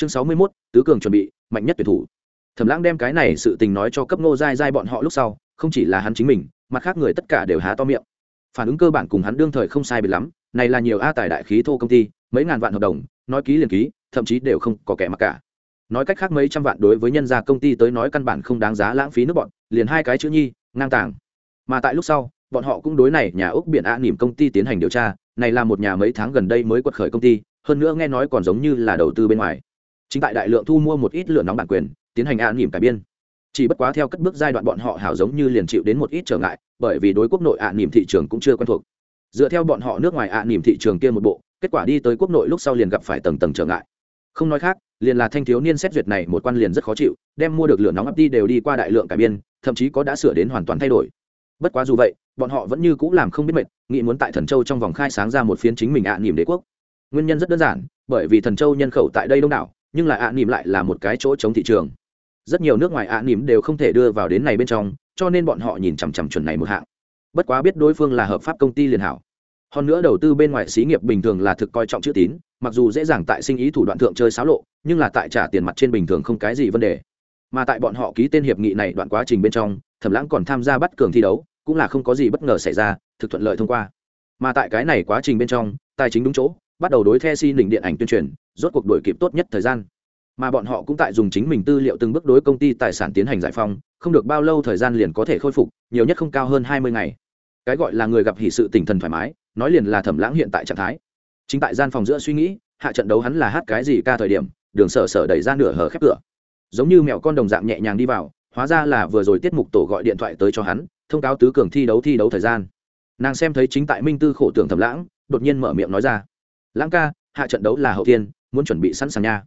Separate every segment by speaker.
Speaker 1: chương sáu mươi mốt, tứ cường chuẩn bị, mạnh nhất tuyển thủ. Thẩm lãng đem cái này sự tình nói cho cấp ngô dai dai bọn họ lúc sau, không chỉ là hắn chính mình, mặt khác người tất cả đều há to miệng. Phản ứng cơ bản cùng hắn đương thời không sai biệt lắm, này là nhiều a tài đại khí thô công ty, mấy ngàn vạn hợp đồng, nói ký liền ký, thậm chí đều không có kẻ mặc cả. Nói cách khác mấy trăm vạn đối với nhân gia công ty tới nói căn bản không đáng giá lãng phí nước bọn, liền hai cái chữ nhi, ngang tàng. Mà tại lúc sau, bọn họ cũng đối này nhà ốc biển a nỉm công ty tiến hành điều tra, này là một nhà mấy tháng gần đây mới quật khởi công ty, hơn nữa nghe nói còn giống như là đầu tư bên ngoài chính tại đại lượng thu mua một ít lửa nóng bản quyền, tiến hành an nỉm cải biên. Chỉ bất quá theo cất bước giai đoạn bọn họ hảo giống như liền chịu đến một ít trở ngại, bởi vì đối quốc nội ạ nỉm thị trường cũng chưa quen thuộc. Dựa theo bọn họ nước ngoài ạ nỉm thị trường kia một bộ, kết quả đi tới quốc nội lúc sau liền gặp phải tầng tầng trở ngại. Không nói khác, liền là thanh thiếu niên xét duyệt này một quan liền rất khó chịu, đem mua được lửa nóng ấp đi đều đi qua đại lượng cải biên, thậm chí có đã sửa đến hoàn toàn thay đổi. Bất quá dù vậy, bọn họ vẫn như c ũ làm không biết mệt, nghĩ muốn tại thần châu trong vòng khai sáng ra một phiến chính mình ạ nỉm đế quốc. Nguyên nhân rất đơn giản, bởi vì thần châu nhân khẩu tại đây đông đảo nhưng lại ạ nỉm lại là một cái chỗ chống thị trường. Rất nhiều nước ngoài ạ nỉm đều không thể đưa vào đến này bên trong, cho nên bọn họ nhìn chằm chằm chuẩn này một hạng. Bất quá biết đối phương là hợp pháp công ty liền hảo. Hơn nữa đầu tư bên ngoài xí nghiệp bình thường là thực coi trọng chữ tín, mặc dù dễ dàng tại sinh ý thủ đoạn thượng chơi xáo lộ, nhưng là tại trả tiền mặt trên bình thường không cái gì vấn đề. Mà tại bọn họ ký tên hiệp nghị này đoạn quá trình bên trong, thẩm lãng còn tham gia bắt cường thi đấu, cũng là không có gì bất ngờ xảy ra, thực thuận lợi thông qua. Mà tại cái này quá trình bên trong, tài chính đúng chỗ, bắt đầu đối the si đỉnh điện ảnh tuyên truyền, rốt cuộc đổi kịp tốt nhất thời gian mà bọn họ cũng tại dùng chính mình tư liệu từng bước đối công ty tài sản tiến hành giải phóng, không được bao lâu thời gian liền có thể khôi phục nhiều nhất không cao hơn hai mươi ngày. Cái gọi là người gặp hỷ sự tỉnh thần thoải mái nói liền là thẩm lãng hiện tại trạng thái. Chính tại gian phòng giữa suy nghĩ hạ trận đấu hắn là hát cái gì ca thời điểm đường sở sở đẩy ra nửa hở khép cửa. Giống như mèo con đồng dạng nhẹ nhàng đi vào hóa ra là vừa rồi tiết mục tổ gọi điện thoại tới cho hắn thông cáo tứ cường thi đấu thi đấu thời gian. Nàng xem thấy chính tại minh tư khổ tưởng thẩm lãng đột nhiên mở miệng nói ra. Lãng ca hạ trận đấu là hậu tiên muốn chuẩn bị sẵn sàng nha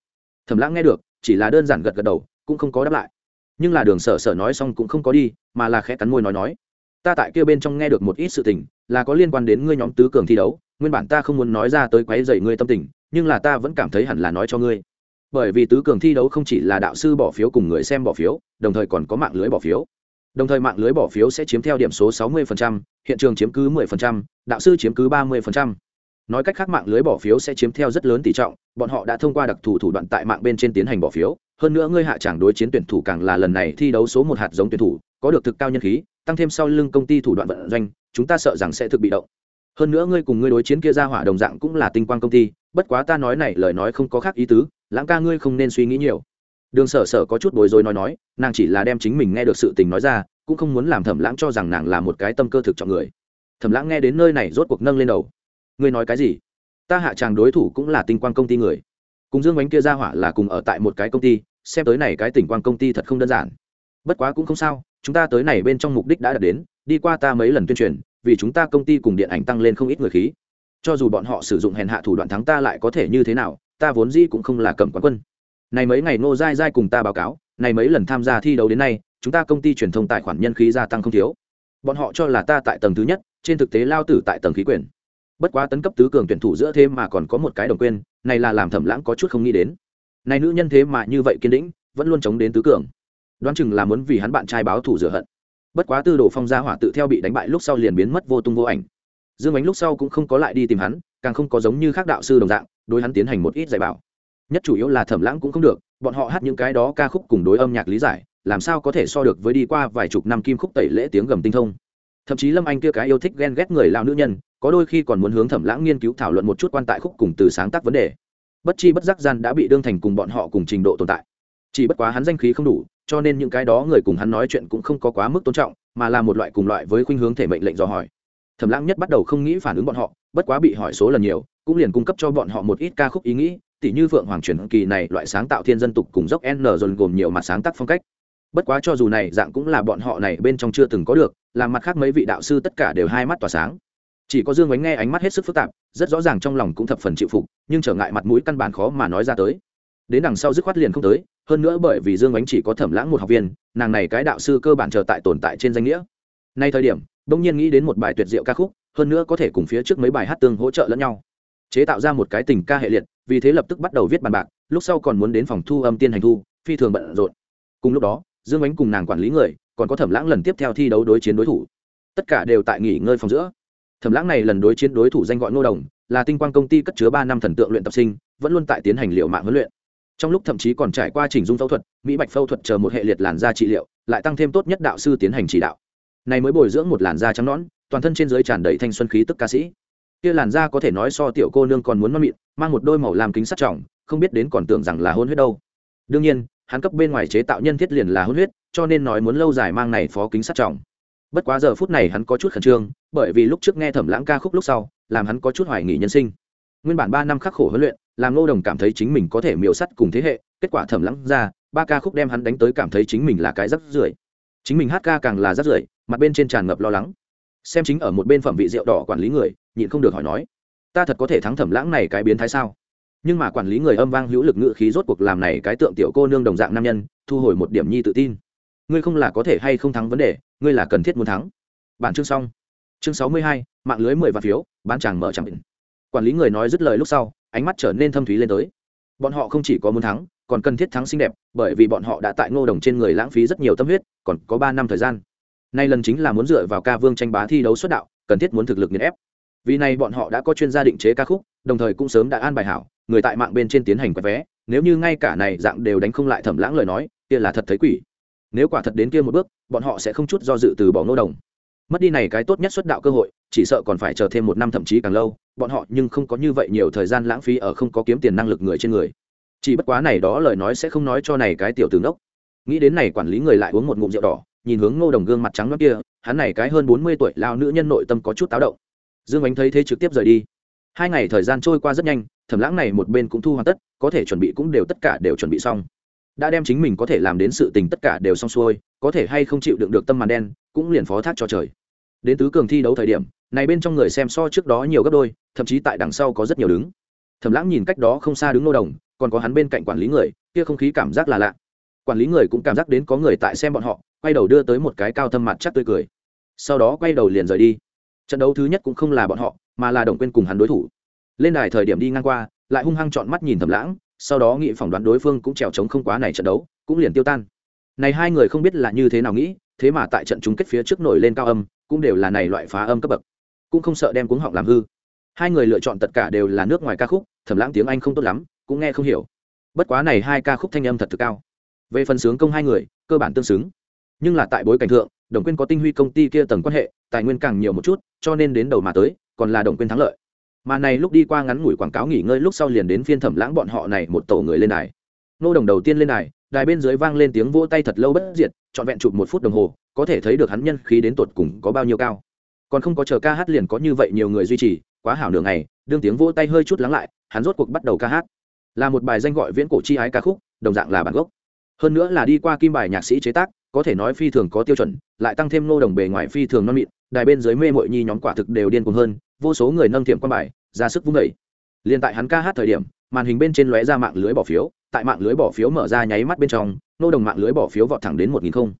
Speaker 1: thẩm lãng nghe được chỉ là đơn giản gật gật đầu cũng không có đáp lại. Nhưng là đường sở sở nói xong cũng không có đi mà là khẽ cắn môi nói nói. Ta tại kia bên trong nghe được một ít sự tình là có liên quan đến ngươi nhóm tứ cường thi đấu nguyên bản ta không muốn nói ra tới quấy dậy ngươi tâm tình nhưng là ta vẫn cảm thấy hẳn là nói cho ngươi. Bởi vì tứ cường thi đấu không chỉ là đạo sư bỏ phiếu cùng người xem bỏ phiếu đồng thời còn có mạng lưới bỏ phiếu. Đồng thời mạng lưới bỏ phiếu sẽ chiếm theo điểm số 60%, hiện trường chiếm cứ 10%, đạo sư chiếm cứ 30% nói cách khác mạng lưới bỏ phiếu sẽ chiếm theo rất lớn tỷ trọng, bọn họ đã thông qua đặc thù thủ đoạn tại mạng bên trên tiến hành bỏ phiếu. Hơn nữa ngươi hạ tràng đối chiến tuyển thủ càng là lần này thi đấu số một hạt giống tuyển thủ, có được thực cao nhân khí, tăng thêm sau lưng công ty thủ đoạn vận doanh, chúng ta sợ rằng sẽ thực bị động. Hơn nữa ngươi cùng ngươi đối chiến kia ra hỏa đồng dạng cũng là tinh quang công ty, bất quá ta nói này lời nói không có khác ý tứ, lãng ca ngươi không nên suy nghĩ nhiều. Đường sở sở có chút bối rối nói nói, nàng chỉ là đem chính mình nghe được sự tình nói ra, cũng không muốn làm thẩm lãng cho rằng nàng là một cái tâm cơ thực trọng người. Thẩm lãng nghe đến nơi này rốt cuộc nâng lên đầu ngươi nói cái gì? Ta hạ tràng đối thủ cũng là tinh quang công ty người. Cùng dương bánh kia ra hỏa là cùng ở tại một cái công ty, xem tới này cái tỉnh quang công ty thật không đơn giản. Bất quá cũng không sao, chúng ta tới này bên trong mục đích đã đạt đến, đi qua ta mấy lần tuyên truyền, vì chúng ta công ty cùng điện ảnh tăng lên không ít người khí. Cho dù bọn họ sử dụng hèn hạ thủ đoạn thắng ta lại có thể như thế nào, ta vốn dĩ cũng không là cầm quán quân. Này mấy ngày ngô dai dai cùng ta báo cáo, này mấy lần tham gia thi đấu đến nay, chúng ta công ty truyền thông tài khoản nhân khí gia tăng không thiếu. Bọn họ cho là ta tại tầng thứ nhất, trên thực tế lao tử tại tầng khí quyển bất quá tấn cấp tứ cường tuyển thủ giữa thế mà còn có một cái đồng quên, này là làm thẩm lãng có chút không nghĩ đến. Này nữ nhân thế mà như vậy kiên định, vẫn luôn chống đến tứ cường. Đoán chừng là muốn vì hắn bạn trai báo thù rửa hận. Bất quá tư đồ phong gia hỏa tự theo bị đánh bại lúc sau liền biến mất vô tung vô ảnh. Dương ánh lúc sau cũng không có lại đi tìm hắn, càng không có giống như khác đạo sư đồng dạng, đối hắn tiến hành một ít dạy bảo. Nhất chủ yếu là thẩm lãng cũng không được, bọn họ hát những cái đó ca khúc cùng đối âm nhạc lý giải, làm sao có thể so được với đi qua vài chục năm kim khúc tẩy lễ tiếng gầm tinh thông. Thậm chí lâm anh kia cái yêu thích ghen ghét người lao nữ nhân có đôi khi còn muốn hướng thẩm lãng nghiên cứu thảo luận một chút quan tại khúc cùng từ sáng tác vấn đề. Bất chi bất giác gian đã bị đương thành cùng bọn họ cùng trình độ tồn tại. Chỉ bất quá hắn danh khí không đủ, cho nên những cái đó người cùng hắn nói chuyện cũng không có quá mức tôn trọng, mà là một loại cùng loại với khuynh hướng thể mệnh lệnh dò hỏi. Thẩm lãng nhất bắt đầu không nghĩ phản ứng bọn họ, bất quá bị hỏi số lần nhiều, cũng liền cung cấp cho bọn họ một ít ca khúc ý nghĩ, tỉ như phượng hoàng truyền kỳ này loại sáng tạo thiên dân tục cùng dốc n dồn gồm nhiều mặt sáng tác phong cách. Bất quá cho dù này, dạng cũng là bọn họ này bên trong chưa từng có được làm mặt khác mấy vị đạo sư tất cả đều hai mắt tỏa sáng chỉ có dương ánh nghe ánh mắt hết sức phức tạp, rất rõ ràng trong lòng cũng thập phần chịu phục, nhưng trở ngại mặt mũi căn bản khó mà nói ra tới. Đến đằng sau dứt khoát liền không tới, hơn nữa bởi vì dương ánh chỉ có thẩm lãng một học viên, nàng này cái đạo sư cơ bản chờ tại tồn tại trên danh nghĩa. Nay thời điểm đông nhiên nghĩ đến một bài tuyệt diệu ca khúc, hơn nữa có thể cùng phía trước mấy bài hát tương hỗ trợ lẫn nhau. Chế tạo ra một cái tình ca hệ liệt, vì thế lập tức bắt đầu viết bàn bạc, lúc sau còn muốn đến phòng thu âm tiên hành thu, phi thường bận rộn. Cùng lúc đó, dương ánh cùng nàng quản lý người, còn có thẩm lãng lần tiếp theo thi đấu đối chiến đối thủ. Tất cả đều tại nghỉ ngơi phòng giữa thẩm lãng này lần đối chiến đối thủ danh gọi ngô đồng, là tinh quang công ty cất chứa ba năm thần tượng luyện tập sinh, vẫn luôn tại tiến hành liệu mạng huấn luyện. Trong lúc thậm chí còn trải qua chỉnh dung phẫu thuật, mỹ bạch phẫu thuật chờ một hệ liệt làn da trị liệu, lại tăng thêm tốt nhất đạo sư tiến hành chỉ đạo. Này mới bồi dưỡng một làn da trắng nõn, toàn thân trên dưới tràn đầy thanh xuân khí tức ca sĩ. Kia làn da có thể nói so tiểu cô nương còn muốn mắt mịn, mang một đôi màu làm kính sắt trọng, không biết đến còn tưởng rằng là hôn huyết đâu. Đương nhiên, hắn cấp bên ngoài chế tạo nhân thiết liền là hôn huyết, cho nên nói muốn lâu dài mang này phó kính sắt trọng bất quá giờ phút này hắn có chút khẩn trương, bởi vì lúc trước nghe thẩm lãng ca khúc lúc sau, làm hắn có chút hoài nghỉ nhân sinh. Nguyên bản ba năm khắc khổ huấn luyện, làm ngô đồng cảm thấy chính mình có thể miêu sắt cùng thế hệ, kết quả thẩm lãng ra, ba ca khúc đem hắn đánh tới cảm thấy chính mình là cái rắc rưởi. Chính mình hát ca càng là rắc rưởi, mặt bên trên tràn ngập lo lắng. Xem chính ở một bên phẩm vị rượu đỏ quản lý người, nhịn không được hỏi nói, ta thật có thể thắng thẩm lãng này cái biến thái sao? Nhưng mà quản lý người âm vang hữu lực ngự khí rốt cuộc làm này cái tượng tiểu cô nương đồng dạng nam nhân, thu hồi một điểm nhi tự tin ngươi không là có thể hay không thắng vấn đề, ngươi là cần thiết muốn thắng. Bản chương xong. Chương sáu mươi hai, mạng lưới mười vạn phiếu, bán chàng mở chẳng định quản lý người nói dứt lời lúc sau, ánh mắt trở nên thâm thúy lên tới. Bọn họ không chỉ có muốn thắng, còn cần thiết thắng xinh đẹp, bởi vì bọn họ đã tại ngô đồng trên người lãng phí rất nhiều tâm huyết, còn có ba năm thời gian. Nay lần chính là muốn dựa vào ca vương tranh bá thi đấu xuất đạo, cần thiết muốn thực lực nghiền ép. Vì này bọn họ đã có chuyên gia định chế ca khúc, đồng thời cũng sớm đã an bài hảo, người tại mạng bên trên tiến hành quét vé, nếu như ngay cả này dạng đều đánh không lại thẩm lãng lời nói, kia là thật thấy quỷ nếu quả thật đến kia một bước, bọn họ sẽ không chút do dự từ bỏ ngô đồng. Mất đi này cái tốt nhất xuất đạo cơ hội, chỉ sợ còn phải chờ thêm một năm thậm chí càng lâu, bọn họ nhưng không có như vậy nhiều thời gian lãng phí ở không có kiếm tiền năng lực người trên người. Chỉ bất quá này đó lời nói sẽ không nói cho này cái tiểu tướng đốc nghĩ đến này quản lý người lại uống một ngụm rượu đỏ, nhìn hướng ngô đồng gương mặt trắng nó kia, hắn này cái hơn bốn mươi tuổi lao nữ nhân nội tâm có chút táo động. Dương ánh thấy thế trực tiếp rời đi. Hai ngày thời gian trôi qua rất nhanh thẩm lãng này một bên cũng thu hoàn tất, có thể chuẩn bị cũng đều tất cả đều chuẩn bị xong đã đem chính mình có thể làm đến sự tình tất cả đều xong xuôi, có thể hay không chịu đựng được tâm màn đen, cũng liền phó thác cho trời. Đến tứ cường thi đấu thời điểm, này bên trong người xem so trước đó nhiều gấp đôi, thậm chí tại đằng sau có rất nhiều đứng. Thẩm lãng nhìn cách đó không xa đứng nô đồng, còn có hắn bên cạnh quản lý người, kia không khí cảm giác là lạ. Quản lý người cũng cảm giác đến có người tại xem bọn họ, quay đầu đưa tới một cái cao thâm mặt chắc tươi cười. Sau đó quay đầu liền rời đi. Trận đấu thứ nhất cũng không là bọn họ, mà là đồng quên cùng hắn đối thủ. Lên đài thời điểm đi ngang qua, lại hung hăng chọn mắt nhìn thẩm lãng sau đó nghị phỏng đoán đối phương cũng trèo trống không quá này trận đấu, cũng liền tiêu tan. Này hai người không biết là như thế nào nghĩ, thế mà tại trận chung kết phía trước nổi lên cao âm, cũng đều là này loại phá âm cấp bậc. Cũng không sợ đem cuống họng làm hư. Hai người lựa chọn tất cả đều là nước ngoài ca khúc thẩm lãng tiếng anh không tốt lắm, cũng nghe không hiểu. Bất quá này hai ca khúc thanh âm thật thực cao. Về phần sướng công hai người, cơ bản tương xứng. Nhưng là tại bối cảnh thượng, đồng quyên có tinh huy công ty kia tầng quan hệ, tài nguyên càng nhiều một chút, cho nên đến đầu mà tới, còn là đồng quyên thắng lợi mà này lúc đi qua ngắn ngủi quảng cáo nghỉ ngơi lúc sau liền đến phiên thẩm lãng bọn họ này một tổ người lên đài. Nô đồng đầu tiên lên đài đài bên dưới vang lên tiếng vỗ tay thật lâu bất diệt, trọn vẹn chụp một phút đồng hồ, có thể thấy được hắn nhân khí đến tột cùng có bao nhiêu cao. Còn không có chờ ca hát liền có như vậy nhiều người duy trì, quá hảo nửa ngày, đương tiếng vỗ tay hơi chút lắng lại, hắn rốt cuộc bắt đầu ca hát. Là một bài danh gọi viễn cổ chi ái ca khúc, đồng dạng là bản gốc. Hơn nữa là đi qua kim bài nhạc sĩ chế tác, có thể nói phi thường có tiêu chuẩn, lại tăng thêm nô đồng bề ngoài phi thường non mịn, đài bên dưới mê mội nhi nhóm quả thực đều điên cuồng hơn, vô số người nâng thiệm quan bài ra sức vung đẩy, liền tại hắn ca hát thời điểm màn hình bên trên lóe ra mạng lưới bỏ phiếu tại mạng lưới bỏ phiếu mở ra nháy mắt bên trong nô đồng mạng lưới bỏ phiếu vọt thẳng đến một nghìn không.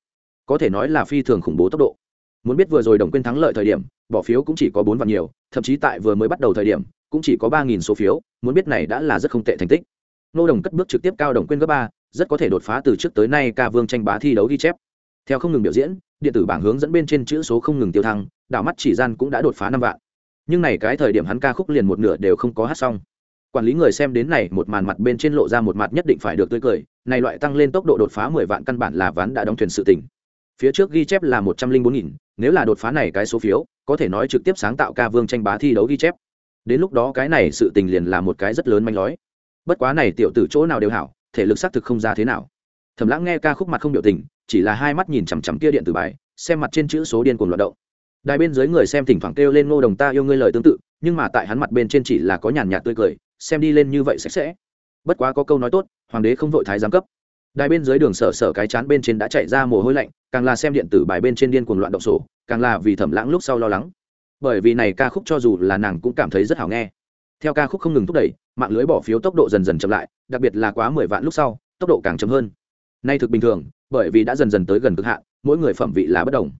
Speaker 1: Có thể nói là phi thường khủng bố tốc độ. Muốn biết vừa rồi đồng quên thắng lợi thời điểm bỏ phiếu cũng chỉ có bốn vạn nhiều thậm chí tại vừa mới bắt đầu thời điểm cũng chỉ có ba nghìn số phiếu muốn biết này đã là rất không tệ thành tích. Nô đồng cất bước trực tiếp cao đồng quên gấp ba rất có thể đột phá từ trước tới nay ca vương tranh bá thi đấu ghi chép. Theo không ngừng biểu diễn điện tử bảng hướng dẫn bên trên chữ số không ngừng tiêu thăng đảo mắt chỉ gian cũng đã đột phá năm vạn nhưng này cái thời điểm hắn ca khúc liền một nửa đều không có hát xong. Quản lý người xem đến này, một màn mặt bên trên lộ ra một mặt nhất định phải được tươi cười, này loại tăng lên tốc độ đột phá mười vạn căn bản là ván đã đóng thuyền sự tỉnh phía trước ghi chép là một trăm linh bốn nghìn, nếu là đột phá này cái số phiếu, có thể nói trực tiếp sáng tạo ca vương tranh bá thi đấu ghi chép. Đến lúc đó cái này sự tình liền là một cái rất lớn manh lói. Bất quá này tiểu tử chỗ nào đều hảo, thể lực xác thực không ra thế nào. Thầm lãng nghe ca khúc mặt không biểu tình, chỉ là hai mắt nhìn chằm chằm kia điện tử bài, xem mặt trên chữ số điên cuồng loạt động đài bên dưới người xem thỉnh thoảng kêu lên ngô đồng ta yêu ngươi lời tương tự, nhưng mà tại hắn mặt bên trên chỉ là có nhàn nhạt tươi cười, xem đi lên như vậy sạch sẽ. Bất quá có câu nói tốt, hoàng đế không vội thái giám cấp. Đài bên dưới đường sở sở cái chán bên trên đã chạy ra mồ hôi lạnh, càng là xem điện tử bài bên trên điên cuồng loạn động sổ, càng là vì thẩm lãng lúc sau lo lắng. Bởi vì này ca khúc cho dù là nàng cũng cảm thấy rất hảo nghe. Theo ca khúc không ngừng thúc đẩy, mạng lưới bỏ phiếu tốc độ dần dần chậm lại, đặc biệt là quá mười vạn lúc sau, tốc độ càng chậm hơn. Nay thực bình thường, bởi vì đã dần dần tới gần cực hạn, mỗi người phẩm vị là bất đồng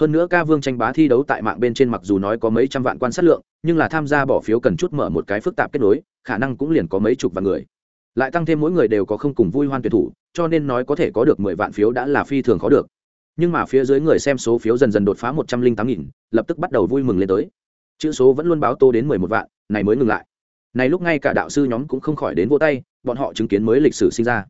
Speaker 1: hơn nữa ca vương tranh bá thi đấu tại mạng bên trên mặc dù nói có mấy trăm vạn quan sát lượng, nhưng là tham gia bỏ phiếu cần chút mở một cái phức tạp kết nối, khả năng cũng liền có mấy chục vạn người. Lại tăng thêm mỗi người đều có không cùng vui hoan tuyển thủ, cho nên nói có thể có được mười vạn phiếu đã là phi thường khó được. Nhưng mà phía dưới người xem số phiếu dần dần đột phá một trăm linh tám nghìn, lập tức bắt đầu vui mừng lên tới. Chữ số vẫn luôn báo tô đến mười một vạn, này mới ngừng lại. Này lúc ngay cả đạo sư nhóm cũng không khỏi đến vô tay, bọn họ chứng kiến mới lịch sử sinh ra.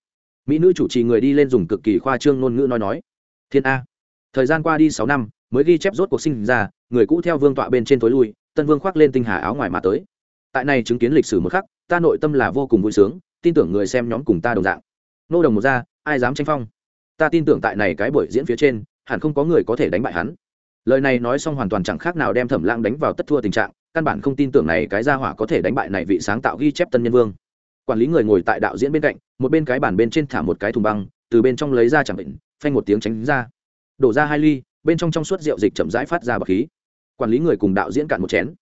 Speaker 1: Mỹ nữ chủ trì người đi lên dùng cực kỳ khoa trương ngôn ngữ nói nói. Thiên a. Thời gian qua đi sáu năm mới ghi chép rốt cuộc sinh ra người cũ theo vương tọa bên trên tối lui tân vương khoác lên tinh hà áo ngoài mà tới. Tại này chứng kiến lịch sử một khắc ta nội tâm là vô cùng vui sướng tin tưởng người xem nhóm cùng ta đồng dạng. Nô đồng một ra ai dám tranh phong? Ta tin tưởng tại này cái buổi diễn phía trên hẳn không có người có thể đánh bại hắn. Lời này nói xong hoàn toàn chẳng khác nào đem thẩm lãng đánh vào tất thua tình trạng căn bản không tin tưởng này cái gia hỏa có thể đánh bại này vị sáng tạo ghi chép tân nhân vương. Quản lý người ngồi tại đạo diễn bên cạnh một bên cái bàn bên trên thả một cái thùng băng từ bên trong lấy ra chẳng định, phanh một tiếng tránh ra. Đổ ra hai ly bên trong trong suốt rượu dịch chậm rãi phát ra bọc khí. Quản lý người cùng đạo diễn cạn một chén.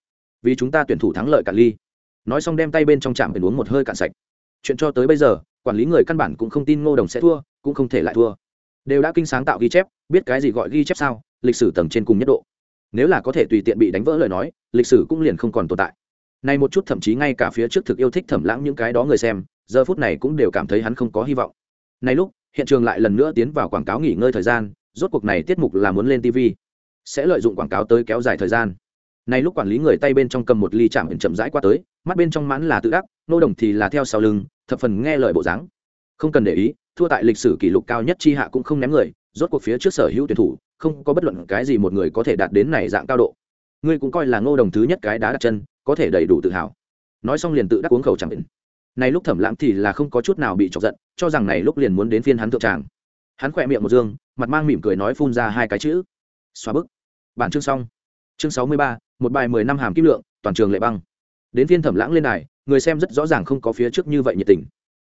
Speaker 1: Vì chúng ta tuyển thủ thắng lợi cạn ly. Nói xong đem tay bên trong chạm biển uống một hơi cạn sạch. Chuyện cho tới bây giờ, quản lý người căn bản cũng không tin ngô đồng sẽ thua, cũng không thể lại thua. Đều đã kinh sáng tạo ghi chép, biết cái gì gọi ghi chép sao, lịch sử tầng trên cùng nhất độ. Nếu là có thể tùy tiện bị đánh vỡ lời nói, lịch sử cũng liền không còn tồn tại. Này một chút thậm chí ngay cả phía trước thực yêu thích thẩm lãng những cái đó người xem, giờ phút này cũng đều cảm thấy hắn không có hy vọng. Này lúc, hiện trường lại lần nữa tiến vào quảng cáo nghỉ ngơi thời gian rốt cuộc này tiết mục là muốn lên tv sẽ lợi dụng quảng cáo tới kéo dài thời gian. Này lúc quản lý người tay bên trong cầm một ly chạm chậm rãi qua tới, mắt bên trong mãn là tự đắc, nô đồng thì là theo sau lưng, thập phần nghe lời bộ dáng. Không cần để ý, thua tại lịch sử kỷ lục cao nhất chi hạ cũng không ném người, rốt cuộc phía trước sở hữu tuyển thủ, không có bất luận cái gì một người có thể đạt đến này dạng cao độ. Ngươi cũng coi là ngô đồng thứ nhất cái đá đặt chân, có thể đầy đủ tự hào. Nói xong liền tự đắc uống khẩu chẳng định này lúc thẩm lãng thì là không có chút nào bị chọc giận, cho rằng này lúc liền muốn đến phiên hắn thượng tràng hắn khỏe miệng một dương, mặt mang mỉm cười nói phun ra hai cái chữ. Xóa bức. Bản chương xong. Chương sáu mươi ba, một bài mười năm hàm kim lượng, toàn trường lệ băng. Đến phiên thẩm lãng lên đài, người xem rất rõ ràng không có phía trước như vậy nhiệt tình.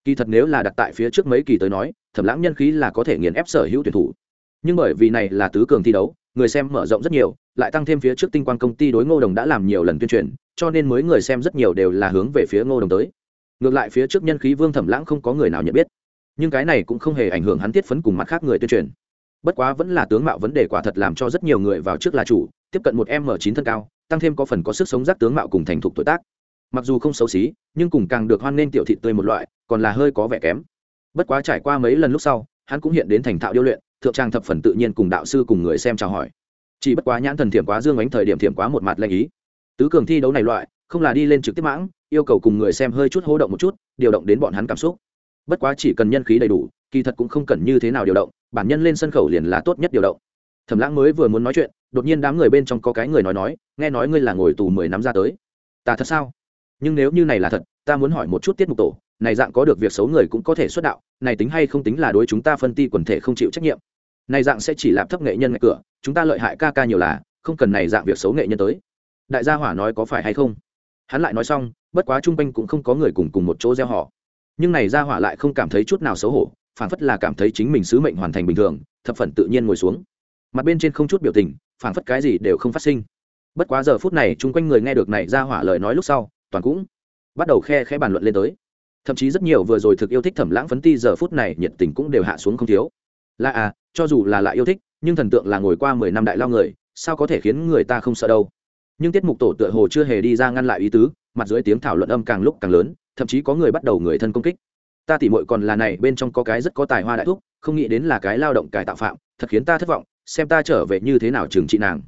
Speaker 1: Kỳ thật nếu là đặt tại phía trước mấy kỳ tới nói, thẩm lãng nhân khí là có thể nghiền ép sở hữu tuyển thủ. Nhưng bởi vì này là tứ cường thi đấu, người xem mở rộng rất nhiều, lại tăng thêm phía trước tinh quang công ty đối ngô đồng đã làm nhiều lần tuyên truyền, cho nên mới người xem rất nhiều đều là hướng về phía ngô đồng tới. Ngược lại phía trước nhân khí vương thẩm lãng không có người nào nhận biết nhưng cái này cũng không hề ảnh hưởng hắn tiết phấn cùng mặt khác người tuyên truyền. Bất quá vẫn là tướng mạo vấn đề quả thật làm cho rất nhiều người vào trước là chủ, tiếp cận một m chín thân cao, tăng thêm có phần có sức sống giác tướng mạo cùng thành thục tuổi tác. Mặc dù không xấu xí, nhưng cùng càng được hoan nên tiểu thị tươi một loại, còn là hơi có vẻ kém. Bất quá trải qua mấy lần lúc sau, hắn cũng hiện đến thành thạo điêu luyện, thượng trang thập phần tự nhiên cùng đạo sư cùng người xem chào hỏi. Chỉ bất quá nhãn thần thiểm quá dương ánh thời điểm thiểm quá một mặt lanh ý. Tứ cường thi đấu này loại, không là đi lên trực tiếp mãng, yêu cầu cùng người xem hơi chút hô động một chút, điều động đến bọn hắn cảm xúc bất quá chỉ cần nhân khí đầy đủ, kỳ thật cũng không cần như thế nào điều động, bản nhân lên sân khấu liền là tốt nhất điều động. Thẩm lãng mới vừa muốn nói chuyện, đột nhiên đám người bên trong có cái người nói nói, nghe nói ngươi là ngồi tù mười năm ra tới. Ta thật sao? Nhưng nếu như này là thật, ta muốn hỏi một chút tiết mục tổ, này dạng có được việc xấu người cũng có thể xuất đạo, này tính hay không tính là đối chúng ta phân ti quần thể không chịu trách nhiệm. Này dạng sẽ chỉ làm thấp nghệ nhân ngạch cửa, chúng ta lợi hại ca ca nhiều là, không cần này dạng việc xấu nghệ nhân tới. Đại gia hỏa nói có phải hay không? Hắn lại nói xong, bất quá trung quanh cũng không có người cùng cùng một chỗ gieo họ nhưng này gia hỏa lại không cảm thấy chút nào xấu hổ, phản phất là cảm thấy chính mình sứ mệnh hoàn thành bình thường, thập phần tự nhiên ngồi xuống. Mặt bên trên không chút biểu tình, phản phất cái gì đều không phát sinh. Bất quá giờ phút này, chung quanh người nghe được này gia hỏa lời nói lúc sau, toàn cũng bắt đầu khe khẽ bàn luận lên tới. Thậm chí rất nhiều vừa rồi thực yêu thích thẩm lãng phấn ti giờ phút này nhiệt tình cũng đều hạ xuống không thiếu. Là à cho dù là lại yêu thích, nhưng thần tượng là ngồi qua mười năm đại lao người, sao có thể khiến người ta không sợ đâu? Nhưng tiết mục tổ tựa hồ chưa hề đi ra ngăn lại ý tứ, mặt dưới tiếng thảo luận âm càng lúc càng lớn thậm chí có người bắt đầu người thân công kích. Ta tỉ mội còn là này, bên trong có cái rất có tài hoa đại thúc, không nghĩ đến là cái lao động cải tạo phạm, thật khiến ta thất vọng, xem ta trở về như thế nào trừng trị nàng.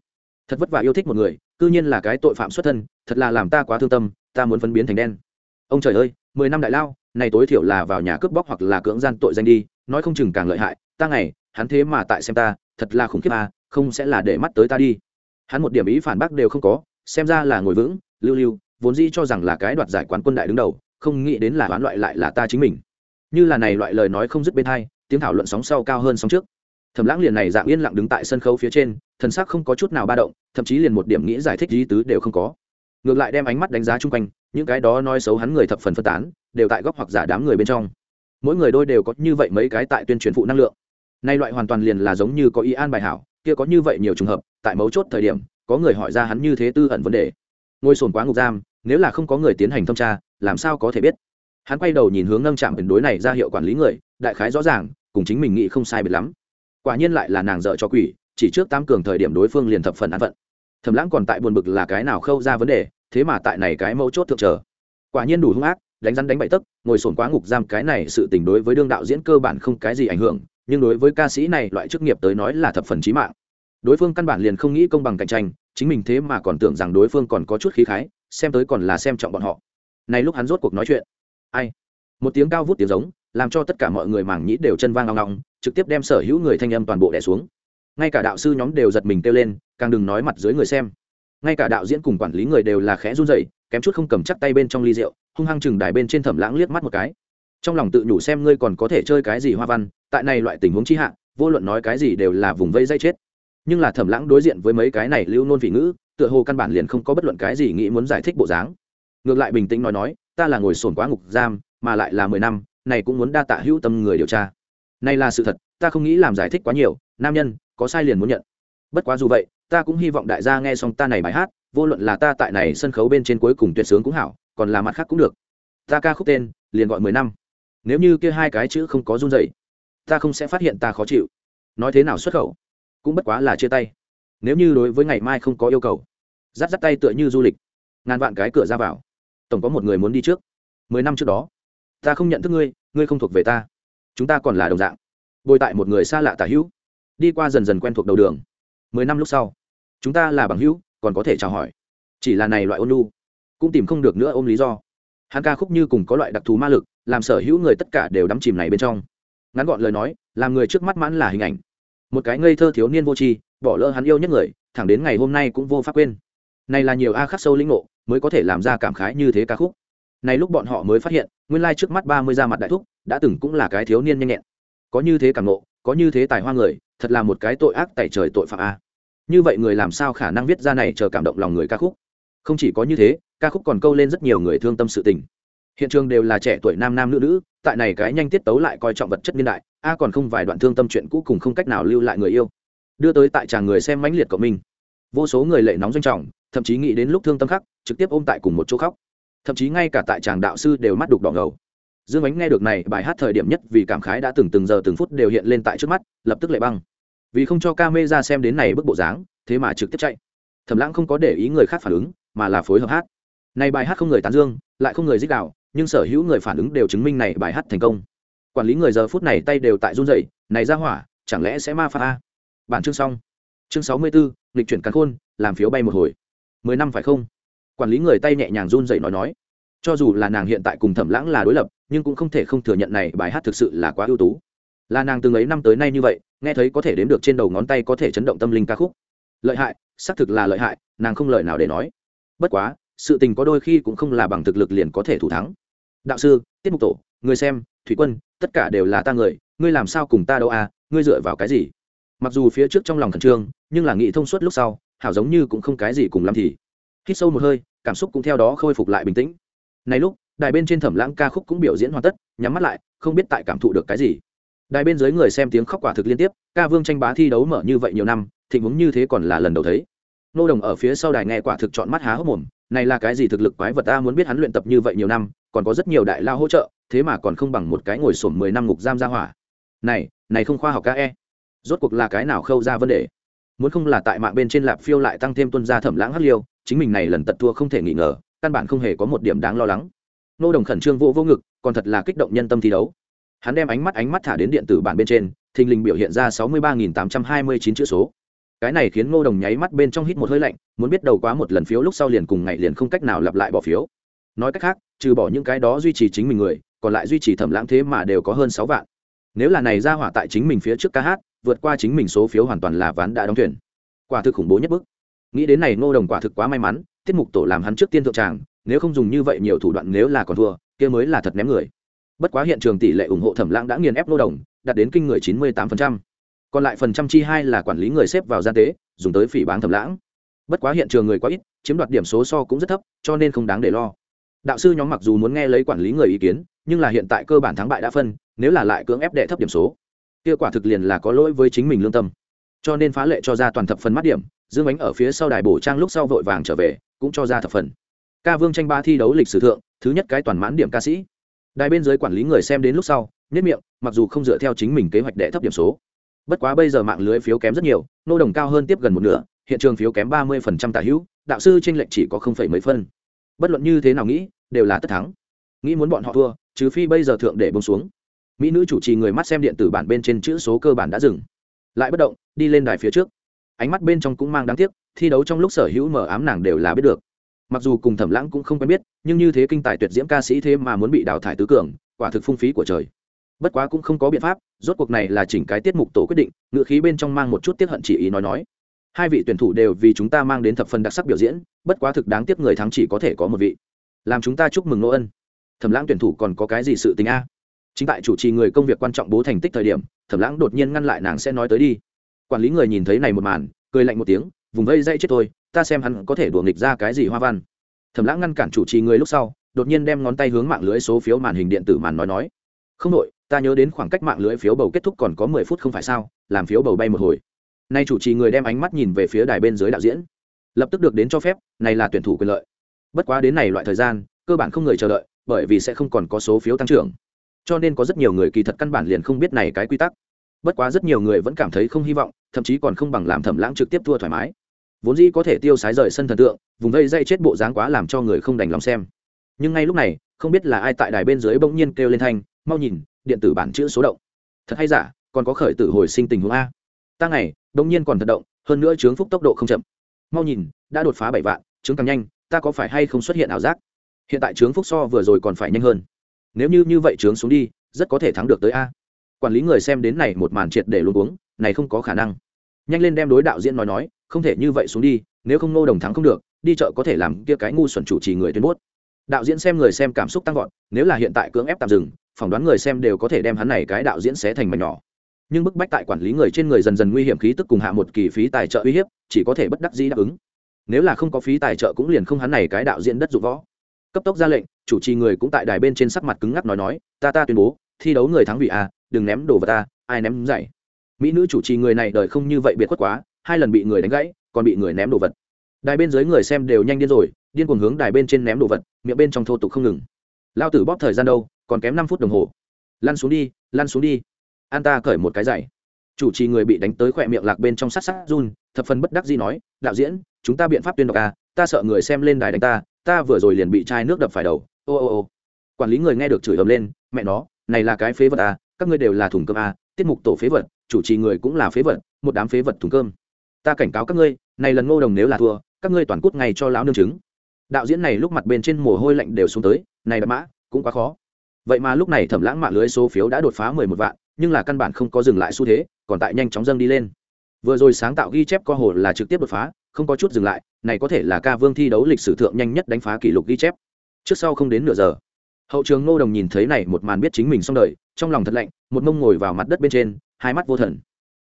Speaker 1: Thật vất vả yêu thích một người, cư nhiên là cái tội phạm xuất thân, thật là làm ta quá thương tâm, ta muốn phân biến thành đen. Ông trời ơi, mười năm đại lao, này tối thiểu là vào nhà cướp bóc hoặc là cưỡng gian tội danh đi, nói không chừng càng lợi hại, ta ngày, hắn thế mà tại xem ta, thật là khủng khiếp à không sẽ là để mắt tới ta đi. Hắn một điểm ý phản bác đều không có, xem ra là ngồi vững, lưu lưu, vốn dĩ cho rằng là cái đoạt giải quán quân đại đứng đầu không nghĩ đến là đoán loại lại là ta chính mình. Như là này loại lời nói không dứt bên hai, tiếng thảo luận sóng sau cao hơn sóng trước. Thẩm lãng liền này dạng yên lặng đứng tại sân khấu phía trên, thần sắc không có chút nào ba động, thậm chí liền một điểm nghĩ giải thích lý tứ đều không có. Ngược lại đem ánh mắt đánh giá chung quanh, những cái đó nói xấu hắn người thập phần phân tán, đều tại góc hoặc giả đám người bên trong. Mỗi người đôi đều có như vậy mấy cái tại tuyên truyền phụ năng lượng. Nay loại hoàn toàn liền là giống như có ý an bài hảo, kia có như vậy nhiều trường hợp, tại mấu chốt thời điểm, có người hỏi ra hắn như thế tư ẩn vấn đề. Ngôi sồn quá ngục giam, nếu là không có người tiến hành thẩm tra làm sao có thể biết? Hắn quay đầu nhìn hướng nâng chạm biển đối này ra hiệu quản lý người, đại khái rõ ràng, cùng chính mình nghĩ không sai biệt lắm. Quả nhiên lại là nàng dợ cho quỷ, chỉ trước tám cường thời điểm đối phương liền thập phần an phận. Thầm lãng còn tại buồn bực là cái nào khâu ra vấn đề, thế mà tại này cái mấu chốt thượng chờ. Quả nhiên đủ hung ác, đánh rắn đánh bậy tấc, ngồi sồn quá ngục giam, cái này sự tình đối với đương đạo diễn cơ bản không cái gì ảnh hưởng, nhưng đối với ca sĩ này loại chức nghiệp tới nói là thập phần chí mạng. Đối phương căn bản liền không nghĩ công bằng cạnh tranh, chính mình thế mà còn tưởng rằng đối phương còn có chút khí khái, xem tới còn là xem trọng bọn họ này lúc hắn rốt cuộc nói chuyện. Ai? Một tiếng cao vút tiếng giống, làm cho tất cả mọi người mảng nhĩ đều chân vang long long, trực tiếp đem sở hữu người thanh âm toàn bộ đẻ xuống. Ngay cả đạo sư nhóm đều giật mình kêu lên, càng đừng nói mặt dưới người xem. Ngay cả đạo diễn cùng quản lý người đều là khẽ run rẩy, kém chút không cầm chắc tay bên trong ly rượu, hung hăng chừng đài bên trên thẩm lãng liếc mắt một cái. Trong lòng tự nhủ xem ngươi còn có thể chơi cái gì hoa văn, tại này loại tình huống chi hạ, vô luận nói cái gì đều là vùng vây dây chết. Nhưng là thẩm lãng đối diện với mấy cái này lưu nôn vị ngữ, tựa hồ căn bản liền không có bất luận cái gì nghĩ muốn giải thích bộ dáng ngược lại bình tĩnh nói nói, ta là ngồi sồn quá ngục giam, mà lại là mười năm, này cũng muốn đa tạ hữu tâm người điều tra. Này là sự thật, ta không nghĩ làm giải thích quá nhiều, nam nhân, có sai liền muốn nhận. Bất quá dù vậy, ta cũng hy vọng đại gia nghe xong ta này bài hát, vô luận là ta tại này sân khấu bên trên cuối cùng tuyệt sướng cũng hảo, còn là mặt khác cũng được. Ta ca khúc tên, liền gọi mười năm. Nếu như kia hai cái chữ không có run dậy ta không sẽ phát hiện ta khó chịu. Nói thế nào xuất khẩu, cũng bất quá là chia tay. Nếu như đối với ngày mai không có yêu cầu dắt dắt tay tựa như du lịch, ngàn vạn cái cửa ra vào tổng có một người muốn đi trước. Mười năm trước đó, ta không nhận thức ngươi ngươi không thuộc về ta. Chúng ta còn là đồng dạng. Bồi tại một người xa lạ tả hữu, đi qua dần dần quen thuộc đầu đường. Mười năm lúc sau, chúng ta là bằng hữu, còn có thể chào hỏi. Chỉ là này loại ôn lu cũng tìm không được nữa ôm lý do. Hắn ca khúc như cùng có loại đặc thù ma lực, làm sở hữu người tất cả đều đắm chìm này bên trong. Ngắn gọn lời nói, làm người trước mắt mãn là hình ảnh. Một cái ngây thơ thiếu niên vô tri, bỏ lỡ hắn yêu nhất người, thẳng đến ngày hôm nay cũng vô pháp quên này là nhiều a khắc sâu linh ngộ, mới có thể làm ra cảm khái như thế ca khúc. Này lúc bọn họ mới phát hiện, nguyên lai trước mắt ba mươi ra mặt đại thúc, đã từng cũng là cái thiếu niên nhanh nhẹn. Có như thế cảm ngộ, có như thế tài hoa người, thật là một cái tội ác tại trời tội phạm a. Như vậy người làm sao khả năng viết ra này chờ cảm động lòng người ca khúc? Không chỉ có như thế, ca khúc còn câu lên rất nhiều người thương tâm sự tình. Hiện trường đều là trẻ tuổi nam nam nữ nữ, tại này cái nhanh tiết tấu lại coi trọng vật chất niên đại, a còn không vài đoạn thương tâm chuyện cũ cùng không cách nào lưu lại người yêu. Đưa tới tại tràng người xem mãnh liệt của mình. Vô số người lệ nóng doanh trọng thậm chí nghĩ đến lúc thương tâm khắc trực tiếp ôm tại cùng một chỗ khóc. Thậm chí ngay cả tại chàng đạo sư đều mắt đục đỏ ngầu. Dương ánh nghe được này bài hát thời điểm nhất vì cảm khái đã từng từng giờ từng phút đều hiện lên tại trước mắt lập tức lệ băng. Vì không cho ca mê ra xem đến này bức bộ dáng thế mà trực tiếp chạy. Thẩm lãng không có để ý người khác phản ứng mà là phối hợp hát. Này bài hát không người tán dương lại không người dích đạo nhưng sở hữu người phản ứng đều chứng minh này bài hát thành công. Quản lý người giờ phút này tay đều tại run rẩy này ra hỏa chẳng lẽ sẽ ma pha a? Bản chương xong. Chương sáu mươi 64, lịch chuyển cắn khôn làm phiếu bay một hồi mười năm phải không? Quản lý người tay nhẹ nhàng run rẩy nói nói. Cho dù là nàng hiện tại cùng thẩm lãng là đối lập, nhưng cũng không thể không thừa nhận này bài hát thực sự là quá ưu tú. Là nàng từng ấy năm tới nay như vậy, nghe thấy có thể đếm được trên đầu ngón tay có thể chấn động tâm linh ca khúc. Lợi hại, xác thực là lợi hại, nàng không lời nào để nói. Bất quá, sự tình có đôi khi cũng không là bằng thực lực liền có thể thủ thắng. Đạo sư, tiết mục tổ, người xem, thủy quân, tất cả đều là ta người, ngươi làm sao cùng ta đâu à ngươi dựa vào cái gì? Mặc dù phía trước trong lòng khẩn trương, nhưng là nghĩ thông suốt lúc sau hảo giống như cũng không cái gì cùng làm thì. Hít sâu một hơi, cảm xúc cũng theo đó khôi phục lại bình tĩnh. Này lúc, đài bên trên thẩm lãng ca khúc cũng biểu diễn hoàn tất, nhắm mắt lại, không biết tại cảm thụ được cái gì. Đài bên dưới người xem tiếng khóc quả thực liên tiếp, ca vương tranh bá thi đấu mở như vậy nhiều năm, thịnh vướng như thế còn là lần đầu thấy. Nô đồng ở phía sau đài nghe quả thực chọn mắt há hốc mồm, này là cái gì thực lực quái vật ta muốn biết hắn luyện tập như vậy nhiều năm, còn có rất nhiều đại lao hỗ trợ, thế mà còn không bằng một cái ngồi sổm mười năm ngục giam ra hỏa. Này này không khoa học ca e. Rốt cuộc là cái nào khâu ra vấn đề? Muốn không là tại mạng bên trên lạp phiêu lại tăng thêm tuân gia thẩm lãng hắc liêu, chính mình này lần tật thua không thể nghi ngờ, căn bản không hề có một điểm đáng lo lắng. Nô đồng khẩn trương vô vô ngực, còn thật là kích động nhân tâm thi đấu. Hắn đem ánh mắt ánh mắt thả đến điện tử bản bên trên, thình lình biểu hiện ra sáu mươi ba nghìn tám trăm hai mươi chín chữ số. Cái này khiến ngô đồng nháy mắt bên trong hít một hơi lạnh, muốn biết đầu quá một lần phiếu lúc sau liền cùng ngày liền không cách nào lặp lại bỏ phiếu. Nói cách khác, trừ bỏ những cái đó duy trì chính mình người, còn lại duy trì thẩm lãng thế mà đều có hơn sáu vạn. Nếu là này ra hỏa tại chính mình phía trước ca hát vượt qua chính mình số phiếu hoàn toàn là ván đã đóng thuyền. Quả thực khủng bố nhất bức. Nghĩ đến này, ngô đồng quả thực quá may mắn, tiết mục tổ làm hắn trước tiên thượng tràng, nếu không dùng như vậy nhiều thủ đoạn nếu là còn thua, kia mới là thật ném người. Bất quá hiện trường tỷ lệ ủng hộ thẩm lãng đã nghiền ép ngô đồng, đạt đến kinh người chín mươi tám còn lại phần trăm chi hai là quản lý người xếp vào gian tế, dùng tới phỉ báng thẩm lãng. Bất quá hiện trường người quá ít, chiếm đoạt điểm số so cũng rất thấp, cho nên không đáng để lo. Đạo sư nhóm mặc dù muốn nghe lấy quản lý người ý kiến, nhưng là hiện tại cơ bản thắng bại đã phân, nếu là lại cưỡng ép đệ thấp điểm số kia quả thực liền là có lỗi với chính mình lương tâm. Cho nên phá lệ cho ra toàn thập phần mắt điểm, dương ánh ở phía sau đài bổ trang lúc sau vội vàng trở về, cũng cho ra thập phần. Ca vương tranh ba thi đấu lịch sử thượng, thứ nhất cái toàn mãn điểm ca sĩ. Đài bên dưới quản lý người xem đến lúc sau nhất miệng, mặc dù không dựa theo chính mình kế hoạch đệ thấp điểm số. Bất quá bây giờ mạng lưới phiếu kém rất nhiều, nô đồng cao hơn tiếp gần một nửa, hiện trường phiếu kém ba mươi phần trăm tả hữu, đạo sư tranh lệch chỉ có không phẩy mấy phân. Bất luận như thế nào nghĩ, đều là tất thắng. Nghĩ muốn bọn họ thua, trừ phi bây giờ thượng để bông xuống mỹ nữ chủ trì người mắt xem điện tử bản bên trên chữ số cơ bản đã dừng lại bất động đi lên đài phía trước ánh mắt bên trong cũng mang đáng tiếc thi đấu trong lúc sở hữu mở ám nàng đều là biết được mặc dù cùng thẩm lãng cũng không quen biết nhưng như thế kinh tài tuyệt diễm ca sĩ thế mà muốn bị đào thải tứ cường quả thực phung phí của trời bất quá cũng không có biện pháp rốt cuộc này là chỉnh cái tiết mục tổ quyết định ngựa khí bên trong mang một chút tiếp hận chỉ ý nói nói hai vị tuyển thủ đều vì chúng ta mang đến thập phần đặc sắc biểu diễn bất quá thực đáng tiếc người thắng chỉ có thể có một vị làm chúng ta chúc mừng nô ân thẩm lãng tuyển thủ còn có cái gì sự tình a chính tại chủ trì người công việc quan trọng bố thành tích thời điểm, thẩm lãng đột nhiên ngăn lại nàng sẽ nói tới đi. Quản lý người nhìn thấy này một màn, cười lạnh một tiếng, vùng vây dây chết tôi ta xem hắn có thể đùa nghịch ra cái gì hoa văn. Thẩm lãng ngăn cản chủ trì người lúc sau, đột nhiên đem ngón tay hướng mạng lưới số phiếu màn hình điện tử màn nói nói. Không đội ta nhớ đến khoảng cách mạng lưới phiếu bầu kết thúc còn có mười phút không phải sao, làm phiếu bầu bay một hồi. Nay chủ trì người đem ánh mắt nhìn về phía đài bên dưới đạo diễn. Lập tức được đến cho phép, này là tuyển thủ quyền lợi. Bất quá đến này loại thời gian, cơ bản không người chờ đợi, bởi vì sẽ không còn có số phiếu tăng trưởng cho nên có rất nhiều người kỳ thật căn bản liền không biết này cái quy tắc. Bất quá rất nhiều người vẫn cảm thấy không hy vọng, thậm chí còn không bằng làm thẩm lãng trực tiếp thua thoải mái. Vốn dĩ có thể tiêu sái rời sân thần tượng, vùng vây dây chết bộ dáng quá làm cho người không đành lòng xem. Nhưng ngay lúc này, không biết là ai tại đài bên dưới bỗng nhiên kêu lên thanh, mau nhìn, điện tử bản chữ số động. Thật hay giả, còn có khởi tử hồi sinh tình huống a? Ta ngày, bỗng nhiên còn thật động, hơn nữa chướng phúc tốc độ không chậm. Mau nhìn, đã đột phá bảy vạn, chướng càng nhanh, ta có phải hay không xuất hiện ảo giác? Hiện tại chướng phúc so vừa rồi còn phải nhanh hơn nếu như như vậy trướng xuống đi, rất có thể thắng được tới a. Quản lý người xem đến này một màn triệt để luôn uống này không có khả năng. Nhanh lên đem đối đạo diễn nói nói, không thể như vậy xuống đi, nếu không nô đồng thắng không được, đi chợ có thể làm kia cái ngu xuẩn chủ trì người tuyên bố. Đạo diễn xem người xem cảm xúc tăng vọt, nếu là hiện tại cưỡng ép tạm dừng, phỏng đoán người xem đều có thể đem hắn này cái đạo diễn xé thành mảnh nhỏ. Nhưng bức bách tại quản lý người trên người dần dần nguy hiểm khí tức cùng hạ một kỳ phí tài trợ uy hiếp, chỉ có thể bất đắc dĩ đáp ứng. Nếu là không có phí tài trợ cũng liền không hắn này cái đạo diễn đất dụng võ cấp tốc ra lệnh, chủ trì người cũng tại đài bên trên sắc mặt cứng ngắc nói nói, ta ta tuyên bố, thi đấu người thắng vị a, đừng ném đồ vào ta ai ném dậy mỹ nữ chủ trì người này đời không như vậy biệt khuất quá, hai lần bị người đánh gãy, còn bị người ném đồ vật. Đài bên dưới người xem đều nhanh điên rồi, điên cuồng hướng đài bên trên ném đồ vật, miệng bên trong thô tục không ngừng. Lao tử bóp thời gian đâu, còn kém năm phút đồng hồ. Lăn xuống đi, lăn xuống đi. An ta cởi một cái giày. Chủ trì người bị đánh tới khỏe miệng lạc bên trong sát sát run, thập phần bất đắc dĩ nói, đạo diễn, chúng ta biện pháp tuyên đọc a, ta sợ người xem lên đài đánh ta ta vừa rồi liền bị chai nước đập phải đầu. Ô ô ô. Quản lý người nghe được chửi ầm lên, mẹ nó, này là cái phế vật à? Các ngươi đều là thùng cơm à? Tiết mục tổ phế vật, chủ trì người cũng là phế vật, một đám phế vật thùng cơm. Ta cảnh cáo các ngươi, này lần ngô đồng nếu là thua, các ngươi toàn cút ngay cho lão nương chứng đạo diễn này lúc mặt bên trên mồ hôi lạnh đều xuống tới, này đã mã, cũng quá khó. Vậy mà lúc này thẩm lãng mạng lưới số phiếu đã đột phá mười một vạn, nhưng là căn bản không có dừng lại xu thế, còn tại nhanh chóng dâng đi lên vừa rồi sáng tạo ghi chép co hồ là trực tiếp đột phá, không có chút dừng lại, này có thể là ca vương thi đấu lịch sử thượng nhanh nhất đánh phá kỷ lục ghi chép. Trước sau không đến nửa giờ, hậu trường ngô đồng nhìn thấy này một màn biết chính mình xong đời, trong lòng thật lạnh, một mông ngồi vào mặt đất bên trên, hai mắt vô thần.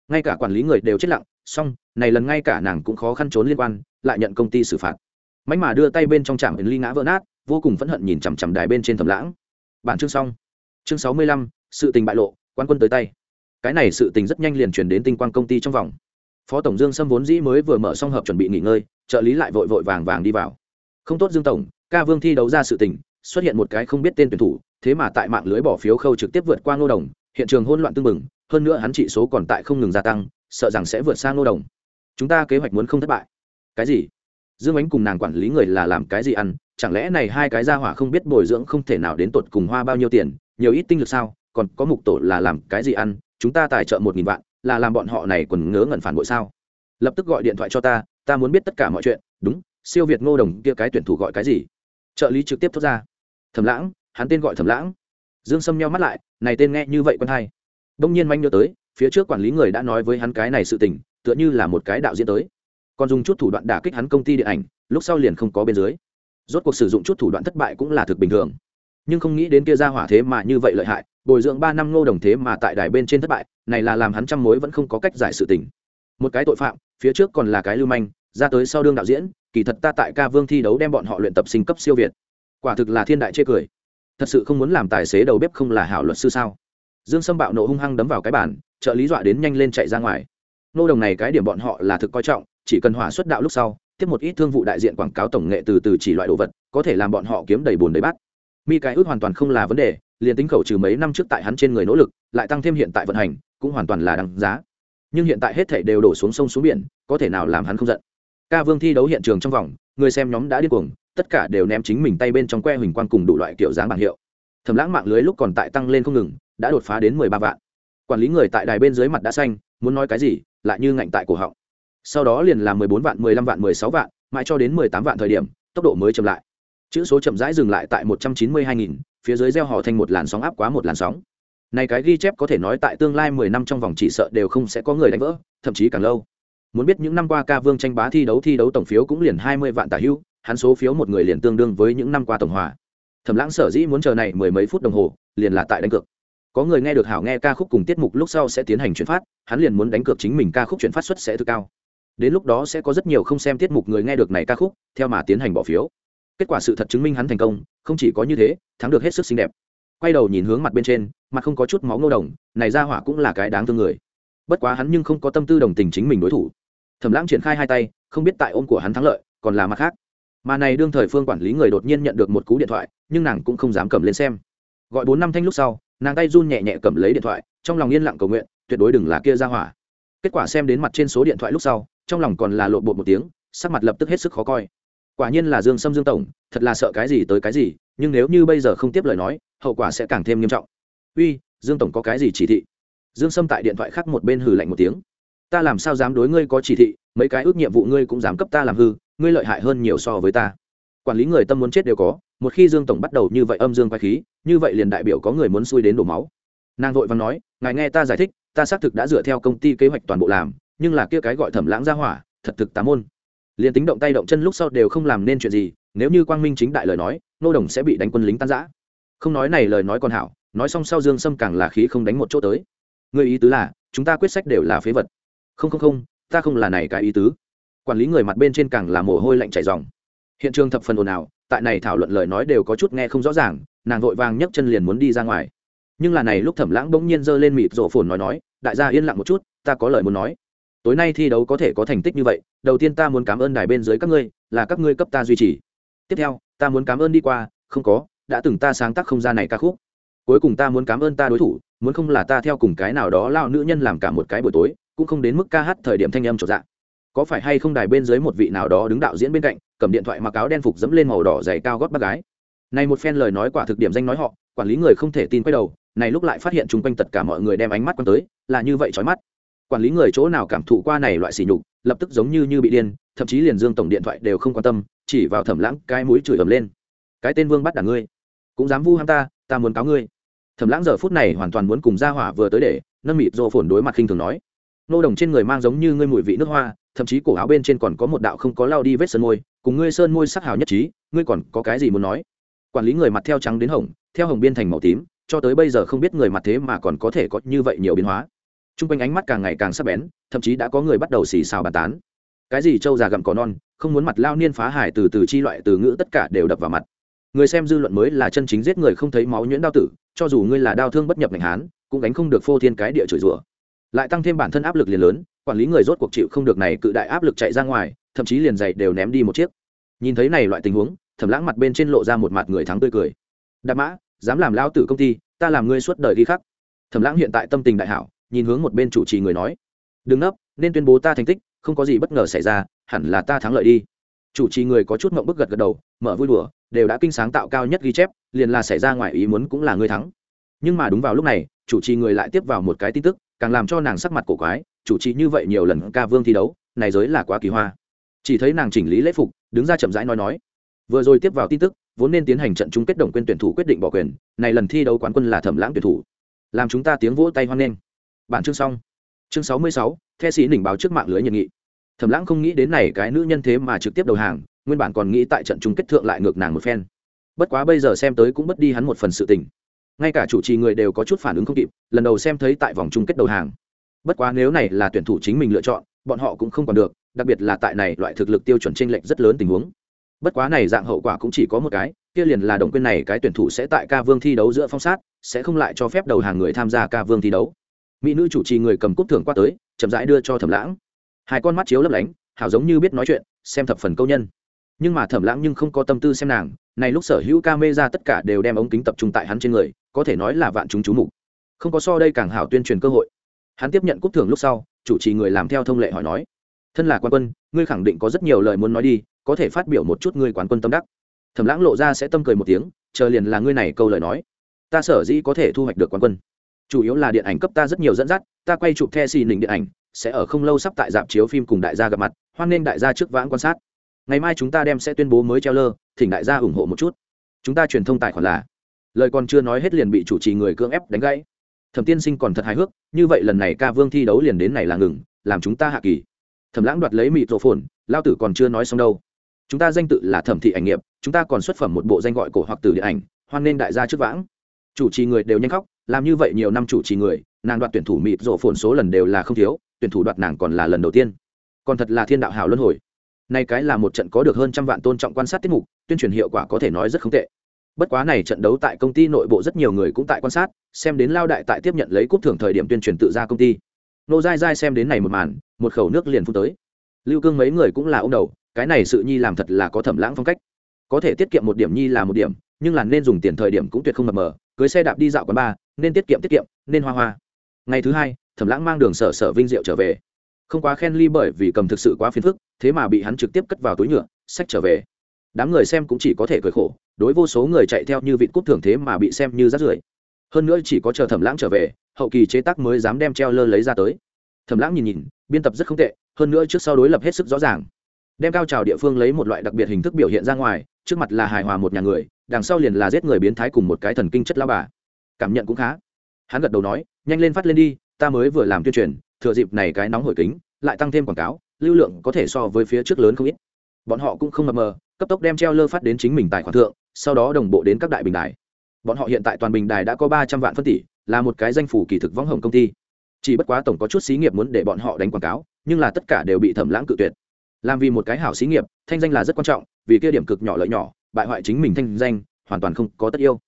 Speaker 1: Ngay cả quản lý người đều chết lặng, xong, này lần ngay cả nàng cũng khó khăn trốn liên quan, lại nhận công ty xử phạt. Mánh mà đưa tay bên trong trạm ly ngã vỡ nát, vô cùng phẫn hận nhìn chằm chằm đài bên trên thầm lãng. Bản chương xong. Chương sáu mươi lăm, sự tình bại lộ, quan quân tới tay. Cái này sự tình rất nhanh liền chuyển đến tinh quang công ty trong vòng phó tổng dương sâm vốn dĩ mới vừa mở xong hợp chuẩn bị nghỉ ngơi, trợ lý lại vội vội vàng vàng đi vào. Không tốt dương tổng, ca vương thi đấu ra sự tình, xuất hiện một cái không biết tên tuyển thủ, thế mà tại mạng lưới bỏ phiếu khâu trực tiếp vượt qua ngô đồng, hiện trường hỗn loạn tương mừng hơn nữa hắn trị số còn tại không ngừng gia tăng, sợ rằng sẽ vượt sang ngô đồng. Chúng ta kế hoạch muốn không thất bại. Cái gì? Dương ánh cùng nàng quản lý người là làm cái gì ăn? Chẳng lẽ này hai cái gia hỏa không biết bồi dưỡng không thể nào đến tột cùng hoa bao nhiêu tiền, nhiều ít tinh lực sao? Còn có mục tổ là làm cái gì ăn? Chúng ta tài trợ một nghìn vạn là làm bọn họ này còn ngớ ngẩn phản bội sao? Lập tức gọi điện thoại cho ta ta muốn biết tất cả mọi chuyện. Đúng, siêu việt ngô đồng kia cái tuyển thủ gọi cái gì? Trợ lý trực tiếp thốt ra. Thẩm lãng, hắn tên gọi thẩm lãng. Dương sâm nhau mắt lại, này tên nghe như vậy quân hay. đông nhiên manh nhớ tới, phía trước quản lý người đã nói với hắn cái này sự tình, tựa như là một cái đạo diễn tới. Còn dùng chút thủ đoạn đả kích hắn công ty điện ảnh, lúc sau liền không có bên dưới. Rốt cuộc sử dụng chút thủ đoạn thất bại cũng là thực bình thường. Nhưng không nghĩ đến kia ra hỏa thế mà như vậy lợi hại bồi dưỡng ba năm ngô đồng thế mà tại đài bên trên thất bại, này là làm hắn trăm mối vẫn không có cách giải sự tình. Một cái tội phạm, phía trước còn là cái lưu manh, ra tới sau đương đạo diễn, kỳ thật ta tại ca vương thi đấu đem bọn họ luyện tập sinh cấp siêu việt. Quả thực là thiên đại chê cười. Thật sự không muốn làm tài xế đầu bếp không là hảo luật sư sao? Dương sâm bạo nộ hung hăng đấm vào cái bàn, trợ lý dọa đến nhanh lên chạy ra ngoài. Nô đồng này cái điểm bọn họ là thực coi trọng, chỉ cần hỏa xuất đạo lúc sau, tiếp một ít thương vụ đại diện quảng cáo tổng nghệ từ từ chỉ loại đồ vật, có thể làm bọn họ kiếm đầy bùn đầy bát. Mi cái ước hoàn toàn không là vấn đề liền tính khẩu trừ mấy năm trước tại hắn trên người nỗ lực, lại tăng thêm hiện tại vận hành, cũng hoàn toàn là đáng giá. Nhưng hiện tại hết thảy đều đổ xuống sông xuống biển, có thể nào làm hắn không giận? Ca vương thi đấu hiện trường trong vòng, người xem nhóm đã điên cuồng, tất cả đều ném chính mình tay bên trong que huỳnh quang cùng đủ loại kiểu dáng bảng hiệu. Thầm lãng mạng lưới lúc còn tại tăng lên không ngừng, đã đột phá đến mười ba vạn. Quản lý người tại đài bên dưới mặt đã xanh, muốn nói cái gì, lại như ngạnh tại cổ họng. Sau đó liền là mười bốn vạn, mười lăm vạn, mười sáu vạn, mãi cho đến mười tám vạn thời điểm, tốc độ mới chậm lại. Chữ số chậm rãi dừng lại tại một trăm chín mươi hai nghìn phía dưới gieo họ thành một làn sóng áp quá một làn sóng. Này cái ghi chép có thể nói tại tương lai mười năm trong vòng chỉ sợ đều không sẽ có người đánh vỡ, thậm chí càng lâu. Muốn biết những năm qua ca vương tranh bá thi đấu thi đấu tổng phiếu cũng liền hai mươi vạn tả hữu hắn số phiếu một người liền tương đương với những năm qua tổng hòa. Thẩm lãng sở dĩ muốn chờ này mười mấy phút đồng hồ, liền là tại đánh cược. Có người nghe được hảo nghe ca khúc cùng tiết mục lúc sau sẽ tiến hành chuyển phát, hắn liền muốn đánh cược chính mình ca khúc chuyển phát suất sẽ thực cao. Đến lúc đó sẽ có rất nhiều không xem tiết mục người nghe được này ca khúc, theo mà tiến hành bỏ phiếu kết quả sự thật chứng minh hắn thành công, không chỉ có như thế, thắng được hết sức xinh đẹp. Quay đầu nhìn hướng mặt bên trên, mặt không có chút máu ngô đồng, này ra hỏa cũng là cái đáng thương người. Bất quá hắn nhưng không có tâm tư đồng tình chính mình đối thủ. Thẩm lãng triển khai hai tay, không biết tại ôm của hắn thắng lợi, còn là mặt khác. Mà này đương thời phương quản lý người đột nhiên nhận được một cú điện thoại, nhưng nàng cũng không dám cầm lên xem. Gọi bốn năm thanh lúc sau, nàng tay run nhẹ nhẹ cầm lấy điện thoại, trong lòng yên lặng cầu nguyện, tuyệt đối đừng là kia ra hỏa. Kết quả xem đến mặt trên số điện thoại lúc sau, trong lòng còn là lộn bột một tiếng, sắc mặt lập tức hết sức khó coi quả nhiên là dương sâm dương tổng, thật là sợ cái gì tới cái gì, nhưng nếu như bây giờ không tiếp lời nói, hậu quả sẽ càng thêm nghiêm trọng. Uy, dương tổng có cái gì chỉ thị? Dương sâm tại điện thoại khác một bên hừ lạnh một tiếng. Ta làm sao dám đối ngươi có chỉ thị, mấy cái ước nhiệm vụ ngươi cũng dám cấp ta làm hư, ngươi lợi hại hơn nhiều so với ta. Quản lý người tâm muốn chết đều có, một khi dương tổng bắt đầu như vậy âm dương quay khí, như vậy liền đại biểu có người muốn xui đến đổ máu. Nàng vội và nói, ngài nghe ta giải thích, ta xác thực đã dựa theo công ty kế hoạch toàn bộ làm, nhưng là kia cái gọi thẩm lãng ra hỏa, thật thực tám môn liền tính động tay động chân lúc sau đều không làm nên chuyện gì, nếu như quang minh chính đại lời nói, nô đồng sẽ bị đánh quân lính tan giã không nói này lời nói còn hảo, nói xong sau dương sâm càng là khí không đánh một chỗ tới. Người ý tứ là, chúng ta quyết sách đều là phế vật. Không không không, ta không là này cái ý tứ. Quản lý người mặt bên trên càng là mồ hôi lạnh chảy dòng hiện trường thập phần ồn ào, tại này thảo luận lời nói đều có chút nghe không rõ ràng, nàng vội vàng nhấc chân liền muốn đi ra ngoài. Nhưng là này lúc thẩm lãng bỗng nhiên giơ lên mịt rổ phồn nói nói, đại gia yên lặng một chút, ta có lời muốn nói tối nay thi đấu có thể có thành tích như vậy, đầu tiên ta muốn cảm ơn đài bên dưới các ngươi, là các ngươi cấp ta duy trì. Tiếp theo, ta muốn cảm ơn đi qua, không có, đã từng ta sáng tác không ra này ca khúc. Cuối cùng ta muốn cảm ơn ta đối thủ, muốn không là ta theo cùng cái nào đó lao nữ nhân làm cả một cái buổi tối, cũng không đến mức ca hát thời điểm thanh âm trọn dạng có phải hay không đài bên dưới một vị nào đó đứng đạo diễn bên cạnh, cầm điện thoại mặc áo đen phục dẫm lên màu đỏ dày cao gót bác gái. Này một phen lời nói quả thực điểm danh nói họ, quản lý người không thể tin quay đầu, này lúc lại phát hiện chung quanh tất cả mọi người đem ánh mắt quan tới, là như vậy trói mắt quản lý người chỗ nào cảm thụ qua này loại sỉ nhục, lập tức giống như như bị điên, thậm chí liền dương tổng điện thoại đều không quan tâm, chỉ vào thẩm lãng cái mũi chửi ầm lên. Cái tên vương bắt đả ngươi. Cũng dám vu ham ta ta muốn cáo ngươi. Thẩm lãng giờ phút này hoàn toàn muốn cùng gia hỏa vừa tới để, nâng mịt rộ phồn đối mặt khinh thường nói. Nô đồng trên người mang giống như ngươi mùi vị nước hoa, thậm chí cổ áo bên trên còn có một đạo không có lao đi vết sơn môi, cùng ngươi sơn môi sắc hào nhất trí, ngươi còn có cái gì muốn nói? Quản lý người mặt theo trắng đến hồng, theo hồng biên thành màu tím, cho tới bây giờ không biết người mặt thế mà còn có thể có như vậy nhiều biến hóa t r u n g quanh ánh mắt càng ngày càng sắc bén, thậm chí đã có người bắt đầu xì xào bàn tán. Cái gì trâu già gặm cỏ non, không muốn mặt lao niên phá hải từ từ chi loại từ ngữ tất cả đều đập vào mặt. Người xem dư luận mới là chân chính giết người không thấy máu nhuyễn đao tử, cho dù ngươi là đao thương bất nhập ngành hán, cũng đánh không được phô thiên cái địa chửi rủa. Lại tăng thêm bản thân áp lực liền lớn, quản lý người rốt cuộc chịu không được này cự đại áp lực chạy ra ngoài, thậm chí liền giày đều ném đi một chiếc. Nhìn thấy này loại tình huống, thẩm lãng mặt bên trên lộ ra một mặt người thắng tươi cười. Đạp mã, dám làm lao tử công ty, ta làm ngươi suốt đời đi khắc. Thẩm lãng hiện tại tâm tình đại hảo nhìn hướng một bên chủ trì người nói. Đừng nấp, nên tuyên bố ta thành tích, không có gì bất ngờ xảy ra, hẳn là ta thắng lợi đi. Chủ trì người có chút mộng bức gật gật đầu, mở vui đùa, đều đã kinh sáng tạo cao nhất ghi chép, liền là xảy ra ngoài ý muốn cũng là ngươi thắng. Nhưng mà đúng vào lúc này, chủ trì người lại tiếp vào một cái tin tức, càng làm cho nàng sắc mặt cổ quái, chủ trì như vậy nhiều lần ca vương thi đấu, này giới là quá kỳ hoa. Chỉ thấy nàng chỉnh lý lễ phục, đứng ra chậm rãi nói nói. Vừa rồi tiếp vào tin tức, vốn nên tiến hành trận chung kết đồng quyền tuyển thủ quyết định bỏ quyền, này lần thi đấu quán quân là thẩm lãng tuyển thủ. Làm chúng ta tiếng vỗ tay hoan nghênh bản chương xong. Chương sáu mươi sáu, the sĩ đỉnh báo trước mạng lưới nhiệt nghị. Thẩm lãng không nghĩ đến này cái nữ nhân thế mà trực tiếp đầu hàng, nguyên bản còn nghĩ tại trận chung kết thượng lại ngược nàng một phen. Bất quá bây giờ xem tới cũng bất đi hắn một phần sự tình. Ngay cả chủ trì người đều có chút phản ứng không kịp, lần đầu xem thấy tại vòng chung kết đầu hàng. Bất quá nếu này là tuyển thủ chính mình lựa chọn, bọn họ cũng không còn được, đặc biệt là tại này loại thực lực tiêu chuẩn t r ê n lệch rất lớn tình huống. Bất quá này dạng hậu quả cũng chỉ có một cái, kia liền là đồng quên này cái tuyển thủ sẽ tại ca vương thi đấu giữa phong sát, sẽ không lại cho phép đầu hàng người tham gia ca vương thi đấu mỹ nữ chủ trì người cầm cúp thưởng qua tới, chậm rãi đưa cho thẩm lãng. Hai con mắt chiếu lấp lánh, hảo giống như biết nói chuyện, xem thập phần câu nhân. Nhưng mà thẩm lãng nhưng không có tâm tư xem nàng, này lúc sở hữu ca mê ra tất cả đều đem ống kính tập trung tại hắn trên người, có thể nói là vạn chúng chú mục. Không có so đây càng hảo tuyên truyền cơ hội. Hắn tiếp nhận cúp thưởng lúc sau, chủ trì người làm theo thông lệ hỏi nói. Thân là quan quân, ngươi khẳng định có rất nhiều lời muốn nói đi, có thể phát biểu một chút ngươi quán quân tâm đắc. Thẩm lãng lộ ra sẽ tâm cười một tiếng, chờ liền là ngươi này câu lời nói. Ta sở dĩ có thể thu hoạch được quán quân chủ yếu là điện ảnh cấp ta rất nhiều dẫn dắt, ta quay chụp the xì nỉnh điện ảnh, sẽ ở không lâu sắp tại dạp chiếu phim cùng đại gia gặp mặt, hoan nghênh đại gia trước vãng quan sát. Ngày mai chúng ta đem sẽ tuyên bố mới treo lơ thỉnh đại gia ủng hộ một chút. Chúng ta truyền thông tài khoản là lời còn chưa nói hết liền bị chủ trì người cưỡng ép đánh gãy. Thẩm tiên sinh còn thật hài hước, như vậy lần này ca vương thi đấu liền đến này là ngừng, làm chúng ta hạ kỳ. Thẩm lãng đoạt lấy mịt rộ phồn, lao tử còn chưa nói xong đâu. Chúng ta danh tự là thẩm thị ảnh nghiệp, chúng ta còn xuất phẩm một bộ danh gọi cổ hoặc từ điện ảnh, hoan nên đại gia trước vãng. Chủ trì người đều nhanh khóc làm như vậy nhiều năm chủ trì người, nàng đoạt tuyển thủ mịt rộ phồn số lần đều là không thiếu, tuyển thủ đoạt nàng còn là lần đầu tiên. Còn thật là thiên đạo hào luân hồi. Nay cái là một trận có được hơn trăm vạn tôn trọng quan sát tiết mục, tuyên truyền hiệu quả có thể nói rất không tệ. Bất quá này trận đấu tại công ty nội bộ rất nhiều người cũng tại quan sát, xem đến lao đại tại tiếp nhận lấy cúp thưởng thời điểm tuyên truyền tự ra công ty. Nô dai dai xem đến này một màn, một khẩu nước liền phun tới. Lưu cương mấy người cũng là ông đầu, cái này sự nhi làm thật là có thẩm lãng phong cách. Có thể tiết kiệm một điểm nhi là một điểm, nhưng là nên dùng tiền thời điểm cũng tuyệt không mập mờ, cưới xe đạp đi dạo quán bar nên tiết kiệm tiết kiệm, nên hoa hoa. Ngày thứ hai, thẩm lãng mang đường sở sở vinh diệu trở về. Không quá khen ly bởi vì cầm thực sự quá phiền phức, thế mà bị hắn trực tiếp cất vào túi nhựa sách trở về. Đám người xem cũng chỉ có thể cười khổ, đối vô số người chạy theo như vịt cút thưởng thế mà bị xem như rát rưởi. Hơn nữa chỉ có chờ thẩm lãng trở về, hậu kỳ chế tác mới dám đem treo lơ lấy ra tới. Thẩm lãng nhìn nhìn, biên tập rất không tệ, hơn nữa trước sau đối lập hết sức rõ ràng. Đem cao trào địa phương lấy một loại đặc biệt hình thức biểu hiện ra ngoài, trước mặt là hài hòa một nhà người, đằng sau liền là giết người biến thái cùng một cái thần kinh chất lao bà cảm nhận cũng khá. Hắn gật đầu nói, nhanh lên phát lên đi, ta mới vừa làm tuyên truyền, thừa dịp này cái nóng hổi kính, lại tăng thêm quảng cáo, lưu lượng có thể so với phía trước lớn không ít. Bọn họ cũng không mập mờ, cấp tốc đem treo lơ phát đến chính mình tài khoản thượng, sau đó đồng bộ đến các đại bình đài. Bọn họ hiện tại toàn bình đài đã có ba trăm vạn phân tỷ, là một cái danh phủ kỳ thực võng hồng công ty. Chỉ bất quá tổng có chút xí nghiệp muốn để bọn họ đánh quảng cáo, nhưng là tất cả đều bị thẩm lãng cự tuyệt. Làm vì một cái hảo xí nghiệp, thanh danh là rất quan trọng, vì kia điểm cực nhỏ lợi nhỏ, bại hoại chính mình thanh danh, hoàn toàn không có tất yêu.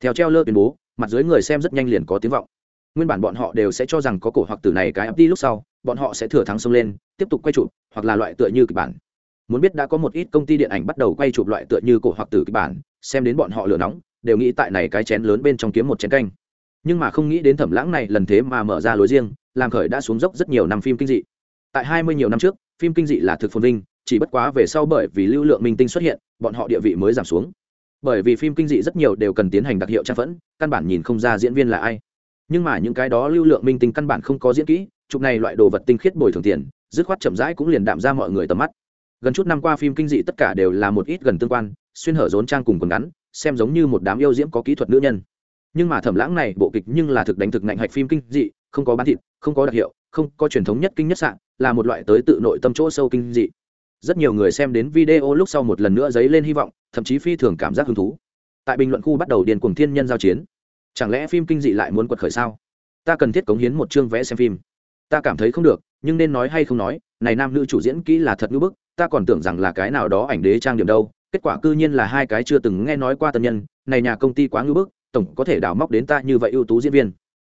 Speaker 1: Theo treo lơ tuyên bố mặt dưới người xem rất nhanh liền có tiếng vọng. Nguyên bản bọn họ đều sẽ cho rằng có cổ hoặc từ này cái ấp đi lúc sau, bọn họ sẽ thừa thắng xông lên, tiếp tục quay chụp, hoặc là loại tựa như kịch bản. Muốn biết đã có một ít công ty điện ảnh bắt đầu quay chụp loại tựa như cổ hoặc tử kịch bản, xem đến bọn họ lửa nóng, đều nghĩ tại này cái chén lớn bên trong kiếm một chén canh. Nhưng mà không nghĩ đến thẩm lãng này lần thế mà mở ra lối riêng, làm khởi đã xuống dốc rất nhiều năm phim kinh dị. Tại hai mươi nhiều năm trước, phim kinh dị là thực phồn vinh, chỉ bất quá về sau bởi vì lưu lượng minh tinh xuất hiện, bọn họ địa vị mới giảm xuống bởi vì phim kinh dị rất nhiều đều cần tiến hành đặc hiệu trang phẫn, căn bản nhìn không ra diễn viên là ai. Nhưng mà những cái đó lưu lượng minh tinh căn bản không có diễn kỹ, chụp này loại đồ vật tinh khiết bồi thường tiền, dứt khoát chậm rãi cũng liền đạm ra mọi người tầm mắt. Gần chút năm qua phim kinh dị tất cả đều là một ít gần tương quan, xuyên hở rốn trang cùng quần ngắn, xem giống như một đám yêu diễm có kỹ thuật nữ nhân. Nhưng mà thẩm lãng này bộ kịch nhưng là thực đánh thực ngạnh hạch phim kinh dị, không có bán thịt, không có đặc hiệu, không có truyền thống nhất kinh nhất sạn là một loại tới tự nội tâm chỗ sâu kinh dị. Rất nhiều người xem đến video lúc sau một lần nữa dấy lên hy vọng thậm chí phi thường cảm giác hứng thú. Tại bình luận khu bắt đầu điền cuồng thiên nhân giao chiến, chẳng lẽ phim kinh dị lại muốn quật khởi sao? Ta cần thiết cống hiến một chương vẽ xem phim. Ta cảm thấy không được, nhưng nên nói hay không nói, này nam nữ chủ diễn kỹ là thật ngữ bức, ta còn tưởng rằng là cái nào đó ảnh đế trang điểm đâu, kết quả cư nhiên là hai cái chưa từng nghe nói qua tân nhân, này nhà công ty quá ngữ bức, tổng có thể đào móc đến ta như vậy ưu tú diễn viên.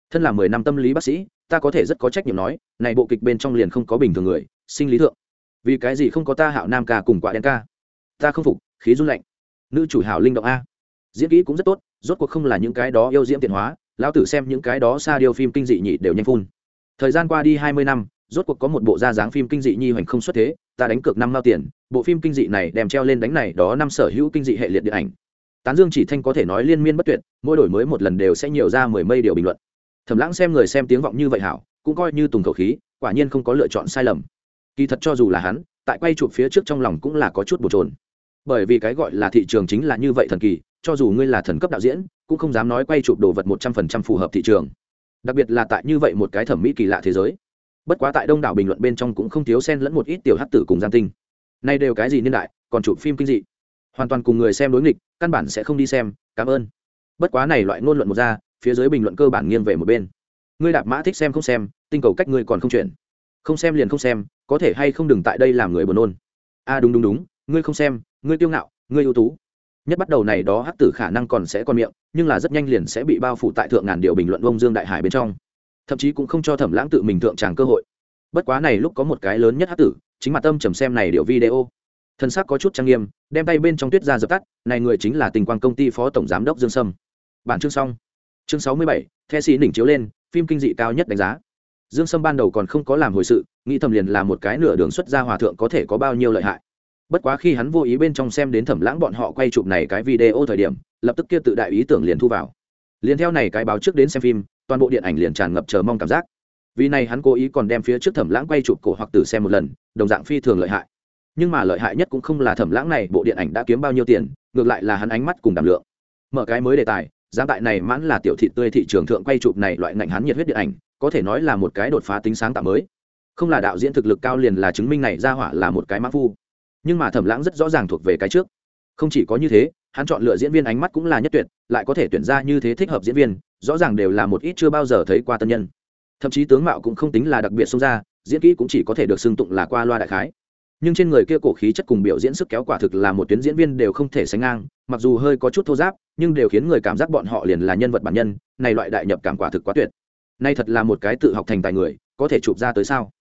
Speaker 1: Thân là mười năm tâm lý bác sĩ, ta có thể rất có trách nhiệm nói, này bộ kịch bên trong liền không có bình thường người, sinh lý thượng. Vì cái gì không có ta hạo nam ca cùng quả đen ca? Ta không phục, khí run lạnh nữ chủ hảo linh động a. Diễn kỹ cũng rất tốt, rốt cuộc không là những cái đó yêu diễn tiện hóa, lão tử xem những cái đó xa điêu phim kinh dị nhị đều nhanh phun. Thời gian qua đi hai mươi năm, rốt cuộc có một bộ ra dáng phim kinh dị nhi hoành không xuất thế, ta đánh cược năm mao tiền, bộ phim kinh dị này đem treo lên đánh này đó năm sở hữu kinh dị hệ liệt điện ảnh. Tán dương chỉ thanh có thể nói liên miên bất tuyệt, mỗi đổi mới một lần đều sẽ nhiều ra mười mây điều bình luận. Thầm lãng xem người xem tiếng vọng như vậy hảo, cũng coi như tùng khẩu khí, quả nhiên không có lựa chọn sai lầm. Kỳ thật cho dù là hắn, tại quay chụp phía trước trong lòng cũng là có chút bột trồn bởi vì cái gọi là thị trường chính là như vậy thần kỳ, cho dù ngươi là thần cấp đạo diễn, cũng không dám nói quay chụp đồ vật một trăm phần trăm phù hợp thị trường. Đặc biệt là tại như vậy một cái thẩm mỹ kỳ lạ thế giới. Bất quá tại đông đảo bình luận bên trong cũng không thiếu xen lẫn một ít tiểu hát tử cùng gian tinh. Nay đều cái gì niên đại, còn chụp phim kinh dị. Hoàn toàn cùng người xem đối nghịch, căn bản sẽ không đi xem, cảm ơn. Bất quá này loại ngôn luận một ra, phía dưới bình luận cơ bản nghiêng về một bên. Ngươi đạp mã thích xem không xem, tinh cầu cách ngươi còn không chuyển. Không xem liền không xem, có thể hay không đừng tại đây làm người buồn nôn. A à đúng đúng đúng ngươi không xem, ngươi tiêu ngạo, ngươi ưu tú. Nhất bắt đầu này đó hắc tử khả năng còn sẽ còn miệng, nhưng là rất nhanh liền sẽ bị bao phủ tại thượng ngàn điều bình luận bông dương đại hải bên trong. Thậm chí cũng không cho thẩm lãng tự mình thượng tràng cơ hội. Bất quá này lúc có một cái lớn nhất hắc tử, chính mặt tâm trầm xem này điều video. Thân xác có chút trang nghiêm, đem tay bên trong tuyết ra dập tắt, này người chính là tình quan công ty phó tổng giám đốc dương sâm. Bản chương xong. Chương sáu mươi bảy, the sĩ đỉnh chiếu lên, phim kinh dị cao nhất đánh giá. Dương sâm ban đầu còn không có làm hồi sự, nghĩ thầm liền là một cái nửa đường xuất ra hòa thượng có thể có bao nhiêu lợi hại bất quá khi hắn vô ý bên trong xem đến thẩm lãng bọn họ quay chụp này cái video thời điểm, lập tức kia tự đại ý tưởng liền thu vào. Liền theo này cái báo trước đến xem phim, toàn bộ điện ảnh liền tràn ngập chờ mong cảm giác. Vì này hắn cố ý còn đem phía trước thẩm lãng quay chụp cổ hoặc tử xem một lần, đồng dạng phi thường lợi hại. Nhưng mà lợi hại nhất cũng không là thẩm lãng này, bộ điện ảnh đã kiếm bao nhiêu tiền, ngược lại là hắn ánh mắt cùng đảm lượng. Mở cái mới đề tài dám tại này mãn là tiểu thị tươi thị trường thượng quay chụp này loại ngạnh hắn nhiệt huyết điện ảnh, có thể nói là một cái đột phá tính sáng tạo mới. Không là đạo diễn thực lực cao liền là chứng minh này ra hỏa là một cái mã phu nhưng mà thẩm lãng rất rõ ràng thuộc về cái trước. Không chỉ có như thế, hắn chọn lựa diễn viên ánh mắt cũng là nhất tuyệt, lại có thể tuyển ra như thế thích hợp diễn viên, rõ ràng đều là một ít chưa bao giờ thấy qua tân nhân. Thậm chí tướng mạo cũng không tính là đặc biệt xông ra, diễn kỹ cũng chỉ có thể được xưng tụng là qua loa đại khái. Nhưng trên người kia cổ khí chất cùng biểu diễn sức kéo quả thực là một tuyến diễn viên đều không thể sánh ngang, mặc dù hơi có chút thô giáp, nhưng đều khiến người cảm giác bọn họ liền là nhân vật bản nhân, này loại đại nhập cảm quả thực quá tuyệt. Nay thật là một cái tự học thành tài người, có thể chụp ra tới sao?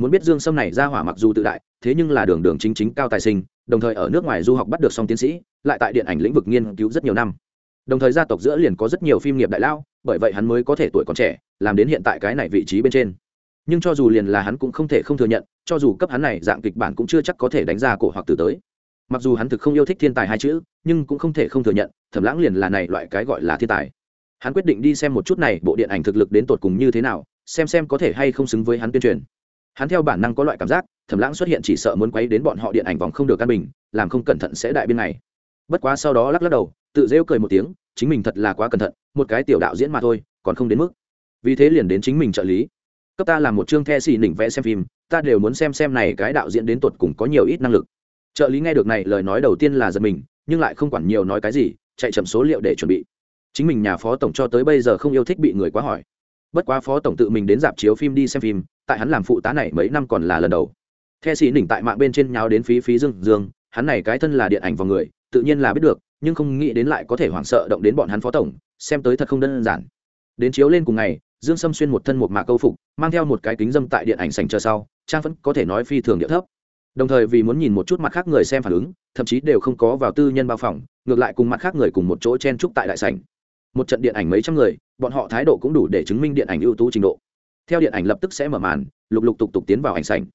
Speaker 1: Muốn biết dương sâm này ra hỏa mặc dù tự đại, thế nhưng là đường đường chính chính cao tài sinh, đồng thời ở nước ngoài du học bắt được song tiến sĩ, lại tại điện ảnh lĩnh vực nghiên cứu rất nhiều năm. Đồng thời gia tộc giữa liền có rất nhiều phim nghiệp đại lao, bởi vậy hắn mới có thể tuổi còn trẻ, làm đến hiện tại cái này vị trí bên trên. Nhưng cho dù liền là hắn cũng không thể không thừa nhận, cho dù cấp hắn này dạng kịch bản cũng chưa chắc có thể đánh ra cổ hoặc từ tới. Mặc dù hắn thực không yêu thích thiên tài hai chữ, nhưng cũng không thể không thừa nhận, thẩm lãng liền là này loại cái gọi là thiên tài. Hắn quyết định đi xem một chút này bộ điện ảnh thực lực đến tột cùng như thế nào, xem xem có thể hay không xứng với hắn tuyên truyền hắn theo bản năng có loại cảm giác, thẩm lãng xuất hiện chỉ sợ muốn quấy đến bọn họ điện ảnh vòng không được căn bình, làm không cẩn thận sẽ đại biên này. Bất quá sau đó lắc lắc đầu, tự rêu cười một tiếng, chính mình thật là quá cẩn thận, một cái tiểu đạo diễn mà thôi, còn không đến mức. Vì thế liền đến chính mình trợ lý. Cấp ta làm một chương the xì nỉnh vẽ xem phim, ta đều muốn xem xem này cái đạo diễn đến tột cùng có nhiều ít năng lực. Trợ lý nghe được này, lời nói đầu tiên là giật mình, nhưng lại không quản nhiều nói cái gì, chạy chậm số liệu để chuẩn bị. Chính mình nhà phó tổng cho tới bây giờ không yêu thích bị người quá hỏi bất quá phó tổng tự mình đến dạp chiếu phim đi xem phim, tại hắn làm phụ tá này mấy năm còn là lần đầu. The sĩ nỉnh tại mạng bên trên nháo đến phí phí dương dương, hắn này cái thân là điện ảnh vào người, tự nhiên là biết được, nhưng không nghĩ đến lại có thể hoảng sợ động đến bọn hắn phó tổng, xem tới thật không đơn giản. Đến chiếu lên cùng ngày, dương sâm xuyên một thân một mạ câu phục, mang theo một cái kính dâm tại điện ảnh sành chờ sau, trang vẫn có thể nói phi thường địa thấp. Đồng thời vì muốn nhìn một chút mặt khác người xem phản ứng, thậm chí đều không có vào tư nhân bao phòng, ngược lại cùng mặt khác người cùng một chỗ chen trúc tại đại sảnh một trận điện ảnh mấy trăm người, bọn họ thái độ cũng đủ để chứng minh điện ảnh ưu tú trình độ. Theo điện ảnh lập tức sẽ mở màn, lục lục tục tục tiến vào ảnh sảnh.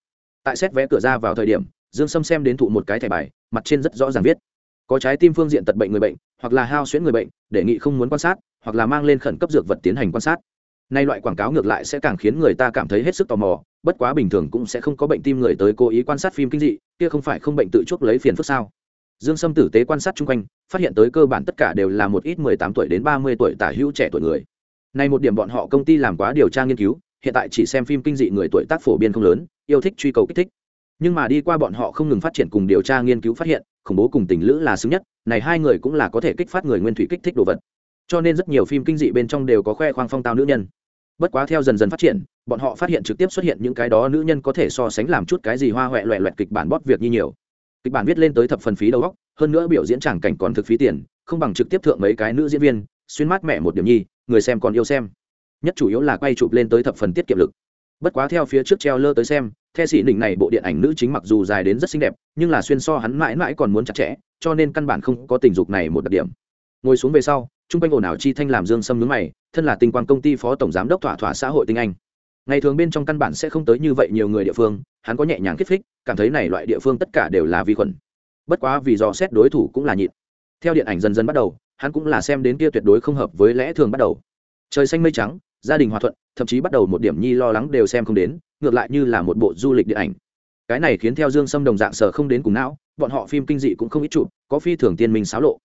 Speaker 1: Tại xét vé cửa ra vào thời điểm, dương sâm xem đến thụ một cái thẻ bài, mặt trên rất rõ ràng viết, có trái tim phương diện tật bệnh người bệnh, hoặc là hao xuyễn người bệnh, đề nghị không muốn quan sát, hoặc là mang lên khẩn cấp dược vật tiến hành quan sát. Nay loại quảng cáo ngược lại sẽ càng khiến người ta cảm thấy hết sức tò mò, bất quá bình thường cũng sẽ không có bệnh tim người tới cố ý quan sát phim kinh dị, kia không phải không bệnh tự chuốc lấy phiền phức sao? Dương sâm tử tế quan sát chung quanh, phát hiện tới cơ bản tất cả đều là một ít mười tám tuổi đến ba mươi tuổi tả hữu trẻ tuổi người. Nay một điểm bọn họ công ty làm quá điều tra nghiên cứu, hiện tại chỉ xem phim kinh dị người tuổi tác phổ biến không lớn, yêu thích truy cầu kích thích. Nhưng mà đi qua bọn họ không ngừng phát triển cùng điều tra nghiên cứu phát hiện, khủng bố cùng tình lữ là xứng nhất, này hai người cũng là có thể kích phát người nguyên thủy kích thích đồ vật. Cho nên rất nhiều phim kinh dị bên trong đều có khoe khoang phong tao nữ nhân. Bất quá theo dần dần phát triển, bọn họ phát hiện trực tiếp xuất hiện những cái đó nữ nhân có thể so sánh làm chút cái gì hoa huệ loẹ loẹt kịch bản bóp việc như nhiều kịch bản viết lên tới thập phần phí đầu góc hơn nữa biểu diễn tràng cảnh còn thực phí tiền, không bằng trực tiếp thượng mấy cái nữ diễn viên, xuyên mát mẹ một điểm nhi, người xem còn yêu xem. Nhất chủ yếu là quay chụp lên tới thập phần tiết kiệm lực. Bất quá theo phía trước treo lơ tới xem, the sĩ đỉnh này bộ điện ảnh nữ chính mặc dù dài đến rất xinh đẹp, nhưng là xuyên so hắn mãi mãi còn muốn chặt chẽ, cho nên căn bản không có tình dục này một đặc điểm. Ngồi xuống về sau, chung quanh ồn ào chi thanh làm dương sâm nướng mày, thân là tinh quang công ty phó tổng giám đốc thỏa thỏa xã hội tinh anh. Ngày thường bên trong căn bản sẽ không tới như vậy nhiều người địa phương, hắn có nhẹ nhàng kích thích cảm thấy này loại địa phương tất cả đều là vi khuẩn. Bất quá vì do xét đối thủ cũng là nhịn. Theo điện ảnh dần dần bắt đầu, hắn cũng là xem đến kia tuyệt đối không hợp với lẽ thường bắt đầu. Trời xanh mây trắng, gia đình hòa thuận, thậm chí bắt đầu một điểm nhi lo lắng đều xem không đến, ngược lại như là một bộ du lịch điện ảnh. Cái này khiến theo dương sâm đồng dạng sở không đến cùng não, bọn họ phim kinh dị cũng không ít chụp, có phi thường tiên minh xáo lộ.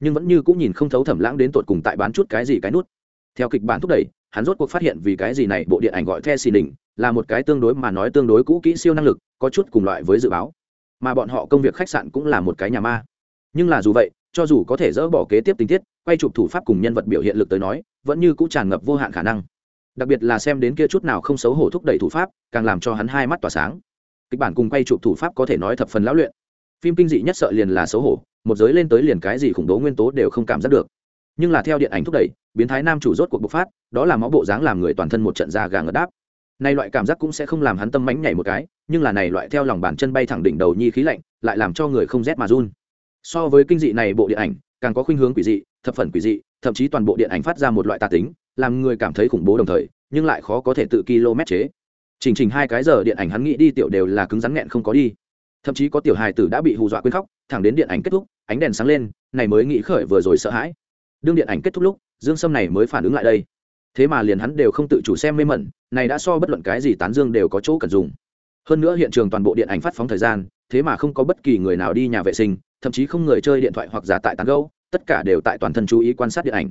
Speaker 1: Nhưng vẫn như cũng nhìn không thấu thẩm lãng đến tột cùng tại bán chút cái gì cái nút. Theo kịch bản thúc đẩy, hắn rốt cuộc phát hiện vì cái gì này bộ điện ảnh gọi the xì đình là một cái tương đối mà nói tương đối cũ kỹ siêu năng lực, có chút cùng loại với dự báo. Mà bọn họ công việc khách sạn cũng là một cái nhà ma. Nhưng là dù vậy, cho dù có thể dỡ bỏ kế tiếp tình tiết, quay chụp thủ pháp cùng nhân vật biểu hiện lực tới nói, vẫn như cũng tràn ngập vô hạn khả năng. Đặc biệt là xem đến kia chút nào không xấu hổ thúc đẩy thủ pháp, càng làm cho hắn hai mắt tỏa sáng. Kịch bản cùng quay chụp thủ pháp có thể nói thập phần lão luyện. Phim kinh dị nhất sợ liền là xấu hổ, một giới lên tới liền cái gì khủng bố nguyên tố đều không cảm giác được. Nhưng là theo điện ảnh thúc đẩy, biến thái nam chủ rốt cuộc bộc phát, đó là máu bộ dáng làm người toàn thân một trận da gà ngất đáp nay loại cảm giác cũng sẽ không làm hắn tâm mánh nhảy một cái, nhưng là này loại theo lòng bàn chân bay thẳng đỉnh đầu nhi khí lạnh, lại làm cho người không rét mà run. So với kinh dị này bộ điện ảnh, càng có khuynh hướng quỷ dị, thập phần quỷ dị, thậm chí toàn bộ điện ảnh phát ra một loại tà tính, làm người cảm thấy khủng bố đồng thời, nhưng lại khó có thể tự km chế. Chỉnh trình hai cái giờ điện ảnh hắn nghĩ đi tiểu đều là cứng rắn nghẹn không có đi. Thậm chí có tiểu hài tử đã bị hù dọa quên khóc, thẳng đến điện ảnh kết thúc, ánh đèn sáng lên, này mới nghĩ khởi vừa rồi sợ hãi. Đương điện ảnh kết thúc lúc, dương sâm này mới phản ứng lại đây thế mà liền hắn đều không tự chủ xem mê mẩn, này đã so bất luận cái gì tán dương đều có chỗ cần dùng. Hơn nữa hiện trường toàn bộ điện ảnh phát phóng thời gian, thế mà không có bất kỳ người nào đi nhà vệ sinh, thậm chí không người chơi điện thoại hoặc giả tại tán gâu tất cả đều tại toàn thân chú ý quan sát điện ảnh.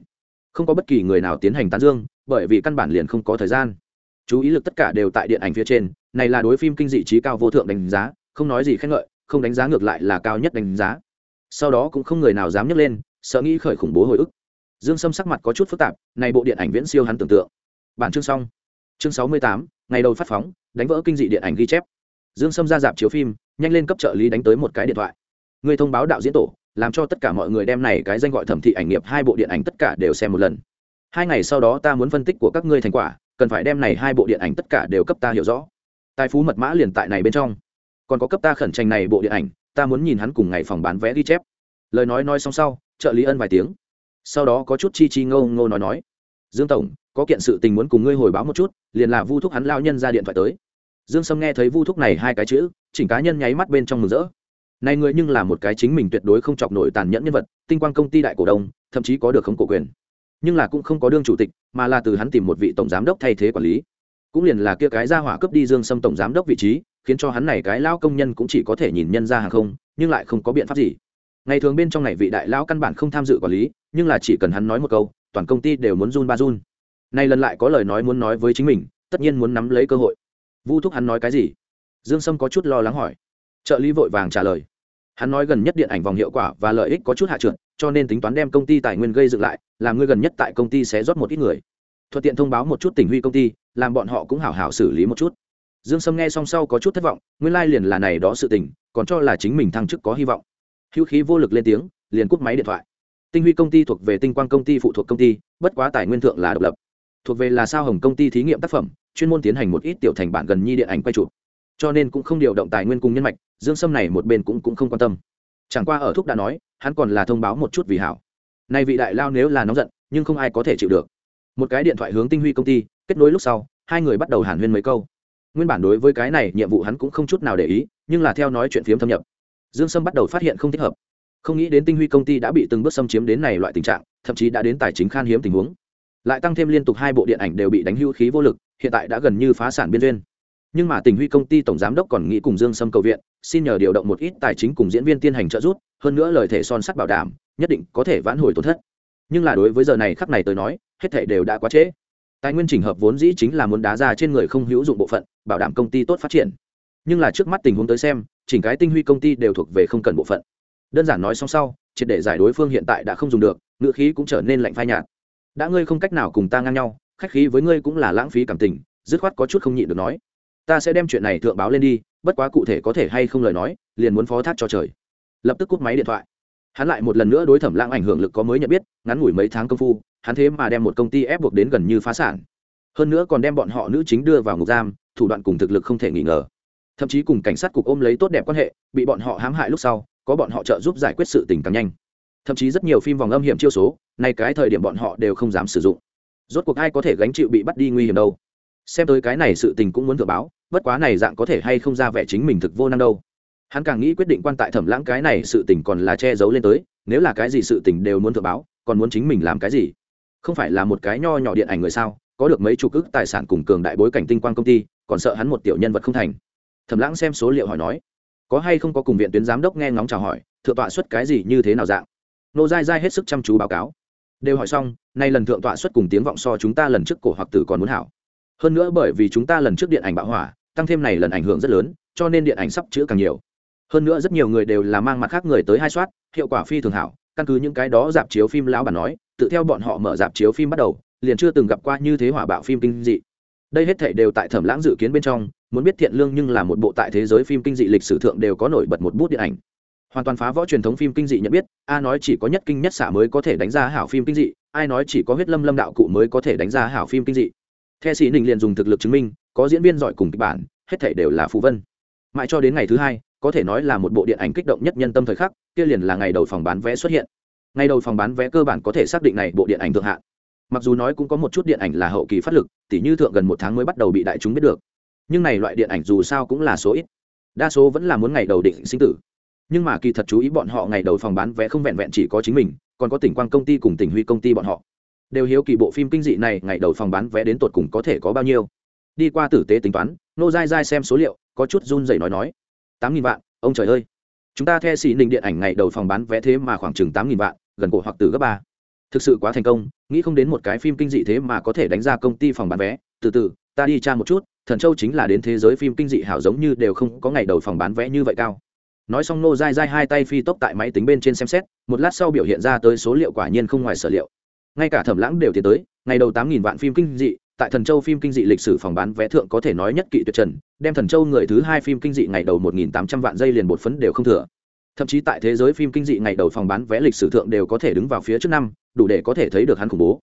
Speaker 1: Không có bất kỳ người nào tiến hành tán dương, bởi vì căn bản liền không có thời gian. Chú ý lực tất cả đều tại điện ảnh phía trên, này là đối phim kinh dị trí cao vô thượng đánh giá, không nói gì khen ngợi, không đánh giá ngược lại là cao nhất đánh giá. Sau đó cũng không người nào dám nhấc lên, sợ nghĩ khởi khủng bố hồi ức dương sâm sắc mặt có chút phức tạp, này bộ điện ảnh viễn siêu hắn tưởng tượng. Bản chương xong. Chương sáu mươi tám, ngày đầu phát phóng, đánh vỡ kinh dị điện ảnh ghi chép. Dương sâm ra dạp chiếu phim, nhanh lên cấp trợ lý đánh tới một cái điện thoại. Người thông báo đạo diễn tổ, làm cho tất cả mọi người đem này cái danh gọi thẩm thị ảnh nghiệp hai bộ điện ảnh tất cả đều xem một lần. Hai ngày sau đó ta muốn phân tích của các ngươi thành quả, cần phải đem này hai bộ điện ảnh tất cả đều cấp ta hiểu rõ. Tài phú mật mã liền tại này bên trong. Còn có cấp ta khẩn tranh này bộ điện ảnh, ta muốn nhìn hắn cùng ngày phòng bán vé ghi chép. Lời nói nói xong sau, trợ lý ân vài tiếng sau đó có chút chi chi ngô ngô nói nói, dương tổng, có kiện sự tình muốn cùng ngươi hồi báo một chút, liền là vu thúc hắn lao nhân ra điện thoại tới. Dương sâm nghe thấy vu thúc này hai cái chữ, chỉnh cá nhân nháy mắt bên trong mừng rỡ. Này người nhưng là một cái chính mình tuyệt đối không chọc nổi tàn nhẫn nhân vật, tinh quang công ty đại cổ đông, thậm chí có được không cổ quyền. Nhưng là cũng không có đương chủ tịch, mà là từ hắn tìm một vị tổng giám đốc thay thế quản lý. Cũng liền là kia cái ra hỏa cấp đi dương sâm tổng giám đốc vị trí, khiến cho hắn này cái lao công nhân cũng chỉ có thể nhìn nhân ra hàng không, nhưng lại không có biện pháp gì. Ngày thường bên trong này vị đại lão căn bản không tham dự quản lý nhưng là chỉ cần hắn nói một câu, toàn công ty đều muốn run ba run. Nay lần lại có lời nói muốn nói với chính mình, tất nhiên muốn nắm lấy cơ hội. Vu thúc hắn nói cái gì? Dương sâm có chút lo lắng hỏi. Trợ lý vội vàng trả lời. Hắn nói gần nhất điện ảnh vòng hiệu quả và lợi ích có chút hạ trượt, cho nên tính toán đem công ty tài nguyên gây dựng lại, làm ngươi gần nhất tại công ty sẽ rót một ít người. Thuận tiện thông báo một chút tình huy công ty, làm bọn họ cũng hảo hảo xử lý một chút. Dương sâm nghe xong sau có chút thất vọng, nguyên lai liền là này đó sự tình, còn cho là chính mình thăng chức có hy vọng. Hữu khí vô lực lên tiếng, liền cúp máy điện thoại tinh huy công ty thuộc về tinh quang công ty phụ thuộc công ty bất quá tài nguyên thượng là độc lập. Thuộc về là sao hồng công ty thí nghiệm tác phẩm chuyên môn tiến hành một ít tiểu thành bản gần nhi điện ảnh quay chụp. Cho nên cũng không điều động tài nguyên cùng nhân mạch dương sâm này một bên cũng, cũng không quan tâm. Chẳng qua ở thúc đã nói hắn còn là thông báo một chút vì hảo. Nay vị đại lao nếu là nóng giận nhưng không ai có thể chịu được. Một cái điện thoại hướng tinh huy công ty kết nối lúc sau hai người bắt đầu hàn huyên mấy câu. Nguyên bản đối với cái này nhiệm vụ hắn cũng không chút nào để ý nhưng là theo nói chuyện phiếm thâm nhập. Dương sâm bắt đầu phát hiện không thích hợp không nghĩ đến tinh huy công ty đã bị từng bước xâm chiếm đến này loại tình trạng, thậm chí đã đến tài chính khan hiếm tình huống. Lại tăng thêm liên tục hai bộ điện ảnh đều bị đánh hưu khí vô lực, hiện tại đã gần như phá sản biên duyên. Nhưng mà tình huy công ty tổng giám đốc còn nghĩ cùng dương sâm cầu viện, xin nhờ điều động một ít tài chính cùng diễn viên tiên hành trợ giúp, hơn nữa lời thể son sắt bảo đảm, nhất định có thể vãn hồi tổn thất. Nhưng là đối với giờ này khắc này tôi nói, hết thể đều đã quá trễ. Tài nguyên chỉnh hợp vốn dĩ chính là muốn đá ra trên người không hữu dụng bộ phận, bảo đảm công ty tốt phát triển. Nhưng là trước mắt tình huống tới xem, chỉnh cái tinh huy công ty đều thuộc về không cần bộ phận đơn giản nói xong sau, triệt để giải đối phương hiện tại đã không dùng được ngựa khí cũng trở nên lạnh phai nhạt. Đã ngươi không cách nào cùng ta ngang nhau, khách khí với ngươi cũng là lãng phí cảm tình, dứt khoát có chút không nhịn được nói. Ta sẽ đem chuyện này thượng báo lên đi, bất quá cụ thể có thể hay không lời nói, liền muốn phó thác cho trời. Lập tức cúp máy điện thoại. Hắn lại một lần nữa đối thẩm lãng ảnh hưởng lực có mới nhận biết, ngắn ngủi mấy tháng công phu, hắn thế mà đem một công ty ép buộc đến gần như phá sản. Hơn nữa còn đem bọn họ nữ chính đưa vào ngục giam, thủ đoạn cùng thực lực không thể nghi ngờ. Thậm chí cùng cảnh sát cục ôm lấy tốt đẹp quan hệ, bị bọn họ hãm hại lúc sau có bọn họ trợ giúp giải quyết sự tình càng nhanh. Thậm chí rất nhiều phim vòng âm hiểm chiêu số, nay cái thời điểm bọn họ đều không dám sử dụng. Rốt cuộc ai có thể gánh chịu bị bắt đi nguy hiểm đâu? Xem tới cái này sự tình cũng muốn thừa báo, bất quá này dạng có thể hay không ra vẻ chính mình thực vô năng đâu? Hắn càng nghĩ quyết định quan tại thẩm lãng cái này sự tình còn là che giấu lên tới, nếu là cái gì sự tình đều muốn thừa báo, còn muốn chính mình làm cái gì? Không phải là một cái nho nhỏ điện ảnh người sao, có được mấy chục ức tài sản cùng cường đại bối cảnh tinh quang công ty, còn sợ hắn một tiểu nhân vật không thành. Thẩm lãng xem số liệu hỏi nói có hay không có cùng viện tuyến giám đốc nghe ngóng chào hỏi, thượng tọa xuất cái gì như thế nào dạng. Nô dai dai hết sức chăm chú báo cáo. Đều hỏi xong, nay lần thượng tọa xuất cùng tiếng vọng so chúng ta lần trước cổ hoặc tử còn muốn hảo. Hơn nữa bởi vì chúng ta lần trước điện ảnh bạo hỏa, tăng thêm này lần ảnh hưởng rất lớn, cho nên điện ảnh sắp chữa càng nhiều. Hơn nữa rất nhiều người đều là mang mặt khác người tới hai soát, hiệu quả phi thường hảo, căn cứ những cái đó dạp chiếu phim lão bản nói, tự theo bọn họ mở dạp chiếu phim bắt đầu, liền chưa từng gặp qua như thế hỏa bạo phim kinh dị. Đây hết thể đều tại thẩm lãng dự kiến bên trong muốn biết thiện lương nhưng là một bộ tại thế giới phim kinh dị lịch sử thượng đều có nổi bật một bút điện ảnh. Hoàn toàn phá võ truyền thống phim kinh dị nhận biết, a nói chỉ có nhất kinh nhất xả mới có thể đánh ra hảo phim kinh dị, ai nói chỉ có huyết lâm lâm đạo cụ mới có thể đánh ra hảo phim kinh dị. The sĩ ninh liền dùng thực lực chứng minh, có diễn viên giỏi cùng kịch bản, hết thể đều là phù vân. Mãi cho đến ngày thứ hai, có thể nói là một bộ điện ảnh kích động nhất nhân tâm thời khắc, kia liền là ngày đầu phòng bán vé xuất hiện. Ngày đầu phòng bán vé cơ bản có thể xác định này bộ điện ảnh thượng hạn. Mặc dù nói cũng có một chút điện ảnh là hậu kỳ phát lực, tỉ như thượng gần một tháng mới bắt đầu bị đại chúng biết được nhưng này loại điện ảnh dù sao cũng là số ít. Đa số vẫn là muốn ngày đầu định sinh tử. Nhưng mà kỳ thật chú ý bọn họ ngày đầu phòng bán vé không vẹn vẹn chỉ có chính mình, còn có tỉnh quang công ty cùng tỉnh huy công ty bọn họ. Đều hiếu kỳ bộ phim kinh dị này ngày đầu phòng bán vé đến tột cùng có thể có bao nhiêu. Đi qua tử tế tính toán nô dai dai xem số liệu, có chút run rẩy nói nói. Tám nghìn vạn, ông trời ơi. Chúng ta the xì ninh điện ảnh ngày đầu phòng bán vé thế mà khoảng chừng tám nghìn vạn, gần cổ hoặc từ gấp ba. Thực sự quá thành công, nghĩ không đến một cái phim kinh dị thế mà có thể đánh ra công ty phòng bán vé. Từ từ ta đi tra một chút, thần châu chính là đến thế giới phim kinh dị hảo giống như đều không có ngày đầu phòng bán vé như vậy cao. Nói xong nô dai dai hai tay phi tốc tại máy tính bên trên xem xét, một lát sau biểu hiện ra tới số liệu quả nhiên không ngoài sở liệu. Ngay cả thẩm lãng đều tiến tới, ngày đầu tám nghìn vạn phim kinh dị, tại thần châu phim kinh dị lịch sử phòng bán vé thượng có thể nói nhất kỵ tuyệt trần, đem thần châu người thứ hai phim kinh dị ngày đầu một nghìn tám trăm vạn giây liền một phấn đều không thừa. Thậm chí tại thế giới phim kinh dị ngày đầu phòng bán vé lịch sử thượng đều có thể đứng vào phía trước năm, đủ để có thể thấy được hắn khủng bố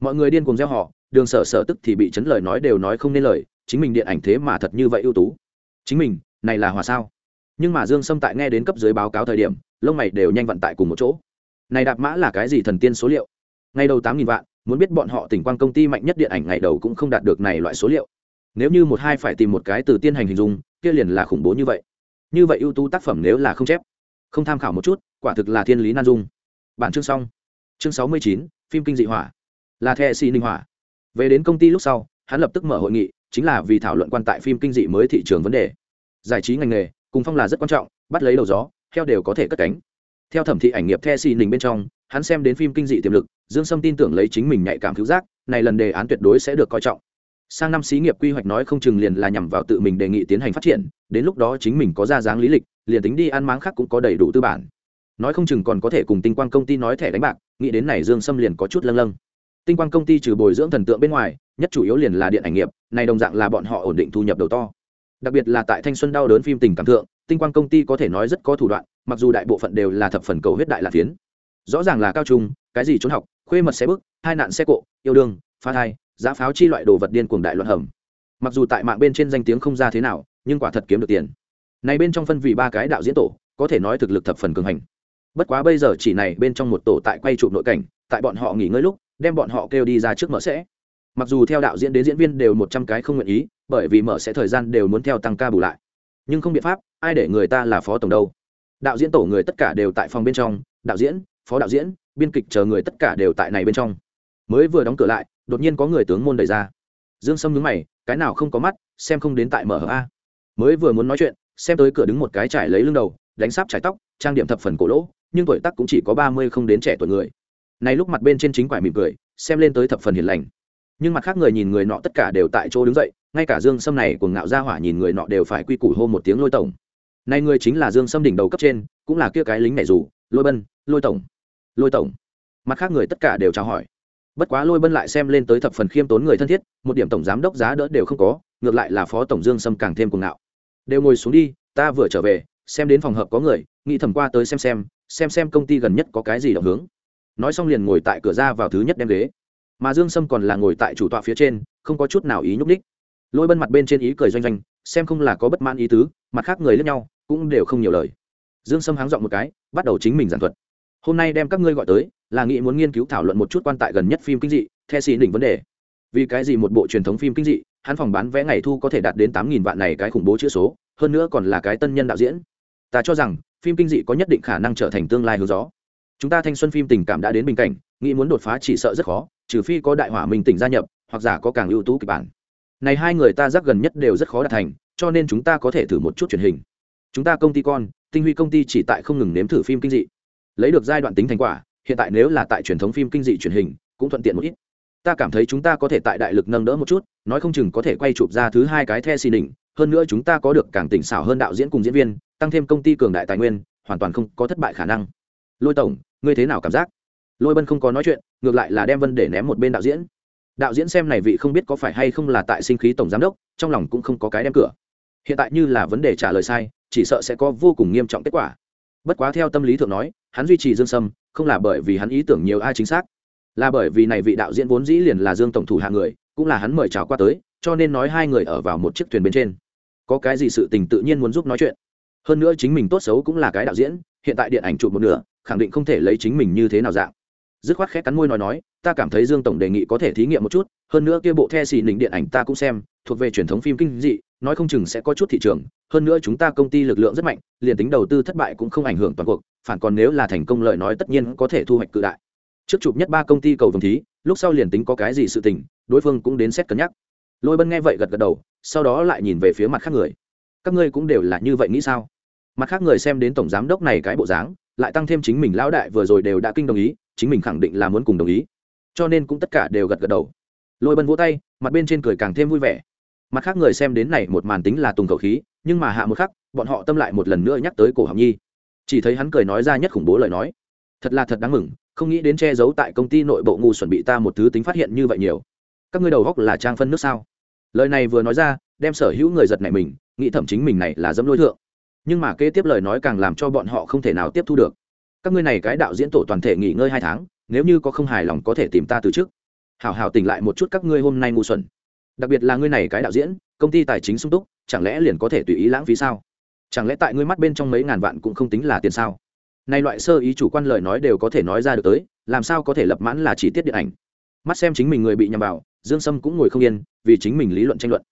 Speaker 1: mọi người điên cuồng gieo họ, đường sở sở tức thì bị chấn lời nói đều nói không nên lời, chính mình điện ảnh thế mà thật như vậy ưu tú. Chính mình, này là hòa sao? Nhưng mà dương sâm tại nghe đến cấp dưới báo cáo thời điểm, lông mày đều nhanh vận tại cùng một chỗ. Này đạp mã là cái gì thần tiên số liệu? Ngày đầu tám nghìn vạn, muốn biết bọn họ tỉnh quan công ty mạnh nhất điện ảnh ngày đầu cũng không đạt được này loại số liệu. Nếu như một hai phải tìm một cái từ tiên hành hình dung, kia liền là khủng bố như vậy. Như vậy ưu tú tác phẩm nếu là không chép, không tham khảo một chút, quả thực là thiên lý nan dung. Bản chương xong. Chương sáu mươi chín, phim kinh dị hỏa là thệ xì ninh hỏa. Về đến công ty lúc sau, hắn lập tức mở hội nghị, chính là vì thảo luận quan tại phim kinh dị mới thị trường vấn đề. Giải trí ngành nghề, cùng phong là rất quan trọng, bắt lấy đầu gió theo đều có thể cất cánh. Theo thẩm thị ảnh nghiệp the xì ninh bên trong, hắn xem đến phim kinh dị tiềm lực, dương sâm tin tưởng lấy chính mình nhạy cảm cứu giác, này lần đề án tuyệt đối sẽ được coi trọng. Sang năm xí nghiệp quy hoạch nói không chừng liền là nhằm vào tự mình đề nghị tiến hành phát triển, đến lúc đó chính mình có ra dáng lý lịch, liền tính đi ăn máng khác cũng có đầy đủ tư bản. Nói không chừng còn có thể cùng tinh quang công ty nói thẻ đánh bạc, nghĩ đến này dương sâm liền có chút lâng lâng tinh quang công ty trừ bồi dưỡng thần tượng bên ngoài, nhất chủ yếu liền là điện ảnh nghiệp, này đồng dạng là bọn họ ổn định thu nhập đầu to. Đặc biệt là tại thanh xuân đau đớn phim tình cảm thượng, tinh quang công ty có thể nói rất có thủ đoạn, mặc dù đại bộ phận đều là thập phần cầu huyết đại là phiến. Rõ ràng là cao trung, cái gì trốn học, khuê mật xe bước hai nạn xe cộ, yêu đương, phá thai, giá pháo chi loại đồ vật điên cuồng đại luận hầm. Mặc dù tại mạng bên trên danh tiếng không ra thế nào, nhưng quả thật kiếm được tiền. Này bên trong phân vị ba cái đạo diễn tổ, có thể nói thực lực thập phần cường hành. Bất quá bây giờ chỉ này bên trong một tổ tại quay trụ nội cảnh, tại bọn họ nghỉ ngơi lúc đem bọn họ kêu đi ra trước mở sẽ. Mặc dù theo đạo diễn đến diễn viên đều một trăm cái không nguyện ý, bởi vì mở sẽ thời gian đều muốn theo tăng ca bù lại. Nhưng không biện pháp, ai để người ta là phó tổng đâu? Đạo diễn tổ người tất cả đều tại phòng bên trong, đạo diễn, phó đạo diễn, biên kịch chờ người tất cả đều tại này bên trong. Mới vừa đóng cửa lại, đột nhiên có người tướng môn đẩy ra. Dương sâm nhướng mày, cái nào không có mắt, xem không đến tại mở a. Mới vừa muốn nói chuyện, xem tới cửa đứng một cái trải lấy lưng đầu, đánh sáp trải tóc, trang điểm thập phần cổ lỗ, nhưng tuổi tác cũng chỉ có ba mươi không đến trẻ tuổi người này lúc mặt bên trên chính quải mỉm cười, xem lên tới thập phần hiền lành. Nhưng mặt khác người nhìn người nọ tất cả đều tại chỗ đứng dậy, ngay cả dương sâm này cùng ngạo gia hỏa nhìn người nọ đều phải quy củ hô một tiếng lôi tổng. Này người chính là dương sâm đỉnh đầu cấp trên, cũng là kia cái lính này dù, lôi bân, lôi tổng. Lôi tổng. Mặt khác người tất cả đều chào hỏi. Bất quá lôi bân lại xem lên tới thập phần khiêm tốn người thân thiết, một điểm tổng giám đốc giá đỡ đều không có, ngược lại là phó tổng dương sâm càng thêm cuồng ngạo. Đều ngồi xuống đi, ta vừa trở về, xem đến phòng hợp có người, nghĩ thầm qua tới xem xem xem xem công ty gần nhất có cái gì động hướng nói xong liền ngồi tại cửa ra vào thứ nhất đem ghế. Mà dương sâm còn là ngồi tại chủ tọa phía trên, không có chút nào ý nhúc ních lôi bân mặt bên trên ý cười doanh doanh, xem không là có bất mãn ý tứ, mặt khác người lẫn nhau cũng đều không nhiều lời. Dương sâm háng dọn một cái, bắt đầu chính mình giảng thuật. Hôm nay đem các ngươi gọi tới, là nghĩ muốn nghiên cứu thảo luận một chút quan tại gần nhất phim kinh dị theo xì đỉnh vấn đề. Vì cái gì một bộ truyền thống phim kinh dị, hắn phòng bán vé ngày thu có thể đạt đến tám nghìn vạn này cái khủng bố chữ số, hơn nữa còn là cái tân nhân đạo diễn. Ta cho rằng, phim kinh dị có nhất định khả năng trở thành tương lai hướng gió chúng ta thanh xuân phim tình cảm đã đến bình cảnh, nghĩ muốn đột phá chỉ sợ rất khó, trừ phi có đại hỏa minh tỉnh gia nhập, hoặc giả có càng ưu tú kịch bản. Này hai người ta giác gần nhất đều rất khó đạt thành, cho nên chúng ta có thể thử một chút truyền hình. Chúng ta công ty con, tinh huy công ty chỉ tại không ngừng nếm thử phim kinh dị. Lấy được giai đoạn tính thành quả, hiện tại nếu là tại truyền thống phim kinh dị truyền hình, cũng thuận tiện một ít. Ta cảm thấy chúng ta có thể tại đại lực nâng đỡ một chút, nói không chừng có thể quay chụp ra thứ hai cái the xì đỉnh hơn nữa chúng ta có được càng tỉnh xảo hơn đạo diễn cùng diễn viên, tăng thêm công ty cường đại tài nguyên, hoàn toàn không có thất bại khả năng. Lôi tổng ngươi thế nào cảm giác? Lôi bân không có nói chuyện, ngược lại là đem vân để ném một bên đạo diễn. Đạo diễn xem này vị không biết có phải hay không là tại sinh khí tổng giám đốc, trong lòng cũng không có cái đem cửa. Hiện tại như là vấn đề trả lời sai, chỉ sợ sẽ có vô cùng nghiêm trọng kết quả. Bất quá theo tâm lý thượng nói, hắn duy trì dương sâm, không là bởi vì hắn ý tưởng nhiều ai chính xác, là bởi vì này vị đạo diễn vốn dĩ liền là dương tổng thủ hạ người, cũng là hắn mời chào qua tới, cho nên nói hai người ở vào một chiếc thuyền bên trên. Có cái gì sự tình tự nhiên muốn giúp nói chuyện. Hơn nữa chính mình tốt xấu cũng là cái đạo diễn, hiện tại điện ảnh chụp một nửa khẳng định không thể lấy chính mình như thế nào dạng. Dứt khoát khẽ cắn môi nói nói, ta cảm thấy dương tổng đề nghị có thể thí nghiệm một chút, hơn nữa kia bộ the xì nỉnh điện ảnh ta cũng xem, thuộc về truyền thống phim kinh dị, nói không chừng sẽ có chút thị trường, hơn nữa chúng ta công ty lực lượng rất mạnh, liền tính đầu tư thất bại cũng không ảnh hưởng toàn cuộc, phản còn nếu là thành công lợi nói tất nhiên có thể thu hoạch cự đại. Trước chụp nhất ba công ty cầu vồng thí, lúc sau liền tính có cái gì sự tình, đối phương cũng đến xét cân nhắc. Lôi bân nghe vậy gật gật đầu, sau đó lại nhìn về phía mặt khác người. Các ngươi cũng đều là như vậy nghĩ sao? Mặt khác người xem đến tổng giám đốc này cái bộ dáng lại tăng thêm chính mình lão đại vừa rồi đều đã kinh đồng ý, chính mình khẳng định là muốn cùng đồng ý. Cho nên cũng tất cả đều gật gật đầu. Lôi bân vỗ tay, mặt bên trên cười càng thêm vui vẻ. Mặt khác người xem đến này một màn tính là tùng khẩu khí, nhưng mà hạ một khắc, bọn họ tâm lại một lần nữa nhắc tới cổ học nhi. Chỉ thấy hắn cười nói ra nhất khủng bố lời nói. Thật là thật đáng mừng, không nghĩ đến che giấu tại công ty nội bộ ngu chuẩn bị ta một thứ tính phát hiện như vậy nhiều. Các ngươi đầu góc là trang phân nước sao? Lời này vừa nói ra, đem sở hữu người giật này mình, nghĩ thẩm chính mình này là dẫm lôi thượng nhưng mà kế tiếp lời nói càng làm cho bọn họ không thể nào tiếp thu được. Các ngươi này cái đạo diễn tổ toàn thể nghỉ ngơi hai tháng, nếu như có không hài lòng có thể tìm ta từ trước hảo hảo tỉnh lại một chút các ngươi hôm nay ngu xuẩn. Đặc biệt là ngươi này cái đạo diễn, công ty tài chính sung túc, chẳng lẽ liền có thể tùy ý lãng phí sao? Chẳng lẽ tại ngươi mắt bên trong mấy ngàn vạn cũng không tính là tiền sao? Nay loại sơ ý chủ quan lời nói đều có thể nói ra được tới, làm sao có thể lập mãn là chỉ tiết điện ảnh. Mắt xem chính mình người bị nhầm vào, dương sâm cũng ngồi không yên, vì chính mình lý luận tranh luận.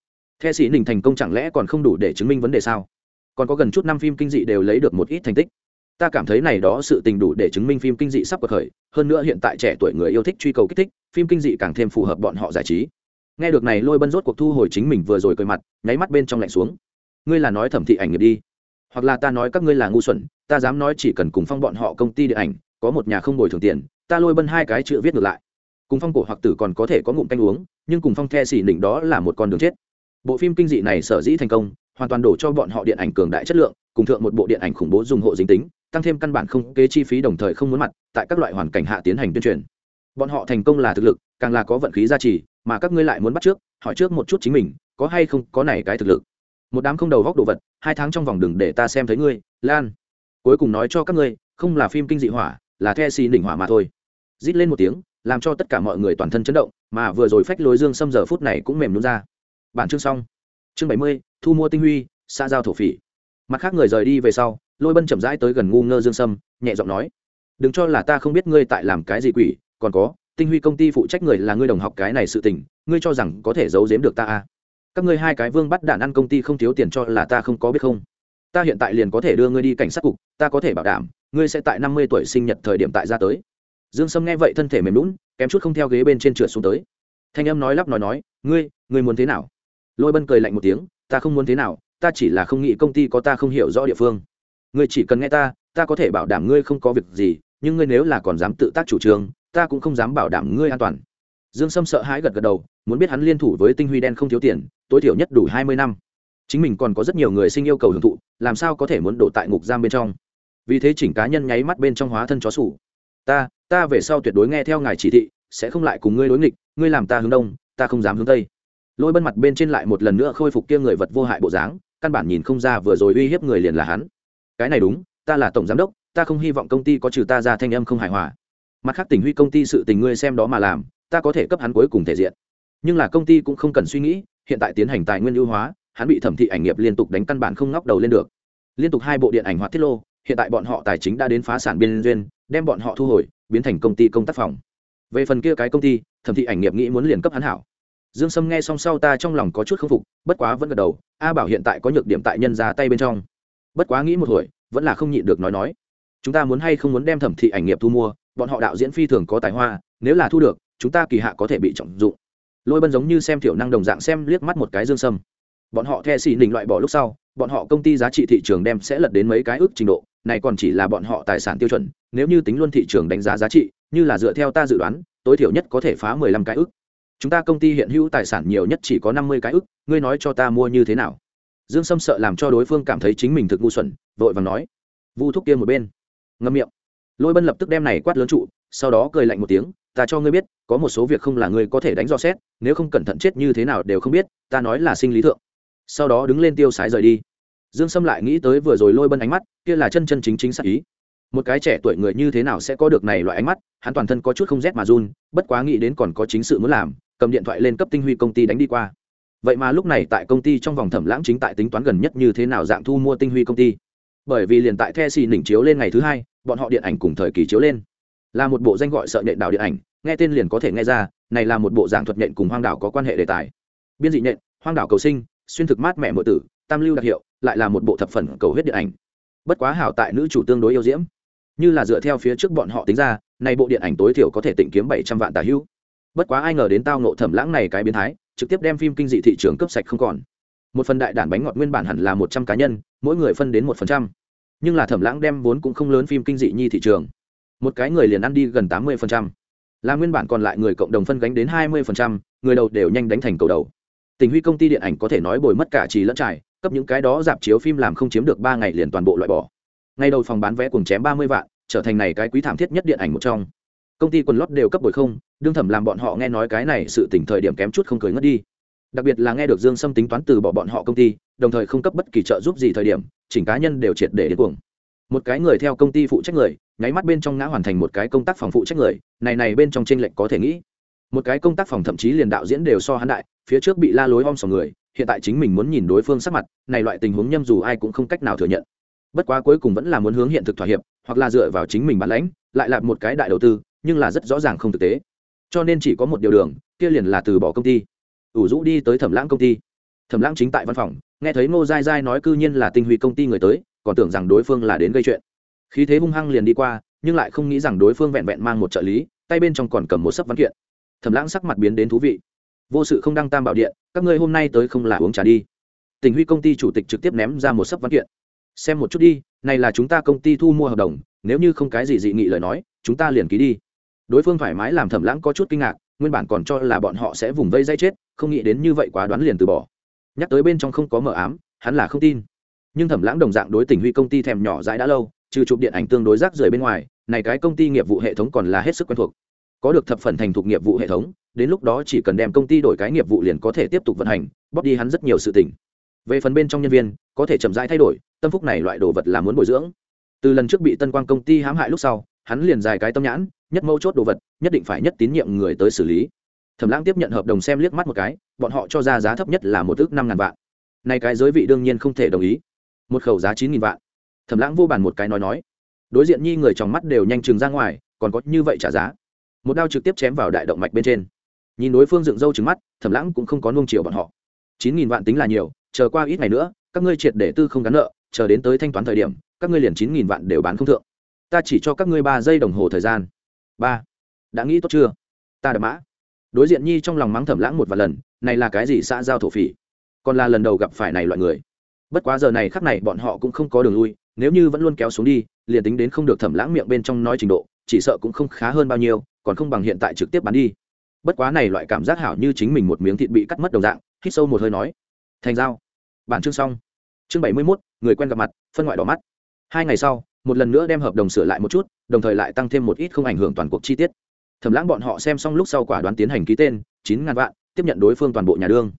Speaker 1: The sĩ đình thành công chẳng lẽ còn không đủ để chứng minh vấn đề sao? Còn có gần chút năm phim kinh dị đều lấy được một ít thành tích. Ta cảm thấy này đó sự tình đủ để chứng minh phim kinh dị sắp bật khởi, hơn nữa hiện tại trẻ tuổi người yêu thích truy cầu kích thích, phim kinh dị càng thêm phù hợp bọn họ giải trí. Nghe được này lôi bân rốt cuộc thu hồi chính mình vừa rồi cười mặt, nháy mắt bên trong lạnh xuống. Ngươi là nói thẩm thị ảnh nghiệp đi, hoặc là ta nói các ngươi là ngu xuẩn, ta dám nói chỉ cần cùng phong bọn họ công ty điện ảnh, có một nhà không bồi thường tiền, ta lôi bân hai cái chữ viết ngược lại. Cùng phong cổ hoặc tử còn có thể có ngụm canh uống, nhưng cùng phong the xỉ đỉnh đó là một con đường chết. Bộ phim kinh dị này sở dĩ thành công hoàn toàn đổ cho bọn họ điện ảnh cường đại chất lượng, cùng thượng một bộ điện ảnh khủng bố dùng hộ dính tính, tăng thêm căn bản không kế chi phí đồng thời không muốn mặt, tại các loại hoàn cảnh hạ tiến hành tuyên truyền. Bọn họ thành công là thực lực, càng là có vận khí gia trì, mà các ngươi lại muốn bắt trước, hỏi trước một chút chính mình, có hay không có này cái thực lực. Một đám không đầu góc đồ vật, hai tháng trong vòng đừng để ta xem thấy ngươi, lan. Cuối cùng nói cho các ngươi, không là phim kinh dị hỏa, là the xì đỉnh hỏa mà thôi. Rít lên một tiếng, làm cho tất cả mọi người toàn thân chấn động, mà vừa rồi phách lối dương xâm giờ phút này cũng mềm nhún ra. Bản chương xong. Chương bảy mươi thu mua tinh huy xa giao thổ phỉ. Mặt khác người rời đi về sau, lôi bân chậm rãi tới gần ngu ngơ dương sâm, nhẹ giọng nói, đừng cho là ta không biết ngươi tại làm cái gì quỷ, còn có, tinh huy công ty phụ trách người là ngươi đồng học cái này sự tình, ngươi cho rằng có thể giấu giếm được ta à? Các ngươi hai cái vương bắt đạn ăn công ty không thiếu tiền cho là ta không có biết không? Ta hiện tại liền có thể đưa ngươi đi cảnh sát cục, ta có thể bảo đảm, ngươi sẽ tại năm mươi tuổi sinh nhật thời điểm tại ra tới. Dương sâm nghe vậy thân thể mềm lún kém chút không theo ghế bên trên trượt xuống tới. Thanh âm nói lắp nói nói, ngươi ngươi muốn thế nào? Lôi bân cười lạnh một tiếng ta không muốn thế nào, ta chỉ là không nghĩ công ty có ta không hiểu rõ địa phương. Ngươi chỉ cần nghe ta ta có thể bảo đảm ngươi không có việc gì, nhưng ngươi nếu là còn dám tự tác chủ trương, ta cũng không dám bảo đảm ngươi an toàn. Dương sâm sợ hãi gật gật đầu, muốn biết hắn liên thủ với tinh huy đen không thiếu tiền, tối thiểu nhất đủ hai mươi năm. Chính mình còn có rất nhiều người sinh yêu cầu hưởng thụ, làm sao có thể muốn đổ tại ngục giam bên trong? Vì thế chỉnh cá nhân nháy mắt bên trong hóa thân chó sủ. Ta ta về sau tuyệt đối nghe theo ngài chỉ thị, sẽ không lại cùng ngươi đối nghịch, ngươi làm ta hướng đông, ta không dám hướng tây lôi bân mặt bên trên lại một lần nữa khôi phục kia người vật vô hại bộ dáng, căn bản nhìn không ra vừa rồi uy hiếp người liền là hắn. Cái này đúng, ta là tổng giám đốc, ta không hy vọng công ty có trừ ta ra thanh âm không hài hòa. Mặt khác tình huy công ty sự tình ngươi xem đó mà làm, ta có thể cấp hắn cuối cùng thể diện. Nhưng là công ty cũng không cần suy nghĩ, hiện tại tiến hành tài nguyên ưu hóa, hắn bị thẩm thị ảnh nghiệp liên tục đánh căn bản không ngóc đầu lên được. Liên tục hai bộ điện ảnh hoạt tiết lô, hiện tại bọn họ tài chính đã đến phá sản biên duyên, đem bọn họ thu hồi, biến thành công ty công tác phòng. Về phần kia cái công ty, thẩm thị ảnh nghiệp nghĩ muốn liền cấp hắn hảo dương sâm nghe xong sau ta trong lòng có chút k phục, bất quá vẫn gật đầu, a bảo hiện tại có nhược điểm tại nhân ra tay bên trong. Bất quá nghĩ một hồi, vẫn là không nhịn được nói nói. Chúng ta muốn hay không muốn đem thẩm thị ảnh nghiệp thu mua, bọn họ đạo diễn phi thường có tài hoa, nếu là thu được, chúng ta kỳ hạ có thể bị trọng dụng. Lôi bân giống như xem thiểu năng đồng dạng xem liếc mắt một cái dương sâm. Bọn họ the xì nình loại bỏ lúc sau, bọn họ công ty giá trị thị trường đem sẽ lật đến mấy cái ước trình độ, này còn chỉ là bọn họ tài sản tiêu chuẩn, nếu như tính luôn thị trường đánh giá giá trị, như là dựa theo ta dự đoán, tối thiểu nhất có thể phá mười lăm cái ước chúng ta công ty hiện hữu tài sản nhiều nhất chỉ có năm mươi cái ước ngươi nói cho ta mua như thế nào? Dương sâm sợ làm cho đối phương cảm thấy chính mình thực ngu xuẩn, vội vàng nói. Vu thúc kia một bên. Ngâm miệng. Lôi bân lập tức đem này quát lớn trụ, sau đó cười lạnh một tiếng, ta cho ngươi biết, có một số việc không là ngươi có thể đánh dò xét, nếu không cẩn thận chết như thế nào đều không biết, ta nói là sinh lý thượng. Sau đó đứng lên tiêu sái rời đi. Dương sâm lại nghĩ tới vừa rồi lôi bân ánh mắt, kia là chân chân chính chính sát ý một cái trẻ tuổi người như thế nào sẽ có được này loại ánh mắt, hắn toàn thân có chút không rét mà run, bất quá nghĩ đến còn có chính sự muốn làm, cầm điện thoại lên cấp tinh huy công ty đánh đi qua. Vậy mà lúc này tại công ty trong vòng thẩm lãng chính tại tính toán gần nhất như thế nào dạng thu mua tinh huy công ty. Bởi vì liền tại the xì nỉnh chiếu lên ngày thứ hai, bọn họ điện ảnh cùng thời kỳ chiếu lên. Là một bộ danh gọi sợ nhện đảo điện ảnh, nghe tên liền có thể nghe ra, này là một bộ giảng thuật nhện cùng hoang đảo có quan hệ đề tài. Biên dị nhện, hoang đảo cầu sinh, xuyên thực mát mẹ mượn tử, tam lưu đặc hiệu, lại là một bộ thập phần cầu huyết điện ảnh. Bất quá hảo tại nữ chủ tương đối yêu diễm như là dựa theo phía trước bọn họ tính ra nay bộ điện ảnh tối thiểu có thể tịnh kiếm bảy trăm vạn tà hữu. Bất quá ai ngờ đến tao nộ thẩm lãng này cái biến thái, trực tiếp đem phim kinh dị thị trường cấp sạch không còn. Một phần đại đản bánh ngọt nguyên bản hẳn là một trăm cá nhân, mỗi người phân đến một phần trăm. Nhưng là thẩm lãng đem vốn cũng không lớn phim kinh dị nhi thị trường. Một cái người liền ăn đi gần tám mươi là nguyên bản còn lại người cộng đồng phân gánh đến hai mươi người đầu đều nhanh đánh thành cầu đầu. Tình huy công ty điện ảnh có thể nói bồi mất cả trì lẫn trải, cấp những cái đó dạp chiếu phim làm không chiếm được ba ngày liền toàn bộ loại bỏ ngay đầu phòng bán vé cùng chém ba mươi vạn, trở thành này cái quý thảm thiết nhất điện ảnh một trong. Công ty quần lót đều cấp bồi không, đương thẩm làm bọn họ nghe nói cái này sự tỉnh thời điểm kém chút không cười ngất đi. Đặc biệt là nghe được dương sâm tính toán từ bỏ bọn họ công ty, đồng thời không cấp bất kỳ trợ giúp gì thời điểm, chỉnh cá nhân đều triệt để đến cuồng. Một cái người theo công ty phụ trách người, nháy mắt bên trong ngã hoàn thành một cái công tác phòng phụ trách người, này này bên trong trên lệch có thể nghĩ. Một cái công tác phòng thậm chí liền đạo diễn đều so hắn đại, phía trước bị la lối om sòng người, hiện tại chính mình muốn nhìn đối phương sắc mặt, này loại tình huống nhâm dù ai cũng không cách nào thừa nhận bất quá cuối cùng vẫn là muốn hướng hiện thực thỏa hiệp, hoặc là dựa vào chính mình bản lãnh, lại là một cái đại đầu tư, nhưng là rất rõ ràng không thực tế. Cho nên chỉ có một điều đường, kia liền là từ bỏ công ty. Ủ rũ đi tới thẩm lãng công ty. Thẩm lãng chính tại văn phòng, nghe thấy ngô dai dai nói cư nhiên là tinh huy công ty người tới, còn tưởng rằng đối phương là đến gây chuyện. Khí thế hung hăng liền đi qua, nhưng lại không nghĩ rằng đối phương vẹn vẹn mang một trợ lý, tay bên trong còn cầm một sấp văn kiện. Thẩm lãng sắc mặt biến đến thú vị. Vô sự không đăng tam bảo điện, các ngươi hôm nay tới không là uống trà đi. Tình huy công ty chủ tịch trực tiếp ném ra một sấp văn kiện xem một chút đi, này là chúng ta công ty thu mua hợp đồng, nếu như không cái gì dị nghị lời nói, chúng ta liền ký đi. Đối phương thoải mái làm thẩm lãng có chút kinh ngạc, nguyên bản còn cho là bọn họ sẽ vùng vây dây chết, không nghĩ đến như vậy quá đoán liền từ bỏ. Nhắc tới bên trong không có mờ ám, hắn là không tin. Nhưng thẩm lãng đồng dạng đối tình huy công ty thèm nhỏ dãi đã lâu, trừ chụp điện ảnh tương đối rác rưởi bên ngoài, này cái công ty nghiệp vụ hệ thống còn là hết sức quen thuộc. Có được thập phần thành thục nghiệp vụ hệ thống, đến lúc đó chỉ cần đem công ty đổi cái nghiệp vụ liền có thể tiếp tục vận hành, bóp đi hắn rất nhiều sự tình về phần bên trong nhân viên, có thể chậm rãi thay đổi, tâm phúc này loại đồ vật là muốn bồi dưỡng. Từ lần trước bị tân quang công ty hãm hại lúc sau, hắn liền dài cái tâm nhãn, nhất mâu chốt đồ vật, nhất định phải nhất tín nhiệm người tới xử lý. Thẩm lãng tiếp nhận hợp đồng xem liếc mắt một cái, bọn họ cho ra giá thấp nhất là một ước năm ngàn vạn. Nay cái giới vị đương nhiên không thể đồng ý. Một khẩu giá chín nghìn vạn. Thẩm lãng vô bàn một cái nói nói. Đối diện nhi người trong mắt đều nhanh chừng ra ngoài, còn có như vậy trả giá. Một đao trực tiếp chém vào đại động mạch bên trên. Nhìn đối phương dựng râu trứng mắt, thẩm lãng cũng không có nung chiều bọn họ. Chín nghìn vạn tính là nhiều chờ qua ít ngày nữa, các ngươi triệt để tư không gắn nợ, chờ đến tới thanh toán thời điểm, các ngươi liền chín nghìn vạn đều bán không thượng. Ta chỉ cho các ngươi ba giây đồng hồ thời gian. Ba. Đã nghĩ tốt chưa? Ta đã mã. Đối diện nhi trong lòng mắng thẩm lãng một vài lần, này là cái gì xã giao thổ phỉ? Còn là lần đầu gặp phải này loại người. Bất quá giờ này khắc này bọn họ cũng không có đường lui, nếu như vẫn luôn kéo xuống đi, liền tính đến không được thẩm lãng miệng bên trong nói trình độ, chỉ sợ cũng không khá hơn bao nhiêu, còn không bằng hiện tại trực tiếp bán đi. Bất quá này loại cảm giác hảo như chính mình một miếng thịt bị cắt mất đồng dạng, hít sâu một hơi nói thành giao. Bản chương xong. Chương bảy mươi mốt, người quen gặp mặt, phân ngoại đỏ mắt. Hai ngày sau, một lần nữa đem hợp đồng sửa lại một chút, đồng thời lại tăng thêm một ít không ảnh hưởng toàn cuộc chi tiết. Thẩm lãng bọn họ xem xong lúc sau quả đoán tiến hành ký tên, chín ngàn vạn, tiếp nhận đối phương toàn bộ nhà đương.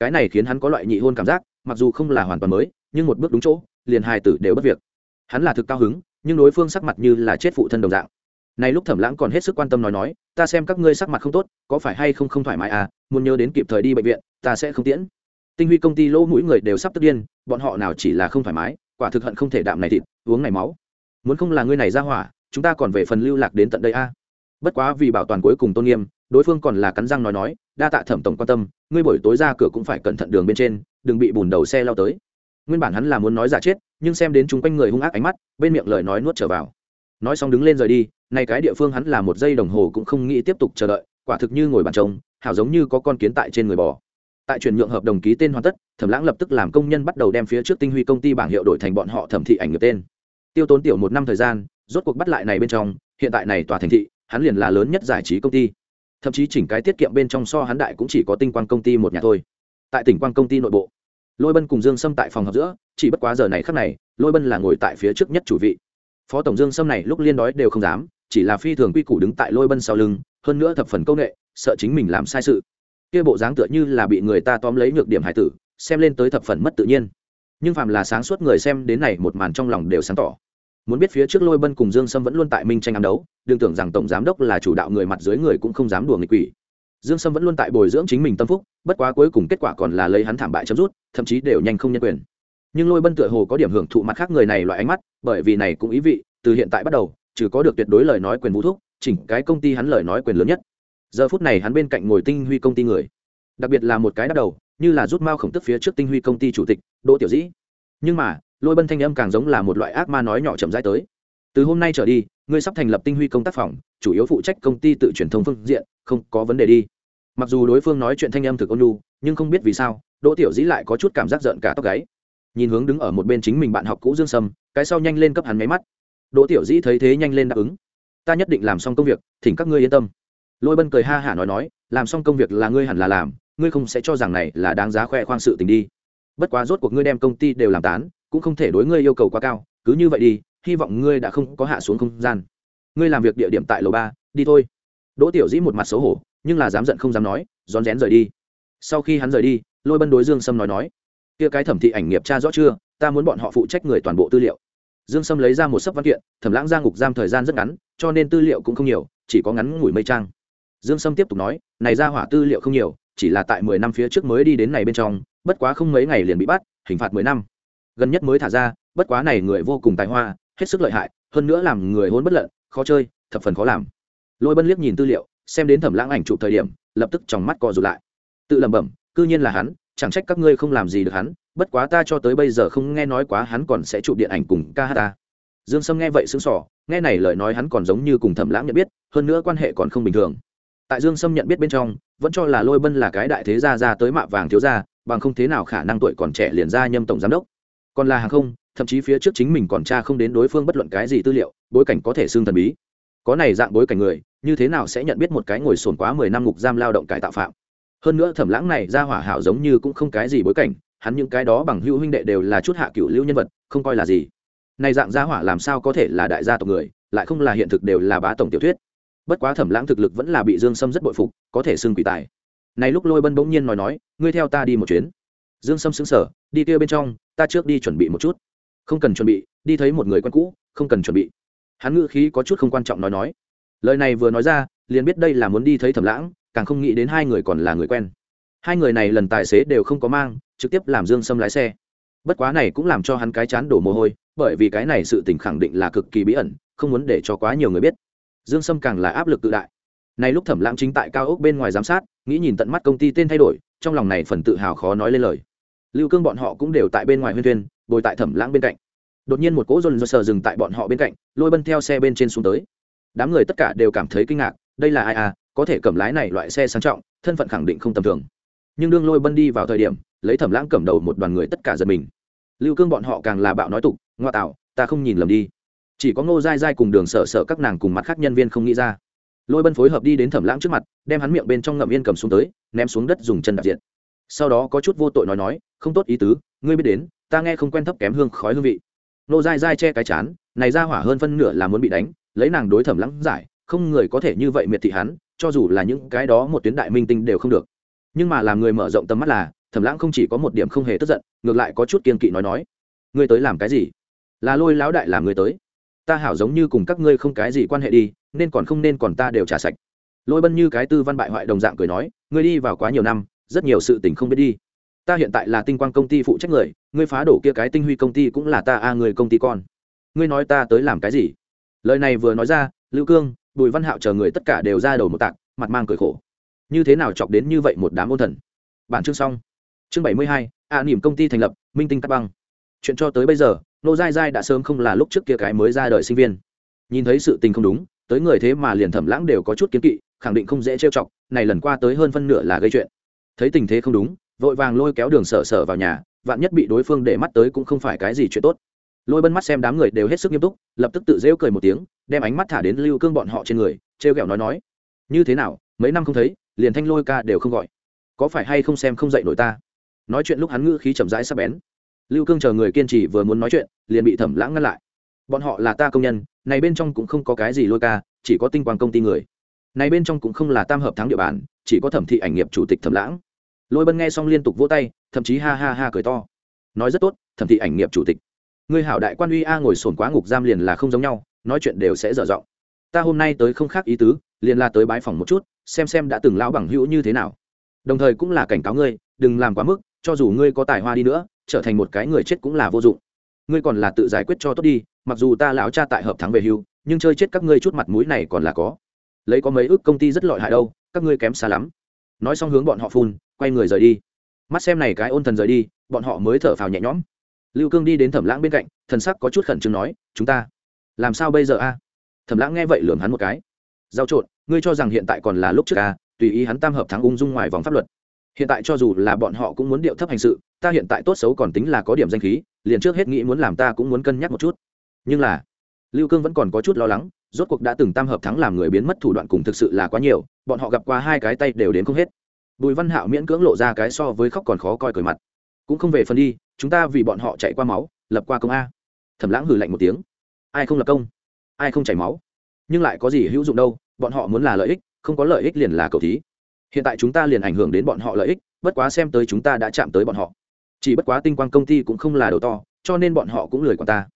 Speaker 1: Cái này khiến hắn có loại nhị hôn cảm giác, mặc dù không là hoàn toàn mới, nhưng một bước đúng chỗ, liền hai tử đều bất việc. Hắn là thực cao hứng, nhưng đối phương sắc mặt như là chết phụ thân đồng dạng. Này lúc thẩm lãng còn hết sức quan tâm nói nói, ta xem các ngươi sắc mặt không tốt, có phải hay không không thoải mái à muốn nhớ đến kịp thời đi bệnh viện, ta sẽ không tiễn tinh huy công ty lỗ mũi người đều sắp tức điên, bọn họ nào chỉ là không thoải mái, quả thực hận không thể đạm này thịt, uống này máu. Muốn không là ngươi này ra hỏa, chúng ta còn về phần lưu lạc đến tận đây a. À. bất quá vì bảo toàn cuối cùng tôn nghiêm, đối phương còn là cắn răng nói nói, đa tạ thẩm tổng quan tâm, ngươi buổi tối ra cửa cũng phải cẩn thận đường bên trên, đừng bị bùn đầu xe lao tới. Nguyên bản hắn là muốn nói giả chết, nhưng xem đến chung quanh người hung ác ánh mắt, bên miệng lời nói nuốt trở vào. Nói xong đứng lên rời đi, nay cái địa phương hắn là một giây đồng hồ cũng không nghĩ tiếp tục chờ đợi, quả thực như ngồi bàn trông hảo giống như có con kiến tại trên người bò tại chuyển nhượng hợp đồng ký tên hoàn tất, thẩm lãng lập tức làm công nhân bắt đầu đem phía trước tinh huy công ty bảng hiệu đổi thành bọn họ thẩm thị ảnh nghiệp tên. Tiêu tốn tiểu một năm thời gian, rốt cuộc bắt lại này bên trong, hiện tại này tòa thành thị, hắn liền là lớn nhất giải trí công ty. Thậm chí chỉnh cái tiết kiệm bên trong so hắn đại cũng chỉ có tinh quang công ty một nhà thôi. Tại tỉnh quang công ty nội bộ, lôi bân cùng dương sâm tại phòng họp giữa, chỉ bất quá giờ này khắc này, lôi bân là ngồi tại phía trước nhất chủ vị. Phó tổng dương sâm này lúc liên đói đều không dám, chỉ là phi thường quy củ đứng tại lôi bân sau lưng, hơn nữa thập phần công nghệ, sợ chính mình làm sai sự kia bộ dáng tựa như là bị người ta tóm lấy nhược điểm hải tử, xem lên tới thập phần mất tự nhiên. Nhưng phàm là sáng suốt người xem đến này một màn trong lòng đều sáng tỏ. Muốn biết phía trước lôi bân cùng dương sâm vẫn luôn tại minh tranh ám đấu, đừng tưởng rằng tổng giám đốc là chủ đạo người mặt dưới người cũng không dám đùa nghịch quỷ. Dương sâm vẫn luôn tại bồi dưỡng chính mình tâm phúc, bất quá cuối cùng kết quả còn là lấy hắn thảm bại chấm rút thậm chí đều nhanh không nhân quyền. Nhưng lôi bân tựa hồ có điểm hưởng thụ mặt khác người này loại ánh mắt, bởi vì này cũng ý vị, từ hiện tại bắt đầu, trừ có được tuyệt đối lời nói quyền vũ thúc, chỉnh cái công ty hắn lời nói quyền lớn nhất giờ phút này hắn bên cạnh ngồi tinh huy công ty người. Đặc biệt là một cái đắt đầu, như là rút mao khổng tức phía trước tinh huy công ty chủ tịch, đỗ tiểu dĩ. Nhưng mà, lôi bân thanh âm càng giống là một loại ác ma nói nhỏ chậm rãi tới. Từ hôm nay trở đi, ngươi sắp thành lập tinh huy công tác phòng, chủ yếu phụ trách công ty tự truyền thông phương diện, không có vấn đề đi. Mặc dù đối phương nói chuyện thanh âm thực ôn nhu, nhưng không biết vì sao, đỗ tiểu dĩ lại có chút cảm giác giận cả tóc gáy. Nhìn hướng đứng ở một bên chính mình bạn học cũ dương sâm, cái sau nhanh lên cấp hắn máy mắt. Đỗ tiểu dĩ thấy thế nhanh lên đáp ứng. Ta nhất định làm xong công việc, thỉnh các ngươi yên tâm lôi bân cười ha hả nói nói làm xong công việc là ngươi hẳn là làm ngươi không sẽ cho rằng này là đáng giá khoe khoang sự tình đi bất quá rốt cuộc ngươi đem công ty đều làm tán cũng không thể đối ngươi yêu cầu quá cao cứ như vậy đi hy vọng ngươi đã không có hạ xuống không gian ngươi làm việc địa điểm tại lầu ba đi thôi đỗ tiểu dĩ một mặt xấu hổ nhưng là dám giận không dám nói rón rén rời đi sau khi hắn rời đi lôi bân đối dương sâm nói nói kia cái thẩm thị ảnh nghiệp tra rõ chưa ta muốn bọn họ phụ trách người toàn bộ tư liệu dương sâm lấy ra một sấp văn kiện thẩm lãng ra ngục giam thời gian rất ngắn cho nên tư liệu cũng không nhiều chỉ có ngắn ngủi mây trang dương sâm tiếp tục nói, này ra hỏa tư liệu không nhiều, chỉ là tại mười năm phía trước mới đi đến này bên trong, bất quá không mấy ngày liền bị bắt, hình phạt mười năm. Gần nhất mới thả ra, bất quá này người vô cùng tài hoa, hết sức lợi hại, hơn nữa làm người hôn bất lận, khó chơi, thập phần khó làm. Lôi bân liếc nhìn tư liệu, xem đến thẩm lãng ảnh chụp thời điểm, lập tức trong mắt co rụt lại. Tự lẩm bẩm, cư nhiên là hắn, chẳng trách các ngươi không làm gì được hắn, bất quá ta cho tới bây giờ không nghe nói quá hắn còn sẽ chụp điện ảnh cùng ca hát ta. Dương sâm nghe vậy xứng sỏ nghe này lời nói hắn còn giống như cùng thẩm lãng nhận biết, hơn nữa quan hệ còn không bình thường tại dương sâm nhận biết bên trong, vẫn cho là lôi bân là cái đại thế gia ra tới mạ vàng thiếu gia, bằng không thế nào khả năng tuổi còn trẻ liền ra nhâm tổng giám đốc. Còn là hàng không, thậm chí phía trước chính mình còn tra không đến đối phương bất luận cái gì tư liệu, bối cảnh có thể xương thần bí. Có này dạng bối cảnh người, như thế nào sẽ nhận biết một cái ngồi sồn quá mười năm ngục giam lao động cải tạo phạm? Hơn nữa thẩm lãng này ra hỏa hảo giống như cũng không cái gì bối cảnh, hắn những cái đó bằng hữu huynh đệ đều là chút hạ cựu lưu nhân vật, không coi là gì. Này dạng gia hỏa làm sao có thể là đại gia tộc người, lại không là hiện thực đều là bá tổng tiểu thuyết bất quá thẩm lãng thực lực vẫn là bị dương sâm rất bội phục, có thể xưng quỷ tài. Này lúc lôi bân bỗng nhiên nói nói, ngươi theo ta đi một chuyến. Dương sâm xứng sở đi kia bên trong, ta trước đi chuẩn bị một chút. Không cần chuẩn bị, đi thấy một người quen cũ, không cần chuẩn bị. Hắn ngữ khí có chút không quan trọng nói nói. Lời này vừa nói ra, liền biết đây là muốn đi thấy thẩm lãng, càng không nghĩ đến hai người còn là người quen. Hai người này lần tài xế đều không có mang, trực tiếp làm dương sâm lái xe. Bất quá này cũng làm cho hắn cái chán đổ mồ hôi, bởi vì cái này sự tình khẳng định là cực kỳ bí ẩn, không muốn để cho quá nhiều người biết dương sâm càng là áp lực tự đại. Này lúc thẩm lãng chính tại cao ốc bên ngoài giám sát, nghĩ nhìn tận mắt công ty tên thay đổi, trong lòng này phần tự hào khó nói lên lời. Lưu cương bọn họ cũng đều tại bên ngoài huyên thuyên ngồi tại thẩm lãng bên cạnh. Đột nhiên một cỗ dồn dơ sờ dừng tại bọn họ bên cạnh, lôi bân theo xe bên trên xuống tới. Đám người tất cả đều cảm thấy kinh ngạc, đây là ai à có thể cầm lái này loại xe sang trọng, thân phận khẳng định không tầm thường. Nhưng đương lôi bân đi vào thời điểm, lấy thẩm lãng cầm đầu một đoàn người tất cả giật mình. Lưu cương bọn họ càng là bạo nói tục, ngoa tạo, ta không nhìn lầm đi chỉ có ngô dai dai cùng đường sợ sợ các nàng cùng mặt khác nhân viên không nghĩ ra. Lôi bân phối hợp đi đến thẩm lãng trước mặt, đem hắn miệng bên trong ngậm yên cầm xuống tới, ném xuống đất dùng chân đạp diện. Sau đó có chút vô tội nói nói, không tốt ý tứ, ngươi biết đến, ta nghe không quen thấp kém hương khói hương vị. Nô dai dai che cái chán, này ra hỏa hơn phân nửa là muốn bị đánh, lấy nàng đối thẩm lãng giải, không người có thể như vậy miệt thị hắn, cho dù là những cái đó một tuyến đại minh tinh đều không được. Nhưng mà làm người mở rộng tầm mắt là, thẩm lãng không chỉ có một điểm không hề tức giận, ngược lại có chút kiên kỵ nói nói, ngươi tới làm cái gì? Là lôi lão đại làm ngươi tới ta hảo giống như cùng các ngươi không cái gì quan hệ đi, nên còn không nên còn ta đều trả sạch. Lôi bân như cái tư văn bại hoại đồng dạng cười nói, ngươi đi vào quá nhiều năm, rất nhiều sự tình không biết đi. Ta hiện tại là tinh quang công ty phụ trách người, ngươi phá đổ kia cái tinh huy công ty cũng là ta, a, người công ty con. Ngươi nói ta tới làm cái gì? Lời này vừa nói ra, lưu cương, bùi văn hạo chờ người tất cả đều ra đầu một tạc, mặt mang cười khổ. Như thế nào chọc đến như vậy một đám ôn thần? Bản chương xong. Chương bảy mươi hai, a nỉm công ty thành lập, minh tinh cắt băng. Chuyện cho tới bây giờ nô dai dai đã sớm không là lúc trước kia cái mới ra đời sinh viên. Nhìn thấy sự tình không đúng, tới người thế mà liền thẩm lãng đều có chút kiến kỵ, khẳng định không dễ trêu chọc, này lần qua tới hơn phân nửa là gây chuyện. Thấy tình thế không đúng, vội vàng lôi kéo đường sở sở vào nhà, vạn nhất bị đối phương để mắt tới cũng không phải cái gì chuyện tốt. Lôi bân mắt xem đám người đều hết sức nghiêm túc, lập tức tự rêu cười một tiếng, đem ánh mắt thả đến lưu cương bọn họ trên người, trêu ghẹo nói nói, như thế nào, mấy năm không thấy, liền thanh lôi ca đều không gọi. Có phải hay không xem không dậy nổi ta? Nói chuyện lúc hắn ngữ khí chậm rãi sắp bén lưu cương chờ người kiên trì vừa muốn nói chuyện, liền bị thẩm lãng ngăn lại. Bọn họ là ta công nhân, này bên trong cũng không có cái gì lôi ca, chỉ có tinh quang công ty người. Này bên trong cũng không là tam hợp thắng địa bàn, chỉ có thẩm thị ảnh nghiệp chủ tịch thẩm lãng. Lôi bân nghe xong liên tục vỗ tay, thậm chí ha ha ha cười to. Nói rất tốt, thẩm thị ảnh nghiệp chủ tịch. Người hảo đại quan uy a ngồi sồn quá ngục giam liền là không giống nhau, nói chuyện đều sẽ dở dọng ta hôm nay tới không khác ý tứ, liền là tới bái phòng một chút, xem xem đã từng lão bằng hữu như thế nào. Đồng thời cũng là cảnh cáo ngươi, đừng làm quá mức, cho dù ngươi có tài hoa đi nữa trở thành một cái người chết cũng là vô dụng. Ngươi còn là tự giải quyết cho tốt đi, mặc dù ta lão cha tại hợp thắng về hưu, nhưng chơi chết các ngươi chút mặt mũi này còn là có. Lấy có mấy ước công ty rất lợi hại đâu, các ngươi kém xa lắm. Nói xong hướng bọn họ phun, quay người rời đi. Mắt xem này cái ôn thần rời đi, bọn họ mới thở phào nhẹ nhõm. Lưu cương đi đến thẩm lãng bên cạnh, thần sắc có chút khẩn trương nói, chúng ta, làm sao bây giờ a? Thẩm lãng nghe vậy lường hắn một cái. Giao trộn, ngươi cho rằng hiện tại còn là lúc trước a, tùy ý hắn tam hợp thắng ung dung ngoài vòng pháp luật hiện tại cho dù là bọn họ cũng muốn điệu thấp hành sự, ta hiện tại tốt xấu còn tính là có điểm danh khí, liền trước hết nghĩ muốn làm ta cũng muốn cân nhắc một chút. Nhưng là, lưu cương vẫn còn có chút lo lắng, rốt cuộc đã từng tam hợp thắng làm người biến mất thủ đoạn cùng thực sự là quá nhiều, bọn họ gặp qua hai cái tay đều đến không hết. Bùi văn hạo miễn cưỡng lộ ra cái so với khóc còn khó coi cười mặt. Cũng không về phần đi, chúng ta vì bọn họ chạy qua máu, lập qua công a. Thẩm lãng hử lạnh một tiếng. Ai không lập công? Ai không chảy máu? Nhưng lại có gì hữu dụng đâu, bọn họ muốn là lợi ích, không có lợi ích liền là cầu thí hiện tại chúng ta liền ảnh hưởng đến bọn họ lợi ích, bất quá xem tới chúng ta đã chạm tới bọn họ. Chỉ bất quá tinh quang công ty cũng không là đầu to, cho nên bọn họ cũng lười quản ta.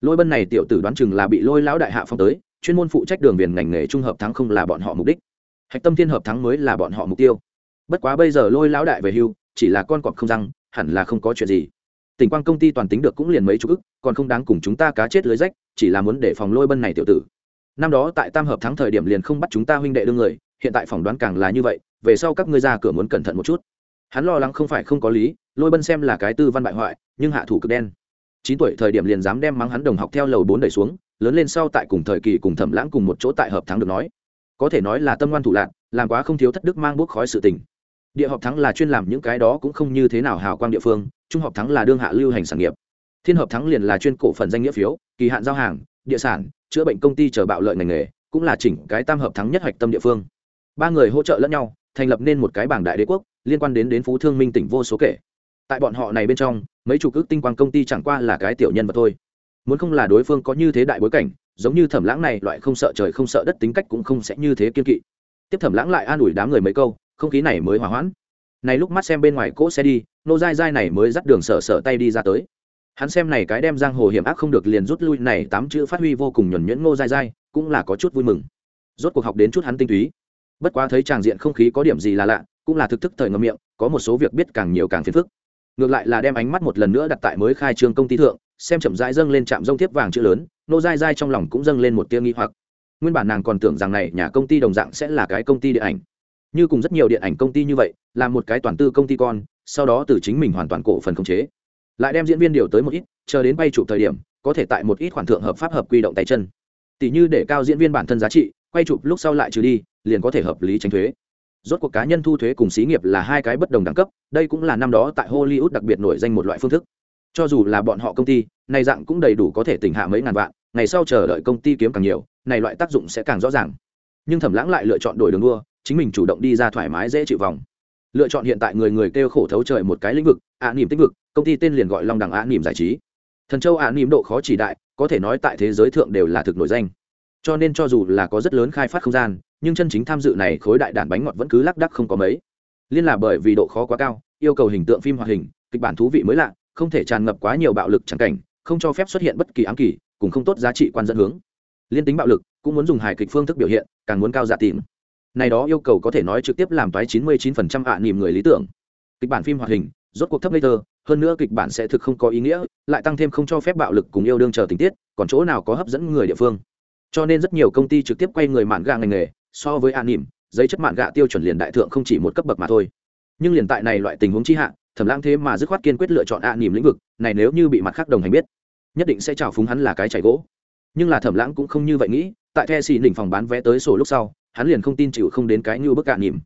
Speaker 1: Lôi bân này tiểu tử đoán chừng là bị lôi lão đại hạ phong tới, chuyên môn phụ trách đường viền ngành nghề trung hợp thắng không là bọn họ mục đích. Hạch tâm thiên hợp thắng mới là bọn họ mục tiêu. Bất quá bây giờ lôi lão đại về hưu, chỉ là con cọp không răng, hẳn là không có chuyện gì. Tỉnh quang công ty toàn tính được cũng liền mấy chục ức, còn không đáng cùng chúng ta cá chết lưới rách, chỉ là muốn để phòng lôi bân này tiểu tử. Năm đó tại tam hợp thắng thời điểm liền không bắt chúng ta huynh đệ đương người, hiện tại phỏng đoán càng là như vậy về sau các ngươi ra cửa muốn cẩn thận một chút. Hắn lo lắng không phải không có lý, lôi bân xem là cái tư văn bại hoại, nhưng hạ thủ cực đen. Chín tuổi thời điểm liền dám đem mắng hắn đồng học theo lầu bốn đẩy xuống, lớn lên sau tại cùng thời kỳ cùng thẩm lãng cùng một chỗ tại hợp thắng được nói. Có thể nói là tâm ngoan thủ lạc, làm quá không thiếu thất đức mang bút khói sự tình. Địa hợp thắng là chuyên làm những cái đó cũng không như thế nào hào quang địa phương, trung hợp thắng là đương hạ lưu hành sản nghiệp. Thiên hợp thắng liền là chuyên cổ phần danh nghĩa phiếu, kỳ hạn giao hàng, địa sản, chữa bệnh công ty chờ bạo lợi ngành nghề, cũng là chỉnh cái tam hợp thắng nhất hoạch tâm địa phương. Ba người hỗ trợ lẫn nhau thành lập nên một cái bảng đại đế quốc, liên quan đến đến phú thương minh tỉnh vô số kể. Tại bọn họ này bên trong, mấy chủ ước tinh quang công ty chẳng qua là cái tiểu nhân vật thôi. Muốn không là đối phương có như thế đại bối cảnh, giống như thẩm lãng này, loại không sợ trời không sợ đất tính cách cũng không sẽ như thế kiên kỵ. Tiếp thẩm lãng lại an ủi đám người mấy câu, không khí này mới hỏa hoãn. Này lúc mắt xem bên ngoài cỗ xe đi, nô dai dai này mới dắt đường sở sở tay đi ra tới. Hắn xem này cái đem giang hồ hiểm ác không được liền rút lui này tám chữ phát huy vô cùng nhuẩn nhuyễn ngô dai dai, cũng là có chút vui mừng. Rốt cuộc học đến chút hắn tinh túy bất quá thấy tràng diện không khí có điểm gì là lạ, cũng là thực thức thời ngâm miệng, có một số việc biết càng nhiều càng phiền phức. Ngược lại là đem ánh mắt một lần nữa đặt tại mới khai trương công ty thượng, xem chậm rãi dâng lên trạm rông tiếp vàng chữ lớn, nô dai dai trong lòng cũng dâng lên một tia nghi hoặc. Nguyên bản nàng còn tưởng rằng này nhà công ty đồng dạng sẽ là cái công ty điện ảnh. Như cùng rất nhiều điện ảnh công ty như vậy là một cái toàn tư công ty con, sau đó từ chính mình hoàn toàn cổ phần khống chế. Lại đem diễn viên điều tới một ít, chờ đến bay chụp thời điểm, có thể tại một ít khoản thượng hợp pháp hợp quy động tay chân. Tỷ như để cao diễn viên bản thân giá trị quay chụp lúc sau lại trừ đi liền có thể hợp lý tránh thuế. Rốt cuộc cá nhân thu thuế cùng xí nghiệp là hai cái bất đồng đẳng cấp đây cũng là năm đó tại hollywood đặc biệt nổi danh một loại phương thức. Cho dù là bọn họ công ty này dạng cũng đầy đủ có thể tỉnh hạ mấy ngàn vạn ngày sau chờ đợi công ty kiếm càng nhiều này loại tác dụng sẽ càng rõ ràng. Nhưng thẩm lãng lại lựa chọn đổi đường đua chính mình chủ động đi ra thoải mái dễ chịu vòng. Lựa chọn hiện tại người người kêu khổ thấu trời một cái lĩnh vực ạ à, nỉm tích vực công ty tên liền gọi long đẳng ạ à, nỉm giải trí. Thần châu ạ à, nỉm độ khó chỉ đại có thể nói tại thế giới thượng đều là thực nổi danh cho nên cho dù là có rất lớn khai phát không gian, nhưng chân chính tham dự này khối đại đàn bánh ngọt vẫn cứ lác đắc không có mấy. Liên là bởi vì độ khó quá cao, yêu cầu hình tượng phim hoạt hình, kịch bản thú vị mới lạ, không thể tràn ngập quá nhiều bạo lực chẳng cảnh, không cho phép xuất hiện bất kỳ ám kỳ, cùng không tốt giá trị quan dẫn hướng. Liên tính bạo lực, cũng muốn dùng hài kịch phương thức biểu hiện, càng muốn cao giả tìm. Này đó yêu cầu có thể nói trực tiếp làm toái 99% ạ niềm người lý tưởng. Kịch bản phim hoạt hình, rốt cuộc thấp later hơn nữa kịch bản sẽ thực không có ý nghĩa, lại tăng thêm không cho phép bạo lực cùng yêu đương chờ tình tiết, còn chỗ nào có hấp dẫn người địa phương cho nên rất nhiều công ty trực tiếp quay người mạn gạ ngành nghề, so với an nỉm, giấy chất mạn gạ tiêu chuẩn liền đại thượng không chỉ một cấp bậc mà thôi. Nhưng liền tại này loại tình huống chi hạ, thẩm lãng thế mà dứt khoát kiên quyết lựa chọn an nỉm lĩnh vực, này nếu như bị mặt khác đồng hành biết, nhất định sẽ trào phúng hắn là cái chảy gỗ. Nhưng là thẩm lãng cũng không như vậy nghĩ, tại the xì đỉnh phòng bán vé tới sổ lúc sau, hắn liền không tin chịu không đến cái như bức cạn nỉm.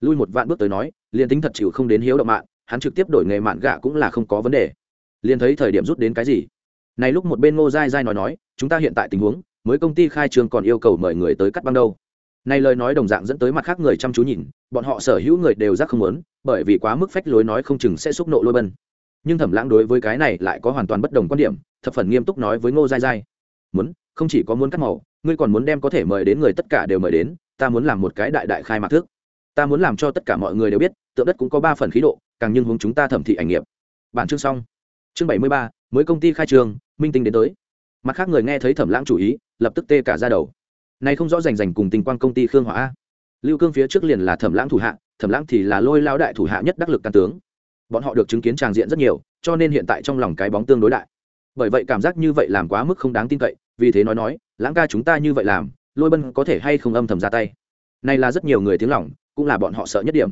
Speaker 1: Lui một vạn bước tới nói, liền tính thật chịu không đến hiếu động mạng hắn trực tiếp đổi nghề mạn gạ cũng là không có vấn đề. Liền thấy thời điểm rút đến cái gì? Này lúc một bên ngô dai dai nói nói, chúng ta hiện tại tình huống mới công ty khai trương còn yêu cầu mời người tới cắt băng đâu. Này lời nói đồng dạng dẫn tới mặt khác người chăm chú nhìn, bọn họ sở hữu người đều giác không muốn, bởi vì quá mức phách lối nói không chừng sẽ xúc nộ lôi bân. Nhưng thẩm lãng đối với cái này lại có hoàn toàn bất đồng quan điểm, thập phần nghiêm túc nói với ngô dai dai muốn, không chỉ có muốn cắt màu, ngươi còn muốn đem có thể mời đến người tất cả đều mời đến, ta muốn làm một cái đại đại khai mạc thước. Ta muốn làm cho tất cả mọi người đều biết, tượng đất cũng có ba phần khí độ, càng nhưng hướng chúng ta thẩm thị ảnh nghiệp. Bản chương xong. Chương bảy mươi ba, mới công ty khai trường minh tinh đến tới mặt khác người nghe thấy thẩm lãng chủ ý, lập tức tê cả ra đầu. Này không rõ rành rành cùng tình quan công ty khương hỏa lưu cương phía trước liền là thẩm lãng thủ hạ, thẩm lãng thì là lôi lao đại thủ hạ nhất đắc lực căn tướng. Bọn họ được chứng kiến tràng diện rất nhiều, cho nên hiện tại trong lòng cái bóng tương đối đại. Bởi vậy cảm giác như vậy làm quá mức không đáng tin cậy, vì thế nói nói, lãng ca chúng ta như vậy làm, lôi bân có thể hay không âm thầm ra tay? Này là rất nhiều người tiếng lòng, cũng là bọn họ sợ nhất điểm.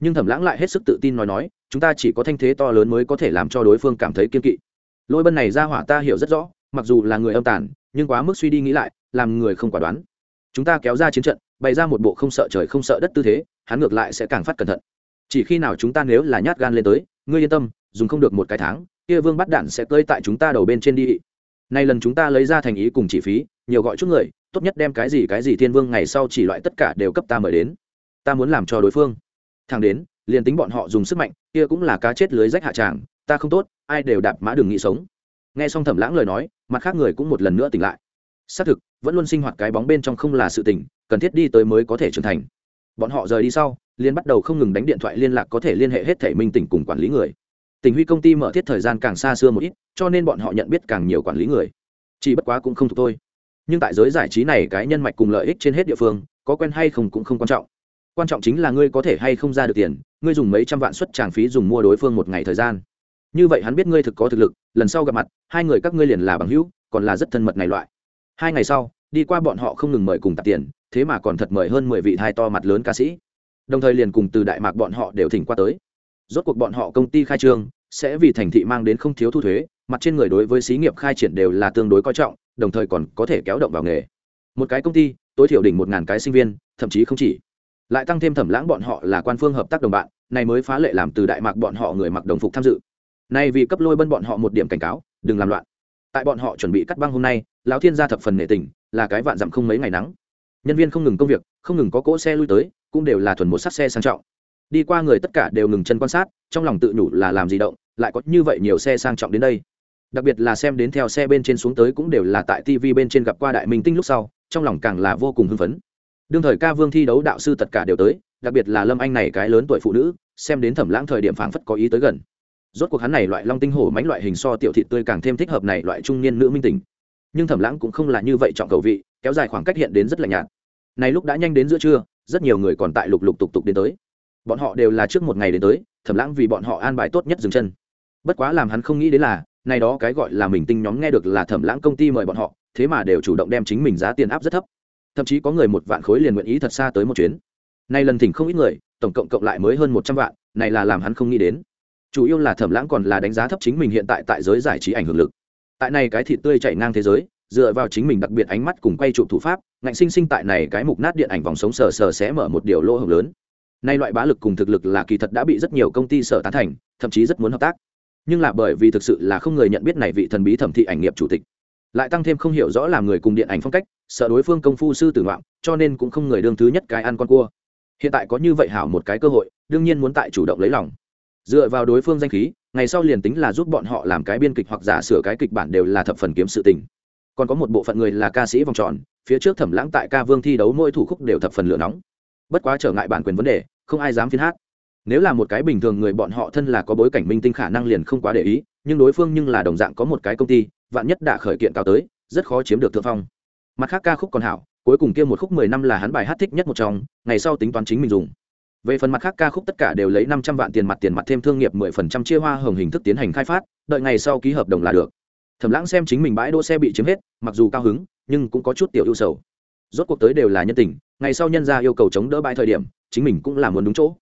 Speaker 1: Nhưng thẩm lãng lại hết sức tự tin nói nói, chúng ta chỉ có thanh thế to lớn mới có thể làm cho đối phương cảm thấy kiên kỵ. Lôi bân này ra hỏa ta hiểu rất rõ mặc dù là người âm tàn, nhưng quá mức suy đi nghĩ lại, làm người không quả đoán. Chúng ta kéo ra chiến trận, bày ra một bộ không sợ trời không sợ đất tư thế, hắn ngược lại sẽ càng phát cẩn thận. Chỉ khi nào chúng ta nếu là nhát gan lên tới, ngươi yên tâm, dùng không được một cái tháng, kia vương bắt đạn sẽ cơi tại chúng ta đầu bên trên đi. Nay lần chúng ta lấy ra thành ý cùng chỉ phí, nhiều gọi chút người, tốt nhất đem cái gì cái gì thiên vương ngày sau chỉ loại tất cả đều cấp ta mời đến. Ta muốn làm cho đối phương. Thằng đến, liền tính bọn họ dùng sức mạnh, kia cũng là cá chết lưới rách hạ tràng, ta không tốt, ai đều đạp mã đường nghĩ sống nghe xong thẩm lãng lời nói, mặt khác người cũng một lần nữa tỉnh lại. Xác thực, vẫn luôn sinh hoạt cái bóng bên trong không là sự tỉnh cần thiết đi tới mới có thể trưởng thành. Bọn họ rời đi sau liên bắt đầu không ngừng đánh điện thoại liên lạc có thể liên hệ hết thể minh tỉnh cùng quản lý người. Tình huy công ty mở thiết thời gian càng xa xưa một ít, cho nên bọn họ nhận biết càng nhiều quản lý người. Chỉ bất quá cũng không thuộc tôi nhưng tại giới giải trí này cái nhân mạch cùng lợi ích trên hết địa phương, có quen hay không cũng không quan trọng. Quan trọng chính là ngươi có thể hay không ra được tiền, ngươi dùng mấy trăm vạn suất tràng phí dùng mua đối phương một ngày thời gian như vậy hắn biết ngươi thực có thực lực, lần sau gặp mặt, hai người các ngươi liền là bằng hữu, còn là rất thân mật này loại. Hai ngày sau, đi qua bọn họ không ngừng mời cùng tạp tiền, thế mà còn thật mời hơn mười vị thai to mặt lớn ca sĩ. Đồng thời liền cùng từ đại mạc bọn họ đều thỉnh qua tới. Rốt cuộc bọn họ công ty khai trương, sẽ vì thành thị mang đến không thiếu thu thuế, mặt trên người đối với xí nghiệp khai triển đều là tương đối coi trọng, đồng thời còn có thể kéo động vào nghề. Một cái công ty, tối thiểu đỉnh một ngàn cái sinh viên, thậm chí không chỉ. Lại tăng thêm thẩm lãng bọn họ là quan phương hợp tác đồng bạn, này mới phá lệ làm từ đại mạc bọn họ người mặc đồng phục tham dự nay vì cấp lôi bân bọn họ một điểm cảnh cáo, đừng làm loạn. Tại bọn họ chuẩn bị cắt băng hôm nay, lão thiên gia thập phần nể tình, là cái vạn dặm không mấy ngày nắng. Nhân viên không ngừng công việc, không ngừng có cỗ xe lui tới, cũng đều là thuần một sắt xe sang trọng. Đi qua người tất cả đều ngừng chân quan sát, trong lòng tự nhủ là làm gì động, lại có như vậy nhiều xe sang trọng đến đây. Đặc biệt là xem đến theo xe bên trên xuống tới cũng đều là tại tv bên trên gặp qua đại minh tinh lúc sau, trong lòng càng là vô cùng hưng phấn. Đương thời ca vương thi đấu đạo sư tất cả đều tới, đặc biệt là lâm anh này cái lớn tuổi phụ nữ, xem đến thẩm lãng thời điểm phảng phất có ý tới gần rốt cuộc hắn này loại long tinh hổ mánh loại hình so tiểu thị tươi càng thêm thích hợp này loại trung niên nữ minh tình. Nhưng thẩm lãng cũng không là như vậy trọng cầu vị, kéo dài khoảng cách hiện đến rất là nhạt. Này lúc đã nhanh đến giữa trưa, rất nhiều người còn tại lục lục tục tục đến tới. Bọn họ đều là trước một ngày đến tới, thẩm lãng vì bọn họ an bài tốt nhất dừng chân. Bất quá làm hắn không nghĩ đến là, này đó cái gọi là mình tinh nhóm nghe được là thẩm lãng công ty mời bọn họ, thế mà đều chủ động đem chính mình giá tiền áp rất thấp. Thậm chí có người một vạn khối liền nguyện ý thật xa tới một chuyến. Nay lần thỉnh không ít người, tổng cộng cộng lại mới hơn một trăm vạn, này là làm hắn không nghĩ đến chủ yếu là thẩm lãng còn là đánh giá thấp chính mình hiện tại tại giới giải trí ảnh hưởng lực. Tại này cái thịt tươi chạy ngang thế giới, dựa vào chính mình đặc biệt ánh mắt cùng quay trụ thủ pháp, ngạnh sinh sinh tại này cái mục nát điện ảnh vòng sống sờ sờ sẽ mở một điều lỗ hồng lớn. Nay loại bá lực cùng thực lực là kỳ thật đã bị rất nhiều công ty sở tán thành, thậm chí rất muốn hợp tác. Nhưng là bởi vì thực sự là không người nhận biết này vị thần bí thẩm thị ảnh nghiệp chủ tịch, lại tăng thêm không hiểu rõ làm người cùng điện ảnh phong cách, sợ đối phương công phu sư tử ngoạm, cho nên cũng không người đương thứ nhất cái ăn con cua. Hiện tại có như vậy hảo một cái cơ hội, đương nhiên muốn tại chủ động lấy lòng dựa vào đối phương danh khí, ngày sau liền tính là giúp bọn họ làm cái biên kịch hoặc giả sửa cái kịch bản đều là thập phần kiếm sự tình. Còn có một bộ phận người là ca sĩ vòng tròn, phía trước thẩm lãng tại ca vương thi đấu mỗi thủ khúc đều thập phần lửa nóng. Bất quá trở ngại bản quyền vấn đề, không ai dám phiên hát. Nếu là một cái bình thường người bọn họ thân là có bối cảnh minh tinh khả năng liền không quá để ý, nhưng đối phương nhưng là đồng dạng có một cái công ty, vạn nhất đã khởi kiện cao tới, rất khó chiếm được thượng phong. Mặt khác ca khúc còn hảo, cuối cùng kia một khúc mười năm là hắn bài hát thích nhất một trong, ngày sau tính toán chính mình dùng về phần mặt khác, ca khúc tất cả đều lấy năm trăm vạn tiền mặt tiền mặt thêm thương nghiệp mười phần trăm chia hoa hồng hình thức tiến hành khai phát, đợi ngày sau ký hợp đồng là được. Thẩm lãng xem chính mình bãi đỗ xe bị chiếm hết, mặc dù cao hứng, nhưng cũng có chút tiểu ưu sầu. Rốt cuộc tới đều là nhân tình, ngày sau nhân ra yêu cầu chống đỡ bãi thời điểm, chính mình cũng là muốn đúng chỗ.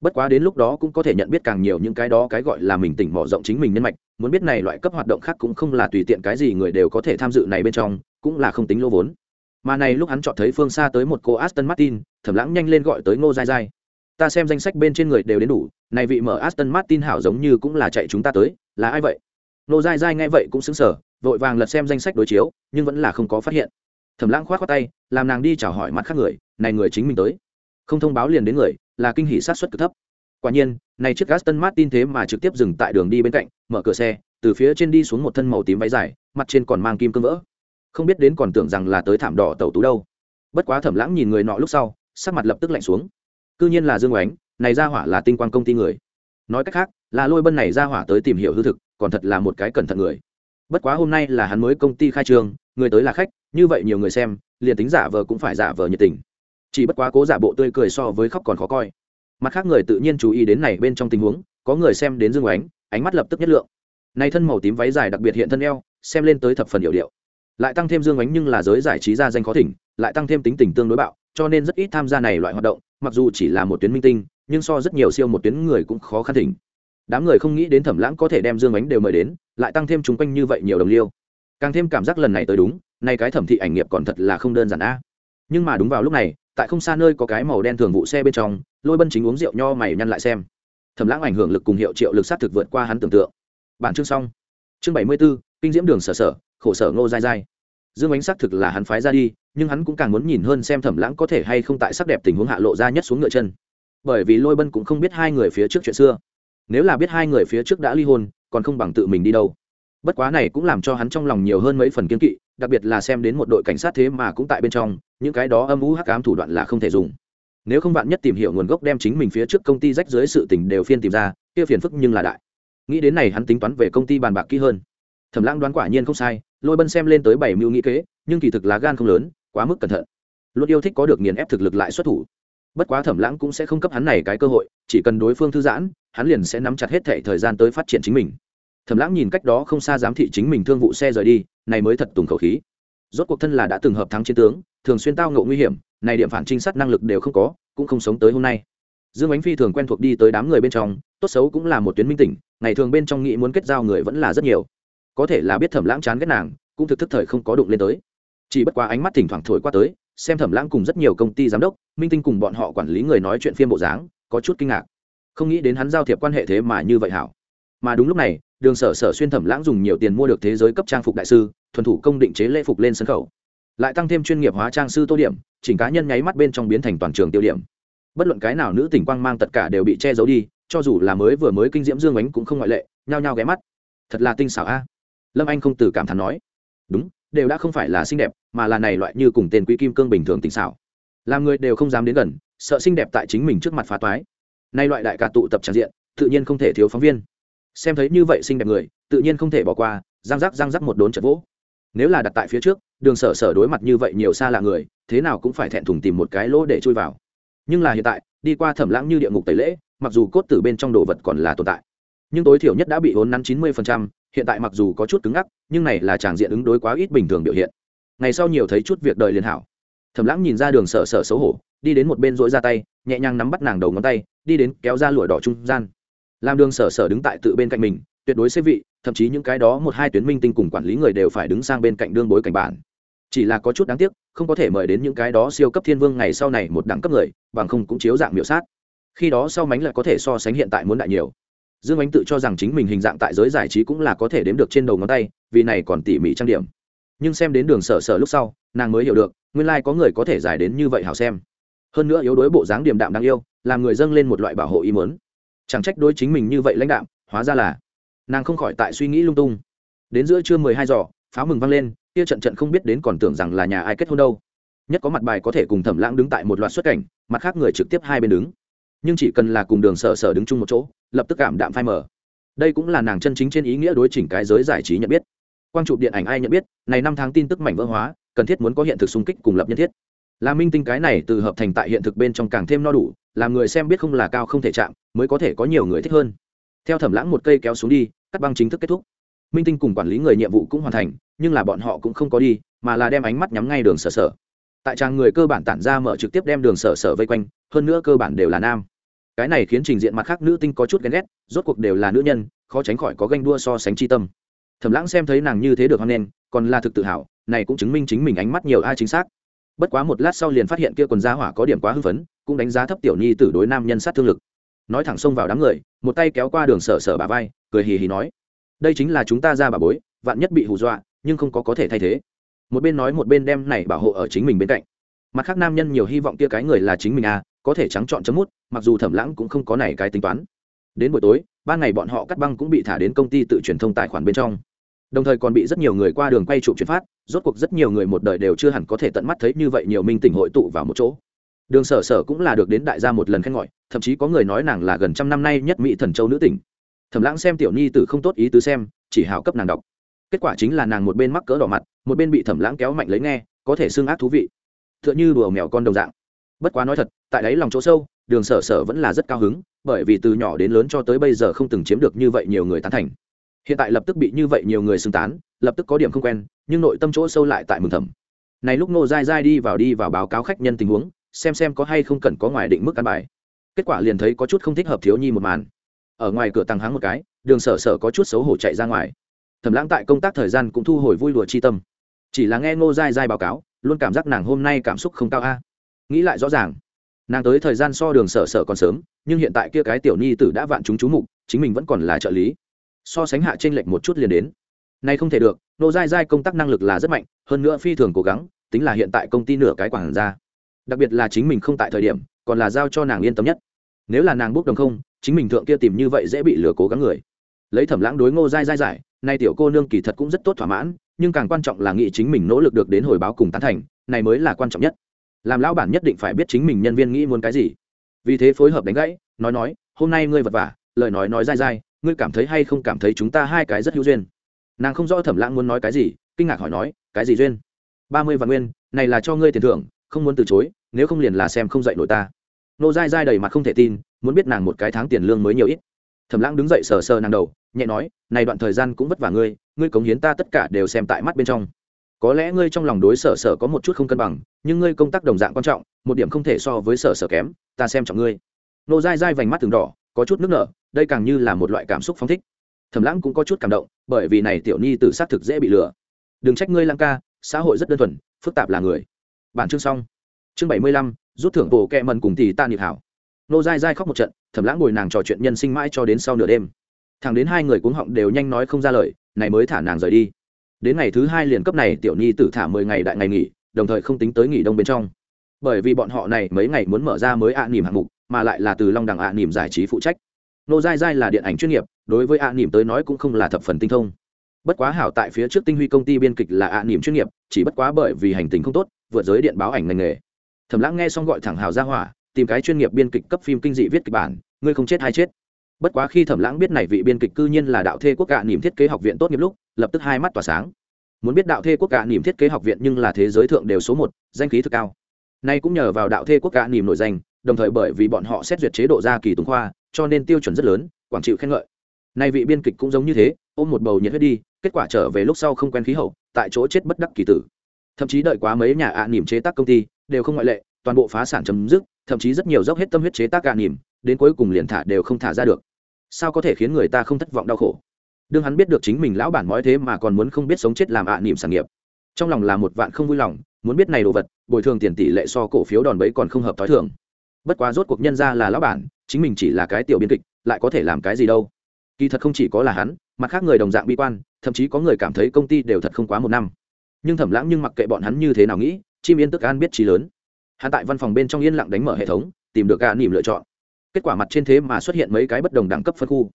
Speaker 1: Bất quá đến lúc đó cũng có thể nhận biết càng nhiều những cái đó cái gọi là mình tỉnh mở rộng chính mình nhân mạch, muốn biết này loại cấp hoạt động khác cũng không là tùy tiện cái gì người đều có thể tham dự này bên trong, cũng là không tính lỗ vốn. Mà này lúc hắn chọn thấy phương xa tới một cô aston martin, thẩm lãng nhanh lên gọi tới ngô dai dai ta xem danh sách bên trên người đều đến đủ, này vị mở aston martin hảo giống như cũng là chạy chúng ta tới, là ai vậy? Ngô dai dai nghe vậy cũng xứng sở vội vàng lật xem danh sách đối chiếu, nhưng vẫn là không có phát hiện. Thẩm lãng khoát khoát tay, làm nàng đi chào hỏi mặt khác người, này người chính mình tới. Không thông báo liền đến người, là kinh hỷ sát xuất cực thấp. Quả nhiên, này chiếc Aston Martin thế mà trực tiếp dừng tại đường đi bên cạnh, mở cửa xe, từ phía trên đi xuống một thân màu tím váy dài, mặt trên còn mang kim cương vỡ. Không biết đến còn tưởng rằng là tới thảm đỏ tàu tú đâu. Bất quá thẩm lãng nhìn người nọ lúc sau, sắc mặt lập tức lạnh xuống cư nhiên là dương oánh, này ra hỏa là tinh quang công ty người. Nói cách khác, là lôi bân này ra hỏa tới tìm hiểu hư thực, còn thật là một cái cẩn thận người. Bất quá hôm nay là hắn mới công ty khai trương, người tới là khách, như vậy nhiều người xem, liền tính giả vờ cũng phải giả vờ nhiệt tình. Chỉ bất quá cố giả bộ tươi cười so với khóc còn khó coi. Mặt khác người tự nhiên chú ý đến này bên trong tình huống, có người xem đến dương oánh, ánh mắt lập tức nhất lượng. Này thân màu tím váy dài đặc biệt hiện thân eo, xem lên tới thập phần hiệu điệu. Lại tăng thêm dương oánh nhưng là giới giải trí ra danh khó thỉnh, lại tăng thêm tính tình tương đối bạo, cho nên rất ít tham gia này loại hoạt động mặc dù chỉ là một tuyến minh tinh, nhưng so rất nhiều siêu một tuyến người cũng khó khăn thỉnh. Đám người không nghĩ đến thẩm lãng có thể đem dương ánh đều mời đến, lại tăng thêm chúng quanh như vậy nhiều đồng liêu. Càng thêm cảm giác lần này tới đúng, nay cái thẩm thị ảnh nghiệp còn thật là không đơn giản a. Nhưng mà đúng vào lúc này, tại không xa nơi có cái màu đen thường vụ xe bên trong, lôi bân chính uống rượu nho mày nhăn lại xem. Thẩm lãng ảnh hưởng lực cùng hiệu triệu lực sát thực vượt qua hắn tưởng tượng. Bản chương xong. Chương bảy mươi b ố kinh diễm đường sở sở, khổ sở ngô dai dai dương ánh xác thực là hắn phái ra đi, nhưng hắn cũng càng muốn nhìn hơn xem thẩm lãng có thể hay không tại sắc đẹp tình huống hạ lộ ra nhất xuống ngựa chân. Bởi vì lôi bân cũng không biết hai người phía trước chuyện xưa. Nếu là biết hai người phía trước đã ly hôn, còn không bằng tự mình đi đâu. Bất quá này cũng làm cho hắn trong lòng nhiều hơn mấy phần kiên kỵ, đặc biệt là xem đến một đội cảnh sát thế mà cũng tại bên trong, những cái đó âm u hắc ám thủ đoạn là không thể dùng. Nếu không bạn nhất tìm hiểu nguồn gốc đem chính mình phía trước công ty rách dưới sự tình đều phiên tìm ra, kia phiền phức nhưng là đại. Nghĩ đến này hắn tính toán về công ty bàn bạc kỹ hơn. Thẩm lãng đoán quả nhiên không sai lôi bân xem lên tới bảy mưu nghĩ kế, nhưng kỳ thực lá gan không lớn, quá mức cẩn thận. Luôn yêu thích có được nghiền ép thực lực lại xuất thủ. Bất quá thẩm lãng cũng sẽ không cấp hắn này cái cơ hội, chỉ cần đối phương thư giãn, hắn liền sẽ nắm chặt hết thệ thời gian tới phát triển chính mình. Thẩm lãng nhìn cách đó không xa giám thị chính mình thương vụ xe rời đi, này mới thật tùng khẩu khí. Rốt cuộc thân là đã từng hợp thắng chiến tướng, thường xuyên tao ngộ nguy hiểm, này điểm phản trinh sát năng lực đều không có, cũng không sống tới hôm nay. Dương ánh phi thường quen thuộc đi tới đám người bên trong, tốt xấu cũng là một tuyến minh tỉnh, ngày thường bên trong nghĩ muốn kết giao người vẫn là rất nhiều có thể là biết thẩm lãng chán ghét nàng, cũng thực thức thời không có đụng lên tới. Chỉ bất quá ánh mắt thỉnh thoảng thổi qua tới, xem thẩm lãng cùng rất nhiều công ty giám đốc, minh tinh cùng bọn họ quản lý người nói chuyện phim bộ dáng, có chút kinh ngạc. Không nghĩ đến hắn giao thiệp quan hệ thế mà như vậy hảo. Mà đúng lúc này, đường sở sở xuyên thẩm lãng dùng nhiều tiền mua được thế giới cấp trang phục đại sư, thuần thủ công định chế lễ phục lên sân khấu. Lại tăng thêm chuyên nghiệp hóa trang sư tô điểm, chỉnh cá nhân nháy mắt bên trong biến thành toàn trường tiêu điểm. Bất luận cái nào nữ tỉnh quang mang tất cả đều bị che giấu đi, cho dù là mới vừa mới kinh diễm dương ánh cũng không ngoại lệ, nhao nhao ghé mắt. Thật là tinh xảo a lâm anh không từ cảm thán nói, đúng, đều đã không phải là xinh đẹp, mà là này loại như cùng tên quý kim cương bình thường tình xảo. Làm người đều không dám đến gần, sợ xinh đẹp tại chính mình trước mặt phá toái. Nay loại đại ca tụ tập tràn diện, tự nhiên không thể thiếu phóng viên. Xem thấy như vậy xinh đẹp người, tự nhiên không thể bỏ qua, răng rắc răng rắc một đốn chật vỗ. Nếu là đặt tại phía trước, đường sở sở đối mặt như vậy nhiều xa lạ người, thế nào cũng phải thẹn thùng tìm một cái lỗ để chui vào. Nhưng là hiện tại, đi qua thẩm lãng như địa ngục tẩy lễ, mặc dù cốt tử bên trong đồ vật còn là tồn tại, nhưng tối thiểu nhất đã bị hốn nắn chín mươi hiện tại mặc dù có chút cứng ngắc, nhưng này là chàng diện ứng đối quá ít bình thường biểu hiện. Ngày sau nhiều thấy chút việc đời liền hảo. Thẩm lãng nhìn ra đường sở sở xấu hổ, đi đến một bên dỗi ra tay, nhẹ nhàng nắm bắt nàng đầu ngón tay, đi đến kéo ra lụa đỏ trung gian. Làm đường sở sở đứng tại tự bên cạnh mình, tuyệt đối xếp vị, thậm chí những cái đó một hai tuyến minh tinh cùng quản lý người đều phải đứng sang bên cạnh đương bối cảnh bản. Chỉ là có chút đáng tiếc, không có thể mời đến những cái đó siêu cấp thiên vương ngày sau này một đẳng cấp người, bằng không cũng chiếu dạng miểu sát. Khi đó sau mánh lại có thể so sánh hiện tại muốn đại nhiều dương ánh tự cho rằng chính mình hình dạng tại giới giải trí cũng là có thể đếm được trên đầu ngón tay, vì này còn tỉ mỉ trang điểm. Nhưng xem đến đường sở sở lúc sau, nàng mới hiểu được, nguyên lai、like、có người có thể giải đến như vậy hảo xem. Hơn nữa yếu đuối bộ dáng điềm đạm đáng yêu, làm người dâng lên một loại bảo hộ ý mớn chẳng trách đối chính mình như vậy lãnh đạm, hóa ra là nàng không khỏi tại suy nghĩ lung tung. Đến giữa trưa mười hai giờ, pháo mừng vang lên, kia trận trận không biết đến còn tưởng rằng là nhà ai kết hôn đâu. Nhất có mặt bài có thể cùng thẩm lãng đứng tại một loạt xuất cảnh, mặt khác người trực tiếp hai bên đứng nhưng chỉ cần là cùng đường sở sở đứng chung một chỗ, lập tức cảm đạm phai mờ. Đây cũng là nàng chân chính trên ý nghĩa đối chỉnh cái giới giải trí nhận biết. Quang trụ điện ảnh ai nhận biết, này năm tháng tin tức mảnh vỡ hóa, cần thiết muốn có hiện thực xung kích cùng lập nhân thiết. Là minh tinh cái này từ hợp thành tại hiện thực bên trong càng thêm no đủ, làm người xem biết không là cao không thể chạm, mới có thể có nhiều người thích hơn. Theo thẩm lãng một cây kéo xuống đi, cắt băng chính thức kết thúc. Minh tinh cùng quản lý người nhiệm vụ cũng hoàn thành, nhưng là bọn họ cũng không có đi, mà là đem ánh mắt nhắm ngay đường sở sở. Tại trang người cơ bản tản ra mở trực tiếp đem đường sở sở vây quanh, hơn nữa cơ bản đều là nam cái này khiến trình diện mặt khác nữ tinh có chút ghen ghét, rốt cuộc đều là nữ nhân, khó tránh khỏi có ganh đua so sánh chi tâm. Thẩm lãng xem thấy nàng như thế được hoan nghênh, còn là thực tự hào, này cũng chứng minh chính mình ánh mắt nhiều ai chính xác. Bất quá một lát sau liền phát hiện kia quần gia hỏa có điểm quá hưng phấn, cũng đánh giá thấp tiểu nhi tử đối nam nhân sát thương lực. Nói thẳng xông vào đám người, một tay kéo qua đường sở sở bà vai, cười hì hì nói, đây chính là chúng ta ra bà bối, vạn nhất bị hù dọa, nhưng không có có thể thay thế. Một bên nói một bên đem này bảo hộ ở chính mình bên cạnh. Mặt khác nam nhân nhiều hy vọng kia cái người là chính mình à có thể trắng chọn chấm mút, mặc dù thẩm lãng cũng không có này cái tính toán. Đến buổi tối ban ngày bọn họ cắt băng cũng bị thả đến công ty tự truyền thông tài khoản bên trong. Đồng thời còn bị rất nhiều người qua đường quay chụp chuyển phát, rốt cuộc rất nhiều người một đời đều chưa hẳn có thể tận mắt thấy như vậy nhiều minh tỉnh hội tụ vào một chỗ. Đường sở sở cũng là được đến đại gia một lần khen ngợi, thậm chí có người nói nàng là gần trăm năm nay nhất mỹ thần châu nữ tỉnh. Thẩm lãng xem tiểu nhi tử không tốt ý tứ xem, chỉ hào cấp nàng đọc. Kết quả chính là nàng một bên mắc cỡ đỏ mặt, một bên bị thẩm lãng kéo mạnh lấy nghe, có thể xương ác thú vị. T h ư ợ n h ư đùa mèo con đồng dạng bất quá nói thật, tại đấy lòng chỗ sâu, đường sở sở vẫn là rất cao hứng, bởi vì từ nhỏ đến lớn cho tới bây giờ không từng chiếm được như vậy nhiều người tán thành. Hiện tại lập tức bị như vậy nhiều người xưng tán, lập tức có điểm không quen, nhưng nội tâm chỗ sâu lại tại mừng thầm. Này lúc nô dai dai đi vào đi vào báo cáo khách nhân tình huống, xem xem có hay không cần có ngoài định mức căn bài. Kết quả liền thấy có chút không thích hợp thiếu nhi một màn. Ở ngoài cửa tăng háng một cái, đường sở sở có chút xấu hổ chạy ra ngoài. Thẩm lãng tại công tác thời gian cũng thu hồi vui lùa chi tâm. Chỉ là nghe ngô dai dai báo cáo, luôn cảm giác nàng hôm nay cảm xúc không cao a nghĩ lại rõ ràng. Nàng tới thời gian so đường sở sở còn sớm, nhưng hiện tại kia cái tiểu nhi tử đã vạn chúng chú mục, chính mình vẫn còn là trợ lý. So sánh hạ t r ê n lệch một chút liền đến. Nay không thể được, nô dai dai công tác năng lực là rất mạnh, hơn nữa phi thường cố gắng, tính là hiện tại công ty nửa cái quản ra đặc biệt là chính mình không tại thời điểm, còn là giao cho nàng yên tâm nhất. Nếu là nàng bốc đồng không, chính mình thượng kia tìm như vậy dễ bị lừa cố gắng người. Lấy thẩm lãng đối ngô dai dai giải, nay tiểu cô nương kỳ thật cũng rất tốt thỏa mãn, nhưng càng quan trọng là nghĩ chính mình nỗ lực được đến hồi báo cùng tán thành, này mới là quan trọng nhất làm lão bản nhất định phải biết chính mình nhân viên nghĩ muốn cái gì. Vì thế phối hợp đánh gãy, nói nói, hôm nay ngươi vật vả, lời nói nói dai dai, ngươi cảm thấy hay không cảm thấy chúng ta hai cái rất hữu duyên? Nàng không rõ thẩm lãng muốn nói cái gì, kinh ngạc hỏi nói, cái gì duyên? Ba mươi vạn nguyên, này là cho ngươi tiền thưởng, không muốn từ chối, nếu không liền là xem không dạy nổi ta. Nô dai dai đầy mặt không thể tin, muốn biết nàng một cái tháng tiền lương mới nhiều ít. Thẩm lãng đứng dậy sờ sờ nàng đầu, nhẹ nói, này đoạn thời gian cũng vất vả ngươi ngươi cống hiến ta tất cả đều xem tại mắt bên trong có lẽ ngươi trong lòng đối sở sở có một chút không cân bằng, nhưng ngươi công tác đồng dạng quan trọng, một điểm không thể so với sở sở kém, ta xem trọng ngươi. Nô dai dai vành mắt từng đỏ, có chút nước nở, đây càng như là một loại cảm xúc phóng thích. Thầm lãng cũng có chút cảm động, bởi vì này tiểu nhi từ xác thực dễ bị lừa. Đừng trách ngươi lăng ca, xã hội rất đơn thuần, phức tạp là người. Bản chương xong. Chương bảy mươi lăm, rút thưởng bộ kẹ mần cùng thì ta nhịp hảo. Nô dai dai khóc một trận thầm lãng ngồi nàng trò chuyện nhân sinh mãi cho đến sau nửa đêm. Thằng đến hai người cuống họng đều nhanh nói không ra lời, này mới thả nàng rời đi đến ngày thứ hai liền cấp này tiểu nhi tử thả mười ngày đại ngày nghỉ, đồng thời không tính tới nghỉ đông bên trong. Bởi vì bọn họ này mấy ngày muốn mở ra mới ạ à nỉm hạng mục, mà lại là từ long đẳng ạ à nỉm giải trí phụ trách. Nô dai dai là điện ảnh chuyên nghiệp, đối với ạ à nỉm tới nói cũng không là thập phần tinh thông. Bất quá hảo tại phía trước tinh huy công ty biên kịch là ạ nỉm chuyên nghiệp, chỉ bất quá bởi vì hành tình không tốt, vượt giới điện báo ảnh ngành nghề. Thầm lãng nghe xong gọi thẳng hào ra hỏa, tìm cái chuyên nghiệp biên kịch cấp phim kinh dị viết kịch bản, ngươi không chết hay chết bất quá khi thẩm lãng biết này vị biên kịch cư nhiên là đạo thê quốc gạ niềm thiết kế học viện tốt nghiệp lúc, lập tức hai mắt tỏa sáng. Muốn biết đạo thê quốc gạ niềm thiết kế học viện nhưng là thế giới thượng đều số một, danh khí thực cao. Nay cũng nhờ vào đạo thê quốc gạ niềm nổi danh, đồng thời bởi vì bọn họ xét duyệt chế độ gia kỳ tùng khoa, cho nên tiêu chuẩn rất lớn, quảng chịu khen ngợi. Nay vị biên kịch cũng giống như thế, ôm một bầu nhiệt huyết đi, kết quả trở về lúc sau không quen khí hậu, tại chỗ chết bất đắc kỳ tử. Thậm chí đợi quá mấy nhà ạ niềm chế tác công ty, đều không ngoại lệ, toàn bộ phá sản chấm dứt, thậm chí rất nhiều dốc hết tâm huyết chế tác ạ niềm, đến cuối cùng liền thả đều không thả ra được sao có thể khiến người ta không thất vọng đau khổ? Đương hắn biết được chính mình lão bản nói thế mà còn muốn không biết sống chết làm ạ niệm sản nghiệp. Trong lòng là một vạn không vui lòng, muốn biết này đồ vật, bồi thường tiền tỷ lệ so cổ phiếu đòn bẩy còn không hợp t h o i thường. Bất quá rốt cuộc nhân ra là lão bản, chính mình chỉ là cái tiểu biên kịch, lại có thể làm cái gì đâu. Kỳ thật không chỉ có là hắn, mặt khác người đồng dạng bi quan, thậm chí có người cảm thấy công ty đều thật không quá một năm. Nhưng thẩm lãng nhưng mặc kệ bọn hắn như thế nào nghĩ, chim yên tức an biết trí lớn. Hắn tại văn phòng bên trong yên lặng đánh mở hệ thống, tìm được gà nỉm lựa chọn kết quả mặt trên thế mà xuất hiện mấy cái bất đồng đẳng cấp phân khu.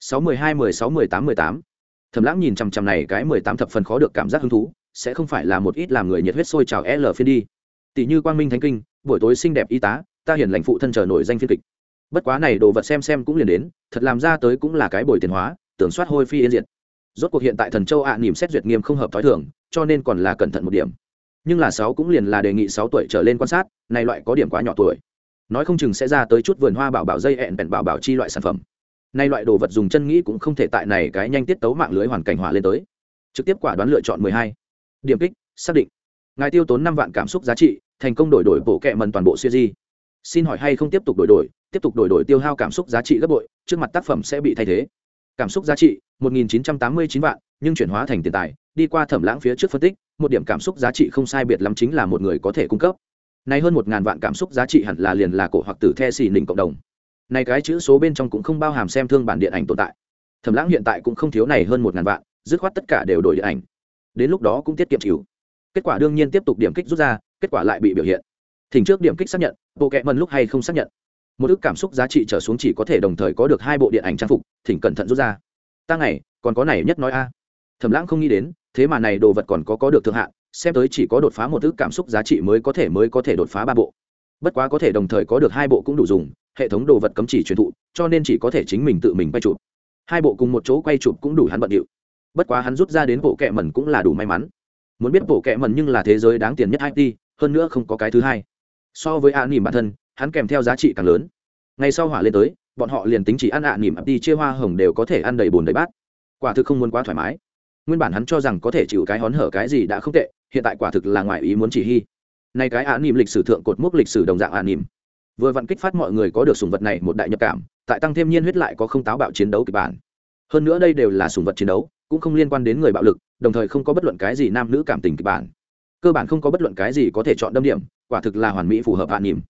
Speaker 1: Sáu mười hai mười sáu mười tám mười tám. Thầm lãng nhìn chằm chằm này cái mười tám thập phần khó được cảm giác hứng thú sẽ không phải là một ít làm người nhiệt huyết sôi trào l phiên đi. Tỷ như quang minh thánh kinh buổi tối xinh đẹp y tá ta hiển lãnh phụ thân chờ nổi danh phiên kịch. Bất quá này đồ vật xem xem cũng liền đến thật làm ra tới cũng là cái bồi tiền hóa tưởng soát hôi phi yên diệt. Rốt cuộc hiện tại thần châu ạ à, nỉm xét duyệt nghiêm không hợp t h ó i thường cho nên còn là cẩn thận một điểm. Nhưng là sáu cũng liền là đề nghị sáu tuổi trở lên quan sát này loại có điểm quá nhỏ tuổi nói không chừng sẽ ra tới chút vườn hoa bảo bảo dây ẹn bèn bảo bảo chi loại sản phẩm. Nay loại đồ vật dùng chân nghĩ cũng không thể tại này cái nhanh tiết tấu mạng lưới hoàn cảnh hỏa lên tới. Trực tiếp quả đoán lựa chọn mười hai. Điểm kích, xác định. Ngài tiêu tốn năm vạn cảm xúc giá trị, thành công đổi đổi bộ kệ mần toàn bộ siêu di. Xin hỏi hay không tiếp tục đổi đổi, tiếp tục đổi đổi tiêu hao cảm xúc giá trị gấp bội, trước mặt tác phẩm sẽ bị thay thế. Cảm xúc giá trị, một nghìn chín trăm tám mươi chín vạn, nhưng chuyển hóa thành tiền tài, đi qua thẩm lãng phía trước phân tích, một điểm cảm xúc giá trị không sai biệt lắm chính là một người có thể cung cấp nay hơn một ngàn vạn cảm xúc giá trị hẳn là liền là cổ hoặc tử the xì nỉnh cộng đồng. Này cái chữ số bên trong cũng không bao hàm xem thương bản điện ảnh tồn tại. Thẩm lãng hiện tại cũng không thiếu này hơn một ngàn vạn, dứt khoát tất cả đều đổi điện ảnh. Đến lúc đó cũng tiết kiệm chịu. Kết quả đương nhiên tiếp tục điểm kích rút ra, kết quả lại bị biểu hiện. Thỉnh trước điểm kích xác nhận bộ kệ mần lúc hay không xác nhận. Một ước cảm xúc giá trị trở xuống chỉ có thể đồng thời có được hai bộ điện ảnh trang phục, thỉnh cẩn thận rút ra. Ta ngày, còn có này nhất nói a. Thẩm lãng không nghĩ đến, thế mà này đồ vật còn có có được thượng hạn xem tới chỉ có đột phá một thứ cảm xúc giá trị mới có thể mới có thể đột phá ba bộ. Bất quá có thể đồng thời có được hai bộ cũng đủ dùng, hệ thống đồ vật cấm chỉ truyền thụ, cho nên chỉ có thể chính mình tự mình quay chụp. Hai bộ cùng một chỗ quay chụp cũng đủ hắn bận điệu. Bất quá hắn rút ra đến bộ kẹ mẩn cũng là đủ may mắn. Muốn biết bộ kẹ mẩn nhưng là thế giới đáng tiền nhất it hơn nữa không có cái thứ hai. So với ạ nỉm bản thân, hắn kèm theo giá trị càng lớn. Ngay sau hỏa lên tới, bọn họ liền tính chỉ ăn ạ nỉm đi chia hoa hồng đều có thể ăn đầy bồn đầy bát. Quả thực không muốn quá thoải mái. Nguyên bản hắn cho rằng có thể chịu cái hón hở cái gì đã không tệ hiện tại quả thực là ngoài ý muốn chỉ hy nay cái án nỉm lịch sử thượng cột mốc lịch sử đồng dạng án nỉm vừa vặn kích phát mọi người có được sùng vật này một đại nhập cảm, tại tăng thêm nhiên huyết lại có không táo bạo chiến đấu kịch bản. Hơn nữa đây đều là sùng vật chiến đấu, cũng không liên quan đến người bạo lực, đồng thời không có bất luận cái gì nam nữ cảm tình kịch bản. Cơ bản không có bất luận cái gì có thể chọn đâm điểm, quả thực là hoàn mỹ phù hợp hạn nỉm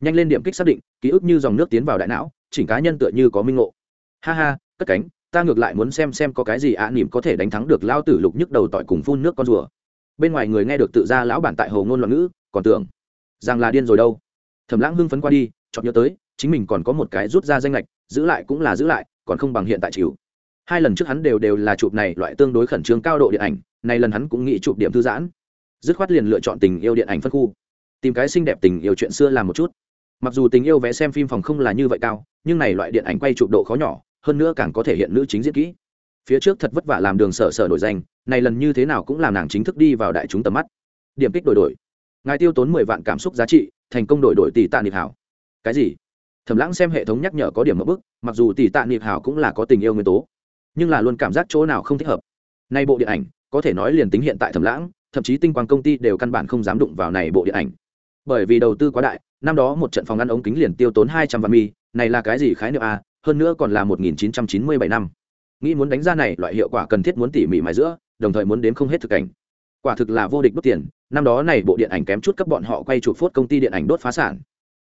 Speaker 1: nhanh lên điểm kích xác định, ký ức như dòng nước tiến vào đại não, chỉnh cá nhân tựa như có minh ngộ. Ha ha, cất cánh, ta ngược lại muốn xem xem có cái gì ạ nỉm có thể đánh thắng được lao tử lục nhức đầu tỏi cùng phun nước con rùa bên ngoài người nghe được tự ra lão bản tại hồ ngôn loạn ngữ, còn tưởng rằng là điên rồi đâu. Thẩm lãng hưng phấn qua đi chọn nhớ tới, chính mình còn có một cái rút ra danh lệch, giữ lại cũng là giữ lại, còn không bằng hiện tại chịu. Hai lần trước hắn đều đều là chụp này loại tương đối khẩn trương cao độ điện ảnh này lần hắn cũng nghĩ chụp điểm thư giãn. Dứt khoát liền lựa chọn tình yêu điện ảnh phân khu. Tìm cái xinh đẹp tình yêu chuyện xưa làm một chút. Mặc dù tình yêu vé xem phim phòng không là như vậy cao, nhưng này loại điện ảnh quay chụp độ khó nhỏ, hơn nữa càng có thể hiện nữ chính diễn kỹ phía trước thật vất vả làm đường sở sở nổi danh, này lần như thế nào cũng làm nàng chính thức đi vào đại chúng tầm mắt. Điểm kích đổi đổi. Ngài tiêu tốn mười vạn cảm xúc giá trị, thành công đổi đổi tỷ tạ niệm hảo. Cái gì? Thẩm lãng xem hệ thống nhắc nhở có điểm mất bức mặc dù tỷ tạ niệm hảo cũng là có tình yêu nguyên tố, nhưng là luôn cảm giác chỗ nào không thích hợp. Nay bộ điện ảnh, có thể nói liền tính hiện tại thẩm lãng, thậm chí tinh quang công ty đều căn bản không dám đụng vào này bộ điện ảnh. Bởi vì đầu tư quá đại, năm đó một trận phòng ăn ống kính liền tiêu tốn hai trăm vạn mi, này là cái gì khái niệm a? Hơn nữa còn là một nghìn chín trăm chín mươi bảy năm nghĩ muốn đánh ra này, loại hiệu quả cần thiết muốn tỉ mỉ mài giữa, đồng thời muốn đếm không hết thực cảnh. Quả thực là vô địch đốt tiền, năm đó này bộ điện ảnh kém chút cấp bọn họ quay chụp phốt công ty điện ảnh đốt phá sản.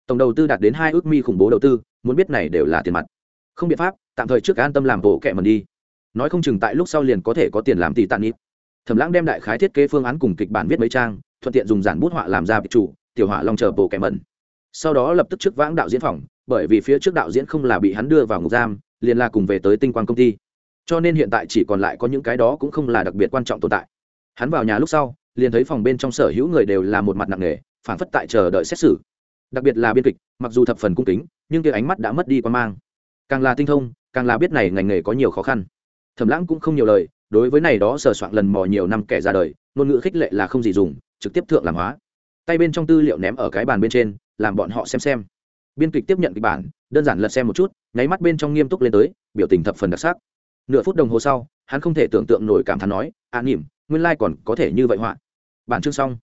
Speaker 1: Tổng đầu tư đạt đến hai ước mi khủng bố đầu tư, muốn biết này đều là tiền mặt. Không biện pháp, tạm thời trước an tâm làm bộ kệ mần đi. Nói không chừng tại lúc sau liền có thể có tiền làm tỷ tàn ít thẩm lãng đem đại khái thiết kế phương án cùng kịch bản viết mấy trang, thuận tiện dùng giản bút họa làm ra vị chủ, tiểu họa long chờ bộ kệ mần sau đó lập tức trước vãng đạo diễn phòng, bởi vì phía trước đạo diễn không là bị hắn đưa vào ngục giam, liền là cùng về tới tinh quang công ty cho nên hiện tại chỉ còn lại có những cái đó cũng không là đặc biệt quan trọng tồn tại. Hắn vào nhà lúc sau, liền thấy phòng bên trong sở hữu người đều là một mặt nặng nề phản phất tại chờ đợi xét xử. Đặc biệt là biên kịch, mặc dù thập phần cung kính, nhưng cái ánh mắt đã mất đi quan mang. Càng là tinh thông, càng là biết này ngành nghề có nhiều khó khăn. Thẩm lãng cũng không nhiều lời, đối với này đó sờ soạn lần mò nhiều năm kẻ ra đời, ngôn ngữ khích lệ là không gì dùng, trực tiếp thượng làm hóa. Tay bên trong tư liệu ném ở cái bàn bên trên, làm bọn họ xem xem. Biên kịch tiếp nhận kịch bản, đơn giản lật xem một chút, nháy mắt bên trong nghiêm túc lên tới, biểu tình thập phần đặc sắc nửa phút đồng hồ sau, hắn không thể tưởng tượng nổi cảm thán nói an nỉm nguyên lai、like、còn có thể như vậy họa. Bản chương xong.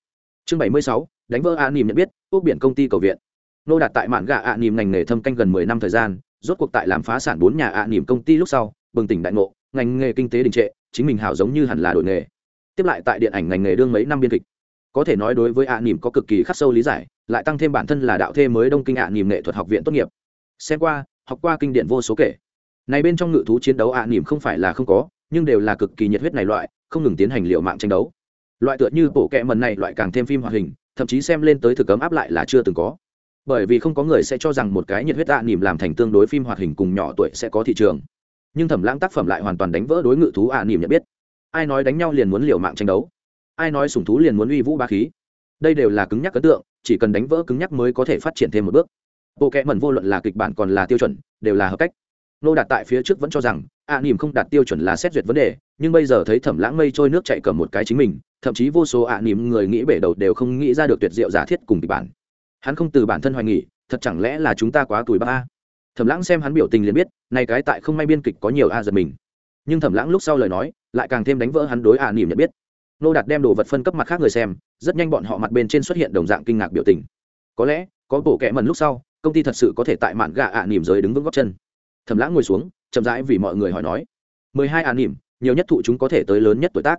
Speaker 1: Chương bảy mươi sáu, đánh vỡ an nỉm nhận biết ốc biển công ty cầu viện. Nô đạt tại mạn gà ạ nỉm ngành nghề thâm canh gần mười năm thời gian, rốt cuộc tại làm phá sản bốn nhà ạ nỉm công ty lúc sau, bừng tỉnh đại ngộ, ngành nghề kinh tế đình trệ, chính mình hảo giống như hẳn là đổi nghề. Tiếp lại tại điện ảnh ngành nghề đương mấy năm biên kịch. Có thể nói đối với ạ nỉm có cực kỳ khắc sâu lý giải, lại tăng thêm bản thân là đạo thê mới đông kinh ạ nỉm nghệ thuật học viện tốt nghiệp. Xem qua, học qua kinh điển vô số kể này bên trong ngự thú chiến đấu ạ nỉm không phải là không có, nhưng đều là cực kỳ nhiệt huyết này loại, không ngừng tiến hành liệu mạng tranh đấu. Loại tựa như bộ kẹ mần này loại càng thêm phim hoạt hình, thậm chí xem lên tới thực cấm áp lại là chưa từng có. Bởi vì không có người sẽ cho rằng một cái nhiệt huyết ạ nỉm làm thành tương đối phim hoạt hình cùng nhỏ tuổi sẽ có thị trường. Nhưng thẩm lãng tác phẩm lại hoàn toàn đánh vỡ đối ngự thú ạ nỉm nhận biết. Ai nói đánh nhau liền muốn liều mạng tranh đấu? Ai nói sủng thú liền muốn uy vũ ba khí? Đây đều là cứng nhắc ấn tượng, chỉ cần đánh vỡ cứng nhắc mới có thể phát triển thêm một bước. Bộ kẽ mẩn vô luận là kịch bản còn là tiêu chuẩn, đều là hợp cách nô đạt tại phía trước vẫn cho rằng, a nỉm không đạt tiêu chuẩn là xét duyệt vấn đề, nhưng bây giờ thấy thẩm lãng mây trôi nước chạy cầm một cái chính mình, thậm chí vô số a nỉm người nghĩ bể đầu đều không nghĩ ra được tuyệt diệu giả thiết cùng kịch bản. Hắn không từ bản thân hoài nghỉ, thật chẳng lẽ là chúng ta quá tuổi ba a? Thẩm lãng xem hắn biểu tình liền biết, này cái tại không may biên kịch có nhiều a giật mình. Nhưng thẩm lãng lúc sau lời nói, lại càng thêm đánh vỡ hắn đối a nỉm nhận biết. Nô đạt đem đồ vật phân cấp mặt khác người xem, rất nhanh bọn họ mặt bên trên xuất hiện đồng dạng kinh ngạc biểu tình. Có lẽ, có bộ kẽ mần lúc sau, công ty thật sự có thể tại mạn gà ạ nỉm giới đứng vững góc chân thầm lãng ngồi xuống, chậm rãi vì mọi người hỏi nói, mười hai ạ nỉm, nhiều nhất thụ chúng có thể tới lớn nhất tuổi tác.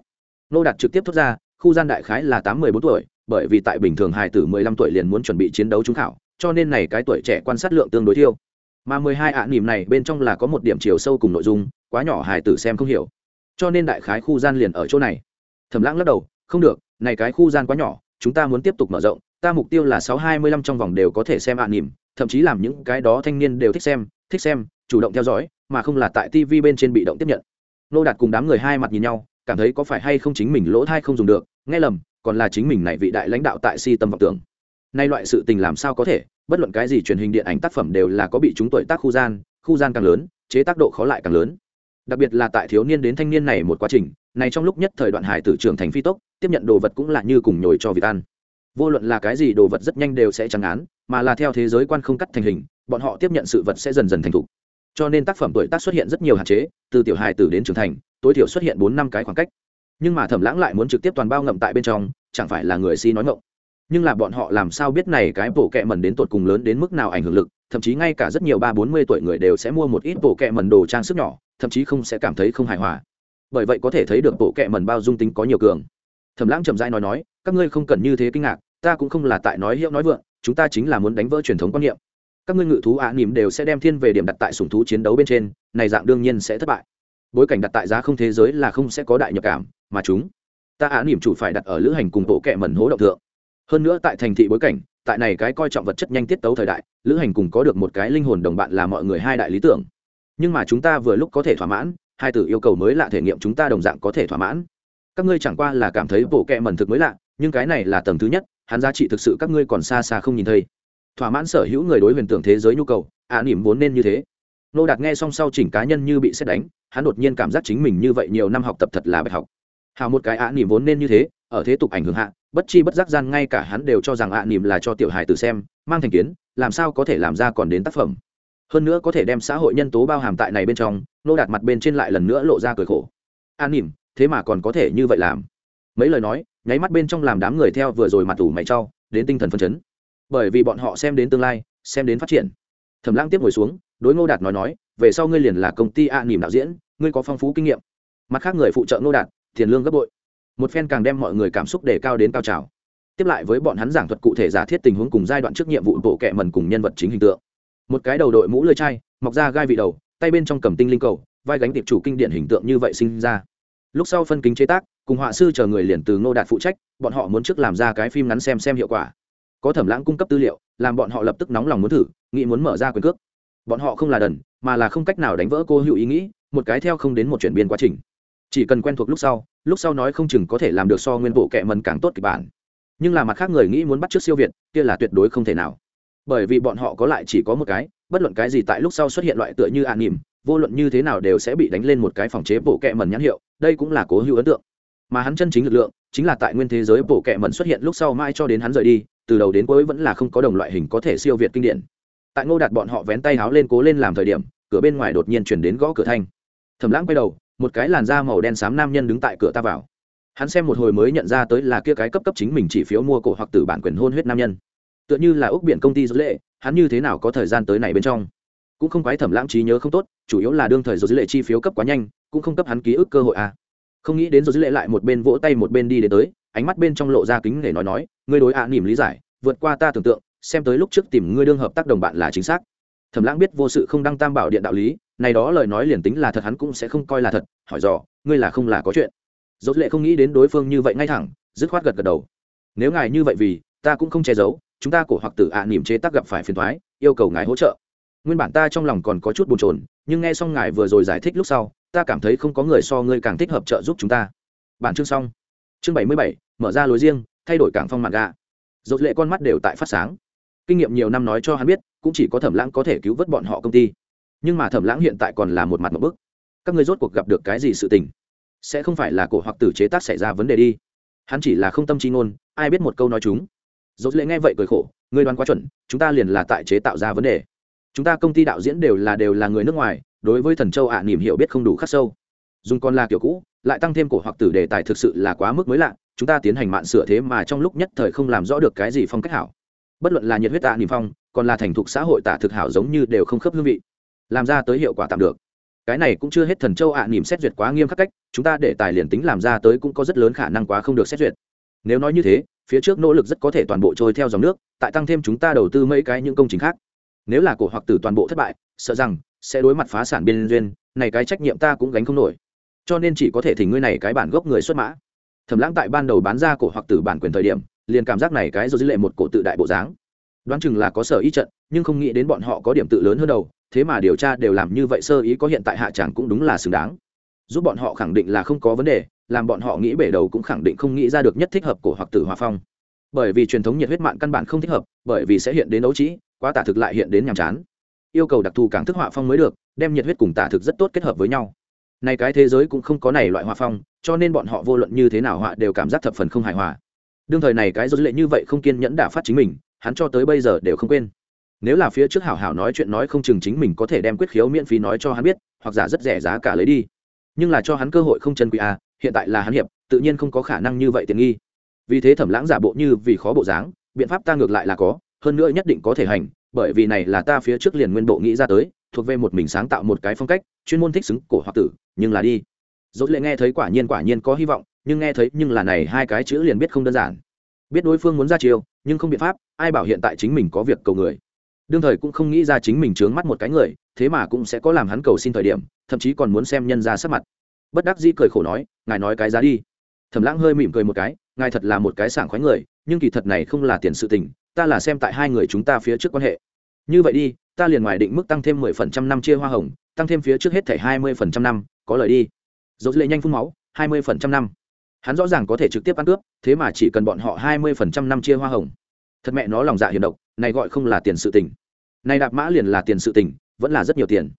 Speaker 1: Nô đạt trực tiếp thốt ra, khu gian đại khái là tám mười bốn tuổi, bởi vì tại bình thường hài tử mười lăm tuổi liền muốn chuẩn bị chiến đấu trúng khảo, cho nên này cái tuổi trẻ quan sát lượng tương đối thiêu. Mà mười hai ạ nỉm này bên trong là có một điểm chiều sâu cùng nội dung, quá nhỏ hài tử xem không hiểu. Cho nên đại khái khu gian liền ở chỗ này. Thầm lãng lắc đầu, không được, này cái khu gian quá nhỏ, chúng ta muốn tiếp tục mở rộng, ta mục tiêu là sáu hai mươi lăm trong vòng đều có thể xem ạ nỉm, thậm chí làm những cái đó thanh niên đều thích xem thích xem, chủ động theo dõi, mà không là tại tv bên trên bị động tiếp nhận. Nô đạt cùng đám người hai mặt nhìn nhau, cảm thấy có phải hay không chính mình lỗ thai không dùng được, nghe lầm, còn là chính mình này vị đại lãnh đạo tại si tâm vọng tưởng. Nay loại sự tình làm sao có thể, bất luận cái gì truyền hình điện ảnh tác phẩm đều là có bị chúng tuổi tác khu gian khu gian càng lớn, chế tác độ khó lại càng lớn. Đặc biệt là tại thiếu niên đến thanh niên này một quá trình, này trong lúc nhất thời đoạn hải tử trưởng thành phi tốc, tiếp nhận đồ vật cũng là như cùng nhồi cho vịt ăn. Vô luận là cái gì đồ vật rất nhanh đều sẽ chẳng án, mà là theo thế giới quan không cắt thành hình bọn họ tiếp nhận sự vật sẽ dần dần thành thục. Cho nên tác phẩm tuổi tác xuất hiện rất nhiều hạn chế, từ tiểu hài tử đến trưởng thành, tối thiểu xuất hiện bốn năm cái khoảng cách. Nhưng mà thẩm lãng lại muốn trực tiếp toàn bao ngậm tại bên trong, chẳng phải là người si nói ngộng nhưng là bọn họ làm sao biết này cái bộ kẹ mần đến tột cùng lớn đến mức nào ảnh hưởng lực, thậm chí ngay cả rất nhiều ba bốn mươi tuổi người đều sẽ mua một ít bộ kẹ mần đồ trang sức nhỏ, thậm chí không sẽ cảm thấy không hài hòa. Bởi vậy có thể thấy được bộ kẹ mần bao dung tính có nhiều cường. Thẩm lãng chậm rãi nói nói, các ngươi không cần như thế kinh ngạc, ta cũng không là tại nói hiệu nói vượng, chúng ta chính là muốn đánh vỡ truyền thống quan niệm các ngươi ngự thú ạ nỉm đều sẽ đem thiên về điểm đặt tại sùng thú chiến đấu bên trên, này dạng đương nhiên sẽ thất bại. Bối cảnh đặt tại giá không thế giới là không sẽ có đại nhập cảm, mà chúng, ta ạ nỉm chủ phải đặt ở lữ hành cùng bộ kệ mẩn hố động thượng. Hơn nữa tại thành thị bối cảnh, tại này cái coi trọng vật chất nhanh tiết tấu thời đại, lữ hành cùng có được một cái linh hồn đồng bạn là mọi người hai đại lý tưởng. Nhưng mà chúng ta vừa lúc có thể thỏa mãn, hai từ yêu cầu mới lạ thể nghiệm chúng ta đồng dạng có thể thỏa mãn. Các ngươi chẳng qua là cảm thấy bộ kệ mẩn thực mới lạ, nhưng cái này là tầng thứ nhất, hắn giá trị thực sự các ngươi còn xa xa không nhìn thấy thỏa mãn sở hữu người đối huyền tưởng thế giới nhu cầu ạ à, nỉm vốn nên như thế. Nô đạt nghe xong sau chỉnh cá nhân như bị xét đánh hắn đột nhiên cảm giác chính mình như vậy nhiều năm học tập thật là bài học. Hào một cái ạ à, nỉm vốn nên như thế ở thế tục ảnh hưởng hạ bất chi bất giác gian ngay cả hắn đều cho rằng ạ à, nỉm là cho tiểu hài tử xem mang thành kiến làm sao có thể làm ra còn đến tác phẩm. Hơn nữa có thể đem xã hội nhân tố bao hàm tại này bên trong nô đạt mặt bên trên lại lần nữa lộ ra cười khổ. An à, nỉm thế mà còn có thể như vậy làm. Mấy lời nói nháy mắt bên trong làm đám người theo vừa rồi mặt tủ mày trau đến tinh thần phân chấn bởi vì bọn họ xem đến tương lai, xem đến phát triển. Thẩm lãng tiếp ngồi xuống, đối ngô đạt nói nói, về sau ngươi liền là công ty a nỉm đạo diễn, ngươi có phong phú kinh nghiệm. Mặt khác người phụ trợ ngô đạt, tiền lương gấp bội. Một phen càng đem mọi người cảm xúc đề cao đến cao trào. Tiếp lại với bọn hắn giảng thuật cụ thể giả thiết tình huống cùng giai đoạn trước nhiệm vụ bộ kệ mần cùng nhân vật chính hình tượng. Một cái đầu đội mũ lưỡi chai, mọc ra gai vị đầu, tay bên trong cầm tinh linh cầu, vai gánh tiệp chủ kinh điển hình tượng như vậy sinh ra. Lúc sau phân kính chế tác, cùng họa sư chờ người liền từ ngô đạt phụ trách, bọn họ muốn trước làm ra cái phim ngắn xem xem hiệu quả có thẩm lãng cung cấp tư liệu, làm bọn họ lập tức nóng lòng muốn thử, nghĩ muốn mở ra quyền cước. Bọn họ không là đần, mà là không cách nào đánh vỡ cô hữu ý nghĩ, một cái theo không đến một chuyển biến quá trình. Chỉ cần quen thuộc lúc sau lúc sau nói không chừng có thể làm được so nguyên bộ kệ mần càng tốt kịch bản. Nhưng là mặt khác người nghĩ muốn bắt trước siêu việt, kia là tuyệt đối không thể nào. Bởi vì bọn họ có lại chỉ có một cái, bất luận cái gì tại lúc sau xuất hiện loại tựa như an nỉm, vô luận như thế nào đều sẽ bị đánh lên một cái phòng chế bộ kệ mần nhãn hiệu, đây cũng là cố hữu ấn tượng. Mà hắn chân chính lực lượng, chính là tại nguyên thế giới bộ kệ mần xuất hiện lúc sau mai cho đến hắn rời đi từ đầu đến cuối vẫn là không có đồng loại hình có thể siêu việt kinh điển. Tại ngô đạt bọn họ vén tay háo lên cố lên làm thời điểm, cửa bên ngoài đột nhiên chuyển đến gõ cửa thanh. Thầm lãng quay đầu, một cái làn da màu đen xám nam nhân đứng tại cửa ta vào. Hắn xem một hồi mới nhận ra tới là kia cái cấp cấp chính mình chỉ phiếu mua cổ hoặc tử bản quyền hôn huyết nam nhân. Tựa như là ốc biển công ty dữ lệ, hắn như thế nào có thời gian tới này bên trong? Cũng không quái thẩm lãng trí nhớ không tốt, chủ yếu là đương thời dữ lệ chi phiếu cấp quá nhanh, cũng không cấp hắn ký ức cơ hội à. Không nghĩ đến dữ lệ lại một bên vỗ tay một bên đi đến tới ánh mắt bên trong lộ ra kính để nói nói, ngươi đối ạ à nỉm lý giải, vượt qua ta tưởng tượng, xem tới lúc trước tìm ngươi đương hợp tác đồng bạn là chính xác. Thẩm lãng biết vô sự không đăng tam bảo điện đạo lý, này đó lời nói liền tính là thật hắn cũng sẽ không coi là thật, hỏi dò, ngươi là không là có chuyện? Dốt lệ không nghĩ đến đối phương như vậy ngay thẳng, dứt khoát gật gật đầu. Nếu ngài như vậy vì, ta cũng không che giấu, chúng ta cổ hoặc tử ạ à nỉm chế tác gặp phải phiền thoái yêu cầu ngài hỗ trợ. Nguyên bản ta trong lòng còn có chút bồn chồn, nhưng nghe xong ngài vừa rồi giải thích lúc sau, ta cảm thấy không có người so ngươi càng thích hợp trợ giúp chúng ta. Bản chương xong chương bảy mươi bảy mở ra lối riêng thay đổi cảng phong mạng gà. Dột lệ con mắt đều tại phát sáng. Kinh nghiệm nhiều năm nói cho hắn biết cũng chỉ có thẩm lãng có thể cứu vớt bọn họ công ty. Nhưng mà thẩm lãng hiện tại còn là một mặt một bức. Các ngươi rốt cuộc gặp được cái gì sự tình? Sẽ không phải là cổ hoặc tử chế tác xảy ra vấn đề đi. Hắn chỉ là không tâm trí ngôn ai biết một câu nói chúng. Dột lệ nghe vậy cười khổ ngươi đoán quá chuẩn chúng ta liền là tại chế tạo ra vấn đề. Chúng ta công ty đạo diễn đều là đều là người nước ngoài đối với thần châu ạ à, niềm hiểu biết không đủ khắc sâu dùng con là kiểu cũ lại tăng thêm cổ hoặc tử đề tài thực sự là quá mức mới lạ chúng ta tiến hành mạn sửa thế mà trong lúc nhất thời không làm rõ được cái gì phong cách hảo. Bất luận là nhiệt huyết tạ niềm phong còn là thành thục xã hội tạ thực hảo giống như đều không khớp hương vị. Làm ra tới hiệu quả tạm được. Cái này cũng chưa hết thần châu ạ à, niềm xét duyệt quá nghiêm khắc cách chúng ta để tài liền tính làm ra tới cũng có rất lớn khả năng quá không được xét duyệt. Nếu nói như thế phía trước nỗ lực rất có thể toàn bộ trôi theo dòng nước tại tăng thêm chúng ta đầu tư mấy cái những công trình khác. Nếu là cổ hoặc tử toàn bộ thất bại sợ rằng sẽ đối mặt phá sản biên duyên này cái trách nhiệm ta cũng gánh không nổi cho nên chỉ có thể thỉnh ngươi này cái bản gốc người xuất mã. Thẩm lãng tại ban đầu bán ra cổ hoặc tử bản quyền thời điểm, liền cảm giác này cái do dư lệ một cổ tự đại bộ dáng. Đoán chừng là có sở ý trận, nhưng không nghĩ đến bọn họ có điểm tự lớn hơn đầu, thế mà điều tra đều làm như vậy sơ ý có hiện tại hạ tràng cũng đúng là xứng đáng. Giúp bọn họ khẳng định là không có vấn đề, làm bọn họ nghĩ bể đầu cũng khẳng định không nghĩ ra được nhất thích hợp cổ hoặc tử hòa phong. Bởi vì truyền thống nhiệt huyết mạng căn bản không thích hợp, bởi vì sẽ hiện đến đấu trí, quá tả thực lại hiện đến nhàm chán. Yêu cầu đặc thù càng thức họa phong mới được, đem nhiệt huyết cùng tả thực rất tốt kết hợp với nhau này cái thế giới cũng không có này loại hòa phong cho nên bọn họ vô luận như thế nào họa đều cảm giác thập phần không hài hòa. Đương thời này cái dối lệ như vậy không kiên nhẫn đả phát chính mình hắn cho tới bây giờ đều không quên. Nếu là phía trước hảo hảo nói chuyện nói không chừng chính mình có thể đem quyết khiếu miễn phí nói cho hắn biết hoặc giả rất rẻ giá cả lấy đi. Nhưng là cho hắn cơ hội không chân quý à, hiện tại là hắn hiệp tự nhiên không có khả năng như vậy tiện nghi. Vì thế thẩm lãng giả bộ như vì khó bộ dáng biện pháp ta ngược lại là có hơn nữa nhất định có thể hành bởi vì này là ta phía trước liền nguyên bộ nghĩ ra tới, thuộc về một mình sáng tạo một cái phong cách, chuyên môn thích xứng cổ hoặc tử, nhưng là đi. Dốt lệ nghe thấy quả nhiên quả nhiên có hy vọng, nhưng nghe thấy nhưng là này hai cái chữ liền biết không đơn giản. Biết đối phương muốn ra chiêu, nhưng không biện pháp, ai bảo hiện tại chính mình có việc cầu người. Đương thời cũng không nghĩ ra chính mình trướng mắt một cái người, thế mà cũng sẽ có làm hắn cầu xin thời điểm, thậm chí còn muốn xem nhân ra sắc mặt. Bất đắc dĩ cười khổ nói, ngài nói cái giá đi. Thẩm lãng hơi mỉm cười một cái, ngài thật là một cái sảng khoái người, nhưng kỳ thật này không là tiền sự tình ta là xem tại hai người chúng ta phía trước quan hệ. Như vậy đi, ta liền ngoài định mức tăng thêm mười phần trăm năm chia hoa hồng, tăng thêm phía trước hết thẻ hai mươi phần trăm năm, có lời đi. Dẫu lệ nhanh phun máu, hai mươi phần trăm năm. Hắn rõ ràng có thể trực tiếp ăn cướp, thế mà chỉ cần bọn họ hai mươi phần trăm năm chia hoa hồng. Thật mẹ nó lòng dạ hiểm độc, này gọi không là tiền sự tình. Này đạp mã liền là tiền sự tình, vẫn là rất nhiều tiền.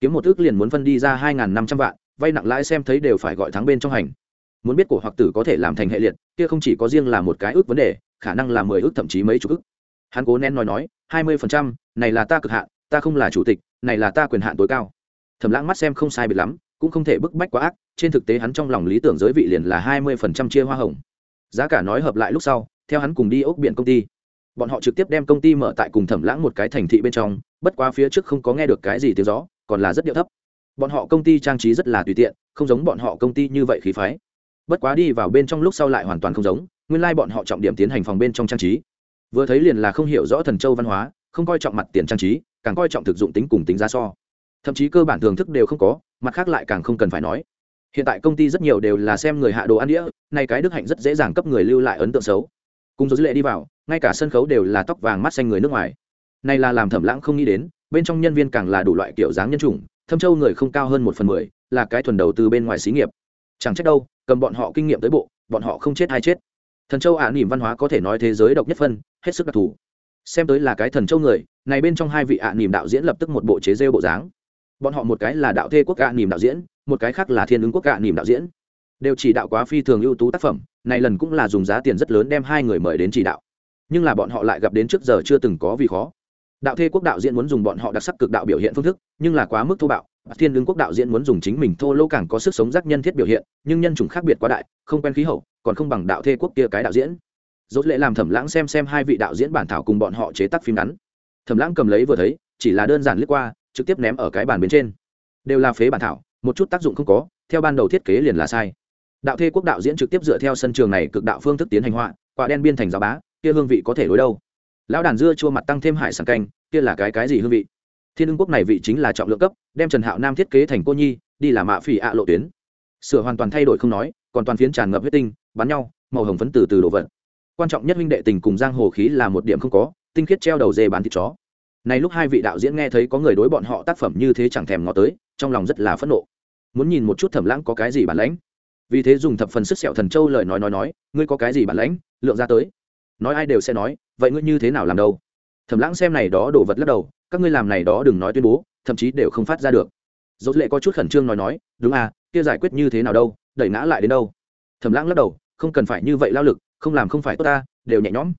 Speaker 1: Kiếm một ước liền muốn phân đi ra hai n g h n năm trăm vạn, vay nặng lãi xem thấy đều phải gọi thắng bên trong hành. Muốn biết cổ hoặc tử có thể làm thành hệ liệt, kia không chỉ có riêng là một cái ước vấn đề khả năng là mười ước, thậm chí mấy chục ước. Hắn cố nén nói nói, hai mươi phần trăm, này là ta cực hạn, ta không là chủ tịch, này là ta quyền hạn tối cao. Thẩm lãng mắt xem không sai biệt lắm, cũng không thể bức bách quá ác, trên thực tế hắn trong lòng lý tưởng giới vị liền là hai mươi phần trăm chia hoa hồng. Giá cả nói hợp lại lúc sau, theo hắn cùng đi ốc biển công ty. Bọn họ trực tiếp đem công ty mở tại cùng thẩm lãng một cái thành thị bên trong, bất quá phía trước không có nghe được cái gì tiếng gió, còn là rất điệu thấp. Bọn họ công ty trang trí rất là tùy tiện, không giống bọn họ công ty như vậy khí phái. Bất quá đi vào bên trong lúc sau lại hoàn toàn không giống nguyên lai bọn họ trọng điểm tiến hành phòng bên trong trang trí. Vừa thấy liền là không hiểu rõ thần châu văn hóa, không coi trọng mặt tiền trang trí, càng coi trọng thực dụng tính cùng tính giá so. Thậm chí cơ bản thưởng thức đều không có, mặt khác lại càng không cần phải nói. Hiện tại công ty rất nhiều đều là xem người hạ đồ ăn đĩa, nay cái đức hạnh rất dễ dàng cấp người lưu lại ấn tượng xấu. Cùng dấu dữ lệ đi vào, ngay cả sân khấu đều là tóc vàng mắt xanh người nước ngoài. Này là làm thẩm lãng không nghĩ đến, bên trong nhân viên càng là đủ loại kiểu dáng nhân chủng, thâm châu người không cao hơn một phần mười, là cái thuần đầu từ bên ngoài xí nghiệp. Chẳng trách đâu, cầm bọn họ kinh nghiệm tới bộ, bọn họ không chết hay chết thần châu ả nỉm văn hóa có thể nói thế giới độc nhất phân, hết sức đặc thù. Xem tới là cái thần châu người, này bên trong hai vị ạ nỉm đạo diễn lập tức một bộ chế rêu bộ dáng. Bọn họ một cái là đạo thê quốc ạ nỉm đạo diễn, một cái khác là thiên ứng quốc ạ nỉm đạo diễn. Đều chỉ đạo quá phi thường ưu tú tác phẩm, này lần cũng là dùng giá tiền rất lớn đem hai người mời đến chỉ đạo. Nhưng là bọn họ lại gặp đến trước giờ chưa từng có vì khó. Đạo thê quốc đạo diễn muốn dùng bọn họ đặc sắc cực đạo biểu hiện phương thức, nhưng là quá mức thô bạo. Thiên ứng quốc đạo diễn muốn dùng chính mình thô lỗ càng có sức sống giác nhân thiết biểu hiện, nhưng nhân chủng khác biệt quá đại, không quen khí hậu còn không bằng đạo thê quốc kia cái đạo diễn. Dốt lệ làm thẩm lãng xem xem hai vị đạo diễn bản thảo cùng bọn họ chế tác phim ngắn. Thẩm lãng cầm lấy vừa thấy, chỉ là đơn giản lướt qua, trực tiếp ném ở cái bàn bên trên. Đều là phế bản thảo, một chút tác dụng không có, theo ban đầu thiết kế liền là sai. Đạo thê quốc đạo diễn trực tiếp dựa theo sân trường này cực đạo phương thức tiến hành họa, quả đen biên thành giáo bá, kia hương vị có thể đối đâu. Lão đàn dưa chua mặt tăng thêm hải sản canh, kia là cái cái gì hương vị? Thiên ưng quốc này vị chính là trọng lượng cấp, đem trần hạo nam thiết kế thành cô nhi, đi là mạ phỉ ạ lộ tuyến sửa hoàn toàn thay đổi không nói, còn toàn phiến tràn ngập huyết tinh, bắn nhau, màu hồng phấn từ từ đổ vật quan trọng nhất huynh đệ tình cùng giang hồ khí là một điểm không có, tinh khiết treo đầu dê bán thịt chó. Này lúc hai vị đạo diễn nghe thấy có người đối bọn họ tác phẩm như thế chẳng thèm ngó tới, trong lòng rất là phẫn nộ. Muốn nhìn một chút thẩm lãng có cái gì bản lãnh. Vì thế dùng thập phần sức sẹo thần châu lời nói nói nói, ngươi có cái gì bản lãnh? Lượng ra tới. Nói ai đều sẽ nói, vậy ngươi như thế nào làm đâu? Thẩm lãng xem này đó đổ vật lắc đầu, các ngươi làm này đó đừng nói tuyên bố, thậm chí đều không phát ra được. Dốt lệ có chút khẩn trương nói nói, đúng à kia giải quyết như thế nào đâu đẩy ngã lại đến đâu. Thẩm lãng lắc đầu không cần phải như vậy lao lực không làm không phải tốt ta đều nhẹ nhõm.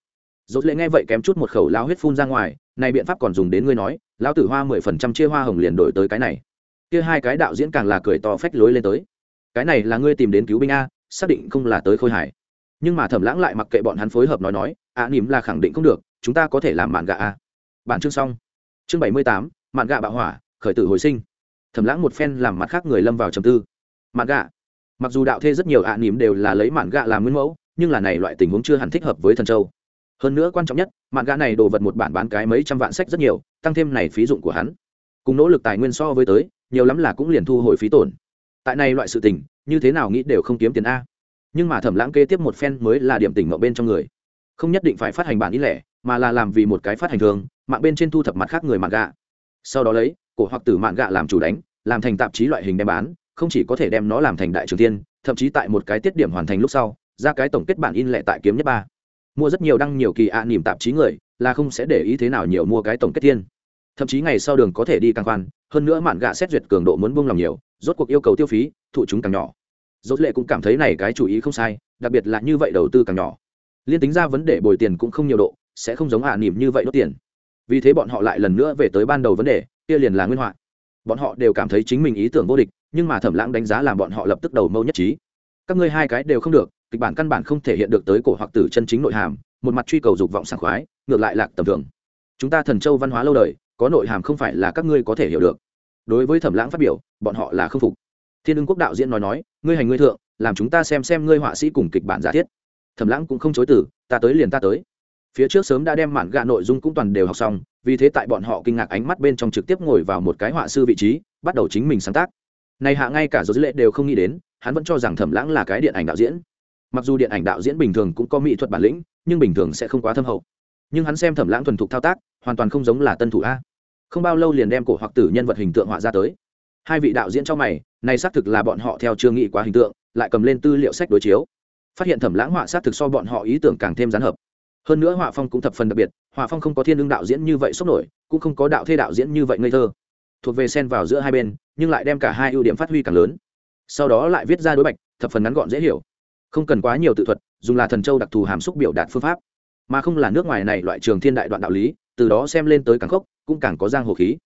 Speaker 1: Dốt lệ nghe vậy kém chút một khẩu lao huyết phun ra ngoài này biện pháp còn dùng đến ngươi nói lao tử hoa mười phần trăm chia hoa hồng liền đổi tới cái này. Kia hai cái đạo diễn càng là cười to phách lối lên tới. Cái này là ngươi tìm đến cứu binh a xác định không là tới khôi hải nhưng mà thẩm lãng lại mặc kệ bọn hắn phối hợp nói nói ạ à, nỉm là khẳng định không được chúng ta có thể làm mạn gạ a. Bản chương xong. Chương bảy mươi tám mạn gạ bạo hỏa khởi tử hồi sinh. Thẩm lãng một phen làm mặt khác người lâm vào trầm tư mạn gạ. Mặc dù đạo thê rất nhiều ạ à, nỉm đều là lấy mạn gạ làm nguyên mẫu nhưng là này loại tình huống chưa hẳn thích hợp với thần châu. Hơn nữa quan trọng nhất mạn gạ này đồ vật một bản bán cái mấy trăm vạn sách rất nhiều tăng thêm này phí dụng của hắn. Cùng nỗ lực tài nguyên so với tới nhiều lắm là cũng liền thu hồi phí tổn. Tại này loại sự tình như thế nào nghĩ đều không kiếm tiền a. Nhưng mà thẩm lãng kế tiếp một phen mới là điểm tỉnh mậu bên trong người. Không nhất định phải phát hành bản ít lẻ mà là làm vì một cái phát hành thường mạng bên trên thu thập mặt khác người mạng gạ. Sau đó lấy cổ hoặc tử mạng gạ làm chủ đánh làm thành tạp chí loại hình đem bán không chỉ có thể đem nó làm thành đại trường tiên thậm chí tại một cái tiết điểm hoàn thành lúc sau ra cái tổng kết bản in lệ tại kiếm nhất ba. Mua rất nhiều đăng nhiều kỳ ạ à, nỉm tạp chí người là không sẽ để ý thế nào nhiều mua cái tổng kết tiên. Thậm chí ngày sau đường có thể đi càng khoan hơn nữa mạn gạ xét duyệt cường độ muốn buông lòng nhiều rốt cuộc yêu cầu tiêu phí thụ chúng càng nhỏ. Rốt lệ cũng cảm thấy này cái chủ ý không sai đặc biệt là như vậy đầu tư càng nhỏ. Liên tính ra vấn đề bồi tiền cũng không nhiều độ sẽ không giống hạ à nỉm như vậy đốt tiền. Vì thế bọn họ lại lần nữa về tới ban đầu vấn đề kia liền là nguyên họa. Bọn họ đều cảm thấy chính mình ý tưởng vô địch nhưng mà thẩm lãng đánh giá làm bọn họ lập tức đầu mâu nhất trí. Các ngươi hai cái đều không được, kịch bản căn bản không thể hiện được tới cổ hoặc tử chân chính nội hàm, một mặt truy cầu dục vọng sảng khoái, ngược lại lạc tầm thường. Chúng ta thần châu văn hóa lâu đời, có nội hàm không phải là các ngươi có thể hiểu được. Đối với thẩm lãng phát biểu, bọn họ là không phục. Thiên ưng quốc đạo diễn nói nói, ngươi hành ngươi thượng, làm chúng ta xem xem ngươi họa sĩ cùng kịch bản giả thiết. Thẩm lãng cũng không chối từ, ta tới liền ta tới. Phía trước sớm đã đem mảng gạ nội dung cũng toàn đều học xong, vì thế tại bọn họ kinh ngạc ánh mắt bên trong trực tiếp ngồi vào một cái họa sư vị trí, bắt đầu chính mình sáng tác này hạ ngay cả dấu lệ đều không nghĩ đến, hắn vẫn cho rằng thẩm lãng là cái điện ảnh đạo diễn. Mặc dù điện ảnh đạo diễn bình thường cũng có mỹ thuật bản lĩnh, nhưng bình thường sẽ không quá thâm hậu. Nhưng hắn xem thẩm lãng thuần thục thao tác, hoàn toàn không giống là tân thủ a. Không bao lâu liền đem cổ hoặc tử nhân vật hình tượng họa ra tới. Hai vị đạo diễn trong mày, này xác thực là bọn họ theo chương nghị quá hình tượng, lại cầm lên tư liệu sách đối chiếu. Phát hiện thẩm lãng họa xác thực so bọn họ ý tưởng càng thêm gián hợp. Hơn nữa họa phong cũng thập phần đặc biệt, họa phong không có thiên đương đạo diễn như vậy sốc nổi, cũng không có đạo thê đạo diễn như vậy ngây thơ thuộc về xen vào giữa hai bên, nhưng lại đem cả hai ưu điểm phát huy càng lớn. Sau đó lại viết ra đối bạch, thập phần ngắn gọn dễ hiểu. Không cần quá nhiều tự thuật, dùng là thần châu đặc thù hàm xúc biểu đạt phương pháp. Mà không là nước ngoài này loại trường thiên đại đoạn đạo lý, từ đó xem lên tới càng khốc, cũng càng có giang hồ khí.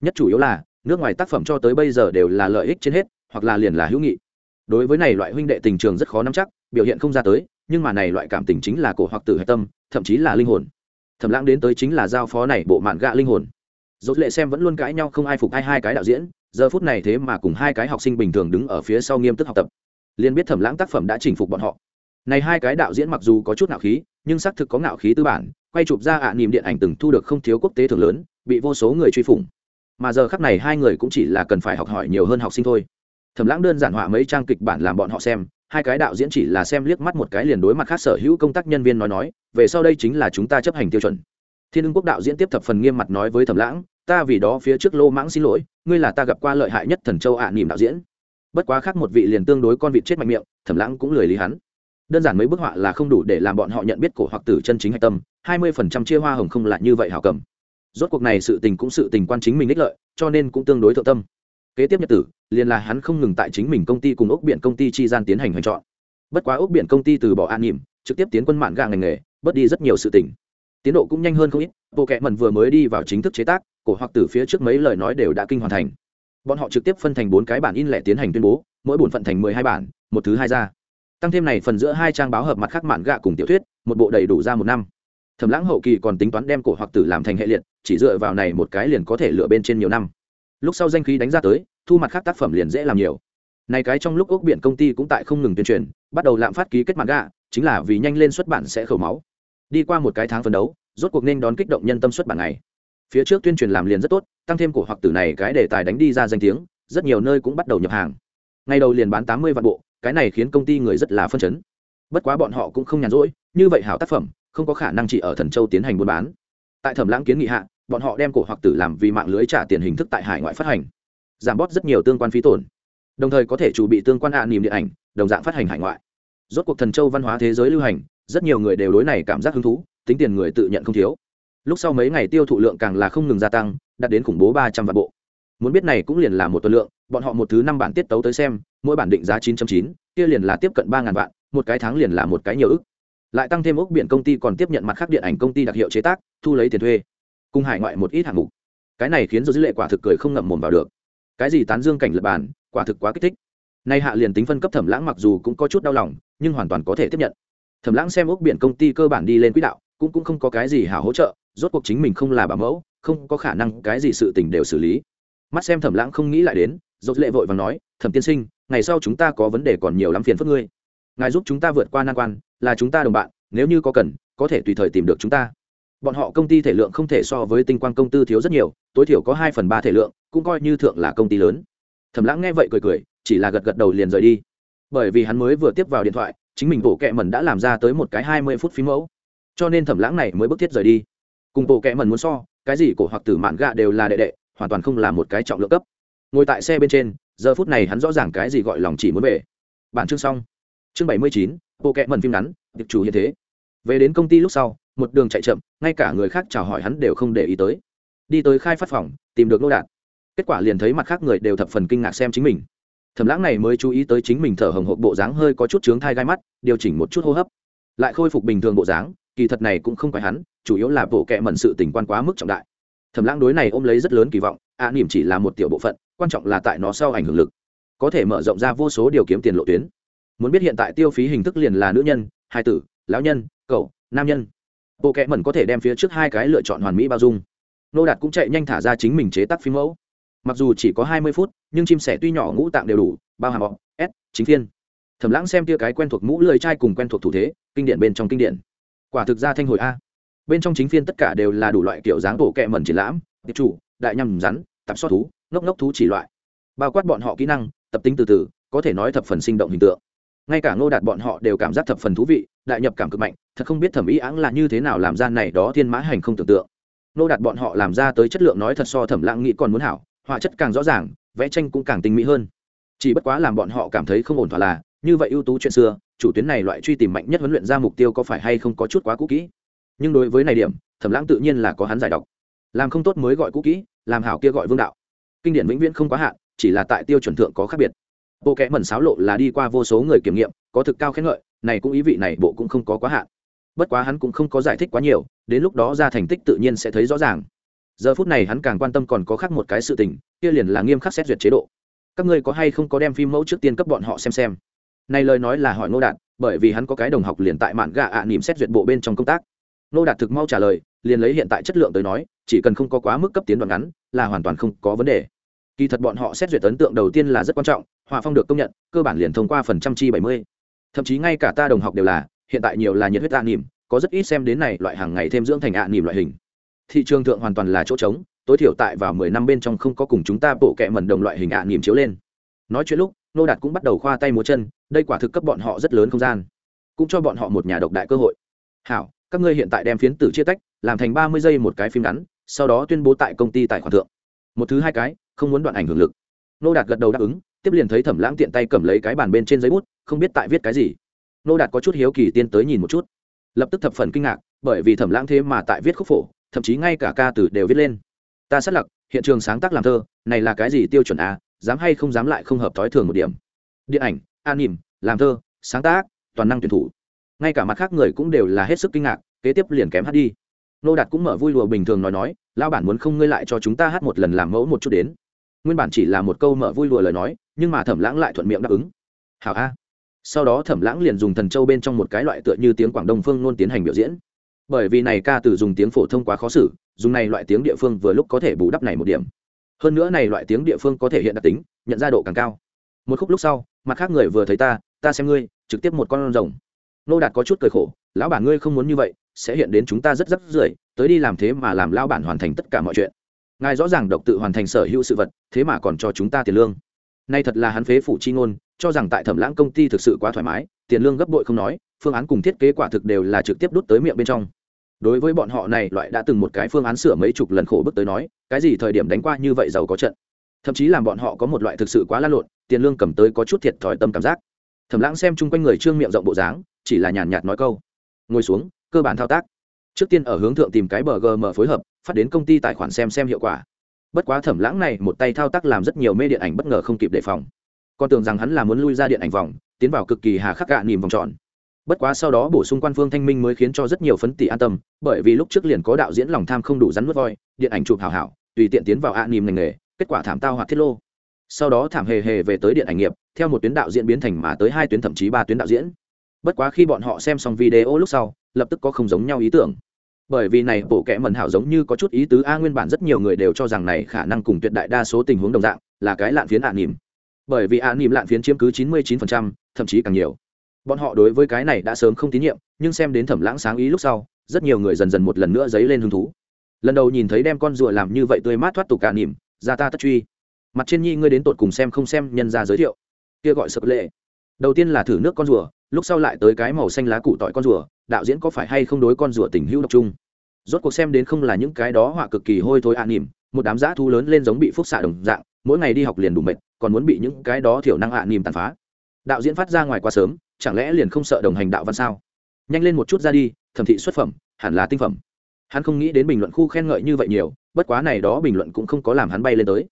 Speaker 1: Nhất chủ yếu là, nước ngoài tác phẩm cho tới bây giờ đều là lợi ích trên hết, hoặc là liền là hữu nghị. Đối với này loại huynh đệ tình trường rất khó nắm chắc, biểu hiện không ra tới, nhưng mà này loại cảm tình chính là cổ hoặc tử hạch tâm, thậm chí là linh hồn. Thẩm lãng đến tới chính là giao phó này bộ mạn gạ linh hồn dốt lệ xem vẫn luôn cãi nhau không ai phục ai hai cái đạo diễn giờ phút này thế mà cùng hai cái học sinh bình thường đứng ở phía sau nghiêm túc học tập. Liền biết thẩm lãng tác phẩm đã chinh phục bọn họ. Này hai cái đạo diễn mặc dù có chút ngạo khí nhưng xác thực có ngạo khí tư bản quay chụp ra ạ à, niềm điện ảnh từng thu được không thiếu quốc tế thường lớn bị vô số người truy phủng. Mà giờ khắc này hai người cũng chỉ là cần phải học hỏi nhiều hơn học sinh thôi. Thẩm lãng đơn giản họa mấy trang kịch bản làm bọn họ xem hai cái đạo diễn chỉ là xem liếc mắt một cái liền đối mặt khác sở hữu công tác nhân viên nói nói về sau đây chính là chúng ta chấp hành tiêu chuẩn thiên ưng quốc đạo diễn tiếp thập phần nghiêm mặt nói với thẩm lãng ta vì đó phía trước lô mãng xin lỗi ngươi là ta gặp qua lợi hại nhất thần châu ạ à, nỉm đạo diễn. Bất quá khác một vị liền tương đối con vịt chết mạnh miệng thẩm lãng cũng lười lý hắn. Đơn giản mấy bức họa là không đủ để làm bọn họ nhận biết cổ hoặc tử chân chính hạch tâm hai mươi phần trăm chia hoa hồng không lại như vậy hảo cầm. Rốt cuộc này sự tình cũng sự tình quan chính mình ích lợi cho nên cũng tương đối thượng tâm. Kế tiếp nhật tử liền là hắn không ngừng tại chính mình công ty cùng ốc biển công ty chi gian tiến hành hành chọn bất quá ốc biển công ty từ bỏ an nhỉm trực tiếp tiến quân mạng gà ngành nghề bớt đi rất nhiều sự tình tiến độ cũng nhanh hơn không ít, bộ kệ mần vừa mới đi vào chính thức chế tác, cổ hoặc từ phía trước mấy lời nói đều đã kinh hoàn thành. Bọn họ trực tiếp phân thành bốn cái bản in lẻ tiến hành tuyên bố, mỗi bổn phận thành mười hai bản, một thứ hai ra. Tăng thêm này phần giữa hai trang báo hợp mặt khác mạn gạ cùng tiểu thuyết, một bộ đầy đủ ra một năm. Thẩm lãng hậu kỳ còn tính toán đem cổ hoặc tử làm thành hệ liệt, chỉ dựa vào này một cái liền có thể lựa bên trên nhiều năm. Lúc sau danh khí đánh ra tới, thu mặt khác tác phẩm liền dễ làm nhiều. Này cái trong lúc ốc biển công ty cũng tại không ngừng tuyên truyền, bắt đầu lạm phát ký kết mặt gạ, chính là vì nhanh lên xuất bản sẽ khẩu máu đi qua một cái tháng phấn đấu, rốt cuộc nên đón kích động nhân tâm xuất bản này phía trước tuyên truyền làm liền rất tốt, tăng thêm cổ hoặc tử này cái đề tài đánh đi ra danh tiếng, rất nhiều nơi cũng bắt đầu nhập hàng. Ngày đầu liền bán tám mươi vạn bộ, cái này khiến công ty người rất là phân chấn. Bất quá bọn họ cũng không nhàn rỗi, như vậy hảo tác phẩm, không có khả năng chỉ ở thần châu tiến hành buôn bán. Tại thẩm lãng kiến nghị hạ, bọn họ đem cổ hoặc tử làm vì mạng lưới trả tiền hình thức tại hải ngoại phát hành, giảm bót rất nhiều tương quan phí tổn. Đồng thời có thể chủ bị tương quan hạ niềm điện ảnh, đồng dạng phát hành hải ngoại. Rốt cuộc thần châu văn hóa thế giới lưu hành rất nhiều người đều đối này cảm giác hứng thú, tính tiền người tự nhận không thiếu. Lúc sau mấy ngày tiêu thụ lượng càng là không ngừng gia tăng, đạt đến khủng bố ba trăm vạn bộ. Muốn biết này cũng liền là một tuần lượng, bọn họ một thứ năm bản tiết tấu tới xem, mỗi bản định giá chín chín, kia liền là tiếp cận ba ngàn vạn, một cái tháng liền là một cái nhiều ức. Lại tăng thêm ốc biển công ty còn tiếp nhận mặt khác điện ảnh công ty đặc hiệu chế tác, thu lấy tiền thuê, cùng hải ngoại một ít hạng mục. Cái này khiến dư lệ quả thực cười không ngậm mồm vào được. Cái gì tán dương cảnh lập bản quả thực quá kích thích. Nay hạ liền tính phân cấp thẩm lãng mặc dù cũng có chút đau lòng, nhưng hoàn toàn có thể tiếp nhận thẩm lãng xem ốc biển công ty cơ bản đi lên quỹ đạo, cũng cũng không có cái gì hảo hỗ trợ, rốt cuộc chính mình không là bảo mẫu, không có khả năng cái gì sự tình đều xử lý. Mắt xem thẩm lãng không nghĩ lại đến dốt lệ vội và nói, thẩm tiên sinh, ngày sau chúng ta có vấn đề còn nhiều lắm phiền phức ngươi. Ngài giúp chúng ta vượt qua nan quan, là chúng ta đồng bạn, nếu như có cần, có thể tùy thời tìm được chúng ta. Bọn họ công ty thể lượng không thể so với tinh quang công tư thiếu rất nhiều, tối thiểu có hai phần ba thể lượng, cũng coi như thượng là công ty lớn. Thẩm lãng nghe vậy cười cười, chỉ là gật gật đầu liền rời đi. Bởi vì hắn mới vừa tiếp vào điện thoại chính mình bộ kệ mẩn đã làm ra tới một cái hai mươi phút phí mẫu. Cho nên thẩm lãng này mới bức thiết rời đi. Cùng bộ kệ mẩn muốn so, cái gì cổ hoặc tử mạn gạ đều là đệ đệ, hoàn toàn không là một cái trọng lượng cấp. Ngồi tại xe bên trên, giờ phút này hắn rõ ràng cái gì gọi lòng chỉ muốn về. Bản chương xong. Chương bảy mươi chín, bộ kệ mẩn phim ngắn được chủ hiện thế. Về đến công ty lúc sau, một đường chạy chậm, ngay cả người khác chào hỏi hắn đều không để ý tới. Đi tới khai phát phòng, tìm được nô đạt. Kết quả liền thấy mặt khác người đều thập phần kinh ngạc xem chính mình thẩm lãng này mới chú ý tới chính mình thở hồng hộp bộ dáng hơi có chút trướng thai gai mắt điều chỉnh một chút hô hấp. Lại khôi phục bình thường bộ dáng kỳ thật này cũng không phải hắn chủ yếu là bộ kệ mẩn sự tình quan quá mức trọng đại. Thẩm lãng đối này ôm lấy rất lớn kỳ vọng ạ à, niềm chỉ là một tiểu bộ phận quan trọng là tại nó sau ảnh hưởng lực. Có thể mở rộng ra vô số điều kiếm tiền lộ tuyến. Muốn biết hiện tại tiêu phí hình thức liền là nữ nhân hai tử lão nhân cậu nam nhân. Bộ kệ mẩn có thể đem phía trước hai cái lựa chọn hoàn mỹ bao dung. Nô đạt cũng chạy nhanh thả ra chính mình chế tác phim mẫu mặc dù chỉ có hai mươi phút, nhưng chim sẻ tuy nhỏ ngũ tạng đều đủ, bao hàm họ, s, chính phiên. Thẩm lãng xem tia cái quen thuộc mũ lười trai cùng quen thuộc thủ thế, kinh điển bên trong kinh điển. Quả thực ra thanh hồi a. Bên trong chính phiên tất cả đều là đủ loại kiểu dáng bộ kẹ mẩn triển lãm, tiệp chủ, đại nhằm rắn, tập xót thú, ngốc ngốc thú chỉ loại. Bao quát bọn họ kỹ năng, tập tính từ từ, có thể nói thập phần sinh động hình tượng. Ngay cả ngô đạt bọn họ đều cảm giác thập phần thú vị, đại nhập cảm cực mạnh, thật không biết thẩm ý áng là như thế nào làm ra này đó thiên mã hành không tưởng tượng. Ngô đạt bọn họ làm ra tới chất lượng nói thật so thẩm lãng nghĩ còn muốn hảo họa chất càng rõ ràng, vẽ tranh cũng càng tinh mỹ hơn. Chỉ bất quá làm bọn họ cảm thấy không ổn thỏa là, như vậy ưu tú chuyện xưa, chủ tuyến này loại truy tìm mạnh nhất huấn luyện ra mục tiêu có phải hay không có chút quá cũ kỹ. Nhưng đối với này điểm, thẩm lãng tự nhiên là có hắn giải độc. Làm không tốt mới gọi cũ kỹ, làm hảo kia gọi vương đạo. Kinh điển vĩnh viễn không quá hạn, chỉ là tại tiêu chuẩn thượng có khác biệt. Bộ kẽ mẩn sáo lộ là đi qua vô số người kiểm nghiệm, có thực cao khen ngợi, này cũng ý vị này bộ cũng không có quá hạn. Bất quá hắn cũng không có giải thích quá nhiều, đến lúc đó ra thành tích tự nhiên sẽ thấy rõ ràng giờ phút này hắn càng quan tâm còn có khác một cái sự tình, kia liền là nghiêm khắc xét duyệt chế độ. Các ngươi có hay không có đem phim mẫu trước tiên cấp bọn họ xem xem? Này lời nói là hỏi ngô đạt, bởi vì hắn có cái đồng học liền tại mạn gạ ạ à nỉm xét duyệt bộ bên trong công tác. Ngô đạt thực mau trả lời, liền lấy hiện tại chất lượng tới nói, chỉ cần không có quá mức cấp tiến đoạn ngắn, là hoàn toàn không có vấn đề. Kỳ thật bọn họ xét duyệt ấn tượng đầu tiên là rất quan trọng, hòa phong được công nhận, cơ bản liền thông qua phần trăm chi bảy mươi. Thậm chí ngay cả ta đồng học đều là, hiện tại nhiều là nhiệt huyết ạ nỉm có rất ít xem đến này loại hàng ngày thêm dưỡng thành ạ nỉm loại hình thị trường thượng hoàn toàn là chỗ trống, tối thiểu tại vào mười năm bên trong không có cùng chúng ta bộ kệ mẩn đồng loại hình ạ à niềm chiếu lên. Nói chuyện lúc, nô đạt cũng bắt đầu khoa tay múa chân, đây quả thực cấp bọn họ rất lớn không gian. Cũng cho bọn họ một nhà độc đại cơ hội. Hảo, các ngươi hiện tại đem phiến tử chia tách, làm thành ba mươi giây một cái phim ngắn, sau đó tuyên bố tại công ty tài khoản thượng. Một thứ hai cái, không muốn đoạn ảnh hưởng lực. Nô đạt gật đầu đáp ứng, tiếp liền thấy thẩm lãng tiện tay cầm lấy cái bàn bên trên giấy bút, không biết tại viết cái gì. Nô đạt có chút hiếu kỳ tiên tới nhìn một chút. Lập tức thập phần kinh ngạc, bởi vì thẩm lãng thế mà tại viết khúc phổ thậm chí ngay cả ca từ đều viết lên. Ta xác lặc, hiện trường sáng tác làm thơ, này là cái gì tiêu chuẩn a dám hay không dám lại không hợp thói thường một điểm. Điện ảnh, an nỉm làm thơ, sáng tác, toàn năng tuyển thủ. Ngay cả mặt khác người cũng đều là hết sức kinh ngạc, kế tiếp liền kém hát đi. Nô đạt cũng mở vui lùa bình thường nói nói lao bản muốn không ngươi lại cho chúng ta hát một lần làm mẫu một chút đến. Nguyên bản chỉ là một câu mở vui lùa lời nói, nhưng mà thẩm lãng lại thuận miệng đáp ứng. Hảo a. Sau đó thẩm lãng liền dùng thần châu bên trong một cái loại tựa như tiếng quảng đông phương nôn tiến hành biểu diễn bởi vì này ca từ dùng tiếng phổ thông quá khó xử, dùng này loại tiếng địa phương vừa lúc có thể bù đắp này một điểm. Hơn nữa này loại tiếng địa phương có thể hiện đặc tính, nhận ra độ càng cao. Một khúc lúc sau, mặt khác người vừa thấy ta ta xem ngươi, trực tiếp một con rồng. Nô đạt có chút cười khổ, lão bản ngươi không muốn như vậy, sẽ hiện đến chúng ta rất rất rưởi, tới đi làm thế mà làm lão bản hoàn thành tất cả mọi chuyện. Ngài rõ ràng độc tự hoàn thành sở hữu sự vật, thế mà còn cho chúng ta tiền lương. Nay thật là hắn phế phủ chi ngôn, cho rằng tại thẩm lãng công ty thực sự quá thoải mái, tiền lương gấp bội không nói, phương án cùng thiết kế quả thực đều là trực tiếp đút tới miệng bên trong đối với bọn họ này, loại đã từng một cái phương án sửa mấy chục lần khổ bước tới nói, cái gì thời điểm đánh qua như vậy giàu có trận. Thậm chí làm bọn họ có một loại thực sự quá lan lộn, tiền lương cầm tới có chút thiệt thòi tâm cảm giác. Thẩm lãng xem chung quanh người trương miệng rộng bộ dáng, chỉ là nhàn nhạt nói câu. Ngồi xuống, cơ bản thao tác. Trước tiên ở hướng thượng tìm cái bờ gm phối hợp, phát đến công ty tài khoản xem xem hiệu quả. Bất quá thẩm lãng này một tay thao tác làm rất nhiều mê điện ảnh bất ngờ không kịp đề phòng. Con tưởng rằng hắn là muốn lui ra điện ảnh vòng, tiến vào cực kỳ hà khắc gạ nìm vòng tròn bất quá sau đó bổ sung quan phương thanh minh mới khiến cho rất nhiều phấn tỷ an tâm bởi vì lúc trước liền có đạo diễn lòng tham không đủ rắn nuốt voi điện ảnh chụp hảo hảo tùy tiện tiến vào ạ nìm ngành nghề kết quả thảm tao hoặc thiết lô. Sau đó thảm hề hề về tới điện ảnh nghiệp theo một tuyến đạo diễn biến thành mà tới hai tuyến thậm chí ba tuyến đạo diễn. Bất quá khi bọn họ xem xong video lúc sau lập tức có không giống nhau ý tưởng. Bởi vì này bộ kẽ mần hảo giống như có chút ý tứ a nguyên bản rất nhiều người đều cho rằng này khả năng cùng tuyệt đại đa số tình huống đồng dạng là cái lạn phiến ạ nỉm bởi vì ạ nỉm lạn phiến chiếm cứ chín mươi 99%, thậm chí càng nhiều bọn họ đối với cái này đã sớm không tín nhiệm, nhưng xem đến thẩm lãng sáng ý lúc sau, rất nhiều người dần dần một lần nữa dấy lên hứng thú. Lần đầu nhìn thấy đem con rùa làm như vậy tươi mát thoát tục cả nỉm ra ta tất truy. Mặt trên nhi ngươi đến tột cùng xem không xem, nhân ra giới thiệu. Kia gọi sập lệ. Đầu tiên là thử nước con rùa, lúc sau lại tới cái màu xanh lá củ tỏi con rùa, đạo diễn có phải hay không đối con rùa tình hữu độc trung rốt cuộc xem đến không là những cái đó họa cực kỳ hôi thối an nỉm một đám dã thu lớn lên giống bị phúc xạ đồng dạng, mỗi ngày đi học liền đủ mệt, còn muốn bị những cái đó thiểu năng hạ nỉm tàn phá. Đạo diễn phát ra ngoài quá sớm chẳng lẽ liền không sợ đồng hành đạo văn sao? Nhanh lên một chút ra đi, thẩm thị xuất phẩm, hẳn là tinh phẩm. Hắn không nghĩ đến bình luận khu khen ngợi như vậy nhiều, bất quá này đó bình luận cũng không có làm hắn bay lên tới.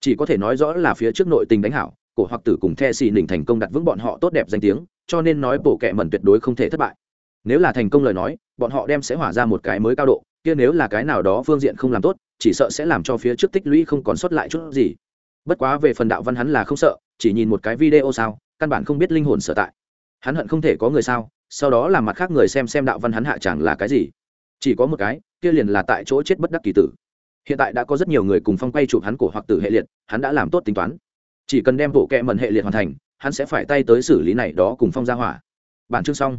Speaker 1: Chỉ có thể nói rõ là phía trước nội tình đánh hảo, cổ hoặc tử cùng the xì nỉnh thành công đặt vững bọn họ tốt đẹp danh tiếng, cho nên nói bộ kệ mẩn tuyệt đối không thể thất bại. Nếu là thành công lời nói, bọn họ đem sẽ hỏa ra một cái mới cao độ, kia nếu là cái nào đó phương diện không làm tốt, chỉ sợ sẽ làm cho phía trước tích lũy không còn sót lại chút gì. Bất quá về phần đạo văn hắn là không sợ, chỉ nhìn một cái video sao, căn bản không biết linh hồn sở tại hắn hận không thể có người sao, sau đó làm mặt khác người xem xem đạo văn hắn hạ chẳng là cái gì. Chỉ có một cái, kia liền là tại chỗ chết bất đắc kỳ tử. Hiện tại đã có rất nhiều người cùng phong quay chụp hắn cổ hoặc tử hệ liệt, hắn đã làm tốt tính toán. Chỉ cần đem bộ kẹ mần hệ liệt hoàn thành, hắn sẽ phải tay tới xử lý này đó cùng phong gia hỏa. Bản chương xong.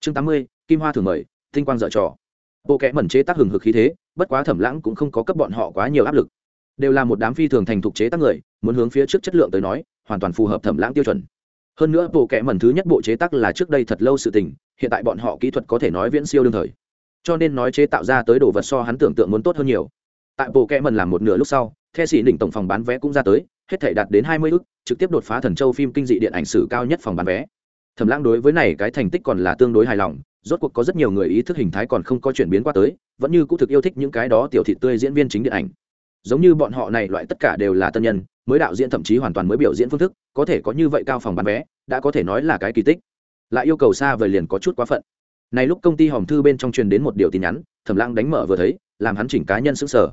Speaker 1: Chương tám mươi, kim hoa thường mời, tinh quang dở trò. Bộ kẽ mẩn chế tác hừng hực khí thế, bất quá thẩm lãng cũng không có cấp bọn họ quá nhiều áp lực. Đều là một đám phi thường thành thục chế tác người, muốn hướng phía trước chất lượng tới nói, hoàn toàn phù hợp thẩm lãng tiêu chuẩn hơn nữa bộ kẽ mẩn thứ nhất bộ chế tác là trước đây thật lâu sự tình, hiện tại bọn họ kỹ thuật có thể nói viễn siêu đương thời. Cho nên nói chế tạo ra tới đồ vật so hắn tưởng tượng muốn tốt hơn nhiều. Tại bộ kẽ mẩn làm một nửa lúc sau, the sĩ đỉnh tổng phòng bán vé cũng ra tới, hết thể đạt đến hai mươi ước trực tiếp đột phá thần châu phim kinh dị điện ảnh sử cao nhất phòng bán vé. Thẩm lãng đối với này cái thành tích còn là tương đối hài lòng, rốt cuộc có rất nhiều người ý thức hình thái còn không có chuyển biến qua tới, vẫn như cũng thực yêu thích những cái đó tiểu thị tươi diễn viên chính điện ảnh giống như bọn họ này loại tất cả đều là tân nhân, mới đạo diễn thậm chí hoàn toàn mới biểu diễn phương thức, có thể có như vậy cao phòng bán vé, đã có thể nói là cái kỳ tích. Lại yêu cầu xa vời liền có chút quá phận. Này lúc công ty hòm thư bên trong truyền đến một điều tin nhắn, thẩm lãng đánh mở vừa thấy, làm hắn chỉnh cá nhân sững sờ.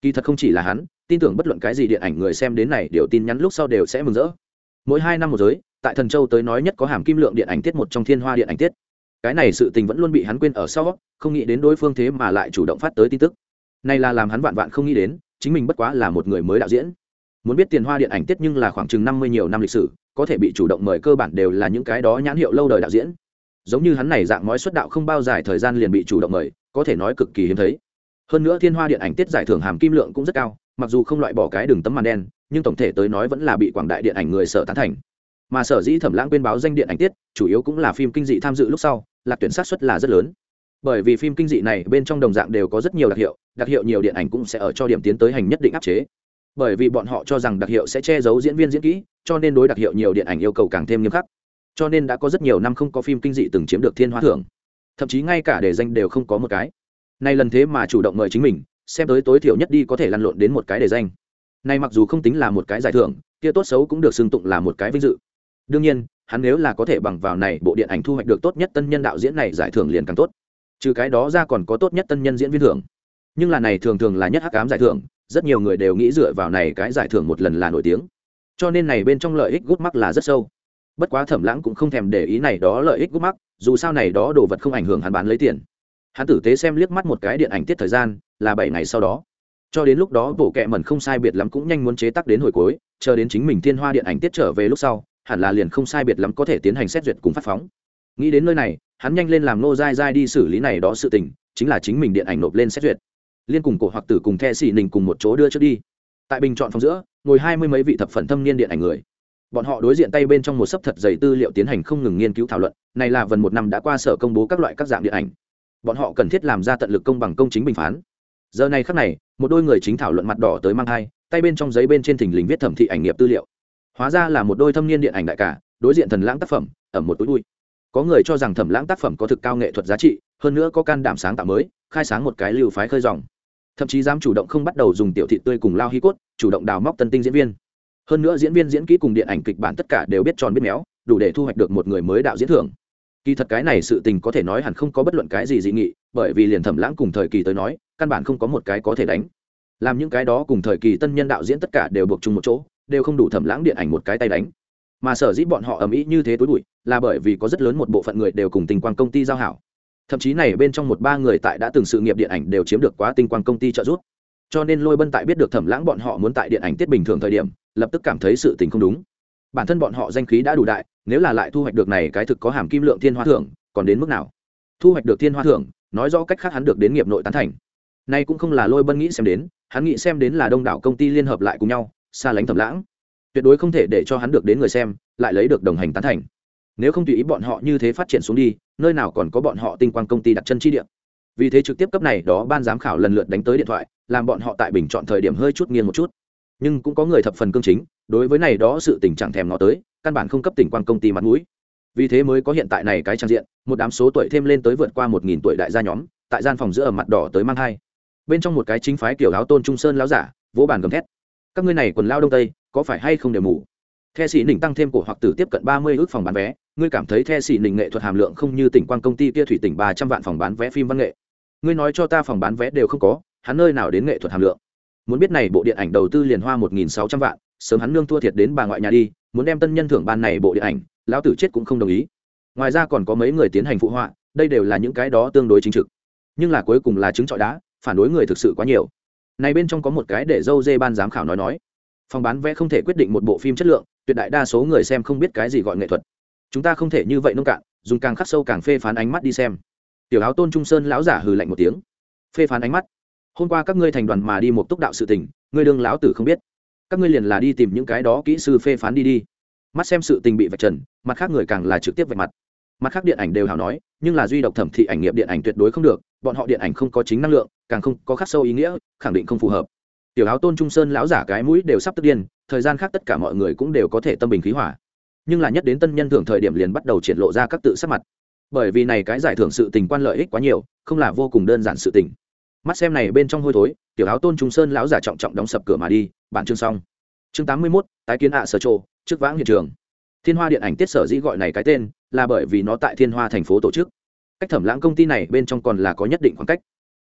Speaker 1: Kỳ thật không chỉ là hắn, tin tưởng bất luận cái gì điện ảnh người xem đến này điều tin nhắn lúc sau đều sẽ mừng rỡ. Mỗi hai năm một giới, tại thần châu tới nói nhất có hàm kim lượng điện ảnh tiết một trong thiên hoa điện ảnh tiết. Cái này sự tình vẫn luôn bị hắn quên ở sau, không nghĩ đến đối phương thế mà lại chủ động phát tới tin tức. Này là làm hắn vạn vạn không nghĩ đến chính mình bất quá là một người mới đạo diễn. Muốn biết tiền hoa điện ảnh tiết nhưng là khoảng chừng năm mươi nhiều năm lịch sử, có thể bị chủ động mời cơ bản đều là những cái đó nhãn hiệu lâu đời đạo diễn. Giống như hắn này dạng mói xuất đạo không bao dài thời gian liền bị chủ động mời, có thể nói cực kỳ hiếm thấy. Hơn nữa thiên hoa điện ảnh tiết giải thưởng hàm kim lượng cũng rất cao, mặc dù không loại bỏ cái đường tấm màn đen, nhưng tổng thể tới nói vẫn là bị quảng đại điện ảnh người sở tán thành. Mà sở dĩ thẩm lãng quên báo danh điện ảnh tiết, chủ yếu cũng là phim kinh dị tham dự lúc sau, lạc tuyển sát xuất là rất lớn bởi vì phim kinh dị này bên trong đồng dạng đều có rất nhiều đặc hiệu đặc hiệu nhiều điện ảnh cũng sẽ ở cho điểm tiến tới hành nhất định áp chế. Bởi vì bọn họ cho rằng đặc hiệu sẽ che giấu diễn viên diễn kỹ, cho nên đối đặc hiệu nhiều điện ảnh yêu cầu càng thêm nghiêm khắc. Cho nên đã có rất nhiều năm không có phim kinh dị từng chiếm được thiên hoa thưởng. Thậm chí ngay cả đề danh đều không có một cái. Nay lần thế mà chủ động mời chính mình, xem tới tối thiểu nhất đi có thể lăn lộn đến một cái đề danh. Nay mặc dù không tính là một cái giải thưởng, kia tốt xấu cũng được xưng tụng là một cái vinh dự. Đương nhiên, hắn nếu là có thể bằng vào này bộ điện ảnh thu hoạch được tốt nhất tân nhân đạo diễn này giải thưởng liền càng tốt trừ cái đó ra còn có tốt nhất tân nhân diễn viên thưởng. Nhưng là này thường thường là nhất hắc ám giải thưởng, rất nhiều người đều nghĩ dựa vào này cái giải thưởng một lần là nổi tiếng. Cho nên này bên trong lợi ích gút mắc là rất sâu. Bất quá thẩm lãng cũng không thèm để ý này đó lợi ích gút mắc, dù sao này đó đồ vật không ảnh hưởng hắn bán lấy tiền. Hắn tử tế xem liếc mắt một cái điện ảnh tiết thời gian, là bảy ngày sau đó. Cho đến lúc đó bộ kệ mẩn không sai biệt lắm cũng nhanh muốn chế tác đến hồi cuối, chờ đến chính mình thiên hoa điện ảnh tiết trở về lúc sau, hẳn là liền không sai biệt lắm có thể tiến hành xét duyệt cùng phát phóng. Nghĩ đến nơi này hắn nhanh lên làm nô dai dai đi xử lý này đó sự tình, chính là chính mình điện ảnh nộp lên xét duyệt. Liên cùng cổ hoặc tử cùng the xì nình cùng một chỗ đưa trước đi. Tại bình chọn phòng giữa, ngồi hai mươi mấy vị thập phần thâm niên điện ảnh người. Bọn họ đối diện tay bên trong một sấp thật dày tư liệu tiến hành không ngừng nghiên cứu thảo luận, này là vần một năm đã qua sở công bố các loại các dạng điện ảnh. Bọn họ cần thiết làm ra tận lực công bằng công chính bình phán. Giờ này khắc này, một đôi người chính thảo luận mặt đỏ tới mang thai, tay bên trong giấy bên trên thình lình viết thẩm thị ảnh nghiệp tư liệu. Hóa ra là một đôi thâm niên điện ảnh đại cả, đối diện thần lãng tác phẩm ở một túi bụi có người cho rằng thẩm lãng tác phẩm có thực cao nghệ thuật giá trị, hơn nữa có can đảm sáng tạo mới, khai sáng một cái lưu phái khơi dòng. Thậm chí dám chủ động không bắt đầu dùng tiểu thị tươi cùng lao hi cốt, chủ động đào móc tân tinh diễn viên. Hơn nữa diễn viên diễn kỹ cùng điện ảnh kịch bản tất cả đều biết tròn biết méo, đủ để thu hoạch được một người mới đạo diễn thưởng. Kỳ thật cái này sự tình có thể nói hẳn không có bất luận cái gì dị nghị, bởi vì liền thẩm lãng cùng thời kỳ tới nói, căn bản không có một cái có thể đánh. Làm những cái đó cùng thời kỳ tân nhân đạo diễn tất cả đều buộc chung một chỗ, đều không đủ thẩm lãng điện ảnh một cái tay đánh mà sở dĩ bọn họ ầm ĩ như thế tối bụi là bởi vì có rất lớn một bộ phận người đều cùng tình quang công ty giao hảo. Thậm chí này bên trong một ba người tại đã từng sự nghiệp điện ảnh đều chiếm được quá tinh quang công ty trợ giúp. Cho nên lôi bân tại biết được thẩm lãng bọn họ muốn tại điện ảnh tiết bình thường thời điểm, lập tức cảm thấy sự tình không đúng. Bản thân bọn họ danh khí đã đủ đại, nếu là lại thu hoạch được này cái thực có hàm kim lượng thiên hoa thưởng, còn đến mức nào? Thu hoạch được thiên hoa thưởng, nói rõ cách khác hắn được đến nghiệp nội tán thành. Nay cũng không là lôi bân nghĩ xem đến, hắn nghĩ xem đến là đông đảo công ty liên hợp lại cùng nhau, xa lánh thẩm lãng tuyệt đối không thể để cho hắn được đến người xem, lại lấy được đồng hành tán thành. Nếu không tùy ý bọn họ như thế phát triển xuống đi, nơi nào còn có bọn họ tinh quang công ty đặt chân chi điểm vì thế trực tiếp cấp này đó ban giám khảo lần lượt đánh tới điện thoại, làm bọn họ tại bình chọn thời điểm hơi chút nghiêng một chút. Nhưng cũng có người thập phần cương chính, đối với này đó sự tình trạng thèm nó tới, căn bản không cấp tỉnh quan công ty mặt mũi. Vì thế mới có hiện tại này cái trang diện, một đám số tuổi thêm lên tới vượt qua một nghìn tuổi đại gia nhóm, tại gian phòng giữa ở mặt đỏ tới mang hai. Bên trong một cái chính phái kiểu áo tôn trung sơn láo giả, vỗ bàn gầm thét. Các ngươi này quần lao đông tây có phải hay không đều mù? The xì nỉnh tăng thêm cổ hoặc tử tiếp cận ba mươi ước phòng bán vé, ngươi cảm thấy the xì nỉnh nghệ thuật hàm lượng không như tỉnh quan công ty kia thủy tỉnh ba trăm vạn phòng bán vé phim văn nghệ. Ngươi nói cho ta phòng bán vé đều không có, hắn nơi nào đến nghệ thuật hàm lượng? Muốn biết này bộ điện ảnh đầu tư liền hoa một nghìn sáu trăm vạn, sớm hắn nương thua thiệt đến bà ngoại nhà đi, muốn đem tân nhân thưởng ban này bộ điện ảnh, lão tử chết cũng không đồng ý. Ngoài ra còn có mấy người tiến hành phụ họa, đây đều là những cái đó tương đối chính trực. Nhưng là cuối cùng là chứng trọi đá, phản đối người thực sự quá nhiều. Này bên trong có một cái để dâu dê ban giám khảo nói nói phòng bán vé không thể quyết định một bộ phim chất lượng, tuyệt đại đa số người xem không biết cái gì gọi nghệ thuật. Chúng ta không thể như vậy nông cạn, dùng càng khắc sâu càng phê phán ánh mắt đi xem. Tiểu áo tôn trung sơn lão giả hừ lạnh một tiếng. Phê phán ánh mắt. Hôm qua các ngươi thành đoàn mà đi một túc đạo sự tình, ngươi đương lão tử không biết. Các ngươi liền là đi tìm những cái đó kỹ sư phê phán đi đi. Mắt xem sự tình bị vạch trần, mặt khác người càng là trực tiếp vạch mặt. Mặt khác điện ảnh đều hảo nói, nhưng là duy độc thẩm thị ảnh nghiệp điện ảnh tuyệt đối không được, bọn họ điện ảnh không có chính năng lượng, càng không có khắc sâu ý nghĩa, khẳng định không phù hợp tiểu áo tôn trung sơn lão giả cái mũi đều sắp tức điên thời gian khác tất cả mọi người cũng đều có thể tâm bình khí hỏa nhưng là nhất đến tân nhân thưởng thời điểm liền bắt đầu triển lộ ra các tự sắc mặt. Bởi vì này cái giải thưởng sự tình quan lợi ích quá nhiều không là vô cùng đơn giản sự tình. Mắt xem này bên trong hôi thối tiểu áo tôn trung sơn lão giả trọng trọng đóng sập cửa mà đi bản chương xong. Chương tám mươi 81, tái kiến ạ sở trộ trước vãng hiện trường. Thiên hoa điện ảnh tiết sở dĩ gọi này cái tên là bởi vì nó tại thiên hoa thành phố tổ chức. Cách thẩm lãng công ty này bên trong còn là có nhất định khoảng cách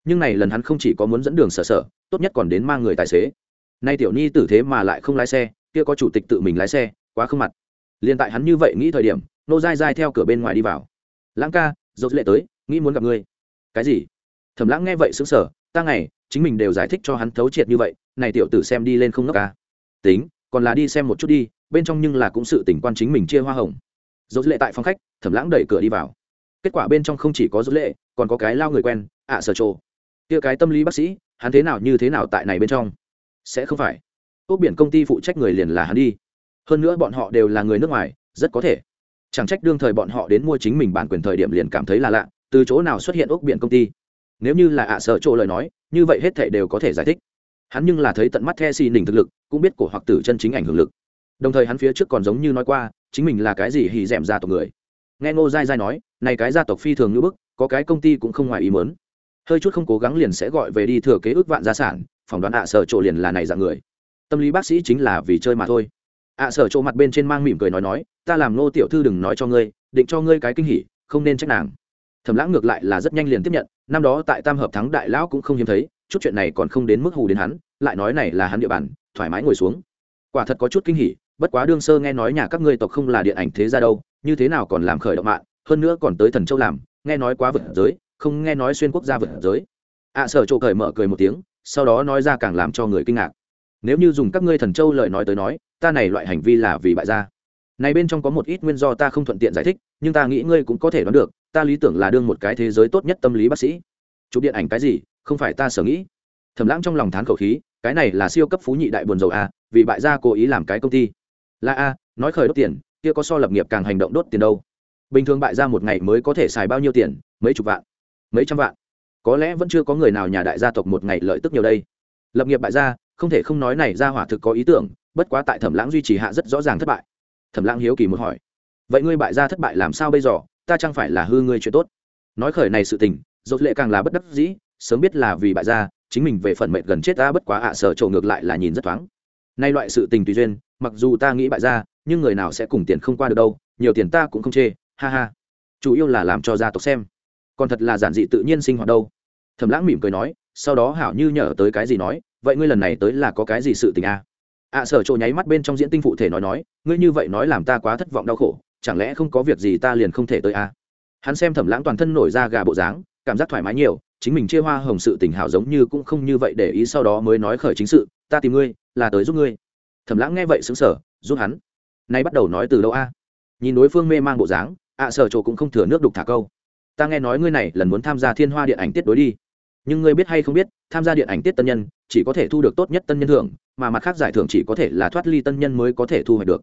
Speaker 1: nhưng này lần hắn không chỉ có muốn dẫn đường sở sở, tốt nhất còn đến mang người tài xế. Nay tiểu nhi tử thế mà lại không lái xe, kia có chủ tịch tự mình lái xe, quá không mặt. Liền tại hắn như vậy nghĩ thời điểm, nô dai dai theo cửa bên ngoài đi vào. Lãng ca dốt lệ tới, nghĩ muốn gặp ngươi. Cái gì? Thẩm lãng nghe vậy xứng sở ta ngày, chính mình đều giải thích cho hắn thấu triệt như vậy, này tiểu tử xem đi lên không ngốc ca tính, còn là đi xem một chút đi, bên trong nhưng là cũng sự tỉnh quan chính mình chia hoa hồng. Dốt lệ tại phòng khách, thẩm lãng đẩy cửa đi vào. Kết quả bên trong không chỉ có dốt lệ, còn có cái lao người quen, ạ sở trộ kia cái tâm lý bác sĩ, hắn thế nào như thế nào tại này bên trong? Sẽ không phải. Ốc biển công ty phụ trách người liền là hắn đi. Hơn nữa bọn họ đều là người nước ngoài, rất có thể. Chẳng trách đương thời bọn họ đến mua chính mình bản quyền thời điểm liền cảm thấy là lạ, từ chỗ nào xuất hiện ốc biển công ty? Nếu như là ạ sợ chỗ lời nói, như vậy hết thệ đều có thể giải thích. Hắn nhưng là thấy tận mắt the xì nỉnh thực lực, cũng biết cổ hoặc tử chân chính ảnh hưởng lực. Đồng thời hắn phía trước còn giống như nói qua, chính mình là cái gì hì d gia tộc người. Nghe ngô dai dai nói, này cái gia tộc phi thường như bức, có cái công ty cũng không ngoài ý mớn hơi chút không cố gắng liền sẽ gọi về đi thừa kế ước vạn gia sản, phỏng đoán ạ à sở trộ liền là này dạng người. Tâm lý bác sĩ chính là vì chơi mà thôi. ạ à sở trộ mặt bên trên mang mỉm cười nói nói, ta làm nô tiểu thư đừng nói cho ngươi, định cho ngươi cái kinh hỉ, không nên trách nàng. Thẩm lãng ngược lại là rất nhanh liền tiếp nhận, năm đó tại tam hợp thắng đại lão cũng không hiếm thấy, chút chuyện này còn không đến mức hù đến hắn, lại nói này là hắn địa bàn, thoải mái ngồi xuống. Quả thật có chút kinh hỉ, bất quá đương sơ nghe nói nhà các ngươi tộc không là điện ảnh thế ra đâu, như thế nào còn làm khởi động mạng, hơn nữa còn tới thần châu làm, nghe nói quá vượt giới không nghe nói xuyên quốc gia vượt giới. Ạ à, sở chỗ cởi mở cười một tiếng sau đó nói ra càng làm cho người kinh ngạc. Nếu như dùng các ngươi thần châu lời nói tới nói ta này loại hành vi là vì bại gia. Này bên trong có một ít nguyên do ta không thuận tiện giải thích nhưng ta nghĩ ngươi cũng có thể đoán được ta lý tưởng là đương một cái thế giới tốt nhất tâm lý bác sĩ. Chụp điện ảnh cái gì không phải ta sở nghĩ. Thầm lãng trong lòng thán khẩu khí cái này là siêu cấp phú nhị đại buồn dầu a à, vì bại gia cố ý làm cái công ty. Là a nói khởi đốt tiền kia có so lập nghiệp càng hành động đốt tiền đâu. Bình thường bại gia một ngày mới có thể xài bao nhiêu tiền mấy chục vạn mấy trăm vạn. Có lẽ vẫn chưa có người nào nhà đại gia tộc một ngày lợi tức nhiều đây. Lập nghiệp bại gia, không thể không nói này ra hỏa thực có ý tưởng, bất quá tại thẩm lãng duy trì hạ rất rõ ràng thất bại. Thẩm lãng hiếu kỳ một hỏi. Vậy ngươi bại gia thất bại làm sao bây giờ? Ta chẳng phải là hư ngươi chuyện tốt. Nói khởi này sự tình dốt lệ càng là bất đắc dĩ, sớm biết là vì bại gia, chính mình về phần mệnh gần chết ta bất quá ạ sở trổ ngược lại là nhìn rất thoáng. Nay loại sự tình tùy duyên, mặc dù ta nghĩ bại gia, nhưng người nào sẽ cùng tiền không qua được đâu, nhiều tiền ta cũng không chê, ha ha. Chủ yếu là làm cho gia tộc xem còn thật là giản dị tự nhiên sinh hoạt đâu. Thẩm lãng mỉm cười nói, sau đó hảo như nhờ tới cái gì nói, vậy ngươi lần này tới là có cái gì sự tình a ạ sở trộ nháy mắt bên trong diễn tinh phụ thể nói nói, ngươi như vậy nói làm ta quá thất vọng đau khổ, chẳng lẽ không có việc gì ta liền không thể tới a hắn xem thẩm lãng toàn thân nổi ra gà bộ dáng, cảm giác thoải mái nhiều, chính mình chia hoa hồng sự tình hảo giống như cũng không như vậy để ý sau đó mới nói khởi chính sự, ta tìm ngươi, là tới giúp ngươi. Thẩm lãng nghe vậy xứng sở giúp hắn. Nay bắt đầu nói từ đâu a nhìn đối phương mê mang bộ dáng, ạ, sở trộ cũng không thừa nước đục thả câu ta nghe nói ngươi này lần muốn tham gia thiên hoa điện ảnh tiết đối đi. Nhưng ngươi biết hay không biết, tham gia điện ảnh tiết tân nhân, chỉ có thể thu được tốt nhất tân nhân thưởng, mà mặt khác giải thưởng chỉ có thể là thoát ly tân nhân mới có thể thu hoạch được.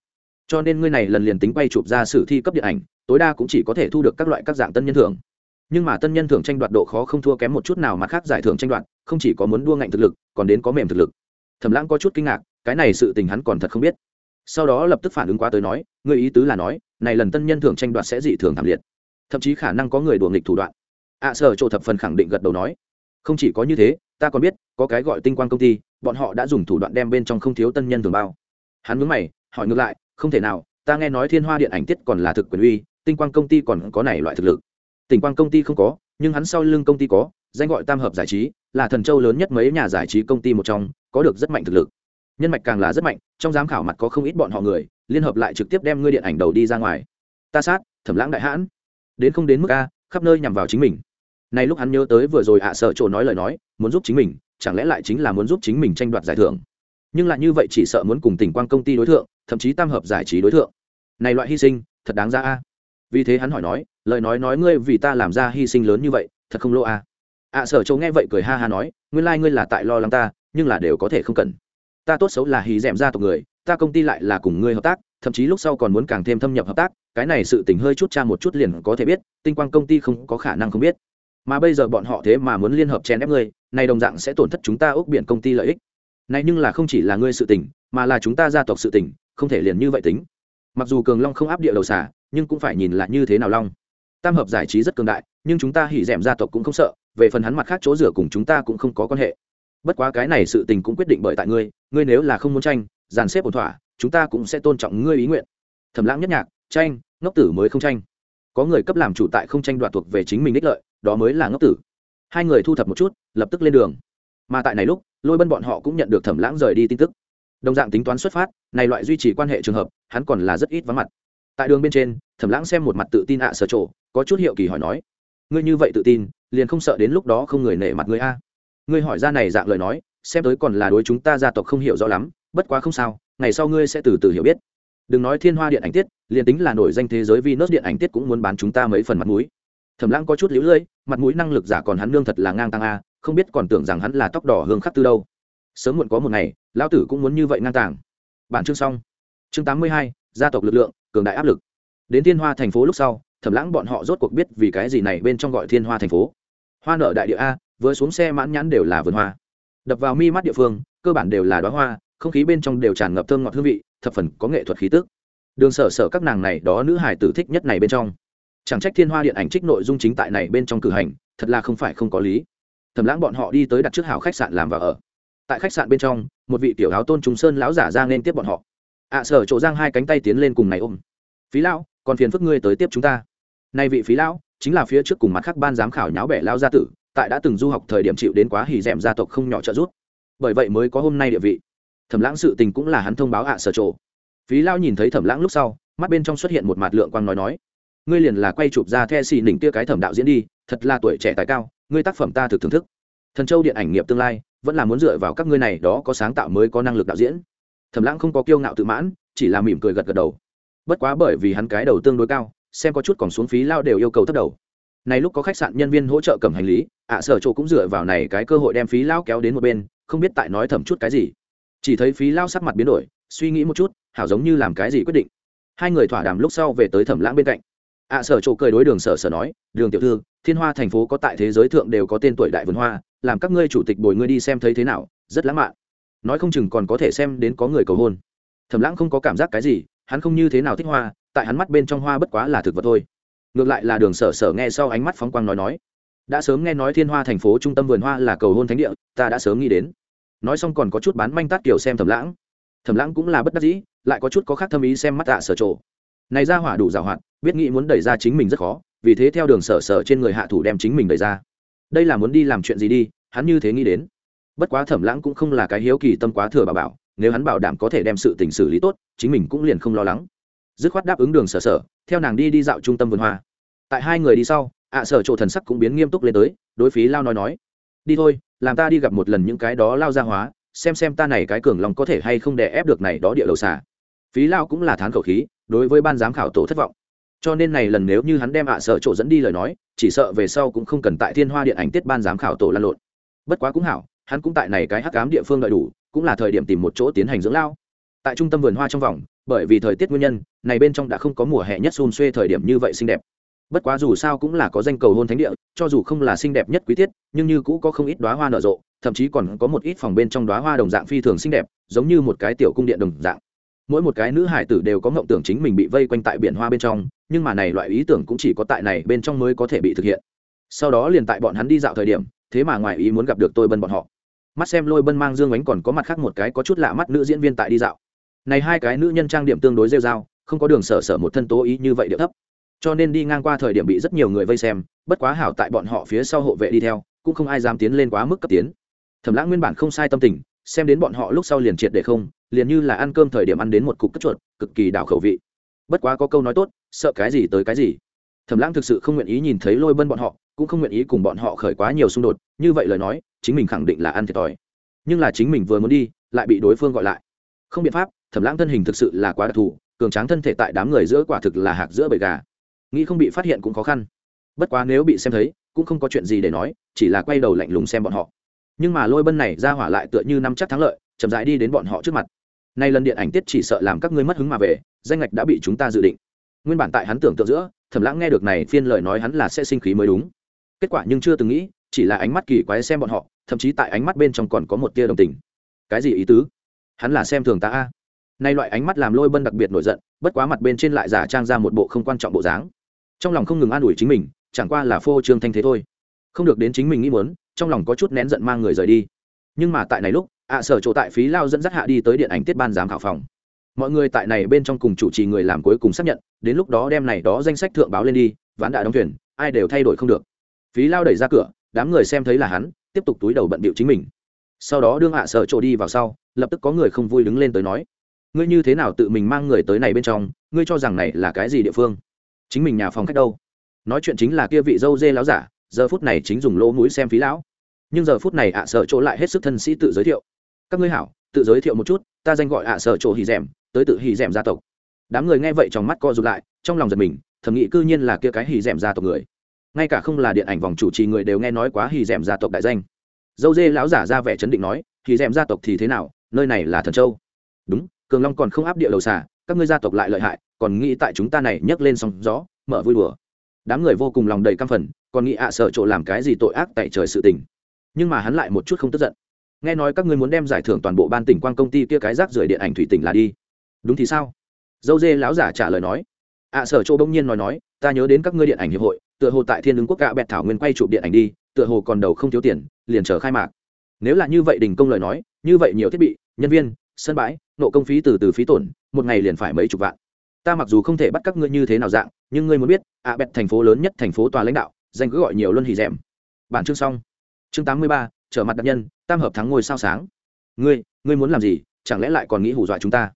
Speaker 1: Cho nên ngươi này lần liền tính quay chụp ra sử thi cấp điện ảnh, tối đa cũng chỉ có thể thu được các loại các dạng tân nhân thưởng. Nhưng mà tân nhân thưởng tranh đoạt độ khó không thua kém một chút nào mặt khác giải thưởng tranh đoạt, không chỉ có muốn đua ngạnh thực lực, còn đến có mềm thực lực. Thẩm lãng có chút kinh ngạc, cái này sự tình hắn còn thật không biết. Sau đó lập tức phản ứng qua tới nói người ý tứ là nói, này lần tân nhân thưởng tranh đoạt sẽ dị thường thảm liệt thậm chí khả năng có người đùa nghịch thủ đoạn. Ạ à, sở chỗ thập phần khẳng định gật đầu nói không chỉ có như thế ta còn biết có cái gọi tinh quang công ty bọn họ đã dùng thủ đoạn đem bên trong không thiếu tân nhân thường bao. Hắn mướn mày hỏi ngược lại không thể nào ta nghe nói thiên hoa điện ảnh tiết còn là thực quyền uy tinh quang công ty còn có này loại thực lực. Tinh quang công ty không có nhưng hắn sau lưng công ty có danh gọi tam hợp giải trí là thần châu lớn nhất mấy nhà giải trí công ty một trong có được rất mạnh thực lực. Nhân mạch càng là rất mạnh trong giám khảo mặt có không ít bọn họ người liên hợp lại trực tiếp đem ngươi điện ảnh đầu đi ra ngoài. Ta sát thẩm lãng đại hãn đến không đến mức a, khắp nơi nhằm vào chính mình. Nay lúc hắn nhớ tới vừa rồi ạ à sợ chỗ nói lời nói, muốn giúp chính mình, chẳng lẽ lại chính là muốn giúp chính mình tranh đoạt giải thưởng? Nhưng lại như vậy chỉ sợ muốn cùng tỉnh quan công ty đối tượng thậm chí tam hợp giải trí đối tượng này loại hy sinh, thật đáng ra a. Vì thế hắn hỏi nói, lời nói nói ngươi vì ta làm ra hy sinh lớn như vậy, thật không lỗ à. ạ sở chỗ nghe vậy cười ha ha nói, nguyên lai、like、ngươi là tại lo lắng ta, nhưng là đều có thể không cần. Ta tốt xấu là hí d ẻ m tộc người, ta công ty lại là cùng ngươi hợp tác thậm chí lúc sau còn muốn càng thêm thâm nhập hợp tác, cái này sự tình hơi chút cha một chút liền có thể biết, tinh quang công ty không có khả năng không biết. Mà bây giờ bọn họ thế mà muốn liên hợp chèn ép ngươi, này đồng dạng sẽ tổn thất chúng ta ước biển công ty lợi ích. Này nhưng là không chỉ là ngươi sự tình, mà là chúng ta gia tộc sự tình, không thể liền như vậy tính. Mặc dù cường long không áp địa đầu xả nhưng cũng phải nhìn là như thế nào long. Tam hợp giải trí rất cường đại, nhưng chúng ta hỉ d gia tộc cũng không sợ, về phần hắn mặt khác chỗ rửa cùng chúng ta cũng không có quan hệ. Bất quá cái này sự tình cũng quyết định bởi tại ngươi ngươi nếu là không muốn tranh, dàn xếp ổn thỏa chúng ta cũng sẽ tôn trọng ngươi ý nguyện. Thẩm lãng nhất nhạc, tranh, ngốc tử mới không tranh. Có người cấp làm chủ tại không tranh đoạt thuộc về chính mình đích lợi, đó mới là ngốc tử. Hai người thu thập một chút, lập tức lên đường. Mà tại này lúc, lôi bân bọn họ cũng nhận được thẩm lãng rời đi tin tức. Đồng dạng tính toán xuất phát, này loại duy trì quan hệ trường hợp, hắn còn là rất ít vắng mặt. Tại đường bên trên, thẩm lãng xem một mặt tự tin ạ à sở trộ có chút hiệu kỳ hỏi nói, ngươi như vậy tự tin, liền không sợ đến lúc đó không người nể mặt ngươi a? Ngươi hỏi ra này dạng lời nói, xem tới còn là đối chúng ta gia tộc không hiểu rõ lắm, bất quá không sao ngày sau ngươi sẽ từ từ hiểu biết. Đừng nói thiên hoa điện ảnh tiết, liền tính là nổi danh thế giới Venus điện ảnh tiết cũng muốn bán chúng ta mấy phần mặt mũi. Thẩm lãng có chút liễu lưỡi mặt mũi năng lực giả còn hắn nương thật là ngang tăng a, không biết còn tưởng rằng hắn là tóc đỏ hương khắc tư đâu. Sớm muộn có một ngày, lão tử cũng muốn như vậy ngang tàng. Bản chương xong. Chương tám mươi hai, gia tộc lực lượng, cường đại áp lực. Đến thiên hoa thành phố lúc sau, thẩm lãng bọn họ rốt cuộc biết vì cái gì này bên trong gọi thiên hoa thành phố. Hoa nợ đại địa a, vừa xuống xe mãn nhãn đều là vườn hoa. Đập vào mi mắt địa phương, cơ bản đều là đóa hoa không khí bên trong đều tràn ngập thơm ngọt hương vị, thập phần có nghệ thuật khí tức. Đường sở sở các nàng này đó nữ hải tử thích nhất này bên trong. Chẳng trách thiên hoa điện ảnh trích nội dung chính tại này bên trong cử hành, thật là không phải không có lý. Thẩm lãng bọn họ đi tới đặt trước hảo khách sạn làm và ở. Tại khách sạn bên trong, một vị tiểu áo tôn trung sơn lão giả ra nên tiếp bọn họ. Ạ sở, chỗ giang hai cánh tay tiến lên cùng này ôm. Phí lão, còn phiền phức ngươi tới tiếp chúng ta. Nay vị phí lão, chính là phía trước cùng mặt khác ban giám khảo nháo bẻ lão gia tử, tại đã từng du học thời điểm chịu đến quá hỉ dẻm gia tộc không nhỏ trợ giúp. Bởi vậy mới có hôm nay địa vị thẩm lãng sự tình cũng là hắn thông báo ạ sở chỗ. Phí lão nhìn thấy thẩm lãng lúc sau, mắt bên trong xuất hiện một mặt lượng quang nói nói, ngươi liền là quay chụp ra the xì nỉnh tia cái thẩm đạo diễn đi, thật là tuổi trẻ tài cao, ngươi tác phẩm ta thực thưởng thức. Thần châu điện ảnh nghiệp tương lai, vẫn là muốn dựa vào các ngươi này đó có sáng tạo mới có năng lực đạo diễn. Thẩm lãng không có kiêu ngạo tự mãn, chỉ là mỉm cười gật gật đầu. Bất quá bởi vì hắn cái đầu tương đối cao, xem có chút còn xuống phí lao đều yêu cầu thấp đầu. Này lúc có khách sạn nhân viên hỗ trợ cầm hành lý, ạ sở chỗ cũng dựa vào này cái cơ hội đem phí lao kéo đến một bên, không biết tại nói thầm chút cái gì chỉ thấy phí lao sắc mặt biến đổi, suy nghĩ một chút, hảo giống như làm cái gì quyết định. Hai người thỏa đàm lúc sau về tới thẩm lãng bên cạnh. Ạ sở chỗ cười đối đường sở sở nói, đường tiểu thư, thiên hoa thành phố có tại thế giới thượng đều có tên tuổi đại vườn hoa, làm các ngươi chủ tịch bồi ngươi đi xem thấy thế nào, rất lãng mạn. Nói không chừng còn có thể xem đến có người cầu hôn. Thẩm lãng không có cảm giác cái gì, hắn không như thế nào thích hoa, tại hắn mắt bên trong hoa bất quá là thực vật thôi. Ngược lại là đường sở sở nghe sau ánh mắt phóng quang nói nói, đã sớm nghe nói thiên hoa thành phố trung tâm vườn hoa là cầu hôn thánh địa, ta đã sớm nghĩ đến nói xong còn có chút bán manh tát kiểu xem thẩm lãng. Thẩm lãng cũng là bất đắc dĩ, lại có chút có khác thâm ý xem mắt tạ sở trộ. Này ra hỏa đủ giảo hoạt, biết nghĩ muốn đẩy ra chính mình rất khó, vì thế theo đường sở sở trên người hạ thủ đem chính mình đẩy ra. Đây là muốn đi làm chuyện gì đi, hắn như thế nghĩ đến. Bất quá thẩm lãng cũng không là cái hiếu kỳ tâm quá thừa bà bảo, nếu hắn bảo đảm có thể đem sự tình xử lý tốt, chính mình cũng liền không lo lắng. Dứt khoát đáp ứng đường sở sở, theo nàng đi đi dạo trung tâm vườn hoa. Tại hai người đi sau, ạ sở chỗ thần sắc cũng biến nghiêm túc lên tới, đối phí lao nói nói, đi thôi làm ta đi gặp một lần những cái đó lao ra hóa, xem xem ta này cái cường lòng có thể hay không đè ép được này đó địa đầu xả phí lao cũng là thán khẩu khí, đối với ban giám khảo tổ thất vọng. Cho nên này lần nếu như hắn đem ạ sợ chỗ dẫn đi lời nói, chỉ sợ về sau cũng không cần tại thiên hoa điện ảnh tiết ban giám khảo tổ lan lộn. Bất quá cũng hảo, hắn cũng tại này cái hắc cám địa phương đợi đủ, cũng là thời điểm tìm một chỗ tiến hành dưỡng lao. Tại trung tâm vườn hoa trong vòng, bởi vì thời tiết nguyên nhân, này bên trong đã không có mùa hè nhất xôn xuê thời điểm như vậy xinh đẹp bất quá dù sao cũng là có danh cầu hôn thánh địa, cho dù không là xinh đẹp nhất quý tiết, nhưng như cũ có không ít đoá hoa nở rộ, thậm chí còn có một ít phòng bên trong đoá hoa đồng dạng phi thường xinh đẹp, giống như một cái tiểu cung điện đồng dạng. Mỗi một cái nữ hải tử đều có mộng tưởng chính mình bị vây quanh tại biển hoa bên trong, nhưng mà này loại ý tưởng cũng chỉ có tại này bên trong mới có thể bị thực hiện. Sau đó liền tại bọn hắn đi dạo thời điểm, thế mà ngoài ý muốn gặp được tôi bân bọn họ. Mắt xem lôi bân mang dương ánh còn có mặt khác một cái có chút lạ mắt nữ diễn viên tại đi dạo. Này hai cái nữ nhân trang điểm tương đối rêu r a o không có đường sở sở một thân tố ý như vậy điệu thấp cho nên đi ngang qua thời điểm bị rất nhiều người vây xem, bất quá hảo tại bọn họ phía sau hộ vệ đi theo, cũng không ai dám tiến lên quá mức cấp tiến. Thẩm lãng nguyên bản không sai tâm tình, xem đến bọn họ lúc sau liền triệt để không, liền như là ăn cơm thời điểm ăn đến một cục cất chuột, cực kỳ đảo khẩu vị. Bất quá có câu nói tốt, sợ cái gì tới cái gì. Thẩm lãng thực sự không nguyện ý nhìn thấy lôi bân bọn họ, cũng không nguyện ý cùng bọn họ khởi quá nhiều xung đột, như vậy lời nói, chính mình khẳng định là ăn thiệt thòi. Nhưng là chính mình vừa muốn đi, lại bị đối phương gọi lại. Không biện pháp, thẩm lãng thân hình thực sự là quá đặc thù, cường tráng thân thể tại đám người giữa quả thực là hạc giữa bầy gà nghĩ không bị phát hiện cũng khó khăn. Bất quá nếu bị xem thấy, cũng không có chuyện gì để nói, chỉ là quay đầu lạnh lùng xem bọn họ. Nhưng mà lôi bân này ra hỏa lại tựa như nắm chắc thắng lợi, chậm rãi đi đến bọn họ trước mặt. Nay lần điện ảnh tiết chỉ sợ làm các ngươi mất hứng mà về, danh ngạch đã bị chúng ta dự định. Nguyên bản tại hắn tưởng tượng giữa, thẩm lãng nghe được này phiên lời nói hắn là sẽ sinh khí mới đúng. Kết quả nhưng chưa từng nghĩ, chỉ là ánh mắt kỳ quái xem bọn họ, thậm chí tại ánh mắt bên trong còn có một tia đồng tình. Cái gì ý tứ? Hắn là xem thường ta a. Nay loại ánh mắt làm lôi bân đặc biệt nổi giận, bất quá mặt bên trên lại giả trang ra một bộ không quan trọng bộ dáng trong lòng không ngừng an ủi chính mình, chẳng qua là phô trương thanh thế thôi. Không được đến chính mình nghĩ muốn, trong lòng có chút nén giận mang người rời đi. Nhưng mà tại này lúc, ạ sở chỗ tại phí lao dẫn dắt hạ đi tới điện ảnh tiết ban giám khảo phòng. Mọi người tại này bên trong cùng chủ trì người làm cuối cùng xác nhận, đến lúc đó đem này đó danh sách thượng báo lên đi, ván đã đóng thuyền, ai đều thay đổi không được. Phí lao đẩy ra cửa, đám người xem thấy là hắn, tiếp tục túi đầu bận bịu chính mình. Sau đó đương hạ sở chỗ đi vào sau, lập tức có người không vui đứng lên tới nói, ngươi như thế nào tự mình mang người tới này bên trong, ngươi cho rằng này là cái gì địa phương? Chính mình nhà phòng khách đâu. Nói chuyện chính là kia vị dâu dê láo giả, giờ phút này chính dùng lỗ mũi xem phí lão. Nhưng giờ phút này ạ sợ chỗ lại hết sức thân sĩ tự giới thiệu. Các ngươi hảo, tự giới thiệu một chút, ta danh gọi ạ sợ chỗ hì rèm, tới tự hì rèm gia tộc. Đám người nghe vậy trong mắt co rụt lại, trong lòng giật mình, thầm nghĩ cư nhiên là kia cái hì rèm gia tộc người. Ngay cả không là điện ảnh vòng chủ trì người đều nghe nói quá hì rèm gia tộc đại danh. Dâu dê lão giả ra vẻ chấn định nói hì rèm gia tộc thì thế nào, nơi này là thần châu. Đúng, cường long còn không áp địa đầu xả các ngươi gia tộc lại lợi hại còn nghĩ tại chúng ta này nhấc lên sóng gió, mở vui đùa. Đám người vô cùng lòng đầy căm phần còn nghĩ ạ sợ chỗ làm cái gì tội ác tại trời sự tình. Nhưng mà hắn lại một chút không tức giận. Nghe nói các ngươi muốn đem giải thưởng toàn bộ ban tỉnh quan công ty kia cái rác rưởi điện ảnh thủy tỉnh là đi. Đúng thì sao? Dâu dê lão giả trả lời nói. Ạ sở chỗ bỗng nhiên nói nói, ta nhớ đến các ngươi điện ảnh hiệp hội, tựa hồ tại thiên ứng quốc gạ bẹt thảo nguyên quay chụp điện ảnh đi, tựa hồ còn đầu không thiếu tiền, liền chờ khai mạc. Nếu là như vậy đình công lời nói, như vậy nhiều thiết bị, nhân viên, sân bãi, nộ công phí từ từ phí tổn, một ngày liền phải mấy chục vạn ta mặc dù không thể bắt các ngươi như thế nào dạng, nhưng ngươi muốn biết, ạ bẹt thành phố lớn nhất thành phố tòa lãnh đạo, danh cứ gọi nhiều luân hì rèm bản chương xong. Chương tám mươi ba, trở mặt đặc nhân, tam hợp thắng ngôi sao sáng. Ngươi ngươi muốn làm gì, chẳng lẽ lại còn nghĩ hù dọa chúng ta?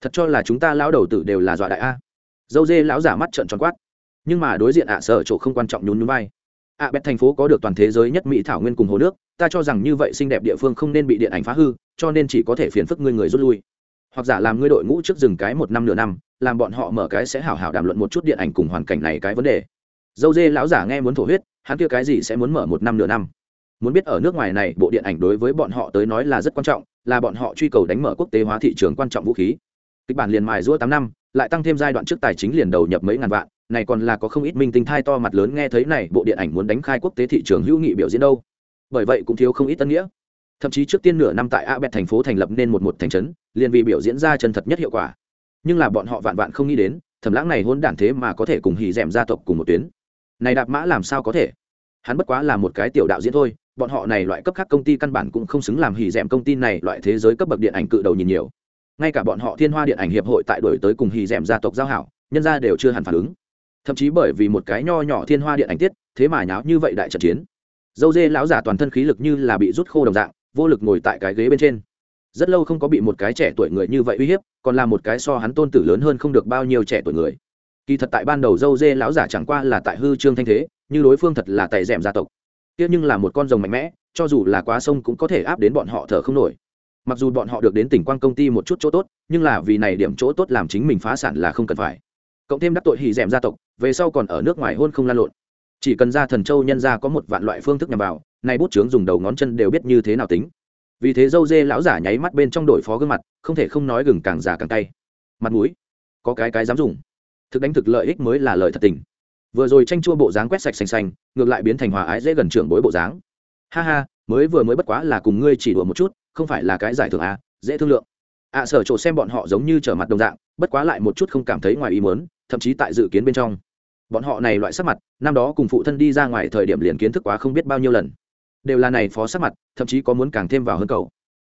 Speaker 1: Thật cho là chúng ta lão đầu tử đều là dọa đại a. Dâu dê lão giả mắt trợn tròn quát. Nhưng mà đối diện ạ sợ chỗ không quan trọng nhún nhún vai. Ạ bẹt thành phố có được toàn thế giới nhất mỹ thảo nguyên cùng hồ nước, ta cho rằng như vậy xinh đẹp địa phương không nên bị điện ảnh phá hư, cho nên chỉ có thể phiền phức ngươi người rút lui hoặc giả làm ngươi đội ngũ trước dừng cái một năm nửa năm, làm bọn họ mở cái sẽ hảo hảo đàm luận một chút điện ảnh cùng hoàn cảnh này cái vấn đề. Dâu dê lão giả nghe muốn thổ huyết, hắn kia cái gì sẽ muốn mở một năm nửa năm? Muốn biết ở nước ngoài này, bộ điện ảnh đối với bọn họ tới nói là rất quan trọng, là bọn họ truy cầu đánh mở quốc tế hóa thị trường quan trọng vũ khí. Kịch bản liền mài rũa tám năm, lại tăng thêm giai đoạn trước tài chính liền đầu nhập mấy ngàn vạn, này còn là có không ít minh tinh thai to mặt lớn nghe thấy này, bộ điện ảnh muốn đánh khai quốc tế thị trường hữu nghị biểu diễn đâu. Bởi vậy cũng thiếu không ít tân nghĩa thậm chí trước tiên nửa năm tại a bẹt thành phố thành lập nên một một thành trấn, liền vì biểu diễn ra chân thật nhất hiệu quả. Nhưng là bọn họ vạn vạn không nghĩ đến thẩm lãng này hôn đản thế mà có thể cùng hì rèm gia tộc cùng một tuyến. Này đạp mã làm sao có thể? Hắn bất quá là một cái tiểu đạo diễn thôi, bọn họ này loại cấp khác công ty căn bản cũng không xứng làm hỉ rèm công ty này loại thế giới cấp bậc điện ảnh cự đầu nhìn nhiều. Ngay cả bọn họ thiên hoa điện ảnh hiệp hội tại đổi tới cùng hỉ rèm gia tộc giao hảo, nhân ra đều chưa hẳn phản ứng. Thậm chí bởi vì một cái nho nhỏ thiên hoa điện ảnh tiết, thế mà nháo như vậy đại trận chiến. Dâu dê lão giả toàn thân khí lực như là bị rút khô đồng dạng vô lực ngồi tại cái ghế bên trên. Rất lâu không có bị một cái trẻ tuổi người như vậy uy hiếp, còn là một cái so hắn tôn tử lớn hơn không được bao nhiêu trẻ tuổi người. Kỳ thật tại ban đầu dâu dê lão giả chẳng qua là tại hư trương thanh thế, như đối phương thật là tài rèm gia tộc. Kia nhưng là một con rồng mạnh mẽ, cho dù là quá sông cũng có thể áp đến bọn họ thở không nổi. Mặc dù bọn họ được đến tỉnh quan công ty một chút chỗ tốt, nhưng là vì này điểm chỗ tốt làm chính mình phá sản là không cần phải. Cộng thêm đắc tội hì rèm gia tộc, về sau còn ở nước ngoài hôn không lan lộn. Chỉ cần ra thần châu nhân ra có một vạn loại phương thức nhằm vào nay bút chướng dùng đầu ngón chân đều biết như thế nào tính. Vì thế dâu dê lão giả nháy mắt bên trong đổi phó gương mặt không thể không nói gừng càng già càng tay mặt mũi có cái cái dám dùng. Thực đánh thực lợi ích mới là lợi thật tình. Vừa rồi tranh chua bộ dáng quét sạch xanh xanh ngược lại biến thành hòa ái dễ gần trưởng bối bộ dáng. Ha ha mới vừa mới bất quá là cùng ngươi chỉ đùa một chút không phải là cái giải thưởng à, dễ thương lượng. Ạ à, sở chỗ xem bọn họ giống như trở mặt đồng dạng bất quá lại một chút không cảm thấy ngoài ý muốn thậm chí tại dự kiến bên trong. Bọn họ này loại sắc mặt năm đó cùng phụ thân đi ra ngoài thời điểm liền kiến thức quá không biết bao nhiêu lần đều là này phó sắc mặt, thậm chí có muốn càng thêm vào hơn cậu.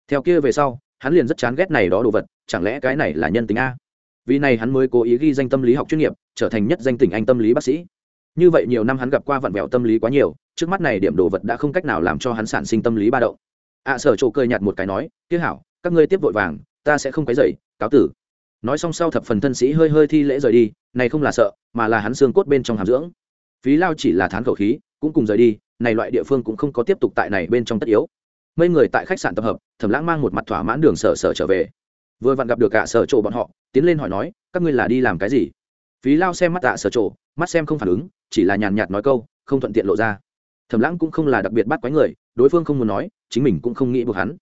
Speaker 1: Theo kia về sau, hắn liền rất chán ghét này đó đồ vật, chẳng lẽ cái này là nhân tính a? Vì này hắn mới cố ý ghi danh tâm lý học chuyên nghiệp, trở thành nhất danh tỉnh anh tâm lý bác sĩ. Như vậy nhiều năm hắn gặp qua vặn vẹo tâm lý quá nhiều, trước mắt này điểm đồ vật đã không cách nào làm cho hắn sản sinh tâm lý ba động. Ạ sở chỗ cười nhạt một cái nói tiếc hảo, các ngươi tiếp vội vàng, ta sẽ không cái dậy cáo tử. Nói xong sau thập phần thân sĩ hơi hơi thi lễ rời đi, này không là sợ, mà là hắn xương cốt bên trong hàm dưỡng. Phí lao chỉ là thán khẩu khí cũng cùng rời đi, này loại địa phương cũng không có tiếp tục tại này bên trong tất yếu. Mấy người tại khách sạn tập hợp, thẩm lãng mang một mặt thỏa mãn đường sở sở trở về. Vừa vặn gặp được cả sở chỗ bọn họ, tiến lên hỏi nói, các ngươi là đi làm cái gì? Phí lao xem mắt tạ sở chỗ, mắt xem không phản ứng, chỉ là nhàn nhạt nói câu, không thuận tiện lộ ra. Thẩm lãng cũng không là đặc biệt bắt quái người, đối phương không muốn nói, chính mình cũng không nghĩ buộc hắn.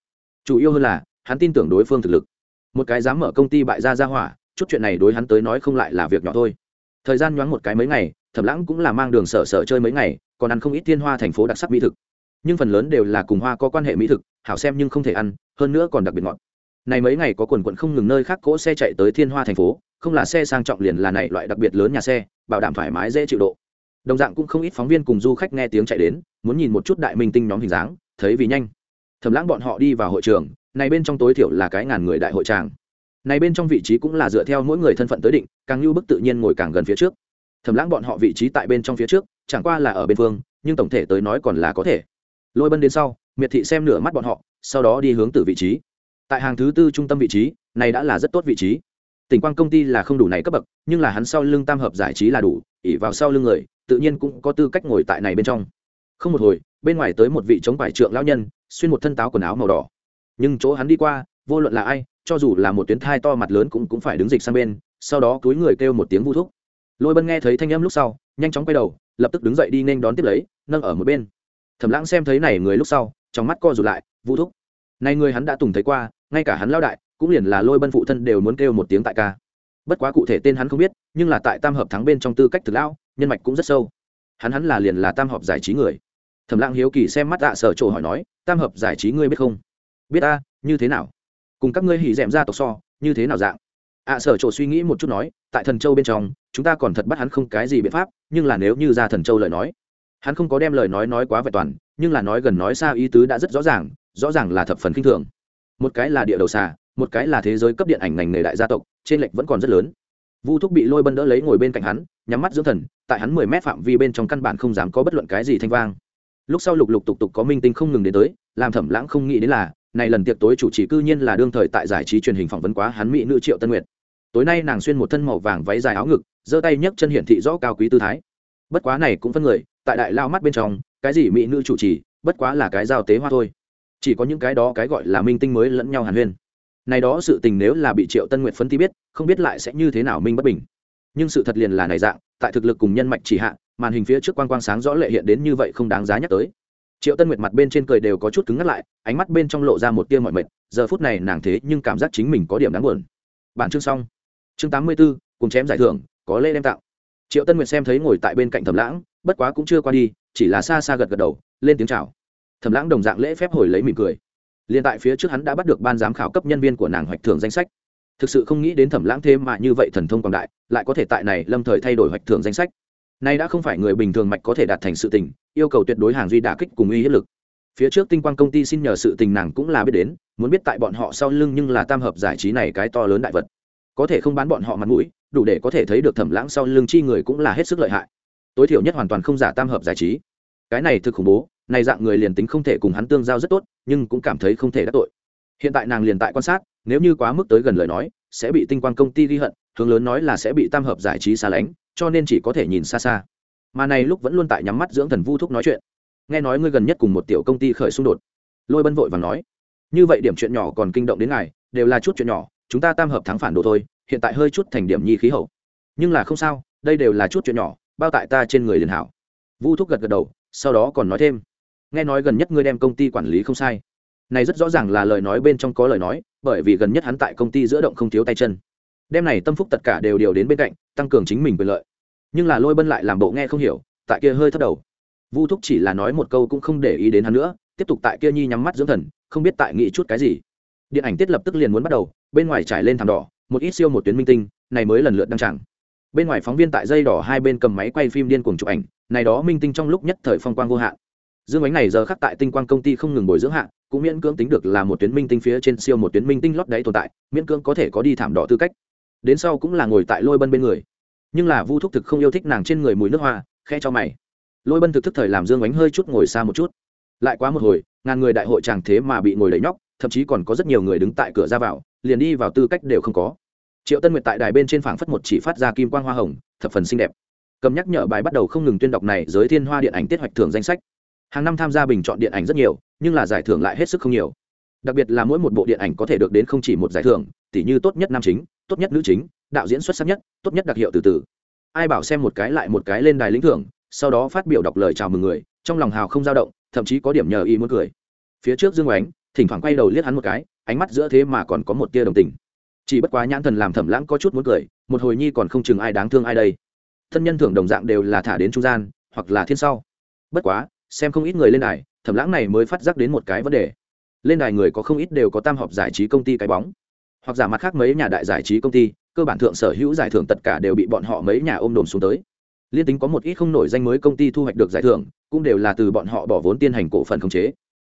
Speaker 1: Chủ yếu hơn là, hắn tin tưởng đối phương thực lực. Một cái dám mở công ty bại gia ra hỏa, chút chuyện này đối hắn tới nói không lại là việc nhỏ thôi. Thời gian nhoáng một cái mấy ngày thẩm lãng cũng là mang đường sở sở chơi mấy ngày, còn ăn không ít thiên hoa thành phố đặc sắc mỹ thực. Nhưng phần lớn đều là cùng hoa có quan hệ mỹ thực, hảo xem nhưng không thể ăn, hơn nữa còn đặc biệt ngọt. Này mấy ngày có quần quận không ngừng nơi khác cỗ xe chạy tới thiên hoa thành phố, không là xe sang trọng liền là này loại đặc biệt lớn nhà xe, bảo đảm thoải mái dễ chịu độ. Đồng dạng cũng không ít phóng viên cùng du khách nghe tiếng chạy đến, muốn nhìn một chút đại minh tinh nhóm hình dáng, thấy vì nhanh. Thầm lãng bọn họ đi vào hội trường, này bên trong tối thiểu là cái ngàn người đại hội tràng. Này bên trong vị trí cũng là dựa theo mỗi người thân phận tới định, càng như bức tự nhiên ngồi càng gần phía trước thầm lãng bọn họ vị trí tại bên trong phía trước, chẳng qua là ở bên phương, nhưng tổng thể tới nói còn là có thể. Lôi bân đến sau, miệt thị xem nửa mắt bọn họ, sau đó đi hướng từ vị trí. Tại hàng thứ tư trung tâm vị trí, này đã là rất tốt vị trí. Tỉnh quang công ty là không đủ này cấp bậc, nhưng là hắn sau lưng tam hợp giải trí là đủ ỉ vào sau lưng người, tự nhiên cũng có tư cách ngồi tại này bên trong. Không một hồi, bên ngoài tới một vị chống vải trượng lão nhân, xuyên một thân táo quần áo màu đỏ. Nhưng chỗ hắn đi qua, vô luận là ai, cho dù là một tuyến thai to mặt lớn cũng cũng phải đứng dịch sang bên, sau đó túi người kêu một tiếng vu thúc lôi bân nghe thấy thanh âm lúc sau nhanh chóng quay đầu lập tức đứng dậy đi nên đón tiếp lấy nâng ở một bên thẩm lãng xem thấy này người lúc sau trong mắt co rụt lại vũ thúc này người hắn đã từng thấy qua ngay cả hắn lao đại cũng liền là lôi bân phụ thân đều muốn kêu một tiếng tại ca bất quá cụ thể tên hắn không biết nhưng là tại tam hợp thắng bên trong tư cách thực lão nhân mạch cũng rất sâu hắn hắn là liền là tam hợp giải trí người thẩm lãng hiếu kỳ xem mắt ạ sở trổ hỏi nói tam hợp giải trí ngươi biết không biết a như thế nào cùng các ngươi hỉ d ra tộc so như thế nào dạng ạ sở trổ suy nghĩ một chút nói tại thần châu bên trong, chúng ta còn thật bắt hắn không cái gì biện pháp, nhưng là nếu như ra thần châu lời nói, hắn không có đem lời nói nói quá vẹn toàn, nhưng là nói gần nói xa ý tứ đã rất rõ ràng rõ ràng là thập phần khinh thường. Một cái là địa đầu xà, một cái là thế giới cấp điện ảnh ngành nghề đại gia tộc, trên lệch vẫn còn rất lớn. Vu thúc bị lôi bân đỡ lấy ngồi bên cạnh hắn, nhắm mắt dưỡng thần, tại hắn mười mét phạm vi bên trong căn bản không dám có bất luận cái gì thanh vang. Lúc sau lục lục tục tục có minh tinh không ngừng đến tới, làm thẩm lãng không nghĩ đến là, này lần tiệc tối chủ trì cư nhiên là đương thời tại giải trí truyền hình phỏng vấn quá hắn mỹ nữ triệu tân nguyệt tối nay nàng xuyên một thân màu vàng váy dài áo ngực, giơ tay nhấc chân hiển thị rõ cao quý tư thái. Bất quá này cũng phân người, tại đại lao mắt bên trong, cái gì mỹ nữ chủ trì, bất quá là cái giao tế hoa thôi. Chỉ có những cái đó cái gọi là minh tinh mới lẫn nhau hàn huyên. Này đó sự tình nếu là bị triệu tân nguyệt phấn ti biết, không biết lại sẽ như thế nào minh bất bình. Nhưng sự thật liền là này dạng, tại thực lực cùng nhân mạch chỉ hạ, màn hình phía trước quang quang sáng rõ lệ hiện đến như vậy không đáng giá nhắc tới. Triệu tân nguyệt mặt bên trên cười đều có chút cứng ngắt lại, ánh mắt bên trong lộ ra một tia mọi mệt, giờ phút này nàng thế nhưng cảm giác chính mình có điểm đáng buồn. Bản chương xong chương tám mươi b ố cùng chém giải thưởng, có lễ đem tạo triệu tân nguyệt xem thấy ngồi tại bên cạnh thẩm lãng, bất quá cũng chưa qua đi, chỉ là xa xa gật gật đầu, lên tiếng chào. Thẩm lãng đồng dạng lễ phép hồi lấy mỉm cười. Liền tại phía trước hắn đã bắt được ban giám khảo cấp nhân viên của nàng hoạch thưởng danh sách. Thực sự không nghĩ đến thẩm lãng thêm mà như vậy thần thông quảng đại, lại có thể tại này lâm thời thay đổi hoạch thưởng danh sách. Nay đã không phải người bình thường mạch có thể đạt thành sự tình, yêu cầu tuyệt đối hàng duy đả kích cùng uy hiếp lực. Phía trước tinh quang công ty xin nhờ sự tình nàng cũng là biết đến, muốn biết tại bọn họ sau lưng nhưng là tam hợp giải trí này cái to lớn đại vật có thể không bán bọn họ mặt mũi, đủ để có thể thấy được thẩm lãng sau lưng chi người cũng là hết sức lợi hại. Tối thiểu nhất hoàn toàn không giả tam hợp giải trí. Cái này thực khủng bố, này dạng người liền tính không thể cùng hắn tương giao rất tốt, nhưng cũng cảm thấy không thể đắc tội. Hiện tại nàng liền tại quan sát, nếu như quá mức tới gần lời nói, sẽ bị tinh quang công ty ghi hận, hướng lớn nói là sẽ bị tam hợp giải trí xa lánh, cho nên chỉ có thể nhìn xa xa. Mà này lúc vẫn luôn tại nhắm mắt dưỡng thần vu thúc nói chuyện. Nghe nói ngươi gần nhất cùng một tiểu công ty khởi xung đột. Lôi bân vội và nói, như vậy điểm chuyện nhỏ còn kinh động đến ngài, đều là chút chuyện nhỏ chúng ta tam hợp thắng phản đồ thôi, hiện tại hơi chút thành điểm nhi khí hậu. Nhưng là không sao, đây đều là chút chuyện nhỏ, bao tại ta trên người liền hảo. Vu thúc gật gật đầu, sau đó còn nói thêm. Nghe nói gần nhất ngươi đem công ty quản lý không sai. Này rất rõ ràng là lời nói bên trong có lời nói, bởi vì gần nhất hắn tại công ty giữa động không thiếu tay chân. Đem này tâm phúc tất cả đều điều đến bên cạnh, tăng cường chính mình quyền lợi. Nhưng là lôi bân lại làm bộ nghe không hiểu, tại kia hơi thất đầu. Vu thúc chỉ là nói một câu cũng không để ý đến hắn nữa, tiếp tục tại kia nhi nhắm mắt dưỡng thần, không biết tại nghĩ chút cái gì. Điện ảnh tiết lập tức liền muốn bắt đầu bên ngoài trải lên thảm đỏ, một ít siêu một tuyến minh tinh, này mới lần lượt đăng tràng. Bên ngoài phóng viên tại dây đỏ hai bên cầm máy quay phim điên cuồng chụp ảnh, này đó minh tinh trong lúc nhất thời phong quang vô hạn. Dương ánh này giờ khắc tại tinh quang công ty không ngừng bồi dưỡng hạ, cũng miễn cưỡng tính được là một tuyến minh tinh phía trên siêu một tuyến minh tinh lót đáy tồn tại, miễn cưỡng có thể có đi thảm đỏ tư cách. Đến sau cũng là ngồi tại lôi bân bên người. Nhưng là vu thúc thực không yêu thích nàng trên người mùi nước hoa khe cho mày. Lôi bân thực thức thời làm dương ánh hơi chút ngồi xa một chút. Lại quá một hồi, ngàn người đại hội chàng thế mà bị ngồi lấy nhóc thậm chí còn có rất nhiều người đứng tại cửa ra vào, liền đi vào tư cách đều không có. Triệu tân nguyệt tại đài bên trên phảng phất một chỉ phát ra kim quang hoa hồng, thập phần xinh đẹp. Cầm nhắc nhở bài bắt đầu không ngừng tuyên đọc này giới thiên hoa điện ảnh tiết hoạch thưởng danh sách. Hàng năm tham gia bình chọn điện ảnh rất nhiều, nhưng là giải thưởng lại hết sức không nhiều. Đặc biệt là mỗi một bộ điện ảnh có thể được đến không chỉ một giải thưởng tỷ như tốt nhất nam chính, tốt nhất nữ chính, đạo diễn xuất sắc nhất, tốt nhất đặc hiệu từ từ. Ai bảo xem một cái lại một cái lên đài lĩnh thưởng, sau đó phát biểu đọc lời chào mừng người, trong lòng hào không dao động, thậm chí có điểm nhờ y muốn cười. Phía trước dương oánh thỉnh thoảng quay đầu liếc hắn một cái, ánh mắt giữa thế mà còn có một tia đồng tình. Chỉ bất quá nhãn thần làm thẩm lãng có chút muốn cười, một hồi nhi còn không chừng ai đáng thương ai đây. Thân nhân thưởng đồng dạng đều là thả đến trung gian, hoặc là thiên sau. Bất quá, xem không ít người lên đài, thẩm lãng này mới phát giác đến một cái vấn đề. Lên đài người có không ít đều có tam họp giải trí công ty cái bóng. Hoặc giả mặt khác mấy nhà đại giải trí công ty, cơ bản thượng sở hữu giải thưởng tất cả đều bị bọn họ mấy nhà ôm đồn xuống tới. Liên tính có một ít không nổi danh mới công ty thu hoạch được giải thưởng, cũng đều là từ bọn họ bỏ vốn tiên hành cổ phần khống chế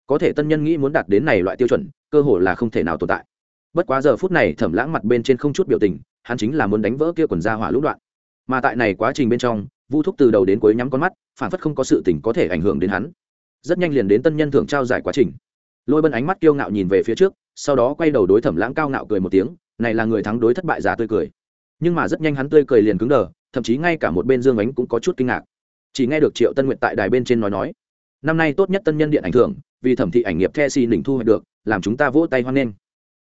Speaker 1: có thể tân nhân nghĩ muốn đạt đến này loại tiêu chuẩn, cơ hội là không thể nào tồn tại. Bất quá giờ phút này thẩm lãng mặt bên trên không chút biểu tình, hắn chính là muốn đánh vỡ kia quần ra hỏa lũ đoạn. Mà tại này quá trình bên trong, vu thúc từ đầu đến cuối nhắm con mắt, phản phất không có sự tình có thể ảnh hưởng đến hắn. Rất nhanh liền đến tân nhân thưởng trao giải quá trình. Lôi bân ánh mắt kiêu ngạo nhìn về phía trước, sau đó quay đầu đối thẩm lãng cao ngạo cười một tiếng, này là người thắng đối thất bại giả tươi cười. Nhưng mà rất nhanh hắn tươi cười liền cứng đờ, thậm chí ngay cả một bên dương ánh cũng có chút kinh ngạc. Chỉ nghe được triệu tân nguyện tại đài bên trên nói nói năm nay tốt nhất tân nhân điện ảnh thưởng, vì thẩm thị ảnh nghiệp the xì nỉnh thu hoạch được, làm chúng ta vỗ tay hoan nghênh.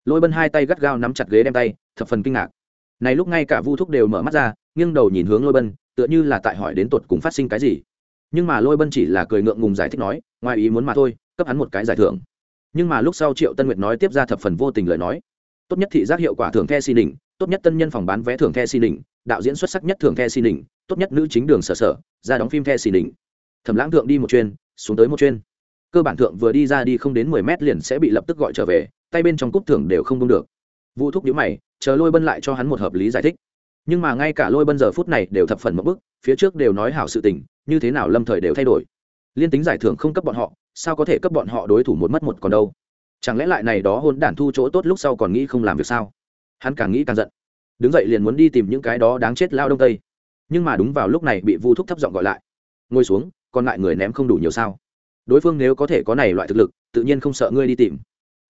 Speaker 1: Lôi bân hai tay gắt gao nắm chặt ghế đem tay, thập phần kinh ngạc. Này lúc ngay cả vu thúc đều mở mắt ra, nghiêng đầu nhìn hướng lôi bân, tựa như là tại hỏi đến tột cùng phát sinh cái gì. Nhưng mà lôi bân chỉ là cười ngượng ngùng giải thích nói, ngoài ý muốn mà thôi, cấp hắn một cái giải thưởng. Nhưng mà lúc sau triệu tân nguyệt nói tiếp ra thập phần vô tình lời nói. Tốt nhất thị giác hiệu quả thưởng the xì đỉnh tốt nhất tân nhân phòng bán vé thưởng the xì đỉnh đạo diễn xuất sắc nhất thưởng the xì đỉnh tốt nhất nữ chính đường sở sở, ra đóng phim the xì đỉnh thẩm lãng thượng đi một chuyên xuống tới một chuyên. Cơ bản thượng vừa đi ra đi không đến mười mét liền sẽ bị lập tức gọi trở về, tay bên trong cúp thưởng đều không đông được. Vũ thúc nhíu mày, chờ lôi bân lại cho hắn một hợp lý giải thích. Nhưng mà ngay cả lôi bân giờ phút này đều thập phần mất bức, phía trước đều nói hảo sự tình, như thế nào lâm thời đều thay đổi. Liên tính giải thưởng không cấp bọn họ, sao có thể cấp bọn họ đối thủ một mất một còn đâu? Chẳng lẽ lại này đó hôn đản thu chỗ tốt lúc sau còn nghĩ không làm việc sao? Hắn càng nghĩ càng giận. Đứng dậy liền muốn đi tìm những cái đó đáng chết lao đông tây. Nhưng mà đúng vào lúc này bị vu thúc thấp giọng gọi lại. Ngồi xuống còn lại người ném không đủ nhiều sao? Đối phương nếu có thể có này loại thực lực, tự nhiên không sợ ngươi đi tìm.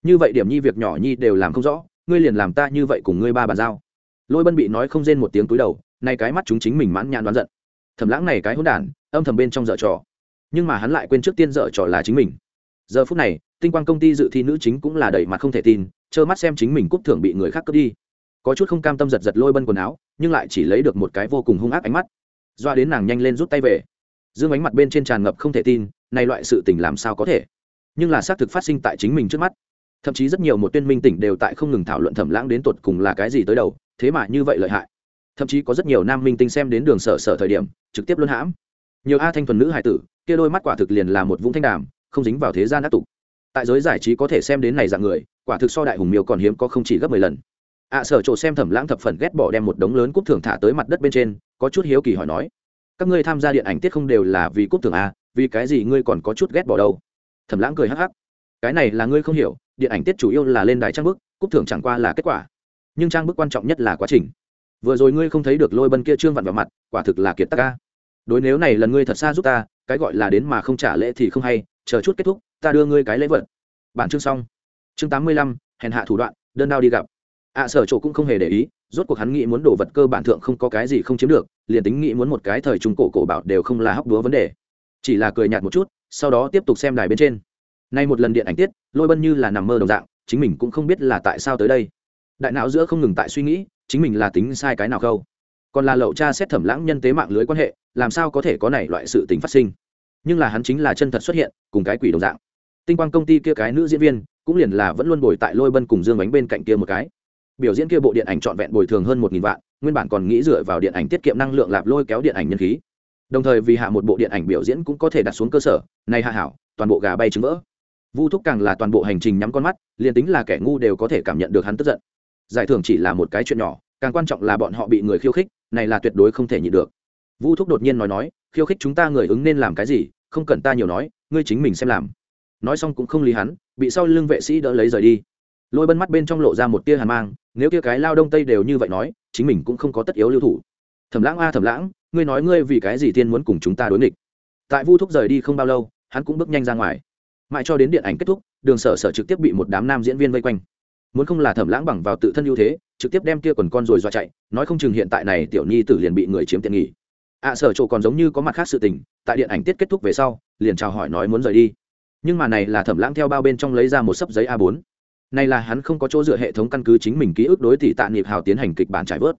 Speaker 1: Như vậy điểm nhi việc nhỏ nhi đều làm không rõ, ngươi liền làm ta như vậy cùng ngươi ba bàn giao. Lôi bân bị nói không rên một tiếng túi đầu, nay cái mắt chúng chính mình mãn nhãn đoán giận. Thầm lãng này cái hôn đản, âm thầm bên trong dở trò. Nhưng mà hắn lại quên trước tiên dở trò là chính mình. Giờ phút này, tinh quang công ty dự thi nữ chính cũng là đầy mặt không thể tin, trơ mắt xem chính mình cúp thưởng bị người khác cướp đi. Có chút không cam tâm giật giật lôi bân quần áo, nhưng lại chỉ lấy được một cái vô cùng hung ác ánh mắt. Doa đến nàng nhanh lên rút tay về dương ánh mặt bên trên tràn ngập không thể tin nay loại sự tình làm sao có thể? Nhưng là xác thực phát sinh tại chính mình trước mắt. Thậm chí rất nhiều một tuyên minh tỉnh đều tại không ngừng thảo luận thẩm lãng đến tột cùng là cái gì tới đầu, thế mà như vậy lợi hại. Thậm chí có rất nhiều nam minh tinh xem đến đường sở sở thời điểm, trực tiếp luân hãm. Nhiều a thanh thuần nữ hải tử, kia đôi mắt quả thực liền là một vũng thanh đàm, không dính vào thế gian ác tục. Tại giới giải trí có thể xem đến này dạng người, quả thực so đại hùng miêu còn hiếm có không chỉ gấp mười lần. Ạ sở chỗ xem thẩm lãng thập phần ghét bỏ đem một đống lớn cúp thưởng thả tới mặt đất bên trên, có chút hiếu kỳ hỏi nói các ngươi tham gia điện ảnh tiết không đều là vì cúp thưởng à vì cái gì ngươi còn có chút ghét bỏ đâu? Thẩm lãng cười hắc hắc. Cái này là ngươi không hiểu, điện ảnh tiết chủ yếu là lên đài trang bức, cúp thưởng chẳng qua là kết quả. Nhưng trang bức quan trọng nhất là quá trình. Vừa rồi ngươi không thấy được lôi bân kia trương vặn vào mặt, quả thực là kiệt tắc ca đối nếu này lần ngươi thật xa giúp ta, cái gọi là đến mà không trả lễ thì không hay, chờ chút kết thúc, ta đưa ngươi cái lễ vật. Bản chương xong. Chương tám mươi lăm, hèn hạ thủ đoạn, đơn đao đi gặp. Ạ sở chỗ cũng không hề để ý rốt cuộc hắn nghĩ muốn đồ vật cơ bản thượng không có cái gì không chiếm được, liền tính nghĩ muốn một cái thời trung cổ cổ bảo đều không là hóc đúa vấn đề. Chỉ là cười nhạt một chút, sau đó tiếp tục xem đài bên trên. Nay một lần điện ảnh tiết, lôi bân như là nằm mơ đồng dạng, chính mình cũng không biết là tại sao tới đây. Đại não giữa không ngừng tại suy nghĩ, chính mình là tính sai cái nào khâu còn là lậu cha xét thẩm lãng nhân tế mạng lưới quan hệ, làm sao có thể có này loại sự tình phát sinh? Nhưng là hắn chính là chân thật xuất hiện, cùng cái quỷ đồng dạng. Tinh quang công ty kia cái nữ diễn viên, cũng liền là vẫn luôn bồi tại lôi bân cùng dương bánh bên cạnh kia một cái biểu diễn kia bộ điện ảnh trọn vẹn bồi thường hơn một nghìn vạn, nguyên bản còn nghĩ dựa vào điện ảnh tiết kiệm năng lượng lạp lôi kéo điện ảnh nhân khí. Đồng thời vì hạ một bộ điện ảnh biểu diễn cũng có thể đặt xuống cơ sở, này hạ hảo, toàn bộ gà bay trứng vỡ. Vu thúc càng là toàn bộ hành trình nhắm con mắt, liền tính là kẻ ngu đều có thể cảm nhận được hắn tức giận. Giải thưởng chỉ là một cái chuyện nhỏ, càng quan trọng là bọn họ bị người khiêu khích, này là tuyệt đối không thể nhịn được. Vu thúc đột nhiên nói nói, khiêu khích chúng ta người ứng nên làm cái gì, không cần ta nhiều nói, ngươi chính mình xem làm. Nói xong cũng không lý hắn, bị sau lưng vệ sĩ đỡ lấy rời đi lôi bân mắt bên trong lộ ra một tia hàn mang nếu kia cái lao đông tây đều như vậy nói chính mình cũng không có tất yếu lưu thủ. Thẩm lãng a thẩm lãng ngươi nói ngươi vì cái gì tiên muốn cùng chúng ta đối nghịch? Tại vu thúc rời đi không bao lâu hắn cũng bước nhanh ra ngoài. Mãi cho đến điện ảnh kết thúc đường sở sở trực tiếp bị một đám nam diễn viên vây quanh. Muốn không là thẩm lãng bằng vào tự thân ưu thế trực tiếp đem kia quần con rồi dọa chạy nói không chừng hiện tại này tiểu nhi tử liền bị người chiếm tiện nghỉ ạ à, sở chỗ còn giống như có mặt khác sự tình tại điện ảnh tiết kết thúc về sau liền chào hỏi nói muốn rời đi. Nhưng mà này là thẩm lãng theo bao bên trong lấy ra một sấp giấy a 4 này là hắn không có chỗ dựa hệ thống căn cứ chính mình ký ức đối tỷ tạ niệm hào tiến hành kịch bản trải vớt.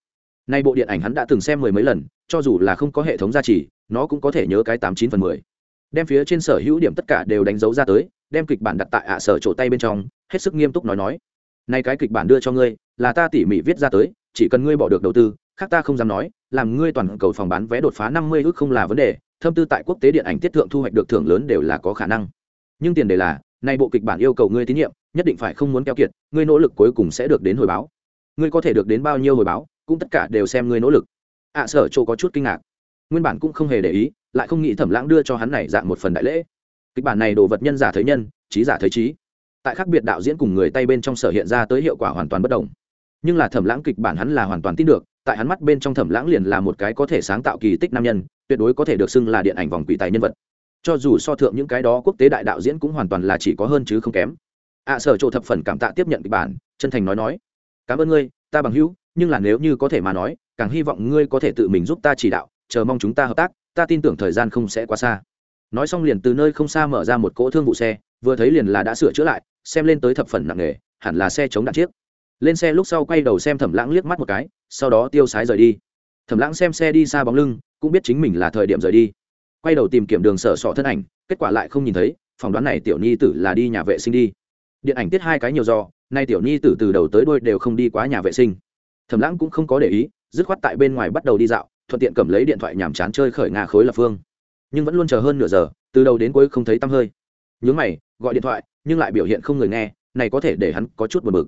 Speaker 1: Nay bộ điện ảnh hắn đã từng xem mười mấy lần, cho dù là không có hệ thống gia trì, nó cũng có thể nhớ cái tám chín phần mười. Đem phía trên sở hữu điểm tất cả đều đánh dấu ra tới, đem kịch bản đặt tại ạ sở chỗ tay bên trong, hết sức nghiêm túc nói nói. Nay cái kịch bản đưa cho ngươi, là ta tỉ mỉ viết ra tới, chỉ cần ngươi bỏ được đầu tư, khác ta không dám nói, làm ngươi toàn cầu phòng bán vé đột phá năm mươi ước không là vấn đề, thâm tư tại quốc tế điện ảnh tiết thượng thu hoạch được thưởng lớn đều là có khả năng. Nhưng tiền đề là nay bộ kịch bản yêu cầu ngươi tín nhiệm nhất định phải không muốn keo kiệt, ngươi nỗ lực cuối cùng sẽ được đến hồi báo. Ngươi có thể được đến bao nhiêu hồi báo, cũng tất cả đều xem ngươi nỗ lực. Ạ sở chỗ có chút kinh ngạc. Nguyên bản cũng không hề để ý, lại không nghĩ thẩm lãng đưa cho hắn này dạng một phần đại lễ. Kịch bản này đồ vật nhân giả thấy nhân, trí giả thấy trí. Tại khác biệt đạo diễn cùng người tay bên trong sở hiện ra tới hiệu quả hoàn toàn bất đồng. Nhưng là thẩm lãng kịch bản hắn là hoàn toàn tin được, tại hắn mắt bên trong thẩm lãng liền là một cái có thể sáng tạo kỳ tích nam nhân, tuyệt đối có thể được xưng là điện ảnh vòng quỷ tài nhân vật. Cho dù so thượng những cái đó quốc tế đại đạo diễn cũng hoàn toàn là chỉ có hơn chứ không kém ạ sở chỗ thập phần cảm tạ tiếp nhận kịch bản, chân thành nói nói. Cảm ơn ngươi, ta bằng hữu, nhưng là nếu như có thể mà nói, càng hy vọng ngươi có thể tự mình giúp ta chỉ đạo, chờ mong chúng ta hợp tác, ta tin tưởng thời gian không sẽ quá xa. Nói xong liền từ nơi không xa mở ra một cỗ thương vụ xe, vừa thấy liền là đã sửa chữa lại, xem lên tới thập phần nặng nề, hẳn là xe chống đạn chiếc. Lên xe lúc sau quay đầu xem thẩm lãng liếc mắt một cái, sau đó tiêu sái rời đi. Thẩm lãng xem xe đi xa bóng lưng, cũng biết chính mình là thời điểm rời đi. Quay đầu tìm kiểm đường sở sọ thân ảnh, kết quả lại không nhìn thấy, phỏng đoán này tiểu nhi tử là đi nhà vệ sinh đi điện ảnh tiết hai cái nhiều do, nay tiểu nhi từ từ đầu tới đôi đều không đi quá nhà vệ sinh. Thẩm lãng cũng không có để ý, dứt khoát tại bên ngoài bắt đầu đi dạo, thuận tiện cầm lấy điện thoại nhàm chán chơi khởi nga khối lập phương. Nhưng vẫn luôn chờ hơn nửa giờ, từ đầu đến cuối không thấy tăm hơi. Nhướng mày, gọi điện thoại, nhưng lại biểu hiện không người nghe, này có thể để hắn có chút buồn bực.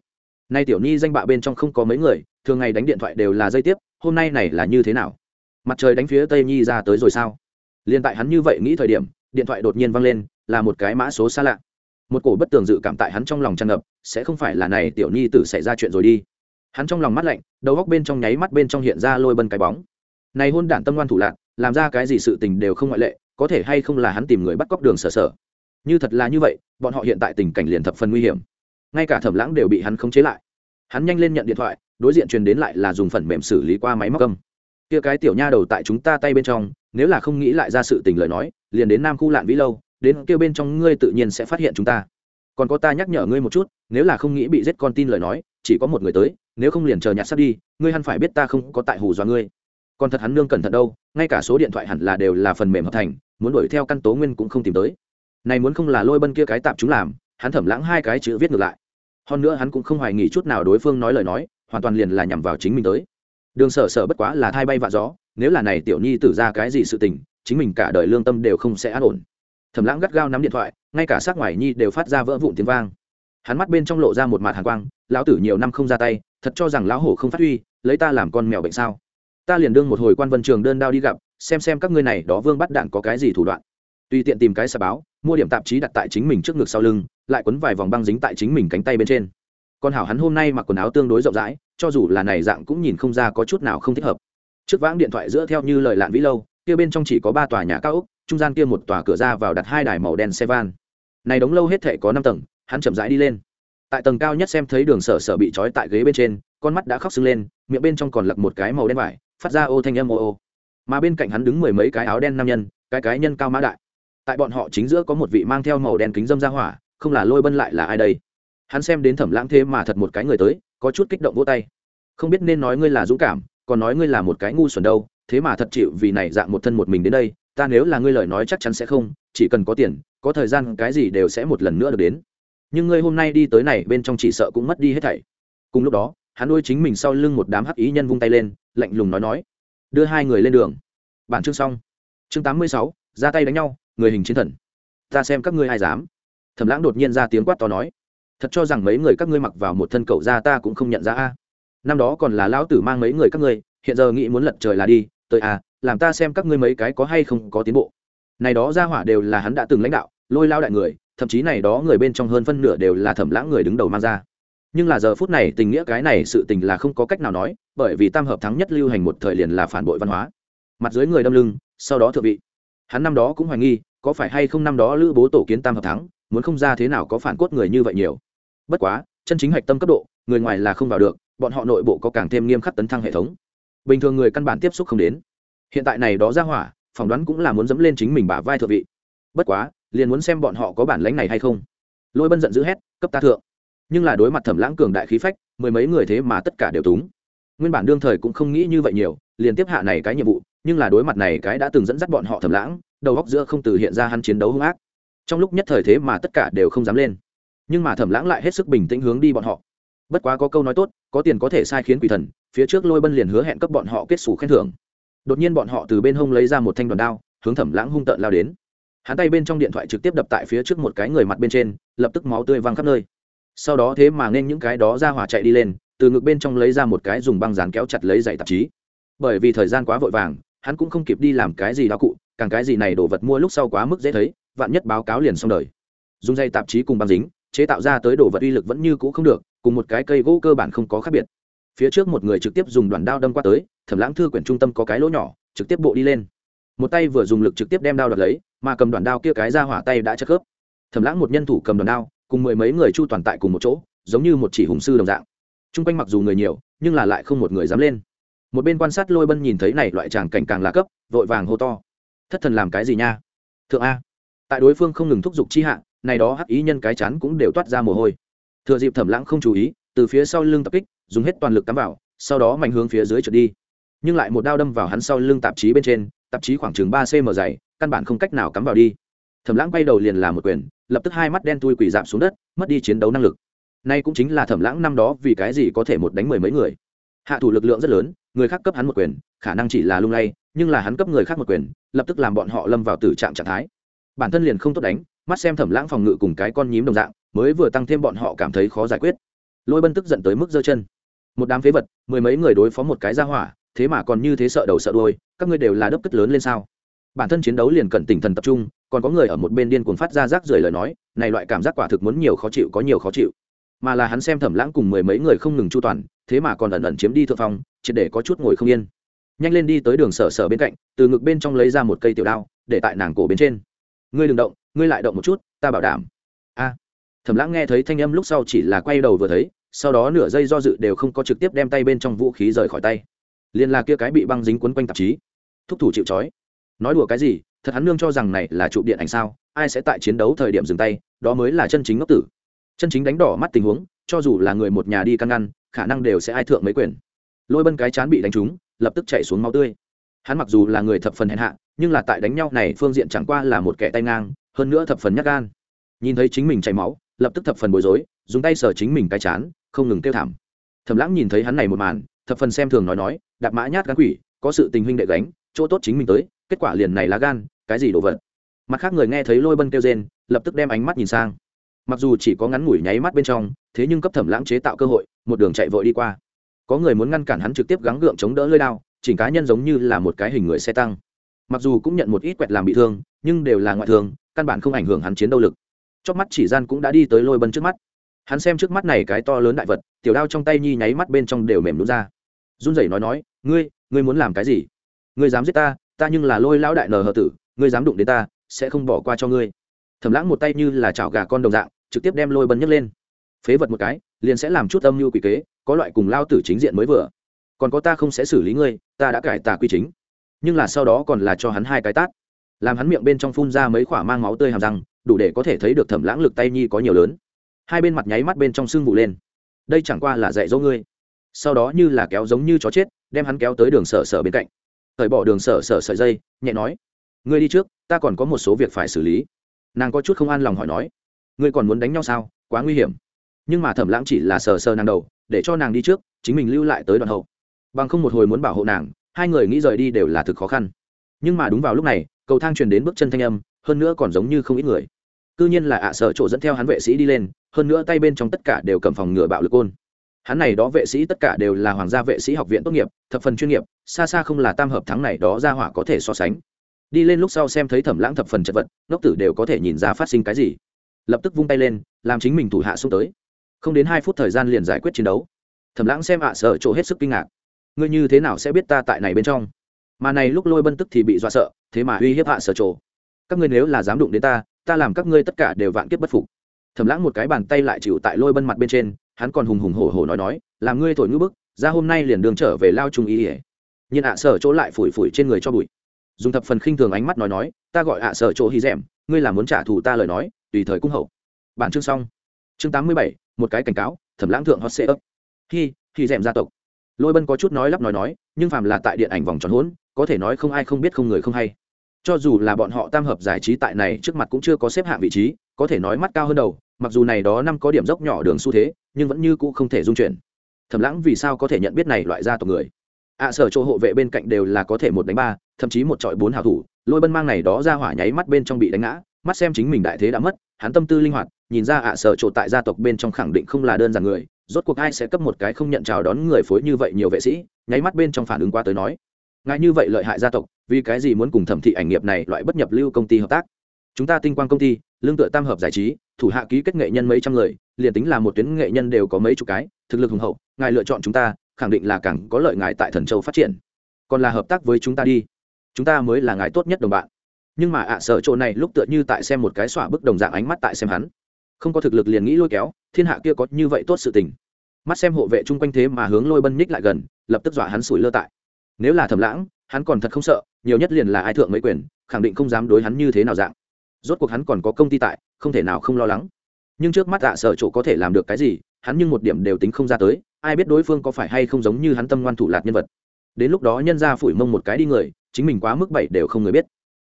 Speaker 1: Nay tiểu nhi danh bạ bên trong không có mấy người, thường ngày đánh điện thoại đều là dây tiếp, hôm nay này là như thế nào? Mặt trời đánh phía tây nhi ra tới rồi sao? Liền tại hắn như vậy nghĩ thời điểm, điện thoại đột nhiên văng lên, là một cái mã số xa lạ một cổ bất tường dự cảm tại hắn trong lòng tràn ngập, sẽ không phải là này tiểu nhi tử xảy ra chuyện rồi đi. Hắn trong lòng mắt lạnh, đầu góc bên trong nháy mắt bên trong hiện ra lôi bân cái bóng. Này hôn đản tâm ngoan thủ lạc làm ra cái gì sự tình đều không ngoại lệ, có thể hay không là hắn tìm người bắt cóc đường sở sở. Như thật là như vậy, bọn họ hiện tại tình cảnh liền thập phần nguy hiểm. Ngay cả thẩm lãng đều bị hắn khống chế lại. Hắn nhanh lên nhận điện thoại, đối diện truyền đến lại là dùng phần mềm xử lý qua máy móc âm. Kia cái tiểu nha đầu tại chúng ta tay bên trong, nếu là không nghĩ lại ra sự tình lời nói, liền đến nam khu lạn vĩ lâu đến kia bên trong ngươi tự nhiên sẽ phát hiện chúng ta. Còn có ta nhắc nhở ngươi một chút, nếu là không nghĩ bị giết con tin lời nói, chỉ có một người tới, nếu không liền chờ nhặt sắp đi, ngươi hẳn phải biết ta không có tại hù dọa ngươi. Còn thật hắn nương cẩn thận đâu, ngay cả số điện thoại hẳn là đều là phần mềm hợp thành, muốn đuổi theo căn tố nguyên cũng không tìm tới. Này muốn không là lôi bân kia cái tạp chúng làm, hắn thẩm lãng hai cái chữ viết ngược lại. Hơn nữa hắn cũng không hoài nghỉ chút nào đối phương nói lời nói, hoàn toàn liền là nhằm vào chính mình tới. Đường sở sở bất quá là thai bay vạ gió, nếu là này tiểu nhi tử ra cái gì sự tình, chính mình cả đời lương tâm đều không sẽ an ổn thẩm lãng gắt gao nắm điện thoại, ngay cả sát ngoài nhi đều phát ra vỡ vụn tiếng vang. Hắn mắt bên trong lộ ra một mặt hàn quang, lão tử nhiều năm không ra tay, thật cho rằng lão hổ không phát huy, lấy ta làm con mèo bệnh sao? Ta liền đương một hồi quan vân trường đơn đao đi gặp, xem xem các ngươi này đó vương bắt đạn có cái gì thủ đoạn. Tùy tiện tìm cái xà báo, mua điểm tạp chí đặt tại chính mình trước ngực sau lưng, lại quấn vài vòng băng dính tại chính mình cánh tay bên trên. Còn hảo hắn hôm nay mặc quần áo tương đối rộng rãi, cho dù là này dạng cũng nhìn không ra có chút nào không thích hợp. Trước vãng điện thoại giữa theo như lời lạn vĩ lâu, kia bên trong chỉ có ba tòa nhà cao ốc trung gian kia một tòa cửa ra vào đặt hai đài màu đen xe van. Này đóng lâu hết thể có năm tầng, hắn chậm rãi đi lên. Tại tầng cao nhất xem thấy đường sở sở bị trói tại ghế bên trên, con mắt đã khóc sưng lên, miệng bên trong còn lật một cái màu đen vải, phát ra ô thanh âm ô ô. Mà bên cạnh hắn đứng mười mấy cái áo đen nam nhân, cái cái nhân cao mã đại. Tại bọn họ chính giữa có một vị mang theo màu đen kính dâm ra hỏa, không là lôi bân lại là ai đây? Hắn xem đến thẩm lãng thế mà thật một cái người tới, có chút kích động vỗ tay. Không biết nên nói ngươi là dũng cảm, còn nói ngươi là một cái ngu xuẩn đâu, thế mà thật chịu vì này dạng một thân một mình đến đây ta nếu là ngươi lời nói chắc chắn sẽ không, chỉ cần có tiền, có thời gian, cái gì đều sẽ một lần nữa được đến. Nhưng ngươi hôm nay đi tới này, bên trong chỉ sợ cũng mất đi hết thảy. Cùng lúc đó, hắn nuôi chính mình sau lưng một đám hắc ý nhân vung tay lên, lạnh lùng nói nói, đưa hai người lên đường. Bản chương xong. Chương tám mươi sáu, ra tay đánh nhau, người hình chiến thần. Ta xem các ngươi ai dám. Thẩm lãng đột nhiên ra tiếng quát to nói, thật cho rằng mấy người các ngươi mặc vào một thân cậu ra ta cũng không nhận ra a. Năm đó còn là lão tử mang mấy người các ngươi, hiện giờ nghĩ muốn lật trời là đi, tới a làm ta xem các ngươi mấy cái có hay không có tiến bộ. Này đó ra hỏa đều là hắn đã từng lãnh đạo, lôi lao đại người, thậm chí này đó người bên trong hơn phân nửa đều là thẩm lãng người đứng đầu mang ra. Nhưng là giờ phút này tình nghĩa cái này sự tình là không có cách nào nói, bởi vì tam hợp thắng nhất lưu hành một thời liền là phản bội văn hóa. Mặt dưới người đâm lưng, sau đó thượng vị. Hắn năm đó cũng hoài nghi, có phải hay không năm đó lữ bố tổ kiến tam hợp thắng, muốn không ra thế nào có phản cốt người như vậy nhiều. Bất quá, chân chính hạch tâm cấp độ, người ngoài là không vào được, bọn họ nội bộ có càng thêm nghiêm khắc tấn thăng hệ thống. Bình thường người căn bản tiếp xúc không đến hiện tại này đó ra hỏa, phỏng đoán cũng là muốn dẫm lên chính mình bả vai thượng vị. Bất quá, liền muốn xem bọn họ có bản lãnh này hay không. Lôi bân giận dữ hét, cấp ta thượng. Nhưng là đối mặt thẩm lãng cường đại khí phách, mười mấy người thế mà tất cả đều túng. Nguyên bản đương thời cũng không nghĩ như vậy nhiều, liền tiếp hạ này cái nhiệm vụ, nhưng là đối mặt này cái đã từng dẫn dắt bọn họ thẩm lãng, đầu góc giữa không từ hiện ra hắn chiến đấu hung ác. Trong lúc nhất thời thế mà tất cả đều không dám lên. Nhưng mà thẩm lãng lại hết sức bình tĩnh hướng đi bọn họ. Bất quá có câu nói tốt, có tiền có thể sai khiến quỷ thần, phía trước lôi bân liền hứa hẹn cấp bọn họ kết xù khen thưởng đột nhiên bọn họ từ bên hông lấy ra một thanh đoàn đao, hướng thẩm lãng hung tợn lao đến. Hắn tay bên trong điện thoại trực tiếp đập tại phía trước một cái người mặt bên trên, lập tức máu tươi văng khắp nơi. Sau đó thế mà nên những cái đó ra hỏa chạy đi lên, từ ngực bên trong lấy ra một cái dùng băng dán kéo chặt lấy giày tạp chí. Bởi vì thời gian quá vội vàng, hắn cũng không kịp đi làm cái gì đau cụ, càng cái gì này đồ vật mua lúc sau quá mức dễ thấy, vạn nhất báo cáo liền xong đời. Dùng dây tạp chí cùng băng dính, chế tạo ra tới đồ vật uy lực vẫn như cũ không được, cùng một cái cây gỗ cơ bản không có khác biệt phía trước một người trực tiếp dùng đoàn đao đâm qua tới, thẩm lãng thư quyển trung tâm có cái lỗ nhỏ, trực tiếp bộ đi lên. Một tay vừa dùng lực trực tiếp đem đao đoạt lấy, mà cầm đoàn đao kia cái ra hỏa tay đã chất khớp. Thẩm lãng một nhân thủ cầm đoàn đao, cùng mười mấy người chu toàn tại cùng một chỗ, giống như một chỉ hùng sư đồng dạng. T r u n g quanh mặc dù người nhiều, nhưng là lại không một người dám lên. Một bên quan sát lôi bân nhìn thấy này loại tràng cảnh càng là cấp, vội vàng hô to. Thất thần làm cái gì nha? Thượng a. Tại đối phương không ngừng thúc giục chi hạ, này đó hắc ý nhân cái chắn cũng đều toát ra mồ hôi. Thừa dịp thẩm lãng không chú ý từ phía sau lưng tập kích, dùng hết toàn lực cắm vào, sau đó mạnh hướng phía dưới trượt đi. Nhưng lại một đao đâm vào hắn sau lưng tạp chí bên trên, tạp chí khoảng chừng ba cm dày, căn bản không cách nào cắm vào đi. Thẩm lãng quay đầu liền làm một quyền, lập tức hai mắt đen tui quỳ dạp xuống đất, mất đi chiến đấu năng lực. Nay cũng chính là thẩm lãng năm đó vì cái gì có thể một đánh mười mấy người. Hạ thủ lực lượng rất lớn, người khác cấp hắn một quyền, khả năng chỉ là lung lay, nhưng là hắn cấp người khác một quyền, lập tức làm bọn họ lâm vào tử trạng trạng thái. Bản thân liền không tốt đánh, mắt xem thẩm lãng phòng ngự cùng cái con nhím đồng dạng, mới vừa tăng thêm bọn họ cảm thấy khó giải quyết lôi bân tức giận tới mức giơ chân. Một đám phế vật, mười mấy người đối phó một cái ra hỏa, thế mà còn như thế sợ đầu sợ đuôi, các ngươi đều là đốc cất lớn lên sao? Bản thân chiến đấu liền cần tỉnh thần tập trung, còn có người ở một bên điên cuồng phát ra rác rưởi lời nói, này loại cảm giác quả thực muốn nhiều khó chịu có nhiều khó chịu. Mà là hắn xem thẩm lãng cùng mười mấy người không ngừng chu toàn, thế mà còn ẩn ẩn chiếm đi thượng phong chỉ để có chút ngồi không yên. Nhanh lên đi tới đường sở sở bên cạnh, từ ngực bên trong lấy ra một cây tiểu đao, để tại nàng cổ bên trên. Ngươi đừng động, ngươi lại động một chút, ta bảo đảm. A. Thẩm lãng nghe thấy thanh âm lúc sau chỉ là quay đầu vừa thấy sau đó nửa giây do dự đều không có trực tiếp đem tay bên trong vũ khí rời khỏi tay. Liền là kia cái bị băng dính quấn quanh tạp chí. Thúc thủ chịu trói. Nói đùa cái gì, thật hắn nương cho rằng này là trụ điện ảnh sao, ai sẽ tại chiến đấu thời điểm dừng tay, đó mới là chân chính ngốc tử. Chân chính đánh đỏ mắt tình huống, cho dù là người một nhà đi căn ngăn, khả năng đều sẽ ai thượng mấy quyền. Lôi bân cái chán bị đánh trúng, lập tức chạy xuống máu tươi. Hắn mặc dù là người thập phần hèn hạ, nhưng là tại đánh nhau này phương diện chẳng qua là một kẻ tay ngang, hơn nữa thập phần nhắc gan. Nhìn thấy chính mình chảy máu, lập tức thập phần bối rối, dùng tay sờ chính mình cái chán không ngừng kêu thảm. Thầm lãng nhìn thấy hắn này một màn, thập phần xem thường nói nói, đạp mã nhát gắn quỷ, có sự tình huynh đệ gánh, chỗ tốt chính mình tới, kết quả liền này là gan, cái gì đồ vật? Mặt khác người nghe thấy lôi bân kêu rên, lập tức đem ánh mắt nhìn sang. Mặc dù chỉ có ngắn ngủi nháy mắt bên trong, thế nhưng cấp thẩm lãng chế tạo cơ hội, một đường chạy vội đi qua. Có người muốn ngăn cản hắn trực tiếp gắng gượng chống đỡ lơi đao chỉnh cá nhân giống như là một cái hình người xe tăng. Mặc dù cũng nhận một ít quẹt làm bị thương, nhưng đều là ngoại thương, căn bản không ảnh hưởng hắn chiến đấu lực. Chóp mắt chỉ gian cũng đã đi tới lôi bân trước mắt hắn xem trước mắt này cái to lớn đại vật, tiểu đao trong tay nhi nháy mắt bên trong đều mềm lún ra. Run rẩy nói nói, ngươi ngươi muốn làm cái gì? Ngươi dám giết ta ta nhưng là lôi lão đại nờ hờ tử, ngươi dám đụng đến ta, sẽ không bỏ qua cho ngươi. Thầm lãng một tay như là chảo gà con đồng dạng, trực tiếp đem lôi bấn nhấc lên. Phế vật một cái, liền sẽ làm chút âm mưu quỷ kế, có loại cùng lao tử chính diện mới vừa. Còn có ta không sẽ xử lý ngươi, ta đã cải tà quy chính. Nhưng là sau đó còn là cho hắn hai cái tát. Làm hắn miệng bên trong phun ra mấy khoả mang máu tươi hàm răng, đủ để có thể thấy được thẩm lãng lực tay nhi có nhiều lớn hai bên mặt nháy mắt bên trong sưng vụ lên. Đây chẳng qua là dạy dỗ ngươi. Sau đó như là kéo giống như chó chết, đem hắn kéo tới đường sở sở bên cạnh. Thời bỏ đường sở sở sợi dây, nhẹ nói, ngươi đi trước, ta còn có một số việc phải xử lý. Nàng có chút không an lòng hỏi nói, ngươi còn muốn đánh nhau sao? Quá nguy hiểm. Nhưng mà thẩm lãng chỉ là sờ sờ nàng đầu, để cho nàng đi trước, chính mình lưu lại tới đoạn hậu. Bằng không một hồi muốn bảo hộ nàng, hai người nghĩ rời đi đều là thực khó khăn. Nhưng mà đúng vào lúc này, cầu thang truyền đến bước chân thanh âm, hơn nữa còn giống như không ít người. Cư nhiên là ạ sợ chỗ dẫn theo hắn vệ sĩ đi lên hơn nữa tay bên trong tất cả đều cầm phòng ngừa bạo lực côn. Hắn này đó vệ sĩ tất cả đều là hoàng gia vệ sĩ học viện tốt nghiệp, thập phần chuyên nghiệp, xa xa không là tam hợp thắng này đó ra hỏa có thể so sánh. Đi lên lúc sau xem thấy thẩm lãng thập phần chật vật, ngốc tử đều có thể nhìn ra phát sinh cái gì. Lập tức vung tay lên, làm chính mình thủ hạ xuống tới. Không đến hai phút thời gian liền giải quyết chiến đấu. Thẩm lãng xem ạ, sợ chỗ hết sức kinh ngạc. Ngươi như thế nào sẽ biết ta tại này bên trong? Mà này lúc lôi bân tức thì bị dọa sợ, thế mà uy hiếp hạ sở chỗ. Các ngươi nếu là dám đụng đến ta ta làm các ngươi tất cả đều vạn kiếp bất phục thẩm lãng một cái bàn tay lại chịu tại lôi bân mặt bên trên hắn còn hùng hùng hổ hổ nói nói làm ngươi thổi ngữ bức ra hôm nay liền đường trở về lao trung ý ỉa nhìn ạ sở chỗ lại phủi phủi trên người cho bụi. Dùng thập phần khinh thường ánh mắt nói nói ta gọi ạ sở chỗ hy rèm, ngươi là muốn trả thù ta lời nói tùy thời cung hậu. Bản chương xong. Chương tám mươi bảy một cái cảnh cáo thẩm lãng thượng hot sê ấp hy hy rèm gia tộc. Lôi bân có chút nói lắp nói nói nhưng phàm là tại điện ảnh vòng tròn hỗn có thể nói không ai không biết không người không hay. Cho dù là bọn họ tam hợp giải trí tại này trước mặt cũng chưa có xếp hạng vị trí có thể nói mắt cao hơn đầu mặc dù này đó năm có điểm dốc nhỏ đường xu thế, nhưng vẫn như cũ không thể dung chuyển. Thẩm lãng vì sao có thể nhận biết này loại gia tộc người? Ạ, sở chỗ hộ vệ bên cạnh đều là có thể một đánh ba, thậm chí một trọi bốn hào thủ, lôi bân mang này đó ra hỏa nháy mắt bên trong bị đánh ngã, mắt xem chính mình đại thế đã mất, hắn tâm tư linh hoạt, nhìn ra ạ, sở chỗ tại gia tộc bên trong khẳng định không là đơn giản người, rốt cuộc ai sẽ cấp một cái không nhận chào đón người phối như vậy nhiều vệ sĩ, nháy mắt bên trong phản ứng qua tới nói. Ngại như vậy lợi hại gia tộc, vì cái gì muốn cùng thẩm thị ảnh nghiệp này loại bất nhập lưu công ty hợp tác? Chúng ta tinh quang công ty lương tựa tam hợp giải trí thủ hạ ký kết nghệ nhân mấy trăm người liền tính là một tuyến nghệ nhân đều có mấy chục cái thực lực hùng hậu ngài lựa chọn chúng ta khẳng định là càng có lợi ngài tại thần châu phát triển. Còn là hợp tác với chúng ta đi. Chúng ta mới là ngài tốt nhất đồng bạn. Nhưng mà ạ à, sở chỗ này lúc tựa như tại xem một cái xỏa bức đồng dạng ánh mắt tại xem hắn. Không có thực lực liền nghĩ lôi kéo thiên hạ kia có như vậy tốt sự tình. Mắt xem hộ vệ chung quanh thế mà hướng lôi bân nhích lại gần lập tức dọa hắn sủi lơ tại. Nếu là thầm lãng hắn còn thật không sợ nhiều nhất liền là ai thượng mấy quyền khẳng định không dám đối hắn như thế nào dạng rốt cuộc hắn còn có công ty tại không thể nào không lo lắng. Nhưng trước mắt ạ à, sở chỗ có thể làm được cái gì hắn nhưng một điểm đều tính không ra tới ai biết đối phương có phải hay không giống như hắn tâm ngoan thủ lạc nhân vật. Đến lúc đó nhân ra phủi mông một cái đi người chính mình quá mức bảy đều không người biết.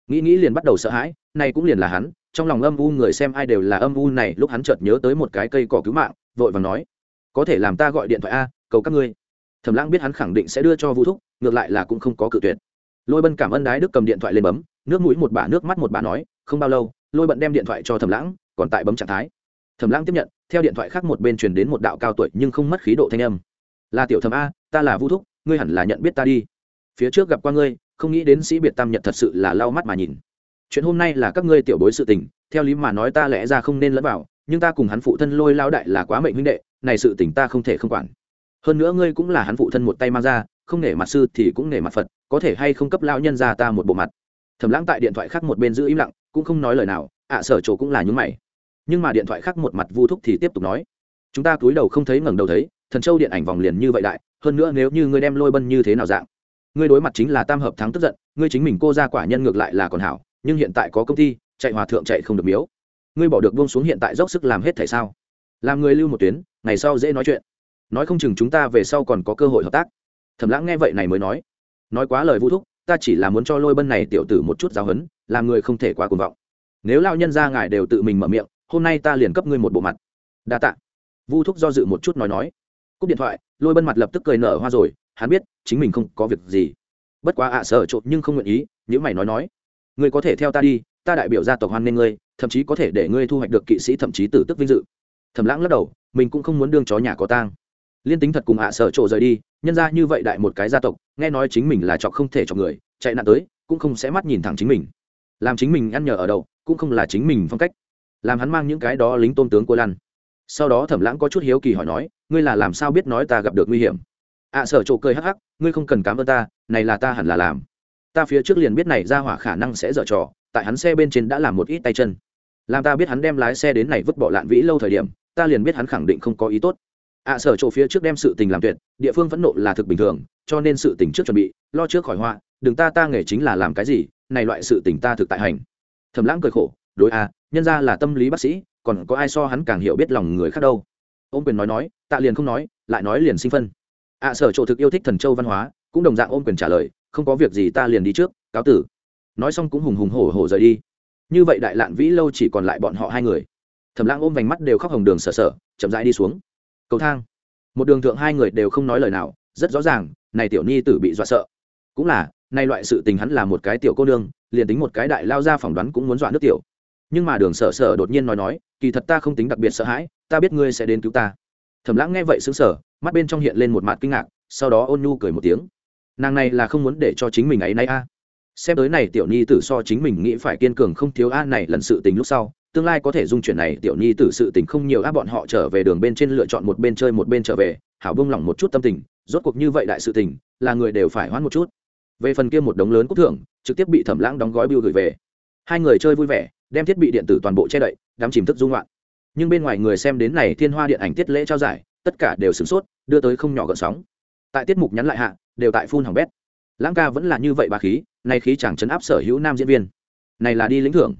Speaker 1: Nghĩ nghĩ liền bắt đầu sợ hãi này cũng liền là hắn trong lòng âm u người xem ai đều là âm u này lúc hắn chợt nhớ tới một cái cây cỏ cứu mạng vội vàng nói có thể làm ta gọi điện thoại a cầu các ngươi. Thẩm lãng biết hắn khẳng định sẽ đưa cho vũ thúc ngược lại là cũng không có cự tuyệt. Lôi bân cảm ơn đái đức cầm điện thoại lên bấm nước mũi một bà nước mắt một bà nói không bao lâu, lôi bận đem điện thoại cho thẩm lãng, còn tại bấm trạng thái. Thẩm lãng tiếp nhận, theo điện thoại khác một bên truyền đến một đạo cao tuổi nhưng không mất khí độ thanh âm. Là tiểu thẩm a, ta là vũ thúc, ngươi hẳn là nhận biết ta đi. Phía trước gặp qua ngươi, không nghĩ đến sĩ biệt tam nhận thật sự là lau mắt mà nhìn. Chuyện hôm nay là các ngươi tiểu bối sự tình, theo lý mà nói ta lẽ ra không nên lẫn vào, nhưng ta cùng hắn phụ thân lôi lao đại là quá mệnh huynh đệ, này sự tình ta không thể không quản. Hơn nữa ngươi cũng là hắn phụ thân một tay mang ra, không nể mặt sư thì cũng nể mặt phật, có thể hay không cấp lao nhân ra ta một bộ mặt. Thầm lãng tại điện thoại khác một bên giữ im lặng cũng không nói lời nào, ạ sở chỗ cũng là nhúng mày. Nhưng mà điện thoại khác một mặt vu thúc thì tiếp tục nói, chúng ta cúi đầu không thấy ngẩng đầu thấy, thần châu điện ảnh vòng liền như vậy đại, hơn nữa nếu như ngươi đem lôi bân như thế nào dạng, ngươi đối mặt chính là tam hợp thắng tức giận, ngươi chính mình cô ra quả nhân ngược lại là còn hảo, nhưng hiện tại có công ty, chạy hòa thượng chạy không được miếu. Ngươi bỏ được buông xuống hiện tại dốc sức làm hết thể sao? Làm người lưu một tuyến, ngày sau dễ nói chuyện. Nói không chừng chúng ta về sau còn có cơ hội hợp tác. Thẩm lãng nghe vậy này mới nói nói quá lời vũ thúc, ta chỉ là muốn cho lôi bân này tiểu tử một chút giáo hấn làm người không thể quá cuồng vọng. Nếu lao nhân ra ngài đều tự mình mở miệng, hôm nay ta liền cấp ngươi một bộ mặt. Đa tạ. Vu thúc do dự một chút nói nói. Cúp điện thoại, lôi bân mặt lập tức cười nở hoa rồi, hắn biết, chính mình không có việc gì. Bất quá ạ à, sợ trộn nhưng không nguyện ý những mày nói nói. Ngươi có thể theo ta đi, ta đại biểu gia tộc hoan nghênh ngươi, thậm chí có thể để ngươi thu hoạch được kỵ sĩ thậm chí tử tức vinh dự. Thầm lãng lắc đầu, mình cũng không muốn đương chó nhà có tang. Liên tính thật cùng ạ à, sợ trộ rời đi, nhân ra như vậy đại một cái gia tộc, nghe nói chính mình là chọc không thể chọc người, chạy nạn tới, cũng không sẽ mắt nhìn thẳng chính mình làm chính mình ăn nhờ ở đậu cũng không là chính mình phong cách. Làm hắn mang những cái đó lính tôn tướng của lăn. Sau đó thẩm lãng có chút hiếu kỳ hỏi nói, ngươi là làm sao biết nói ta gặp được nguy hiểm? Ạ sở chỗ cười hắc hắc, ngươi không cần cám ơn ta, này là ta hẳn là làm. Ta phía trước liền biết này ra hỏa khả năng sẽ dở trò, tại hắn xe bên trên đã làm một ít tay chân. Làm ta biết hắn đem lái xe đến này vứt bỏ lạn vĩ lâu thời điểm, ta liền biết hắn khẳng định không có ý tốt. Ạ sở chỗ phía trước đem sự tình làm tuyệt, địa phương phẫn nộ là thực bình thường, cho nên sự tình trước chuẩn bị, lo trước khỏi họa, đừng ta ta nghề chính là làm cái gì này loại sự tình ta thực tại hành. Thầm lãng cười khổ, đối a nhân ra là tâm lý bác sĩ, còn có ai so hắn càng hiểu biết lòng người khác đâu? Ôm quyền nói nói, tạ liền không nói, lại nói liền sinh phân. Ạ sở chỗ thực yêu thích thần châu văn hóa, cũng đồng dạng ôm quyền trả lời, không có việc gì ta liền đi trước, cáo tử. Nói xong cũng hùng hùng hổ hổ rời đi. Như vậy đại lạn vĩ lâu chỉ còn lại bọn họ hai người. Thầm lãng ôm vành mắt đều khóc hồng đường sờ sờ, chậm rãi đi xuống. Cầu thang. Một đường thượng hai người đều không nói lời nào, rất rõ ràng, này tiểu ni tử bị dọa sợ. Cũng là nay loại sự tình hắn là một cái tiểu cô nương, liền tính một cái đại lao ra phỏng đoán cũng muốn dọa nước tiểu. Nhưng mà đường sở sở đột nhiên nói nói, kỳ thật ta không tính đặc biệt sợ hãi, ta biết ngươi sẽ đến cứu ta. Thẩm lãng nghe vậy xứng sở mắt bên trong hiện lên một mặt kinh ngạc, sau đó ôn nhu cười một tiếng. Nàng này là không muốn để cho chính mình ấy nay a. Xem tới này tiểu nhi tử so chính mình nghĩ phải kiên cường không thiếu a này lần sự tình lúc sau, tương lai có thể dung chuyển này tiểu nhi tử sự tình không nhiều a, bọn họ trở về đường bên trên lựa chọn một bên chơi một bên trở về, hảo bông lỏng một chút tâm tình, rốt cuộc như vậy đại sự tình, là người đều phải hoãn một chút về phần kia một đống lớn cúc thưởng, trực tiếp bị thẩm lãng đóng gói biêu gửi về. Hai người chơi vui vẻ, đem thiết bị điện tử toàn bộ che đậy, đám chìm thức dung loạn. Nhưng bên ngoài người xem đến này thiên hoa điện ảnh tiết lễ trao giải, tất cả đều sửng sốt, đưa tới không nhỏ gợn sóng. Tại tiết mục nhắn lại hạ, đều tại phun hỏng bét. Lãng ca vẫn là như vậy bà khí, nay khí chẳng chấn áp sở hữu nam diễn viên. Này là đi lĩnh thưởng,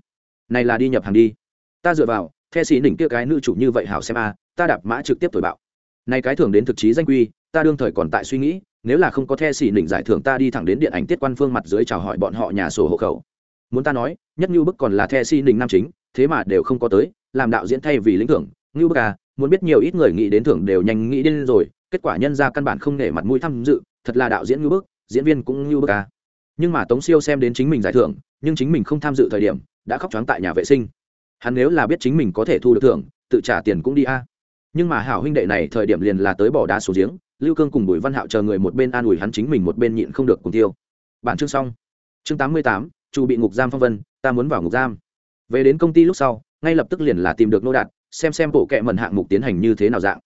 Speaker 1: này là đi nhập hàng đi. Ta dựa vào, the xì đỉnh kia cái nữ chủ như vậy hảo xem a, ta đạp mã trực tiếp tuổi bạo. Này cái thưởng đến thực chí danh quy, ta đương thời còn tại suy nghĩ nếu là không có the xỉ nỉnh giải thưởng ta đi thẳng đến điện ảnh tiết quan phương mặt dưới chào hỏi bọn họ nhà sổ hộ khẩu. Muốn ta nói, nhất như bức còn là the xỉ nỉnh nam chính, thế mà đều không có tới, làm đạo diễn thay vì lĩnh thưởng. Như bức à muốn biết nhiều ít người nghĩ đến thưởng đều nhanh nghĩ đến rồi, kết quả nhân ra căn bản không nể mặt mũi tham dự, thật là đạo diễn như bức, diễn viên cũng như bức à. Nhưng mà tống siêu xem đến chính mình giải thưởng, nhưng chính mình không tham dự thời điểm, đã khóc choáng tại nhà vệ sinh. Hắn nếu là biết chính mình có thể thu được thưởng, tự trả tiền cũng đi a. Nhưng mà hảo huynh đệ này thời điểm liền là tới bỏ đá xuống giếng lưu cương cùng bùi văn hạo chờ người một bên an ủi hắn chính mình một bên nhịn không được cùng tiêu. Bản chương xong. Chương tám mươi tám, chu bị ngục giam phong vân, ta muốn vào ngục giam. Về đến công ty lúc sau, ngay lập tức liền là tìm được nô đạt, xem xem bộ kệ mẩn hạng mục tiến hành như thế nào dạng.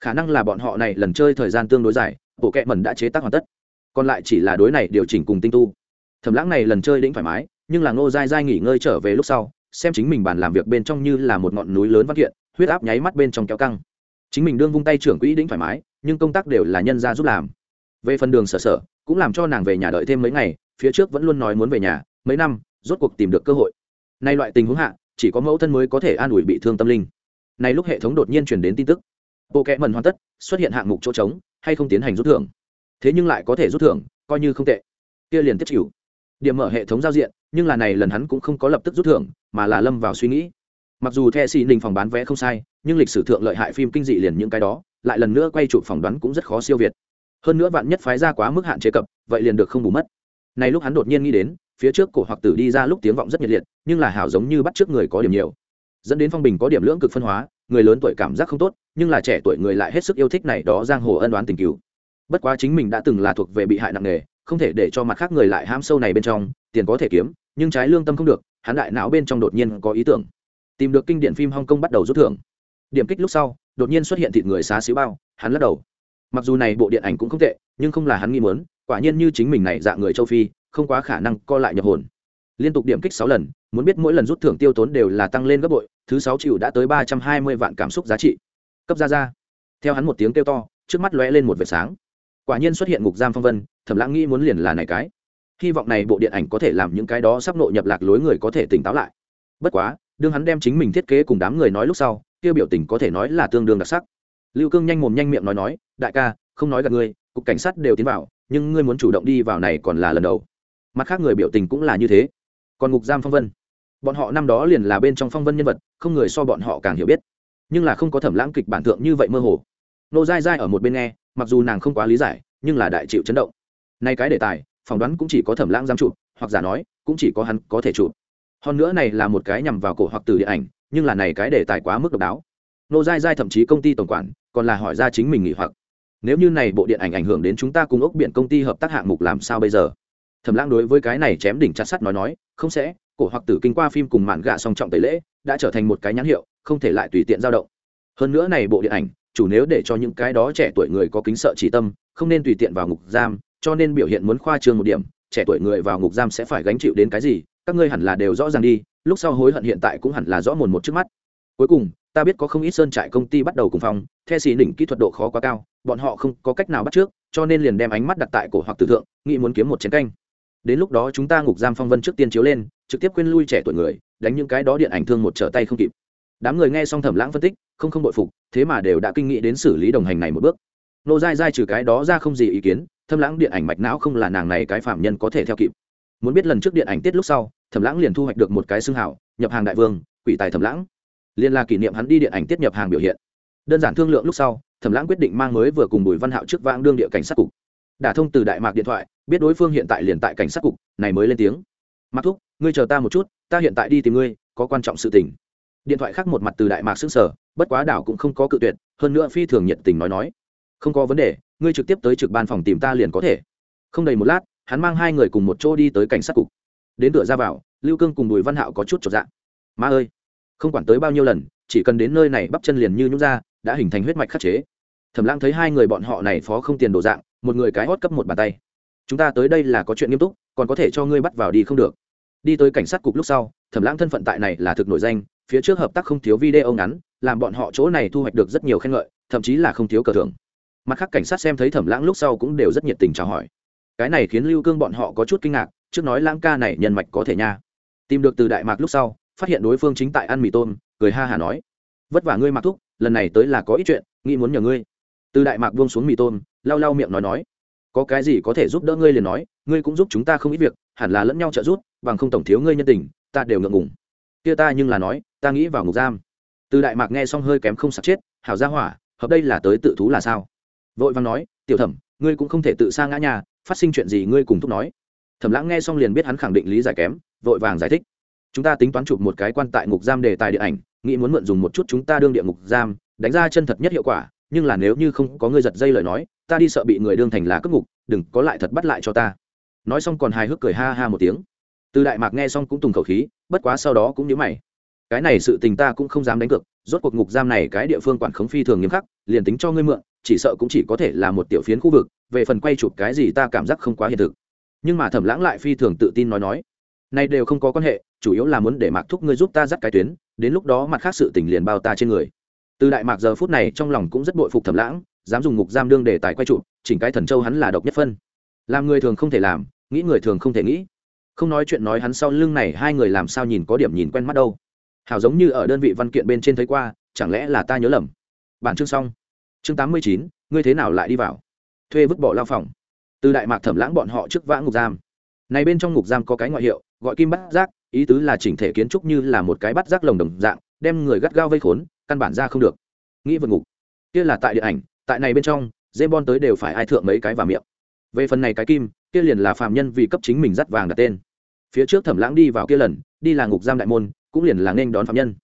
Speaker 1: Khả năng là bọn họ này lần chơi thời gian tương đối dài, bộ kệ mẩn đã chế tác hoàn tất. Còn lại chỉ là đối này điều chỉnh cùng tinh tu. Thẩm lãng này lần chơi đĩnh thoải mái, nhưng là ngô dai dai nghỉ ngơi trở về lúc sau, xem chính mình bàn làm việc bên trong như là một ngọn núi lớn văn kiện, huyết áp nháy mắt bên trong kéo căng. Chính mình đương vung tay trưởng quỹ đĩnh thoải mái nhưng công tác đều là nhân ra giúp làm. Về phần đường sở sở, cũng làm cho nàng về nhà đợi thêm mấy ngày, phía trước vẫn luôn nói muốn về nhà, mấy năm, rốt cuộc tìm được cơ hội. Nay loại tình huống hạ, chỉ có mẫu thân mới có thể an ủi bị thương tâm linh. Nay lúc hệ thống đột nhiên truyền đến tin tức. Bộ kẽ mần hoàn tất, xuất hiện hạng mục chỗ trống, hay không tiến hành rút thưởng. Thế nhưng lại có thể rút thưởng, coi như không tệ. Kia liền tiếp chịu. Điểm mở hệ thống giao diện, nhưng là này lần hắn cũng không có lập tức rút thưởng, mà là lâm vào suy nghĩ. Mặc dù the xì ninh phòng bán vé không sai nhưng lịch sử thượng lợi hại phim kinh dị liền những cái đó, lại lần nữa quay chụp phỏng đoán cũng rất khó siêu việt. Hơn nữa vạn nhất phái ra quá mức hạn chế cập, vậy liền được không bù mất. Này lúc hắn đột nhiên nghĩ đến, phía trước cổ hoặc tử đi ra lúc tiếng vọng rất nhiệt liệt, nhưng là hảo giống như bắt trước người có điểm nhiều. Dẫn đến phong bình có điểm lưỡng cực phân hóa, người lớn tuổi cảm giác không tốt, nhưng là trẻ tuổi người lại hết sức yêu thích này đó giang hồ ân đoán tình cứu bất quá chính mình đã từng là thuộc về bị hại nặng nề, không thể để cho mặt khác người lại ham sâu này bên trong, tiền có thể kiếm, nhưng trái lương tâm không được, hắn đại não bên trong đột nhiên có ý tưởng. Tìm được kinh điển phim hong kong bắt đầu rút thưởng điểm kích lúc sau, đột nhiên xuất hiện thịt người xá xíu bao, hắn lắc đầu. Mặc dù này bộ điện ảnh cũng không tệ, nhưng không là hắn nghi muốn, quả nhiên như chính mình này dạng người châu phi, không quá khả năng co lại nhập hồn. Liên tục điểm kích sáu lần, muốn biết mỗi lần rút thưởng tiêu tốn đều là tăng lên gấp bội, thứ sáu triệu đã tới ba trăm hai mươi vạn cảm xúc giá trị. Cấp ra ra. Theo hắn một tiếng kêu to, trước mắt lóe lên một vệt sáng. Quả nhiên xuất hiện ngục giam phong vân thẩm lãng nghĩ muốn liền là này cái. Hy vọng này bộ điện ảnh có thể làm những cái đó sắp nội nhập lạc lối người có thể tỉnh táo lại. Bất quá, đương hắn đem chính mình thiết kế cùng đám người nói lúc sau kia biểu tình có thể nói là tương đương đặc sắc. Lưu cương nhanh mồm nhanh miệng nói nói, đại ca, không nói gặp ngươi, cục cảnh sát đều tiến vào, nhưng ngươi muốn chủ động đi vào này còn là lần đầu. Mặt khác người biểu tình cũng là như thế. Còn ngục giam phong vân. Bọn họ năm đó liền là bên trong phong vân nhân vật, không người so bọn họ càng hiểu biết. Nhưng là không có thẩm lãng kịch bản thượng như vậy mơ hồ. Nô dai dai ở một bên nghe, mặc dù nàng không quá lý giải, nhưng là đại chịu chấn động. Nay cái đề tài, phỏng đoán cũng chỉ có thẩm lãng giám chụp hoặc giả nói, cũng chỉ có hắn có thể chụp hơn nữa này là một cái nhằm vào cổ hoặc từ điện ảnh nhưng là này cái đề tài quá mức độc đáo. Nô dai dai thậm chí công ty tổng quản còn là hỏi ra chính mình nghỉ hoặc. Nếu như này bộ điện ảnh ảnh hưởng đến chúng ta cùng ốc biện công ty hợp tác hạng mục làm sao bây giờ? Thẩm lãng đối với cái này chém đỉnh chặt sắt nói nói, không sẽ, cổ hoặc tử kinh qua phim cùng mạn gạ song trọng tẩy lễ, đã trở thành một cái nhãn hiệu, không thể lại tùy tiện dao động. Hơn nữa này bộ điện ảnh, chủ nếu để cho những cái đó trẻ tuổi người có kính sợ chỉ tâm, không nên tùy tiện vào ngục giam, cho nên biểu hiện muốn khoa trương một điểm, trẻ tuổi người vào ngục giam sẽ phải gánh chịu đến cái gì các ngươi hẳn là đều rõ ràng đi, lúc sau hối hận hiện tại cũng hẳn là rõ mồn một trước mắt. Cuối cùng, ta biết có không ít sơn trại công ty bắt đầu cùng phòng, the xì đỉnh kỹ thuật độ khó quá cao, bọn họ không có cách nào bắt trước, cho nên liền đem ánh mắt đặt tại cổ hoặc tử thượng, nghĩ muốn kiếm một chiến canh. Đến lúc đó chúng ta ngục giam phong vân trước tiên chiếu lên, trực tiếp quên lui trẻ tuổi người, đánh những cái đó điện ảnh thương một trở tay không kịp. Đám người nghe xong thẩm lãng phân tích, không không bội phục, thế mà đều đã kinh nghĩ đến xử lý đồng hành này một bước. Nô dai dai trừ cái đó ra không gì ý kiến thâm lãng điện ảnh mạch não không là nàng này cái phạm nhân có thể theo kịp muốn biết lần trước điện ảnh tiết lúc sau, thẩm lãng liền thu hoạch được một cái xưng hảo, nhập hàng đại vương, quỷ tài thẩm lãng. Liên là kỷ niệm hắn đi điện ảnh tiết nhập hàng biểu hiện. Đơn giản thương lượng lúc sau, thẩm lãng quyết định mang mới vừa cùng bùi văn hạo trước vãng đương địa cảnh sát cục. Đả thông từ đại mạc điện thoại, biết đối phương hiện tại liền tại cảnh sát cục, này mới lên tiếng. Mặc thúc, ngươi chờ ta một chút, ta hiện tại đi tìm ngươi, có quan trọng sự tình. Điện thoại khác một mặt từ đại mạc xứng sở bất quá đảo cũng không có cự tuyệt, hơn nữa phi thường nhiệt tình nói nói. Không có vấn đề, ngươi trực tiếp tới trực ban phòng tìm ta liền có thể. Không đầy một lát hắn mang hai người cùng một chỗ đi tới cảnh sát cục. Đến cửa ra vào, lưu cương cùng bùi văn hạo có chút trọn dạng ma ơi, không quản tới bao nhiêu lần, chỉ cần đến nơi này bắp chân liền như nhút ra, đã hình thành huyết mạch khắc chế. Thẩm lãng thấy hai người bọn họ này phó không tiền đồ dạng, một người cái hót cấp một bàn tay. Chúng ta tới đây là có chuyện nghiêm túc, còn có thể cho ngươi bắt vào đi không được. Đi tới cảnh sát cục lúc sau, thẩm lãng thân phận tại này là thực nổi danh, phía trước hợp tác không thiếu video ngắn, làm bọn họ chỗ này thu hoạch được rất nhiều khen ngợi, thậm chí là không thiếu cờ thưởng. Mặt khác cảnh sát xem thấy thẩm lãng lúc sau cũng đều rất nhiệt tình chào hỏi cái này khiến lưu cương bọn họ có chút kinh ngạc, trước nói lãng ca này nhân mạch có thể nha. Tìm được từ đại mạc lúc sau, phát hiện đối phương chính tại ăn mì tôm, cười ha hả nói. Vất vả ngươi mặc thúc, lần này tới là có ít chuyện, nghĩ muốn nhờ ngươi. Từ đại mạc buông xuống mì tôm, lau lau miệng nói nói. Có cái gì có thể giúp đỡ ngươi liền nói, ngươi cũng giúp chúng ta không ít việc, hẳn là lẫn nhau trợ giúp, bằng không tổng thiếu ngươi nhân tình, ta đều ngượng ngùng. Kia ta nhưng là nói, ta nghĩ vào ngục giam. Từ đại mạc nghe xong hơi kém không sặc chết, hảo ra hỏa, hợp đây là tới tự thú là sao? Vội vàng nói, tiểu thẩm, ngươi cũng không thể tự sa ngã nhà phát sinh chuyện gì ngươi cùng thúc nói. Thẩm lãng nghe xong liền biết hắn khẳng định lý giải kém, vội vàng giải thích. Chúng ta tính toán chụp một cái quan tại ngục giam đề tài điện ảnh, nghĩ muốn mượn dùng một chút chúng ta đương địa ngục giam, đánh ra chân thật nhất hiệu quả, nhưng là nếu như không có ngươi giật dây lời nói, ta đi sợ bị người đương thành là cướp ngục, đừng có lại thật bắt lại cho ta. Nói xong còn hài hước cười ha ha một tiếng. Từ đại mạc nghe xong cũng tùng khẩu khí, bất quá sau đó cũng nhớ mày cái này sự tình ta cũng không dám đánh cược, rốt cuộc ngục giam này cái địa phương quản khống phi thường nghiêm khắc, liền tính cho ngươi mượn, chỉ sợ cũng chỉ có thể là một tiểu phiến khu vực, về phần quay chụp cái gì ta cảm giác không quá hiện thực. Nhưng mà thẩm lãng lại phi thường tự tin nói nói nay đều không có quan hệ, chủ yếu là muốn để mạc thúc ngươi giúp ta dắt cái tuyến, đến lúc đó mặt khác sự tình liền bao ta trên người. Từ đại mạc giờ phút này trong lòng cũng rất bội phục thẩm lãng, dám dùng ngục giam đương để tài quay trụ chỉnh cái thần châu hắn là độc nhất phân. Làm người thường không thể làm, nghĩ người thường không thể nghĩ. Không nói chuyện nói hắn sau lưng này hai người làm sao nhìn có điểm nhìn quen mắt đâu hảo giống như ở đơn vị văn kiện bên trên thấy qua, chẳng lẽ là ta nhớ lầm? Bản chương xong. Chương tám mươi chín, ngươi thế nào lại đi vào? Thuê vứt bỏ lao phòng. Từ đại mạc thẩm lãng bọn họ trước vã ngục giam. Này bên trong ngục giam có cái ngoại hiệu, gọi kim bắt giác, ý tứ là chỉnh thể kiến trúc như là một cái bắt giác lồng đồng dạng, đem người gắt gao vây khốn, căn bản ra không được. Nghĩ vượt ngục. Kia là tại điện ảnh, tại này bên trong dê bon tới đều phải ai thượng mấy cái vào miệng. Về phần này cái kim, kia liền là phạm nhân vì cấp chính mình dắt vàng đặt tên. Phía trước thẩm lãng đi vào kia lần, đi là ngục giam đại môn cũng liền là nên đón phạm nhân.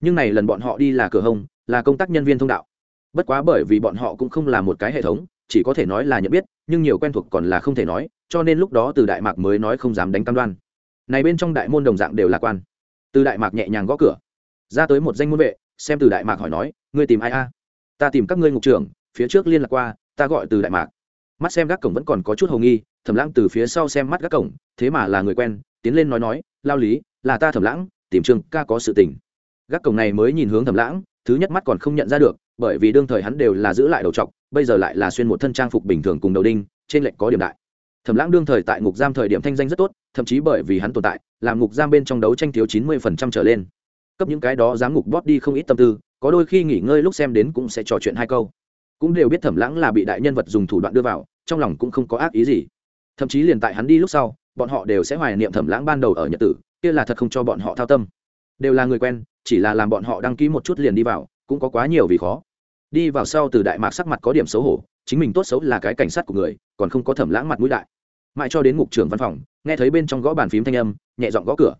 Speaker 1: Nhưng này lần bọn họ đi là cửa hông, là công tác nhân viên thông đạo. Bất quá bởi vì bọn họ cũng không là một cái hệ thống, chỉ có thể nói là nhận biết, nhưng nhiều quen thuộc còn là không thể nói, cho nên lúc đó từ đại mạc mới nói không dám đánh cam đoan. Này bên trong đại môn đồng dạng đều lạc quan. Từ đại mạc nhẹ nhàng gõ cửa. Ra tới một danh môn vệ, xem từ đại mạc hỏi nói, ngươi tìm ai a? Ta tìm các ngươi ngục trưởng, phía trước liên lạc qua, ta gọi từ đại mạc. Mắt xem gác cổng vẫn còn có chút hầu nghi, thẩm lãng từ phía sau xem mắt gác cổng, thế mà là người quen, tiến lên nói nói, lao lý, là ta thẩm lãng tìm trương ca có sự tình. Gác cổng này mới nhìn hướng thẩm lãng, thứ nhất mắt còn không nhận ra được, bởi vì đương thời hắn đều là giữ lại đầu trọc, bây giờ lại là xuyên một thân trang phục bình thường cùng đầu đinh, trên lệnh có điểm đại. Thẩm lãng đương thời tại ngục giam thời điểm thanh danh rất tốt, thậm chí bởi vì hắn tồn tại, làm ngục giam bên trong đấu tranh thiếu chín mươi phần trăm trở lên. Cấp những cái đó giám ngục bót đi không ít tâm tư, có đôi khi nghỉ ngơi lúc xem đến cũng sẽ trò chuyện hai câu. Cũng đều biết thẩm lãng là bị đại nhân vật dùng thủ đoạn đưa vào, trong lòng cũng không có ác ý gì. Thậm chí liền tại hắn đi lúc sau bọn họ đều sẽ hoài niệm thẩm lãng ban đầu ở nhật tử, kia là thật không cho bọn họ thao tâm. Đều là người quen, chỉ là làm bọn họ đăng ký một chút liền đi vào, cũng có quá nhiều vì khó. Đi vào sau từ đại mạc sắc mặt có điểm xấu hổ, chính mình tốt xấu là cái cảnh sát của người, còn không có thẩm lãng mặt mũi đại. Mãi cho đến ngục trưởng văn phòng, nghe thấy bên trong gõ bàn phím thanh âm, nhẹ dọn gõ cửa.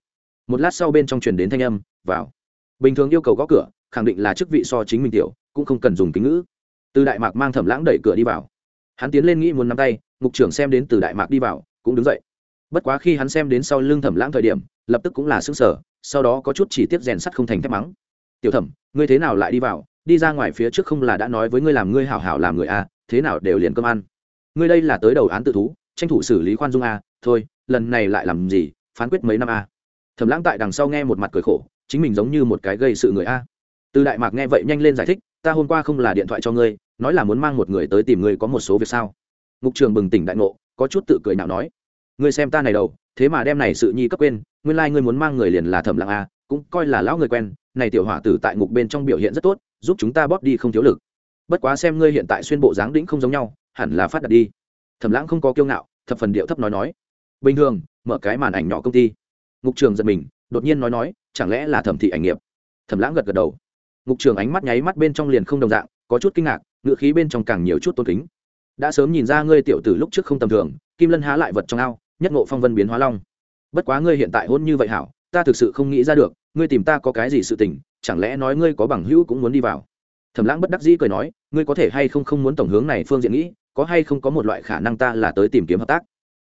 Speaker 1: Một lát sau bên trong truyền đến thanh âm, vào. Bình thường yêu cầu gõ cửa, khẳng định là chức vị so chính mình tiểu, cũng không cần dùng kính ngữ. Từ đại mạc mang thẩm lãng đẩy cửa đi vào. Hắn tiến lên nghĩ muốn nắm tay, ngục trưởng xem đến từ đại mạc đi vào, cũng đứng dậy bất quá khi hắn xem đến sau lưng thẩm lãng thời điểm, lập tức cũng là xứng sở sau đó có chút chỉ tiếp rèn sắt không thành thép mắng. Tiểu thẩm, ngươi thế nào lại đi vào? Đi ra ngoài phía trước không là đã nói với ngươi làm ngươi hảo hảo làm người a thế nào đều liền cơm ăn. Ngươi đây là tới đầu án tự thú, tranh thủ xử lý khoan dung a thôi, lần này lại làm gì, phán quyết mấy năm a thẩm lãng tại đằng sau nghe một mặt cười khổ, chính mình giống như một cái gây sự người a từ đại mạc nghe vậy nhanh lên giải thích, ta hôm qua không là điện thoại cho ngươi, nói là muốn mang một người tới tìm ngươi có một số việc sao? Ngục trường bừng tỉnh đại ngộ, có chút tự cười nào nói ngươi xem ta này đầu, thế mà đem này sự nhi cấp quên, nguyên lai、like、ngươi muốn mang người liền là thẩm lặng a, cũng coi là lão người quen, này tiểu hỏa tử tại ngục bên trong biểu hiện rất tốt, giúp chúng ta bóp đi không thiếu lực. Bất quá xem ngươi hiện tại xuyên bộ dáng đĩnh không giống nhau, hẳn là phát đặt đi. Thẩm lãng không có kiêu ngạo, thập phần điệu thấp nói nói. Bình thường, mở cái màn ảnh nhỏ công ty. Ngục trường giật mình, đột nhiên nói nói, chẳng lẽ là thẩm thị ảnh nghiệp? Thẩm lãng gật gật đầu. Ngục trường ánh mắt nháy mắt bên trong liền không đồng dạng, có chút kinh ngạc ngựa khí bên trong càng nhiều chút tôn kính. Đã sớm nhìn ra ngươi tiểu tử lúc trước không tầm thường, kim lân há lại vật trong ao nhất ngộ phong vân biến hóa long. Bất quá ngươi hiện tại hôn như vậy hảo, ta thực sự không nghĩ ra được, ngươi tìm ta có cái gì sự tình, chẳng lẽ nói ngươi có bằng hữu cũng muốn đi vào? Thẩm lãng bất đắc dĩ cười nói, ngươi có thể hay không không muốn tổng hướng này phương diện nghĩ, có hay không có một loại khả năng ta là tới tìm kiếm hợp tác?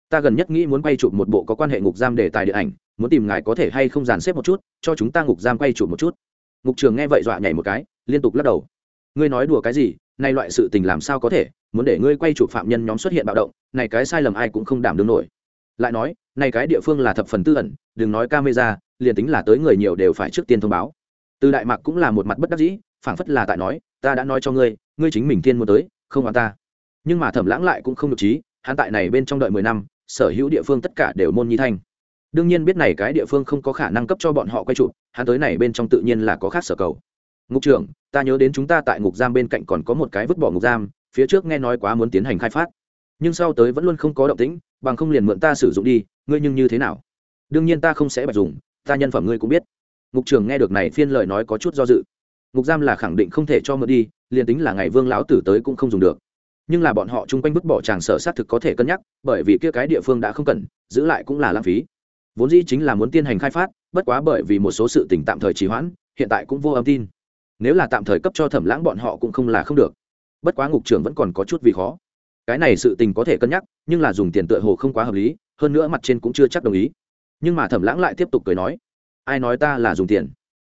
Speaker 1: Ta gần nhất nghĩ muốn quay chụp một bộ có quan hệ ngục giam đề tài điện ảnh, muốn tìm ngài có thể hay không dàn xếp một chút, cho chúng ta ngục giam quay chụp một chút. Ngục trường nghe vậy dọa nhảy một cái, liên tục lắc đầu. Ngươi nói đùa cái gì, nay loại sự tình làm sao có thể, muốn để ngươi quay chụp phạm nhân nhóm xuất hiện bạo động, này cái sai lầm ai cũng không đảm đương nổi lại nói, này cái địa phương là thập phần tư ẩn, đừng nói camera, liền tính là tới người nhiều đều phải trước tiên thông báo. Từ đại mạc cũng là một mặt bất đắc dĩ, phảng phất là tại nói, ta đã nói cho ngươi ngươi chính mình thiên muốn tới, không hoàn ta. Nhưng mà thẩm lãng lại cũng không được trí hắn tại này bên trong đợi mười năm, sở hữu địa phương tất cả đều môn nhi thanh. Đương nhiên biết này cái địa phương không có khả năng cấp cho bọn họ quay chụp, hắn tới này bên trong tự nhiên là có khác sở cầu. Ngục trưởng, ta nhớ đến chúng ta tại ngục giam bên cạnh còn có một cái vứt bỏ ngục giam, phía trước nghe nói quá muốn tiến hành khai phát nhưng sau tới vẫn luôn không có động tĩnh, bằng không liền mượn ta sử dụng đi, ngươi nhưng như thế nào? Đương nhiên ta không sẽ bạch dùng, ta nhân phẩm ngươi cũng biết. Ngục trường nghe được này phiên lời nói có chút do dự. Ngục giam là khẳng định không thể cho mượn đi, liền tính là ngày vương lão tử tới cũng không dùng được. Nhưng là bọn họ chung quanh vứt bỏ tràng sở xác thực có thể cân nhắc, bởi vì kia cái địa phương đã không cần, giữ lại cũng là lãng phí. Vốn dĩ chính là muốn tiến hành khai phát, bất quá bởi vì một số sự tình tạm thời trì hoãn, hiện tại cũng vô âm tin. Nếu là tạm thời cấp cho thẩm lãng bọn họ cũng không là không được. Bất quá ngục trưởng vẫn còn có chút vì khó cái này sự tình có thể cân nhắc, nhưng là dùng tiền tựa hồ không quá hợp lý, hơn nữa mặt trên cũng chưa chắc đồng ý. Nhưng mà thẩm lãng lại tiếp tục cười nói, ai nói ta là dùng tiền?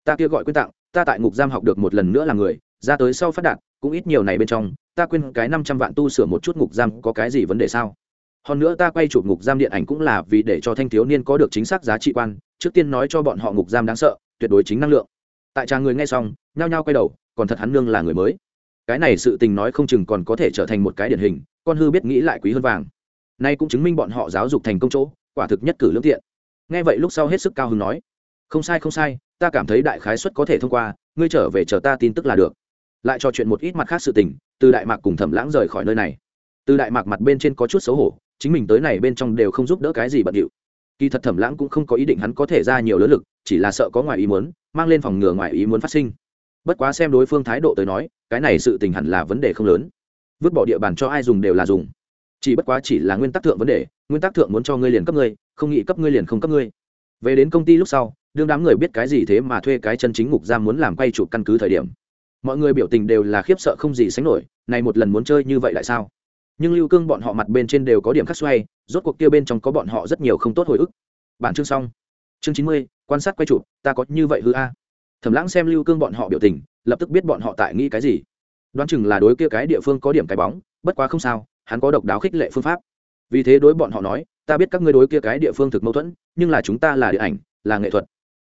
Speaker 1: Ta kia gọi quyên tặng, ta tại ngục giam học được một lần nữa là người, ra tới sau phát đạt, cũng ít nhiều này bên trong, ta quên cái năm trăm vạn tu sửa một chút ngục giam có cái gì vấn đề sao? Hơn nữa ta quay chụp ngục giam điện ảnh cũng là vì để cho thanh thiếu niên có được chính xác giá trị quan, trước tiên nói cho bọn họ ngục giam đáng sợ, tuyệt đối chính năng lượng. Tại trà người nghe xong, nhao nhao quay đầu, còn thật hắn nương là người mới cái này sự tình nói không chừng còn có thể trở thành một cái điển hình, con hư biết nghĩ lại quý hơn vàng. Nay cũng chứng minh bọn họ giáo dục thành công chỗ, quả thực nhất cử lương thiện nghe vậy lúc sau hết sức cao hứng nói, không sai không sai, ta cảm thấy đại khái suất có thể thông qua, ngươi trở về chờ ta tin tức là được. Lại trò chuyện một ít mặt khác sự tình, từ đại mạc cùng thẩm lãng rời khỏi nơi này. Từ đại mạc mặt bên trên có chút xấu hổ, chính mình tới này bên trong đều không giúp đỡ cái gì bận điệu. Kỳ thật thẩm lãng cũng không có ý định hắn có thể ra nhiều lớn lực, chỉ là sợ có ngoài ý muốn, mang lên phòng ngừa ngoài ý muốn phát sinh. Bất quá xem đối phương thái độ tới nói cái này sự tình hẳn là vấn đề không lớn. Vứt bỏ địa bàn cho ai dùng đều là dùng. Chỉ bất quá chỉ là nguyên tắc thượng vấn đề, nguyên tắc thượng muốn cho ngươi liền cấp ngươi, không nghĩ cấp ngươi liền không cấp ngươi. Về đến công ty lúc sau, đương đám người biết cái gì thế mà thuê cái chân chính ngục giam muốn làm quay chụp căn cứ thời điểm. Mọi người biểu tình đều là khiếp sợ không gì sánh nổi, này một lần muốn chơi như vậy lại sao? Nhưng lưu cương bọn họ mặt bên trên đều có điểm khắc xoay, rốt cuộc kia bên trong có bọn họ rất nhiều không tốt hồi ức. Bản chương xong. Chương chín mươi, quan sát quay chụp, ta có như vậy hư a. Thẩm lãng xem lưu cương bọn họ biểu tình lập tức biết bọn họ tại nghĩ cái gì. Đoán chừng là đối kia cái địa phương có điểm cái bóng, bất quá không sao, hắn có độc đáo khích lệ phương pháp. Vì thế đối bọn họ nói, ta biết các ngươi đối kia cái địa phương thực mâu thuẫn, nhưng là chúng ta là điện ảnh, là nghệ thuật.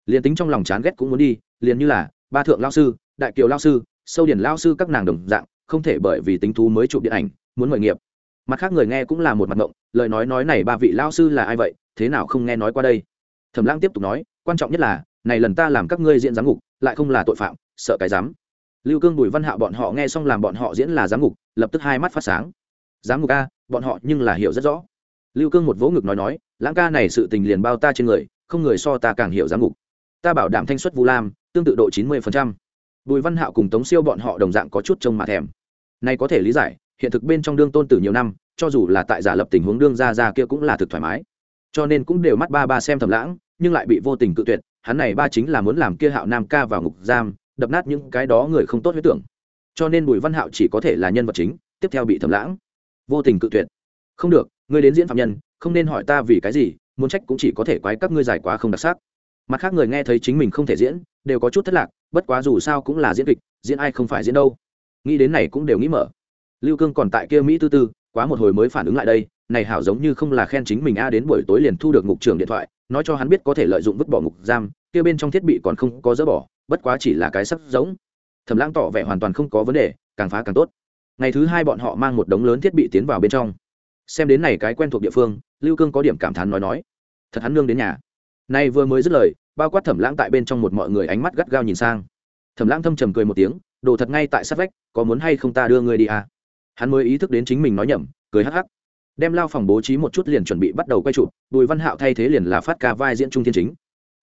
Speaker 1: Liền tính trong lòng chán ghét cũng muốn đi, liền như là, ba thượng lao sư, đại kiều lao sư, sâu điển lao sư các nàng đồng dạng, không thể bởi vì tính thú mới chụp điện ảnh, muốn mời nghiệp. Mặt khác người nghe cũng là một mặt ngộng, lời nói nói này ba vị lao sư là ai vậy, thế nào không nghe nói qua đây? Thẩm lãng tiếp tục nói, quan trọng nhất là này lần ta làm các ngươi diễn giám ngục, lại không là tội phạm, sợ cái dám lưu cương bùi văn hạo bọn họ nghe xong làm bọn họ diễn là giám ngục, lập tức hai mắt phát sáng. Giám ngục a, bọn họ nhưng là hiểu rất rõ. Lưu cương một vỗ ngực nói nói, lãng ca này sự tình liền bao ta trên người, không người so ta càng hiểu giám ngục. Ta bảo đảm thanh xuất vu lam, tương tự độ chín mươi bùi văn hạo cùng tống siêu bọn họ đồng dạng có chút trông mà thèm. Này có thể lý giải, hiện thực bên trong đương tôn tử nhiều năm, cho dù là tại giả lập tình huống đương ra ra kia cũng là thực thoải mái. Cho nên cũng đều mắt ba ba xem thầm lãng, nhưng lại bị vô tình cự tuyệt hắn này ba chính là muốn làm kia hạo nam ca vào ngục giam, đập nát những cái đó người không tốt huyết tưởng. Cho nên bùi văn hạo chỉ có thể là nhân vật chính, tiếp theo bị thầm lãng. Vô tình cự tuyệt. Không được, ngươi đến diễn phạm nhân, không nên hỏi ta vì cái gì, muốn trách cũng chỉ có thể quái các ngươi giải quá không đặc sắc. Mặt khác người nghe thấy chính mình không thể diễn, đều có chút thất lạc, bất quá dù sao cũng là diễn kịch, diễn ai không phải diễn đâu. Nghĩ đến này cũng đều nghĩ mở. Lưu cương còn tại kia mỹ tư tư, quá một hồi mới phản ứng lại đây này hảo giống như không là khen chính mình a, đến buổi tối liền thu được ngục trưởng điện thoại, nói cho hắn biết có thể lợi dụng vứt bỏ ngục giam, kia bên trong thiết bị còn không có dỡ bỏ, bất quá chỉ là cái sắp giống. Thẩm lãng tỏ vẻ hoàn toàn không có vấn đề, càng phá càng tốt. Ngày thứ hai bọn họ mang một đống lớn thiết bị tiến vào bên trong. Xem đến này cái quen thuộc địa phương, lưu cương có điểm cảm thán nói nói, thật hắn nương đến nhà. Nay vừa mới dứt lời, bao quát thẩm lãng tại bên trong một mọi người ánh mắt gắt gao nhìn sang. Thẩm lãng thâm trầm cười một tiếng, đồ thật ngay tại sát vách, có muốn hay không ta đưa người đi à? Hắn mới ý thức đến chính mình nói nhầm, cười hắc hắc đem lao phòng bố trí một chút liền chuẩn bị bắt đầu quay chụp, bùi văn hạo thay thế liền là phát ca vai diễn trung thiên chính.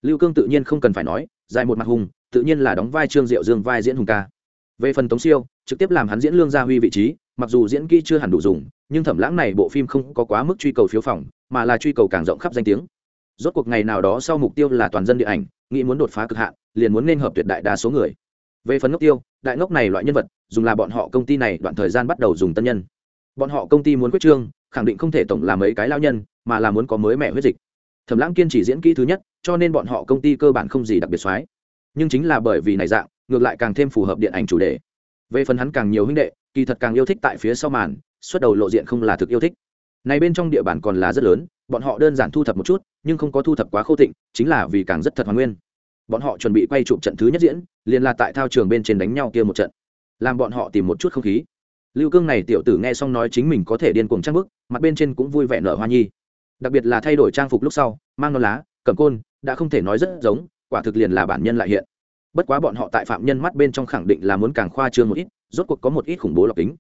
Speaker 1: Lưu cương tự nhiên không cần phải nói, dài một mặt hùng, tự nhiên là đóng vai trương diệu dương vai diễn hùng ca. Về phần tống siêu, trực tiếp làm hắn diễn lương gia huy vị trí, mặc dù diễn kỹ chưa hẳn đủ dùng, nhưng thẩm lãng này bộ phim không có quá mức truy cầu phiếu phòng, mà là truy cầu càng rộng khắp danh tiếng. Rốt cuộc ngày nào đó sau mục tiêu là toàn dân điện ảnh, nghĩ muốn đột phá cực hạn, liền muốn nên hợp tuyệt đại đa số người. Về phần ngốc tiêu, đại ngốc này loại nhân vật, dùng là bọn họ công ty này đoạn thời gian bắt đầu dùng tân nhân. Bọn họ công ty muốn quyết trương khẳng định không thể tổng làm mấy cái lao nhân, mà là muốn có mới mẹ huyết dịch. Thẩm lãng kiên trì diễn kỹ thứ nhất, cho nên bọn họ công ty cơ bản không gì đặc biệt soái. Nhưng chính là bởi vì này dạng, ngược lại càng thêm phù hợp điện ảnh chủ đề. Về phần hắn càng nhiều huynh đệ, kỳ thật càng yêu thích tại phía sau màn xuất đầu lộ diện không là thực yêu thích. Này bên trong địa bàn còn là rất lớn, bọn họ đơn giản thu thập một chút, nhưng không có thu thập quá khô thịnh, chính là vì càng rất thật hoàn nguyên. Bọn họ chuẩn bị quay chụp trận thứ nhất diễn, liền là tại thao trường bên trên đánh nhau kia một trận. Làm bọn họ tìm một chút không khí. Lưu cương này tiểu tử nghe xong nói chính mình có thể điên cuồng trang bức mặt bên trên cũng vui vẻ nở hoa nhi. Đặc biệt là thay đổi trang phục lúc sau, mang non lá cầm côn, đã không thể nói rất giống, quả thực liền là bản nhân lại hiện. Bất quá bọn họ tại phạm nhân mắt bên trong khẳng định là muốn càng khoa trương một ít, rốt cuộc có một ít khủng bố lọc kính.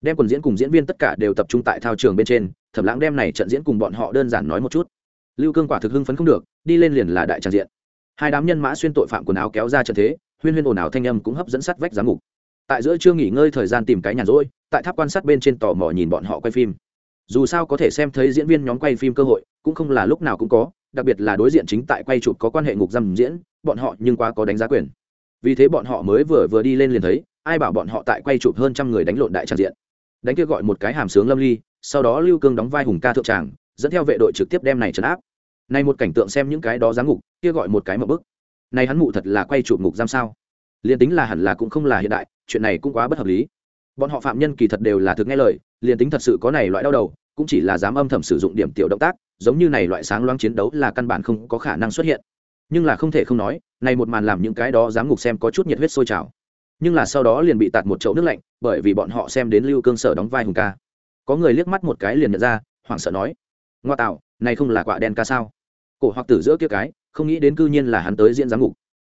Speaker 1: Đem quần diễn cùng diễn viên tất cả đều tập trung tại thao trường bên trên, thẩm lãng đem này trận diễn cùng bọn họ đơn giản nói một chút. Lưu cương quả thực hưng phấn không được, đi lên liền là đại tràng diện. Hai đám nhân mã xuyên tội phạm quần áo kéo ra trận thế, huyên huyên ồn ào thanh âm cũng hấp dẫn sát vách giám mục. Tại giữa chưa nghỉ ngơi thời gian tìm cái nhàn rỗi, tại tháp quan sát bên trên tò mò nhìn bọn họ quay phim dù sao có thể xem thấy diễn viên nhóm quay phim cơ hội, cũng không là lúc nào cũng có, đặc biệt là đối diện chính tại quay chụp có quan hệ ngục giam diễn, bọn họ nhưng quá có đánh giá quyền. Vì thế bọn họ mới vừa vừa đi lên liền thấy, ai bảo bọn họ tại quay chụp hơn trăm người đánh lộn đại tràng diện. Đánh kia gọi một cái hàm sướng lâm ly, sau đó lưu cương đóng vai hùng ca thượng tràng, dẫn theo vệ đội trực tiếp đem này trấn áp. Này một cảnh tượng xem những cái đó giám ngục, kia gọi một cái mậu bức. Này hắn mụ thật là quay chụp ngục giam sao? Liền tính là hẳn là cũng không là hiện đại, chuyện này cũng quá bất hợp lý. Bọn họ phạm nhân kỳ thật đều là thực nghe lời liền tính thật sự có này loại đau đầu, cũng chỉ là dám âm thầm sử dụng điểm tiểu động tác, giống như này loại sáng loáng chiến đấu là căn bản không có khả năng xuất hiện. Nhưng là không thể không nói, này một màn làm những cái đó dám ngục xem có chút nhiệt huyết sôi trào. Nhưng là sau đó liền bị tạt một chậu nước lạnh, bởi vì bọn họ xem đến lưu cương sở đóng vai hùng ca. Có người liếc mắt một cái liền nhận ra, hoảng sợ nói, ngoa tạo, này không là quả đen ca sao? Cổ hoặc tử giữa kia cái, không nghĩ đến cư nhiên là hắn tới diễn giám ngục.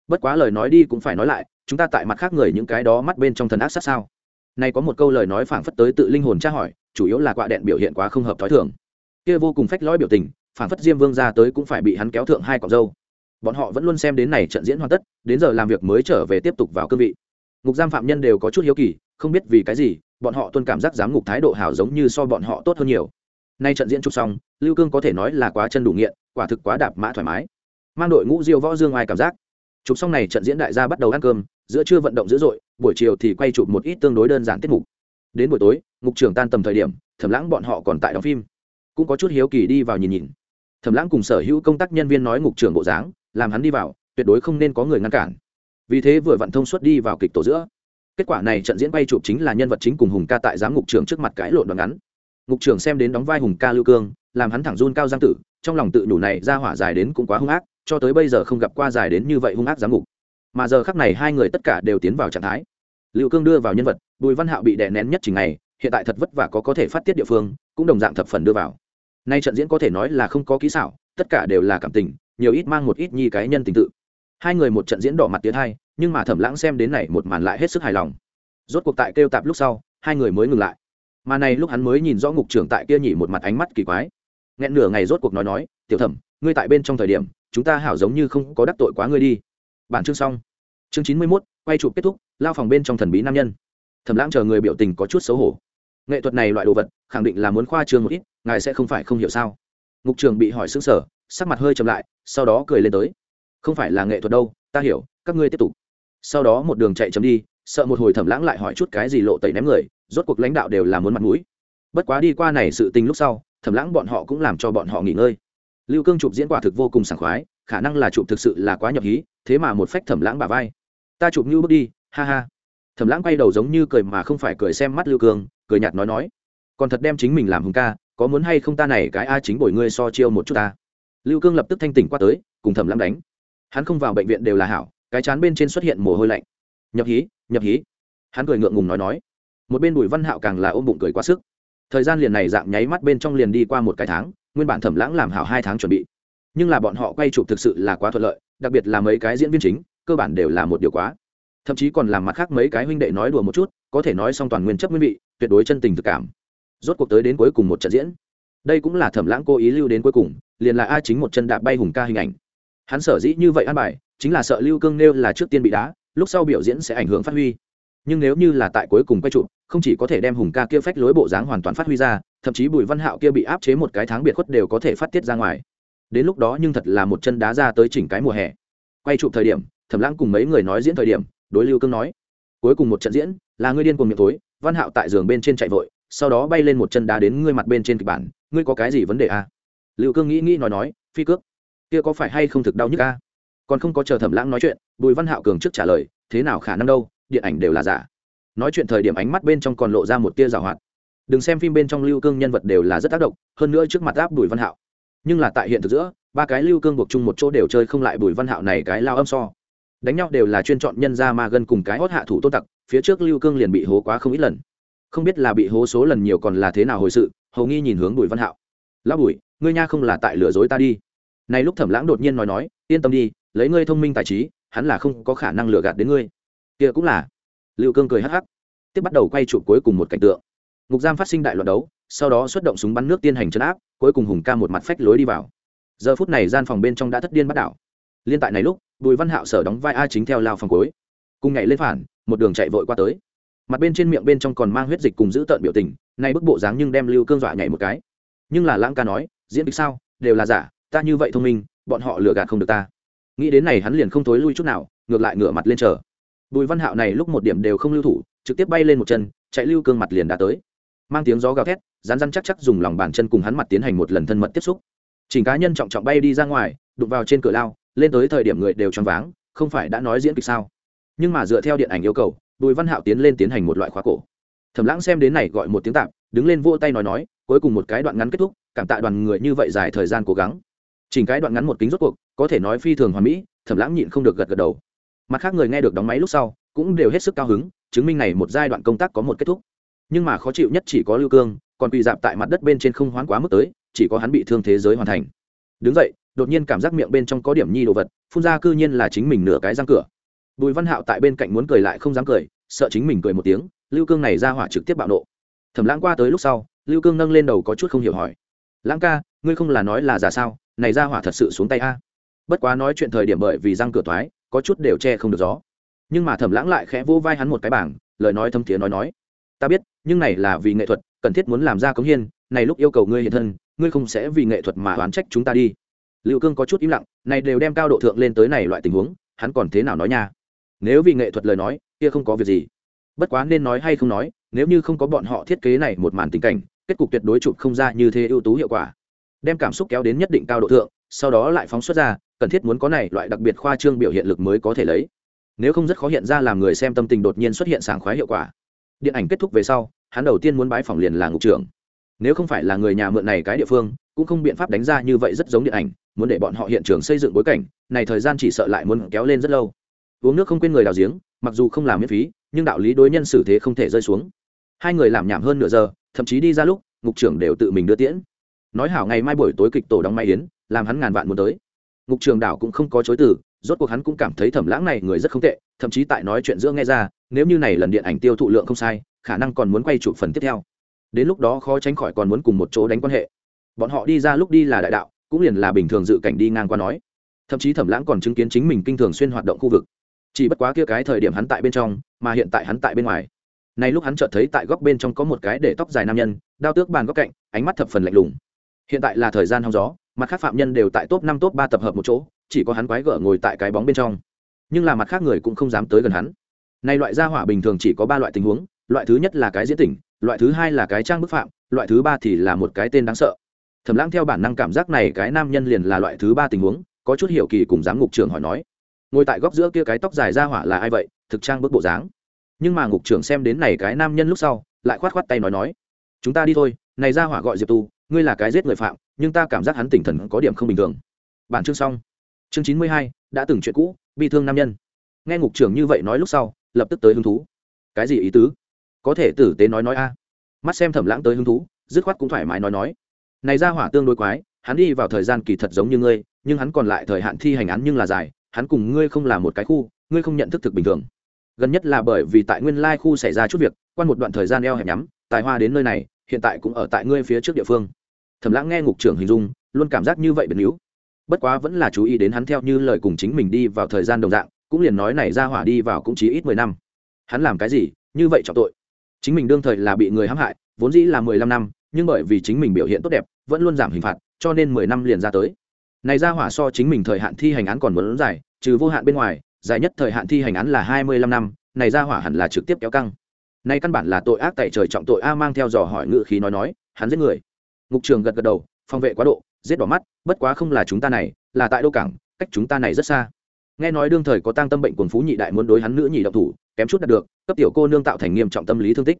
Speaker 1: Bất quá lời nói đi cũng phải nói lại, chúng ta tại mặt khác người những cái đó mắt bên trong thần ác sát sao? Này có một câu lời nói phảng phất tới tự linh hồn tra hỏi, chủ yếu là quạ đen biểu hiện quá không hợp thói thường. Kia vô cùng phách lõi biểu tình, phảng phất diêm vương ra tới cũng phải bị hắn kéo thượng hai cọng dâu bọn họ vẫn luôn xem đến này trận diễn hoàn tất, đến giờ làm việc mới trở về tiếp tục vào cương vị. Ngục giam phạm nhân đều có chút hiếu kỳ, không biết vì cái gì, bọn họ tuân cảm giác giám ngục thái độ hảo giống như so bọn họ tốt hơn nhiều. Nay trận diễn chụp xong, lưu cương có thể nói là quá chân đủ nghiện, quả thực quá đạp mã thoải mái. Mang đội ngũ diêu võ dương ai cảm giác. Chụp xong này trận diễn đại gia bắt đầu ăn cơm, giữa trưa vận động dữ dội buổi chiều thì quay chụp một ít tương đối đơn giản tiết mục. Đến buổi tối ngục trưởng tan tầm thời điểm, thẩm lãng bọn họ còn tại đóng phim. Cũng có chút hiếu kỳ đi vào nhìn nhìn. Thẩm lãng cùng sở hữu công tác nhân viên nói ngục trưởng bộ dáng, làm hắn đi vào, tuyệt đối không nên có người ngăn cản. Vì thế vừa vặn thông suốt đi vào kịch tổ giữa. Kết quả này trận diễn bay chụp chính là nhân vật chính cùng hùng ca tại giám ngục trưởng trước mặt cãi lộn đoạn ngắn. Ngục trưởng xem đến đóng vai hùng ca lưu cương, làm hắn thẳng run cao giang tử, trong lòng tự đủ này ra hỏa dài đến cũng quá hung ác, cho tới bây giờ không gặp qua dài đến như vậy hung ác giám ngục mà giờ khắc này hai người tất cả đều tiến vào trạng thái. Liệu cương đưa vào nhân vật, bùi văn hạo bị đè nén nhất trình này hiện tại thật vất vả có có thể phát tiết địa phương, cũng đồng dạng thập phần đưa vào. Nay trận diễn có thể nói là không có kỹ xảo, tất cả đều là cảm tình, nhiều ít mang một ít nhi cái nhân tình tự. Hai người một trận diễn đỏ mặt tiến hai, nhưng mà thẩm lãng xem đến này một màn lại hết sức hài lòng. Rốt cuộc tại kêu tạp lúc sau, hai người mới ngừng lại. Mà này lúc hắn mới nhìn rõ ngục trưởng tại kia nhỉ một mặt ánh mắt kỳ quái. Nghẹn nửa ngày rốt cuộc nói nói, tiểu thẩm, ngươi tại bên trong thời điểm, chúng ta hảo giống như không có đắc tội quá ngươi đi bản chương xong. Chương chín mươi mốt, quay chụp kết thúc, lao phòng bên trong thần bí nam nhân. Thẩm lãng chờ người biểu tình có chút xấu hổ. Nghệ thuật này loại đồ vật, khẳng định là muốn khoa trương một ít, ngài sẽ không phải không hiểu sao? Ngục trường bị hỏi xứng sở sắc mặt hơi chậm lại, sau đó cười lên tới. Không phải là nghệ thuật đâu, ta hiểu, các ngươi tiếp tục. Sau đó một đường chạy chấm đi, sợ một hồi thẩm lãng lại hỏi chút cái gì lộ tẩy ném người, rốt cuộc lãnh đạo đều là muốn mặt mũi. Bất quá đi qua này sự tình lúc sau, thẩm lãng bọn họ cũng làm cho bọn họ nghỉ ngơi lưu cương chụp diễn quả thực vô cùng sảng khoái, khả năng là chụp thực sự là quá nhập hí, thế mà một phách thẩm lãng bà vai. Ta chụp như bước đi, ha ha. Thẩm lãng quay đầu giống như cười mà không phải cười xem mắt lưu cương, cười nhạt nói nói. Còn thật đem chính mình làm hùng ca, có muốn hay không ta này cái a chính bồi ngươi so chiêu một chút ta. Lưu cương lập tức thanh tỉnh qua tới, cùng thẩm lãng đánh. Hắn không vào bệnh viện đều là hảo, cái chán bên trên xuất hiện mồ hôi lạnh. Nhập hí nhập hí. Hắn cười ngượng ngùng nói nói. Một bên bùi văn hạo càng là ôm bụng cười quá sức. Thời gian liền này dạng nháy mắt bên trong liền đi qua một cái tháng nguyên bản thẩm lãng làm hảo hai tháng chuẩn bị. Nhưng là bọn họ quay chụp thực sự là quá thuận lợi, đặc biệt là mấy cái diễn viên chính, cơ bản đều là một điều quá. Thậm chí còn làm mặt khác mấy cái huynh đệ nói đùa một chút, có thể nói xong toàn nguyên chấp nguyên vị, tuyệt đối chân tình thực cảm. Rốt cuộc tới đến cuối cùng một trận diễn. Đây cũng là thẩm lãng cố ý lưu đến cuối cùng, liền là a chính một chân đạp bay hùng ca hình ảnh. Hắn sở dĩ như vậy an bài, chính là sợ lưu cương nêu là trước tiên bị đá, lúc sau biểu diễn sẽ ảnh hưởng phát huy. Nhưng nếu như là tại cuối cùng quay trụ không chỉ có thể đem hùng ca kia phách lối bộ dáng hoàn toàn phát huy ra thậm chí bùi văn hạo kia bị áp chế một cái tháng biệt khuất đều có thể phát tiết ra ngoài. Đến lúc đó nhưng thật là một chân đá ra tới chỉnh cái mùa hè. Quay chụp thời điểm, thẩm lãng cùng mấy người nói diễn thời điểm, đối lưu cương nói, cuối cùng một trận diễn, là ngươi điên cùng miệng tối văn hạo tại giường bên trên chạy vội, sau đó bay lên một chân đá đến ngươi mặt bên trên kịch bản, ngươi có cái gì vấn đề à? lưu cương nghĩ nghĩ nói nói, phi cước, kia có phải hay không thực đau nhức a còn không có chờ thẩm lãng nói chuyện, bùi văn hạo cường trước trả lời, thế nào khả năng đâu, điện ảnh đều là giả. Nói chuyện thời điểm ánh mắt bên trong còn lộ ra một tia rào hoạt đừng xem phim bên trong lưu cương nhân vật đều là rất tác động, hơn nữa trước mặt áp bùi văn hạo. Nhưng là tại hiện thực giữa, ba cái lưu cương buộc chung một chỗ đều chơi không lại bùi văn hạo này cái lao âm so. Đánh nhau đều là chuyên chọn nhân ra mà gần cùng cái hót hạ thủ tôn tặc, phía trước lưu cương liền bị hố quá không ít lần. Không biết là bị hố số lần nhiều còn là thế nào hồi sự, hầu nghi nhìn hướng bùi văn hạo. Lão bùi, ngươi nha không là tại lừa dối ta đi. Này lúc thẩm lãng đột nhiên nói nói, yên tâm đi, lấy ngươi thông minh tài trí, hắn là không có khả năng lừa gạt đến ngươi. Kia cũng là. Lưu cương cười hắc hắc, tiếp bắt đầu quay chụp cuối cùng một cảnh tượng ngục giam phát sinh đại loạn đấu, sau đó xuất động súng bắn nước tiên hành chấn áp, cuối cùng hùng ca một mặt phách lối đi vào. Giờ phút này gian phòng bên trong đã thất điên bắt đảo. Liên tại này lúc, bùi văn hạo sở đóng vai a chính theo lao phòng cuối. Cùng nhảy lên phản, một đường chạy vội qua tới. Mặt bên trên miệng bên trong còn mang huyết dịch cùng giữ tợn biểu tình, nay bức bộ dáng nhưng đem lưu cương dọa nhảy một cái. Nhưng là lãng ca nói, diễn kịch sao? Đều là giả, ta như vậy thông minh, bọn họ lừa gạt không được ta. Nghĩ đến này hắn liền không thối lui chút nào, ngược lại ngửa mặt lên chờ. Bùi văn hạo này lúc một điểm đều không lưu thủ, trực tiếp bay lên một chân, chạy lưu cương mặt liền đã tới mang tiếng gió gào thét rán rán chắc chắc dùng lòng bàn chân cùng hắn mặt tiến hành một lần thân mật tiếp xúc. Chỉnh cá nhân trọng trọng bay đi ra ngoài, đụng vào trên cửa lao, lên tới thời điểm người đều choáng váng, không phải đã nói diễn kịch sao? Nhưng mà dựa theo điện ảnh yêu cầu, bùi văn hạo tiến lên tiến hành một loại khóa cổ. Thẩm lãng xem đến này gọi một tiếng tạm, đứng lên vỗ tay nói nói, cuối cùng một cái đoạn ngắn kết thúc, cảm tạ đoàn người như vậy dài thời gian cố gắng. Chỉnh cái đoạn ngắn một kính rốt cuộc, có thể nói phi thường hoàn mỹ, thẩm lãng nhịn không được gật gật đầu. Mặt khác người nghe được đóng máy lúc sau, cũng đều hết sức cao hứng, chứng minh này một giai đoạn công tác có một kết thúc nhưng mà khó chịu nhất chỉ có lưu cương, còn quỳ dạp tại mặt đất bên trên không hoán quá mức tới, chỉ có hắn bị thương thế giới hoàn thành. Đứng dậy, đột nhiên cảm giác miệng bên trong có điểm nhi đồ vật, phun ra cư nhiên là chính mình nửa cái răng cửa. Bùi văn hạo tại bên cạnh muốn cười lại không dám cười, sợ chính mình cười một tiếng, lưu cương này ra hỏa trực tiếp bạo nộ. Thẩm lãng qua tới lúc sau, lưu cương nâng lên đầu có chút không hiểu hỏi. Lãng ca, ngươi không là nói là giả sao? Này ra hỏa thật sự xuống tay a. Bất quá nói chuyện thời điểm bởi vì răng cửa thoái, có chút đều che không được gió. Nhưng mà thẩm lãng lại khẽ vô vai hắn một cái bảng, lời nói thâm thiế nói nói ta biết, nhưng này là vì nghệ thuật, cần thiết muốn làm ra cống hiên này lúc yêu cầu ngươi hiện thân, ngươi không sẽ vì nghệ thuật mà oán trách chúng ta đi. Liệu cương có chút im lặng, này đều đem cao độ thượng lên tới này loại tình huống, hắn còn thế nào nói nha? Nếu vì nghệ thuật lời nói, kia không có việc gì. Bất quá nên nói hay không nói, nếu như không có bọn họ thiết kế này một màn tình cảnh, kết cục tuyệt đối chụp không ra như thế ưu tú hiệu quả. Đem cảm xúc kéo đến nhất định cao độ thượng, sau đó lại phóng xuất ra, cần thiết muốn có này loại đặc biệt khoa trương biểu hiện lực mới có thể lấy. Nếu không rất khó hiện ra làm người xem tâm tình đột nhiên xuất hiện sảng khoái hiệu quả điện ảnh kết thúc về sau, hắn đầu tiên muốn bái phỏng liền là ngục trưởng. Nếu không phải là người nhà mượn này cái địa phương, cũng không biện pháp đánh ra như vậy rất giống điện ảnh, muốn để bọn họ hiện trường xây dựng bối cảnh, này thời gian chỉ sợ lại muốn kéo lên rất lâu. Uống nước không quên người đào giếng, mặc dù không làm miễn phí, nhưng đạo lý đối nhân xử thế không thể rơi xuống. Hai người làm nhảm hơn nửa giờ, thậm chí đi ra lúc, ngục trưởng đều tự mình đưa tiễn. Nói hảo ngày mai buổi tối kịch tổ đóng máy yến, làm hắn ngàn vạn muốn tới. Ngục trường đảo cũng không có chối từ, rốt cuộc hắn cũng cảm thấy thẩm lãng này người rất không tệ, thậm chí tại nói chuyện giữa nghe ra nếu như này lần điện ảnh tiêu thụ lượng không sai, khả năng còn muốn quay chụp phần tiếp theo. Đến lúc đó khó tránh khỏi còn muốn cùng một chỗ đánh quan hệ. Bọn họ đi ra lúc đi là đại đạo, cũng liền là bình thường dự cảnh đi ngang qua nói. Thậm chí thẩm lãng còn chứng kiến chính mình kinh thường xuyên hoạt động khu vực. Chỉ bất quá kia cái thời điểm hắn tại bên trong, mà hiện tại hắn tại bên ngoài. Này lúc hắn chợt thấy tại góc bên trong có một cái để tóc dài nam nhân, đao tước bàn góc cạnh, ánh mắt thập phần lạnh lùng. Hiện tại là thời gian hong gió, mặt khác phạm nhân đều tại top năm top ba tập hợp một chỗ, chỉ có hắn quái gở ngồi tại cái bóng bên trong. Nhưng là mặt khác người cũng không dám tới gần hắn này loại gia hỏa bình thường chỉ có ba loại tình huống, loại thứ nhất là cái diễn tỉnh loại thứ hai là cái trang bức phạm, loại thứ ba thì là một cái tên đáng sợ. Thẩm lãng theo bản năng cảm giác này cái nam nhân liền là loại thứ ba tình huống, có chút hiểu kỳ cùng giám ngục trưởng hỏi nói. Ngồi tại góc giữa kia cái tóc dài ra hỏa là ai vậy, thực trang bức bộ dáng. Nhưng mà ngục trưởng xem đến này cái nam nhân lúc sau, lại khoát khoát tay nói nói. Chúng ta đi thôi, này ra hỏa gọi diệp tu, ngươi là cái giết người phạm, nhưng ta cảm giác hắn tỉnh thần có điểm không bình thường. Bản chương xong. Chương chín mươi hai, đã từng chuyện cũ, bi thương nam nhân. Nghe ngục trưởng như vậy nói lúc sau lập tức tới hứng thú. Cái gì ý tứ? Có thể tử tế nói nói a. Mắt xem thẩm lãng tới hứng thú dứt khoát cũng thoải mái nói nói. Này ra hỏa tương đối quái hắn đi vào thời gian kỳ thật giống như ngươi nhưng hắn còn lại thời hạn thi hành án nhưng là dài hắn cùng ngươi không là một cái khu ngươi không nhận thức thực bình thường. Gần nhất là bởi vì tại nguyên lai khu xảy ra chút việc qua một đoạn thời gian eo hẹp nhắm tài hoa đến nơi này hiện tại cũng ở tại ngươi phía trước địa phương. Thẩm lãng nghe ngục trưởng hình dung luôn cảm giác như vậy biệt yếu, bất quá vẫn là chú ý đến hắn theo như lời cùng chính mình đi vào thời gian đồng dạng cũng liền nói này ra hỏa đi vào cũng chỉ ít mười năm. Hắn làm cái gì, như vậy trọng tội. Chính mình đương thời là bị người hãm hại, vốn dĩ là mười lăm năm, nhưng bởi vì chính mình biểu hiện tốt đẹp, vẫn luôn giảm hình phạt, cho nên mười năm liền ra tới. Này ra hỏa so chính mình thời hạn thi hành án còn muốn dài, trừ vô hạn bên ngoài, dài nhất thời hạn thi hành án là hai mươi lăm năm, này ra hỏa hẳn là trực tiếp kéo căng. Nay căn bản là tội ác tại trời trọng tội a mang theo dò hỏi ngự khí nói nói, hắn giết người. Ngục trường gật gật đầu, phòng vệ quá độ, giết đỏ mắt, bất quá không là chúng ta này, là tại đô cảng, cách chúng ta này rất xa nghe nói đương thời có tăng tâm bệnh quần phú nhị đại muốn đối hắn nữ nhị động thủ, kém chút đạt được, cấp tiểu cô nương tạo thành nghiêm trọng tâm lý thương tích.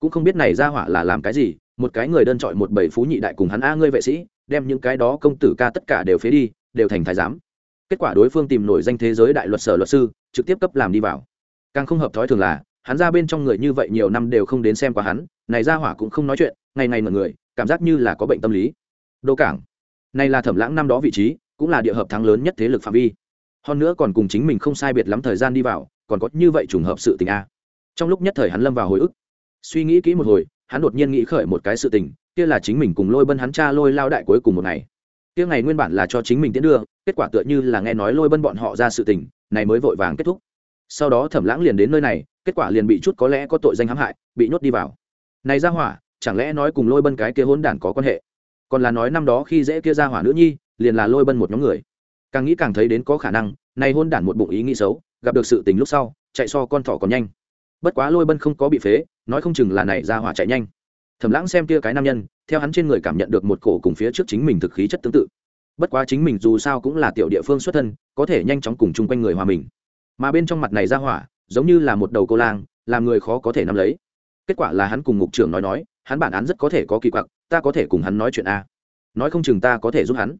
Speaker 1: Cũng không biết này ra hỏa là làm cái gì, một cái người đơn trọi một bảy phú nhị đại cùng hắn a ngươi vệ sĩ, đem những cái đó công tử ca tất cả đều phế đi, đều thành thái giám. Kết quả đối phương tìm nổi danh thế giới đại luật sở luật sư, trực tiếp cấp làm đi vào. Càng không hợp thói thường là, hắn ra bên trong người như vậy nhiều năm đều không đến xem qua hắn, này ra hỏa cũng không nói chuyện, ngày ngày mọi người, cảm giác như là có bệnh tâm lý. Đô cảng. Này là thẩm lãng năm đó vị trí, cũng là địa hợp thắng lớn nhất thế lực phạm vi hơn nữa còn cùng chính mình không sai biệt lắm thời gian đi vào, còn có như vậy trùng hợp sự tình a. Trong lúc nhất thời hắn lâm vào hồi ức. Suy nghĩ kỹ một hồi, hắn đột nhiên nghĩ khởi một cái sự tình, kia là chính mình cùng lôi bân hắn cha lôi lao đại cuối cùng một ngày. Kia ngày nguyên bản là cho chính mình tiến đưa, kết quả tựa như là nghe nói lôi bân bọn họ ra sự tình, này mới vội vàng kết thúc. Sau đó thẩm lãng liền đến nơi này, kết quả liền bị chút có lẽ có tội danh hãm hại, bị nhốt đi vào. Này ra hỏa, chẳng lẽ nói cùng lôi bân cái kia hỗn đản có quan hệ? Còn là nói năm đó khi dễ kia ra hỏa nữ nhi, liền là lôi bân một nhóm người càng nghĩ càng thấy đến có khả năng, này hôn đản một bụng ý nghĩ xấu, gặp được sự tình lúc sau, chạy so con thỏ còn nhanh. Bất quá lôi bân không có bị phế, nói không chừng là này ra hỏa chạy nhanh. Thẩm lãng xem kia cái nam nhân, theo hắn trên người cảm nhận được một cổ cùng phía trước chính mình thực khí chất tương tự. Bất quá chính mình dù sao cũng là tiểu địa phương xuất thân, có thể nhanh chóng cùng chung quanh người hòa mình. Mà bên trong mặt này ra hỏa, giống như là một đầu cô lang, làm người khó có thể nắm lấy. Kết quả là hắn cùng ngục trưởng nói nói, hắn bản án rất có thể có kỳ quặc, ta có thể cùng hắn nói chuyện a. Nói không chừng ta có thể giúp hắn.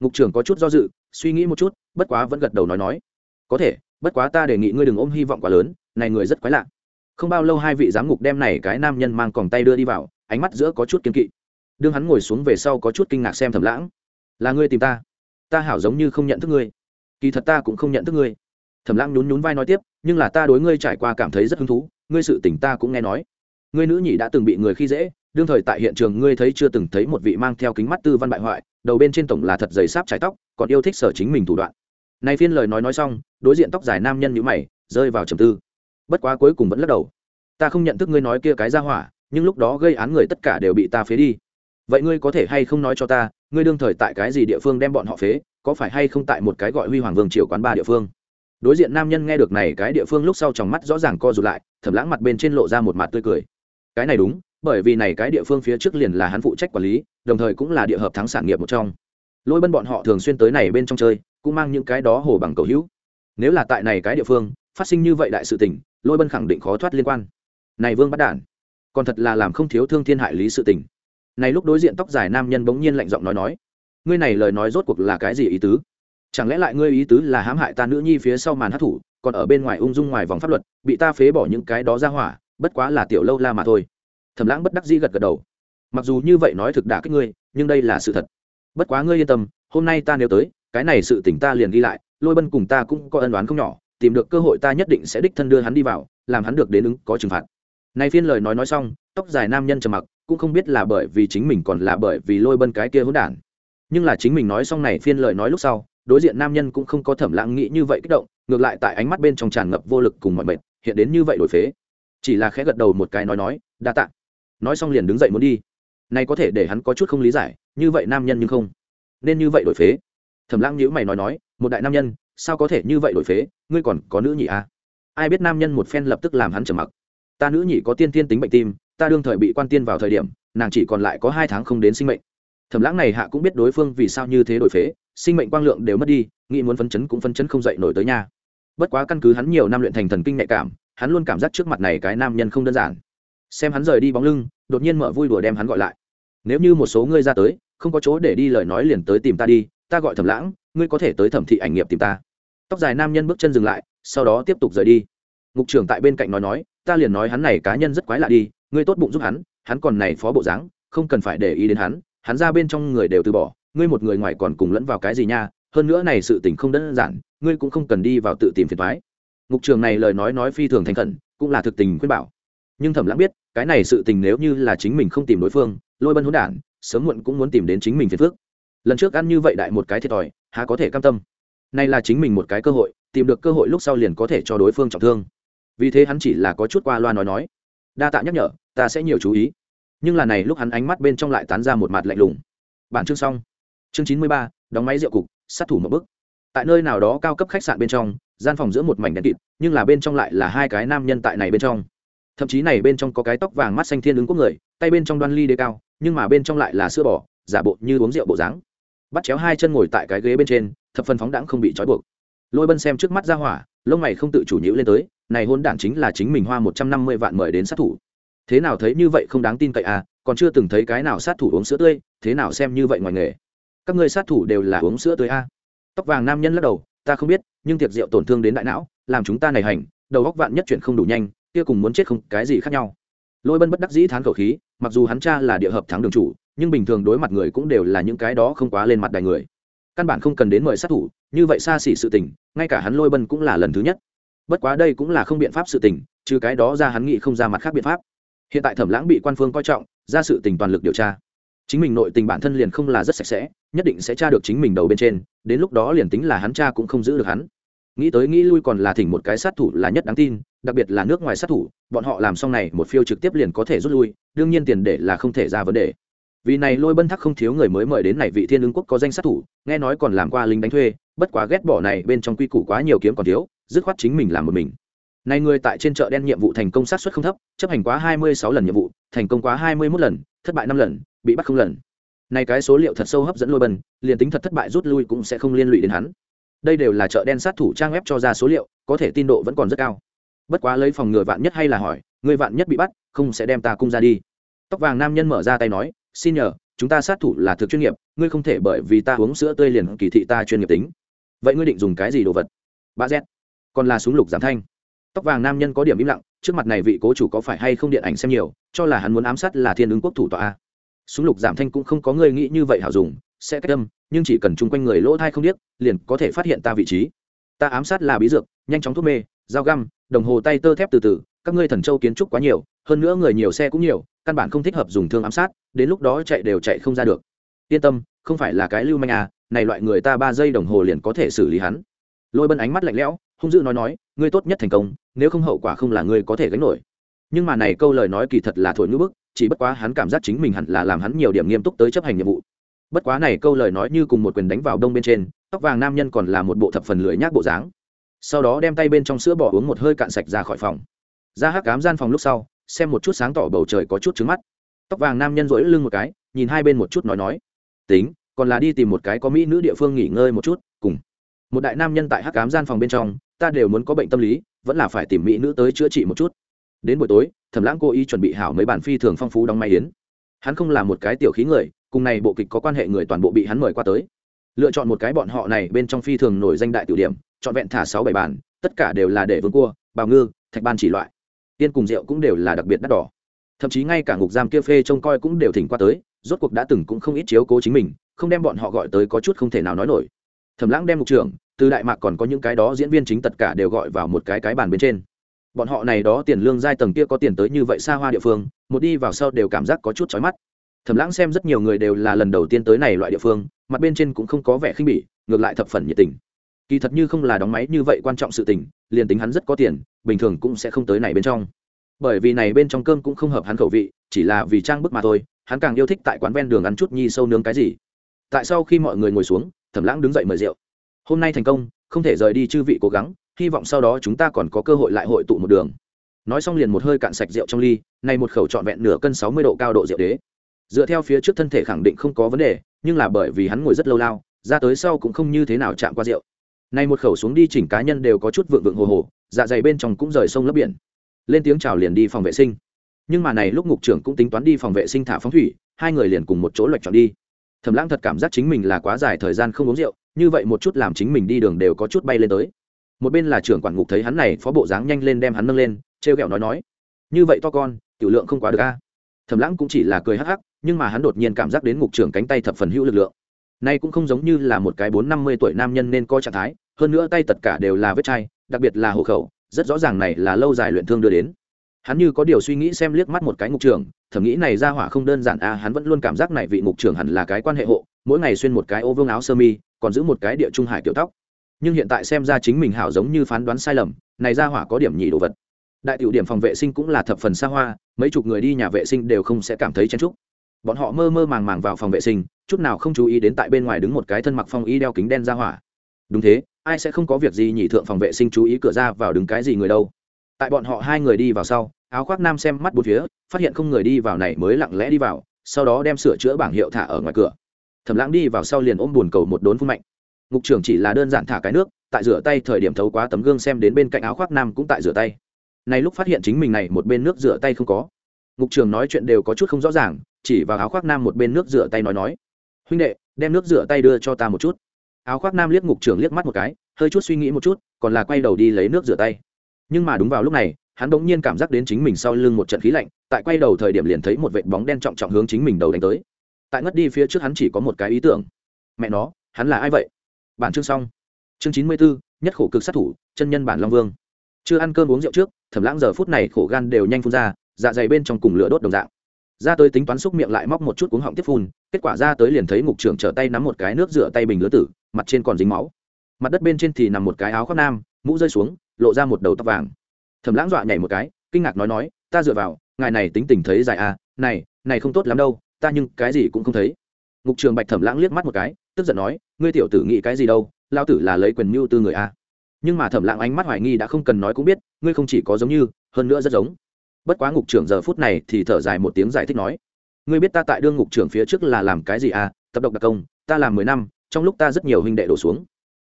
Speaker 1: Ngục trưởng có chút do dự suy nghĩ một chút, bất quá vẫn gật đầu nói nói. Có thể, bất quá ta đề nghị ngươi đừng ôm hy vọng quá lớn, này người rất quái lạ. Không bao lâu hai vị giám ngục đem này cái nam nhân mang còng tay đưa đi vào, ánh mắt giữa có chút kiên kỵ. Đương hắn ngồi xuống về sau có chút kinh ngạc xem thầm lãng. Là ngươi tìm ta? Ta hảo giống như không nhận thức ngươi. Kỳ thật ta cũng không nhận thức ngươi. Thầm lãng nhún nhún vai nói tiếp, nhưng là ta đối ngươi trải qua cảm thấy rất hứng thú, ngươi sự tình ta cũng nghe nói. Ngươi nữ nhị đã từng bị người khi dễ, đương thời tại hiện trường ngươi thấy chưa từng thấy một vị mang theo kính mắt tư văn bại hoại đầu bên trên tổng là thật dày sáp trái tóc, còn yêu thích sở chính mình thủ đoạn. Này phiên lời nói nói xong, đối diện tóc dài nam nhân nhữ mày, rơi vào trầm tư. Bất quá cuối cùng vẫn lắc đầu. Ta không nhận thức ngươi nói kia cái ra hỏa, nhưng lúc đó gây án người tất cả đều bị ta phế đi. Vậy ngươi có thể hay không nói cho ta, ngươi đương thời tại cái gì địa phương đem bọn họ phế, có phải hay không tại một cái gọi huy hoàng vương triều quán ba địa phương? Đối diện nam nhân nghe được này cái địa phương lúc sau trong mắt rõ ràng co rụt lại thẩm lãng mặt bên trên lộ ra một mặt tươi cười. Cái này đúng bởi vì này cái địa phương phía trước liền là hắn phụ trách quản lý, đồng thời cũng là địa hợp thắng sản nghiệp một trong. Lôi bân bọn họ thường xuyên tới này bên trong chơi, cũng mang những cái đó hồ bằng cầu hữu. Nếu là tại này cái địa phương, phát sinh như vậy đại sự tình, lôi bân khẳng định khó thoát liên quan. Này vương bắt đản, còn thật là làm không thiếu thương thiên hại lý sự tình. Này lúc đối diện tóc dài nam nhân bỗng nhiên lạnh giọng nói nói, ngươi này lời nói rốt cuộc là cái gì ý tứ? Chẳng lẽ lại ngươi ý tứ là hãm hại ta nữ nhi phía sau màn hát thủ, còn ở bên ngoài ung dung ngoài vòng pháp luật, bị ta phế bỏ những cái đó ra hỏa, bất quá là tiểu lâu la mà thôi thẩm lãng bất đắc dĩ gật gật đầu. Mặc dù như vậy nói thực đả kích ngươi, nhưng đây là sự thật. Bất quá ngươi yên tâm, hôm nay ta nếu tới, cái này sự tỉnh ta liền ghi lại, lôi bân cùng ta cũng có ân đoán không nhỏ, tìm được cơ hội ta nhất định sẽ đích thân đưa hắn đi vào, làm hắn được đến ứng, có trừng phạt. Nay phiên lời nói nói xong, tóc dài nam nhân trầm mặc, cũng không biết là bởi vì chính mình còn là bởi vì lôi bân cái kia hỗn đản. Nhưng là chính mình nói xong này phiên lời nói lúc sau, đối diện nam nhân cũng không có thẩm lãng nghĩ như vậy kích động, ngược lại tại ánh mắt bên trong tràn ngập vô lực cùng mọi mệt, hiện đến như vậy đổi phế. Chỉ là khẽ gật đầu một cái nói nói, đa tạ nói xong liền đứng dậy muốn đi. Này có thể để hắn có chút không lý giải, như vậy nam nhân nhưng không. Nên như vậy đổi phế. Thẩm lãng nhữ mày nói nói, một đại nam nhân, sao có thể như vậy đổi phế? Ngươi còn có nữ nhị à? ai biết nam nhân một phen lập tức làm hắn trầm mặc. Ta nữ nhị có tiên tiên tính bệnh tim, ta đương thời bị quan tiên vào thời điểm, nàng chỉ còn lại có hai tháng không đến sinh mệnh. Thẩm lãng này hạ cũng biết đối phương vì sao như thế đổi phế, sinh mệnh quang lượng đều mất đi, nghĩ muốn phấn chấn cũng phấn chấn không dậy nổi tới nhà bất quá căn cứ hắn nhiều năm luyện thành thần kinh nhạy cảm, hắn luôn cảm giác trước mặt này cái nam nhân không đơn giản xem hắn rời đi bóng lưng, đột nhiên mở vui đùa đem hắn gọi lại. Nếu như một số ngươi ra tới, không có chỗ để đi lời nói liền tới tìm ta đi, ta gọi thẩm lãng, ngươi có thể tới thẩm thị ảnh nghiệp tìm ta. Tóc dài nam nhân bước chân dừng lại, sau đó tiếp tục rời đi. Ngục trưởng tại bên cạnh nói nói, ta liền nói hắn này cá nhân rất quái lạ đi, ngươi tốt bụng giúp hắn hắn còn này phó bộ dáng, không cần phải để ý đến hắn hắn ra bên trong người đều từ bỏ, ngươi một người ngoài còn cùng lẫn vào cái gì nha, hơn nữa này sự tình không đơn giản, ngươi cũng không cần đi vào tự tìm phiền thoái ngục trường này lời nói nói phi thường thành khẩn, cũng là thực tình khuyên bảo nhưng thẩm lãng biết, cái này sự tình nếu như là chính mình không tìm đối phương, lôi bân hỗn đản, sớm muộn cũng muốn tìm đến chính mình phiền phước lần trước ăn như vậy đại một cái thiệt thòi, há có thể cam tâm. Nay là chính mình một cái cơ hội, tìm được cơ hội lúc sau liền có thể cho đối phương trọng thương. Vì thế hắn chỉ là có chút qua loa nói nói. Đa tạ nhắc nhở, ta sẽ nhiều chú ý. Nhưng là này lúc hắn ánh mắt bên trong lại tán ra một mặt lạnh lùng. Bản chương xong. Chương chín mươi ba, đóng máy rượu cục, sát thủ một bức tại nơi nào đó cao cấp khách sạn bên trong, gian phòng giữa một mảnh đèn kịt, nhưng là bên trong lại là hai cái nam nhân tại này bên trong thậm chí này bên trong có cái tóc vàng mắt xanh thiên ứng quốc người, tay bên trong đoan ly đê cao, nhưng mà bên trong lại là sữa bò, giả bộ như uống rượu bộ dáng. Bắt chéo hai chân ngồi tại cái ghế bên trên, thập phần phóng đãng không bị trói buộc. Lôi bân xem trước mắt ra hỏa, lông mày không tự chủ nhữ lên tới, này hôn đản chính là chính mình hoa một trăm năm mươi vạn mời đến sát thủ. Thế nào thấy như vậy không đáng tin cậy à còn chưa từng thấy cái nào sát thủ uống sữa tươi, thế nào xem như vậy ngoài nghề. Các ngươi sát thủ đều là uống sữa tươi à. tóc vàng nam nhân lắc đầu, ta không biết, nhưng tiệc rượu tổn thương đến đại não, làm chúng ta này hành, đầu góc vạn nhất chuyện không đủ nhanh kia cùng muốn chết không, cái gì khác nhau. Lôi bân bất đắc dĩ thán khẩu khí, mặc dù hắn cha là địa hợp thắng đường chủ, nhưng bình thường đối mặt người cũng đều là những cái đó không quá lên mặt đài người. Căn bản không cần đến mời sát thủ, như vậy xa xỉ sự tình, ngay cả hắn lôi bân cũng là lần thứ nhất. Bất quá đây cũng là không biện pháp sự tình, trừ cái đó ra hắn nghĩ không ra mặt khác biện pháp. Hiện tại thẩm lãng bị quan phương coi trọng, ra sự tình toàn lực điều tra. Chính mình nội tình bản thân liền không là rất sạch sẽ, nhất định sẽ tra được chính mình đầu bên trên, đến lúc đó liền tính là hắn cha cũng không giữ được hắn nghĩ tới nghĩ lui còn là thỉnh một cái sát thủ là nhất đáng tin, đặc biệt là nước ngoài sát thủ, bọn họ làm xong này một phiêu trực tiếp liền có thể rút lui, đương nhiên tiền để là không thể ra vấn đề. Vì này lôi bân thắc không thiếu người mới mời đến này vị thiên ứng quốc có danh sát thủ, nghe nói còn làm qua lính đánh thuê, bất quá ghét bỏ này bên trong quy củ quá nhiều kiếm còn thiếu, dứt khoát chính mình làm một mình. Này người tại trên chợ đen nhiệm vụ thành công sát suất không thấp, chấp hành quá hai mươi sáu lần nhiệm vụ, thành công quá hai mươi 21 lần, thất bại năm lần, bị bắt không lần. Này cái số liệu thật sâu hấp dẫn lôi bân, liền tính thật thất bại rút lui cũng sẽ không liên lụy đến hắn đây đều là chợ đen sát thủ trang web cho ra số liệu, có thể tin độ vẫn còn rất cao. Bất quá lấy phòng ngừa vạn nhất hay là hỏi, người vạn nhất bị bắt, không sẽ đem ta cung ra đi. Tóc vàng nam nhân mở ra tay nói, xin nhờ, chúng ta sát thủ là thực chuyên nghiệp, ngươi không thể bởi vì ta uống sữa tươi liền kỳ thị ta chuyên nghiệp tính. Vậy ngươi định dùng cái gì đồ vật? Ba z. Còn là súng lục giảm thanh. Tóc vàng nam nhân có điểm im lặng, trước mặt này vị cố chủ có phải hay không điện ảnh xem nhiều, cho là hắn muốn ám sát là thiên ứng quốc thủ tọa a. Súng lục giảm thanh cũng không có người nghĩ như vậy hảo dùng sẽ cách âm, nhưng chỉ cần chung quanh người lỗ thai không biết liền có thể phát hiện ta vị trí. Ta ám sát là bí dược, nhanh chóng thuốc mê, dao găm, đồng hồ tay tơ thép từ từ, các ngươi thần châu kiến trúc quá nhiều, hơn nữa người nhiều xe cũng nhiều, căn bản không thích hợp dùng thương ám sát, đến lúc đó chạy đều chạy không ra được. Yên tâm, không phải là cái lưu manh à này loại người ta ba giây đồng hồ liền có thể xử lý hắn. Lôi bân ánh mắt lạnh lẽo, hung dữ nói nói, ngươi tốt nhất thành công, nếu không hậu quả không là ngươi có thể gánh nổi. Nhưng mà này câu lời nói kỳ thật là thổi ngữ bức, chỉ bất quá hắn cảm giác chính mình hẳn là làm hắn nhiều điểm nghiêm túc tới chấp hành nhiệm vụ bất quá này câu lời nói như cùng một quyền đánh vào đông bên trên, tóc vàng nam nhân còn là một bộ thập phần lưỡi nhác bộ dáng. Sau đó đem tay bên trong sữa bỏ uống một hơi cạn sạch ra khỏi phòng. Ra hắc cám gian phòng lúc sau, xem một chút sáng tỏ bầu trời có chút trứng mắt. Tóc vàng nam nhân rỗi lưng một cái, nhìn hai bên một chút nói nói. Tính, còn là đi tìm một cái có mỹ nữ địa phương nghỉ ngơi một chút, cùng. Một đại nam nhân tại hắc cám gian phòng bên trong, ta đều muốn có bệnh tâm lý, vẫn là phải tìm mỹ nữ tới chữa trị một chút. Đến buổi tối, thẩm lãng cố ý chuẩn bị hảo mấy bản phi thường phong phú đóng may yến. Hắn không là một cái tiểu khí người cùng này bộ kịch có quan hệ người toàn bộ bị hắn mời qua tới. Lựa chọn một cái bọn họ này bên trong phi thường nổi danh đại tiểu điểm chọn vẹn thả sáu bảy bản, tất cả đều là để vương cua, bào ngư, thạch ban chỉ loại. Tiên cùng rượu cũng đều là đặc biệt đắt đỏ. Thậm chí ngay cả ngục giam kia phê trông coi cũng đều thỉnh qua tới, rốt cuộc đã từng cũng không ít chiếu cố chính mình, không đem bọn họ gọi tới có chút không thể nào nói nổi. Thẩm lãng đem mục trưởng, từ đại mạc còn có những cái đó diễn viên chính tất cả đều gọi vào một cái cái bàn bên trên. Bọn họ này đó tiền lương giai tầng kia có tiền tới như vậy xa hoa địa phương, một đi vào sau đều cảm giác có chút chói mắt thẩm lãng xem rất nhiều người đều là lần đầu tiên tới này loại địa phương, mặt bên trên cũng không có vẻ khinh bỉ, ngược lại thập phần nhiệt tình. Kỳ thật như không là đóng máy như vậy quan trọng sự tình, liền tính hắn rất có tiền, bình thường cũng sẽ không tới này bên trong. Bởi vì này bên trong cơm cũng không hợp hắn khẩu vị, chỉ là vì trang bức mà thôi, hắn càng yêu thích tại quán ven đường ăn chút nhi sâu nướng cái gì. Tại sau khi mọi người ngồi xuống, thẩm lãng đứng dậy mời rượu. Hôm nay thành công, không thể rời đi chư vị cố gắng, hy vọng sau đó chúng ta còn có cơ hội lại hội tụ một đường. Nói xong liền một hơi cạn sạch rượu trong ly, này một khẩu trọn vẹn nửa cân sáu mươi độ cao độ rượu đế dựa theo phía trước thân thể khẳng định không có vấn đề, nhưng là bởi vì hắn ngồi rất lâu lao, ra tới sau cũng không như thế nào chạm qua rượu. Nay một khẩu xuống đi chỉnh cá nhân đều có chút vượng vượng hồ hồ dạ dày bên trong cũng rời sông lấp biển. Lên tiếng chào liền đi phòng vệ sinh. Nhưng mà này lúc ngục trưởng cũng tính toán đi phòng vệ sinh thả phóng thủy, hai người liền cùng một chỗ lệch chọn đi. Thầm lãng thật cảm giác chính mình là quá dài thời gian không uống rượu, như vậy một chút làm chính mình đi đường đều có chút bay lên tới. Một bên là trưởng quản ngục thấy hắn này, phó bộ dáng nhanh lên đem hắn nâng lên, trêu ghẹo nói nói, như vậy to con, tiểu lượng không quá được a. Thầm lãng cũng chỉ là cười hắc hắc nhưng mà hắn đột nhiên cảm giác đến ngục trưởng cánh tay thập phần hữu lực lượng. Nay cũng không giống như là một cái bốn năm mươi tuổi nam nhân nên coi trạng thái, hơn nữa tay tất cả đều là vết chai, đặc biệt là hộ khẩu, rất rõ ràng này là lâu dài luyện thương đưa đến. Hắn như có điều suy nghĩ xem liếc mắt một cái ngục trưởng, thầm nghĩ này ra hỏa không đơn giản a hắn vẫn luôn cảm giác này vị ngục trưởng hẳn là cái quan hệ hộ, mỗi ngày xuyên một cái ô vương áo sơ mi, còn giữ một cái địa trung hải kiểu tóc. Nhưng hiện tại xem ra chính mình hảo giống như phán đoán sai lầm, này ra hỏa có điểm nhị đồ vật. Đại tiểu điểm phòng vệ sinh cũng là thập phần xa hoa, mấy chục người đi nhà vệ sinh đều không sẽ cảm thấy chen trúc bọn họ mơ mơ màng màng vào phòng vệ sinh, chút nào không chú ý đến tại bên ngoài đứng một cái thân mặc phong y đeo kính đen ra hỏa. Đúng thế, ai sẽ không có việc gì nhỉ thượng phòng vệ sinh chú ý cửa ra vào đứng cái gì người đâu. Tại bọn họ hai người đi vào sau, áo khoác nam xem mắt bốn phía, phát hiện không người đi vào này mới lặng lẽ đi vào, sau đó đem sửa chữa bảng hiệu thả ở ngoài cửa. Thẩm lãng đi vào sau liền ôm buồn cầu một đốn phun mạnh. Ngục trưởng chỉ là đơn giản thả cái nước, tại rửa tay thời điểm thấu quá tấm gương xem đến bên cạnh áo khoác nam cũng tại rửa tay. Này lúc phát hiện chính mình này một bên nước rửa tay không có. Ngục trưởng nói chuyện đều có chút không rõ ràng chỉ vào áo khoác nam một bên nước rửa tay nói nói, huynh đệ, đem nước rửa tay đưa cho ta một chút. Áo khoác nam liếc ngục trưởng liếc mắt một cái, hơi chút suy nghĩ một chút, còn là quay đầu đi lấy nước rửa tay. Nhưng mà đúng vào lúc này, hắn bỗng nhiên cảm giác đến chính mình sau lưng một trận khí lạnh, tại quay đầu thời điểm liền thấy một vệt bóng đen trọng trọng hướng chính mình đầu đánh tới. Tại ngất đi phía trước hắn chỉ có một cái ý tưởng. Mẹ nó, hắn là ai vậy? Bản chương xong. Chương chín mươi bốn nhất khổ cực sát thủ, chân nhân bản long vương. Chưa ăn cơm uống rượu trước, thẩm lãng giờ phút này khổ gan đều nhanh phun ra dạ dày bên trong cùng lửa đốt đồng dạng ra tới tính toán xúc miệng lại móc một chút cuống họng tiếp phun, kết quả ra tới liền thấy ngục trưởng trở tay nắm một cái nước rửa tay bình lứa tử, mặt trên còn dính máu. Mặt đất bên trên thì nằm một cái áo khoác nam, mũ rơi xuống, lộ ra một đầu tóc vàng. Thầm lãng dọa nhảy một cái, kinh ngạc nói nói, ta dựa vào, ngài này tính tình thấy dài à này này không tốt lắm đâu, ta nhưng cái gì cũng không thấy. Ngục trường bạch thẩm lãng liếc mắt một cái, tức giận nói, ngươi tiểu tử nghĩ cái gì đâu lao tử là lấy quyền mưu tư người a nhưng mà thẩm lãng ánh mắt hoài nghi đã không cần nói cũng biết, ngươi không chỉ có giống như, hơn nữa rất giống bất quá ngục trưởng giờ phút này thì thở dài một tiếng giải thích nói, ngươi biết ta tại đương ngục trưởng phía trước là làm cái gì à? Tập độc đặc công, ta làm mười năm, trong lúc ta rất nhiều huynh đệ đổ xuống.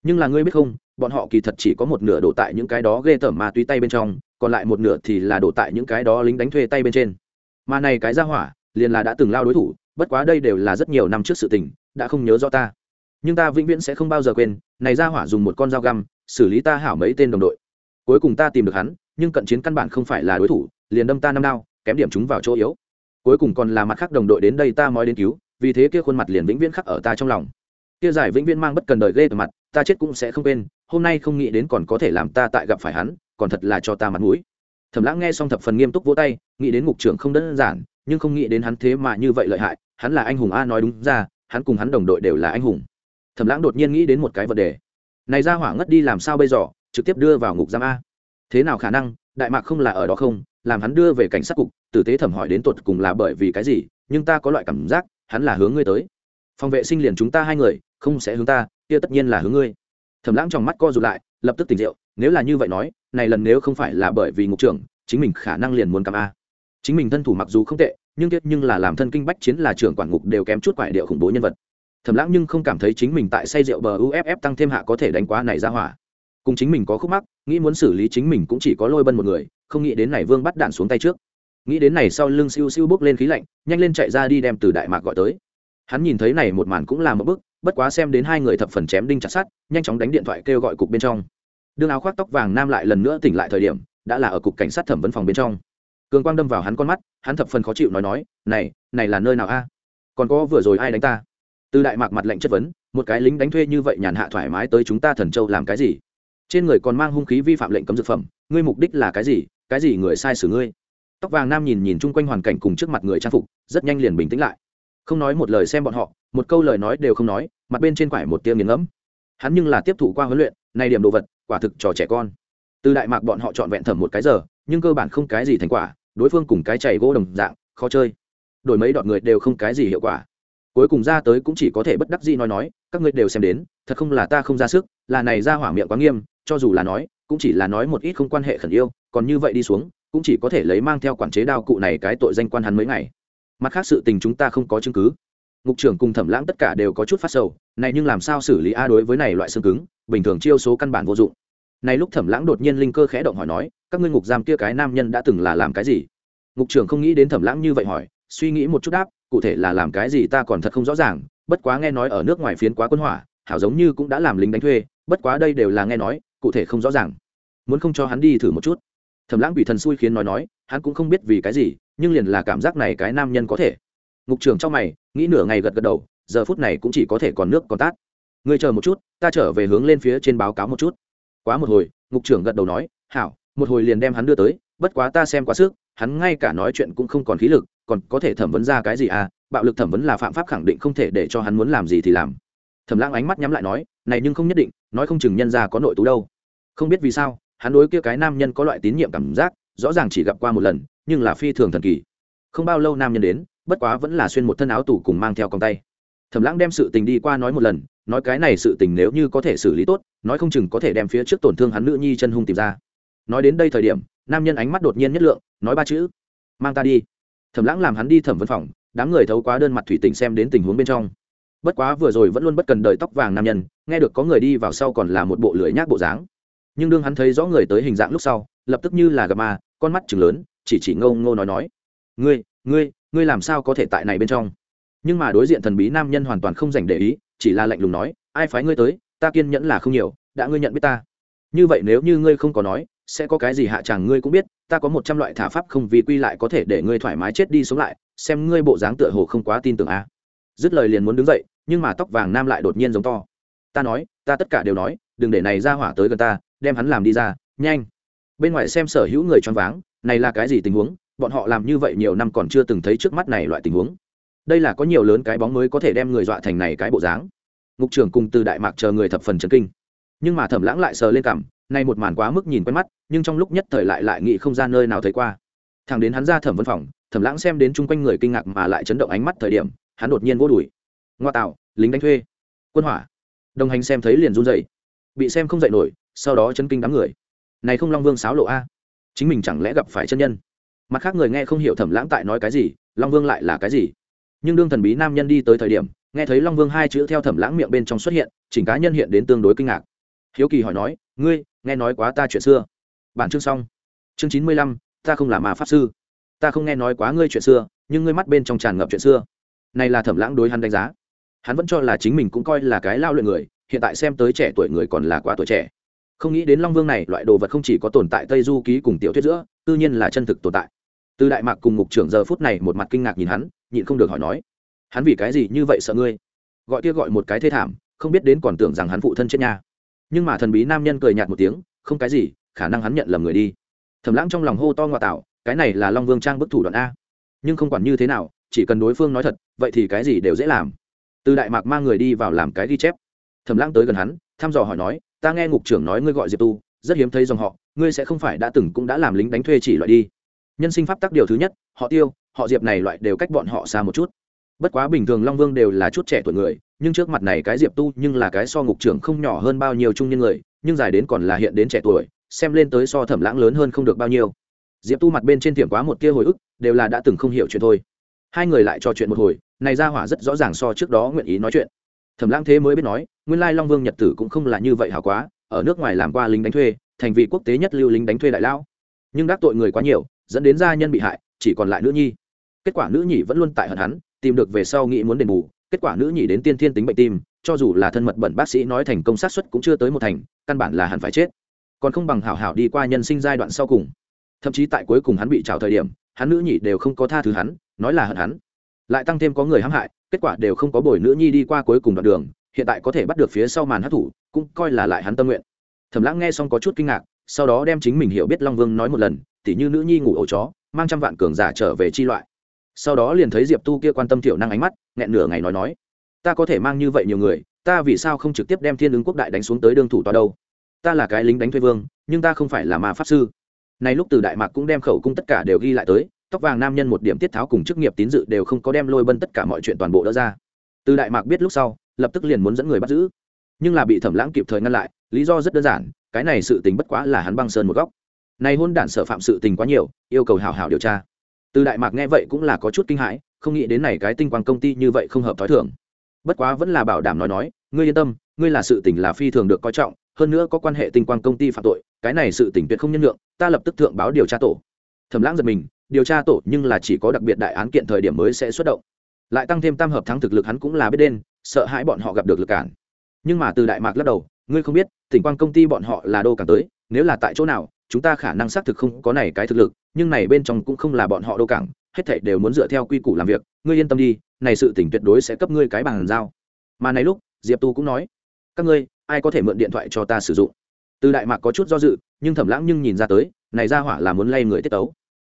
Speaker 1: Nhưng là ngươi biết không, bọn họ kỳ thật chỉ có một nửa đổ tại những cái đó ghê tởm ma túy tay bên trong, còn lại một nửa thì là đổ tại những cái đó lính đánh thuê tay bên trên. Mà này cái ra hỏa, liền là đã từng lao đối thủ, bất quá đây đều là rất nhiều năm trước sự tình, đã không nhớ rõ ta. Nhưng ta vĩnh viễn sẽ không bao giờ quên, này ra hỏa dùng một con dao găm, xử lý ta hảo mấy tên đồng đội. Cuối cùng ta tìm được hắn, nhưng cận chiến căn bản không phải là đối thủ liền đâm ta năm đao, kém điểm chúng vào chỗ yếu. Cuối cùng còn là mặt khác đồng đội đến đây ta mới đến cứu, vì thế kia khuôn mặt liền vĩnh viễn khắc ở ta trong lòng. Kia giải vĩnh viễn mang bất cần đời ghê từ mặt, ta chết cũng sẽ không quên, hôm nay không nghĩ đến còn có thể làm ta tại gặp phải hắn, còn thật là cho ta mặt mũi. Thẩm lãng nghe xong thập phần nghiêm túc vỗ tay, nghĩ đến ngục trưởng không đơn giản, nhưng không nghĩ đến hắn thế mà như vậy lợi hại, hắn là anh hùng a nói đúng ra, hắn cùng hắn đồng đội đều là anh hùng. Thẩm lãng đột nhiên nghĩ đến một cái vấn đề. Này ra hỏa ngất đi làm sao bây giờ, trực tiếp đưa vào ngục giam a. Thế nào khả năng đại mạc không là ở đó không, làm hắn đưa về cảnh sát cục, tử tế thẩm hỏi đến tột cùng là bởi vì cái gì, nhưng ta có loại cảm giác, hắn là hướng ngươi tới. Phòng vệ sinh liền chúng ta hai người, không sẽ hướng ta, kia tất nhiên là hướng ngươi. Thẩm lãng trong mắt co rụt lại, lập tức tỉnh rượu, nếu là như vậy nói, này lần nếu không phải là bởi vì ngục trưởng, chính mình khả năng liền muốn cắm a. Chính mình thân thủ mặc dù không tệ, nhưng tiếc nhưng là làm thân kinh bách chiến là trưởng quản ngục đều kém chút quải điệu khủng bố nhân vật. Thẩm lãng nhưng không cảm thấy chính mình tại say rượu bờ uff tăng thêm hạ có thể đánh quá này ra hỏa cùng chính mình có khúc mắc, nghĩ muốn xử lý chính mình cũng chỉ có lôi bân một người, không nghĩ đến này vương bắt đạn xuống tay trước. Nghĩ đến này sau lưng siêu siêu bước lên khí lạnh, nhanh lên chạy ra đi đem từ đại mạc gọi tới. Hắn nhìn thấy này một màn cũng là một bức bất quá xem đến hai người thập phần chém đinh chặt sát nhanh chóng đánh điện thoại kêu gọi cục bên trong. Đương áo khoác tóc vàng nam lại lần nữa tỉnh lại thời điểm, đã là ở cục cảnh sát thẩm vấn phòng bên trong. Cường quang đâm vào hắn con mắt, hắn thập phần khó chịu nói nói, này này là nơi nào a? Còn có vừa rồi ai đánh ta? Từ đại mạc mặt lệnh chất vấn, một cái lính đánh thuê như vậy nhàn hạ thoải mái tới chúng ta thần châu làm cái gì? Trên người còn mang hung khí vi phạm lệnh cấm dược phẩm, ngươi mục đích là cái gì? Cái gì người sai xử ngươi? Tóc vàng nam nhìn nhìn chung quanh hoàn cảnh cùng trước mặt người trang phục, rất nhanh liền bình tĩnh lại. Không nói một lời xem bọn họ, một câu lời nói đều không nói, mặt bên trên quải một tiếng nghiền ngẫm. Hắn nhưng là tiếp thủ qua huấn luyện, nay điểm đồ vật, quả thực trò trẻ con. Từ đại mạc bọn họ trọn vẹn thẩm một cái giờ, nhưng cơ bản không cái gì thành quả, đối phương cùng cái chảy gỗ đồng dạng, khó chơi. Đổi mấy đoạn người đều không cái gì hiệu quả. Cuối cùng ra tới cũng chỉ có thể bất đắc dĩ nói nói, các ngươi đều xem đến, thật không là ta không ra sức, là này ra hỏa miệng quá nghiêm cho dù là nói, cũng chỉ là nói một ít không quan hệ khẩn yêu, còn như vậy đi xuống, cũng chỉ có thể lấy mang theo quản chế đao cụ này cái tội danh quan hắn mấy ngày. Mặt khác sự tình chúng ta không có chứng cứ. Ngục trưởng cùng thẩm lãng tất cả đều có chút phát sầu, này nhưng làm sao xử lý a đối với này loại xương cứng, bình thường chiêu số căn bản vô dụng. Này lúc thẩm lãng đột nhiên linh cơ khẽ động hỏi nói, các ngươi ngục giam kia cái nam nhân đã từng là làm cái gì? Ngục trưởng không nghĩ đến thẩm lãng như vậy hỏi, suy nghĩ một chút đáp, cụ thể là làm cái gì ta còn thật không rõ ràng, bất quá nghe nói ở nước ngoài phiến quá quân hỏa, hảo giống như cũng đã làm lính đánh thuê, bất quá đây đều là nghe nói cụ thể không rõ ràng. Muốn không cho hắn đi thử một chút. Thẩm lãng bị thần xui khiến nói nói, hắn cũng không biết vì cái gì, nhưng liền là cảm giác này cái nam nhân có thể. Ngục trưởng trong mày, nghĩ nửa ngày gật gật đầu, giờ phút này cũng chỉ có thể còn nước còn tát. Ngươi chờ một chút, ta trở về hướng lên phía trên báo cáo một chút. Quá một hồi, ngục trưởng gật đầu nói, hảo, một hồi liền đem hắn đưa tới, bất quá ta xem quá sức, hắn ngay cả nói chuyện cũng không còn khí lực, còn có thể thẩm vấn ra cái gì à bạo lực thẩm vấn là phạm pháp khẳng định không thể để cho hắn muốn làm gì thì làm. Thẩm lãng ánh mắt nhắm lại nói, này nhưng không nhất định nói không chừng nhân ra có nội tú đâu. Không biết vì sao, hắn đối kia cái nam nhân có loại tín nhiệm cảm giác, rõ ràng chỉ gặp qua một lần, nhưng là phi thường thần kỳ. Không bao lâu nam nhân đến, bất quá vẫn là xuyên một thân áo tủ cùng mang theo còng tay. Thẩm lãng đem sự tình đi qua nói một lần, nói cái này sự tình nếu như có thể xử lý tốt, nói không chừng có thể đem phía trước tổn thương hắn nữ nhi chân hung tìm ra. Nói đến đây thời điểm, nam nhân ánh mắt đột nhiên nhất lượng, nói ba chữ, mang ta đi. Thẩm lãng làm hắn đi thẩm vấn phòng, đám người thấu quá đơn mặt thủy tình xem đến tình huống bên trong bất quá vừa rồi vẫn luôn bất cần đợi tóc vàng nam nhân, nghe được có người đi vào sau còn là một bộ lưỡi nhác bộ dáng. Nhưng đương hắn thấy rõ người tới hình dạng lúc sau, lập tức như là gặp ma, con mắt chừng lớn, chỉ chỉ ngâu ngô nói nói. Ngươi ngươi ngươi làm sao có thể tại này bên trong? Nhưng mà đối diện thần bí nam nhân hoàn toàn không dành để ý, chỉ là lạnh lùng nói, ai phái ngươi tới, ta kiên nhẫn là không nhiều, đã ngươi nhận biết ta. Như vậy nếu như ngươi không có nói, sẽ có cái gì hạ chẳng ngươi cũng biết, ta có một trăm loại thả pháp không vì quy lại có thể để ngươi thoải mái chết đi sống lại, xem ngươi bộ dáng tựa hồ không quá tin tưởng a. à dứt lời liền muốn đứng dậy, nhưng mà tóc vàng nam lại đột nhiên giống to. Ta nói, ta tất cả đều nói, đừng để này ra hỏa tới gần ta, đem hắn làm đi ra, nhanh. Bên ngoài xem sở hữu người choáng váng, này là cái gì tình huống, bọn họ làm như vậy nhiều năm còn chưa từng thấy trước mắt này loại tình huống. Đây là có nhiều lớn cái bóng mới có thể đem người dọa thành này cái bộ dáng. Ngục trưởng cùng từ đại mạc chờ người thập phần chấn kinh. Nhưng mà thẩm lãng lại sờ lên cảm nay một màn quá mức nhìn quen mắt, nhưng trong lúc nhất thời lại lại nghĩ không ra nơi nào thấy qua. Thằng đến hắn ra thẩm văn phòng, thẩm lãng xem đến chung quanh người kinh ngạc mà lại chấn động ánh mắt thời điểm hắn đột nhiên vô đùi. Ngoa tạo, lính đánh thuê. Quân hỏa. Đồng hành xem thấy liền run dậy bị xem không dậy nổi, sau đó chấn kinh đám người. Này không long vương sáo lộ a. Chính mình chẳng lẽ gặp phải chân nhân? Mặt khác người nghe không hiểu thẩm lãng tại nói cái gì, long vương lại là cái gì? Nhưng đương thần bí nam nhân đi tới thời điểm, nghe thấy long vương hai chữ theo thẩm lãng miệng bên trong xuất hiện, chỉnh cá nhân hiện đến tương đối kinh ngạc. Hiếu kỳ hỏi nói, ngươi, nghe nói quá ta chuyện xưa. Bản chương xong. Chương chín mươi lăm, ta không là mà pháp sư. Ta không nghe nói quá ngươi chuyện xưa, nhưng ngươi mắt bên trong tràn ngập chuyện xưa này là thẩm lãng đối hắn đánh giá. Hắn vẫn cho là chính mình cũng coi là cái lao luyện người, hiện tại xem tới trẻ tuổi người còn là quá tuổi trẻ. Không nghĩ đến long vương này, loại đồ vật không chỉ có tồn tại tây du ký cùng tiểu thuyết giữa, tự nhiên là chân thực tồn tại. Từ đại mạc cùng ngục trưởng giờ phút này một mặt kinh ngạc nhìn hắn, nhịn không được hỏi nói, hắn vì cái gì như vậy sợ ngươi? Gọi kia gọi một cái thê thảm, không biết đến còn tưởng rằng hắn phụ thân chết nha. Nhưng mà thần bí nam nhân cười nhạt một tiếng, không cái gì, khả năng hắn nhận lầm người đi. Thầm lãng trong lòng hô to ngoại tạo, cái này là long vương trang bức thủ đoạn a. Nhưng không quản như thế nào chỉ cần đối phương nói thật, vậy thì cái gì đều dễ làm. Từ đại mạc mang người đi vào làm cái ghi chép. Thầm lãng tới gần hắn, thăm dò hỏi nói, ta nghe ngục trưởng nói ngươi gọi diệp tu, rất hiếm thấy dòng họ, ngươi sẽ không phải đã từng cũng đã làm lính đánh thuê chỉ loại đi. Nhân sinh pháp tắc điều thứ nhất, họ tiêu, họ diệp này loại đều cách bọn họ xa một chút. Bất quá bình thường long vương đều là chút trẻ tuổi người, nhưng trước mặt này cái diệp tu nhưng là cái so ngục trưởng không nhỏ hơn bao nhiêu trung nhân người, nhưng dài đến còn là hiện đến trẻ tuổi, xem lên tới so thẩm lãng lớn hơn không được bao nhiêu. Diệp tu mặt bên trên tiệm quá một tia hồi ức, đều là đã từng không hiểu chuyện thôi hai người lại trò chuyện một hồi, này ra hỏa rất rõ ràng so trước đó nguyện ý nói chuyện. Thẩm lãng thế mới biết nói, nguyên lai long vương nhật tử cũng không là như vậy hảo quá, ở nước ngoài làm qua lính đánh thuê, thành vị quốc tế nhất lưu lính đánh thuê đại lão. Nhưng đắc tội người quá nhiều, dẫn đến gia nhân bị hại, chỉ còn lại nữ nhi. Kết quả nữ nhị vẫn luôn tại hận hắn, tìm được về sau nghĩ muốn đền bù, kết quả nữ nhị đến tiên thiên tính bệnh tim, cho dù là thân mật bẩn bác sĩ nói thành công sát xuất cũng chưa tới một thành, căn bản là hẳn phải chết. Còn không bằng hảo hảo đi qua nhân sinh giai đoạn sau cùng. Thậm chí tại cuối cùng hắn bị trào thời điểm, hắn nữ nhị đều không có tha thứ hắn nói là hận hắn. Lại tăng thêm có người hãm hại, kết quả đều không có bồi nữ nhi đi qua cuối cùng đoạn đường, hiện tại có thể bắt được phía sau màn hát thủ cũng coi là lại hắn tâm nguyện. Thẩm lãng nghe xong có chút kinh ngạc, sau đó đem chính mình hiểu biết long vương nói một lần, tỉ như nữ nhi ngủ ổ chó, mang trăm vạn cường giả trở về chi loại. Sau đó liền thấy diệp tu kia quan tâm tiểu năng ánh mắt, nghẹn nửa ngày nói nói, ta có thể mang như vậy nhiều người, ta vì sao không trực tiếp đem thiên ứng quốc đại đánh xuống tới đương thủ tòa đâu? Ta là cái lính đánh thuê vương, nhưng ta không phải là ma pháp sư. Này lúc từ đại mạc cũng đem khẩu cung tất cả đều ghi lại tới tóc vàng nam nhân một điểm tiết tháo cùng chức nghiệp tín dự đều không có đem lôi bân tất cả mọi chuyện toàn bộ đỡ ra. Từ đại mạc biết lúc sau, lập tức liền muốn dẫn người bắt giữ. Nhưng là bị thẩm lãng kịp thời ngăn lại, lý do rất đơn giản, cái này sự tình bất quá là hắn băng sơn một góc. Này hôn đản sở phạm sự tình quá nhiều, yêu cầu hảo hảo điều tra. Từ đại mạc nghe vậy cũng là có chút kinh hãi, không nghĩ đến này cái tinh quang công ty như vậy không hợp t h i thưởng bất quá vẫn là bảo đảm nói nói, ngươi yên tâm, ngươi là sự tình là phi thường được coi trọng, hơn nữa có quan hệ tinh quang công ty phạm tội, cái này sự tình tuyệt không nhân lượng ta lập tức thượng báo điều tra tổ. Thẩm lãng giật mình điều tra tổ nhưng là chỉ có đặc biệt đại án kiện thời điểm mới sẽ xuất động. Lại tăng thêm tam hợp thắng thực lực hắn cũng là biết đen sợ hãi bọn họ gặp được lực cản. Nhưng mà từ đại mạc lắc đầu, ngươi không biết tỉnh quang công ty bọn họ là đô cảng tới, nếu là tại chỗ nào, chúng ta khả năng xác thực không có này cái thực lực, nhưng này bên trong cũng không là bọn họ đô cảng hết thảy đều muốn dựa theo quy củ làm việc, ngươi yên tâm đi, này sự tỉnh tuyệt đối sẽ cấp ngươi cái bàn giao. Mà này lúc, diệp tu cũng nói, các ngươi, ai có thể mượn điện thoại cho ta sử dụng? Từ đại mạc có chút do dự, nhưng thẩm lãng nhưng nhìn ra tới, này ra hỏa là muốn lay người tiết tấu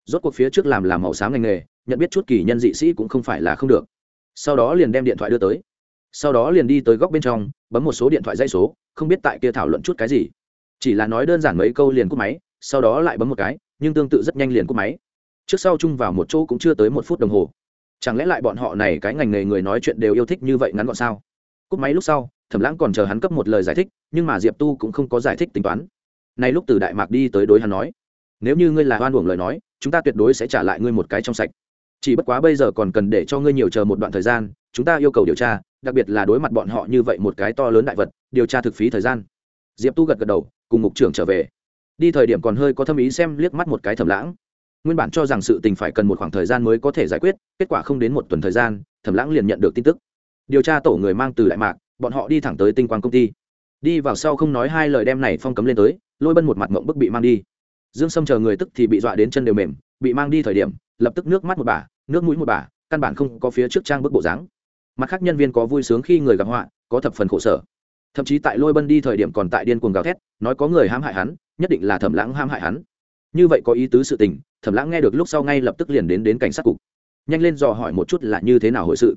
Speaker 1: rốt cuộc phía trước làm làm màu xám ngành nghề, nhận biết chút kỳ nhân dị sĩ cũng không phải là không được. Sau đó liền đem điện thoại đưa tới. Sau đó liền đi tới góc bên trong, bấm một số điện thoại dây số, không biết tại kia thảo luận chút cái gì. Chỉ là nói đơn giản mấy câu liền cúp máy, sau đó lại bấm một cái, nhưng tương tự rất nhanh liền cúp máy. Trước sau chung vào một chỗ cũng chưa tới một phút đồng hồ. Chẳng lẽ lại bọn họ này cái ngành nghề người nói chuyện đều yêu thích như vậy ngắn gọn sao? Cúp máy lúc sau, thẩm lãng còn chờ hắn cấp một lời giải thích, nhưng mà diệp tu cũng không có giải thích tính toán. Nay lúc từ đại mạc đi tới đối hắn nói nếu như ngươi là oan uổng lời nói, chúng ta tuyệt đối sẽ trả lại ngươi một cái trong sạch. Chỉ bất quá bây giờ còn cần để cho ngươi nhiều chờ một đoạn thời gian, chúng ta yêu cầu điều tra, đặc biệt là đối mặt bọn họ như vậy một cái to lớn đại vật, điều tra thực phí thời gian. Diệp tu gật gật đầu, cùng mục trưởng trở về. Đi thời điểm còn hơi có thâm ý xem liếc mắt một cái thầm lãng. Nguyên bản cho rằng sự tình phải cần một khoảng thời gian mới có thể giải quyết, kết quả không đến một tuần thời gian thẩm lãng liền nhận được tin tức. Điều tra tổ người mang từ đại mạc, bọn họ đi thẳng tới tinh quang công ty. Đi vào sau không nói hai lời đem này phong cấm lên tới, lôi bân một mặt mộng bức bị mang đi dương sâm chờ người tức thì bị dọa đến chân đều mềm, bị mang đi thời điểm, lập tức nước mắt một bà, nước mũi một bà, căn bản không có phía trước trang bức bộ dáng. Mặt khác nhân viên có vui sướng khi người gặp họa, có thập phần khổ sở. Thậm chí tại lôi bân đi thời điểm còn tại điên cuồng gào thét, nói có người hãm hại hắn, nhất định là thẩm lãng hãm hại hắn. Như vậy có ý tứ sự tình, thẩm lãng nghe được lúc sau ngay lập tức liền đến đến cảnh sát cục. Nhanh lên dò hỏi một chút là như thế nào hồi sự.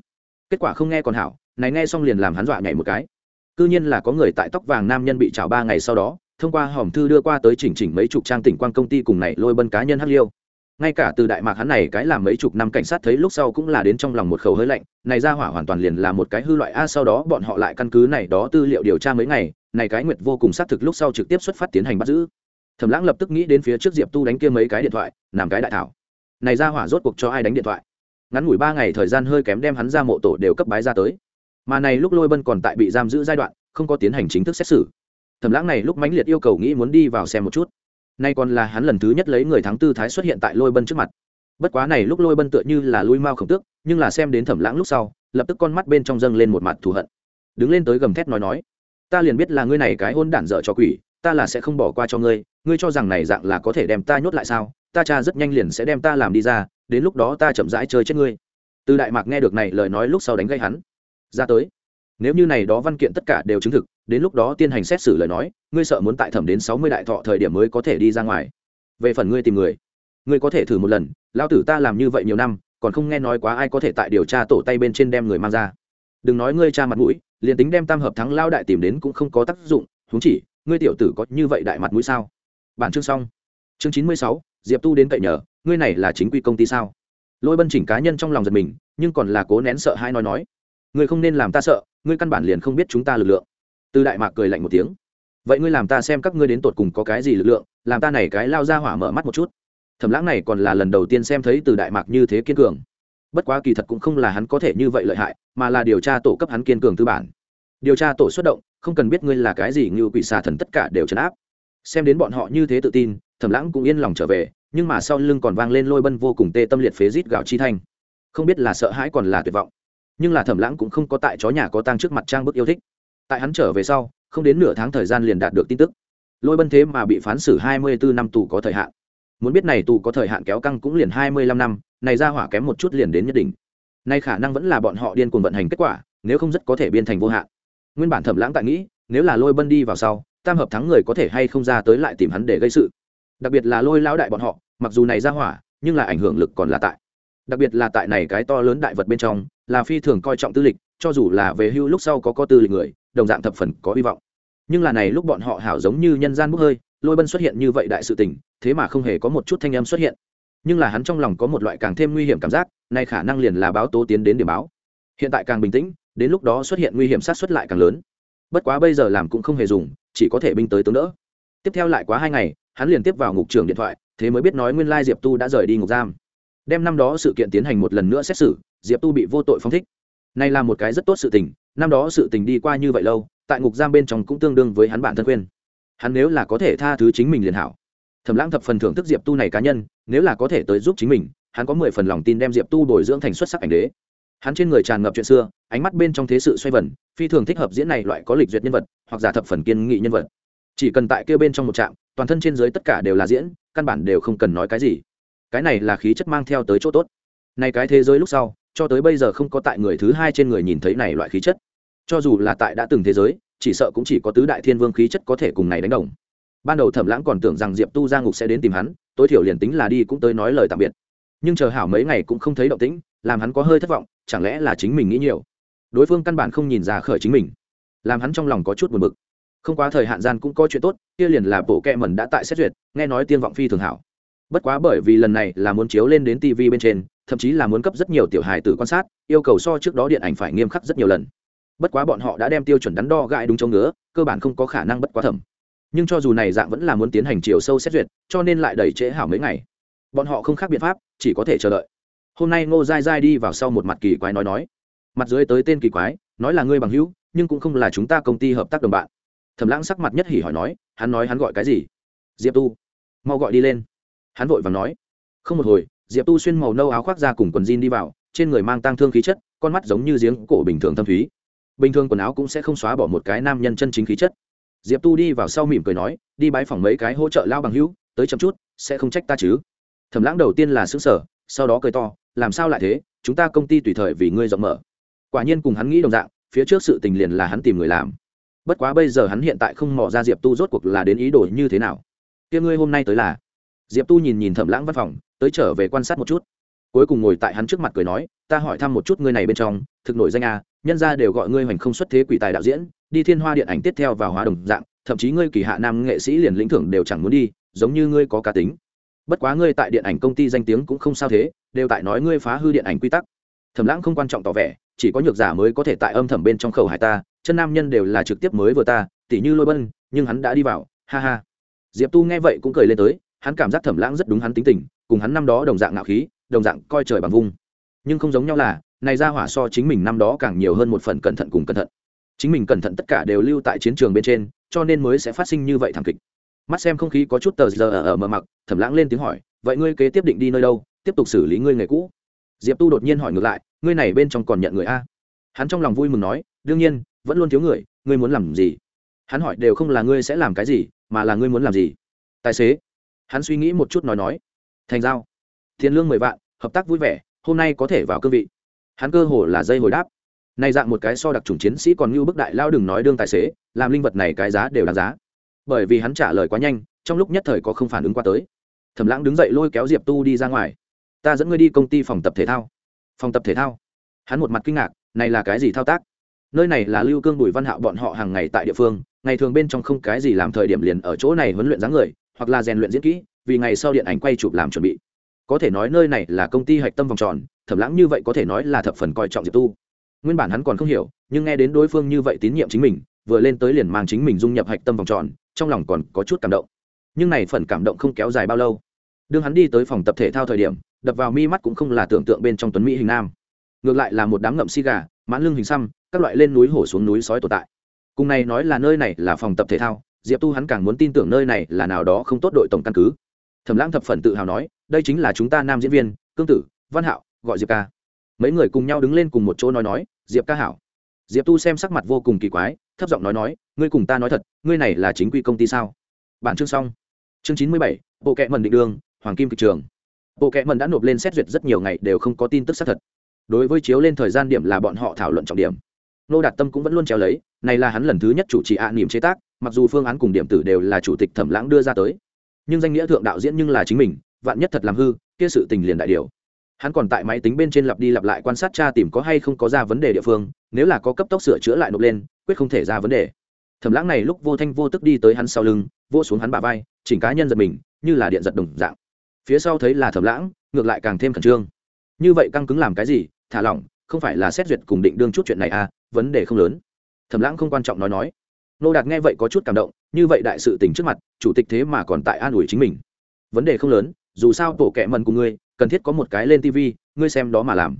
Speaker 1: Kết quả không nghe còn hảo, này nghe xong liền làm hắn dọa nhảy một cái. Cứ nhiên là có người tại tóc vàng nam nhân bị trào ba ngày sau đó thông qua hòm thư đưa qua tới chỉnh chỉnh mấy chục trang tỉnh quan công ty cùng này lôi bân cá nhân hắc liêu. Ngay cả từ đại mạc hắn này cái làm mấy chục năm cảnh sát thấy lúc sau cũng là đến trong lòng một khẩu hơi lạnh, này ra hỏa hoàn toàn liền là một cái hư loại, a, sau đó bọn họ lại căn cứ này đó tư liệu điều tra mấy ngày, này cái nguyệt vô cùng xác thực lúc sau trực tiếp xuất phát tiến hành bắt giữ. Thẩm lãng lập tức nghĩ đến phía trước diệp tu đánh kia mấy cái điện thoại, làm cái đại thảo. Này ra hỏa rốt cuộc cho ai đánh điện thoại? Ngắn ngủi ba ngày thời gian hơi kém đem hắn ra mộ tổ đều cấp bái ra tới. Mà này lúc lôi bân còn tại bị giam giữ giai đoạn, không có tiến hành chính thức xét xử thẩm lãng này lúc mãnh liệt yêu cầu nghĩ muốn đi vào xem một chút. Nay còn là hắn lần thứ nhất lấy người thắng tư thái xuất hiện tại lôi bân trước mặt. Bất quá này lúc lôi bân tựa như là lui mao khổng tước, nhưng là xem đến thẩm lãng lúc sau, lập tức con mắt bên trong dâng lên một mặt thù hận. Đứng lên tới gầm thét nói nói, ta liền biết là ngươi này cái hôn đản dở cho quỷ, ta là sẽ không bỏ qua cho ngươi ngươi cho rằng này dạng là có thể đem ta nhốt lại sao? Ta cha rất nhanh liền sẽ đem ta làm đi ra, đến lúc đó ta chậm rãi chơi chết ngươi. Từ đại mạc nghe được này lời nói lúc sau đánh gây hắn. Ra tới. Nếu như này đó văn kiện tất cả đều chứng thực đến lúc đó tiên hành xét xử lời nói, ngươi sợ muốn tại thẩm đến sáu mươi đại thọ thời điểm mới có thể đi ra ngoài. Về phần ngươi tìm người, ngươi có thể thử một lần lao tử ta làm như vậy nhiều năm, còn không nghe nói quá ai có thể tại điều tra tổ tay bên trên đem người mang ra. Đừng nói ngươi cha mặt mũi, liền tính đem tam hợp thắng lao đại tìm đến cũng không có tác dụng húng chỉ, ngươi tiểu tử có như vậy đại mặt mũi sao? Bản chương xong. Chương chín mươi sáu, diệp tu đến cậy nhờ, ngươi này là chính quy công ty sao? Lôi bân chỉnh cá nhân trong lòng giật mình, nhưng còn là cố nén sợ hai nói nói, ngươi không nên làm ta sợ, ngươi căn bản liền không biết chúng ta lực lượng từ đại mạc cười lạnh một tiếng. Vậy ngươi làm ta xem các ngươi đến tột cùng có cái gì lực lượng, làm ta này cái lao ra hỏa mở mắt một chút. Thẩm lãng này còn là lần đầu tiên xem thấy từ đại mạc như thế kiên cường. Bất quá kỳ thật cũng không là hắn có thể như vậy lợi hại, mà là điều tra tổ cấp hắn kiên cường tư bản. Điều tra tổ xuất động, không cần biết ngươi là cái gì, như quỷ xà thần tất cả đều trấn áp. Xem đến bọn họ như thế tự tin, thẩm lãng cũng yên lòng trở về, nhưng mà sau lưng còn vang lên lôi bân vô cùng tê tâm liệt phế rít gạo chi thanh. Không biết là sợ hãi còn là tuyệt vọng, nhưng là thẩm lãng cũng không có tại chó nhà có tang trước mặt trang bức yêu thích tại hắn trở về sau, không đến nửa tháng thời gian liền đạt được tin tức. Lôi bân thế mà bị phán xử hai mươi bốn năm tù có thời hạn. Muốn biết này tù có thời hạn kéo căng cũng liền hai mươi lăm năm, này ra hỏa kém một chút liền đến nhất định nay khả năng vẫn là bọn họ điên cuồng vận hành kết quả, nếu không rất có thể biên thành vô hạn. Nguyên bản thẩm lãng tại nghĩ, nếu là lôi bân đi vào sau, tam hợp thắng người có thể hay không ra tới lại tìm hắn để gây sự. Đặc biệt là lôi lão đại bọn họ, mặc dù này ra hỏa, nhưng là ảnh hưởng lực còn là tại. Đặc biệt là tại này cái to lớn đại vật bên trong, là phi thường coi trọng tư lịch cho dù là về hưu lúc sau có có tư lịch người, đồng dạng thập phần có hy vọng. Nhưng là này lúc bọn họ hảo giống như nhân gian bốc hơi, lôi bân xuất hiện như vậy đại sự tình, thế mà không hề có một chút thanh âm xuất hiện. Nhưng là hắn trong lòng có một loại càng thêm nguy hiểm cảm giác, nay khả năng liền là báo tố tiến đến điểm báo. Hiện tại càng bình tĩnh, đến lúc đó xuất hiện nguy hiểm sát xuất lại càng lớn. Bất quá bây giờ làm cũng không hề dùng, chỉ có thể binh tới tướng đỡ. Tiếp theo lại quá hai ngày, hắn liền tiếp vào ngục trưởng điện thoại, thế mới biết nói nguyên lai diệp tu đã rời đi ngục giam. Đem năm đó sự kiện tiến hành một lần nữa xét xử, diệp tu bị vô tội phong thích này là một cái rất tốt sự tình, năm đó sự tình đi qua như vậy lâu, tại ngục giam bên trong cũng tương đương với hắn bản thân khuyên. Hắn nếu là có thể tha thứ chính mình liền hảo. Thẩm lãng thập phần thưởng thức diệp tu này cá nhân, nếu là có thể tới giúp chính mình, hắn có mười phần lòng tin đem diệp tu bồi dưỡng thành xuất sắc ảnh đế. Hắn trên người tràn ngập chuyện xưa, ánh mắt bên trong thế sự xoay vần, phi thường thích hợp diễn này loại có lịch duyệt nhân vật, hoặc giả thập phần kiên nghị nhân vật. Chỉ cần tại kêu bên trong một trạm, toàn thân trên dưới tất cả đều là diễn, căn bản đều không cần nói cái gì. Cái này là khí chất mang theo tới chỗ tốt. Này cái thế giới lúc sau cho tới bây giờ không có tại người thứ hai trên người nhìn thấy này loại khí chất. Cho dù là tại đã từng thế giới, chỉ sợ cũng chỉ có tứ đại thiên vương khí chất có thể cùng này đánh đồng. Ban đầu thẩm lãng còn tưởng rằng diệp tu gia ngục sẽ đến tìm hắn, tối thiểu liền tính là đi cũng tới nói lời tạm biệt. Nhưng chờ hảo mấy ngày cũng không thấy động tĩnh, làm hắn có hơi thất vọng, chẳng lẽ là chính mình nghĩ nhiều? Đối phương căn bản không nhìn ra khởi chính mình. Làm hắn trong lòng có chút buồn bực. Không quá thời hạn gian cũng có chuyện tốt, kia liền là bộ kẹ mẩn đã tại xét duyệt, nghe nói tiên vọng phi thường hảo bất quá bởi vì lần này là muốn chiếu lên đến tv bên trên, thậm chí là muốn cấp rất nhiều tiểu hài tử quan sát, yêu cầu so trước đó điện ảnh phải nghiêm khắc rất nhiều lần. Bất quá bọn họ đã đem tiêu chuẩn đắn đo gãi đúng chỗ ngứa, cơ bản không có khả năng bất quá thẩm. Nhưng cho dù này dạng vẫn là muốn tiến hành chiều sâu xét duyệt, cho nên lại đẩy trễ hảo mấy ngày. Bọn họ không khác biện pháp, chỉ có thể chờ đợi. Hôm nay ngô dai dai đi vào sau một mặt kỳ quái nói nói. Mặt dưới tới tên kỳ quái, nói là ngươi bằng hữu, nhưng cũng không là chúng ta công ty hợp tác đồng bạn. Thẩm lãng sắc mặt nhất hỉ hỏi nói, hắn nói hắn gọi cái gì? Diệp tu. Mau gọi đi lên hắn vội và nói, không một hồi, diệp tu xuyên màu nâu áo khoác ra cùng quần jean đi vào, trên người mang tang thương khí chất, con mắt giống như giếng cổ bình thường thâm thúy. Bình thường quần áo cũng sẽ không xóa bỏ một cái nam nhân chân chính khí chất. Diệp tu đi vào sau mỉm cười nói, đi bãi phòng mấy cái hỗ trợ lao bằng hữu, tới chậm chút, sẽ không trách ta chứ. Thẩm lãng đầu tiên là xứ sở sau đó cười to, làm sao lại thế? Chúng ta công ty tùy thời vì ngươi rộng mở. Quả nhiên cùng hắn nghĩ đồng dạng, phía trước sự tình liền là hắn tìm người làm. Bất quá bây giờ hắn hiện tại không mò ra diệp tu rốt cuộc là đến ý đồ như thế nào. Kia ngươi hôm nay tới là diệp tu nhìn nhìn thẩm lãng văn phòng, tới trở về quan sát một chút. Cuối cùng ngồi tại hắn trước mặt cười nói, ta hỏi thăm một chút ngươi này bên trong, thực nổi danh a nhân ra đều gọi ngươi hoành không xuất thế quỷ tài đạo diễn, đi thiên hoa điện ảnh tiếp theo vào hóa đồng dạng, thậm chí ngươi kỳ hạ nam nghệ sĩ liền lĩnh thưởng đều chẳng muốn đi, giống như ngươi có cá tính. Bất quá ngươi tại điện ảnh công ty danh tiếng cũng không sao thế, đều tại nói ngươi phá hư điện ảnh quy tắc. Thẩm lãng không quan trọng tỏ vẻ, chỉ có nhược giả mới có thể tại âm thầm bên trong khẩu hải ta, chân nam nhân đều là trực tiếp mới vừa ta, tỉ như lôi bân, nhưng hắn đã đi vào, ha ha. Diệp tu nghe vậy cũng cười lên tới hắn cảm giác thẩm lãng rất đúng hắn tính tình, cùng hắn năm đó đồng dạng ngạo khí, đồng dạng coi trời bằng vung. Nhưng không giống nhau là, này ra hỏa so chính mình năm đó càng nhiều hơn một phần cẩn thận cùng cẩn thận. Chính mình cẩn thận tất cả đều lưu tại chiến trường bên trên, cho nên mới sẽ phát sinh như vậy thảm kịch. Mắt xem không khí có chút tờ giờ ở mờ mặc, thẩm lãng lên tiếng hỏi, vậy ngươi kế tiếp định đi nơi đâu? Tiếp tục xử lý ngươi nghề cũ? Diệp tu đột nhiên hỏi ngược lại, ngươi này bên trong còn nhận người a? Hắn trong lòng vui mừng nói, đương nhiên, vẫn luôn thiếu người, ngươi muốn làm gì? Hắn hỏi, đều không là ngươi sẽ làm cái gì, mà là ngươi muốn làm gì? Tài xế hắn suy nghĩ một chút nói nói, thành giao, tiền lương mười vạn, hợp tác vui vẻ, hôm nay có thể vào cương vị. Hắn cơ hồ là dây hồi đáp, này dạng một cái so đặc trùng chiến sĩ còn như bức đại lao đừng nói đương tài xế, làm linh vật này cái giá đều đáng giá. Bởi vì hắn trả lời quá nhanh, trong lúc nhất thời có không phản ứng qua tới. Thẩm lãng đứng dậy lôi kéo diệp tu đi ra ngoài. Ta dẫn ngươi đi công ty phòng tập thể thao. Phòng tập thể thao? Hắn một mặt kinh ngạc, này là cái gì thao tác? Nơi này là lưu cương bùi văn hạo bọn họ hàng ngày tại địa phương, ngày thường bên trong không cái gì làm thời điểm liền ở chỗ này huấn luyện dáng người hoặc là rèn luyện diễn kỹ, vì ngày sau điện ảnh quay chụp làm chuẩn bị. Có thể nói nơi này là công ty hạch tâm vòng tròn, thẩm lãng như vậy có thể nói là thập phần coi trọng diệp tu. Nguyên bản hắn còn không hiểu, nhưng nghe đến đối phương như vậy tín nhiệm chính mình, vừa lên tới liền mang chính mình dung nhập hạch tâm vòng tròn, trong lòng còn có chút cảm động. Nhưng này phần cảm động không kéo dài bao lâu. Đương hắn đi tới phòng tập thể thao thời điểm, đập vào mi mắt cũng không là tưởng tượng bên trong tuấn mỹ hình nam. Ngược lại là một đám ngậm xi gà, mãn lưng hình xăm, các loại lên núi hổ xuống núi sói tồn tại. Cùng này nói là nơi này là phòng tập thể thao diệp tu hắn càng muốn tin tưởng nơi này là nào đó không tốt đội tổng căn cứ. Thẩm lãng thập phần tự hào nói, đây chính là chúng ta nam diễn viên, cương tử, văn hạo, gọi diệp ca. Mấy người cùng nhau đứng lên cùng một chỗ nói nói, diệp ca hảo. Diệp tu xem sắc mặt vô cùng kỳ quái, thấp giọng nói nói, ngươi cùng ta nói thật, ngươi này là chính quy công ty sao? Bản chương xong. Chương chín mươi bảy, bộ kệ mần định đường, hoàng kim kịch trường. Bộ kệ mần đã nộp lên xét duyệt rất nhiều ngày đều không có tin tức xác thật. Đối với chiếu lên thời gian điểm là bọn họ thảo luận trọng điểm. Nô đạt tâm cũng vẫn luôn treo lấy, này là hắn lần thứ nhất chủ trì ạ niềm chế tác mặc dù phương án cùng điểm tử đều là chủ tịch thẩm lãng đưa ra tới, nhưng danh nghĩa thượng đạo diễn nhưng là chính mình, vạn nhất thật làm hư, kia sự tình liền đại điều. Hắn còn tại máy tính bên trên lặp đi lặp lại quan sát tra tìm có hay không có ra vấn đề địa phương, nếu là có cấp tốc sửa chữa lại nộp lên, quyết không thể ra vấn đề. Thẩm lãng này lúc vô thanh vô tức đi tới hắn sau lưng vô xuống hắn bà vai, chỉnh cá nhân giật mình, như là điện giật đồng dạng. Phía sau thấy là thẩm lãng, ngược lại càng thêm khẩn trương. Như vậy căng cứng làm cái gì, thả lỏng, không phải là xét duyệt cùng định đương chút chuyện này à vấn đề không lớn. Thẩm lãng không quan trọng nói nói nô đạt nghe vậy có chút cảm động, như vậy đại sự tình trước mặt, chủ tịch thế mà còn tại an ủi chính mình. Vấn đề không lớn, dù sao tổ kẹ mần của ngươi, cần thiết có một cái lên tv ngươi xem đó mà làm.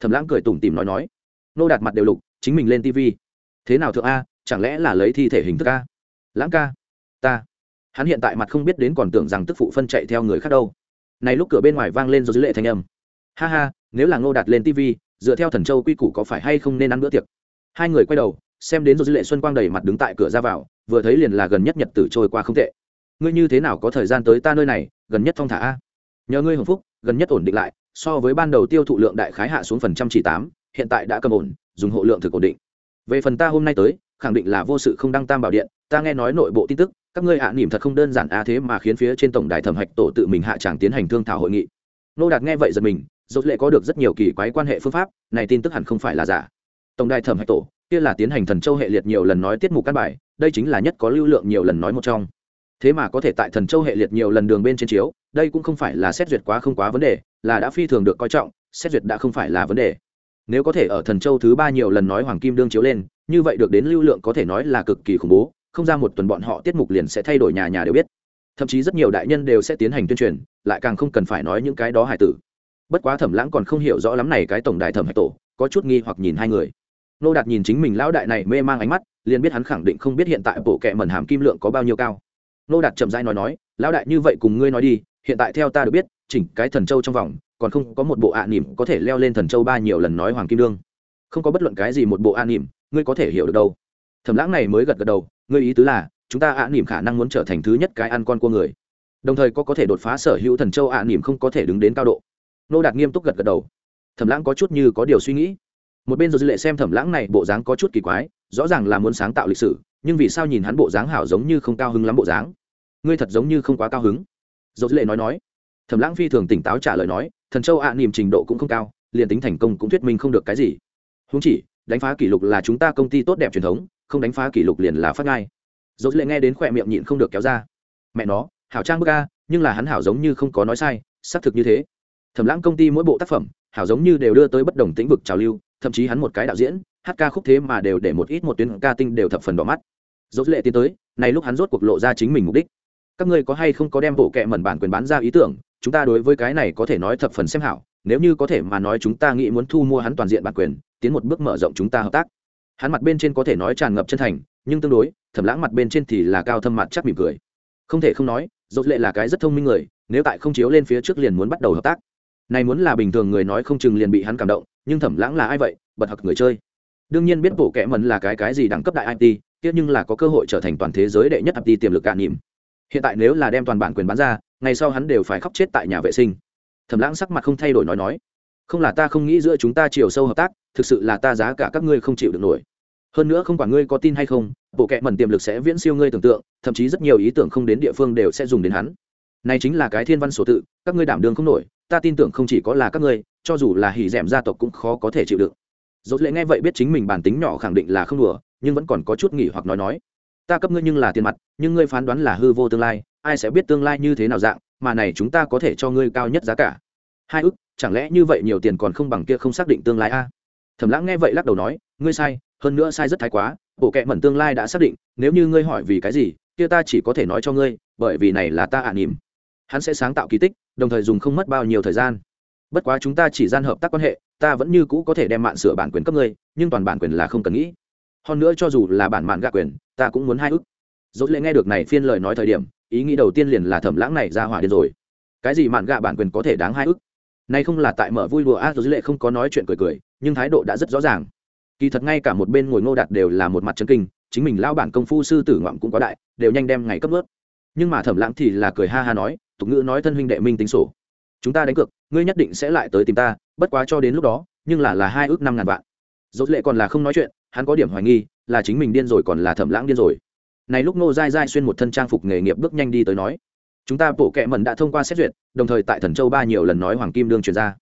Speaker 1: Thẩm lãng cười tủm tìm nói nói. Nô đạt mặt đều lục, chính mình lên tv thế nào thượng a, chẳng lẽ là lấy thi thể hình thức a? Lãng ca, ta. Hắn hiện tại mặt không biết đến còn tưởng rằng tức phụ phân chạy theo người khác đâu. Này lúc cửa bên ngoài vang lên do dữ lệ thanh âm. Ha ha, nếu là ngô đạt lên tv dựa theo thần châu quy củ có phải hay không nên ăn bữa tiệc? Hai người quay đầu xem đến rồi dữ lệ xuân quang đầy mặt đứng tại cửa ra vào vừa thấy liền là gần nhất nhật tử trôi qua không tệ. Ngươi như thế nào có thời gian tới ta nơi này gần nhất thong thả a? Nhờ ngươi hồng phúc gần nhất ổn định lại so với ban đầu tiêu thụ lượng đại khái hạ xuống phần trăm chỉ tám hiện tại đã cầm ổn dùng hộ lượng thực ổn định. Về phần ta hôm nay tới khẳng định là vô sự không đăng tam bảo điện ta nghe nói nội bộ tin tức các ngươi hạ à, nỉm thật không đơn giản a thế mà khiến phía trên tổng đài thẩm hạch tổ tự mình hạ tràng tiến hành thương thảo hội nghị. Nô đạt nghe vậy giật mình dốt lệ có được rất nhiều kỳ quái quan hệ phương pháp này tin tức hẳn không phải là giả. Tổng đài thẩm hạch tổ kia là tiến hành thần châu hệ liệt nhiều lần nói tiết mục căn bài, đây chính là nhất có lưu lượng nhiều lần nói một trong. Thế mà có thể tại thần châu hệ liệt nhiều lần đường bên trên chiếu, đây cũng không phải là xét duyệt quá không quá vấn đề, là đã phi thường được coi trọng, xét duyệt đã không phải là vấn đề. Nếu có thể ở thần châu thứ ba nhiều lần nói hoàng kim đương chiếu lên, như vậy được đến lưu lượng có thể nói là cực kỳ khủng bố, không ra một tuần bọn họ tiết mục liền sẽ thay đổi nhà nhà đều biết. Thậm chí rất nhiều đại nhân đều sẽ tiến hành tuyên truyền, lại càng không cần phải nói những cái đó hài tử. Bất quá thẩm lãng còn không hiểu rõ lắm này cái tổng đài thẩm hạch tổ, có chút nghi hoặc nhìn hai người nô đạt nhìn chính mình lão đại này mê mang ánh mắt, liền biết hắn khẳng định không biết hiện tại bộ kệ mẩn hàm kim lượng có bao nhiêu cao. Nô đạt chậm rãi nói nói, lão đại, như vậy cùng ngươi nói đi, hiện tại theo ta được biết, chỉnh cái thần châu trong vòng, còn không có một bộ ạ à nỉm có thể leo lên thần châu ba nhiều lần nói hoàng kim đương. Không có bất luận cái gì một bộ ạ à nỉm ngươi có thể hiểu được đâu. Thẩm lãng này mới gật gật đầu, ngươi ý tứ là, chúng ta ạ à nỉm khả năng muốn trở thành thứ nhất cái ăn con của người, đồng thời có có thể đột phá sở hữu thần châu ạ nỉm không có thể đứng đến cao độ. Nô đạt nghiêm túc gật gật đầu. Thẩm lãng có chút như có điều suy nghĩ một bên rồi dư lệ xem thẩm lãng này, bộ dáng có chút kỳ quái, rõ ràng là muốn sáng tạo lịch sử, nhưng vì sao nhìn hắn bộ dáng hảo giống như không cao hứng lắm bộ dáng? Ngươi thật giống như không quá cao hứng. Rồi dư lệ nói nói. Thẩm lãng phi thường tỉnh táo trả lời nói, thần châu ạ, niềm trình độ cũng không cao, liền tính thành công cũng thuyết minh không được cái gì. Huống chỉ, đánh phá kỷ lục là chúng ta công ty tốt đẹp truyền thống, không đánh phá kỷ lục liền là phát ngay dỗ lệ nghe đến khỏe miệng nhịn không được kéo ra. Mẹ nó, hảo trang bức ca nhưng là hắn hảo giống như không có nói sai, xác thực như thế. Thẩm lãng công ty mỗi bộ tác phẩm, hảo giống như đều đưa tới bất đồng tĩnh vực trào lưu thậm chí hắn một cái đạo diễn, hát ca khúc thế mà đều để một ít một tuyến ca tinh đều thập phần đỏ mắt. Dốt lệ tiến tới, này lúc hắn rốt cuộc lộ ra chính mình mục đích. Các ngươi có hay không có đem bộ kệ mẩn bản quyền bán ra ý tưởng, chúng ta đối với cái này có thể nói thập phần xem hảo, nếu như có thể mà nói chúng ta nghĩ muốn thu mua hắn toàn diện bản quyền, tiến một bước mở rộng chúng ta hợp tác. Hắn mặt bên trên có thể nói tràn ngập chân thành, nhưng tương đối, thẩm lãng mặt bên trên thì là cao thâm mặt chắc mỉm cười. Không thể không nói dốt lệ là cái rất thông minh người, nếu tại không chiếu lên phía trước liền muốn bắt đầu hợp tác này muốn là bình thường người nói không chừng liền bị hắn cảm động, nhưng thẩm lãng là ai vậy? Bật hặc người chơi. Đương nhiên biết bộ kệ mẩn là cái cái gì đẳng cấp đại it tiếc nhưng là có cơ hội trở thành toàn thế giới đệ nhất it tiềm lực cạn nỉm hiện tại nếu là đem toàn bản quyền bán ra, ngày sau hắn đều phải khóc chết tại nhà vệ sinh. Thẩm lãng sắc mặt không thay đổi nói nói. Không là ta không nghĩ giữa chúng ta chiều sâu hợp tác, thực sự là ta giá cả các ngươi không chịu được nổi. Hơn nữa không quản ngươi có tin hay không bộ kệ mẩn tiềm lực sẽ viễn siêu ngươi tưởng tượng, thậm chí rất nhiều ý tưởng không đến địa phương đều sẽ dùng đến hắn này chính là cái thiên văn sổ tự, các ngươi đảm đường không nổi, ta tin tưởng không chỉ có là các ngươi, cho dù là hỉ d gia tộc cũng khó có thể chịu đựng. Dốt lệ nghe vậy biết chính mình bản tính nhỏ khẳng định là không đùa, nhưng vẫn còn có chút nghỉ hoặc nói nói. Ta cấp ngươi nhưng là tiền mặt, nhưng ngươi phán đoán là hư vô tương lai, ai sẽ biết tương lai như thế nào dạng, mà này chúng ta có thể cho ngươi cao nhất giá cả. Hai ức, chẳng lẽ như vậy nhiều tiền còn không bằng kia không xác định tương lai a? Thẩm lãng nghe vậy lắc đầu nói, ngươi sai, hơn nữa sai rất thái quá, bộ kệ mẩn tương lai đã xác định, nếu như ngươi hỏi vì cái gì, kia ta chỉ có thể nói cho ngươi, bởi vì này là ta ả à nỉm hắn sẽ sáng tạo kỳ tích, đồng thời dùng không mất bao nhiêu thời gian. Bất quá chúng ta chỉ gian hợp tác quan hệ, ta vẫn như cũ có thể đem mạng sửa bản quyền cấp ngươi, nhưng toàn bản quyền là không cần nghĩ. Hơn nữa cho dù là bản mạn gạ quyền, ta cũng muốn hai ức dốt lệ nghe được này phiên lời nói thời điểm, ý nghĩ đầu tiên liền là thẩm lãng này ra hỏa điên rồi. Cái gì mạn gạ bản quyền có thể đáng hai ức này không là tại mở vui đùa a dốt lệ không có nói chuyện cười cười, nhưng thái độ đã rất rõ ràng. Kỳ thật ngay cả một bên ngồi ngô đạt đều là một mặt chân kinh, chính mình lao bản công phu sư tử ngoạm cũng có đại, đều nhanh đem ngày cấp ướt nhưng mà thẩm lãng thì là cười ha ha nói, tục ngữ nói thân huynh đệ minh tính sổ. Chúng ta đánh cược, ngươi nhất định sẽ lại tới tìm ta, bất quá cho đến lúc đó, nhưng là là hai ước năm ngàn vạn. Dốt lệ còn là không nói chuyện, hắn có điểm hoài nghi, là chính mình điên rồi còn là thẩm lãng điên rồi. Này lúc nô dai dai xuyên một thân trang phục nghề nghiệp bước nhanh đi tới nói, chúng ta bộ kệ mẩn đã thông qua xét duyệt, đồng thời tại thần châu ba nhiều lần nói hoàng kim đương truyền ra.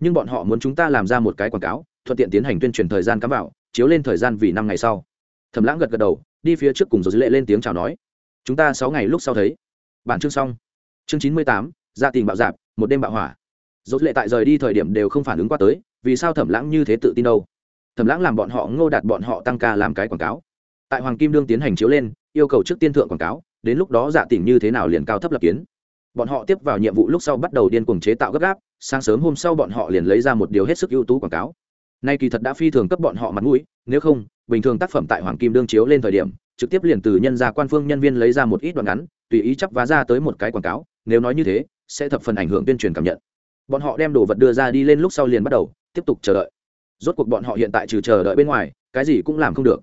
Speaker 1: Nhưng bọn họ muốn chúng ta làm ra một cái quảng cáo, thuận tiện tiến hành tuyên truyền thời gian cắm vào, chiếu lên thời gian vì năm ngày sau. Thẩm lãng gật gật đầu, đi phía trước cùng dầu lệ lên tiếng chào nói chúng ta sáu ngày lúc sau thấy. Bản chương xong. Chương chín mươi tám gia tình bạo dạp, một đêm bạo hỏa. Dốt lệ tại rời đi thời điểm đều không phản ứng qua tới, vì sao thẩm lãng như thế tự tin đâu? Thẩm lãng làm bọn họ ngô đạt bọn họ tăng ca làm cái quảng cáo. Tại hoàng kim đương tiến hành chiếu lên, yêu cầu trước tiên thượng quảng cáo, đến lúc đó dạ tỉnh như thế nào liền cao thấp lập kiến. Bọn họ tiếp vào nhiệm vụ lúc sau bắt đầu điên cuồng chế tạo gấp gáp, sáng sớm hôm sau bọn họ liền lấy ra một điều hết sức ưu tú quảng cáo. Nay kỳ thật đã phi thường cấp bọn họ mặt mũi, nếu không, bình thường tác phẩm tại hoàng kim đương chiếu lên thời điểm trực tiếp liền từ nhân gia quan phương nhân viên lấy ra một ít đoạn ngắn tùy ý chấp vá ra tới một cái quảng cáo nếu nói như thế sẽ thập phần ảnh hưởng tuyên truyền cảm nhận. Bọn họ đem đồ vật đưa ra đi lên lúc sau liền bắt đầu tiếp tục chờ đợi. Rốt cuộc bọn họ hiện tại trừ chờ đợi bên ngoài cái gì cũng làm không được.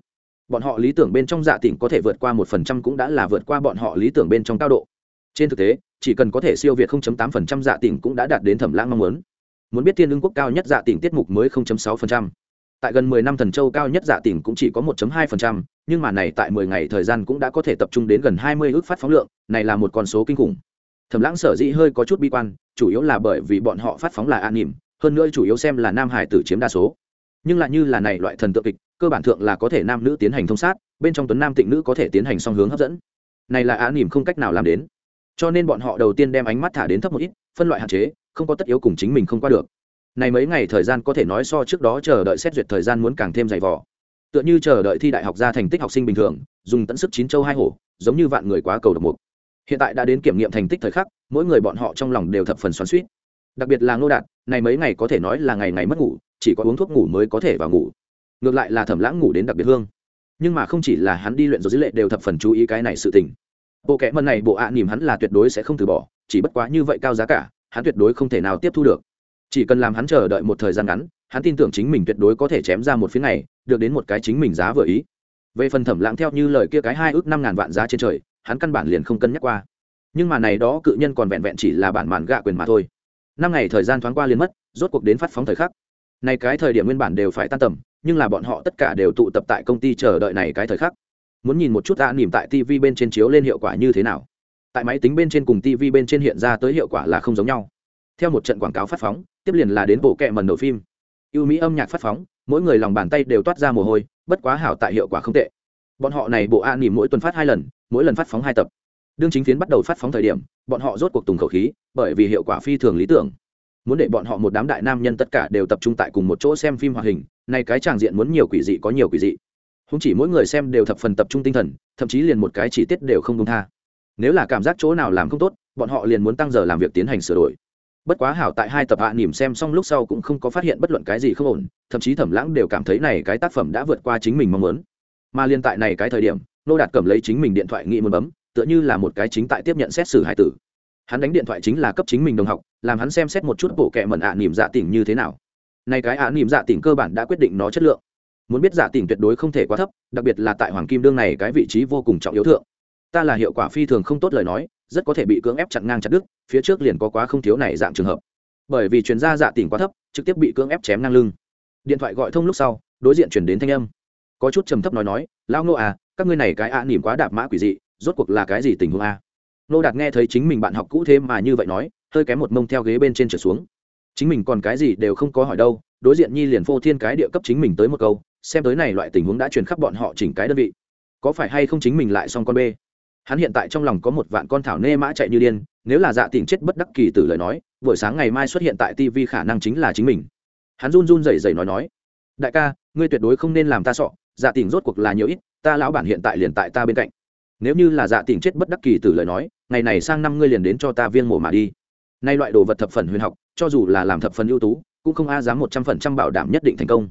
Speaker 1: Bọn họ lý tưởng bên trong dạ tỉnh có thể vượt qua một phần trăm cũng đã là vượt qua bọn họ lý tưởng bên trong cao độ. Trên thực tế chỉ cần có thể siêu việt 0.8% dạ tỉnh cũng đã đạt đến thẩm lãng mong muốn. Muốn biết thiên ứng quốc cao nhất dạ tỉnh tiết mục mới 0.6%. tại gần 10 năm thần châu cao nhất dạ tỉnh cũng chỉ có 1.2%, nhưng mà này tại 10 ngày thời gian cũng đã có thể tập trung đến gần 20 ước phát phóng lượng này là một con số kinh khủng. Thẩm lãng sở dĩ hơi có chút bi quan chủ yếu là bởi vì bọn họ phát phóng là an nhỉm, hơn nữa chủ yếu xem là nam hải tử chiếm đa số. Nhưng lại như là này loại thần tượng kịch cơ bản thượng là có thể nam nữ tiến hành thông sát bên trong tuấn nam tịnh nữ có thể tiến hành song hướng hấp dẫn. Này là án nhỉm không cách nào làm đến. Cho nên bọn họ đầu tiên đem ánh mắt thả đến thấp một ít phân loại hạn chế không có tất yếu cùng chính mình không qua được. Này mấy ngày thời gian có thể nói so trước đó chờ đợi xét duyệt thời gian muốn càng thêm dày vò tựa như chờ đợi thi đại học ra thành tích học sinh bình thường, dùng tận sức chín châu hai hổ, giống như vạn người quá cầu độc mục. Hiện tại đã đến kiểm nghiệm thành tích thời khắc, mỗi người bọn họ trong lòng đều thập phần xoắn suýt đặc biệt là ngô đạt, này mấy ngày có thể nói là ngày ngày mất ngủ, chỉ có uống thuốc ngủ mới có thể vào ngủ. Ngược lại là thẩm lãng ngủ đến đặc biệt hương. Nhưng mà không chỉ là hắn đi luyện rồi dữ lệ đều thập phần chú ý cái này sự tình. Bộ kẽ mần này, bộ ạ à nỉm hắn là tuyệt đối sẽ không từ bỏ, chỉ bất quá như vậy cao giá cả, hắn tuyệt đối không thể nào tiếp thu được. Chỉ cần làm hắn chờ đợi một thời gian ngắn, hắn tin tưởng chính mình tuyệt đối có thể chém ra một phía này được đến một cái chính mình giá vừa ý. Về phần thẩm lãng theo như lời kia cái hai ước năm ngàn vạn giá trên trời, hắn căn bản liền không cân nhắc qua. Nhưng mà này đó cự nhân còn vẹn vẹn chỉ là bản màn gạ quyền mà thôi. Năm ngày thời gian thoáng qua liền mất, rốt cuộc đến phát phóng thời khắc. Này cái thời điểm nguyên bản đều phải tan tầm, nhưng là bọn họ tất cả đều tụ tập tại công ty chờ đợi này cái thời khắc. Muốn nhìn một chút đã nỉm tại tv bên trên chiếu lên hiệu quả như thế nào. Tại máy tính bên trên cùng tv bên trên hiện ra tới hiệu quả là không giống nhau. Theo một trận quảng cáo phát phóng, tiếp liền là đến bộ kệ mần nổi phim. Ưu mỹ âm nhạc phát phóng mỗi người lòng bàn tay đều toát ra mồ hôi, bất quá hảo tại hiệu quả không tệ. Bọn họ này bộ a nỉm mỗi tuần phát hai lần, mỗi lần phát phóng hai tập. Đương chính phiến bắt đầu phát phóng thời điểm, bọn họ rốt cuộc tùng khẩu khí, bởi vì hiệu quả phi thường lý tưởng. Muốn để bọn họ một đám đại nam nhân tất cả đều tập trung tại cùng một chỗ xem phim hoạt hình này cái tràng diện muốn nhiều quỷ dị có nhiều quỷ dị. Không chỉ mỗi người xem đều thập phần tập trung tinh thần, thậm chí liền một cái chi tiết đều không công tha. Nếu là cảm giác chỗ nào làm không tốt, bọn họ liền muốn tăng giờ làm việc tiến hành sửa đổi bất quá hảo tại hai tập hạ nỉm xem xong lúc sau cũng không có phát hiện bất luận cái gì không ổn, thậm chí thẩm lãng đều cảm thấy này cái tác phẩm đã vượt qua chính mình mong muốn. Mà liên tại này cái thời điểm nô đạt cầm lấy chính mình điện thoại nghĩ muốn bấm, tựa như là một cái chính tại tiếp nhận xét xử hải tử. Hắn đánh điện thoại chính là cấp chính mình đồng học, làm hắn xem xét một chút bộ kệ mẩn ạ nỉm dạ tỉnh như thế nào. Này cái ạ nỉm dạ tỉnh cơ bản đã quyết định nó chất lượng. Muốn biết dạ tỉnh tuyệt đối không thể quá thấp, đặc biệt là tại hoàng kim đương này cái vị trí vô cùng trọng yếu thượng. Ta là hiệu quả phi thường không tốt lời nói rất có thể bị cưỡng ép chặn ngang chặt đứt, phía trước liền có quá không thiếu này dạng trường hợp. Bởi vì chuyên gia dạ tỉnh quá thấp, trực tiếp bị cưỡng ép chém ngang lưng. Điện thoại gọi thông lúc sau, đối diện chuyển đến thanh âm. Có chút trầm thấp nói nói, lão nô à các ngươi này cái ạ nỉm quá đạp mã quỷ dị, rốt cuộc là cái gì tình huống à? a nô đạt nghe thấy chính mình bạn học cũ thế mà như vậy nói, hơi kém một mông theo ghế bên trên trở xuống. Chính mình còn cái gì đều không có hỏi đâu, đối diện nhi liền phô thiên cái địa cấp chính mình tới một câu, xem tới này loại tình huống đã truyền khắp bọn họ chỉnh cái đơn vị. Có phải hay không chính mình lại xong con bê? Hắn hiện tại trong lòng có một vạn con thảo nê mã chạy như điên, nếu là dạ tình chết bất đắc kỳ tử lời nói, buổi sáng ngày mai xuất hiện tại tv khả năng chính là chính mình. Hắn run run rẩy rẩy nói nói, đại ca, ngươi tuyệt đối không nên làm ta sọ dạ tình rốt cuộc là nhiều ít, ta lão bản hiện tại liền tại ta bên cạnh. Nếu như là dạ tình chết bất đắc kỳ tử lời nói, ngày này sang năm ngươi liền đến cho ta viên mổ mà đi. Nay loại đồ vật thập phần huyền học, cho dù là làm thập phần ưu tú, cũng không a dám một trăm phần trăm bảo đảm nhất định thành công.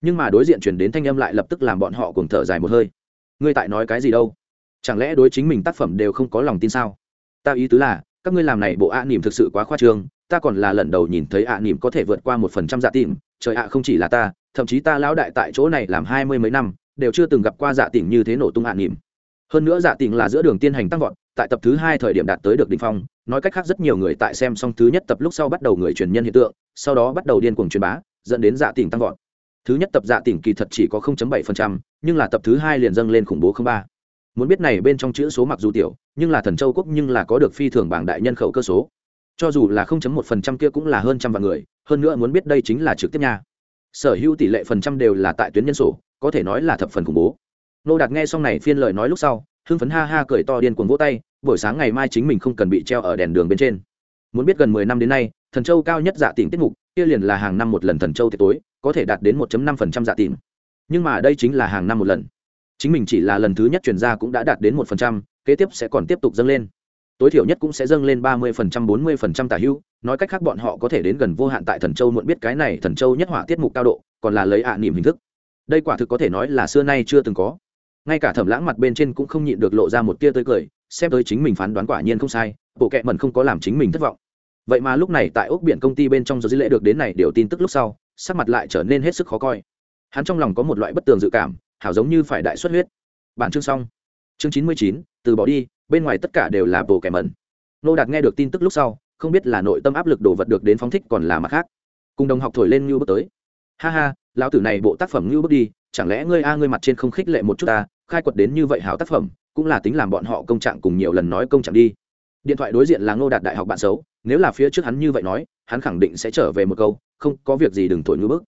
Speaker 1: Nhưng mà đối diện chuyển đến thanh âm lại lập tức làm bọn họ cùng thở dài một hơi. Ngươi tại nói cái gì đâu? Chẳng lẽ đối chính mình tác phẩm đều không có lòng tin sao? Ta ý tứ là các ngươi làm này bộ ạ à nỉm thực sự quá khoa trương ta còn là lần đầu nhìn thấy ạ à nỉm có thể vượt qua một phần trăm dạ tìm trời ạ không chỉ là ta thậm chí ta lão đại tại chỗ này làm hai mươi mấy năm đều chưa từng gặp qua dạ tỉnh như thế nổ tung ạ nỉm hơn nữa dạ tỉnh là giữa đường tiên hành tăng vọt tại tập thứ hai thời điểm đạt tới được đ ỉ n h phong nói cách khác rất nhiều người tại xem xong thứ nhất tập lúc sau bắt đầu người truyền nhân hiện tượng sau đó bắt đầu điên cuồng truyền bá dẫn đến dạ tỉnh tăng vọt. Thứ nhất tập dạ tỉnh kỳ thật chỉ có 0.7%, nhưng là tập thứ hai liền dâng lên khủng bố 03 muốn biết này bên trong chữ số mặc dù tiểu, nhưng là thần châu quốc nhưng là có được phi thường bảng đại nhân khẩu cơ số. Cho dù là 0.1% kia cũng là hơn trăm vạn người, hơn nữa muốn biết đây chính là trực tiếp nha. Sở hữu tỷ lệ phần trăm đều là tại tuyến nhân sổ, có thể nói là thập phần khủng bố. Nô đạt nghe xong này phiên lời nói lúc sau, hưng phấn ha ha cười to điên cuồng vỗ tay, buổi sáng ngày mai chính mình không cần bị treo ở đèn đường bên trên. Muốn biết gần mười năm đến nay, thần châu cao nhất dạ tỉnh tiết mục, kia liền là hàng năm một lần thần châu tiệc tối, có thể đạt đến 1.5% dạ tỉnh. Nhưng mà đây chính là hàng năm một lần chính mình chỉ là lần thứ nhất chuyển ra cũng đã đạt đến một phần trăm kế tiếp sẽ còn tiếp tục dâng lên. Tối thiểu nhất cũng sẽ dâng lên 30%, 40% tả hữu nói cách khác bọn họ có thể đến gần vô hạn tại thần châu muộn biết cái này thần châu nhất hỏa tiết mục cao độ còn là lấy ạ à niềm hình thức. Đây quả thực có thể nói là xưa nay chưa từng có. Ngay cả thẩm lãng mặt bên trên cũng không nhịn được lộ ra một tia tươi cười xem tới chính mình phán đoán quả nhiên không sai bộ kệ mẩn không có làm chính mình thất vọng. Vậy mà lúc này tại ốc biển công ty bên trong do di lễ được đến này điều tin tức lúc sau sắc mặt lại trở nên hết sức khó coi. Hắn trong lòng có một loại bất tường dự cảm hảo giống như phải đại xuất huyết. Bản chương xong. Chương chín mươi chín, từ bỏ đi, bên ngoài tất cả đều là bộ kẻ mẩn. Nô đạt nghe được tin tức lúc sau, không biết là nội tâm áp lực đồ vật được đến phóng thích còn là mặt khác. Cùng đồng học thổi lên như bước tới. Ha ha, lão tử này bộ tác phẩm như bước đi, chẳng lẽ ngươi a ngươi mặt trên không khích lệ một chút ta, khai quật đến như vậy hảo tác phẩm, cũng là tính làm bọn họ công trạng cùng nhiều lần nói công trạng đi. Điện thoại đối diện là ngô đạt đại học bạn xấu, nếu là phía trước hắn như vậy nói, hắn khẳng định sẽ trở về một câu, không có việc gì đừng thổi ngư bức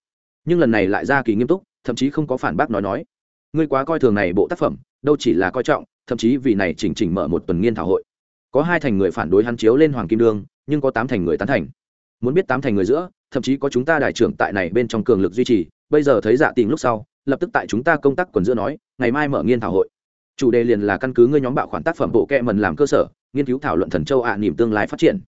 Speaker 1: nhưng lần này lại ra kỳ nghiêm túc, thậm chí không có phản bác nói nói ngươi quá coi thường này bộ tác phẩm, đâu chỉ là coi trọng, thậm chí vì này chỉnh chỉnh mở một tuần nghiên thảo hội. Có hai thành người phản đối hắn chiếu lên hoàng kim đương, nhưng có tám thành người tán thành. Muốn biết tám thành người giữa, thậm chí có chúng ta đại trưởng tại này bên trong cường lực duy trì, bây giờ thấy dạ tình lúc sau, lập tức tại chúng ta công tác quần giữa nói, ngày mai mở nghiên thảo hội. Chủ đề liền là căn cứ ngươi nhóm bạo khoản tác phẩm bộ kệ mần làm cơ sở, nghiên cứu thảo luận thần châu ạ niềm tương lai phát triển.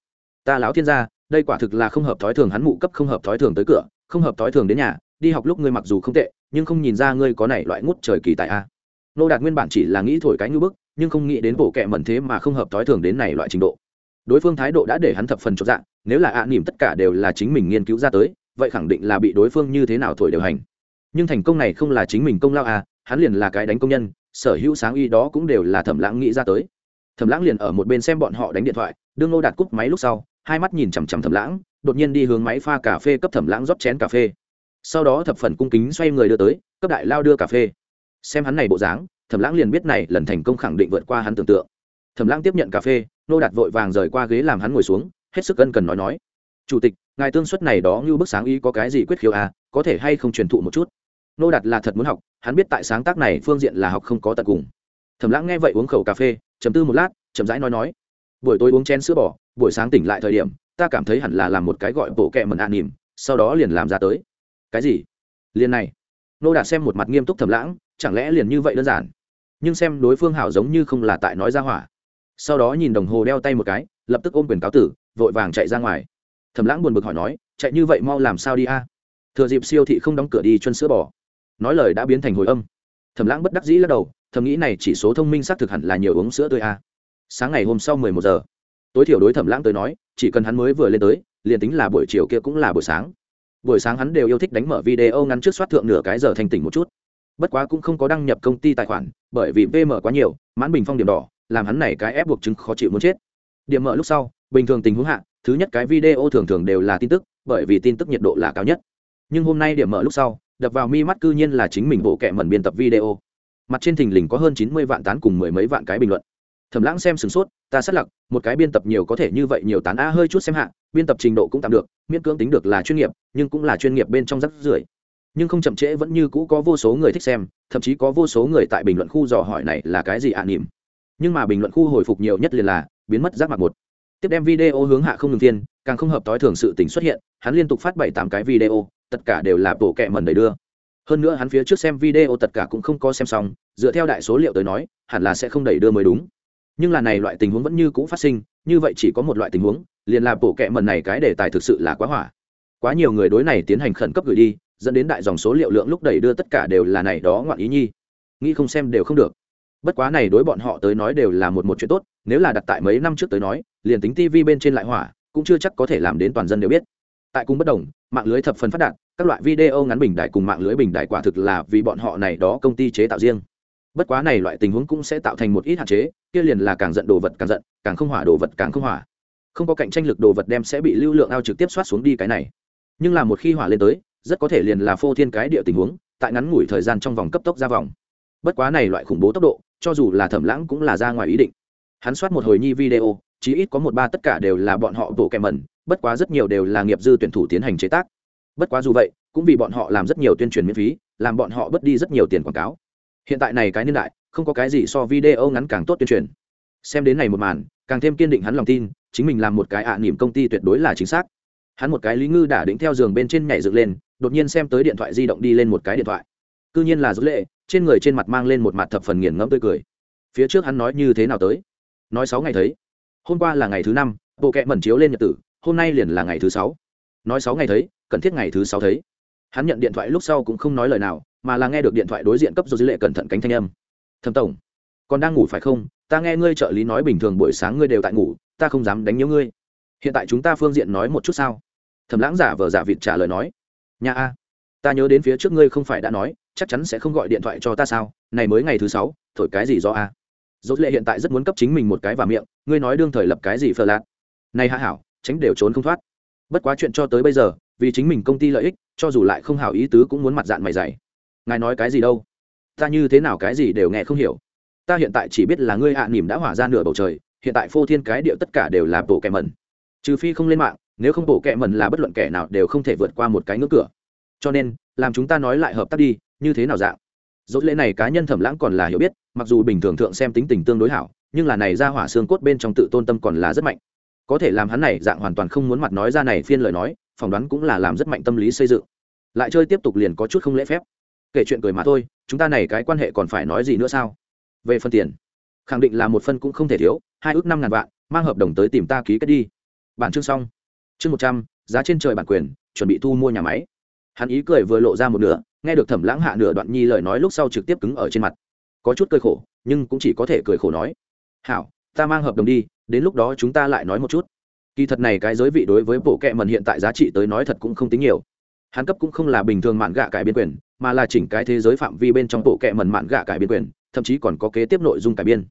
Speaker 1: Ta lão thiên gia, đây quả thực là không hợp thói thường hắn mụ cấp không hợp thói thường tới cửa, không hợp thói thường đến nhà đi học lúc ngươi mặc dù không tệ, nhưng không nhìn ra ngươi có này loại ngút trời kỳ tại a. Nô đạt nguyên bản chỉ là nghĩ thổi cái ngư bức, nhưng không nghĩ đến bộ kệ mẩn thế mà không hợp thói thường đến này loại trình độ. Đối phương thái độ đã để hắn thập phần chột dạng nếu là ạ niềm tất cả đều là chính mình nghiên cứu ra tới, vậy khẳng định là bị đối phương như thế nào thổi điều hành. Nhưng thành công này không là chính mình công lao à hắn liền là cái đánh công nhân, sở hữu sáng y đó cũng đều là thẩm lãng nghĩ ra tới. Thẩm lãng liền ở một bên xem bọn họ đánh điện thoại, đương nô đạt cúp máy lúc sau, hai mắt nhìn chằm chằm thẩm lãng, đột nhiên đi hướng máy pha cà phê cấp thẩm lãng rót chén cà phê sau đó thập phần cung kính xoay người đưa tới, cấp đại lao đưa cà phê. Xem hắn này bộ dáng, thẩm lãng liền biết này lần thành công khẳng định vượt qua hắn tưởng tượng. Thẩm lãng tiếp nhận cà phê, nô đạt vội vàng rời qua ghế làm hắn ngồi xuống, hết sức cân cần nói nói. Chủ tịch, ngài tương suất này đó như bức sáng ý có cái gì quyết khiếu à có thể hay không truyền thụ một chút? Nô đạt là thật muốn học, hắn biết tại sáng tác này phương diện là học không có tận cùng. Thẩm lãng nghe vậy uống khẩu cà phê chấm tư một lát, chậm rãi nói nói, buổi tối uống chén sữa bò, buổi sáng tỉnh lại thời điểm, ta cảm thấy hẳn là làm một cái gọi bộ kẹ mần an nỉm, sau đó liền làm ra tới cái gì? Liền này. Nô đạt xem một mặt nghiêm túc thầm lãng, chẳng lẽ liền như vậy đơn giản? Nhưng xem đối phương hảo giống như không là tại nói ra hỏa. Sau đó nhìn đồng hồ đeo tay một cái, lập tức ôm quyền cáo tử, vội vàng chạy ra ngoài. Thầm lãng buồn bực hỏi nói, chạy như vậy mau làm sao đi a? Thừa dịp siêu thị không đóng cửa đi chân sữa bò. Nói lời đã biến thành hồi âm. Thầm lãng bất đắc dĩ lắc đầu, thầm nghĩ này chỉ số thông minh xác thực hẳn là nhiều uống sữa tươi a. Sáng ngày hôm sau mười một giờ, tối thiểu đối thẩm lãng tới nói, chỉ cần hắn mới vừa lên tới, liền tính là buổi chiều kia cũng là buổi sáng buổi sáng hắn đều yêu thích đánh mở video ngắn trước soát thượng nửa cái giờ thành tỉnh một chút. Bất quá cũng không có đăng nhập công ty tài khoản, bởi vì vm quá nhiều, mãn bình phong điểm đỏ, làm hắn này cái ép buộc chứng khó chịu muốn chết. Điểm mở lúc sau, bình thường tình huống hạ, thứ nhất cái video thường thường đều là tin tức, bởi vì tin tức nhiệt độ là cao nhất. Nhưng hôm nay điểm mở lúc sau, đập vào mi mắt cư nhiên là chính mình bộ kệ mẩn biên tập video. Mặt trên thình lình có hơn chín mươi vạn tán cùng mười mấy vạn cái bình luận. Thẩm lãng xem sửng sốt, ta xác lặc, một cái biên tập nhiều có thể như vậy nhiều tán a hơi chút xem hạ biên tập trình độ cũng tạm được, miễn cưỡng tính được là chuyên nghiệp, nhưng cũng là chuyên nghiệp bên trong rắc rưởi. Nhưng không chậm trễ vẫn như cũ có vô số người thích xem, thậm chí có vô số người tại bình luận khu dò hỏi này là cái gì ạ à nỉm. Nhưng mà bình luận khu hồi phục nhiều nhất liền là, biến mất giác mặt một. Tiếp đem video hướng hạ không ngừng thiên, càng không hợp tối thường sự tình xuất hiện, hắn liên tục phát bảy tám cái video, tất cả đều là bộ kẹ mần đầy đưa. Hơn nữa hắn phía trước xem video tất cả cũng không có xem xong, dựa theo đại số liệu tới nói, hẳn là sẽ không đẩy đưa mới đúng. Nhưng là này loại tình huống vẫn như cũ phát sinh như vậy chỉ có một loại tình huống, liền là bộ kệ mần này cái đề tài thực sự là quá hỏa. Quá nhiều người đối này tiến hành khẩn cấp gửi đi, dẫn đến đại dòng số liệu lượng lúc đẩy đưa tất cả đều là này đó ngoạn ý nhi. Nghĩ không xem đều không được. Bất quá này đối bọn họ tới nói đều là một một chuyện tốt, nếu là đặt tại mấy năm trước tới nói, liền tính tv bên trên lại hỏa, cũng chưa chắc có thể làm đến toàn dân đều biết. Tại cung bất đồng, mạng lưới thập phần phát đạt, các loại video ngắn bình đại cùng mạng lưới bình đại quả thực là vì bọn họ này đó công ty chế tạo riêng bất quá này loại tình huống cũng sẽ tạo thành một ít hạn chế, kia liền là càng giận đồ vật càng giận, càng không hỏa đồ vật càng không hỏa. Không có cạnh tranh lực đồ vật đem sẽ bị lưu lượng ao trực tiếp soát xuống đi cái này. Nhưng là một khi hỏa lên tới, rất có thể liền là phô thiên cái địa tình huống, tại ngắn ngủi thời gian trong vòng cấp tốc ra vòng. Bất quá này loại khủng bố tốc độ, cho dù là thẩm lãng cũng là ra ngoài ý định. Hắn soát một hồi nhi video, chí ít có một ba tất cả đều là bọn họ bộ kèm mẩn, bất quá rất nhiều đều là nghiệp dư tuyển thủ tiến hành chế tác. Bất quá dù vậy, cũng vì bọn họ làm rất nhiều tuyên truyền miễn phí, làm bọn họ bớt đi rất nhiều tiền quảng cáo hiện tại này cái niên đại, không có cái gì so video ngắn càng tốt tuyên truyền. Xem đến này một màn, càng thêm kiên định hắn lòng tin, chính mình làm một cái ạ à nỉm công ty tuyệt đối là chính xác. Hắn một cái lý ngư đã đĩnh theo giường bên trên nhảy dựng lên, đột nhiên xem tới điện thoại di động đi lên một cái điện thoại. Cư nhiên là dữ lệ, trên người trên mặt mang lên một mặt thập phần nghiền ngẫm tươi cười. Phía trước hắn nói như thế nào tới? Nói sáu ngày thấy. Hôm qua là ngày thứ năm, bộ kệ mẩn chiếu lên nhật tử, hôm nay liền là ngày thứ sáu. Nói sáu ngày thấy, cần thiết ngày thứ sáu thấy. Hắn nhận điện thoại lúc sau cũng không nói lời nào mà là nghe được điện thoại đối diện cấp do dưới lệ cẩn thận cánh thanh âm. Thầm tổng, còn đang ngủ phải không? Ta nghe ngươi trợ lý nói bình thường buổi sáng ngươi đều tại ngủ, ta không dám đánh nhớ ngươi. Hiện tại chúng ta phương diện nói một chút sao? Thầm lãng giả vờ giả vịt trả lời nói. Nhà a, ta nhớ đến phía trước ngươi không phải đã nói, chắc chắn sẽ không gọi điện thoại cho ta sao? Này mới ngày thứ sáu, thổi cái gì do a? Dốt lệ hiện tại rất muốn cấp chính mình một cái vào miệng, ngươi nói đương thời lập cái gì phờ lạc này hạ hảo, tránh đều trốn không thoát. Bất quá chuyện cho tới bây giờ, vì chính mình công ty lợi ích, cho dù lại không hảo ý tứ cũng muốn mặt dạng mày dày ngài nói cái gì đâu? Ta như thế nào cái gì đều nghe không hiểu. Ta hiện tại chỉ biết là ngươi hạ à nỉm đã hỏa ra nửa bầu trời, hiện tại phô thiên cái điệu tất cả đều là bộ kẹ mẩn. Trừ phi không lên mạng, nếu không bộ kẹ mẩn là bất luận kẻ nào đều không thể vượt qua một cái ngưỡng cửa. Cho nên, làm chúng ta nói lại hợp tác đi, như thế nào dạng? Dốt lễ này cá nhân thẩm lãng còn là hiểu biết, mặc dù bình thường thượng xem tính tình tương đối hảo, nhưng là này ra hỏa xương cốt bên trong tự tôn tâm còn là rất mạnh. Có thể làm hắn này dạng hoàn toàn không muốn mặt nói ra này phiên lời nói, phỏng đoán cũng là làm rất mạnh tâm lý xây dựng. Lại chơi tiếp tục liền có chút không lễ phép kể chuyện cười mà thôi, chúng ta này cái quan hệ còn phải nói gì nữa sao? Về phần tiền, khẳng định là một phân cũng không thể thiếu, hai ước năm ngàn vạn, mang hợp đồng tới tìm ta ký kết đi. Bản chương xong. Chương một trăm, giá trên trời bản quyền, chuẩn bị thu mua nhà máy. Hắn ý cười vừa lộ ra một nửa, nghe được thẩm lãng hạ nửa đoạn nhi lời nói lúc sau trực tiếp cứng ở trên mặt. Có chút cười khổ, nhưng cũng chỉ có thể cười khổ nói. Hảo, ta mang hợp đồng đi, đến lúc đó chúng ta lại nói một chút. Kỳ thật này cái giới vị đối với bộ kệ mần hiện tại giá trị tới nói thật cũng không tính nhiều. Hắn cấp cũng không là bình thường mạn gạ cải biên quyền mà là chỉnh cái thế giới phạm vi bên trong bộ kệ mẩn mạn gạ cải biên quyền, thậm chí còn có kế tiếp nội dung cải biên.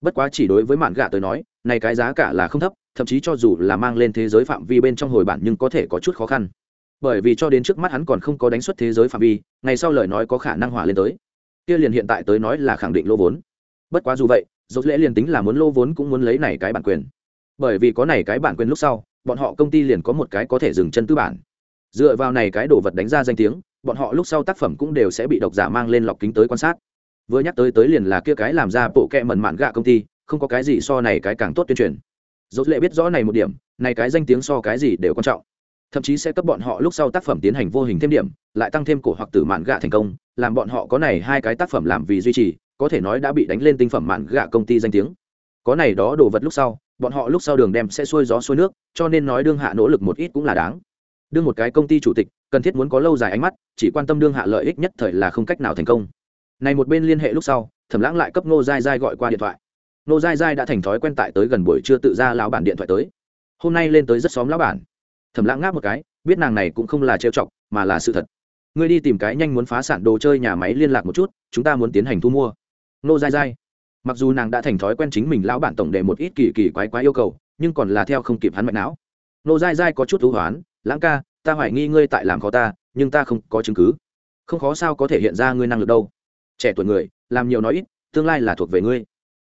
Speaker 1: Bất quá chỉ đối với mạn gạ tới nói, này cái giá cả là không thấp, thậm chí cho dù là mang lên thế giới phạm vi bên trong hồi bản nhưng có thể có chút khó khăn. Bởi vì cho đến trước mắt hắn còn không có đánh xuất thế giới phạm vi, ngày sau lời nói có khả năng hỏa lên tới. Kia liền hiện tại tới nói là khẳng định lô vốn. Bất quá dù vậy dốt lễ liền tính là muốn lô vốn cũng muốn lấy này cái bản quyền. Bởi vì có này cái bản quyền lúc sau, bọn họ công ty liền có một cái có thể dừng chân tư bản. Dựa vào này cái đồ vật đánh ra danh tiếng bọn họ lúc sau tác phẩm cũng đều sẽ bị độc giả mang lên lọc kính tới quan sát. Vừa nhắc tới tới liền là kia cái làm ra bộ kẹ mần mạn gạ công ty, không có cái gì so này cái càng tốt tuyên truyền. Dốt lệ biết rõ này một điểm, này cái danh tiếng so cái gì đều quan trọng. Thậm chí sẽ cấp bọn họ lúc sau tác phẩm tiến hành vô hình thêm điểm, lại tăng thêm cổ hoặc tử mạn gạ thành công, làm bọn họ có này hai cái tác phẩm làm vì duy trì, có thể nói đã bị đánh lên tinh phẩm mạn gạ công ty danh tiếng. Có này đó đồ vật lúc sau, bọn họ lúc sau đường đem sẽ xuôi gió xuôi nước, cho nên nói đương hạ nỗ lực một ít cũng là đáng đương một cái công ty chủ tịch, cần thiết muốn có lâu dài ánh mắt, chỉ quan tâm đương hạ lợi ích nhất thời là không cách nào thành công. Này một bên liên hệ lúc sau, thẩm lãng lại cấp nô dai dai gọi qua điện thoại. Nô dai dai đã thành thói quen tại tới gần buổi trưa tự ra lão bản điện thoại tới. Hôm nay lên tới rất xóm lão bản. Thẩm lãng ngáp một cái, biết nàng này cũng không là trêu chọc, mà là sự thật. Ngươi đi tìm cái nhanh muốn phá sản đồ chơi nhà máy liên lạc một chút, chúng ta muốn tiến hành thu mua. Nô dai dai mặc dù nàng đã thành thói quen chính mình lão bản tổng đề một ít kỳ kỳ quái quái yêu cầu, nhưng còn là theo không kịp hắn mạch não. Nô dai dai có chút thú hoán lãng ca, ta hoài nghi ngươi tại làm khó ta, nhưng ta không có chứng cứ. Không khó sao có thể hiện ra ngươi năng lực đâu. Trẻ tuổi người, làm nhiều nói ít, tương lai là thuộc về ngươi.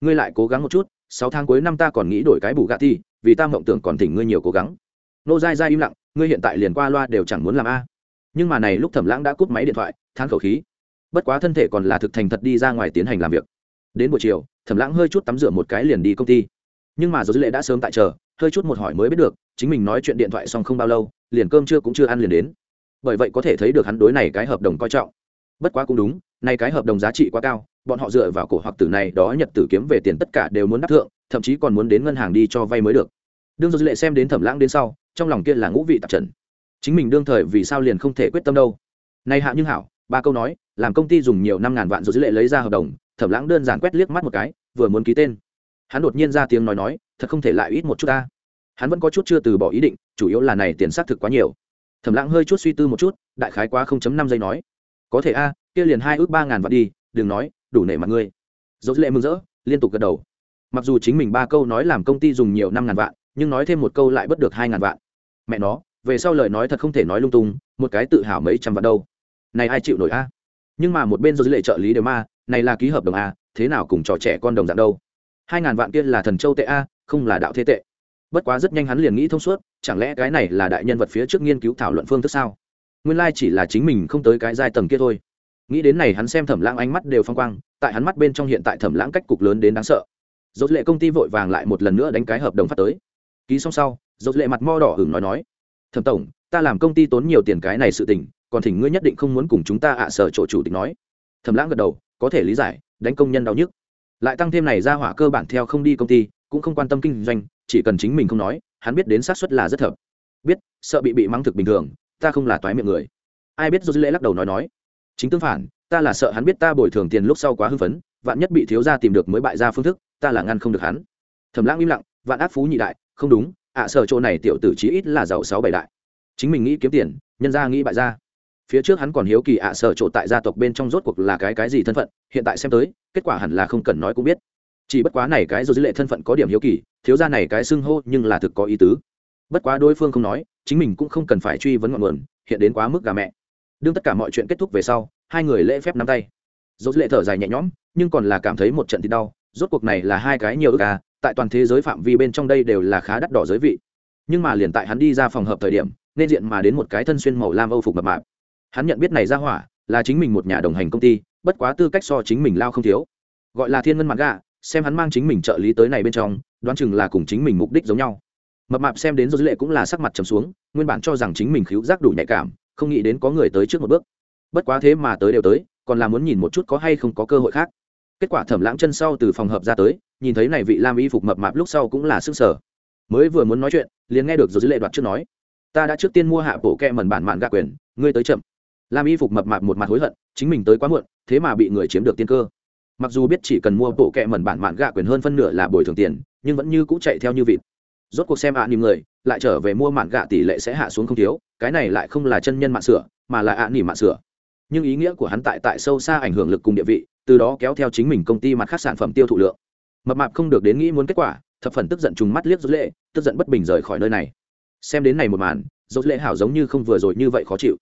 Speaker 1: Ngươi lại cố gắng một chút, sáu tháng cuối năm ta còn nghĩ đổi cái bù gạ ti vì ta mộng tưởng còn thỉnh ngươi nhiều cố gắng. Nô dai dai im lặng, ngươi hiện tại liền qua loa đều chẳng muốn làm a. Nhưng mà này lúc thẩm lãng đã cúp máy điện thoại than khẩu khí. Bất quá thân thể còn là thực thành thật đi ra ngoài tiến hành làm việc. Đến buổi chiều, thẩm lãng hơi chút tắm rửa một cái liền đi công ty. Nhưng mà dấu dư lệ đã sớm tại chờ, hơi chút một hỏi mới biết được, chính mình nói chuyện điện thoại xong không bao lâu liền cơm trưa cũng chưa ăn liền đến. Bởi vậy có thể thấy được hắn đối này cái hợp đồng coi trọng. Bất quá cũng đúng nay cái hợp đồng giá trị quá cao, bọn họ dựa vào cổ hoặc tử này đó nhật tử kiếm về tiền tất cả đều muốn đáp thượng, thậm chí còn muốn đến ngân hàng đi cho vay mới được. Đương dư lệ xem đến thẩm lãng đến sau, trong lòng kia là ngũ vị tạp trần. Chính mình đương thời vì sao liền không thể quyết tâm đâu? Này hạ nhưng hảo, ba câu nói, làm công ty dùng nhiều năm ngàn vạn rồi dư lệ lấy ra hợp đồng, thẩm lãng đơn giản quét liếc mắt một cái, vừa muốn ký tên. Hắn đột nhiên ra tiếng nói nói, thật không thể lại ít một chút ta hắn vẫn có chút chưa từ bỏ ý định, chủ yếu là này tiền xác thực quá nhiều. Thẩm lãng hơi chút suy tư một chút, đại khái quá không chấm năm giây nói. Có thể a, kia liền hai ước ba ngàn vạn đi, đừng nói, đủ nể mặt ngươi. Dẫu lệ mừng rỡ, liên tục gật đầu. Mặc dù chính mình ba câu nói làm công ty dùng nhiều năm ngàn vạn, nhưng nói thêm một câu lại bất được hai ngàn vạn. Mẹ nó, về sau lời nói thật không thể nói lung tung, một cái tự hào mấy trăm vạn đâu. Này ai chịu nổi a? Nhưng mà một bên dẫu lệ trợ lý đều ma, này là ký hợp đồng a, thế nào cùng trò trẻ con đồng dạng đâu? Hai ngàn vạn kia là thần châu tệ a, không là đạo thế tệ bất quá rất nhanh hắn liền nghĩ thông suốt, chẳng lẽ cái này là đại nhân vật phía trước nghiên cứu thảo luận phương thức sao? Nguyên lai chỉ là chính mình không tới cái giai tầng kia thôi. Nghĩ đến này hắn xem thẩm lãng ánh mắt đều phong quang, tại hắn mắt bên trong hiện tại thẩm lãng cách cục lớn đến đáng sợ. Dốt lệ công ty vội vàng lại một lần nữa đánh cái hợp đồng phát tới. Ký xong sau dốt lệ mặt mo đỏ hửng nói nói, thẩm tổng, ta làm công ty tốn nhiều tiền cái này sự tình, còn thỉnh ngươi nhất định không muốn cùng chúng ta ạ sở chỗ chủ tịch nói. Thẩm lãng gật đầu, có thể lý giải, đánh công nhân đau nhức. Lại tăng thêm này ra hỏa cơ bản theo không đi công ty, cũng không quan tâm kinh doanh chỉ cần chính mình không nói hắn biết đến xác suất là rất thập biết sợ bị bị mắng thực bình thường ta không là toái miệng người. Ai biết do dư lễ lắc đầu nói nói. Chính tương phản ta là sợ hắn biết ta bồi thường tiền lúc sau quá hưng phấn vạn nhất bị thiếu gia tìm được mới bại ra phương thức ta là ngăn không được hắn. Thẩm lãng im lặng vạn ác phú nhị đại không đúng ạ à, sợ chỗ này tiểu tử chí ít là giàu sáu bảy đại. Chính mình nghĩ kiếm tiền nhân ra nghĩ bại ra. Phía trước hắn còn hiếu kỳ ạ à, sợ chỗ tại gia tộc bên trong rốt cuộc là cái cái gì thân phận hiện tại xem tới kết quả hẳn là không cần nói cũng biết chỉ bất quá này cái rồi dữ lệ thân phận có điểm hiếu kỳ, thiếu ra này cái xưng hô nhưng là thực có ý tứ. Bất quá đối phương không nói, chính mình cũng không cần phải truy vấn ngọn nguồn, hiện đến quá mức gà mẹ. Đương tất cả mọi chuyện kết thúc về sau, hai người lễ phép nắm tay. Dốt lệ thở dài nhẹ nhõm, nhưng còn là cảm thấy một trận thì đau, rốt cuộc này là hai cái nhiều ước à tại toàn thế giới phạm vi bên trong đây đều là khá đắt đỏ giới vị. Nhưng mà liền tại hắn đi ra phòng hợp thời điểm, nên diện mà đến một cái thân xuyên màu lam âu phục mập mạp. Hắn nhận biết này ra hỏa là chính mình một nhà đồng hành công ty, bất quá tư cách so chính mình lao không thiếu. Gọi là thiên ngân mặt gà xem hắn mang chính mình trợ lý tới này bên trong, đoán chừng là cùng chính mình mục đích giống nhau. Mập mạp xem đến dô dữ lệ cũng là sắc mặt trầm xuống, nguyên bản cho rằng chính mình khíu giác đủ nhạy cảm, không nghĩ đến có người tới trước một bước. Bất quá thế mà tới đều tới, còn là muốn nhìn một chút có hay không có cơ hội khác. Kết quả thẩm lãng chân sau từ phòng hợp ra tới, nhìn thấy này vị lam y phục mập mạp lúc sau cũng là sức sở mới vừa muốn nói chuyện, liền nghe được dô dữ lệ đoạt trước nói, ta đã trước tiên mua hạ bộ kẹ mần bản mạn gạ quyền, ngươi tới chậm. Lam y phục mập mạp một mặt hối hận, chính mình tới quá muộn, thế mà bị người chiếm được tiên cơ mặc dù biết chỉ cần mua bộ kẹ mẩn bản mạn gạ quyền hơn phân nửa là bồi thường tiền, nhưng vẫn như cũ chạy theo như vịt. Rốt cuộc xem ạ à nỉm người, lại trở về mua mạn gạ tỷ lệ sẽ hạ xuống không thiếu, cái này lại không là chân nhân mạng sửa, mà là ạ à nỉm mạng sửa. Nhưng ý nghĩa của hắn tại tại sâu xa ảnh hưởng lực cùng địa vị, từ đó kéo theo chính mình công ty mặt khác sản phẩm tiêu thụ lượng. Mập mạp không được đến nghĩ muốn kết quả, thập phần tức giận trùng mắt liếc dốt lệ, tức giận bất bình rời khỏi nơi này. Xem đến này một màn dốt lệ hảo giống như không vừa rồi như vậy khó chịu.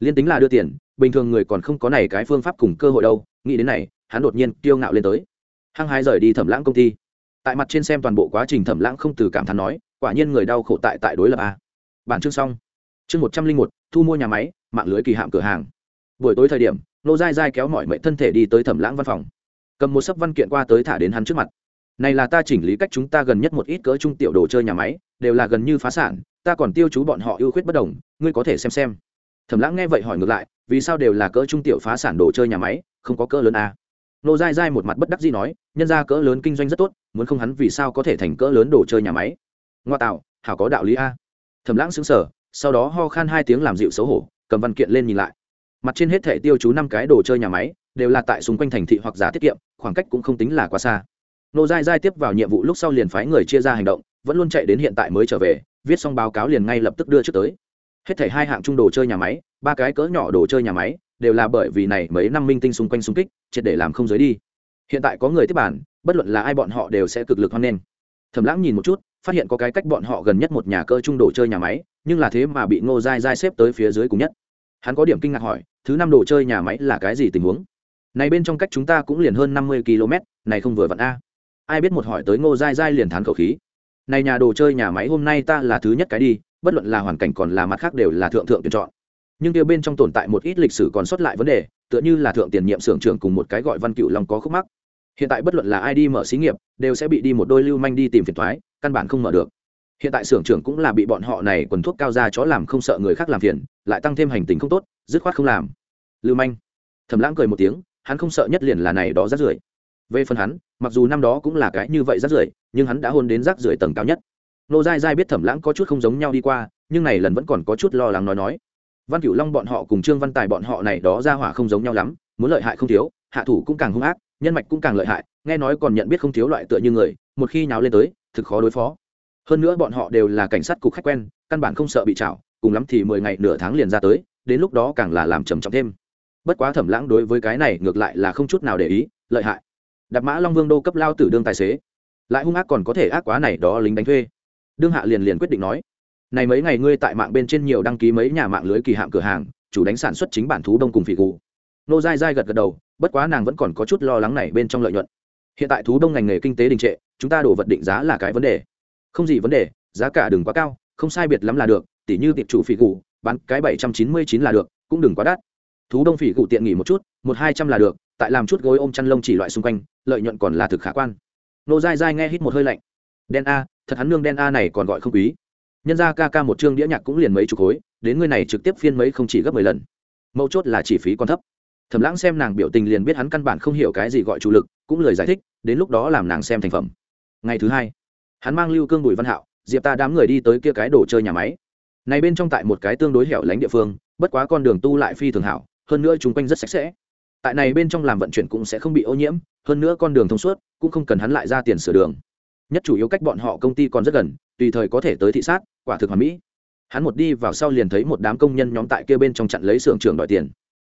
Speaker 1: Liên tính là đưa tiền, bình thường người còn không có này cái phương pháp cùng cơ hội đâu, nghĩ đến này hắn đột nhiên kiêu ngạo lên tới. Hăng hái rời đi thẩm lãng công ty. Tại mặt trên xem toàn bộ quá trình thẩm lãng không từ cảm thán nói, quả nhiên người đau khổ tại tại đối lập a. Bản chương xong. Chương một trăm linh một, thu mua nhà máy, mạng lưới kỳ hạm cửa hàng. Buổi tối thời điểm nô dai dai kéo mọi mệnh thân thể đi tới thẩm lãng văn phòng. Cầm một sấp văn kiện qua tới thả đến hắn trước mặt. Này là ta chỉnh lý cách chúng ta gần nhất một ít cỡ trung tiểu đồ chơi nhà máy, đều là gần như phá sản, ta còn tiêu chú bọn họ ưu khuyết bất đồng, ngươi có thể xem xem. Thẩm lãng nghe vậy hỏi ngược lại, vì sao đều là cỡ trung tiểu phá sản đồ chơi nhà máy, không có cỡ lớn à? Nô dai dai một mặt bất đắc dĩ nói, nhân ra cỡ lớn kinh doanh rất tốt, muốn không hắn vì sao có thể thành cỡ lớn đồ chơi nhà máy? Ngoa tạo, hảo có đạo lý a. Thẩm lãng xứng sở sau đó ho khan hai tiếng làm dịu xấu hổ, cầm văn kiện lên nhìn lại. Mặt trên hết thẻ tiêu chú năm cái đồ chơi nhà máy, đều là tại xung quanh thành thị hoặc giá tiết kiệm, khoảng cách cũng không tính là quá xa. Nô dai dai tiếp vào nhiệm vụ lúc sau liền phái người chia ra hành động, vẫn luôn chạy đến hiện tại mới trở về, viết xong báo cáo liền ngay lập tức đưa trước tới. Hết thảy hai hạng trung đồ chơi nhà máy, ba cái cỡ nhỏ đồ chơi nhà máy đều là bởi vì này mấy năm minh tinh xung quanh xung kích, triệt để làm không giới đi. Hiện tại có người tiếp bản, bất luận là ai bọn họ đều sẽ cực lực hoan nghênh. Thẩm lãng nhìn một chút, phát hiện có cái cách bọn họ gần nhất một nhà cơ trung đồ chơi nhà máy, nhưng là thế mà bị ngô dai dai xếp tới phía dưới cùng nhất. Hắn có điểm kinh ngạc hỏi, thứ năm đồ chơi nhà máy là cái gì tình huống? Này bên trong cách chúng ta cũng liền hơn năm mươi km, này không vừa vặn a. Ai biết một hỏi tới ngô dai dai liền thán khẩu khí. Này nhà đồ chơi nhà máy hôm nay ta là thứ nhất cái đi, bất luận là hoàn cảnh còn là mặt khác đều là thượng thượng tuyển chọn nhưng kia bên trong tồn tại một ít lịch sử còn sót lại vấn đề, tựa như là thượng tiền nhiệm xưởng trưởng cùng một cái gọi văn cựu long có khúc mắc. Hiện tại bất luận là ai đi mở xí nghiệp, đều sẽ bị đi một đôi lưu manh đi tìm phiền thoái căn bản không mở được. Hiện tại xưởng trưởng cũng là bị bọn họ này quần thuốc cao ra chó làm không sợ người khác làm phiền, lại tăng thêm hành tình không tốt, dứt khoát không làm. Lưu manh. Thầm lãng cười một tiếng, hắn không sợ nhất liền là này đó rác rưởi. Về phần hắn, mặc dù năm đó cũng là cái như vậy rác rưởi, nhưng hắn đã hôn đến rác rưởi tầng cao nhất. Nô dai dai biết thẩm lãng có chút không giống nhau đi qua, nhưng này lần vẫn còn có chút lo lắng nói nói văn cửu long bọn họ cùng trương văn tài bọn họ này đó ra hỏa không giống nhau lắm, muốn lợi hại không thiếu, hạ thủ cũng càng hung ác, nhân mạch cũng càng lợi hại, nghe nói còn nhận biết không thiếu loại tựa như người, một khi nháo lên tới, thực khó đối phó. Hơn nữa bọn họ đều là cảnh sát cục khách quen, căn bản không sợ bị chảo cùng lắm thì mười ngày nửa tháng liền ra tới, đến lúc đó càng là làm trầm trọng thêm. Bất quá thẩm lãng đối với cái này ngược lại là không chút nào để ý, lợi hại. Đạp mã long vương đô cấp lao tử đương tài xế. Lại hung ác còn có thể ác quá này đó lính đánh thuê. Đương hạ liền liền quyết định nói này mấy ngày ngươi tại mạng bên trên nhiều đăng ký mấy nhà mạng lưới kỳ hạm cửa hàng, chủ đánh sản xuất chính bản thú đông cùng phỉ cụ nô dai dai gật gật đầu, bất quá nàng vẫn còn có chút lo lắng này bên trong lợi nhuận. Hiện tại thú đông ngành nghề kinh tế đình trệ, chúng ta đổ vật định giá là cái vấn đề. Không gì vấn đề, giá cả đừng quá cao, không sai biệt lắm là được, tỉ như tiệp chủ phỉ cụ bán cái bảy trăm chín mươi chín là được, cũng đừng quá đắt. Thú đông phỉ cụ tiện nghỉ một chút, một hai trăm là được, tại làm chút gối ôm chăn lông chỉ loại xung quanh, lợi nhuận còn là thực khả quan. Nô dai dai nghe hít một hơi lạnh. Đen a, thật hắn nương đen a này còn gọi không quý nhân ra ca ca một chương đĩa nhạc cũng liền mấy chục khối, đến ngươi này trực tiếp phiên mấy không chỉ gấp mười lần. Mấu chốt là chi phí còn thấp. Thẩm lãng xem nàng biểu tình liền biết hắn căn bản không hiểu cái gì gọi chủ lực, cũng lời giải thích, đến lúc đó làm nàng xem thành phẩm. Ngày thứ hai, hắn mang lưu cương bùi văn hạo, diệp ta đám người đi tới kia cái đồ chơi nhà máy. Này bên trong tại một cái tương đối hẻo lánh địa phương, bất quá con đường tu lại phi thường hảo, hơn nữa chung quanh rất sạch sẽ. Tại này bên trong làm vận chuyển cũng sẽ không bị ô nhiễm, hơn nữa con đường thông suốt, cũng không cần hắn lại ra tiền sửa đường. Nhất chủ yếu cách bọn họ công ty còn rất gần tùy thời có thể tới thị sát, quả thực hoàn mỹ. Hắn một đi vào sau liền thấy một đám công nhân nhóm tại kia bên trong chặn lấy xưởng trưởng đòi tiền.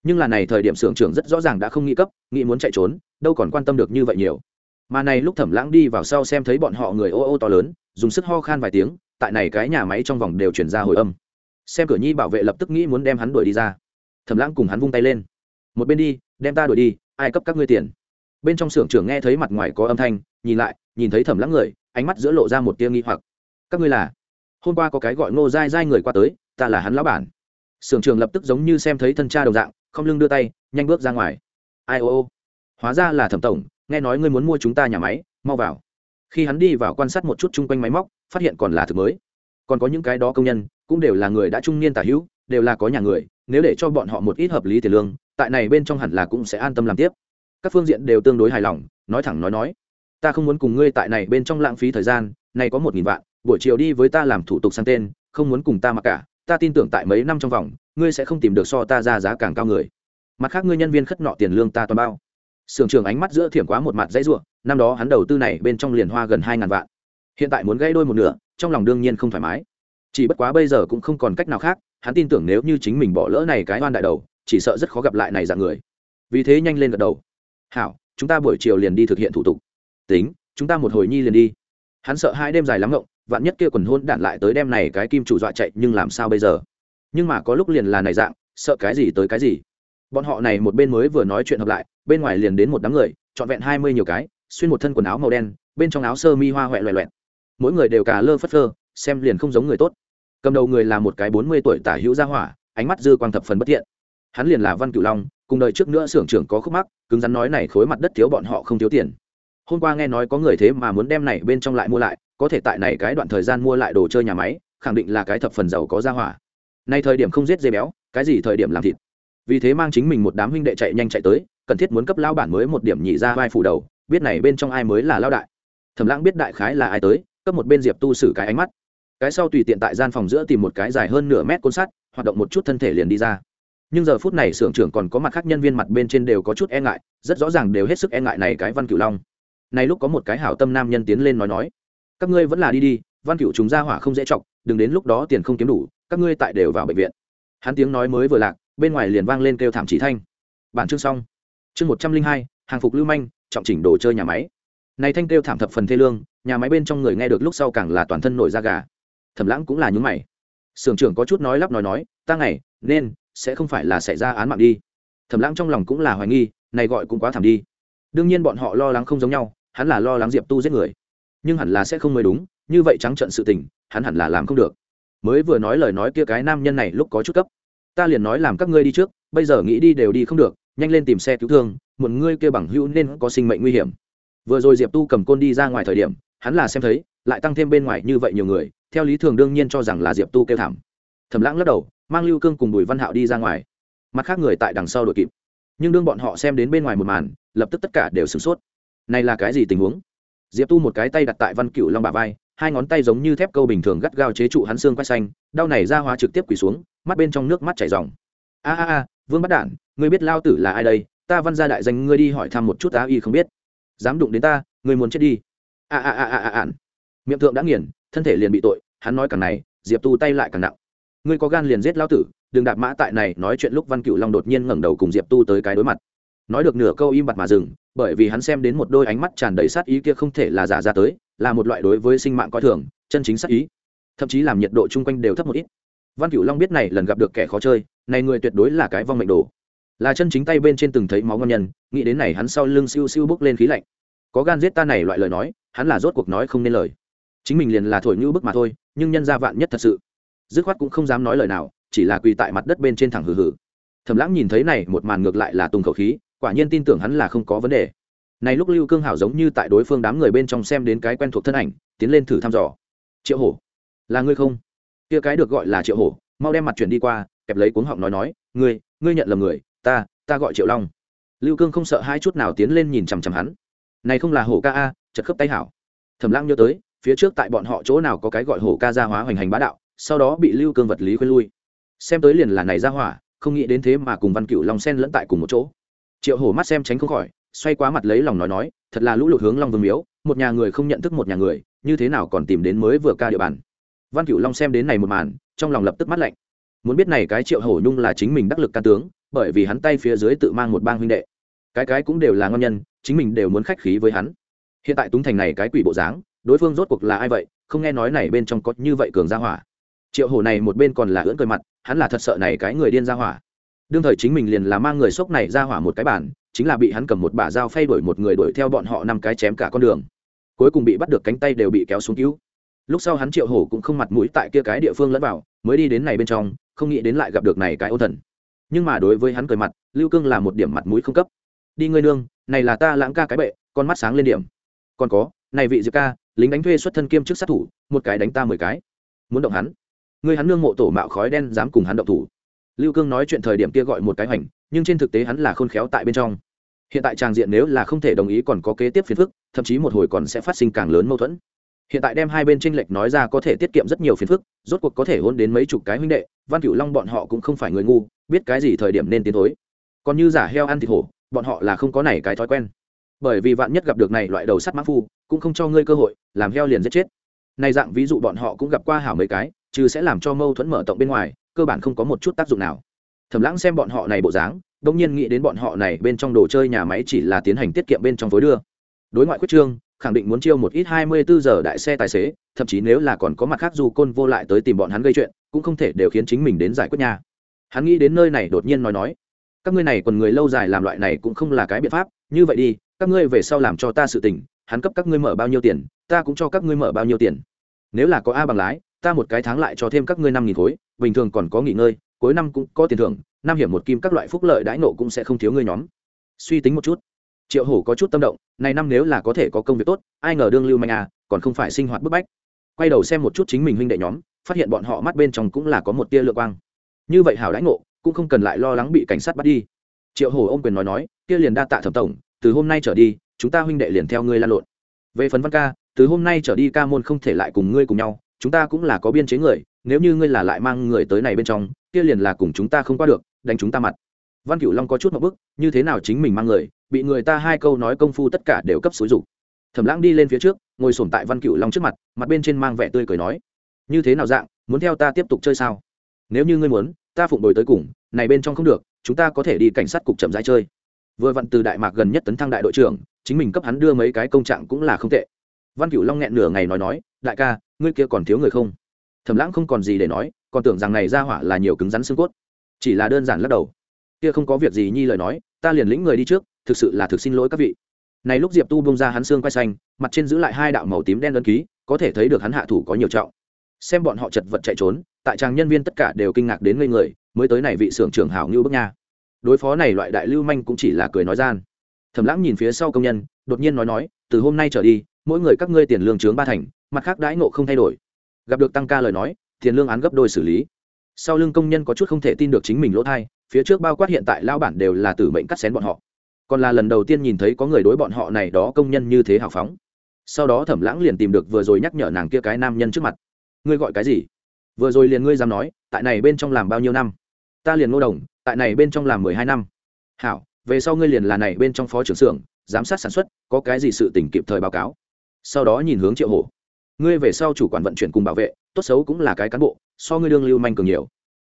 Speaker 1: Nhưng là này thời điểm xưởng trưởng rất rõ ràng đã không nghĩ cấp, nghĩ muốn chạy trốn, đâu còn quan tâm được như vậy nhiều. Mà này lúc thẩm lãng đi vào sau xem thấy bọn họ người ô ô to lớn, dùng sức ho khan vài tiếng, tại này cái nhà máy trong vòng đều chuyển ra hồi âm. Xem cửa nhi bảo vệ lập tức nghĩ muốn đem hắn đuổi đi ra. Thẩm lãng cùng hắn vung tay lên. Một bên đi, đem ta đuổi đi, ai cấp các ngươi tiền? Bên trong xưởng trưởng nghe thấy mặt ngoài có âm thanh, nhìn lại, nhìn thấy thẩm lãng người, ánh mắt giữa lộ ra một tia nghi hoặc các ngươi là? Hôm qua có cái gọi ngô dai dai người qua tới, ta là hắn lão bản. Sưởng trường lập tức giống như xem thấy thân cha đồng dạng, không lưng đưa tay, nhanh bước ra ngoài. Ai ô ô? Hóa ra là thẩm tổng, nghe nói ngươi muốn mua chúng ta nhà máy, mau vào. Khi hắn đi vào quan sát một chút chung quanh máy móc, phát hiện còn là thực mới. Còn có những cái đó công nhân, cũng đều là người đã trung niên tả hữu, đều là có nhà người, nếu để cho bọn họ một ít hợp lý tiền lương, tại này bên trong hẳn là cũng sẽ an tâm làm tiếp. Các phương diện đều tương đối hài lòng, nói thẳng nói nói. Ta không muốn cùng ngươi tại này bên trong lãng phí thời gian, này có một nghìn vạn buổi chiều đi với ta làm thủ tục sang tên, không muốn cùng ta mặc cả, ta tin tưởng tại mấy năm trong vòng, ngươi sẽ không tìm được so ta ra giá càng cao người. Mặt khác ngươi nhân viên khất nọ tiền lương ta toàn bao. Sưởng trường ánh mắt giữa thiểm quá một mặt dãy ruộng, năm đó hắn đầu tư này bên trong liền hoa gần hai ngàn vạn. Hiện tại muốn gây đôi một nửa, trong lòng đương nhiên không thoải mái. Chỉ bất quá bây giờ cũng không còn cách nào khác, hắn tin tưởng nếu như chính mình bỏ lỡ này cái oan đại đầu, chỉ sợ rất khó gặp lại này dạng người. Vì thế nhanh lên gật đầu. Hảo, chúng ta buổi chiều liền đi thực hiện thủ tục. Tính, chúng ta một hồi nhi liền đi hắn sợ hai đêm dài lắm ngộng, vạn nhất kia quần hôn đạn lại tới đêm này cái kim chủ dọa chạy, nhưng làm sao bây giờ? Nhưng mà có lúc liền là này dạng, sợ cái gì tới cái gì? Bọn họ này một bên mới vừa nói chuyện hợp lại, bên ngoài liền đến một đám người, trọn vẹn hai mươi nhiều cái, xuyên một thân quần áo màu đen, bên trong áo sơ mi hoa huệ loẹ loẹt. Mỗi người đều cả lơ phất phơ, xem liền không giống người tốt. Cầm đầu người là một cái bốn mươi tuổi tả hữu gia hỏa, ánh mắt dư quang thập phần bất thiện. Hắn liền là văn cửu long, cùng đời trước nữa xưởng trưởng có khúc mắc, cứng rắn nói này khối mặt đất thiếu bọn họ không thiếu tiền hôm qua nghe nói có người thế mà muốn đem này bên trong lại mua lại, có thể tại này cái đoạn thời gian mua lại đồ chơi nhà máy, khẳng định là cái thập phần giàu có gia hỏa. Nay thời điểm không giết dê béo, cái gì thời điểm làm thịt. Vì thế mang chính mình một đám huynh đệ chạy nhanh chạy tới, cần thiết muốn cấp lao bản mới một điểm nhị ra vai phủ đầu, biết này bên trong ai mới là lao đại. Thẩm lãng biết đại khái là ai tới, cấp một bên diệp tu xử cái ánh mắt. Cái sau tùy tiện tại gian phòng giữa tìm một cái dài hơn nửa mét côn sắt, hoạt động một chút thân thể liền đi ra. Nhưng giờ phút này xưởng trưởng còn có mặt khác nhân viên mặt bên trên đều có chút e ngại, rất rõ ràng đều hết sức e ngại này cái văn cửu long này lúc có một cái hảo tâm nam nhân tiến lên nói nói, các ngươi vẫn là đi đi, văn cửu chúng ra hỏa không dễ chọc, đừng đến lúc đó tiền không kiếm đủ, các ngươi tại đều vào bệnh viện. Hắn tiếng nói mới vừa lạc, bên ngoài liền vang lên kêu thảm chỉ thanh. Bản chương xong. Chương một trăm linh hai, hàng phục lưu manh, trọng chỉnh đồ chơi nhà máy. Này thanh kêu thảm thập phần thê lương, nhà máy bên trong người nghe được lúc sau càng là toàn thân nổi da gà. Thẩm lãng cũng là nhúng mày. Sưởng trưởng có chút nói lắp nói nói, ta ngày, nên sẽ không phải là xảy ra án mạng đi. Thẩm lãng trong lòng cũng là hoài nghi, này gọi cũng quá thảm đi đương nhiên bọn họ lo lắng không giống nhau, hắn là lo lắng diệp tu giết người. Nhưng hẳn là sẽ không mới đúng, như vậy trắng trận sự tình, hắn hẳn là làm không được. Mới vừa nói lời nói kia cái nam nhân này lúc có chút cấp ta liền nói làm các ngươi đi trước, bây giờ nghĩ đi đều đi không được, nhanh lên tìm xe cứu thương, một ngươi kia bằng hữu nên có sinh mệnh nguy hiểm. Vừa rồi diệp tu cầm côn đi ra ngoài thời điểm, hắn là xem thấy, lại tăng thêm bên ngoài như vậy nhiều người, theo lý thường đương nhiên cho rằng là diệp tu kêu thảm. Thẩm lãng lắc đầu, mang lưu cương cùng bùi văn hạo đi ra ngoài. Mặt khác người tại đằng sau đội kịp nhưng đương bọn họ xem đến bên ngoài một màn, lập tức tất cả đều sửng sốt. Này là cái gì tình huống? Diệp tu một cái tay đặt tại văn cựu long bà vai, hai ngón tay giống như thép câu bình thường gắt gao chế trụ hắn xương quay xanh, đau này ra hóa trực tiếp quỳ xuống, mắt bên trong nước mắt chảy dòng a a a, vương bắt đản, ngươi biết lao tử là ai đây? Ta văn ra đại danh ngươi đi hỏi thăm một chút á y không biết. Dám đụng đến ta, ngươi muốn chết đi. A a a a a ạn miệng thượng đã nghiền, thân thể liền bị tội, hắn nói càng này, diệp tu tay lại càng nặng. Ngươi có gan liền giết lao tử đừng đạp mã tại này nói chuyện lúc văn cựu long đột nhiên ngẩng đầu cùng diệp tu tới cái đối mặt. Nói được nửa câu im bặt mà dừng, bởi vì hắn xem đến một đôi ánh mắt tràn đầy sát ý kia không thể là giả ra tới, là một loại đối với sinh mạng coi thường, chân chính sát ý. Thậm chí làm nhiệt độ chung quanh đều thấp một ít. Văn cửu long biết này lần gặp được kẻ khó chơi, này người tuyệt đối là cái vong mệnh đồ. Là chân chính tay bên trên từng thấy máu ngon nhân, nghĩ đến này hắn sau lưng siêu siêu bước lên khí lạnh. Có gan giết ta này loại lời nói, hắn là rốt cuộc nói không nên lời. Chính mình liền là thổi như bức mà thôi, nhưng nhân ra vạn nhất thật sự. Dứt khoát cũng không dám nói lời nào chỉ là quỳ tại mặt đất bên trên thẳng hừ hừ. Thầm lãng nhìn thấy này, một màn ngược lại là tung khẩu khí, quả nhiên tin tưởng hắn là không có vấn đề. Này lúc lưu cương hảo giống như tại đối phương đám người bên trong xem đến cái quen thuộc thân ảnh, tiến lên thử thăm dò. Triệu hổ, là ngươi không? Kia cái được gọi là triệu hổ, mau đem mặt chuyển đi qua, kẹp lấy cuống họng nói nói, ngươi ngươi nhận lầm người, ta ta gọi triệu long. Lưu cương không sợ hai chút nào tiến lên nhìn chằm chằm hắn. Này không là hổ ca a, chật khớp tay hảo. Thẩm lãng nhớ tới, phía trước tại bọn họ chỗ nào có cái gọi hổ ca gia hóa hoành hành bá đạo, sau đó bị lưu cương vật lý khuyên lui xem tới liền là này ra hỏa, không nghĩ đến thế mà cùng văn cựu long sen lẫn tại cùng một chỗ. Triệu hổ mắt xem tránh không khỏi, xoay quá mặt lấy lòng nói nói, thật là lũ lụt hướng long vương miếu, một nhà người không nhận thức một nhà người, như thế nào còn tìm đến mới vừa ca địa bàn. Văn cựu long xem đến này một màn, trong lòng lập tức mắt lạnh. Muốn biết này cái triệu hổ nhung là chính mình đắc lực ca tướng, bởi vì hắn tay phía dưới tự mang một bang huynh đệ. Cái cái cũng đều là ngon nhân, chính mình đều muốn khách khí với hắn. Hiện tại túng thành này cái quỷ bộ dáng, đối phương rốt cuộc là ai vậy, không nghe nói này bên trong có như vậy cường gia hỏa triệu hổ này một bên còn là ưỡn cười mặt, hắn là thật sợ này cái người điên ra hỏa. Đương thời chính mình liền là mang người sốc này ra hỏa một cái bản, chính là bị hắn cầm một bả dao phay đuổi một người đuổi theo bọn họ năm cái chém cả con đường. Cuối cùng bị bắt được cánh tay đều bị kéo xuống cứu. Lúc sau hắn triệu hổ cũng không mặt mũi tại kia cái địa phương lẫn vào, mới đi đến này bên trong, không nghĩ đến lại gặp được này cái ô thần. Nhưng mà đối với hắn cười mặt, lưu cương là một điểm mặt mũi không cấp. Đi ngươi nương, này là ta lãng ca cái bệ, con mắt sáng lên điểm. Còn có, này vị diệp ca, lính đánh thuê xuất thân kiêm chức sát thủ, một cái đánh ta mười cái. Muốn động hắn ngươi hắn nương mộ tổ mạo khói đen dám cùng hắn động thủ. Lưu cương nói chuyện thời điểm kia gọi một cái hoành, nhưng trên thực tế hắn là khôn khéo tại bên trong. Hiện tại tràng diện nếu là không thể đồng ý còn có kế tiếp phiền phức, thậm chí một hồi còn sẽ phát sinh càng lớn mâu thuẫn. Hiện tại đem hai bên tranh lệch nói ra có thể tiết kiệm rất nhiều phiền phức, rốt cuộc có thể hôn đến mấy chục cái huynh đệ, văn cửu long bọn họ cũng không phải người ngu, biết cái gì thời điểm nên tiến thối. Còn như giả heo ăn thịt hổ, bọn họ là không có này cái thói quen. Bởi vì vạn nhất gặp được này loại đầu sắt mã phu, cũng không cho ngươi cơ hội, làm heo liền giết chết. Này dạng ví dụ bọn họ cũng gặp qua hảo mấy cái chứ sẽ làm cho mâu thuẫn mở rộng bên ngoài, cơ bản không có một chút tác dụng nào. Thẩm lãng xem bọn họ này bộ dáng, đông nhiên nghĩ đến bọn họ này bên trong đồ chơi nhà máy chỉ là tiến hành tiết kiệm bên trong phối đưa. Đối ngoại quyết trương, khẳng định muốn chiêu một ít hai mươi bốn giờ đại xe tài xế, thậm chí nếu là còn có mặt khác dù côn vô lại tới tìm bọn hắn gây chuyện, cũng không thể đều khiến chính mình đến giải quyết nhà. Hắn nghĩ đến nơi này đột nhiên nói nói, các ngươi này còn người lâu dài làm loại này cũng không là cái biện pháp, như vậy đi các các ngươi về sau làm cho ta sự tình, hắn cấp các ngươi mở bao nhiêu tiền, ta cũng cho các ngươi mở bao nhiêu tiền. Nếu là có a bằng lái ta một cái tháng lại cho thêm các ngươi năm nghìn khối, bình thường còn có nghỉ ngơi, cuối năm cũng có tiền thưởng, năm hiểm một kim các loại phúc lợi đãi nộ cũng sẽ không thiếu ngươi nhóm. Suy tính một chút. Triệu hổ có chút tâm động, này năm nếu là có thể có công việc tốt, ai ngờ đương lưu manh à còn không phải sinh hoạt bức bách. Quay đầu xem một chút chính mình huynh đệ nhóm, phát hiện bọn họ mắt bên trong cũng là có một tia lựa quang. Như vậy hảo đãi ngộ, cũng không cần lại lo lắng bị cảnh sát bắt đi. Triệu hổ ô m quyền nói nói, kia liền đa tạ thẩm tổng, từ hôm nay trở đi, chúng ta huynh đệ liền theo ngươi lan lộn. Về phần văn ca, từ hôm nay trở đi ca môn không thể lại cùng ngươi cùng nhau chúng ta cũng là có biên chế người, nếu như ngươi là lại mang người tới này bên trong, kia liền là cùng chúng ta không qua được, đánh chúng ta mặt. Văn cửu long có chút một bức, như thế nào chính mình mang người, bị người ta hai câu nói công phu tất cả đều cấp xúi rủ. thẩm lãng đi lên phía trước, ngồi sổm tại văn cửu long trước mặt mặt bên trên mang vẻ tươi cười nói, như thế nào dạng, muốn theo ta tiếp tục chơi sao? Nếu như ngươi muốn, ta phụng đổi tới cùng, này bên trong không được, chúng ta có thể đi cảnh sát cục chậm rãi chơi. Vừa vặn từ đại mạc gần nhất tấn thăng đại đội trưởng, chính mình cấp hắn đưa mấy cái công trạng cũng là không tệ văn cửu long nghẹn nửa ngày nói nói, đại ca, ngươi kia còn thiếu người không? Thẩm lãng không còn gì để nói, còn tưởng rằng này ra hỏa là nhiều cứng rắn xương cốt. Chỉ là đơn giản lắc đầu. Kia không có việc gì nhi lời nói, ta liền lĩnh người đi trước, thực sự là thực xin lỗi các vị. Này lúc diệp tu bông ra hắn xương quay xanh, mặt trên giữ lại hai đạo màu tím đen đơn ký, có thể thấy được hắn hạ thủ có nhiều trọng. Xem bọn họ chật vật chạy trốn, tại trang nhân viên tất cả đều kinh ngạc đến ngây người, mới tới này vị xưởng trưởng hảo như bức nha. Đối phó này loại đại lưu manh cũng chỉ là cười nói gian. Thẩm lãng nhìn phía sau công nhân, đột nhiên nói nói, từ hôm nay trở đi mỗi người các ngươi tiền lương chướng ba thành, mặt khác đãi ngộ không thay đổi. Gặp được tăng ca lời nói, tiền lương án gấp đôi xử lý. Sau lưng công nhân có chút không thể tin được chính mình lỗ thai, phía trước bao quát hiện tại lao bản đều là tử mệnh cắt xén bọn họ. Còn là lần đầu tiên nhìn thấy có người đối bọn họ này đó công nhân như thế hào phóng. Sau đó thẩm lãng liền tìm được vừa rồi nhắc nhở nàng kia cái nam nhân trước mặt. Ngươi gọi cái gì? Vừa rồi liền ngươi dám nói, tại này bên trong làm bao nhiêu năm? Ta liền ngô đồng, tại này bên trong làm mười hai năm. Hảo, về sau ngươi liền là này bên trong phó trưởng xưởng, giám sát sản xuất, có cái gì sự tỉnh kịp thời báo cáo sau đó nhìn hướng triệu hổ. Ngươi về sau chủ quản vận chuyển cùng bảo vệ, tốt xấu cũng là cái cán bộ, so ngươi đương lưu manh cường nhiều.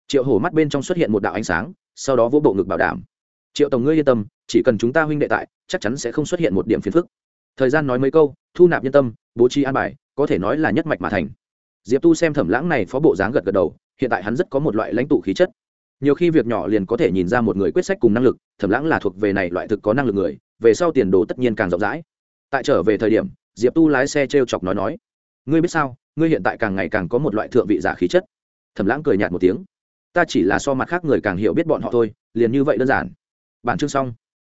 Speaker 1: Triệu hổ mắt bên trong xuất hiện một đạo ánh sáng, sau đó vỗ bộ ngực bảo đảm. Triệu tổng ngươi yên tâm, chỉ cần chúng ta huynh đệ tại, chắc chắn sẽ không xuất hiện một điểm phiền phức. Thời gian nói mấy câu, thu nạp nhân tâm, bố trí an bài, có thể nói là nhất mạch mà thành. Diệp tu xem thẩm lãng này phó bộ dáng gật gật đầu, hiện tại hắn rất có một loại lãnh tụ khí chất. Nhiều khi việc nhỏ liền có thể nhìn ra một người quyết sách cùng năng lực, thẩm lãng là thuộc về này loại thực có năng lực người, về sau tiền đồ tất nhiên càng rộng rãi. Tại trở về thời điểm diệp tu lái xe t r e o chọc nói nói, ngươi biết sao, ngươi hiện tại càng ngày càng có một loại thượng vị giả khí chất. Thẩm lãng cười nhạt một tiếng, ta chỉ là so mặt khác người càng hiểu biết bọn họ thôi, liền như vậy đơn giản. Bản chương xong.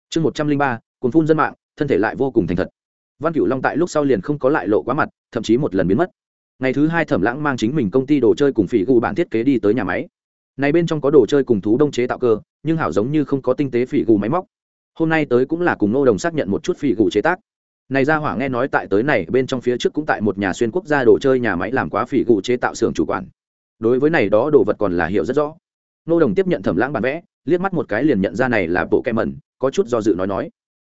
Speaker 1: Chương một trăm linh ba cồn phun dân mạng, thân thể lại vô cùng thành thật. Văn cửu long tại lúc sau liền không có lại lộ quá mặt, thậm chí một lần biến mất. Ngày thứ hai thẩm lãng mang chính mình công ty đồ chơi cùng phỉ gù bản thiết kế đi tới nhà máy. Này bên trong có đồ chơi cùng thú đông chế tạo cơ, nhưng hảo giống như không có tinh tế phỉ gù máy móc. Hôm nay tới cũng là cùng nô đồng xác nhận một chút phỉ gù chế tác này ra hỏa nghe nói tại tới này bên trong phía trước cũng tại một nhà xuyên quốc gia đồ chơi nhà máy làm quá phỉ gù chế tạo xưởng chủ quản. Đối với này đó đồ vật còn là hiểu rất rõ. Nô đồng tiếp nhận thẩm lãng bản vẽ liếc mắt một cái liền nhận ra này là bộ kẹ mẩn có chút do dự nói nói.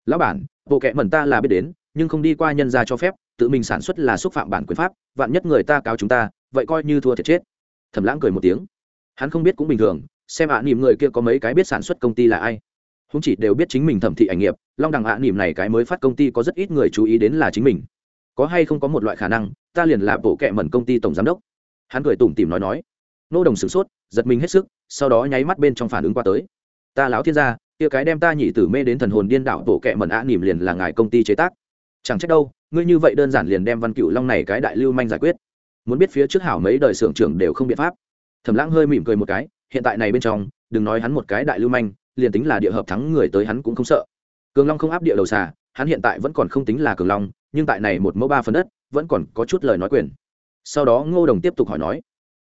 Speaker 1: Lão bản bộ kẹ mẩn ta là biết đến nhưng không đi qua nhân gia cho phép tự mình sản xuất là xúc phạm bản quyền pháp vạn nhất người ta cáo chúng ta vậy coi như thua thiệt chết. Thẩm lãng cười một tiếng. Hắn không biết cũng bình thường xem ạ à, nỉm người kia có mấy cái biết sản xuất công ty là ai. Không chỉ đều biết chính mình thẩm thị ảnh nghiệp long đằng ạ à, nỉm này cái mới phát công ty có rất ít người chú ý đến là chính mình. Có hay không có một loại khả năng ta liền là bộ kệ mẩn công ty tổng giám đốc. Hắn cười tủm tỉm nói nói. Nô đồng sửng sốt giật mình hết sức sau đó nháy mắt bên trong phản ứng qua tới. Ta láo thiên gia kia cái đem ta nhị tử mê đến thần hồn điên đảo bộ kệ mẩn ạ nỉm liền là ngài công ty chế tác. Chẳng trách đâu ngươi như vậy đơn giản liền đem văn cựu long này cái đại lưu manh giải quyết. Muốn biết phía trước hảo mấy đời xưởng trưởng đều không biện pháp. Thẩm lãng hơi mỉm cười một cái hiện tại này bên trong đừng nói hắn một cái đại lưu manh liền tính là địa hợp thắng người tới hắn cũng không sợ cường long không áp địa đầu xà, hắn hiện tại vẫn còn không tính là cường long, nhưng tại này một mẫu ba phần đất, vẫn còn có chút lời nói quyền. Sau đó ngô đồng tiếp tục hỏi nói,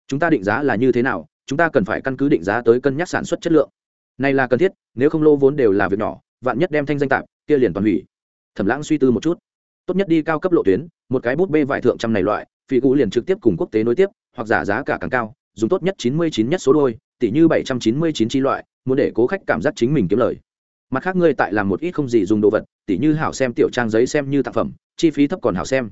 Speaker 1: chúng ta định giá là như thế nào? Chúng ta cần phải căn cứ định giá tới cân nhắc sản xuất chất lượng. Này là cần thiết, nếu không lô vốn đều là việc nhỏ, vạn nhất đem thanh danh tạm, kia liền toàn hủy. Thẩm lãng suy tư một chút. Tốt nhất đi cao cấp lộ tuyến, một cái bút bê vải thượng trăm này loại, phi cũ liền trực tiếp cùng quốc tế nối tiếp, hoặc giả giá cả càng cao, dùng tốt nhất chín mươi chín nhất số đôi tỷ như bảy trăm chín mươi chín chi loại, muốn để cố khách cảm giác chính mình kiếm lời mặt khác ngươi tại làm một ít không gì dùng đồ vật tỷ như hảo xem tiểu trang giấy xem như tác phẩm, chi phí thấp còn hảo xem.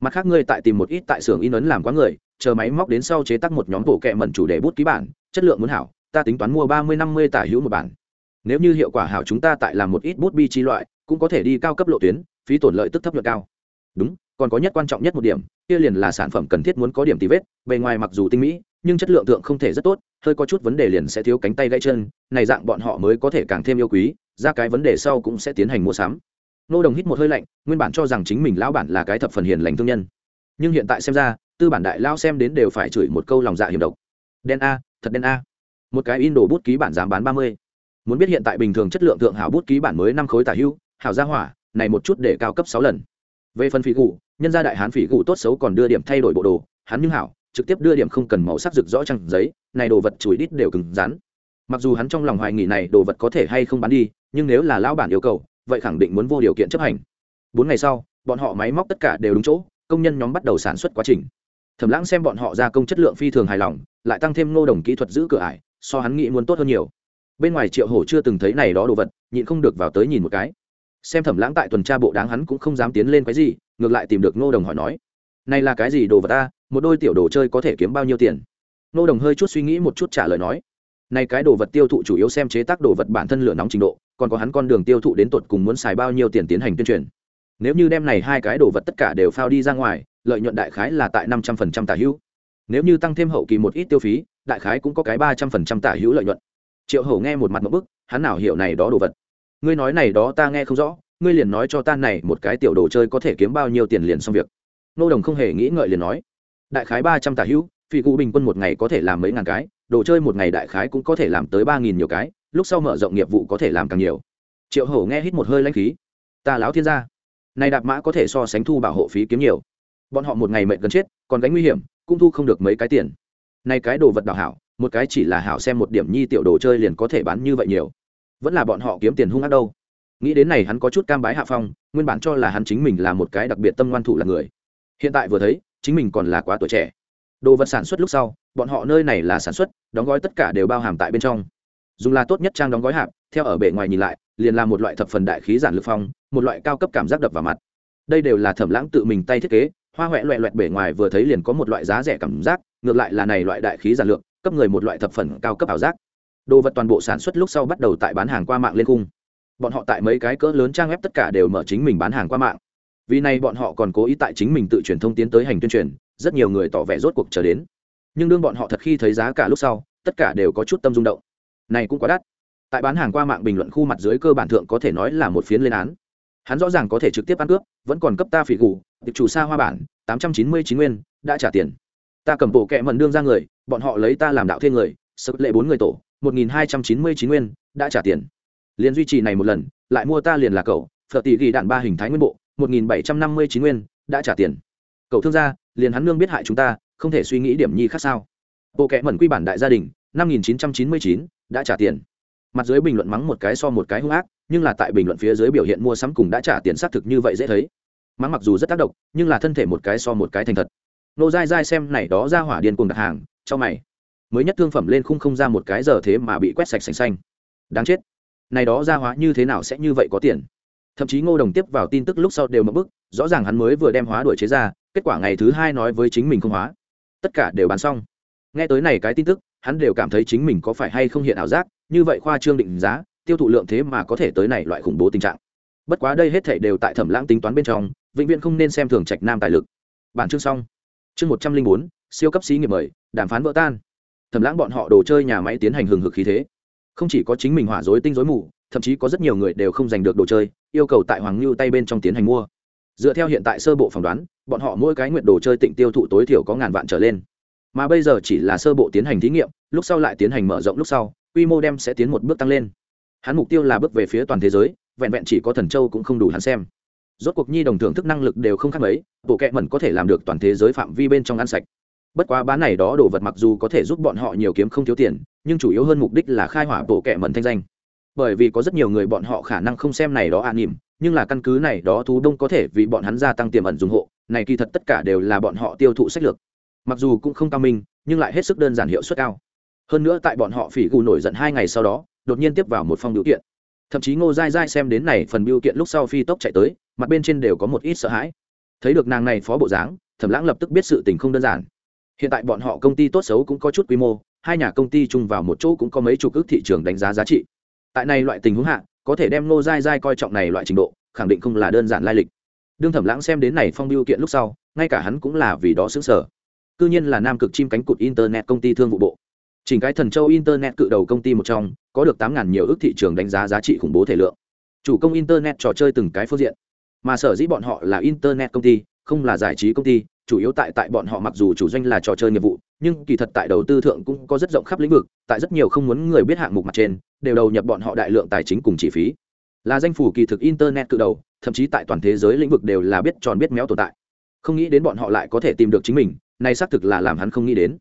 Speaker 1: Mặt khác ngươi tại tìm một ít tại xưởng in ấn làm quá người, chờ máy móc đến sau chế tác một nhóm bộ kệ mẩn chủ đề bút ký bản, chất lượng muốn hảo, ta tính toán mua ba mươi năm mươi tả hữu một bản. Nếu như hiệu quả hảo chúng ta tại làm một ít bút bi chi loại, cũng có thể đi cao cấp lộ tuyến, phí tổn lợi tức thấp nhuận cao. Đúng, còn có nhất quan trọng nhất một điểm, kia liền là sản phẩm cần thiết muốn có điểm tí vết, bề ngoài mặc dù tinh mỹ nhưng chất lượng thượng không thể rất tốt, hơi có chút vấn đề liền sẽ thiếu cánh tay gãy chân, này dạng bọn họ mới có thể càng thêm yêu quý, ra cái vấn đề sau cũng sẽ tiến hành mua sắm. Nô đồng hít một hơi lạnh, nguyên bản cho rằng chính mình lão bản là cái thập phần hiền lành thương nhân. Nhưng hiện tại xem ra, tư bản đại lao xem đến đều phải chửi một câu lòng dạ hiểm độc. Đen a, thật đen a. Một cái in đồ bút ký bản dám bán ba mươi. Muốn biết hiện tại bình thường chất lượng thượng hảo bút ký bản mới năm khối tả hưu, hảo gia hỏa, này một chút để cao cấp sáu lần. Về phần phỉ gù, nhân gia đại hán phỉ gù tốt xấu còn đưa điểm thay đổi bộ đồ, hắn nhưng hảo trực tiếp đưa điểm không cần màu sắc rực rõ trăng giấy, này đồ vật chùi đít đều cứng rắn. Mặc dù hắn trong lòng hoài nghỉ này đồ vật có thể hay không bán đi, nhưng nếu là lão bản yêu cầu, vậy khẳng định muốn vô điều kiện chấp hành. Bốn ngày sau, bọn họ máy móc tất cả đều đúng chỗ, công nhân nhóm bắt đầu sản xuất quá trình. Thẩm lãng xem bọn họ gia công chất lượng phi thường hài lòng, lại tăng thêm ngô đồng kỹ thuật giữ cửa ải, so hắn nghĩ muốn tốt hơn nhiều. Bên ngoài triệu hổ chưa từng thấy này đó đồ vật, nhịn không được vào tới nhìn một cái. Xem thẩm lãng tại tuần tra bộ đáng hắn cũng không dám tiến lên cái gì, ngược lại tìm được ngô đồng hỏi nói, này là cái gì đồ vật ta? Một đôi tiểu đồ chơi có thể kiếm bao nhiêu tiền? Nô đồng hơi chút suy nghĩ một chút trả lời nói, này cái đồ vật tiêu thụ chủ yếu xem chế tác đồ vật bản thân lửa nóng trình độ, còn có hắn con đường tiêu thụ đến tột cùng muốn xài bao nhiêu tiền tiến hành tuyên truyền. Nếu như đem này hai cái đồ vật tất cả đều phao đi ra ngoài, lợi nhuận đại khái là tại năm trăm phần trăm tả hữu. Nếu như tăng thêm hậu kỳ một ít tiêu phí, đại khái cũng có cái ba trăm phần trăm tả hữu lợi nhuận. Triệu hầu nghe một mặt một bức, hắn nào hiểu này đó đồ vật? Ngươi nói này đó ta nghe không rõ, ngươi liền nói cho ta này một cái tiểu đồ chơi có thể kiếm bao nhiêu tiền liền xong việc. Nô đồng không hề nghĩ ngợi liền nói đại khái ba trăm tả hữu, phi cụ bình quân một ngày có thể làm mấy ngàn cái, đồ chơi một ngày đại khái cũng có thể làm tới ba nghìn nhiều cái, lúc sau mở rộng nghiệp vụ có thể làm càng nhiều. Triệu hổ nghe hít một hơi lãnh khí. Ta láo thiên gia, này đạp mã có thể so sánh thu bảo hộ phí kiếm nhiều. Bọn họ một ngày mệt gần chết, còn gánh nguy hiểm, cũng thu không được mấy cái tiền. Này cái đồ vật đào hảo, một cái chỉ là hảo xem một điểm nhi tiểu đồ chơi liền có thể bán như vậy nhiều. Vẫn là bọn họ kiếm tiền hung ác đâu. Nghĩ đến này hắn có chút cam bái hạ phong, nguyên bản cho là hắn chính mình là một cái đặc biệt tâm ngoan thủ là người. Hiện tại vừa thấy chính mình còn là quá tuổi trẻ. Đồ vật sản xuất lúc sau, bọn họ nơi này là sản xuất, đóng gói tất cả đều bao hàm tại bên trong. Dùng là tốt nhất trang đóng gói hạp, theo ở bề ngoài nhìn lại, liền là một loại thập phần đại khí giản lực phong, một loại cao cấp cảm giác đập vào mặt. Đây đều là thẩm lãng tự mình tay thiết kế, hoa huệ loẹ loẹt bề ngoài vừa thấy liền có một loại giá rẻ cảm giác, ngược lại là này loại đại khí giản lược, cấp người một loại thập phần cao cấp ảo giác. Đồ vật toàn bộ sản xuất lúc sau bắt đầu tại bán hàng qua mạng lên cung bọn họ tại mấy cái cỡ lớn trang web tất cả đều mở chính mình bán hàng qua mạng vì này bọn họ còn cố ý tại chính mình tự truyền thông tiến tới hành tuyên truyền, rất nhiều người tỏ vẻ rốt cuộc chờ đến. Nhưng đương bọn họ thật khi thấy giá cả lúc sau, tất cả đều có chút tâm rung động. Này cũng quá đắt. Tại bán hàng qua mạng bình luận khu mặt dưới cơ bản thượng có thể nói là một phiến lên án. Hắn rõ ràng có thể trực tiếp ăn cướp, vẫn còn cấp ta phỉ gù tiệp chủ xa hoa bản, tám trăm chín mươi chín nguyên, đã trả tiền. Ta cầm bộ kẹ mần đương ra người, bọn họ lấy ta làm đạo thiên người, sập lệ bốn người tổ, một nghìn hai trăm chín mươi chín nguyên, đã trả tiền. Liền duy trì này một lần, lại mua ta liền là cậu, phở tỷ ghi đạn ba hình thái nguyên bộ một nghìn bảy trăm năm mươi chín nguyên, đã trả tiền. Cậu thương gia, liền hắn nương biết hại chúng ta, không thể suy nghĩ điểm nhi khác sao? Bộ kẽ mẩn quy bản đại gia đình, năm nghìn chín trăm chín mươi chín, đã trả tiền. Mặt dưới bình luận mắng một cái so một cái hung ác, nhưng là tại bình luận phía dưới biểu hiện mua sắm cùng đã trả tiền xác thực như vậy dễ thấy. Mắng mặc dù rất tác động, nhưng là thân thể một cái so một cái thành thật. Nô dai dai xem này đó ra hỏa điên cùng đặt hàng, cho mày. Mới nhất thương phẩm lên khung không ra một cái giờ thế mà bị quét sạch sành xanh. Đáng chết. Này đó ra hóa như thế nào sẽ như vậy có tiền? Thậm chí ngô đồng tiếp vào tin tức lúc sau đều mất bức, rõ ràng hắn mới vừa đem hóa đuổi chế ra, kết quả ngày thứ hai nói với chính mình không hóa. Tất cả đều bán xong. Nghe tới này cái tin tức, hắn đều cảm thấy chính mình có phải hay không hiện ảo giác, như vậy khoa trương định giá, tiêu thụ lượng thế mà có thể tới này loại khủng bố tình trạng. Bất quá đây hết thể đều tại thẩm lãng tính toán bên trong, vĩnh viễn không nên xem thường trạch nam tài lực. Bản chương xong. Chương một trăm linh bốn, siêu cấp xí nghiệp mời, đàm phán vỡ tan. Thẩm lãng bọn họ đồ chơi nhà máy tiến hành hừng hực khí thế. Không chỉ có chính mình hỏa dối tinh dối mù thậm chí có rất nhiều người đều không giành được đồ chơi, yêu cầu tại hoàng ngưu tay bên trong tiến hành mua. Dựa theo hiện tại sơ bộ phỏng đoán, bọn họ mỗi cái nguyện đồ chơi tịnh tiêu thụ tối thiểu có ngàn vạn trở lên. Mà bây giờ chỉ là sơ bộ tiến hành thí nghiệm, lúc sau lại tiến hành mở rộng lúc sau, quy mô đem sẽ tiến một bước tăng lên. Hắn mục tiêu là bước về phía toàn thế giới, vẹn vẹn chỉ có thần châu cũng không đủ hắn xem. Rốt cuộc nhi đồng thưởng thức năng lực đều không khác mấy, bộ kẹ mẩn có thể làm được toàn thế giới phạm vi bên trong ăn sạch. Bất quá bán này đó đồ vật mặc dù có thể giúp bọn họ nhiều kiếm không thiếu tiền, nhưng chủ yếu hơn mục đích là khai hỏa bộ kẹ mẩn thanh danh bởi vì có rất nhiều người bọn họ khả năng không xem này đó an nỉm, nhưng là căn cứ này đó thú đông có thể vì bọn hắn gia tăng tiềm ẩn dùng hộ, này kỳ thật tất cả đều là bọn họ tiêu thụ sách lược. Mặc dù cũng không cao minh, nhưng lại hết sức đơn giản hiệu suất cao. Hơn nữa tại bọn họ phỉ gù nổi giận hai ngày sau đó, đột nhiên tiếp vào một phong biểu kiện. Thậm chí ngô dai dai xem đến này phần biểu kiện lúc sau phi tốc chạy tới, mặt bên trên đều có một ít sợ hãi. Thấy được nàng này phó bộ dáng, thẩm lãng lập tức biết sự tình không đơn giản. Hiện tại bọn họ công ty tốt xấu cũng có chút quy mô, hai nhà công ty chung vào một chỗ cũng có mấy chục ước thị trường đánh giá giá trị tại này loại tình huống hạ, có thể đem Nô dai dai coi trọng này loại trình độ, khẳng định không là đơn giản lai lịch. Đương thẩm lãng xem đến này phong biêu kiện lúc sau, ngay cả hắn cũng là vì đó xứng sở cư nhiên là nam cực chim cánh cụt internet công ty thương vụ bộ. Chỉnh cái thần châu internet cự đầu công ty một trong, có được tám ngàn nhiều ước thị trường đánh giá giá trị khủng bố thể lượng. Chủ công internet trò chơi từng cái phương diện. Mà sở dĩ bọn họ là internet công ty, không là giải trí công ty, chủ yếu tại tại bọn họ mặc dù chủ doanh là trò chơi nghiệp vụ, nhưng kỳ thật tại đầu tư thượng cũng có rất rộng khắp lĩnh vực, tại rất nhiều không muốn người biết hạng mục mặt trên đều đầu nhập bọn họ đại lượng tài chính cùng chi phí. Là danh phủ kỳ thực internet cự đầu, thậm chí tại toàn thế giới lĩnh vực đều là biết tròn biết méo tồn tại. Không nghĩ đến bọn họ lại có thể tìm được chính mình, này xác thực là làm hắn không nghĩ đến.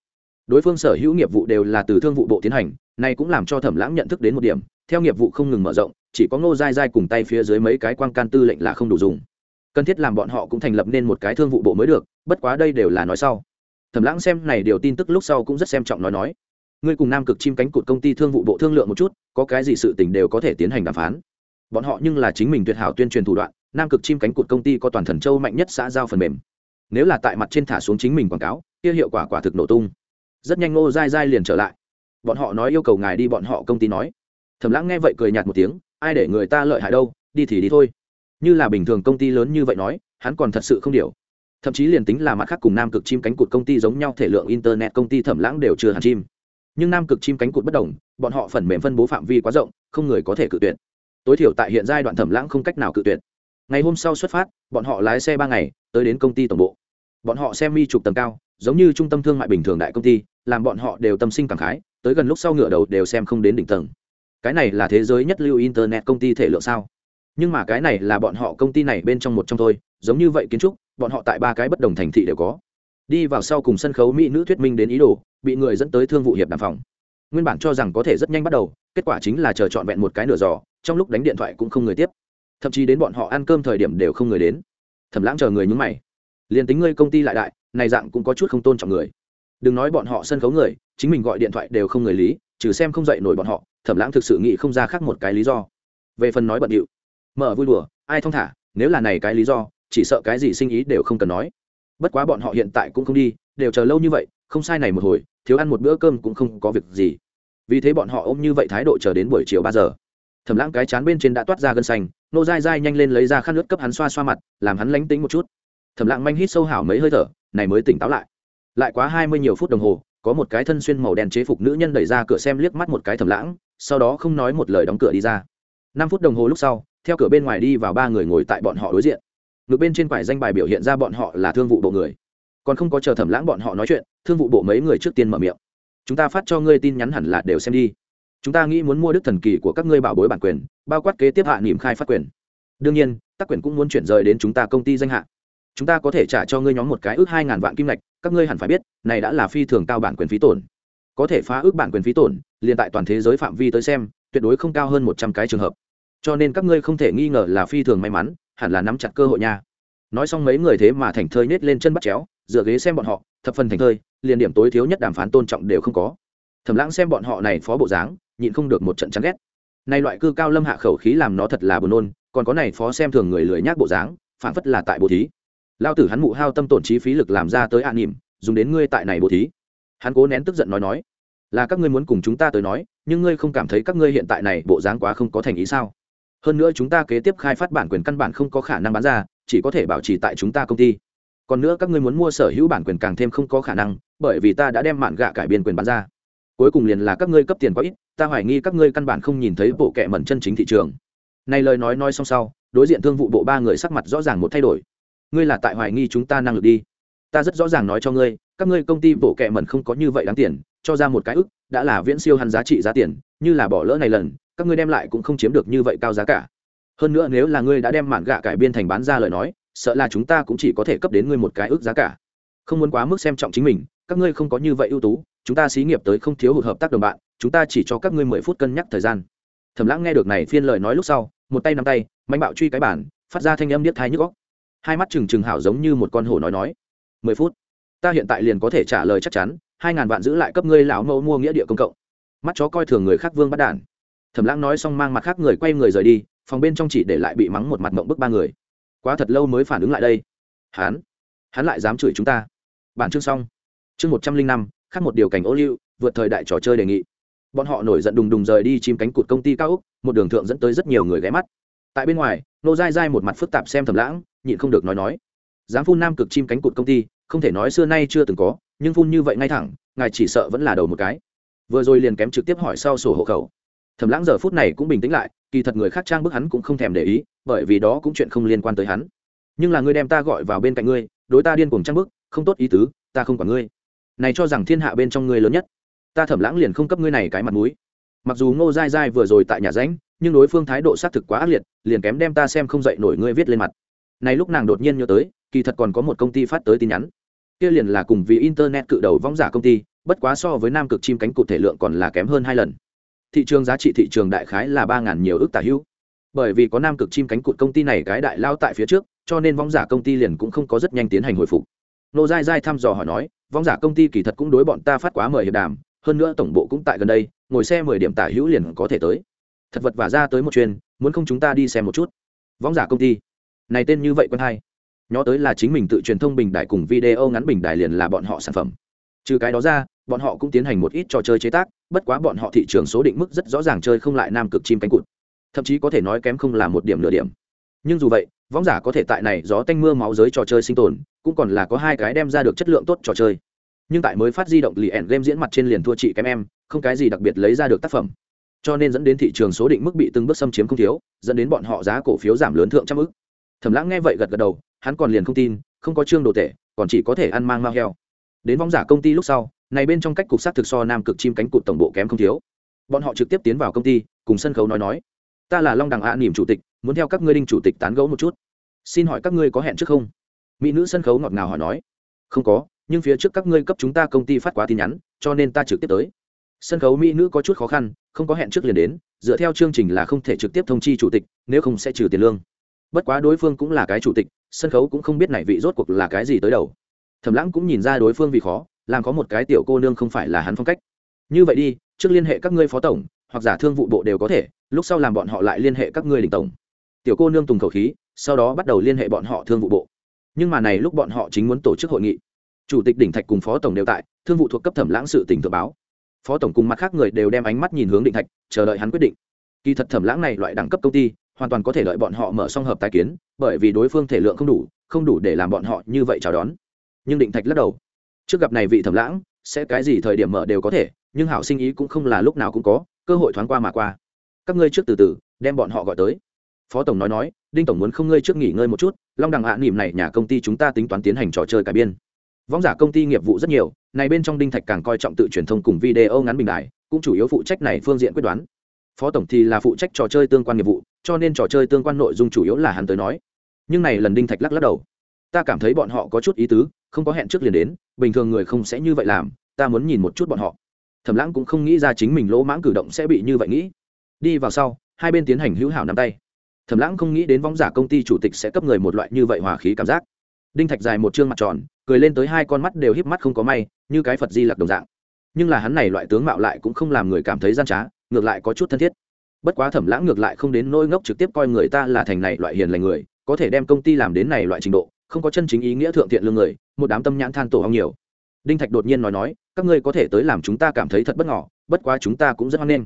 Speaker 1: Đối phương sở hữu nghiệp vụ đều là từ thương vụ bộ tiến hành, này cũng làm cho thẩm lãng nhận thức đến một điểm, theo nghiệp vụ không ngừng mở rộng, chỉ có ngô dai dai cùng tay phía dưới mấy cái quan can tư lệnh là không đủ dùng. Cần thiết làm bọn họ cũng thành lập nên một cái thương vụ bộ mới được, bất quá đây đều là nói sau. Thẩm lãng xem này điều tin tức lúc sau cũng rất xem trọng nói nói ngươi cùng nam cực chim cánh cụt công ty thương vụ bộ thương lượng một chút, có cái gì sự tình đều có thể tiến hành đàm phán. Bọn họ nhưng là chính mình tuyệt hảo tuyên truyền thủ đoạn, nam cực chim cánh cụt công ty có toàn thần châu mạnh nhất xã giao phần mềm. Nếu là tại mặt trên thả xuống chính mình quảng cáo, kia hiệu quả quả thực nổ tung. Rất nhanh ngô dai dai liền trở lại. Bọn họ nói yêu cầu ngài đi bọn họ công ty nói. Thẩm lãng nghe vậy cười nhạt một tiếng, ai để người ta lợi hại đâu, đi thì đi thôi. Như là bình thường công ty lớn như vậy nói, hắn còn thật sự không điều thậm chí liền tính là mặt khác cùng nam cực chim cánh cụt công ty giống nhau thể lượng internet công ty thẩm lãng đều chưa hẳn chim nhưng nam cực chim cánh cụt bất đồng, bọn họ phần mềm phân bố phạm vi quá rộng, không người có thể cự tuyệt. Tối thiểu tại hiện giai đoạn thẩm lãng không cách nào cự tuyệt. Ngày hôm sau xuất phát, bọn họ lái xe ba ngày, tới đến công ty tổng bộ. Bọn họ xem mi chụp tầng cao, giống như trung tâm thương mại bình thường đại công ty, làm bọn họ đều tâm sinh cảm khái, tới gần lúc sau ngựa đầu đều xem không đến đỉnh tầng. Cái này là thế giới nhất lưu internet công ty thể lượng sao? Nhưng mà cái này là bọn họ công ty này bên trong một trong thôi, giống như vậy kiến trúc, bọn họ tại ba cái bất đồng thành thị đều có đi vào sau cùng sân khấu mỹ nữ thuyết minh đến ý đồ, bị người dẫn tới thương vụ hiệp đàm phòng. Nguyên bản cho rằng có thể rất nhanh bắt đầu, kết quả chính là chờ trọn vẹn một cái nửa giò trong lúc đánh điện thoại cũng không người tiếp. Thậm chí đến bọn họ ăn cơm thời điểm đều không người đến. Thẩm lãng chờ người nhúng mày. Liền tính ngươi công ty lại đại, này dạng cũng có chút không tôn trọng người. Đừng nói bọn họ sân khấu người, chính mình gọi điện thoại đều không người lý, trừ xem không dậy nổi bọn họ, thẩm lãng thực sự nghĩ không ra khác một cái lý do. Về phần nói bận điệu, mở vui đùa, ai thong thả, nếu là này cái lý do, chỉ sợ cái gì sinh ý đều không cần nói bất quá bọn họ hiện tại cũng không đi, đều chờ lâu như vậy, không sai này một hồi, thiếu ăn một bữa cơm cũng không có việc gì. Vì thế bọn họ ôm như vậy thái độ chờ đến buổi chiều ba giờ. Thẩm lãng cái chán bên trên đã toát ra gân xanh, nô dai dai nhanh lên lấy ra khăn nước cấp hắn xoa xoa mặt, làm hắn lánh tính một chút. Thẩm lãng manh hít sâu hảo mấy hơi thở, này mới tỉnh táo lại. Lại quá hai mươi nhiều phút đồng hồ, có một cái thân xuyên màu đen chế phục nữ nhân đẩy ra cửa xem liếc mắt một cái thẩm lãng, sau đó không nói một lời đóng cửa đi ra. Năm phút đồng hồ lúc sau, theo cửa bên ngoài đi vào ba người ngồi tại bọn họ đối diện ngược bên trên quải danh bài biểu hiện ra bọn họ là thương vụ bộ người. Còn không có chờ thẩm lãng bọn họ nói chuyện, thương vụ bộ mấy người trước tiên mở miệng. Chúng ta phát cho ngươi tin nhắn hẳn là đều xem đi. Chúng ta nghĩ muốn mua đức thần kỳ của các ngươi bảo bối bản quyền, bao quát kế tiếp hạ niềm khai phát quyền. Đương nhiên, tác quyền cũng muốn chuyển rời đến chúng ta công ty danh hạ. Chúng ta có thể trả cho ngươi nhóm một cái ước hai ngàn vạn kim lệch các ngươi hẳn phải biết, này đã là phi thường cao bản quyền phí tổn. Có thể phá ước bản quyền phí tổn, liền tại toàn thế giới phạm vi tới xem, tuyệt đối không cao hơn một trăm cái trường hợp. Cho nên các ngươi không thể nghi ngờ là phi thường may mắn hẳn là nắm chặt cơ hội nha. Nói xong mấy người thế mà thành thơi nết lên chân bắt chéo, dựa ghế xem bọn họ, thập phần thành thơi, liền điểm tối thiếu nhất đàm phán tôn trọng đều không có. Thẩm lãng xem bọn họ này phó bộ dáng, nhịn không được một trận chán ghét. Nay loại cư cao lâm hạ khẩu khí làm nó thật là buồn nôn, còn có này phó xem thường người lười nhác bộ dáng phản phất là tại bố thí. Lao tử hắn mụ hao tâm tổn trí phí lực làm ra tới an nỉm, dùng đến ngươi tại này bố thí. Hắn cố nén tức giận nói nói, là các ngươi muốn cùng chúng ta tới nói, nhưng ngươi không cảm thấy các ngươi hiện tại này bộ dáng quá không có thành ý sao? Hơn nữa chúng ta kế tiếp khai phát bản quyền căn bản không có khả năng bán ra, chỉ có thể bảo trì tại chúng ta công ty. Còn nữa các ngươi muốn mua sở hữu bản quyền càng thêm không có khả năng, bởi vì ta đã đem mạn gạ cải biên quyền bán ra. Cuối cùng liền là các ngươi cấp tiền quá ít, ta hoài nghi các ngươi căn bản không nhìn thấy bộ kệ mẩn chân chính thị trường. Này lời nói nói xong sau, đối diện thương vụ bộ ba người sắc mặt rõ ràng một thay đổi. Ngươi là tại hoài nghi chúng ta năng lực đi. Ta rất rõ ràng nói cho ngươi, các ngươi công ty bộ kệ mẩn không có như vậy đáng tiền, cho ra một cái ức, đã là viễn siêu hắn giá trị giá tiền như là bỏ lỡ này lần, các ngươi đem lại cũng không chiếm được như vậy cao giá cả. Hơn nữa nếu là ngươi đã đem mạn gạ cải biên thành bán ra lời nói, sợ là chúng ta cũng chỉ có thể cấp đến ngươi một cái ước giá cả. Không muốn quá mức xem trọng chính mình, các ngươi không có như vậy ưu tú, chúng ta xí nghiệp tới không thiếu hụt hợp tác đồng bạn, chúng ta chỉ cho các ngươi mười phút cân nhắc thời gian. Thẩm lãng nghe được này phiên lời nói lúc sau, một tay nắm tay, mạnh bạo truy cái bản phát ra thanh âm niết thái nhức góc hai mắt trừng trừng hảo giống như một con hổ nói nói. Mười phút, ta hiện tại liền có thể trả lời chắc chắn, hai ngàn vạn giữ lại cấp ngươi lão mẫu mua nghĩa địa công cộng mắt chó coi thường người khác vương bắt đản. Thẩm lãng nói xong mang mặt khác người quay người rời đi, phòng bên trong chỉ để lại bị mắng một mặt mộng bức ba người. Quá thật lâu mới phản ứng lại đây. Hắn hắn lại dám chửi chúng ta. Bản chương xong. Chương một trăm linh năm, khác một điều cảnh ô liu, vượt thời đại trò chơi đề nghị. Bọn họ nổi giận đùng đùng rời đi chim cánh cụt công ty cao úc, một đường thượng dẫn tới rất nhiều người ghé mắt. Tại bên ngoài nô dai dai một mặt phức tạp xem thầm lãng, nhịn không được nói nói. Dám phun nam cực chim cánh cụt công ty, không thể nói xưa nay chưa từng có, nhưng phun như vậy ngay thẳng, ngài chỉ sợ vẫn là đầu một cái vừa rồi liền kém trực tiếp hỏi sau sổ hộ khẩu. Thẩm lãng giờ phút này cũng bình tĩnh lại, kỳ thật người khác trang bức hắn cũng không thèm để ý, bởi vì đó cũng chuyện không liên quan tới hắn. Nhưng là ngươi đem ta gọi vào bên cạnh ngươi, đối ta điên cuồng trang bức, không tốt ý tứ, ta không quản ngươi. Này cho rằng thiên hạ bên trong ngươi lớn nhất. Ta thẩm lãng liền không cấp ngươi này cái mặt mũi. Mặc dù ngô dai dai vừa rồi tại nhà ránh, nhưng đối phương thái độ xác thực quá ác liệt, liền kém đem ta xem không dậy nổi ngươi viết lên mặt. Này lúc nàng đột nhiên nhớ tới, kỳ thật còn có một công ty phát tới tin nhắn kia liền là cùng vì internet cự đầu vong giả công ty, bất quá so với nam cực chim cánh cụt thể lượng còn là kém hơn hai lần. Thị trường giá trị thị trường đại khái là ba ngàn nhiều ước tả hữu. Bởi vì có nam cực chim cánh cụt công ty này cái đại lao tại phía trước, cho nên vong giả công ty liền cũng không có rất nhanh tiến hành hồi phục. Nô dai dai thăm dò hỏi nói, vong giả công ty kỳ thật cũng đối bọn ta phát quá mời hiệp đàm, hơn nữa tổng bộ cũng tại gần đây, ngồi xe mười điểm tả hữu liền có thể tới. Thật vật và ra tới một chuyên muốn không chúng ta đi xem một chút? Vong giả công ty. Này tên như vậy quân hai nhó tới là chính mình tự truyền thông bình đại cùng video ngắn bình đại liền là bọn họ sản phẩm. Trừ cái đó ra, bọn họ cũng tiến hành một ít trò chơi chế tác, bất quá bọn họ thị trường số định mức rất rõ ràng chơi không lại nam cực chim cánh cụt. Thậm chí có thể nói kém không là một điểm nửa điểm. Nhưng dù vậy, võng giả có thể tại này gió tanh mưa máu giới trò chơi sinh tồn, cũng còn là có hai cái đem ra được chất lượng tốt trò chơi. Nhưng tại mới phát di động lì ẻn game diễn mặt trên liền thua chị kém em, không cái gì đặc biệt lấy ra được tác phẩm. Cho nên dẫn đến thị trường số định mức bị từng bước xâm chiếm không thiếu, dẫn đến bọn họ giá cổ phiếu giảm lớn thượng trăm ức. Thẩm lãng nghe vậy gật gật đầu hắn còn liền không tin, không có chương đồ tệ còn chỉ có thể ăn mang mang heo. Đến vong giả công ty lúc sau, này bên trong cách cục sát thực so nam cực chim cánh cụt tổng bộ kém không thiếu. Bọn họ trực tiếp tiến vào công ty, cùng sân khấu nói nói. Ta là long đằng ạ à nỉm chủ tịch, muốn theo các ngươi đinh chủ tịch tán gẫu một chút. Xin hỏi các ngươi có hẹn trước không? Mỹ nữ sân khấu ngọt ngào hỏi nói. Không có, nhưng phía trước các ngươi cấp chúng ta công ty phát quá tin nhắn, cho nên ta trực tiếp tới. Sân khấu mỹ nữ có chút khó khăn, không có hẹn trước liền đến, dựa theo chương trình là không thể trực tiếp thông chi chủ tịch, nếu không sẽ trừ tiền lương bất quá đối phương cũng là cái chủ tịch, sân khấu cũng không biết này vị rốt cuộc là cái gì tới đầu. Thẩm lãng cũng nhìn ra đối phương vì khó, làm có một cái tiểu cô nương không phải là hắn phong cách. Như vậy đi, trước liên hệ các ngươi phó tổng, hoặc giả thương vụ bộ đều có thể, lúc sau làm bọn họ lại liên hệ các ngươi đỉnh tổng. Tiểu cô nương tùng khẩu khí, sau đó bắt đầu liên hệ bọn họ thương vụ bộ. Nhưng mà này lúc bọn họ chính muốn tổ chức hội nghị. Chủ tịch đỉnh thạch cùng phó tổng đều tại, thương vụ thuộc cấp thẩm lãng sự tỉnh tự báo. Phó tổng cùng mặt khác người đều đem ánh mắt nhìn hướng định thạch, chờ đợi hắn quyết định. Kỳ thật thẩm lãng này loại đẳng cấp công ty hoàn toàn có thể lợi bọn họ mở song hợp tái kiến, bởi vì đối phương thể lượng không đủ không đủ để làm bọn họ như vậy chào đón. Nhưng định thạch lắc đầu. Trước gặp này vị thẩm lãng, sẽ cái gì thời điểm mở đều có thể, nhưng hảo sinh ý cũng không là lúc nào cũng có, cơ hội thoáng qua mà qua. Các ngươi trước từ từ, đem bọn họ gọi tới. Phó tổng nói nói, đinh tổng muốn không ngươi trước nghỉ ngơi một chút, long đằng hạ à, nỉm này nhà công ty chúng ta tính toán tiến hành trò chơi cải biên. Võng giả công ty nghiệp vụ rất nhiều, này bên trong đinh thạch càng coi trọng tự truyền thông cùng video ngắn bình đại cũng chủ yếu phụ trách này phương diện quyết đoán phó tổng thì là phụ trách trò chơi tương quan nghiệp vụ, cho nên trò chơi tương quan nội dung chủ yếu là hắn tới nói. Nhưng này lần đinh thạch lắc lắc đầu. Ta cảm thấy bọn họ có chút ý tứ, không có hẹn trước liền đến, bình thường người không sẽ như vậy làm, ta muốn nhìn một chút bọn họ. Thẩm lãng cũng không nghĩ ra chính mình lỗ mãng cử động sẽ bị như vậy nghĩ. Đi vào sau, hai bên tiến hành hữu hảo nắm tay. Thẩm lãng không nghĩ đến võng giả công ty chủ tịch sẽ cấp người một loại như vậy hòa khí cảm giác. Đinh thạch dài một chương mặt tròn, cười lên tới hai con mắt đều híp mắt không có may, như cái phật di lặc đồng dạng. Nhưng là hắn này loại tướng mạo lại cũng không làm người cảm thấy gian trá ngược lại có chút thân thiết. Bất quá thẩm lãng ngược lại không đến nôi ngốc trực tiếp coi người ta là thành này loại hiền lành người, có thể đem công ty làm đến này loại trình độ, không có chân chính ý nghĩa thượng thiện lương người, một đám tâm nhãn than tổ hong nhiều. Đinh thạch đột nhiên nói nói, các ngươi có thể tới làm chúng ta cảm thấy thật bất ngỏ bất quá chúng ta cũng rất hoan nghênh.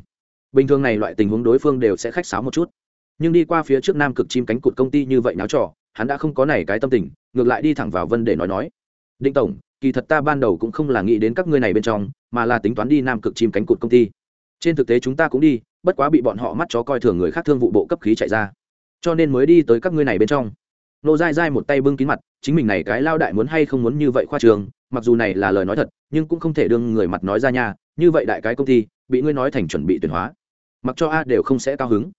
Speaker 1: Bình thường này loại tình huống đối phương đều sẽ khách sáo một chút. Nhưng đi qua phía trước nam cực chim cánh cụt công ty như vậy náo trò, hắn đã không có này cái tâm tình, ngược lại đi thẳng vào vấn đề nói nói. Đinh tổng, kỳ thật ta ban đầu cũng không là nghĩ đến các ngươi này bên trong, mà là tính toán đi nam cực chim cánh cụt công ty trên thực tế chúng ta cũng đi, bất quá bị bọn họ mắt chó coi thường người khác thương vụ bộ cấp khí chạy ra. Cho nên mới đi tới các ngươi này bên trong. Nô dai dai một tay bưng kín mặt, chính mình này cái lao đại muốn hay không muốn như vậy khoa trường, mặc dù này là lời nói thật, nhưng cũng không thể đương người mặt nói ra nha, như vậy đại cái công ty, bị ngươi nói thành chuẩn bị tuyển hóa. Mặc cho a đều không sẽ cao hứng.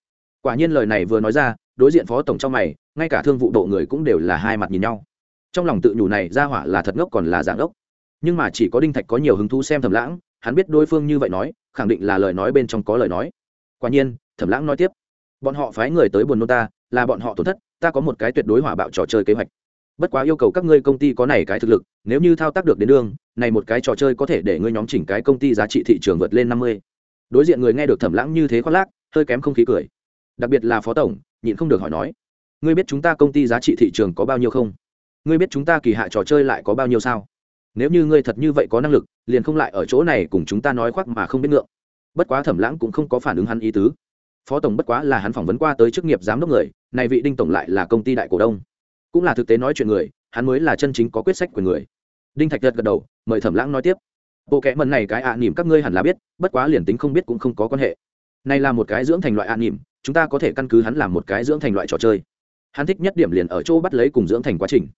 Speaker 1: Quả nhiên lời này vừa nói ra, đối diện phó tổng trong mày, ngay cả thương vụ độ người cũng đều là hai mặt nhìn nhau. Trong lòng tự nhủ này ra hỏa là thật ngốc còn là dạng ngốc. Nhưng mà chỉ có đinh thạch có nhiều hứng thú xem thầm lãng hắn biết đối phương như vậy nói, khẳng định là lời nói bên trong có lời nói. Quả nhiên, thẩm lãng nói tiếp, bọn họ phái người tới buồn nôn ta, là bọn họ tổn thất, ta có một cái tuyệt đối hỏa bạo trò chơi kế hoạch. Bất quá yêu cầu các ngươi công ty có này cái thực lực, nếu như thao tác được đến đường, này một cái trò chơi có thể để ngươi nhóm chỉnh cái công ty giá trị thị trường vượt lên năm mươi. Đối diện người nghe được thẩm lãng như thế khoác lác, hơi kém không khí cười. Đặc biệt là phó tổng, nhịn không được hỏi nói, ngươi biết chúng ta công ty giá trị thị trường có bao nhiêu không? Ngươi biết chúng ta kỳ hạ trò chơi lại có bao nhiêu sao? Nếu như ngươi thật như vậy có năng lực liền không lại ở chỗ này cùng chúng ta nói khoác mà không biết ngượng. Bất quá thẩm lãng cũng không có phản ứng hắn ý tứ. Phó tổng bất quá là hắn phỏng vấn qua tới chức nghiệp giám đốc người này vị đinh tổng lại là công ty đại cổ đông. Cũng là thực tế nói chuyện người hắn mới là chân chính có quyết sách quyền người. Đinh thạch gật gật đầu mời thẩm lãng nói tiếp. Bộ kẽ mần này cái ạ à, nỉm các ngươi hẳn là biết bất quá liền tính không biết cũng không có quan hệ. Này là một cái dưỡng thành loại an nỉm chúng ta có thể căn cứ hắn làm một cái dưỡng thành loại trò chơi. Hắn thích nhất điểm liền ở chỗ bắt lấy cùng dưỡng thành quá trình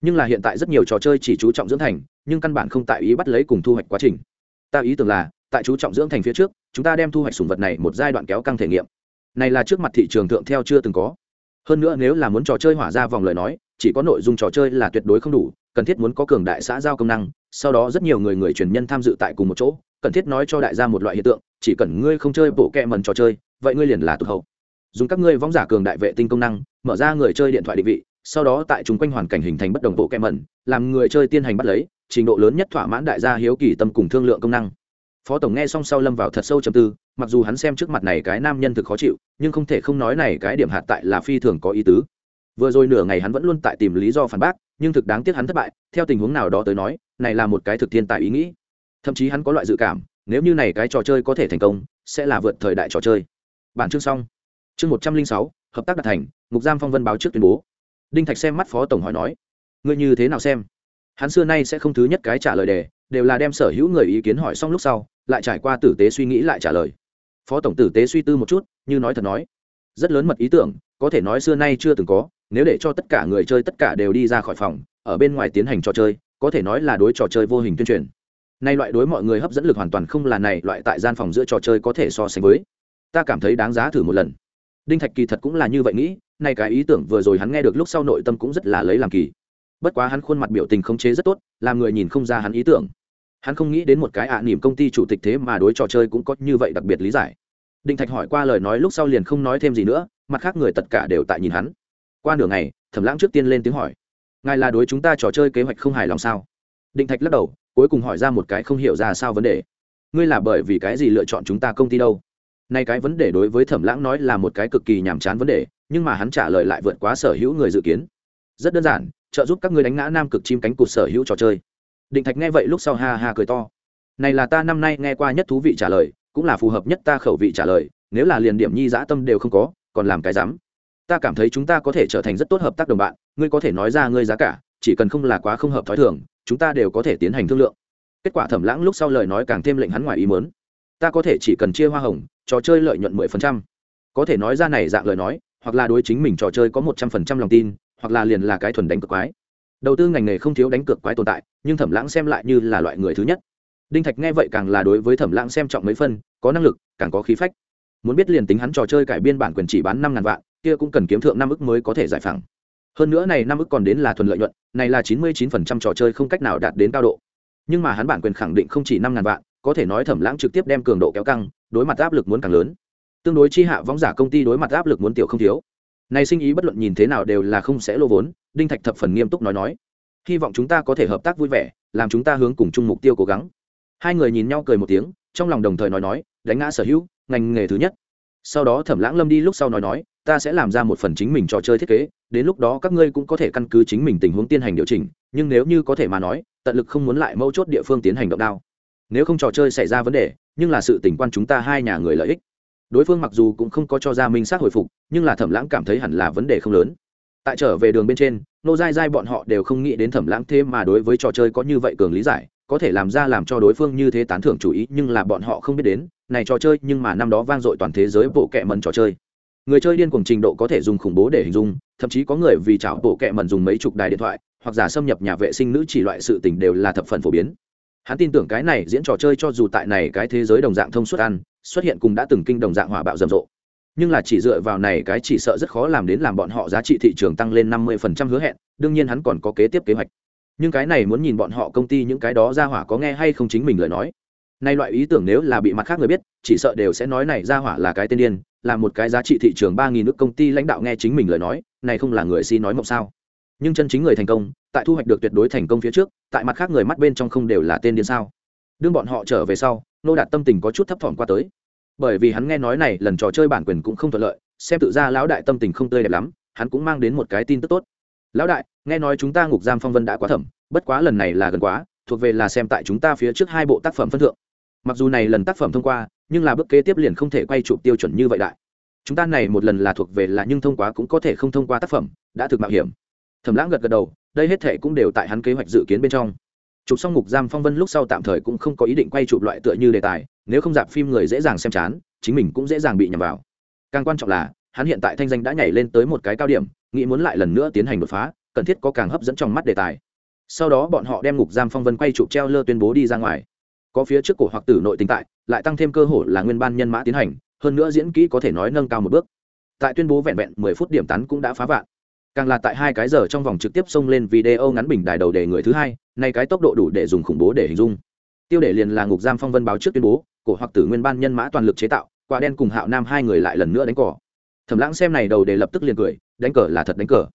Speaker 1: nhưng là hiện tại rất nhiều trò chơi chỉ chú trọng dưỡng thành, nhưng căn bản không tại ý bắt lấy cùng thu hoạch quá trình. Ta ý tưởng là, tại chú trọng dưỡng thành phía trước, chúng ta đem thu hoạch sùng vật này một giai đoạn kéo căng thể nghiệm. Này là trước mặt thị trường thượng theo chưa từng có. Hơn nữa nếu là muốn trò chơi hỏa ra vòng lời nói, chỉ có nội dung trò chơi là tuyệt đối không đủ, cần thiết muốn có cường đại xã giao công năng, sau đó rất nhiều người người truyền nhân tham dự tại cùng một chỗ, cần thiết nói cho đại gia một loại hiện tượng, chỉ cần ngươi không chơi bộ kẹ mần trò chơi, vậy ngươi liền là tụt hậu. Dùng các ngươi võng giả cường đại vệ tinh công năng, mở ra người chơi điện thoại định vị sau đó tại chúng quanh hoàn cảnh hình thành bất đồng bộ kẹm mẩn, làm người chơi tiên hành bắt lấy, trình độ lớn nhất thỏa mãn đại gia hiếu kỳ tâm cùng thương lượng công năng. Phó tổng nghe xong sau lâm vào thật sâu trầm tư, mặc dù hắn xem trước mặt này cái nam nhân thực khó chịu, nhưng không thể không nói này cái điểm hạt tại là phi thường có ý tứ. Vừa rồi nửa ngày hắn vẫn luôn tại tìm lý do phản bác, nhưng thực đáng tiếc hắn thất bại, theo tình huống nào đó tới nói, này là một cái thực thiên tài ý nghĩ. Thậm chí hắn có loại dự cảm, nếu như này cái trò chơi có thể thành công, sẽ là vượt thời đại trò chơi. Bản chương xong. Chương một trăm linh sáu, hợp tác đạt thành, ngục giam phong vân báo trước tuyên bố đinh thạch xem mắt phó tổng hỏi nói, ngươi như thế nào xem? Hắn xưa nay sẽ không thứ nhất cái trả lời đề, đều là đem sở hữu người ý kiến hỏi xong lúc sau, lại trải qua tử tế suy nghĩ lại trả lời. Phó tổng tử tế suy tư một chút, như nói thật nói, rất lớn mật ý tưởng, có thể nói xưa nay chưa từng có, nếu để cho tất cả người chơi tất cả đều đi ra khỏi phòng, ở bên ngoài tiến hành trò chơi, có thể nói là đối trò chơi vô hình tuyên truyền. Nay loại đối mọi người hấp dẫn lực hoàn toàn không là này loại tại gian phòng giữa trò chơi có thể so sánh với. Ta cảm thấy đáng giá thử một lần. Đinh thạch kỳ thật cũng là như vậy nghĩ nay cái ý tưởng vừa rồi hắn nghe được lúc sau nội tâm cũng rất là lấy làm kỳ. Bất quá hắn khuôn mặt biểu tình khống chế rất tốt, làm người nhìn không ra hắn ý tưởng. Hắn không nghĩ đến một cái ạ à nỉm công ty chủ tịch thế mà đối trò chơi cũng có như vậy đặc biệt lý giải. Đinh thạch hỏi qua lời nói lúc sau liền không nói thêm gì nữa, mặt khác người tất cả đều tại nhìn hắn. Qua nửa ngày, thẩm lãng trước tiên lên tiếng hỏi, ngài là đối chúng ta trò chơi kế hoạch không hài lòng sao? Định thạch lắc đầu, cuối cùng hỏi ra một cái không hiểu ra sao vấn đề. Ngươi là bởi vì cái gì lựa chọn chúng ta công ty đâu? Nay cái vấn đề đối với thẩm lãng nói là một cái cực kỳ nhàm chán vấn đề nhưng mà hắn trả lời lại vượt quá sở hữu người dự kiến. Rất đơn giản, trợ giúp các ngươi đánh ngã nam cực chim cánh cụt sở hữu trò chơi. Định thạch nghe vậy lúc sau ha ha cười to. Này là ta năm nay nghe qua nhất thú vị trả lời, cũng là phù hợp nhất ta khẩu vị trả lời, nếu là liền điểm nhi dã tâm đều không có, còn làm cái dám ta cảm thấy chúng ta có thể trở thành rất tốt hợp tác đồng bạn, ngươi có thể nói ra ngươi giá cả, chỉ cần không là quá không hợp thói thường, chúng ta đều có thể tiến hành thương lượng. Kết quả thẩm lãng lúc sau lời nói càng thêm lệnh hắn ngoài ý mớn ta có thể chỉ cần chia hoa hồng, trò chơi lợi nhuận mười phần trăm. Có thể nói ra này dạng lời nói hoặc là đối chính mình trò chơi có một trăm phần trăm lòng tin, hoặc là liền là cái thuần đánh cược quái. Đầu tư ngành nghề không thiếu đánh cược quái tồn tại, nhưng thẩm lãng xem lại như là loại người thứ nhất. Đinh thạch nghe vậy càng là đối với thẩm lãng xem trọng mấy phân có năng lực, càng có khí phách. Muốn biết liền tính hắn trò chơi cải biên bản quyền chỉ bán năm ngàn vạn, kia cũng cần kiếm thượng năm ức mới có thể giải phẳng. Hơn nữa này năm ức còn đến là thuần lợi nhuận, này là chín mươi chín phần trăm trò chơi không cách nào đạt đến cao độ. Nhưng mà hắn bản quyền khẳng định không chỉ năm ngàn vạn, có thể nói thẩm lãng trực tiếp đem cường độ kéo căng, đối mặt áp lực muốn càng lớn tương đối chi hạ võng giả công ty đối mặt áp lực muốn tiểu không thiếu. Này sinh ý bất luận nhìn thế nào đều là không sẽ lô vốn, đinh thạch thập phần nghiêm túc nói nói. Hy vọng chúng ta có thể hợp tác vui vẻ, làm chúng ta hướng cùng chung mục tiêu cố gắng. Hai người nhìn nhau cười một tiếng, trong lòng đồng thời nói nói, đánh ngã sở hữu, ngành nghề thứ nhất. Sau đó thẩm lãng lâm đi lúc sau nói nói, ta sẽ làm ra một phần chính mình trò chơi thiết kế, đến lúc đó các ngươi cũng có thể căn cứ chính mình tình huống tiến hành điều chỉnh, nhưng nếu như có thể mà nói, tận lực không muốn lại mâu chốt địa phương tiến hành động đao. Nếu không trò chơi xảy ra vấn đề, nhưng là sự tình quan chúng ta hai nhà người lợi ích đối phương mặc dù cũng không có cho ra minh xác hồi phục, nhưng là thẩm lãng cảm thấy hẳn là vấn đề không lớn. Tại trở về đường bên trên, nô dai dai bọn họ đều không nghĩ đến thẩm lãng thế mà đối với trò chơi có như vậy cường lý giải, có thể làm ra làm cho đối phương như thế tán thưởng chủ ý, nhưng là bọn họ không biết đến, này trò chơi nhưng mà năm đó vang dội toàn thế giới bộ kệ mần trò chơi. Người chơi điên cuồng trình độ có thể dùng khủng bố để hình dung, thậm chí có người vì chảo bộ kệ mần dùng mấy chục đài điện thoại, hoặc giả xâm nhập nhà vệ sinh nữ chỉ loại sự tình đều là thập phần phổ biến. Hắn tin tưởng cái này diễn trò chơi cho dù tại này cái thế giới đồng dạng thông suốt ăn xuất hiện cùng đã từng kinh đồng dạng hỏa bạo rầm rộ. Nhưng là chỉ dựa vào này cái chỉ sợ rất khó làm đến làm bọn họ giá trị thị trường tăng lên năm mươi phần trăm hứa hẹn, đương nhiên hắn còn có kế tiếp kế hoạch. Nhưng cái này muốn nhìn bọn họ công ty những cái đó ra hỏa có nghe hay không chính mình lời nói. Nay loại ý tưởng nếu là bị mặt khác người biết, chỉ sợ đều sẽ nói này ra hỏa là cái tên điên, là một cái giá trị thị trường ba nghìn nước công ty lãnh đạo nghe chính mình lời nói, này không là người si nói mộng sao. Nhưng chân chính người thành công, tại thu hoạch được tuyệt đối thành công phía trước, tại mặt khác người mắt bên trong không đều là tên điên sao. Đương bọn họ trở về sau, nô đạt tâm tình có chút thấp thỏm qua tới bởi vì hắn nghe nói này, lần trò chơi bản quyền cũng không thuận lợi, xem tự ra lão đại tâm tình không tươi đẹp lắm, hắn cũng mang đến một cái tin tức tốt. Lão đại, nghe nói chúng ta ngục giam phong vân đã quá thẩm, bất quá lần này là gần quá, thuộc về là xem tại chúng ta phía trước hai bộ tác phẩm phân thượng. Mặc dù này lần tác phẩm thông qua, nhưng là bước kế tiếp liền không thể quay chụp tiêu chuẩn như vậy đại. Chúng ta này một lần là thuộc về là nhưng thông qua cũng có thể không thông qua tác phẩm, đã thực mạo hiểm. Thẩm lãng gật gật đầu, đây hết thể cũng đều tại hắn kế hoạch dự kiến bên trong. Chụp xong ngục giam phong vân lúc sau tạm thời cũng không có ý định quay chụp loại tựa như đề tài nếu không dạp phim người dễ dàng xem chán, chính mình cũng dễ dàng bị nhầm vào. Càng quan trọng là, hắn hiện tại thanh danh đã nhảy lên tới một cái cao điểm, nghĩ muốn lại lần nữa tiến hành đột phá, cần thiết có càng hấp dẫn trong mắt đề tài. Sau đó bọn họ đem ngục giam phong vân quay chụp treo lơ tuyên bố đi ra ngoài. Có phía trước cổ hoặc tử nội tình tại, lại tăng thêm cơ hội là nguyên ban nhân mã tiến hành, hơn nữa diễn kỹ có thể nói nâng cao một bước. Tại tuyên bố vẹn vẹn mười phút điểm tán cũng đã phá vạn. Càng là tại hai cái giờ trong vòng trực tiếp xông lên video ngắn bình đài đầu đề người thứ hai, nay cái tốc độ đủ để dùng khủng bố để hình dung. Tiêu đề liền là ngục giam phong vân báo trước tuyên bố cổ hoặc tử nguyên ban nhân mã toàn lực chế tạo, quả đen cùng hạo nam hai người lại lần nữa đánh cỏ. Thẩm lãng xem này đầu để lập tức liền cười, đánh cờ là thật đánh cờ.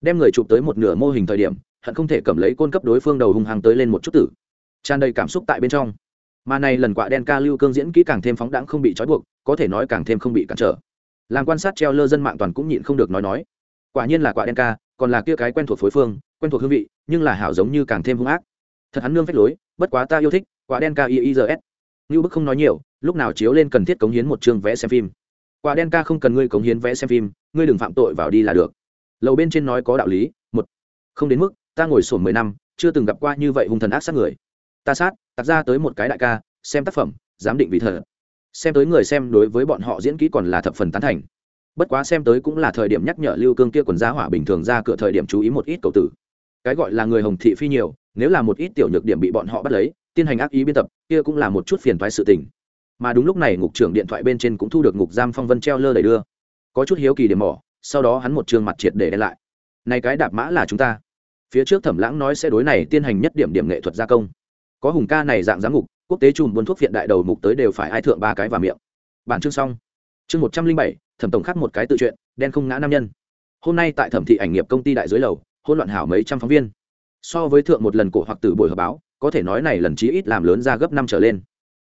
Speaker 1: Đem người chụp tới một nửa mô hình thời điểm, hận không thể cầm lấy côn cấp đối phương đầu hung hăng tới lên một chút tử. Tràn đầy cảm xúc tại bên trong. Mà này lần quả đen ca lưu cương diễn kỹ càng thêm phóng đãng không bị trói buộc, có thể nói càng thêm không bị cản trở. Làm quan sát treo lơ dân mạng toàn cũng nhịn không được nói nói. Quả nhiên là quả đen ca, còn là kia cái quen thuộc phối phương, quen thuộc hương vị, nhưng là hảo giống như càng thêm hung ác. Thật hắn nương phách lối, bất quá ta yêu thích, quả đen ca iis Ngưu bức không nói nhiều, lúc nào chiếu lên cần thiết cống hiến một chương vẽ xem phim. Quả đen ca không cần ngươi cống hiến vẽ xem phim, ngươi đừng phạm tội vào đi là được. Lầu bên trên nói có đạo lý, một, không đến mức, ta ngồi sổn mười năm, chưa từng gặp qua như vậy hung thần ác sát người. Ta sát tặc ra tới một cái đại ca, xem tác phẩm, giám định vị thờ xem tới người xem đối với bọn họ diễn kỹ còn là thập phần tán thành. Bất quá xem tới cũng là thời điểm nhắc nhở lưu cương kia quần giá hỏa bình thường ra cửa thời điểm chú ý một ít cầu tử. Cái gọi là người hồng thị phi nhiều, nếu là một ít tiểu nhược điểm bị bọn họ bắt lấy tiến hành ác ý biên tập, kia cũng là một chút phiền thoái sự tình. Mà đúng lúc này ngục trưởng điện thoại bên trên cũng thu được ngục giam phong vân treo lơ đẩy đưa. Có chút hiếu kỳ điểm mỏ, sau đó hắn một trường mặt triệt để đen lại. Này cái đạp mã là chúng ta. Phía trước thẩm lãng nói sẽ đối này tiến hành nhất điểm điểm nghệ thuật gia công. Có hùng ca này dạng giám ngục, quốc tế chùm buôn thuốc viện đại đầu mục tới đều phải ai thượng ba cái vào miệng. Bản chương xong. Chương một trăm linh bảy, thẩm tổng khắc một cái tự chuyện, đen không ngã nam nhân. Hôm nay tại thẩm thị ảnh nghiệp công ty đại dưới lầu hôn loạn hảo mấy trăm phóng viên. So với thượng một lần cổ hoặc tử buổi họp báo có thể nói này lần chí ít làm lớn ra gấp năm trở lên.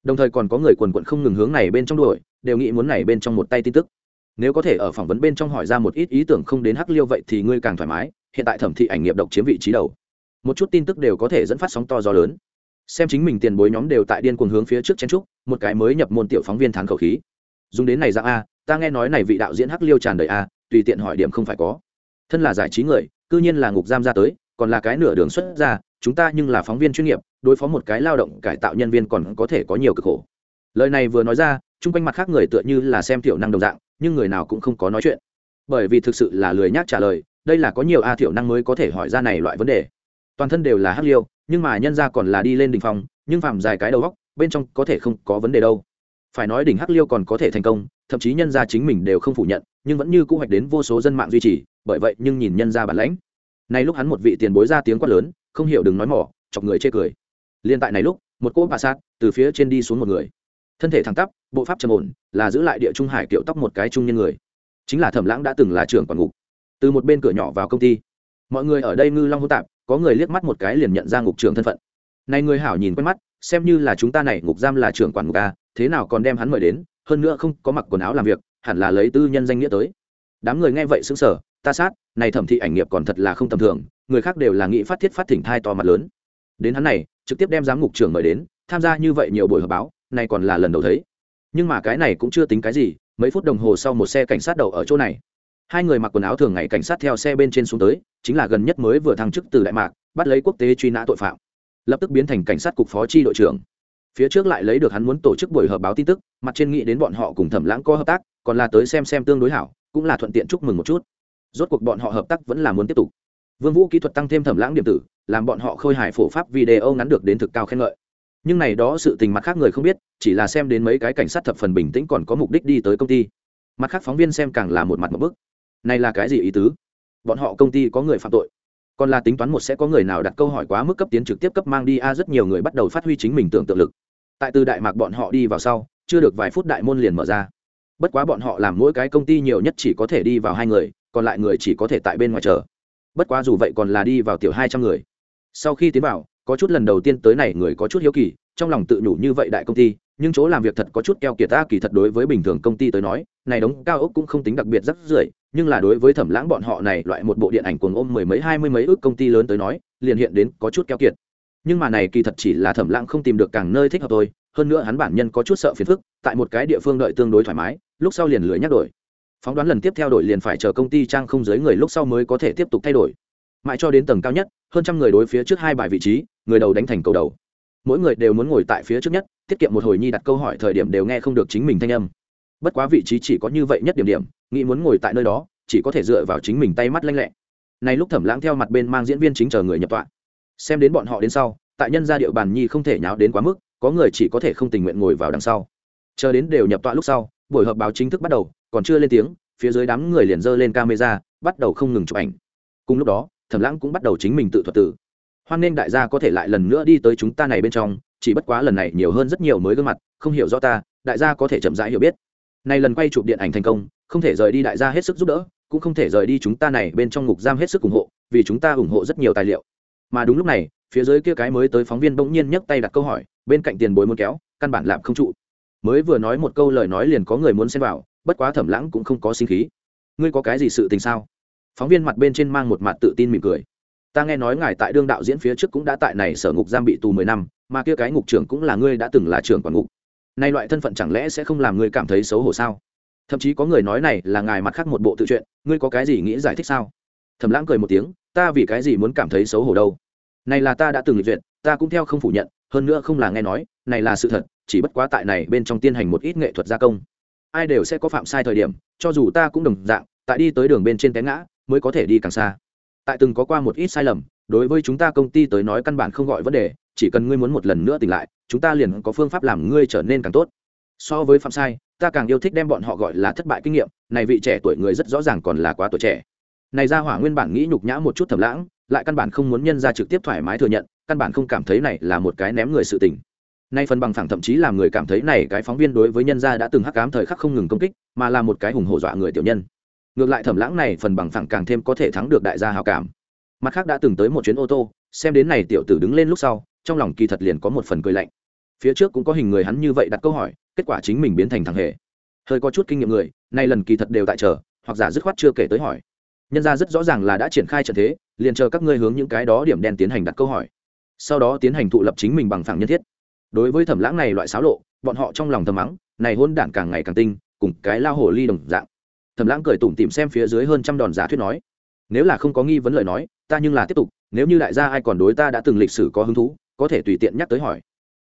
Speaker 1: Đồng thời còn có người quần quận không ngừng hướng này bên trong đuổi, đều nghĩ muốn này bên trong một tay tin tức. Nếu có thể ở phỏng vấn bên trong hỏi ra một ít ý tưởng không đến hắc liêu vậy thì ngươi càng thoải mái, hiện tại thẩm thị ảnh nghiệp độc chiếm vị trí đầu. Một chút tin tức đều có thể dẫn phát sóng to gió lớn. Xem chính mình tiền bối nhóm đều tại điên cuồng hướng phía trước chen trúc một cái mới nhập môn tiểu phóng viên thán khẩu khí. Dùng đến này dạng a, ta nghe nói này vị đạo diễn hắc liêu tràn đầy a, tùy tiện hỏi điểm không phải có. Thân là giải trí người, cư nhiên là ngục giam ra tới còn là cái nửa đường xuất ra, chúng ta nhưng là phóng viên chuyên nghiệp, đối phó một cái lao động cải tạo nhân viên còn có thể có nhiều cực khổ. Lời này vừa nói ra, chung quanh mặt khác người tựa như là xem thiểu năng đồng dạng, nhưng người nào cũng không có nói chuyện. Bởi vì thực sự là lười nhác trả lời, đây là có nhiều a thiểu năng mới có thể hỏi ra này loại vấn đề. Toàn thân đều là hắc liêu, nhưng mà nhân ra còn là đi lên đỉnh phòng nhưng phạm dài cái đầu góc, bên trong có thể không có vấn đề đâu. Phải nói đỉnh hắc liêu còn có thể thành công, thậm chí nhân ra chính mình đều không phủ nhận, nhưng vẫn như cũ hoạch đến vô số dân mạng duy trì, bởi vậy nhưng nhìn nhân ra bản lãnh nay lúc hắn một vị tiền bối ra tiếng quát lớn, không hiểu đừng nói mỏ, chọc người chê cười. Liên tại này lúc, một cỗ bà sát từ phía trên đi xuống một người. Thân thể thẳng tắp, bộ pháp trầm ổn, là giữ lại địa trung hải kiểu tóc một cái trung nhân người. Chính là thẩm lãng đã từng là trưởng quản ngục. Từ một bên cửa nhỏ vào công ty, mọi người ở đây ngư long hô tạp, có người liếc mắt một cái liền nhận ra ngục trưởng thân phận. Này người hảo nhìn quen mắt, xem như là chúng ta này ngục giam là trưởng quản ngục a thế nào còn đem hắn mời đến, hơn nữa không có mặc quần áo làm việc, hẳn là lấy tư nhân danh nghĩa tới đám người nghe vậy sững sờ, ta sát, này thẩm thị ảnh nghiệp còn thật là không tầm thường, người khác đều là nghị phát thiết phát thỉnh thai to mặt lớn. Đến hắn này, trực tiếp đem giám ngục trưởng mời đến, tham gia như vậy nhiều buổi họp báo, này còn là lần đầu thấy. Nhưng mà cái này cũng chưa tính cái gì, mấy phút đồng hồ sau một xe cảnh sát đầu ở chỗ này. Hai người mặc quần áo thường ngày cảnh sát theo xe bên trên xuống tới, chính là gần nhất mới vừa thăng chức từ đại mạc, bắt lấy quốc tế truy nã tội phạm. Lập tức biến thành cảnh sát cục phó tri đội trưởng. Phía trước lại lấy được hắn muốn tổ chức buổi họp báo tin tức, mặt trên nghĩ đến bọn họ cùng thẩm lãng có hợp tác, còn là tới xem xem tương đối hảo cũng là thuận tiện chúc mừng một chút. Rốt cuộc bọn họ hợp tác vẫn là muốn tiếp tục. Vương vũ kỹ thuật tăng thêm thẩm lãng điểm tử, làm bọn họ khôi hài phổ pháp video ngắn được đến thực cao khen ngợi. Nhưng này đó sự tình mặt khác người không biết, chỉ là xem đến mấy cái cảnh sát thập phần bình tĩnh còn có mục đích đi tới công ty. Mặt khác phóng viên xem càng là một mặt một bức. Này là cái gì ý tứ? Bọn họ công ty có người phạm tội. Còn là tính toán một sẽ có người nào đặt câu hỏi quá mức cấp tiến trực tiếp cấp mang đi a, rất nhiều người bắt đầu phát huy chính mình tưởng tượng lực. Tại từ đại mạc bọn họ đi vào sau, chưa được vài phút đại môn liền mở ra bất quá bọn họ làm mỗi cái công ty nhiều nhất chỉ có thể đi vào hai người, còn lại người chỉ có thể tại bên ngoài chờ. Bất quá dù vậy còn là đi vào tiểu hai trăm người. Sau khi tiến vào, có chút lần đầu tiên tới này người có chút hiếu kỳ, trong lòng tự nhủ như vậy đại công ty, nhưng chỗ làm việc thật có chút keo kiệt ta kỳ thật đối với bình thường công ty tới nói, này đống cao ốc cũng không tính đặc biệt rất rưởi, nhưng là đối với thẩm lãng bọn họ này loại một bộ điện ảnh cuồng ôm mười mấy, hai mươi mấy ước công ty lớn tới nói, liền hiện đến có chút keo kiệt nhưng mà này kỳ thật chỉ là thẩm lãng không tìm được càng nơi thích hợp thôi, hơn nữa hắn bản nhân có chút sợ phiền phức, tại một cái địa phương đợi tương đối thoải mái, lúc sau liền lưỡi nhắc đổi. Phóng đoán lần tiếp theo đổi liền phải chờ công ty trang không giới người lúc sau mới có thể tiếp tục thay đổi. Mãi cho đến tầng cao nhất, hơn trăm người đối phía trước hai bài vị trí, người đầu đánh thành cầu đầu. Mỗi người đều muốn ngồi tại phía trước nhất, tiết kiệm một hồi nhi đặt câu hỏi thời điểm đều nghe không được chính mình thanh âm. Bất quá vị trí chỉ có như vậy nhất điểm điểm, nghĩ muốn ngồi tại nơi đó, chỉ có thể dựa vào chính mình tay mắt lanh lẹ. Này lúc thẩm lãng theo mặt bên mang diễn viên chính chờ người nhập tọa xem đến bọn họ đến sau, tại nhân gia địa bàn nhi không thể nháo đến quá mức, có người chỉ có thể không tình nguyện ngồi vào đằng sau. Chờ đến đều nhập tọa lúc sau, buổi họp báo chính thức bắt đầu, còn chưa lên tiếng, phía dưới đám người liền dơ lên camera, bắt đầu không ngừng chụp ảnh. Cùng lúc đó, thẩm lãng cũng bắt đầu chính mình tự thuật tử. Hoan nghênh đại gia có thể lại lần nữa đi tới chúng ta này bên trong, chỉ bất quá lần này nhiều hơn rất nhiều mới gương mặt, không hiểu rõ ta, đại gia có thể chậm rãi hiểu biết. Này lần quay chụp điện ảnh thành công, không thể rời đi đại gia hết sức giúp đỡ, cũng không thể rời đi chúng ta này bên trong ngục giam hết sức ủng hộ, vì chúng ta ủng hộ rất nhiều tài liệu mà đúng lúc này, phía dưới kia cái mới tới phóng viên bỗng nhiên nhấc tay đặt câu hỏi, bên cạnh tiền bối muốn kéo, căn bản làm không trụ. Mới vừa nói một câu lời nói liền có người muốn xem vào, bất quá thẩm lãng cũng không có sinh khí. Ngươi có cái gì sự tình sao? Phóng viên mặt bên trên mang một mặt tự tin mỉm cười. Ta nghe nói ngài tại đương đạo diễn phía trước cũng đã tại này sở ngục giam bị tù mười năm, mà kia cái ngục trưởng cũng là ngươi đã từng là trưởng quản ngục. Nay loại thân phận chẳng lẽ sẽ không làm ngươi cảm thấy xấu hổ sao? Thậm chí có người nói này là ngài mặt khác một bộ tự truyện, ngươi có cái gì nghĩ giải thích sao? Thẩm lãng cười một tiếng ta vì cái gì muốn cảm thấy xấu hổ đâu? Này là ta đã từng lịch duyệt, ta cũng theo không phủ nhận, hơn nữa không là nghe nói, này là sự thật, chỉ bất quá tại này bên trong tiên hành một ít nghệ thuật gia công. Ai đều sẽ có phạm sai thời điểm, cho dù ta cũng đồng dạng, tại đi tới đường bên trên té ngã, mới có thể đi càng xa. Tại từng có qua một ít sai lầm, đối với chúng ta công ty tới nói căn bản không gọi vấn đề, chỉ cần ngươi muốn một lần nữa tỉnh lại, chúng ta liền có phương pháp làm ngươi trở nên càng tốt. So với phạm sai, ta càng yêu thích đem bọn họ gọi là thất bại kinh nghiệm, này vị trẻ tuổi người rất rõ ràng còn là quá tuổi trẻ này ra hỏa nguyên bản nghĩ nhục nhã một chút thầm lãng, lại căn bản không muốn nhân ra trực tiếp thoải mái thừa nhận, căn bản không cảm thấy này là một cái ném người sự tình. Nay phần bằng phẳng thậm chí làm người cảm thấy này cái phóng viên đối với nhân gia đã từng hắc cám thời khắc không ngừng công kích, mà là một cái hùng hổ dọa người tiểu nhân. Ngược lại thẩm lãng này phần bằng phẳng càng thêm có thể thắng được đại gia hào cảm. Mặt khác đã từng tới một chuyến ô tô, xem đến này tiểu tử đứng lên lúc sau, trong lòng kỳ thật liền có một phần cười lạnh. Phía trước cũng có hình người hắn như vậy đặt câu hỏi, kết quả chính mình biến thành thằng hề. Hơi có chút kinh nghiệm người, nay lần kỳ thật đều tại chờ, hoặc giả dứt khoát chưa kể tới hỏi nhân ra rất rõ ràng là đã triển khai trận thế, liền chờ các ngươi hướng những cái đó điểm đen tiến hành đặt câu hỏi. Sau đó tiến hành thụ lập chính mình bằng phẳng nhân thiết. Đối với thẩm lãng này loại xáo lộ, bọn họ trong lòng thầm mắng, này hôn đản càng ngày càng tinh, cùng cái lao hồ ly đồng dạng. Thẩm lãng cười tủm tìm xem phía dưới hơn trăm đòn giả thuyết nói, nếu là không có nghi vấn lời nói, ta nhưng là tiếp tục, nếu như đại gia ai còn đối ta đã từng lịch sử có hứng thú, có thể tùy tiện nhắc tới hỏi.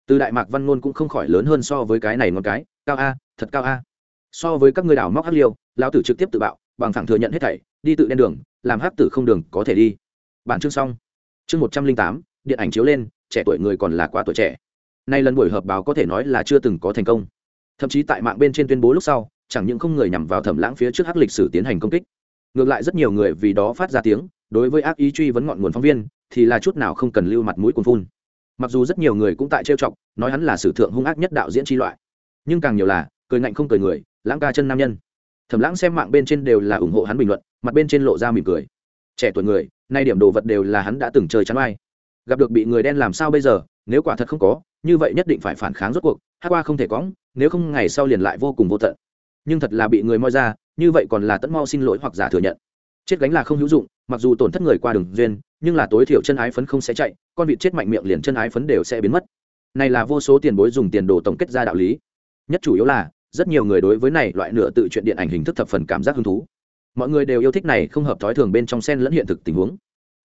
Speaker 1: Từ đại mạc văn ngôn cũng không khỏi lớn hơn so với cái này ngon cái, cao a, thật cao a. So với các ngươi đảo móc hắc liêu, lão tử trực tiếp tự bạo bằng thẳng thừa nhận hết thảy, đi tự đen đường, làm hắc tử không đường có thể đi. Bản chương xong. Chương một trăm linh tám, điện ảnh chiếu lên, trẻ tuổi người còn là quá tuổi trẻ. Nay lần buổi họp báo có thể nói là chưa từng có thành công. Thậm chí tại mạng bên trên tuyên bố lúc sau, chẳng những không người nhằm vào thẩm lãng phía trước hắc lịch sử tiến hành công kích. Ngược lại rất nhiều người vì đó phát ra tiếng, đối với ác ý truy vấn ngọn nguồn phóng viên, thì là chút nào không cần lưu mặt mũi cuốn phun. Mặc dù rất nhiều người cũng tại trêu chọc, nói hắn là sử thượng hung ác nhất đạo diễn tri loại. Nhưng càng nhiều là, cười ngạnh không cười người, lãng ca chân nam nhân thẩm lãng xem mạng bên trên đều là ủng hộ hắn bình luận mặt bên trên lộ ra mỉm cười. Trẻ tuổi người nay điểm đồ vật đều là hắn đã từng chơi chắn ai, gặp được bị người đen làm sao bây giờ nếu quả thật không có như vậy nhất định phải phản kháng rốt cuộc hát qua không thể cõng nếu không ngày sau liền lại vô cùng vô tận. Nhưng thật là bị người moi ra như vậy còn là tẫn mau xin lỗi hoặc giả thừa nhận. Chết gánh là không hữu dụng mặc dù tổn thất người qua đường duyên nhưng là tối thiểu chân ái phấn không sẽ chạy con vịt chết mạnh miệng liền chân ái phấn đều sẽ biến mất. Này là vô số tiền bối dùng tiền đồ tổng kết ra đạo lý. Nhất chủ yếu là rất nhiều người đối với này loại nửa tự chuyện điện ảnh hình thức thập phần cảm giác hứng thú. Mọi người đều yêu thích này không hợp thói thường bên trong sen lẫn hiện thực tình huống.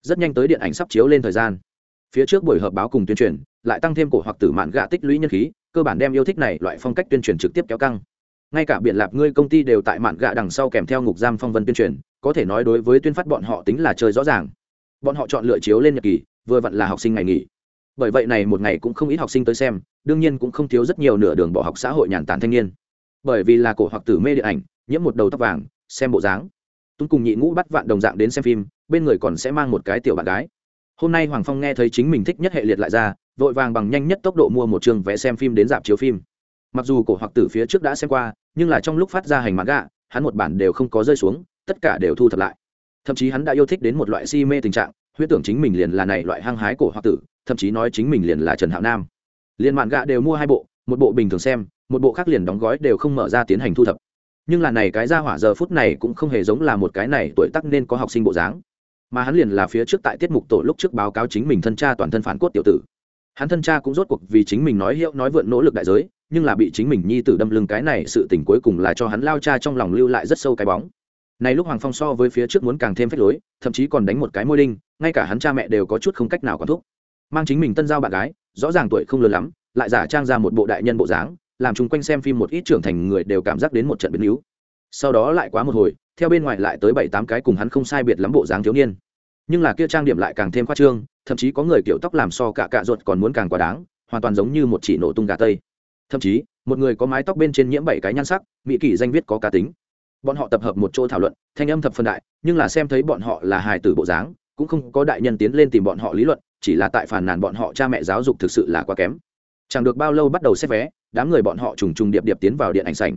Speaker 1: Rất nhanh tới điện ảnh sắp chiếu lên thời gian. Phía trước buổi họp báo cùng tuyên truyền, lại tăng thêm cổ hoặc tử mạn gạ tích lũy nhân khí, cơ bản đem yêu thích này loại phong cách tuyên truyền trực tiếp kéo căng. Ngay cả biện lạp ngươi công ty đều tại mạn gạ đằng sau kèm theo ngục giam phong vân tuyên truyền, có thể nói đối với tuyên phát bọn họ tính là chơi rõ ràng. Bọn họ chọn lựa chiếu lên nhật kỳ vừa vặn là học sinh ngày nghỉ. Bởi vậy này một ngày cũng không ít học sinh tới xem, đương nhiên cũng không thiếu rất nhiều nửa đường bỏ học xã hội nhàn tản thanh niên bởi vì là cổ hoặc tử mê điện ảnh, nhiễm một đầu tóc vàng, xem bộ dáng. Tuấn cùng nhị ngũ bắt vạn đồng dạng đến xem phim, bên người còn sẽ mang một cái tiểu bạn gái. Hôm nay hoàng phong nghe thấy chính mình thích nhất hệ liệt lại ra, vội vàng bằng nhanh nhất tốc độ mua một trường vé xem phim đến dạp chiếu phim. Mặc dù cổ hoặc tử phía trước đã xem qua, nhưng là trong lúc phát ra hành mãn gạ, hắn một bản đều không có rơi xuống, tất cả đều thu thập lại. Thậm chí hắn đã yêu thích đến một loại si mê tình trạng huyết tưởng chính mình liền là này loại hăng hái cổ hoặc tử, thậm chí nói chính mình liền là trần hạo nam. Liền mạn gạ đều mua hai bộ, một bộ bình thường xem một bộ khác liền đóng gói đều không mở ra tiến hành thu thập. Nhưng là này cái ra hỏa giờ phút này cũng không hề giống là một cái này tuổi tác nên có học sinh bộ dáng. Mà hắn liền là phía trước tại tiết mục tổ lúc trước báo cáo chính mình thân cha toàn thân phản cốt tiểu tử. Hắn thân cha cũng rốt cuộc vì chính mình nói hiệu nói vượn nỗ lực đại giới, nhưng là bị chính mình nhi tử đâm lưng cái này sự tình cuối cùng là cho hắn lao cha trong lòng lưu lại rất sâu cái bóng. Này lúc hoàng phong so với phía trước muốn càng thêm phép lối, thậm chí còn đánh một cái môi đinh, ngay cả hắn cha mẹ đều có chút không cách nào còn thúc. Mang chính mình tân giao bạn gái, rõ ràng tuổi không lớn lắm, lại giả trang ra một bộ đại nhân bộ dáng làm chung quanh xem phim một ít trưởng thành người đều cảm giác đến một trận biến yếu. Sau đó lại quá một hồi, theo bên ngoài lại tới bảy tám cái cùng hắn không sai biệt lắm bộ dáng thiếu niên. Nhưng là kia trang điểm lại càng thêm khoa trương, thậm chí có người kiểu tóc làm so cả cạ ruột còn muốn càng quá đáng, hoàn toàn giống như một chỉ nổ tung gà tây. Thậm chí, một người có mái tóc bên trên nhiễm bảy cái nhan sắc, mỹ kỷ danh viết có cá tính. Bọn họ tập hợp một chỗ thảo luận, thanh âm thập phân đại, nhưng là xem thấy bọn họ là hài tử bộ dáng, cũng không có đại nhân tiến lên tìm bọn họ lý luận, chỉ là tại phản nàn bọn họ cha mẹ giáo dục thực sự là quá kém chẳng được bao lâu bắt đầu xét vé, đám người bọn họ trùng trùng điệp điệp tiến vào điện ảnh sảnh.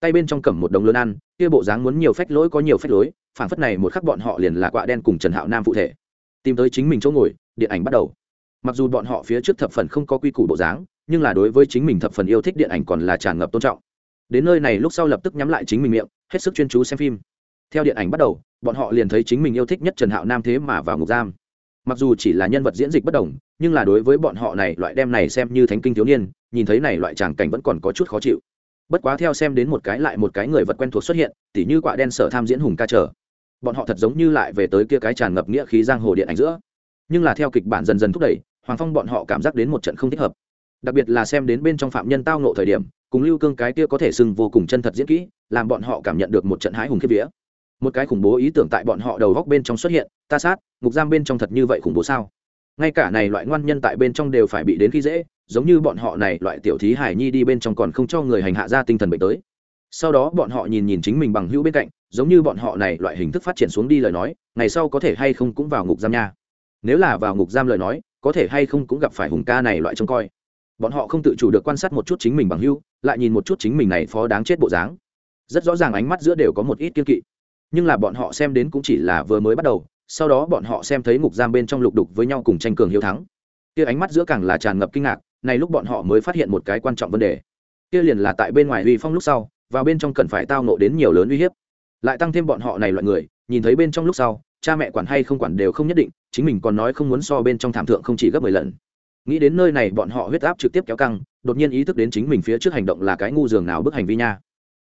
Speaker 1: Tay bên trong cầm một đống lớn ăn, kia bộ dáng muốn nhiều phách lỗi có nhiều phách lối phản phất này một khắc bọn họ liền là quạ đen cùng trần hạo nam phụ thể. Tìm tới chính mình chỗ ngồi, điện ảnh bắt đầu. Mặc dù bọn họ phía trước thập phần không có quy củ bộ dáng, nhưng là đối với chính mình thập phần yêu thích điện ảnh còn là tràn ngập tôn trọng. Đến nơi này lúc sau lập tức nhắm lại chính mình miệng, hết sức chuyên chú xem phim. Theo điện ảnh bắt đầu, bọn họ liền thấy chính mình yêu thích nhất trần hạo nam thế mà vào ngục giam mặc dù chỉ là nhân vật diễn dịch bất đồng, nhưng là đối với bọn họ này, loại đem này xem như thánh kinh thiếu niên, nhìn thấy này loại tràng cảnh vẫn còn có chút khó chịu. Bất quá theo xem đến một cái lại một cái người vật quen thuộc xuất hiện, tỉ như quạ đen sở tham diễn hùng ca trở. Bọn họ thật giống như lại về tới kia cái tràn ngập nghĩa khí giang hồ điện ảnh giữa. Nhưng là theo kịch bản dần dần thúc đẩy, hoàng phong bọn họ cảm giác đến một trận không thích hợp. Đặc biệt là xem đến bên trong phạm nhân tao nộ thời điểm, cùng lưu cương cái kia có thể sưng vô cùng chân thật diễn kỹ, làm bọn họ cảm nhận được một trận hái hùng khiếp vía một cái khủng bố ý tưởng tại bọn họ đầu góc bên trong xuất hiện ta sát ngục giam bên trong thật như vậy khủng bố sao? Ngay cả này loại ngoan nhân tại bên trong đều phải bị đến khi dễ giống như bọn họ này loại tiểu thí hải nhi đi bên trong còn không cho người hành hạ ra tinh thần bệnh tới. Sau đó bọn họ nhìn nhìn chính mình bằng hữu bên cạnh giống như bọn họ này loại hình thức phát triển xuống đi lời nói ngày sau có thể hay không cũng vào ngục giam nha. Nếu là vào ngục giam lời nói có thể hay không cũng gặp phải hùng ca này loại trông coi. Bọn họ không tự chủ được quan sát một chút chính mình bằng hưu, lại nhìn một chút chính mình này phó đáng chết bộ dáng. Rất rõ ràng ánh mắt giữa đều có một ít kiên kỵ nhưng là bọn họ xem đến cũng chỉ là vừa mới bắt đầu, sau đó bọn họ xem thấy ngục giam bên trong lục đục với nhau cùng tranh cường hiếu thắng. Kia ánh mắt giữa càng là tràn ngập kinh ngạc, này lúc bọn họ mới phát hiện một cái quan trọng vấn đề. Kia liền là tại bên ngoài uy phong lúc sau và bên trong cần phải tao nộ đến nhiều lớn uy hiếp. Lại tăng thêm bọn họ này loại người, nhìn thấy bên trong lúc sau, cha mẹ quản hay không quản đều không nhất định, chính mình còn nói không muốn so bên trong thảm thượng không chỉ gấp mười lần. Nghĩ đến nơi này bọn họ huyết áp trực tiếp kéo căng, đột nhiên ý thức đến chính mình phía trước hành động là cái ngu dường nào bức hành vi nha.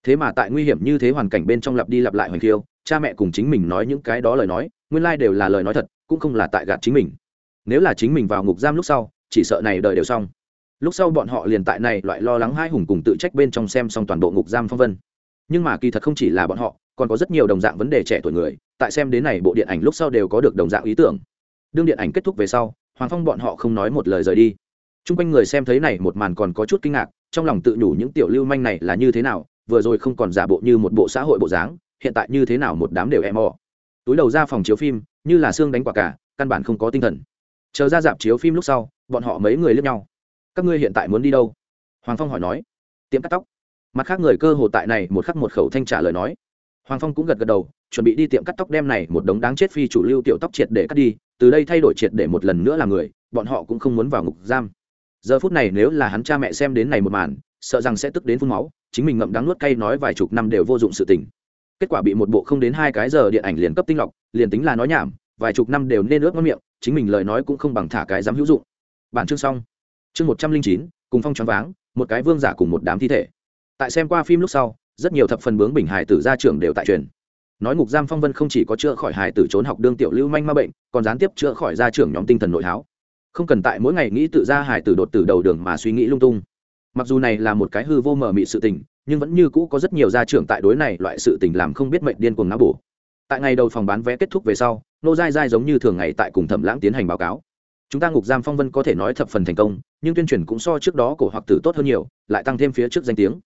Speaker 1: Thế mà tại nguy hiểm như thế hoàn cảnh bên trong lặp đi lặp lại hoành khiêu cha mẹ cùng chính mình nói những cái đó lời nói, nguyên lai đều là lời nói thật, cũng không là tại gạt chính mình. Nếu là chính mình vào ngục giam lúc sau, chỉ sợ này đời đều xong. Lúc sau bọn họ liền tại này loại lo lắng hai hùng cùng tự trách bên trong xem xong toàn bộ ngục giam phong vân. Nhưng mà kỳ thật không chỉ là bọn họ, còn có rất nhiều đồng dạng vấn đề trẻ tuổi người, tại xem đến này bộ điện ảnh lúc sau đều có được đồng dạng ý tưởng. Đương điện ảnh kết thúc về sau, hoàng phong bọn họ không nói một lời rời đi. T r u n g quanh người xem thấy này một màn còn có chút kinh ngạc, trong lòng tự nhủ những tiểu lưu manh này là như thế nào, vừa rồi không còn giả bộ như một bộ xã hội bộ dáng hiện tại như thế nào một đám đều em mò. Túi đầu ra phòng chiếu phim, như là xương đánh quả cả, căn bản không có tinh thần. Chờ ra dạp chiếu phim lúc sau, bọn họ mấy người lướt nhau. Các ngươi hiện tại muốn đi đâu? Hoàng phong hỏi nói. Tiệm cắt tóc. Mặt khác người cơ hồ tại này một khắc một khẩu thanh trả lời nói. Hoàng phong cũng gật gật đầu, chuẩn bị đi tiệm cắt tóc đem này một đống đáng chết phi chủ lưu tiểu tóc triệt để cắt đi, từ đây thay đổi triệt để một lần nữa là người, bọn họ cũng không muốn vào ngục giam. Giờ phút này nếu là hắn cha mẹ xem đến này một màn, sợ rằng sẽ tức đến phun máu, chính mình ngậm đắng nuốt cay nói vài chục năm đều vô dụng sự tình kết quả bị một bộ không đến hai cái giờ điện ảnh liền cấp tinh lọc, liền tính là nói nhảm, vài chục năm đều nên ướt ngon miệng, chính mình lời nói cũng không bằng thả cái dám hữu dụng. Bản chương xong. Chương một trăm linh chín, cùng phong choáng váng, một cái vương giả cùng một đám thi thể. Tại xem qua phim lúc sau, rất nhiều thập phần bướng bình hải tử gia trưởng đều tại truyền. Nói ngục giam phong vân không chỉ có chữa khỏi hải tử trốn học đương tiểu lưu manh ma bệnh, còn gián tiếp chữa khỏi gia trưởng nhóm tinh thần nội háo. Không cần tại mỗi ngày nghĩ tự ra hải tử đột từ đầu đường mà suy nghĩ lung tung. Mặc dù này là một cái hư vô mở mị sự tình nhưng vẫn như cũ có rất nhiều gia trưởng tại đối này loại sự tình làm không biết mệnh điên cuồng não bổ. Tại ngày đầu phòng bán vé kết thúc về sau nô dai dai giống như thường ngày tại cùng thẩm lãng tiến hành báo cáo. Chúng ta ngục giam phong vân có thể nói thập phần thành công, nhưng tuyên truyền cũng so trước đó cổ hoặc tử tốt hơn nhiều, lại tăng thêm phía trước danh tiếng.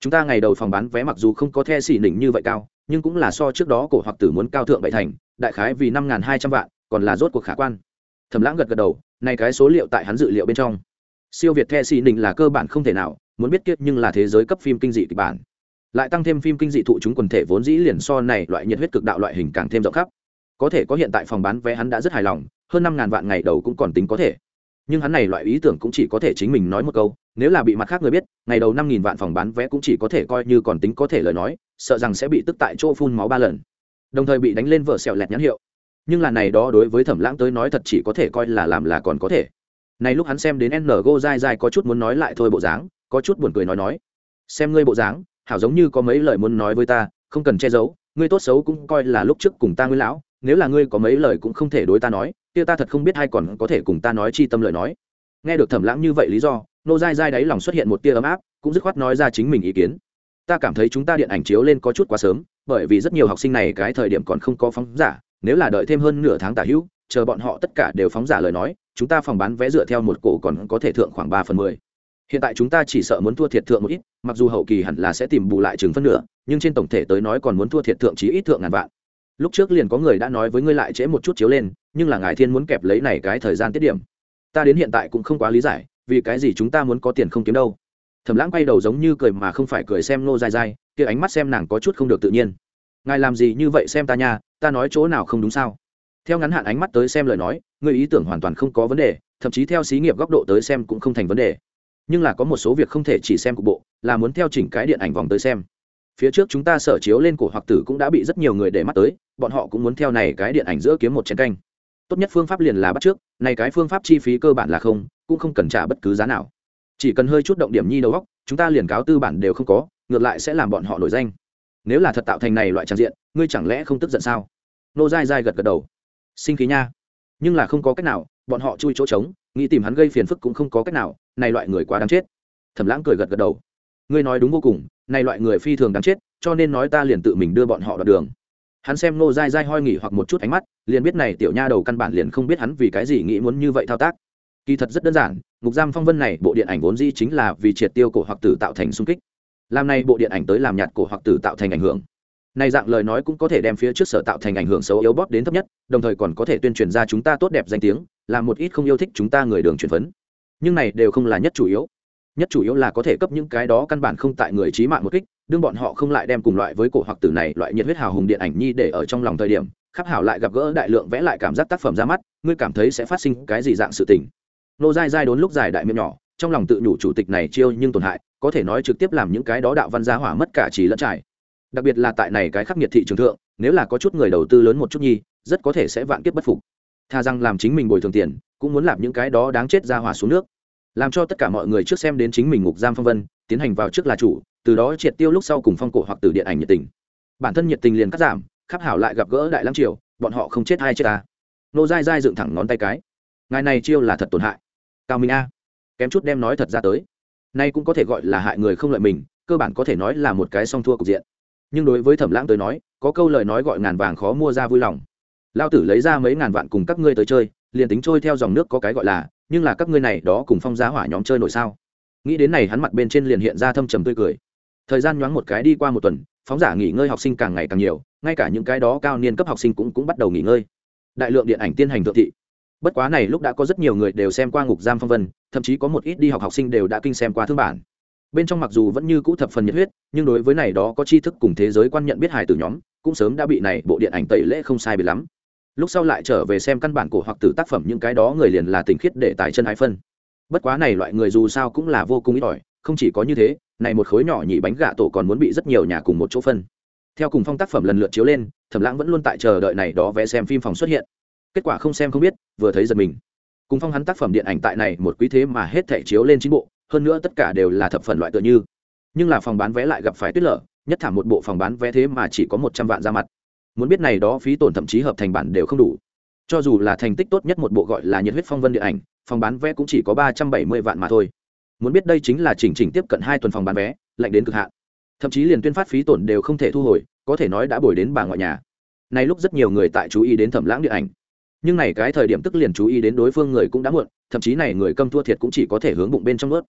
Speaker 1: Chúng ta ngày đầu phòng bán vé mặc dù không có the xỉ nỉnh như vậy cao, nhưng cũng là so trước đó cổ hoặc tử muốn cao thượng bảy thành, đại khái vì năm hai trăm vạn, còn là rốt cuộc khả quan. Thẩm lãng gật gật đầu này cái số liệu tại hắn dự liệu bên trong. Siêu việt the xỉ nỉnh là cơ bản không thể nào muốn biết kiếp nhưng là thế giới cấp phim kinh dị kịch bản. Lại tăng thêm phim kinh dị thụ chúng quần thể vốn dĩ liền so này loại nhiệt huyết cực đạo loại hình càng thêm rộng khắp. Có thể có hiện tại phòng bán vé hắn đã rất hài lòng, hơn năm ngàn vạn ngày đầu cũng còn tính có thể. Nhưng hắn này loại ý tưởng cũng chỉ có thể chính mình nói một câu, nếu là bị mặt khác người biết, ngày đầu năm nghìn vạn phòng bán vé cũng chỉ có thể coi như còn tính có thể lời nói, sợ rằng sẽ bị tức tại chỗ phun máu ba lần. Đồng thời bị đánh lên vợ sẹo lẹt nhãn hiệu. Nhưng là này đó đối với thẩm lãng tới nói thật chỉ có thể coi là làm là còn có thể. Này lúc hắn xem đến ngo dai dai có chút muốn nói lại thôi bộ dáng có chút buồn cười nói nói, xem ngươi bộ dáng, hảo giống như có mấy lời muốn nói với ta, không cần che giấu, ngươi tốt xấu cũng coi là lúc trước cùng ta ngươi lão, nếu là ngươi có mấy lời cũng không thể đối ta nói, kia ta thật không biết hay còn có thể cùng ta nói chi tâm lời nói. Nghe được thẩm lãng như vậy lý do, nô dai dai đáy lòng xuất hiện một tia ấm áp, cũng dứt khoát nói ra chính mình ý kiến. Ta cảm thấy chúng ta điện ảnh chiếu lên có chút quá sớm, bởi vì rất nhiều học sinh này cái thời điểm còn không có phóng giả, nếu là đợi thêm hơn nửa tháng tả hữu, chờ bọn họ tất cả đều phóng giả lời nói, chúng ta phòng bán vé dựa theo một cổ còn có thể thượng khoảng ba phần mười hiện tại chúng ta chỉ sợ muốn thua thiệt thượng một ít, mặc dù hậu kỳ hẳn là sẽ tìm bù lại chừng phân nửa, nhưng trên tổng thể tới nói còn muốn thua thiệt thượng chí ít thượng ngàn vạn. Lúc trước liền có người đã nói với ngươi lại trễ một chút chiếu lên, nhưng là ngài thiên muốn kẹp lấy này cái thời gian tiết điểm. Ta đến hiện tại cũng không quá lý giải, vì cái gì chúng ta muốn có tiền không kiếm đâu. Thẩm lãng quay đầu giống như cười mà không phải cười xem nô dai dai, kia ánh mắt xem nàng có chút không được tự nhiên. Ngài làm gì như vậy xem ta nha, ta nói chỗ nào không đúng sao? Theo ngắn hạn ánh mắt tới xem lời nói, ngươi ý tưởng hoàn toàn không có vấn đề, thậm chí theo xí nghiệp góc độ tới xem cũng không thành vấn đề nhưng là có một số việc không thể chỉ xem cục bộ, là muốn theo chỉnh cái điện ảnh vòng tới xem. Phía trước chúng ta sở chiếu lên cổ hoặc tử cũng đã bị rất nhiều người để mắt tới, bọn họ cũng muốn theo này cái điện ảnh giữa kiếm một chén canh. Tốt nhất phương pháp liền là bắt trước, này cái phương pháp chi phí cơ bản là không, cũng không cần trả bất cứ giá nào. Chỉ cần hơi chút động điểm nhi đầu góc chúng ta liền cáo tư bản đều không có, ngược lại sẽ làm bọn họ nổi danh. Nếu là thật tạo thành này loại trang diện, ngươi chẳng lẽ không tức giận sao? Nô dai dai gật gật đầu. Sinh khí nha. Nhưng là không có cách nào, bọn họ chui chỗ trống, nghĩ tìm hắn gây phiền phức cũng không có cách nào này loại người quá đáng chết. Thẩm lãng cười gật gật đầu. Ngươi nói đúng vô cùng, này loại người phi thường đáng chết, cho nên nói ta liền tự mình đưa bọn họ đoạt đường. Hắn xem nô dai dai hoi nghỉ hoặc một chút ánh mắt, liền biết này tiểu nha đầu căn bản liền không biết hắn vì cái gì nghĩ muốn như vậy thao tác. Kỳ thật rất đơn giản, ngục giam phong vân này bộ điện ảnh vốn di chính là vì triệt tiêu cổ hoặc tử tạo thành sung kích. Làm này bộ điện ảnh tới làm nhạt cổ hoặc tử tạo thành ảnh hưởng. Này dạng lời nói cũng có thể đem phía trước sở tạo thành ảnh hưởng xấu yếu bóp đến thấp nhất, đồng thời còn có thể tuyên truyền ra chúng ta tốt đẹp danh tiếng làm một ít không yêu thích chúng ta người đường truyền phấn nhưng này đều không là nhất chủ yếu. Nhất chủ yếu là có thể cấp những cái đó căn bản không tại người trí mạng một kích, đương bọn họ không lại đem cùng loại với cổ hoặc tử này loại nhiệt huyết hào hùng điện ảnh nhi để ở trong lòng thời điểm khắc hảo lại gặp gỡ đại lượng vẽ lại cảm giác tác phẩm ra mắt, ngươi cảm thấy sẽ phát sinh cái gì dạng sự tình. Nô dai dai đốn lúc dài đại miệng nhỏ, trong lòng tự nhủ chủ tịch này chiêu nhưng tổn hại, có thể nói trực tiếp làm những cái đó đạo văn gia hỏa mất cả trí lẫn trải. Đặc biệt là tại này cái khắc nghiệt thị trường thượng, nếu là có chút người đầu tư lớn một chút nhi, rất có thể sẽ vạn kiếp bất phục. Tha rằng làm chính mình bồi thường tiền cũng muốn làm những cái đó đáng chết ra hỏa xuống nước. Làm cho tất cả mọi người trước xem đến chính mình ngục giam phong vân, tiến hành vào trước là chủ, từ đó triệt tiêu lúc sau cùng phong cổ hoặc từ điện ảnh nhiệt tình. Bản thân nhiệt tình liền cắt giảm khắc hảo lại gặp gỡ đại lăng triều, bọn họ không chết ai chết ta. Nô dai dai dựng thẳng ngón tay cái. Ngài này chiêu là thật tổn hại. Cao minh a. Kém chút đem nói thật ra tới. Nay cũng có thể gọi là hại người không lợi mình, cơ bản có thể nói là một cái song thua cục diện. Nhưng đối với thẩm lãng tới nói, có câu lời nói gọi ngàn vàng khó mua ra vui lòng. Lao tử lấy ra mấy ngàn vạn cùng các ngươi tới chơi liền tính trôi theo dòng nước có cái gọi là, nhưng là các ngươi này đó cùng phong giá hỏa nhóm chơi nổi sao? Nghĩ đến này hắn mặt bên trên liền hiện ra thâm trầm tươi cười. Thời gian nhoáng một cái đi qua một tuần, phóng giả nghỉ ngơi học sinh càng ngày càng nhiều, ngay cả những cái đó cao niên cấp học sinh cũng cũng bắt đầu nghỉ ngơi. Đại lượng điện ảnh tiên hành thượng thị. Bất quá này lúc đã có rất nhiều người đều xem qua ngục giam phong vân, thậm chí có một ít đi học học sinh đều đã kinh xem qua thương bản. Bên trong mặc dù vẫn như cũ thập phần nhiệt huyết, nhưng đối với này đó có tri thức cùng thế giới quan nhận biết hài từ nhóm, cũng sớm đã bị này bộ điện ảnh tẩy lễ không sai bị lắm lúc sau lại trở về xem căn bản cổ hoặc từ tác phẩm, những cái đó người liền là tình khiết để tài chân ái phân. Bất quá này loại người dù sao cũng là vô cùng ít ỏi, không chỉ có như thế, này một khối nhỏ nhị bánh gạ tổ còn muốn bị rất nhiều nhà cùng một chỗ phân. Theo cùng phong tác phẩm lần lượt chiếu lên, thẩm lãng vẫn luôn tại chờ đợi này đó vé xem phim phòng xuất hiện. Kết quả không xem không biết, vừa thấy giật mình. Cùng phong hắn tác phẩm điện ảnh tại này một quý thế mà hết thể chiếu lên chín bộ, hơn nữa tất cả đều là thập phần loại tựa như. Nhưng là phòng bán vé lại gặp phải tuyết lở, nhất thả một bộ phòng bán vé thế mà chỉ có một trăm vạn ra mặt muốn biết này đó phí tổn thậm chí hợp thành bản đều không đủ. Cho dù là thành tích tốt nhất một bộ gọi là nhiệt huyết phong vân điện ảnh, phòng bán vé cũng chỉ có ba trăm bảy mươi vạn mà thôi. Muốn biết đây chính là chỉnh chỉnh tiếp cận hai tuần phòng bán vé, lạnh đến cực hạn. Thậm chí liền tuyên phát phí tổn đều không thể thu hồi, có thể nói đã bồi đến bà ngoại nhà. Nay lúc rất nhiều người tại chú ý đến thẩm lãng điện ảnh. Nhưng này cái thời điểm tức liền chú ý đến đối phương người cũng đã muộn, thậm chí này người câm thua thiệt cũng chỉ có thể hướng bụng bên trong ướt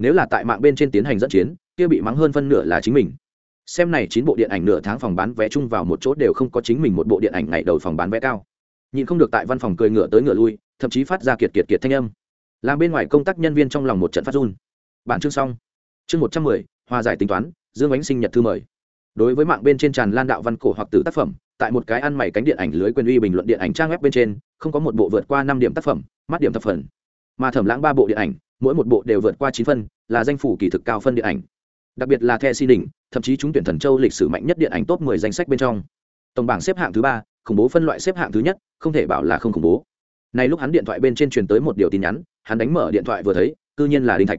Speaker 1: nếu là tại mạng bên trên tiến hành dẫn chiến, kia bị mắng hơn phân nửa là chính mình xem này chín bộ điện ảnh nửa tháng phòng bán vé chung vào một chỗ đều không có chính mình một bộ điện ảnh ngày đầu phòng bán vé cao. Nhìn không được tại văn phòng cười ngựa tới ngựa lui, thậm chí phát ra kiệt kiệt kiệt thanh âm. Làm bên ngoài công tác nhân viên trong lòng một trận phát run. Bản chương xong. Chương một trăm mười, hòa giải tính toán, dương ánh sinh nhật thư mời. Đối với mạng bên trên tràn lan đạo văn cổ hoặc tử tác phẩm, tại một cái ăn mày cánh điện ảnh lưới quyền uy bình luận điện ảnh trang web bên trên, không có một bộ vượt qua năm điểm tác phẩm, mắt điểm thập phần. Mà thẩm lãng ba bộ điện ảnh, mỗi một bộ đều vượt qua chín phân, là danh phủ kỳ thực cao phân điện ảnh. Đặc biệt là the si đỉnh thậm chí chúng tuyển thần châu lịch sử mạnh nhất điện ảnh top 10 danh sách bên trong. Tổng bảng xếp hạng thứ ba, khủng bố phân loại xếp hạng thứ nhất, không thể bảo là không khủng bố. Này lúc hắn điện thoại bên trên truyền tới một điều tin nhắn, hắn đánh mở điện thoại vừa thấy, cư nhiên là đinh thạch.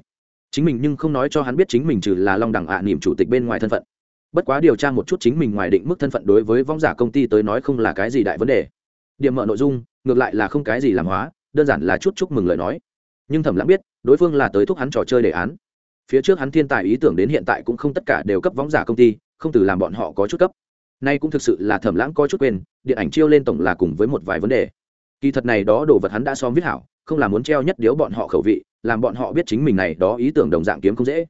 Speaker 1: Chính mình nhưng không nói cho hắn biết chính mình trừ là long đẳng ạ niệm chủ tịch bên ngoài thân phận. Bất quá điều tra một chút chính mình ngoài định mức thân phận đối với vong giả công ty tới nói không là cái gì đại vấn đề. Điểm mở nội dung, ngược lại là không cái gì làm hóa, đơn giản là chút chúc mừng lời nói. Nhưng thẩm lãng biết, đối phương là tới thúc hắn trò chơi đề án phía trước hắn thiên tài ý tưởng đến hiện tại cũng không tất cả đều cấp võng giả công ty, không từ làm bọn họ có chút cấp. Nay cũng thực sự là thẩm lãng có chút quên, điện ảnh chiêu lên tổng là cùng với một vài vấn đề. Kỳ thật này đó đồ vật hắn đã xóm viết hảo, không là muốn treo nhất điếu bọn họ khẩu vị, làm bọn họ biết chính mình này đó ý tưởng đồng dạng kiếm không dễ.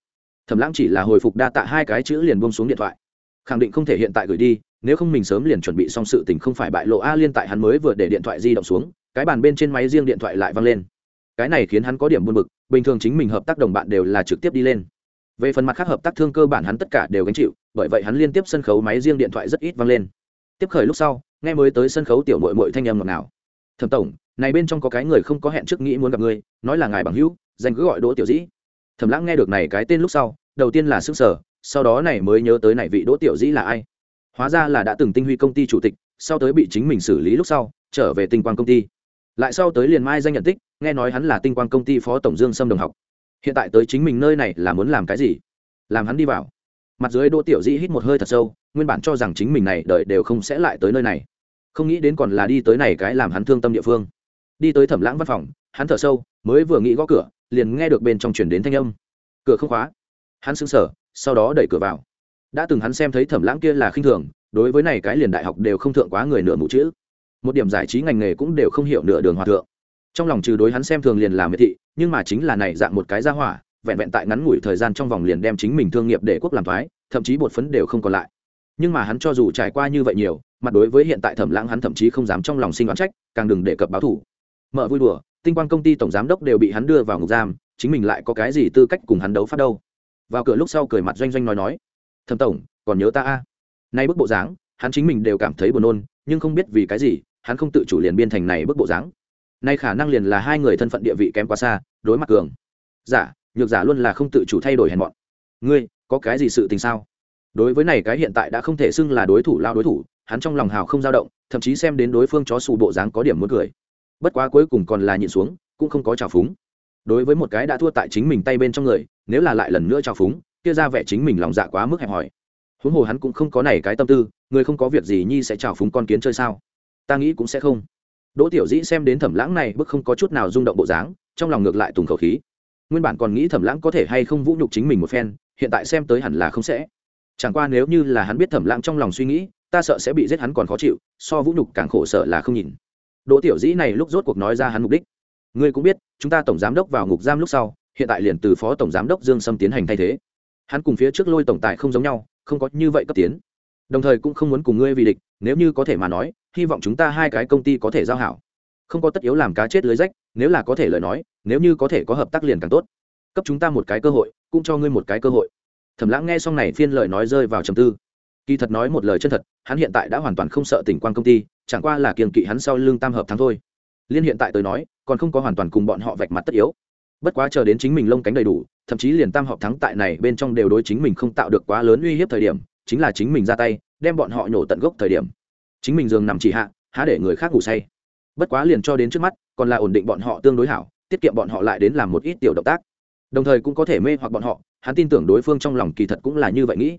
Speaker 1: Thẩm lãng chỉ là hồi phục đa tạ hai cái chữ liền buông xuống điện thoại. Khẳng định không thể hiện tại gửi đi, nếu không mình sớm liền chuẩn bị xong sự tình không phải bại lộ a liên tại hắn mới vừa để điện thoại di động xuống, cái bàn bên trên máy riêng điện thoại lại văng lên cái này khiến hắn có điểm buồn bực bình thường chính mình hợp tác đồng bạn đều là trực tiếp đi lên. Về phần mặt khác hợp tác thương cơ bản hắn tất cả đều gánh chịu bởi vậy hắn liên tiếp sân khấu máy riêng điện thoại rất ít vang lên. Tiếp khởi lúc sau nghe mới tới sân khấu tiểu mội mội thanh âm ngọt nào thẩm tổng này bên trong có cái người không có hẹn trước nghĩ muốn gặp người, nói là ngài bằng hữu danh cứ gọi đỗ tiểu dĩ. Thẩm lãng nghe được này cái tên lúc sau đầu tiên là sức sở sau đó này mới nhớ tới này vị đỗ tiểu dĩ là ai. Hóa ra là đã từng tinh huy công ty chủ tịch sau tới bị chính mình xử lý lúc sau trở về tinh quang công ty lại sau tới liền mai danh nhận tích, nghe nói hắn là tinh quang công ty phó tổng dương sâm đồng học. Hiện tại tới chính mình nơi này là muốn làm cái gì? Làm hắn đi vào. Mặt dưới đỗ tiểu dĩ hít một hơi thật sâu, nguyên bản cho rằng chính mình này đợi đều không sẽ lại tới nơi này. Không nghĩ đến còn là đi tới này cái làm hắn thương tâm địa phương. Đi tới thẩm lãng văn phòng, hắn thở sâu, mới vừa nghĩ gõ cửa, liền nghe được bên trong chuyển đến thanh âm. Cửa không khóa. Hắn sững sờ, sau đó đẩy cửa vào. Đã từng hắn xem thấy thẩm lãng kia là khinh thường, đối với này cái liền đại học đều không thượng quá người nửa mũ chữ một điểm giải trí ngành nghề cũng đều không hiểu nửa đường hòa thượng. Trong lòng trừ đối hắn xem thường liền là miệt thị, nhưng mà chính là này dạng một cái ra hỏa, vẹn vẹn tại ngắn ngủi thời gian trong vòng liền đem chính mình thương nghiệp để quốc làm thoái, thậm chí bột phấn đều không còn lại. Nhưng mà hắn cho dù trải qua như vậy nhiều mặt đối với hiện tại thẩm lãng hắn thậm chí không dám trong lòng sinh đoán trách, càng đừng đề cập báo thủ. Mở vui đùa, tinh quang công ty tổng giám đốc đều bị hắn đưa vào ngục giam, chính mình lại có cái gì tư cách cùng hắn đấu phát đâu? Vào cửa lúc sau cười mặt doanh doanh nói nói, thẩm tổng, còn nhớ ta a? Nay bức bộ dáng, hắn chính mình đều cảm thấy buồn nôn, nhưng không biết vì cái gì hắn không tự chủ liền biên thành này bức bộ dáng. Nay khả năng liền là hai người thân phận địa vị kém quá xa, đối mặt cường. Giả, nhược giả luôn là không tự chủ thay đổi hèn mọn. Ngươi, có cái gì sự tình sao? Đối với này cái hiện tại đã không thể xưng là đối thủ lao đối thủ, hắn trong lòng hào không dao động, thậm chí xem đến đối phương chó xù bộ dáng có điểm muốn cười. Bất quá cuối cùng còn là nhịn xuống, cũng không có trào phúng. Đối với một cái đã thua tại chính mình tay bên trong người, nếu là lại lần nữa trào phúng, kia ra vẻ chính mình lòng dạ quá mức hẹp hòi. Huống hồ hắn cũng không có này cái tâm tư, người không có việc gì nhi sẽ trào phúng con kiến chơi sao? Ta nghĩ cũng sẽ không. Đỗ tiểu dĩ xem đến thẩm lãng này bức không có chút nào rung động bộ dáng, trong lòng ngược lại tùng khẩu khí. Nguyên bản còn nghĩ thẩm lãng có thể hay không vũ nhục chính mình một phen, hiện tại xem tới hẳn là không sẽ. Chẳng qua nếu như là hắn biết thẩm lãng trong lòng suy nghĩ, ta sợ sẽ bị giết hắn còn khó chịu, so vũ nhục càng khổ sở là không nhìn. Đỗ tiểu dĩ này lúc rốt cuộc nói ra hắn mục đích. Ngươi cũng biết, chúng ta tổng giám đốc vào ngục giam lúc sau, hiện tại liền từ phó tổng giám đốc dương sâm tiến hành thay thế. Hắn cùng phía trước lôi tổng tài không giống nhau, không có như vậy cấp tiến. Đồng thời cũng không muốn cùng ngươi vì địch nếu như có thể mà nói, hy vọng chúng ta hai cái công ty có thể giao hảo. Không có tất yếu làm cá chết lưới rách, nếu là có thể lời nói, nếu như có thể có hợp tác liền càng tốt. Cấp chúng ta một cái cơ hội, cũng cho ngươi một cái cơ hội. Thẩm lãng nghe xong này phiên lời nói rơi vào trầm tư. Kỳ thật nói một lời chân thật, hắn hiện tại đã hoàn toàn không sợ tỉnh quan công ty, chẳng qua là kiềm kỵ hắn sau lưng tam hợp thắng thôi. Liên hiện tại tới nói, còn không có hoàn toàn cùng bọn họ vạch mặt tất yếu. Bất quá chờ đến chính mình lông cánh đầy đủ, thậm chí liền tam hợp thắng tại này bên trong đều đối chính mình không tạo được quá lớn uy hiếp thời điểm, chính là chính mình ra tay đem bọn họ nhổ tận gốc thời điểm. Chính mình giường nằm chỉ hạ, há để người khác ngủ say. Bất quá liền cho đến trước mắt, còn là ổn định bọn họ tương đối hảo, tiết kiệm bọn họ lại đến làm một ít tiểu động tác. Đồng thời cũng có thể mê hoặc bọn họ, hắn tin tưởng đối phương trong lòng kỳ thật cũng là như vậy nghĩ.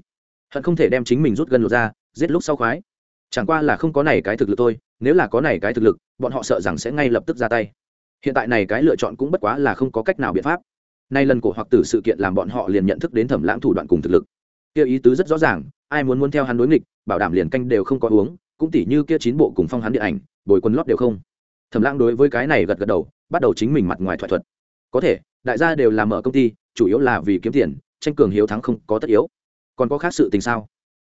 Speaker 1: Hận không thể đem chính mình rút gần lột ra, giết lúc sau khoái. Chẳng qua là không có này cái thực lực thôi, nếu là có này cái thực lực, bọn họ sợ rằng sẽ ngay lập tức ra tay. Hiện tại này cái lựa chọn cũng bất quá là không có cách nào biện pháp. Nay lần cổ hoặc tử sự kiện làm bọn họ liền nhận thức đến thẩm lãng thủ đoạn cùng thực lực. Kia ý tứ rất rõ ràng ai muốn muốn theo hắn đối nghịch, bảo đảm liền canh đều không có uống, cũng tỉ như kia chín bộ cùng phong hắn điện ảnh, bồi quân lót đều không. Thẩm lãng đối với cái này gật gật đầu, bắt đầu chính mình mặt ngoài thỏa thuận có thể, đại gia đều làm mở công ty, chủ yếu là vì kiếm tiền, tranh cường hiếu thắng không có tất yếu. Còn có khác sự tình sao?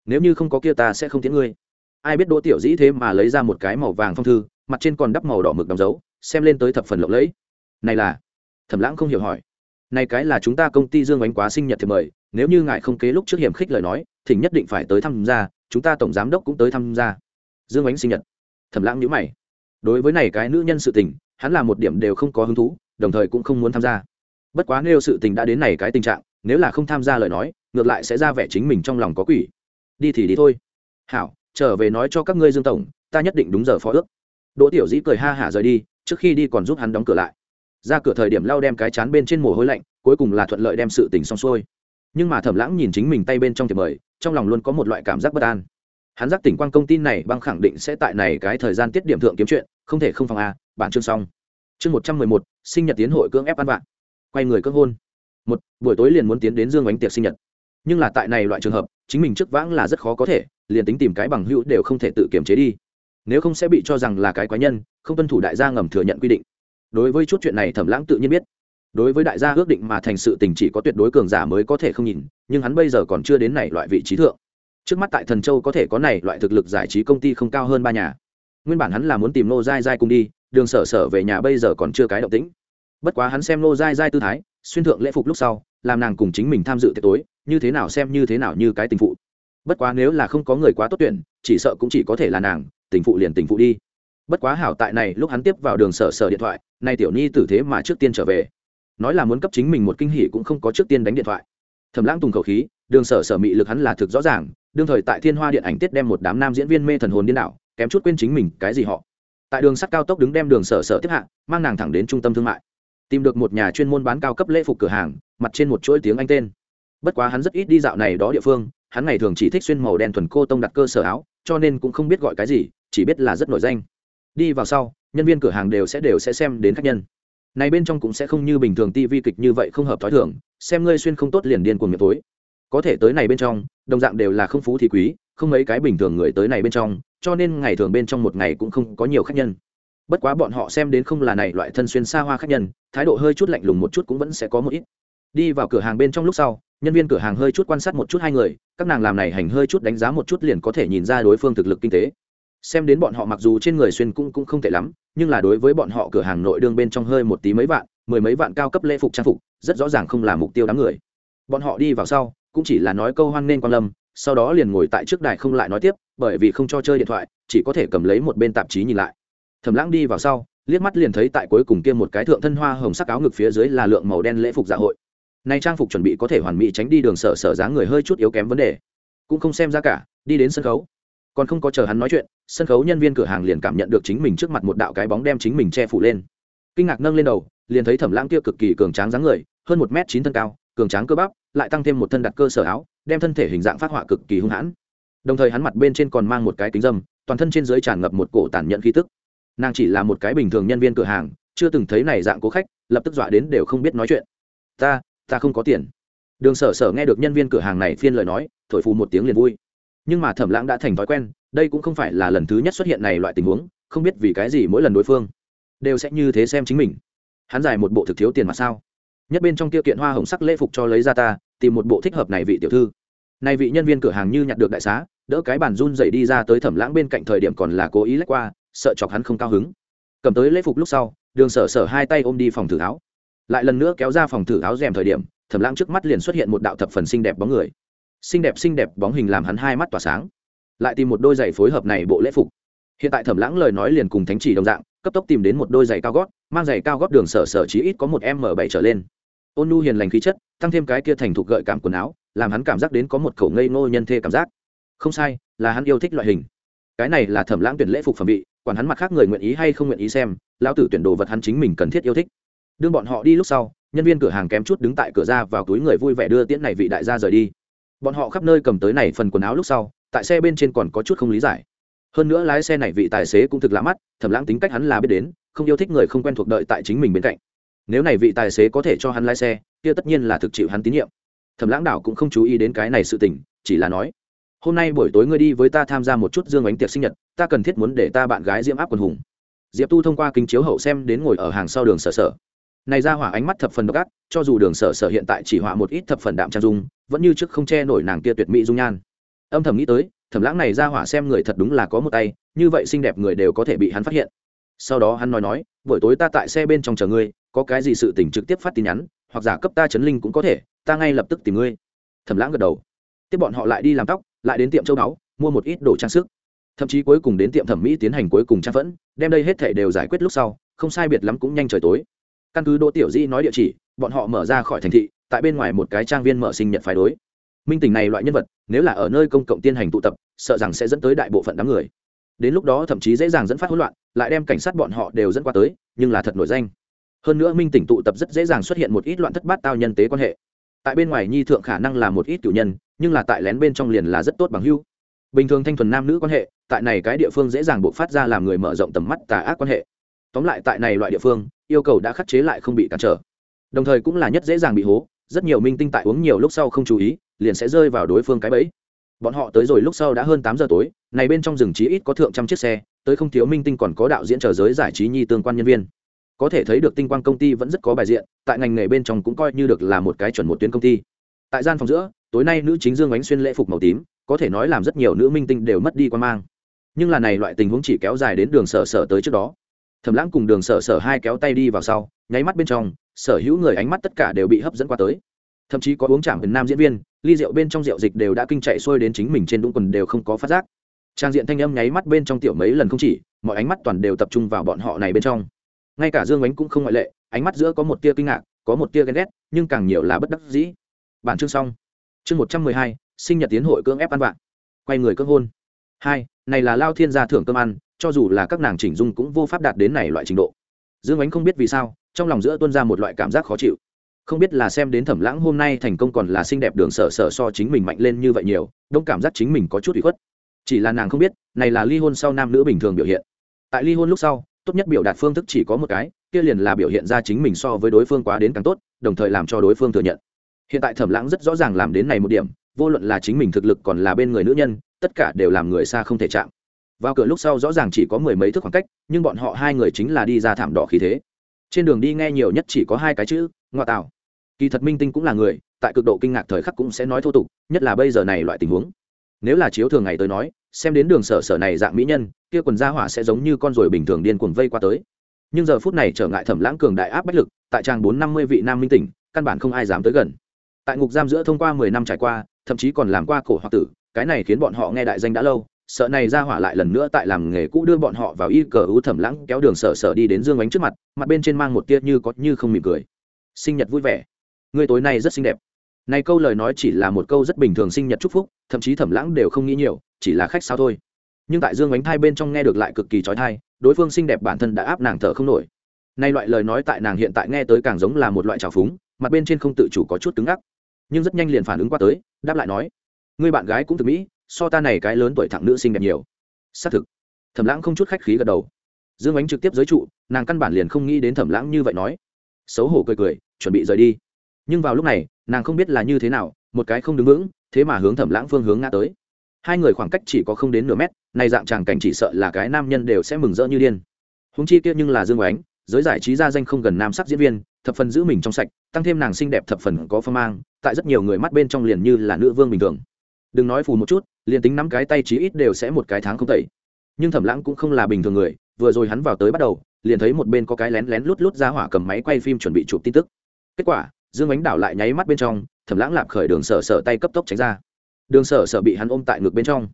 Speaker 1: Nếu như không có kia ta sẽ không tiễn ngươi. Ai biết đỗ tiểu dĩ thế mà lấy ra một cái màu vàng phong thư, mặt trên còn đắp màu đỏ mực đóng dấu, xem lên tới thập phần lộng lẫy. Này là, thẩm lãng không hiểu hỏi. Này cái là chúng ta công ty dương bánh quá sinh nhật thì mời, nếu như ngài không kế lúc trước hiểm khích lời nói thỉnh nhất định phải tới tham gia, chúng ta tổng giám đốc cũng tới tham gia. Dương ánh sinh nhật. Thẩm lãng nhữ mày. Đối với này cái nữ nhân sự tình, hắn là một điểm đều không có hứng thú, đồng thời cũng không muốn tham gia. Bất quá nêu sự tình đã đến này cái tình trạng, nếu là không tham gia lời nói, ngược lại sẽ ra vẻ chính mình trong lòng có quỷ. Đi thì đi thôi. Hảo, trở về nói cho các ngươi dương tổng, ta nhất định đúng giờ phó ước. Đỗ tiểu dĩ cười ha hả rời đi, trước khi đi còn giúp hắn đóng cửa lại. Ra cửa thời điểm lau đem cái chán bên trên mồ hôi lạnh, cuối cùng là thuận lợi đem sự tình xong xuôi nhưng mà thẩm lãng nhìn chính mình tay bên trong thiệp mời, trong lòng luôn có một loại cảm giác bất an. Hắn giác tỉnh quan công tin này băng khẳng định sẽ tại này cái thời gian tiết điểm thượng kiếm chuyện, không thể không phòng a, bản chương xong. Chương một trăm mười một, sinh nhật tiến hội cưỡng ép ăn vạn quay người cưỡng hôn. Một, buổi tối liền muốn tiến đến dương bánh tiệc sinh nhật. Nhưng là tại này loại trường hợp, chính mình trước vãng là rất khó có thể, liền tính tìm cái bằng hữu đều không thể tự kiểm chế đi. Nếu không sẽ bị cho rằng là cái quái nhân, không tuân thủ đại gia ngầm thừa nhận quy định. Đối với chút chuyện này thẩm lãng tự nhiên biết đối với đại gia ước định mà thành sự tình chỉ có tuyệt đối cường giả mới có thể không nhìn, nhưng hắn bây giờ còn chưa đến này loại vị trí thượng. Trước mắt tại thần châu có thể có này loại thực lực giải trí công ty không cao hơn ba nhà. Nguyên bản hắn là muốn tìm nô dai dai cùng đi, đường sở sở về nhà bây giờ còn chưa cái động tĩnh. Bất quá hắn xem nô dai dai tư thái, xuyên thượng lễ phục lúc sau, làm nàng cùng chính mình tham dự tiệc tối, như thế nào xem như thế nào như cái tình phụ. Bất quá nếu là không có người quá tốt tuyển, chỉ sợ cũng chỉ có thể là nàng, tình phụ liền tình phụ đi. Bất quá hảo tại này, lúc hắn tiếp vào đường sở sở điện thoại, nay tiểu ni tử thế mà trước tiên trở về nói là muốn cấp chính mình một kinh hỉ cũng không có trước tiên đánh điện thoại. Thầm lãng tùng khẩu khí đường sở sở mị lực hắn là thực rõ ràng đương thời tại thiên hoa điện ảnh tiết đem một đám nam diễn viên mê thần hồn điên đảo kém chút quên chính mình cái gì họ. Tại đường sắt cao tốc đứng đem đường sở sở tiếp hạng, mang nàng thẳng đến trung tâm thương mại. Tìm được một nhà chuyên môn bán cao cấp lễ phục cửa hàng mặt trên một chuỗi tiếng anh tên. Bất quá hắn rất ít đi dạo này đó địa phương hắn ngày thường chỉ thích xuyên màu đen thuần cô tông đặt cơ sở áo cho nên cũng không biết gọi cái gì chỉ biết là rất nổi danh. Đi vào sau nhân viên cửa hàng đều sẽ đều sẽ xem đến khách nhân này bên trong cũng sẽ không như bình thường tivi kịch như vậy không hợp thói thường, xem ngươi xuyên không tốt liền điên cuồng miệng tối. Có thể tới này bên trong, đồng dạng đều là không phú thì quý, không mấy cái bình thường người tới này bên trong, cho nên ngày thường bên trong một ngày cũng không có nhiều khách nhân. Bất quá bọn họ xem đến không là này loại thân xuyên xa hoa khách nhân, thái độ hơi chút lạnh lùng một chút cũng vẫn sẽ có một ít. Đi vào cửa hàng bên trong lúc sau, nhân viên cửa hàng hơi chút quan sát một chút hai người, các nàng làm này hành hơi chút đánh giá một chút liền có thể nhìn ra đối phương thực lực kinh tế. Xem đến bọn họ mặc dù trên người xuyên cũng cũng không tệ lắm nhưng là đối với bọn họ cửa hàng nội đương bên trong hơi một tí mấy vạn, mười mấy vạn cao cấp lễ phục trang phục, rất rõ ràng không là mục tiêu đám người. Bọn họ đi vào sau, cũng chỉ là nói câu hoan nên quan lâm, sau đó liền ngồi tại trước đài không lại nói tiếp, bởi vì không cho chơi điện thoại, chỉ có thể cầm lấy một bên tạp chí nhìn lại. Thẩm lãng đi vào sau, liếc mắt liền thấy tại cuối cùng kia một cái thượng thân hoa hồng sắc áo ngực phía dưới là lượng màu đen lễ phục dạ hội. Nay trang phục chuẩn bị có thể hoàn mỹ tránh đi đường sở sở dáng người hơi chút yếu kém vấn đề. Cũng không xem ra cả, đi đến sân khấu. Còn không có chờ hắn nói chuyện sân khấu nhân viên cửa hàng liền cảm nhận được chính mình trước mặt một đạo cái bóng đem chính mình che phủ lên. Kinh ngạc nâng lên đầu, liền thấy thẩm lãng kia cực kỳ cường tráng dáng người, hơn một m chín thân cao, cường tráng cơ bắp, lại tăng thêm một thân đặt cơ sở áo, đem thân thể hình dạng phát họa cực kỳ hung hãn. Đồng thời hắn mặt bên trên còn mang một cái kính dâm, toàn thân trên dưới tràn ngập một cổ tàn nhẫn khí tức. Nàng chỉ là một cái bình thường nhân viên cửa hàng, chưa từng thấy này dạng cố khách, lập tức dọa đến đều không biết nói chuyện. Ta ta không có tiền. Đường sở sở nghe được nhân viên cửa hàng này phiên lời nói, thổi phù một tiếng liền vui nhưng mà thẩm lãng đã thành thói quen, đây cũng không phải là lần thứ nhất xuất hiện này loại tình huống, không biết vì cái gì mỗi lần đối phương đều sẽ như thế xem chính mình. Hắn giải một bộ thực thiếu tiền mà sao? Nhất bên trong tiêu kiện hoa hồng sắc lễ phục cho lấy ra ta, tìm một bộ thích hợp này vị tiểu thư. Này vị nhân viên cửa hàng như nhặt được đại xá, đỡ cái bàn run dậy đi ra tới thẩm lãng bên cạnh thời điểm còn là cố ý lách qua, sợ chọc hắn không cao hứng. Cầm tới lễ phục lúc sau, đường sở sở hai tay ôm đi phòng thử áo lại lần nữa kéo ra phòng thử áo rèm thời điểm, thẩm lãng trước mắt liền xuất hiện một đạo thập phần xinh đẹp bóng người xinh đẹp xinh đẹp bóng hình làm hắn hai mắt tỏa sáng. Lại tìm một đôi giày phối hợp này bộ lễ phục. Hiện tại thẩm lãng lời nói liền cùng thánh chỉ đồng dạng, cấp tốc tìm đến một đôi giày cao gót, mang giày cao gót đường sở sở chí ít có một m bảy trở lên. Ôn nu hiền lành khí chất, tăng thêm cái kia thành thục gợi cảm quần áo, làm hắn cảm giác đến có một khẩu ngây ngô nhân thê cảm giác. Không sai, là hắn yêu thích loại hình. Cái này là thẩm lãng tuyển lễ phục phẩm vị, quản hắn mặt khác người nguyện ý hay không nguyện ý xem, lão tử tuyển đồ vật hắn chính mình cần thiết yêu thích. Đương bọn họ đi lúc sau, nhân viên cửa hàng kém chút đứng tại cửa ra vào túi người vui vẻ đưa tiễn này vị đại gia rời đi bọn họ khắp nơi cầm tới này phần quần áo lúc sau, tại xe bên trên còn có chút không lý giải. Hơn nữa lái xe này vị tài xế cũng thực lạ mắt thẩm lãng tính cách hắn là biết đến, không yêu thích người không quen thuộc đợi tại chính mình bên cạnh. Nếu này vị tài xế có thể cho hắn lái xe, kia tất nhiên là thực chịu hắn tín nhiệm. Thẩm lãng đảo cũng không chú ý đến cái này sự tình, chỉ là nói, hôm nay buổi tối ngươi đi với ta tham gia một chút dương ánh tiệc sinh nhật, ta cần thiết muốn để ta bạn gái diễm áp quần hùng. Diệp tu thông qua kính chiếu hậu xem đến ngồi ở hàng sau đường sở sở. Này ra hỏa ánh mắt thập phần độc ác, cho dù đường sở sở hiện tại chỉ họa một ít thập phần đạm trang dung vẫn như trước không che nổi nàng kia tuyệt mỹ dung nhan. Âm thầm nghĩ tới, thẩm lãng này ra hỏa xem người thật đúng là có một tay, như vậy xinh đẹp người đều có thể bị hắn phát hiện. Sau đó hắn nói nói, buổi tối ta tại xe bên trong chờ ngươi, có cái gì sự tình trực tiếp phát tin nhắn, hoặc giả cấp ta chấn linh cũng có thể, ta ngay lập tức tìm ngươi. Thẩm lãng gật đầu. Tiếp bọn họ lại đi làm tóc, lại đến tiệm châu đáo mua một ít đồ trang sức. Thậm chí cuối cùng đến tiệm thẩm mỹ tiến hành cuối cùng trang phẫn, đem đây hết thể đều giải quyết lúc sau, không sai biệt lắm cũng nhanh trời tối. Căn cứ đỗ tiểu di nói địa chỉ, bọn họ mở ra khỏi thành thị tại bên ngoài một cái trang viên mở sinh nhật phái đối. Minh tình này loại nhân vật, nếu là ở nơi công cộng tiến hành tụ tập, sợ rằng sẽ dẫn tới đại bộ phận đám người. Đến lúc đó thậm chí dễ dàng dẫn phát hỗn loạn, lại đem cảnh sát bọn họ đều dẫn qua tới, nhưng là thật nổi danh. Hơn nữa minh tỉnh tụ tập rất dễ dàng xuất hiện một ít loạn thất bát tao nhân tế quan hệ. Tại bên ngoài nhi thượng khả năng là một ít cử nhân, nhưng là tại lén bên trong liền là rất tốt bằng hưu bình thường thanh thuần nam nữ quan hệ, tại này cái địa phương dễ dàng buộc phát ra làm người mở rộng tầm mắt tà ác quan hệ. Tóm lại tại này loại địa phương, yêu cầu đã khắc chế lại không bị cản trở. Đồng thời cũng là nhất dễ dàng bị hố rất nhiều minh tinh tại uống nhiều lúc sau không chú ý, liền sẽ rơi vào đối phương cái bẫy. Bọn họ tới rồi lúc sau đã hơn tám giờ tối, này bên trong rừng trí ít có thượng trăm chiếc xe, tới không thiếu minh tinh còn có đạo diễn chờ giới giải trí nhi tương quan nhân viên. Có thể thấy được tinh quang công ty vẫn rất có bài diện, tại ngành nghề bên trong cũng coi như được là một cái chuẩn một tuyến công ty. Tại gian phòng giữa, tối nay nữ chính dương ánh xuyên lễ phục màu tím, có thể nói làm rất nhiều nữ minh tinh đều mất đi quan mang. Nhưng là này loại tình huống chỉ kéo dài đến đường sở sở tới trước đó. Thẩm lãng cùng đường sở sở hai kéo tay đi vào sau, nháy mắt bên trong sở hữu người ánh mắt tất cả đều bị hấp dẫn qua tới. Thậm chí có uống chạm gần nam diễn viên, ly rượu bên trong rượu dịch đều đã kinh chạy xuôi đến chính mình trên đúng quần đều không có phát giác. Trang diện thanh âm nháy mắt bên trong tiểu mấy lần không chỉ, mọi ánh mắt toàn đều tập trung vào bọn họ này bên trong. Ngay cả dương ánh cũng không ngoại lệ, ánh mắt giữa có một tia kinh ngạc, có một tia ghen ghét, nhưng càng nhiều là bất đắc dĩ. Bản chương xong. Chương một trăm mười hai, sinh nhật tiến hội cưỡng ép ăn vạn quay người cưỡng hôn. Hai, này là lao thiên gia thưởng cơm ăn, cho dù là các nàng chỉnh dung cũng vô pháp đạt đến này loại trình độ. Dương ánh không biết vì sao trong lòng giữa tuôn ra một loại cảm giác khó chịu. Không biết là xem đến thẩm lãng hôm nay thành công còn là xinh đẹp đường sở sở so chính mình mạnh lên như vậy nhiều, đông cảm giác chính mình có chút bị khuất. Chỉ là nàng không biết, này là ly hôn sau nam nữ bình thường biểu hiện. Tại ly hôn lúc sau, tốt nhất biểu đạt phương thức chỉ có một cái, kia liền là biểu hiện ra chính mình so với đối phương quá đến càng tốt, đồng thời làm cho đối phương thừa nhận. Hiện tại thẩm lãng rất rõ ràng làm đến này một điểm, vô luận là chính mình thực lực còn là bên người nữ nhân, tất cả đều làm người xa không thể chạm. Vào cửa lúc sau rõ ràng chỉ có mười mấy thước khoảng cách, nhưng bọn họ hai người chính là đi ra thảm đỏ khí thế trên đường đi nghe nhiều nhất chỉ có hai cái chữ, ngoại tảo. Kỳ thật minh tinh cũng là người, tại cực độ kinh ngạc thời khắc cũng sẽ nói thô tục, nhất là bây giờ này loại tình huống. Nếu là chiếu thường ngày tới nói, xem đến đường sở sở này dạng mỹ nhân, kia quần gia hỏa sẽ giống như con ruồi bình thường điên cuồng vây qua tới. Nhưng giờ phút này trở ngại thẩm lãng cường đại áp bách lực, tại trang bốn năm mươi vị nam minh tỉnh, căn bản không ai dám tới gần. Tại ngục giam giữa thông qua mười năm trải qua, thậm chí còn làm qua cổ hoặc tử, cái này khiến bọn họ nghe đại danh đã lâu sợ này ra hỏa lại lần nữa tại làm nghề cũ đưa bọn họ vào y cờ ưu thẩm lãng kéo đường sở sở đi đến dương ánh trước mặt mặt bên trên mang một tia như có như không mỉm cười. Sinh nhật vui vẻ. Người tối nay rất xinh đẹp. Này câu lời nói chỉ là một câu rất bình thường sinh nhật chúc phúc, thậm chí thẩm lãng đều không nghĩ nhiều, chỉ là khách sao thôi. Nhưng tại dương ánh thai bên trong nghe được lại cực kỳ trói thai, đối phương xinh đẹp bản thân đã áp nàng thở không nổi. Nay loại lời nói tại nàng hiện tại nghe tới càng giống là một loại trào phúng, mặt bên trên không tự chủ có chút cứng ngắc. Nhưng rất nhanh liền phản ứng qua tới, đáp lại nói người bạn gái cũng thực mỹ so ta này cái lớn tuổi thẳng nữ sinh đẹp nhiều. Xác thực. Thẩm lãng không chút khách khí gật đầu. Dương ánh trực tiếp giới trụ, nàng căn bản liền không nghĩ đến thẩm lãng như vậy nói. Xấu hổ cười cười, chuẩn bị rời đi. Nhưng vào lúc này, nàng không biết là như thế nào, một cái không đứng vững, thế mà hướng thẩm lãng phương hướng ngã tới. Hai người khoảng cách chỉ có không đến nửa mét, này dạng chàng cảnh chỉ sợ là cái nam nhân đều sẽ mừng rỡ như điên. Húng chi kia nhưng là dương ánh, giới giải trí gia danh không gần nam sắc diễn viên, thập phần giữ mình trong sạch, tăng thêm nàng xinh đẹp thập phần có phong mang, tại rất nhiều người mắt bên trong liền như là nữ vương bình thường đừng nói phù một chút, liền tính năm cái tay chí ít đều sẽ một cái tháng không tẩy. Nhưng thẩm lãng cũng không là bình thường người, vừa rồi hắn vào tới bắt đầu, liền thấy một bên có cái lén lén lút lút ra hỏa cầm máy quay phim chuẩn bị chụp tin tức. Kết quả, dương ánh đảo lại nháy mắt bên trong, thẩm lãng lạp khởi đường sở sở tay cấp tốc tránh ra. Đường sở sở bị hắn ôm tại ngực bên trong.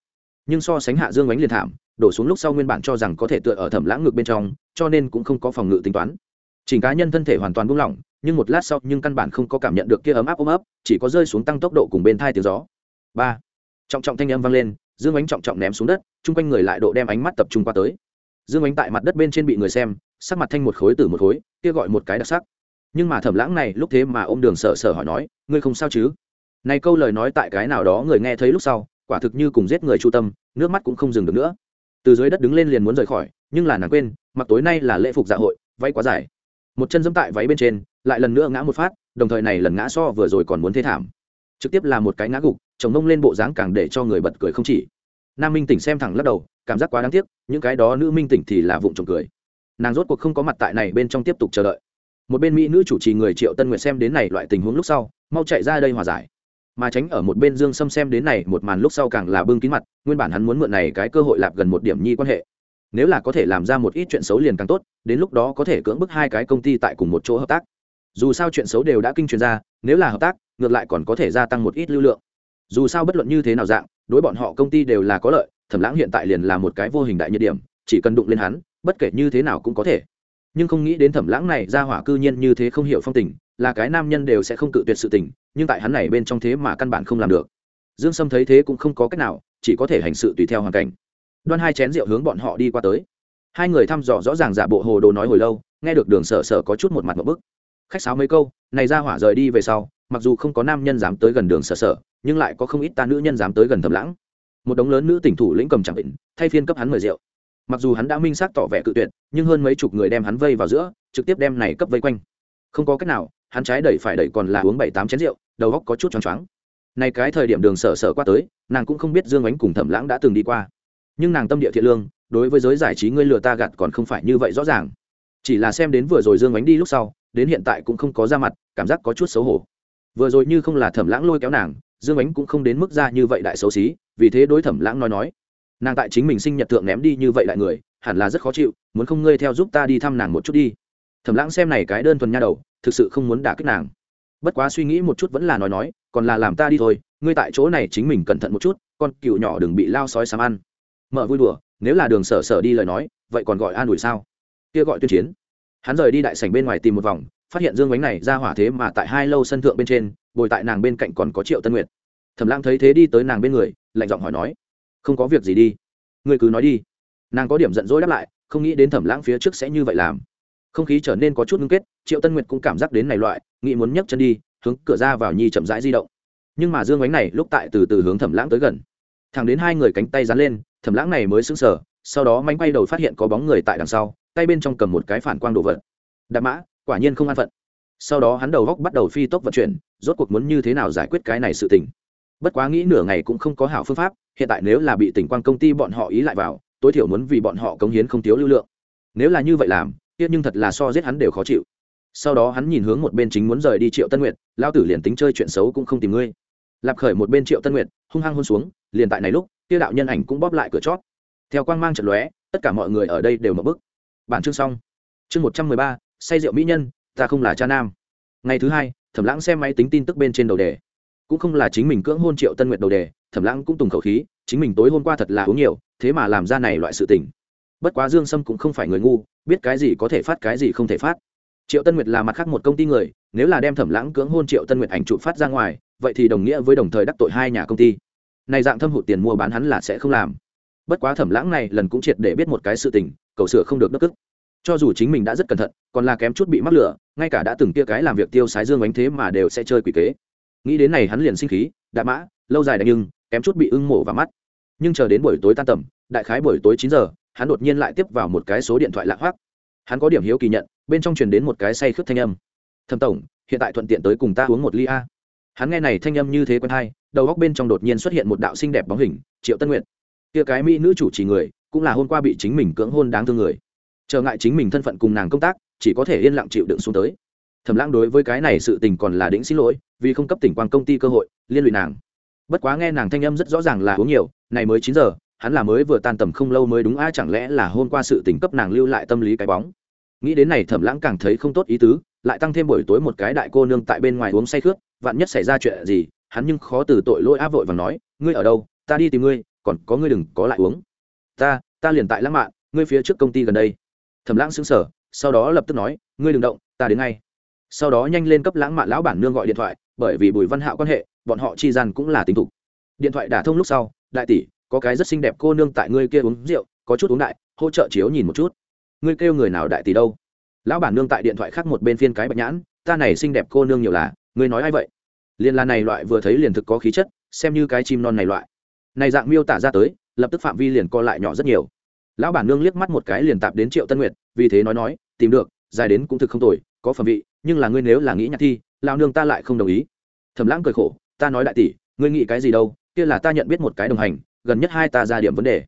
Speaker 1: Nhưng so sánh hạ dương ánh liền thảm, đổ xuống lúc sau nguyên bản cho rằng có thể tựa ở thẩm lãng ngực bên trong, cho nên cũng không có phòng ngự tính toán. Chỉnh cá nhân thân thể hoàn toàn buông lỏng, nhưng một lát sau, nhưng căn bản không có cảm nhận được kia ấm áp ôm ấp, chỉ có rơi xuống tăng tốc độ cùng bên thai tiếng gió. Ba trọng trọng thanh âm vang lên, dương ánh trọng trọng ném xuống đất, chung quanh người lại độ đem ánh mắt tập trung qua tới. Dương ánh tại mặt đất bên trên bị người xem, sắc mặt thanh một khối từ một khối, kia gọi một cái đặc sắc. Nhưng mà thẩm lãng này lúc thế mà ô m đường sở sở hỏi nói, ngươi không sao chứ? Này câu lời nói tại cái nào đó người nghe thấy lúc sau, quả thực như cùng giết người chu tâm, nước mắt cũng không dừng được nữa. Từ dưới đất đứng lên liền muốn rời khỏi, nhưng là nàng quên, mặc tối nay là lễ phục dạ hội, váy quá dài. Một chân dẫm tại váy bên trên, lại lần nữa ngã một phát, đồng thời này lần ngã so vừa rồi còn muốn thế thảm trực tiếp là một cái ngã gục, chồng mông lên bộ dáng càng để cho người bật cười không chỉ. Nam minh tỉnh xem thẳng lắc đầu, cảm giác quá đáng tiếc, những cái đó nữ minh tỉnh thì là vụng trộm cười. Nàng rốt cuộc không có mặt tại này bên trong tiếp tục chờ đợi. Một bên mỹ nữ chủ trì người triệu tân nguyệt xem đến này loại tình huống lúc sau, mau chạy ra đây hòa giải. Mà tránh ở một bên dương sâm xem đến này một màn lúc sau càng là bưng kín mặt, nguyên bản hắn muốn mượn này cái cơ hội lạp gần một điểm nhi quan hệ. Nếu là có thể làm ra một ít chuyện xấu liền càng tốt, đến lúc đó có thể cưỡng bức hai cái công ty tại cùng một chỗ hợp tác. Dù sao chuyện xấu đều đã kinh truyền ra, nếu là hợp tác ngược lại còn có thể gia tăng một ít lưu lượng. Dù sao bất luận như thế nào dạng, đối bọn họ công ty đều là có lợi, thẩm lãng hiện tại liền là một cái vô hình đại nhiệt điểm, chỉ cần đụng lên hắn, bất kể như thế nào cũng có thể. Nhưng không nghĩ đến thẩm lãng này ra hỏa cư nhiên như thế không hiểu phong tình, là cái nam nhân đều sẽ không cự tuyệt sự tình, nhưng tại hắn này bên trong thế mà căn bản không làm được. Dương sâm thấy thế cũng không có cách nào, chỉ có thể hành sự tùy theo hoàn cảnh. Đoan hai chén rượu hướng bọn họ đi qua tới. Hai người thăm dò rõ ràng giả bộ hồ đồ nói hồi lâu, nghe được đường sở sở có chút một mặt một bức. Khách sáo mấy câu, này ra hỏa rời đi về sau mặc dù không có nam nhân dám tới gần đường sở sở, nhưng lại có không ít ta nữ nhân dám tới gần thầm lãng. Một đống lớn nữ tỉnh thủ lĩnh cầm chẳng định, thay phiên cấp hắn mời rượu. Mặc dù hắn đã minh xác tỏ vẻ cự tuyệt, nhưng hơn mấy chục người đem hắn vây vào giữa, trực tiếp đem này cấp vây quanh. Không có cách nào, hắn trái đẩy phải đẩy còn là uống bảy tám chén rượu, đầu góc có chút choáng choáng. Này cái thời điểm đường sở sở qua tới, nàng cũng không biết dương ánh cùng thẩm lãng đã từng đi qua. Nhưng nàng tâm địa thiện lương, đối với giới giải trí ngươi lừa ta gạt còn không phải như vậy rõ ràng. Chỉ là xem đến vừa rồi dương ánh đi lúc sau, đến hiện tại cũng không có ra mặt, cảm giác có chút xấu hổ vừa rồi như không là thẩm lãng lôi kéo nàng, dương ánh cũng không đến mức ra như vậy đại xấu xí, vì thế đối thẩm lãng nói nói, nàng tại chính mình sinh nhật thượng ném đi như vậy đại người, hẳn là rất khó chịu, muốn không ngươi theo giúp ta đi thăm nàng một chút đi. Thẩm lãng xem này cái đơn thuần nha đầu, thực sự không muốn đả kích nàng. Bất quá suy nghĩ một chút vẫn là nói nói, còn là làm ta đi thôi, ngươi tại chỗ này chính mình cẩn thận một chút, con cựu nhỏ đừng bị lao sói sám ăn. Mở vui đùa, nếu là đường sở sở đi lời nói, vậy còn gọi an ủi sao? Kia gọi tuyên chiến. Hắn rời đi đại sảnh bên ngoài tìm một vòng phát hiện dương bánh này ra hỏa thế mà tại hai lâu sân thượng bên trên, bồi tại nàng bên cạnh còn có triệu tân nguyệt. Thẩm lãng thấy thế đi tới nàng bên người, lạnh giọng hỏi nói, không có việc gì đi, ngươi cứ nói đi. Nàng có điểm giận dỗi đáp lại, không nghĩ đến thẩm lãng phía trước sẽ như vậy làm. Không khí trở nên có chút ngưng kết, triệu tân nguyệt cũng cảm giác đến này loại, nghĩ muốn nhấc chân đi, hướng cửa ra vào nhi chậm rãi di động. Nhưng mà dương bánh này lúc tại từ từ hướng thẩm lãng tới gần. Thẳng đến hai người cánh tay dán lên, thẩm lãng này mới sững sờ, sau đó mánh quay đầu phát hiện có bóng người tại đằng sau, tay bên trong cầm một cái phản quang đồ vật. Đạp mã quả nhiên không an phận. Sau đó hắn đầu góc bắt đầu phi tốc vận chuyển, rốt cuộc muốn như thế nào giải quyết cái này sự tình. Bất quá nghĩ nửa ngày cũng không có hảo phương pháp, hiện tại nếu là bị tỉnh quan công ty bọn họ ý lại vào, tối thiểu muốn vì bọn họ cống hiến không thiếu lưu lượng. Nếu là như vậy làm tiếc nhưng thật là so giết hắn đều khó chịu. Sau đó hắn nhìn hướng một bên chính muốn rời đi triệu tân nguyệt, lao tử liền tính chơi chuyện xấu cũng không tìm ngươi. Lạp khởi một bên triệu tân nguyệt, hung hăng hôn xuống, liền tại này lúc tiêu đạo nhân ảnh cũng bóp lại cửa chót. Theo quang mang trận lóe, tất cả mọi người ở đây đều mở bức. Bản chương xong. Chương một trăm mười ba say rượu mỹ nhân, ta không là cha nam. Ngày thứ hai, thẩm lãng xem máy tính tin tức bên trên đầu đề. Cũng không là chính mình cưỡng hôn triệu tân nguyệt đầu đề, thẩm lãng cũng tùng khẩu khí, chính mình tối hôm qua thật là uống nhiều, thế mà làm ra này loại sự tình. Bất quá dương sâm cũng không phải người ngu, biết cái gì có thể phát cái gì không thể phát. Triệu tân nguyệt là mặt khác một công ty người, nếu là đem thẩm lãng cưỡng hôn triệu tân nguyệt ảnh trụ phát ra ngoài, vậy thì đồng nghĩa với đồng thời đắc tội hai nhà công ty. Này dạng thâm hụt tiền mua bán hắn là sẽ không làm. Bất quá thẩm lãng này lần cũng triệt để biết một cái sự tình, cầu sửa không được đất ức cho dù chính mình đã rất cẩn thận, còn là kém chút bị mắc lửa, ngay cả đã từng kia cái làm việc tiêu sái dương ánh thế mà đều sẽ chơi quỷ kế. Nghĩ đến này hắn liền sinh khí, đạ mã, lâu dài đánh nhưng, kém chút bị ưng mổ và mắt. Nhưng chờ đến buổi tối tan tầm, đại khái buổi tối chín giờ, hắn đột nhiên lại tiếp vào một cái số điện thoại lạ hoắc. Hắn có điểm hiếu kỳ nhận, bên trong truyền đến một cái say khướt thanh âm. Thầm tổng, hiện tại thuận tiện tới cùng ta uống một ly a. Hắn nghe này thanh âm như thế quen hay, đầu góc bên trong đột nhiên xuất hiện một đạo xinh đẹp bóng hình, triệu tân nguyện kia cái mỹ nữ chủ trì người, cũng là hôm qua bị chính mình cưỡng hôn đáng thương người trở ngại chính mình thân phận cùng nàng công tác, chỉ có thể yên lặng chịu đựng xuống tới. Thẩm lãng đối với cái này sự tình còn là đĩnh xin lỗi, vì không cấp tỉnh quan công ty cơ hội, liên lụy nàng. Bất quá nghe nàng thanh âm rất rõ ràng là uống nhiều, này mới chín giờ, hắn là mới vừa tan tầm không lâu mới đúng a, chẳng lẽ là hôm qua sự tình cấp nàng lưu lại tâm lý cái bóng? Nghĩ đến này thẩm lãng càng thấy không tốt ý tứ, lại tăng thêm buổi tối một cái đại cô nương tại bên ngoài uống say khướt vạn nhất xảy ra chuyện gì, hắn nhưng khó từ tội lỗi áp vội và nói, ngươi ở đâu? Ta đi tìm ngươi, còn có ngươi đừng có lại uống. Ta ta liền tại lãng mạn, ngươi phía trước công ty gần đây thẩm lãng xứng sở sau đó lập tức nói, ngươi đừng động, ta đến ngay. Sau đó nhanh lên cấp lãng mạn lão bản nương gọi điện thoại, bởi vì bùi văn hạo quan hệ, bọn họ chi gian cũng là tình thục. Điện thoại đả thông lúc sau, đại tỷ, có cái rất xinh đẹp cô nương tại ngươi kia uống rượu, có chút uống đại, hỗ trợ chiếu nhìn một chút. Ngươi kêu người nào đại tỷ đâu? Lão bản nương tại điện thoại khác một bên phiên cái bạch nhãn, ta này xinh đẹp cô nương nhiều là, ngươi nói ai vậy? Liền là này loại vừa thấy liền thực có khí chất, xem như cái chim non này loại. Này dạng miêu tả ra tới, lập tức phạm vi liền co lại nhỏ rất nhiều lão bản nương liếc mắt một cái liền tạp đến triệu tân nguyệt, vì thế nói nói, tìm được, dài đến cũng thực không tồi, có phẩm vị, nhưng là ngươi nếu là nghĩ nhạc thi, lão nương ta lại không đồng ý. Thẩm lãng cười khổ, ta nói đại tỷ, ngươi nghĩ cái gì đâu, kia là ta nhận biết một cái đồng hành, gần nhất hai ta ra điểm vấn đề.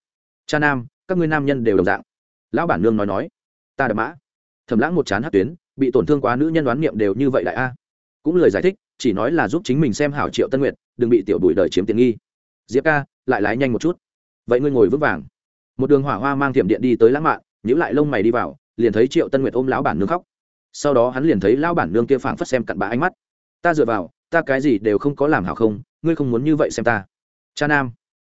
Speaker 1: Cha nam, các ngươi nam nhân đều đồng dạng. Lão bản nương nói nói, ta đập mã. Thẩm lãng một chán hát tuyến, bị tổn thương quá nữ nhân đoán niệm đều như vậy đại a. Cũng lời giải thích, chỉ nói là giúp chính mình xem hảo triệu tân nguyệt, đừng bị tiểu bùi đời chiếm tiện nghi. Diệp ca, lại lái nhanh một chút. Vậy ngươi ngồi vững vàng một đường hỏa hoa mang tiệm điện đi tới lãng mạn nhữ lại lông mày đi vào, liền thấy triệu tân nguyệt ôm lão bản nương khóc. Sau đó hắn liền thấy lão bản nương kia phảng phất xem cặn bã ánh mắt. Ta dựa vào, ta cái gì đều không có làm hảo không, ngươi không muốn như vậy xem ta. Cha nam,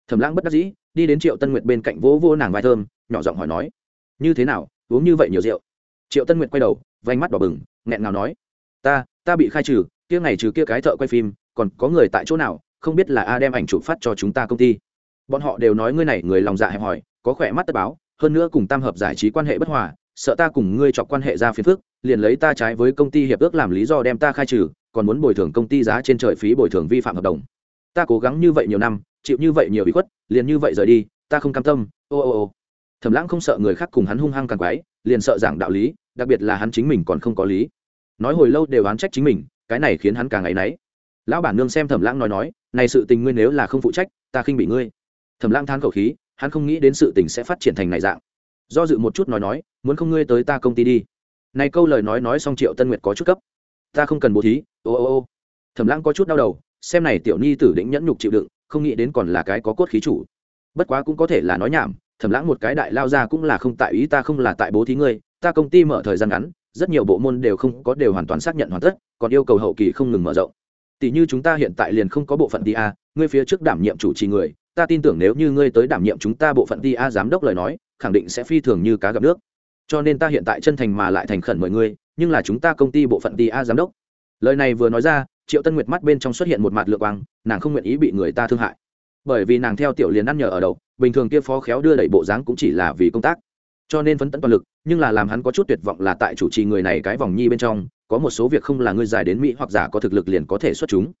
Speaker 1: thẩm lãng bất đắc dĩ, đi đến triệu tân nguyệt bên cạnh vỗ vô nàng vai thơm, nhỏ giọng hỏi nói, như thế nào, uống như vậy nhiều rượu? Triệu tân nguyệt quay đầu vánh mắt đỏ bừng, nghẹn ngào nói, ta ta bị khai trừ, kia ngày trừ kia cái thợ quay phim, còn có người tại chỗ nào, không biết là a đem ảnh chụp phát cho chúng ta công ty. Bọn họ đều nói ngươi này người lòng dạ hẹp hòi có khỏe mắt tất báo, hơn nữa cùng tam hợp giải trí quan hệ bất hòa, sợ ta cùng ngươi chọc quan hệ ra phiền phức, liền lấy ta trái với công ty hiệp ước làm lý do đem ta khai trừ, còn muốn bồi thường công ty giá trên trời phí bồi thường vi phạm hợp đồng. Ta cố gắng như vậy nhiều năm, chịu như vậy nhiều bị khuất, liền như vậy rời đi, ta không cam tâm, ô ô ô. Thẩm lãng không sợ người khác cùng hắn hung hăng càng quái, liền sợ giảng đạo lý, đặc biệt là hắn chính mình còn không có lý. Nói hồi lâu đều oán trách chính mình, cái này khiến hắn càng áy náy. Lão bản nương xem thẩm lãng nói nói, này sự tình ngươi nếu là không phụ trách, ta khinh bị ngươi. Thẩm lãng than khẩu khí hắn không nghĩ đến sự tình sẽ phát triển thành này dạng. Do dự một chút nói nói muốn không ngươi tới ta công ty đi. Này câu lời nói nói xong triệu tân nguyệt có chút cấp. Ta không cần bố thí ô ô ô. Thẩm lãng có chút đau đầu xem này tiểu nhi tử định nhẫn nhục chịu đựng không nghĩ đến còn là cái có cốt khí chủ. Bất quá cũng có thể là nói nhảm thẩm lãng một cái đại lao ra cũng là không tại ý ta không là tại bố thí ngươi ta công ty mở thời gian ngắn rất nhiều bộ môn đều không có đều hoàn toàn xác nhận hoàn tất còn yêu cầu hậu kỳ không ngừng mở rộng. Tỷ như chúng ta hiện tại liền không có bộ phận đi a, ngươi phía trước đảm nhiệm chủ trì người ta tin tưởng nếu như ngươi tới đảm nhiệm chúng ta bộ phận TA giám đốc lời nói, khẳng định sẽ phi thường như cá gặp nước. Cho nên ta hiện tại chân thành mà lại thành khẩn mời ngươi, nhưng là chúng ta công ty bộ phận TA giám đốc. Lời này vừa nói ra, triệu tân nguyệt mắt bên trong xuất hiện một mặt lược quang, nàng không nguyện ý bị người ta thương hại. Bởi vì nàng theo tiểu liền ăn nhờ ở đầu, bình thường kia phó khéo đưa đẩy bộ dáng cũng chỉ là vì công tác. Cho nên phấn tận toàn lực, nhưng là làm hắn có chút tuyệt vọng là tại chủ trì người này cái vòng nhi bên trong, có một số việc không là ngươi dài đến mỹ hoặc giả có thực lực liền có thể xuất chúng.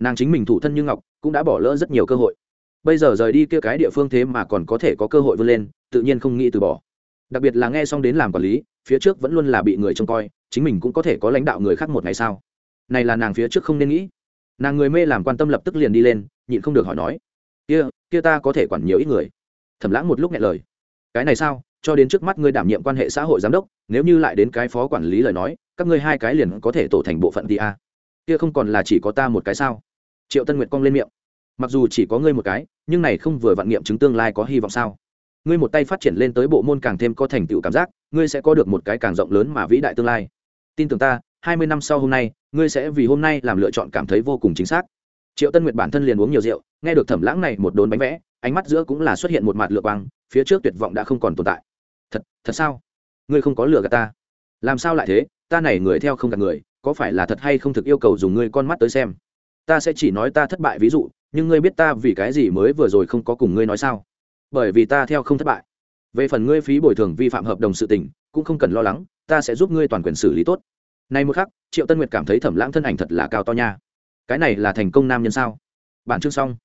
Speaker 1: Nàng chính mình thủ thân như ngọc, cũng đã bỏ lỡ rất nhiều cơ hội bây giờ rời đi kia cái địa phương thế mà còn có thể có cơ hội vươn lên, tự nhiên không nghĩ từ bỏ. Đặc biệt là nghe xong đến làm quản lý, phía trước vẫn luôn là bị người trông coi, chính mình cũng có thể có lãnh đạo người khác một ngày sao? Này là nàng phía trước không nên nghĩ. Nàng người mê làm quan tâm lập tức liền đi lên, nhịn không được hỏi nói, kia kia ta có thể quản nhiều ít người? Thẩm lãng một lúc nghe lời, cái này sao? Cho đến trước mắt ngươi đảm nhiệm quan hệ xã hội giám đốc, nếu như lại đến cái phó quản lý lời nói, các ngươi hai cái liền có thể tổ thành bộ phận đi a. Kia không còn là chỉ có ta một cái sao? Triệu tân nguyệt cong lên miệng mặc dù chỉ có ngươi một cái, nhưng này không vừa vạn nghiệm chứng tương lai có hy vọng sao? Ngươi một tay phát triển lên tới bộ môn càng thêm có thành tựu cảm giác, ngươi sẽ có được một cái càng rộng lớn mà vĩ đại tương lai. Tin tưởng ta, hai mươi năm sau hôm nay, ngươi sẽ vì hôm nay làm lựa chọn cảm thấy vô cùng chính xác. Triệu tân nguyệt bản thân liền uống nhiều rượu, nghe được thẩm lãng này một đốn bánh vẽ, ánh mắt giữa cũng là xuất hiện một mặt lựa quang, phía trước tuyệt vọng đã không còn tồn tại. Thật thật sao? Ngươi không có lừa gạt ta. Làm sao lại thế? Ta này người theo không gạt người, có phải là thật hay không thực yêu cầu dùng ngươi con mắt tới xem? Ta sẽ chỉ nói ta thất bại ví dụ nhưng ngươi biết ta vì cái gì mới vừa rồi không có cùng ngươi nói sao? Bởi vì ta theo không thất bại. Về phần ngươi phí bồi thường vi phạm hợp đồng sự tình, cũng không cần lo lắng, ta sẽ giúp ngươi toàn quyền xử lý tốt. Nay một khắc, triệu tân nguyệt cảm thấy thẩm lãng thân ảnh thật là cao to nha. Cái này là thành công nam nhân sao? Bản chương xong.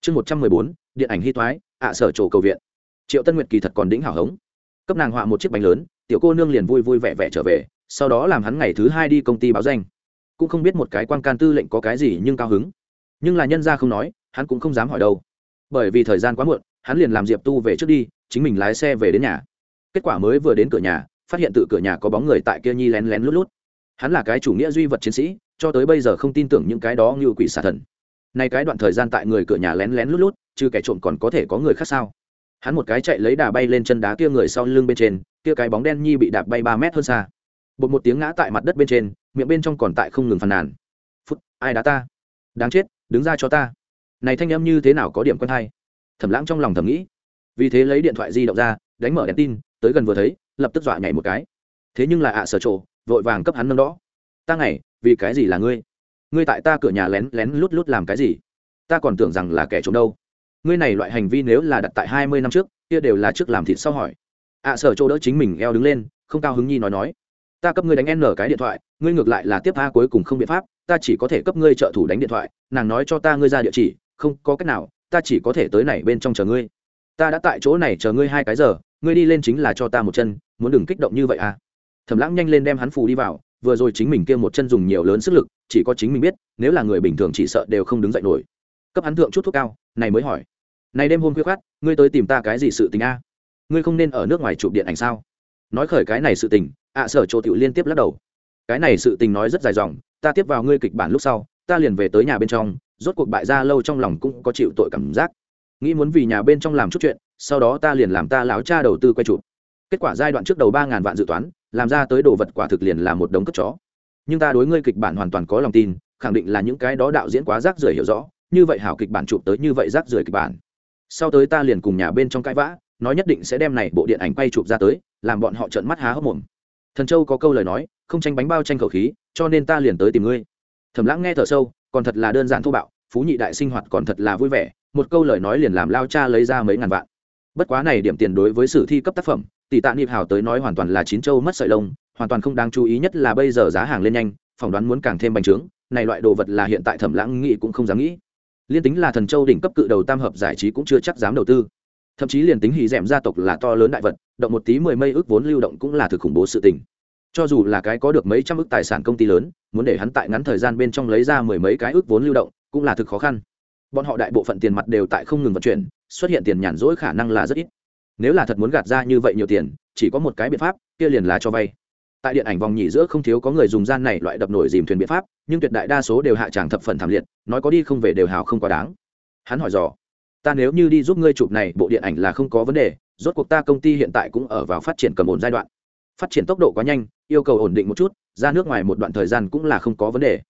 Speaker 1: Chương một trăm mười bốn, điện ảnh hy thoái ạ sở chỗ cầu viện. Triệu tân nguyệt kỳ thật còn đĩnh hảo hống. Cấp nàng họa một chiếc bánh lớn, tiểu cô nương liền vui vui vẻ vẻ trở về, sau đó làm hắn ngày thứ hai đi công ty báo danh. Cũng không biết một cái quan can tư lệnh có cái gì nhưng cao hứng nhưng là nhân ra không nói, hắn cũng không dám hỏi đâu. Bởi vì thời gian quá muộn, hắn liền làm diệp tu về trước đi, chính mình lái xe về đến nhà. Kết quả mới vừa đến cửa nhà, phát hiện tự cửa nhà có bóng người tại kia nhi lén lén lút lút. Hắn là cái chủ nghĩa duy vật chiến sĩ, cho tới bây giờ không tin tưởng những cái đó như quỷ xà thần. Nay cái đoạn thời gian tại người cửa nhà lén lén lút lút chứ kẻ trộm còn có thể có người khác sao? Hắn một cái chạy lấy đà bay lên chân đá kia người sau lưng bên trên, kia cái bóng đen nhi bị đạp bay ba mét hơn xa. Bột một tiếng ngã tại mặt đất bên trên, miệng bên trong còn tại không ngừng phàn nàn. Phút, ai đá ta? Đáng chết đứng ra cho ta. Này thanh âm như thế nào có điểm quen hay? Thẩm lãng trong lòng thầm nghĩ. Vì thế lấy điện thoại di động ra, đánh mở đèn tin, tới gần vừa thấy, lập tức dọa nhảy một cái. Thế nhưng là ạ, sở trộ vội vàng cấp hắn nâng đó ta ngày vì cái gì là ngươi? Ngươi tại ta cửa nhà lén lén lút lút làm cái gì? Ta còn tưởng rằng là kẻ trộm đâu. Ngươi này loại hành vi nếu là đặt tại hai mươi năm trước, kia đều là trước làm thịt sau hỏi. Ạ, sở chỗ đỡ chính mình eo đứng lên, không cao hứng nhi nói nói. Ta cấp ngươi đánh n cái điện thoại ngươi ngược lại là tiếp a cuối cùng không biện pháp, ta chỉ có thể cấp ngươi trợ thủ đánh điện thoại, nàng nói cho ta ngươi ra địa chỉ, không có cách nào, ta chỉ có thể tới này bên trong chờ ngươi. Ta đã tại chỗ này chờ ngươi hai cái giờ, ngươi đi lên chính là cho ta một chân, muốn đừng kích động như vậy à. Thẩm lãng nhanh lên đem hắn phù đi vào, vừa rồi chính mình kia một chân dùng nhiều lớn sức lực, chỉ có chính mình biết, nếu là người bình thường chỉ sợ đều không đứng dậy nổi. Cấp hắn thượng chút thuốc cao, này mới hỏi. Này đêm hôm khuya khoát ngươi tới tìm ta cái gì sự tình a? Ngươi không nên ở nước ngoài chụp điện ảnh sao? Nói khởi cái này sự tình, ạ sở chỗ tiểu liên tiếp lắc đầu cái này sự tình nói rất dài dòng, ta tiếp vào ngươi kịch bản lúc sau, ta liền về tới nhà bên trong, rốt cuộc bại gia lâu trong lòng cũng có chịu tội cảm giác. Nghĩ muốn vì nhà bên trong làm chút chuyện, sau đó ta liền làm ta láo cha đầu tư quay chụp. Kết quả giai đoạn trước đầu ba ngàn vạn dự toán, làm ra tới đồ vật quả thực liền là một đống cất chó. Nhưng ta đối ngươi kịch bản hoàn toàn có lòng tin, khẳng định là những cái đó đạo diễn quá rác rưởi hiểu rõ, như vậy hảo kịch bản chụp tới như vậy rác rưởi kịch bản. Sau tới ta liền cùng nhà bên trong cãi vã, nói nhất định sẽ đem này bộ điện ảnh quay chụp ra tới, làm bọn họ trợn mắt há hốc mồm thần châu có câu lời nói, không tranh bánh bao tranh khẩu khí, cho nên ta liền tới tìm ngươi. Thầm lãng nghe thở sâu, còn thật là đơn giản thô bạo, phú nhị đại sinh hoạt còn thật là vui vẻ, một câu lời nói liền làm lao cha lấy ra mấy ngàn vạn. Bất quá này điểm tiền đối với sử thi cấp tác phẩm, tỷ tạ niệm hào tới nói hoàn toàn là chín châu mất sợi lông, hoàn toàn không đáng chú ý nhất là bây giờ giá hàng lên nhanh, phỏng đoán muốn càng thêm bành trướng, này loại đồ vật là hiện tại thẩm lãng nghĩ cũng không dám nghĩ. Liên tính là thần châu đỉnh cấp cự đầu tam hợp giải trí cũng chưa chắc dám đầu tư thậm chí liền tính hì d gia tộc là to lớn đại vật, động một tí mười mây ước vốn lưu động cũng là thực khủng bố sự tình. Cho dù là cái có được mấy trăm ước tài sản công ty lớn, muốn để hắn tại ngắn thời gian bên trong lấy ra mười mấy cái ước vốn lưu động, cũng là thực khó khăn. Bọn họ đại bộ phận tiền mặt đều tại không ngừng vận chuyển, xuất hiện tiền nhàn rỗi khả năng là rất ít. Nếu là thật muốn gạt ra như vậy nhiều tiền, chỉ có một cái biện pháp, kia liền là cho vay. Tại điện ảnh vòng nhị giữa không thiếu có người dùng gian này loại đập nổi dìm thuyền biện pháp, nhưng tuyệt đại đa số đều hạ tràng thập phần thảm liệt, nói có đi không về đều hào không quá đáng. Hắn hỏi dò ta nếu như đi giúp ngươi chụp này bộ điện ảnh là không có vấn đề rốt cuộc ta công ty hiện tại cũng ở vào phát triển cầm ổn giai đoạn. Phát triển tốc độ quá nhanh yêu cầu ổn định một chút ra nước ngoài một đoạn thời gian cũng là không có vấn đề.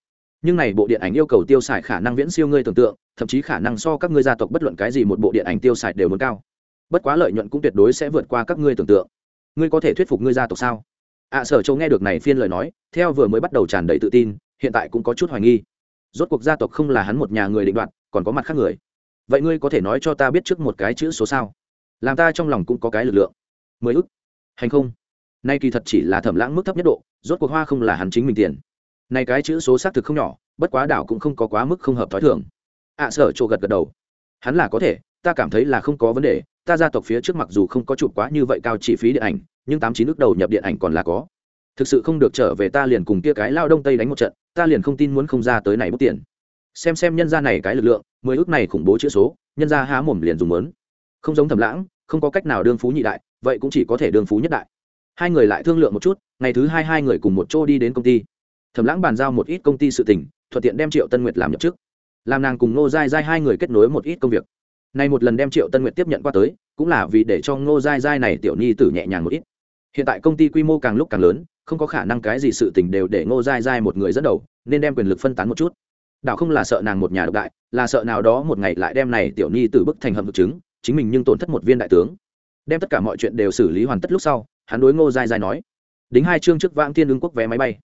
Speaker 1: Nhưng này bộ điện ảnh yêu cầu tiêu xài khả năng viễn siêu ngươi tưởng tượng thậm chí khả năng so các ngươi gia tộc bất luận cái gì một bộ điện ảnh tiêu xài đều muốn cao. Bất quá lợi nhuận cũng tuyệt đối sẽ vượt qua các ngươi tưởng tượng. Ngươi có thể thuyết phục ngươi gia tộc sao? Ạ à, sở châu nghe được này phiên lời nói theo vừa mới bắt đầu tràn đầy tự tin hiện tại cũng có chút hoài nghi. Rốt cuộc gia tộc không là hắn một nhà người định đoạt còn có mặt khác người vậy ngươi có thể nói cho ta biết trước một cái chữ số sao? Làm ta trong lòng cũng có cái lực lượng. Mười ức. Hành không? Nay kỳ thật chỉ là thẩm lãng mức thấp nhất độ rốt cuộc hoa không là hắn chính mình tiền. Nay cái chữ số xác thực không nhỏ bất quá đảo cũng không có quá mức không hợp thói thường. Ạ à, sở chỗ gật gật đầu. Hắn là có thể ta cảm thấy là không có vấn đề ta gia tộc phía trước mặc dù không có chụp quá như vậy cao chi phí điện ảnh nhưng tám chín nước đầu nhập điện ảnh còn là có. Thực sự không được trở về ta liền cùng kia cái lao đông tây đánh một trận ta liền không tin muốn không ra tới này bút tiền. Xem xem nhân gia này cái lực lượng mười ước này khủng bố chữ số, nhân gia há mồm liền dùng mớn. Không giống thầm lãng, không có cách nào đương phú nhị đại, vậy cũng chỉ có thể đương phú nhất đại. Hai người lại thương lượng một chút, ngày thứ hai hai người cùng một chỗ đi đến công ty. Thẩm lãng bàn giao một ít công ty sự tình, thuận tiện đem triệu tân nguyệt làm nhậm chức. Làm nàng cùng ngô giai giai hai người kết nối một ít công việc. Nay một lần đem triệu tân nguyệt tiếp nhận qua tới, cũng là vì để cho ngô giai giai này tiểu nhi tử nhẹ nhàng một ít. Hiện tại công ty quy mô càng lúc càng lớn, không có khả năng cái gì sự tình đều để ngô giai giai một người dẫn đầu, nên đem quyền lực phân tán một chút đạo không là sợ nàng một nhà độc đại, là sợ nào đó một ngày lại đem này tiểu nhi tử bức thành hầm thực chứng, chính mình nhưng tổn thất một viên đại tướng. Đem tất cả mọi chuyện đều xử lý hoàn tất lúc sau, hắn đối ngô giai giai nói, đính hai chương trước vãng thiên ứng quốc vé máy bay.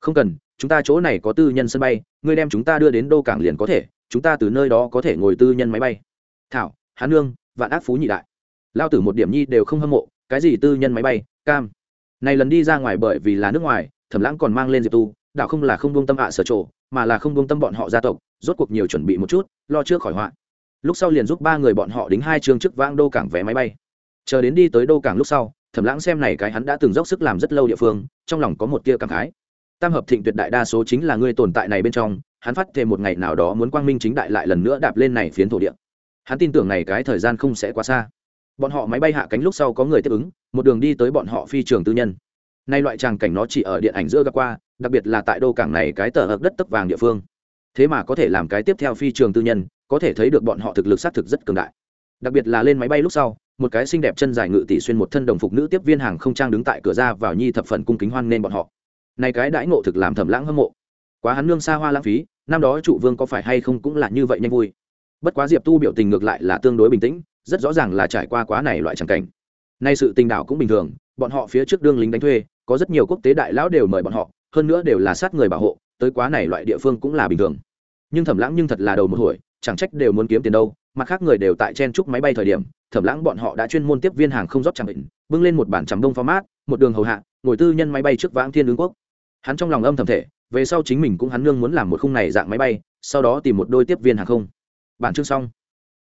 Speaker 1: Không cần, chúng ta chỗ này có tư nhân sân bay, ngươi đem chúng ta đưa đến đô cảng liền có thể, chúng ta từ nơi đó có thể ngồi tư nhân máy bay. Thảo, hán nương, vạn ác phú nhị đại. Lao tử một điểm nhi đều không hâm mộ, cái gì tư nhân máy bay, cam? Này lần đi ra ngoài bởi vì là nước ngoài, thẩm lãng còn mang lên diệp tu đạo không là không buông tâm ạ sở trộ mà là không buông tâm bọn họ gia tộc, rốt cuộc nhiều chuẩn bị một chút, lo trước khỏi họa. Lúc sau liền giúp ba người bọn họ đính hai chương trước vãng đô cảng vé máy bay. Chờ đến đi tới đô cảng lúc sau, thẩm lãng xem này cái hắn đã từng dốc sức làm rất lâu địa phương, trong lòng có một tia cảm khái. Tam hợp thịnh tuyệt đại đa số chính là người tồn tại này bên trong, hắn phát thêm một ngày nào đó muốn quang minh chính đại lại lần nữa đạp lên này phiến thổ địa. Hắn tin tưởng này cái thời gian không sẽ quá xa. Bọn họ máy bay hạ cánh lúc sau có người tiếp ứng, một đường đi tới bọn họ phi trường tư nhân. Nay loại tràng cảnh nó chỉ ở điện ảnh giữa gặp qua đặc biệt là tại đô cảng này cái tờ hợp đất tấp vàng địa phương. Thế mà có thể làm cái tiếp theo phi trường tư nhân, có thể thấy được bọn họ thực lực xác thực rất cường đại. Đặc biệt là lên máy bay lúc sau, một cái xinh đẹp chân dài ngự tỷ xuyên một thân đồng phục nữ tiếp viên hàng không trang đứng tại cửa ra vào nhi thập phần cung kính hoan nên bọn họ. Này cái đãi ngộ thực làm thầm lãng hâm mộ. Quá hắn nương xa hoa lãng phí, năm đó trụ vương có phải hay không cũng là như vậy nhanh vui. Bất quá diệp tu biểu tình ngược lại là tương đối bình tĩnh, rất rõ ràng là trải qua quá này loại tràng cảnh. Nay sự tình đảo cũng bình thường, bọn họ phía trước đương lính đánh thuê, có rất nhiều quốc tế đại lão đều mời bọn họ hơn nữa đều là sát người bảo hộ, tới quá này loại địa phương cũng là bình thường. Nhưng thẩm lãng nhưng thật là đầu một hồi, chẳng trách đều muốn kiếm tiền đâu mặt khác người đều tại chen chúc máy bay thời điểm, thẩm lãng bọn họ đã chuyên môn tiếp viên hàng không rót chẳng định bưng lên một bản chấm đông format, một đường hầu hạ, ngồi tư nhân máy bay trước vãng thiên ứng quốc. Hắn trong lòng âm thầm thể về sau chính mình cũng hắn nương muốn làm một khung này dạng máy bay, sau đó tìm một đôi tiếp viên hàng không. Bản chương xong.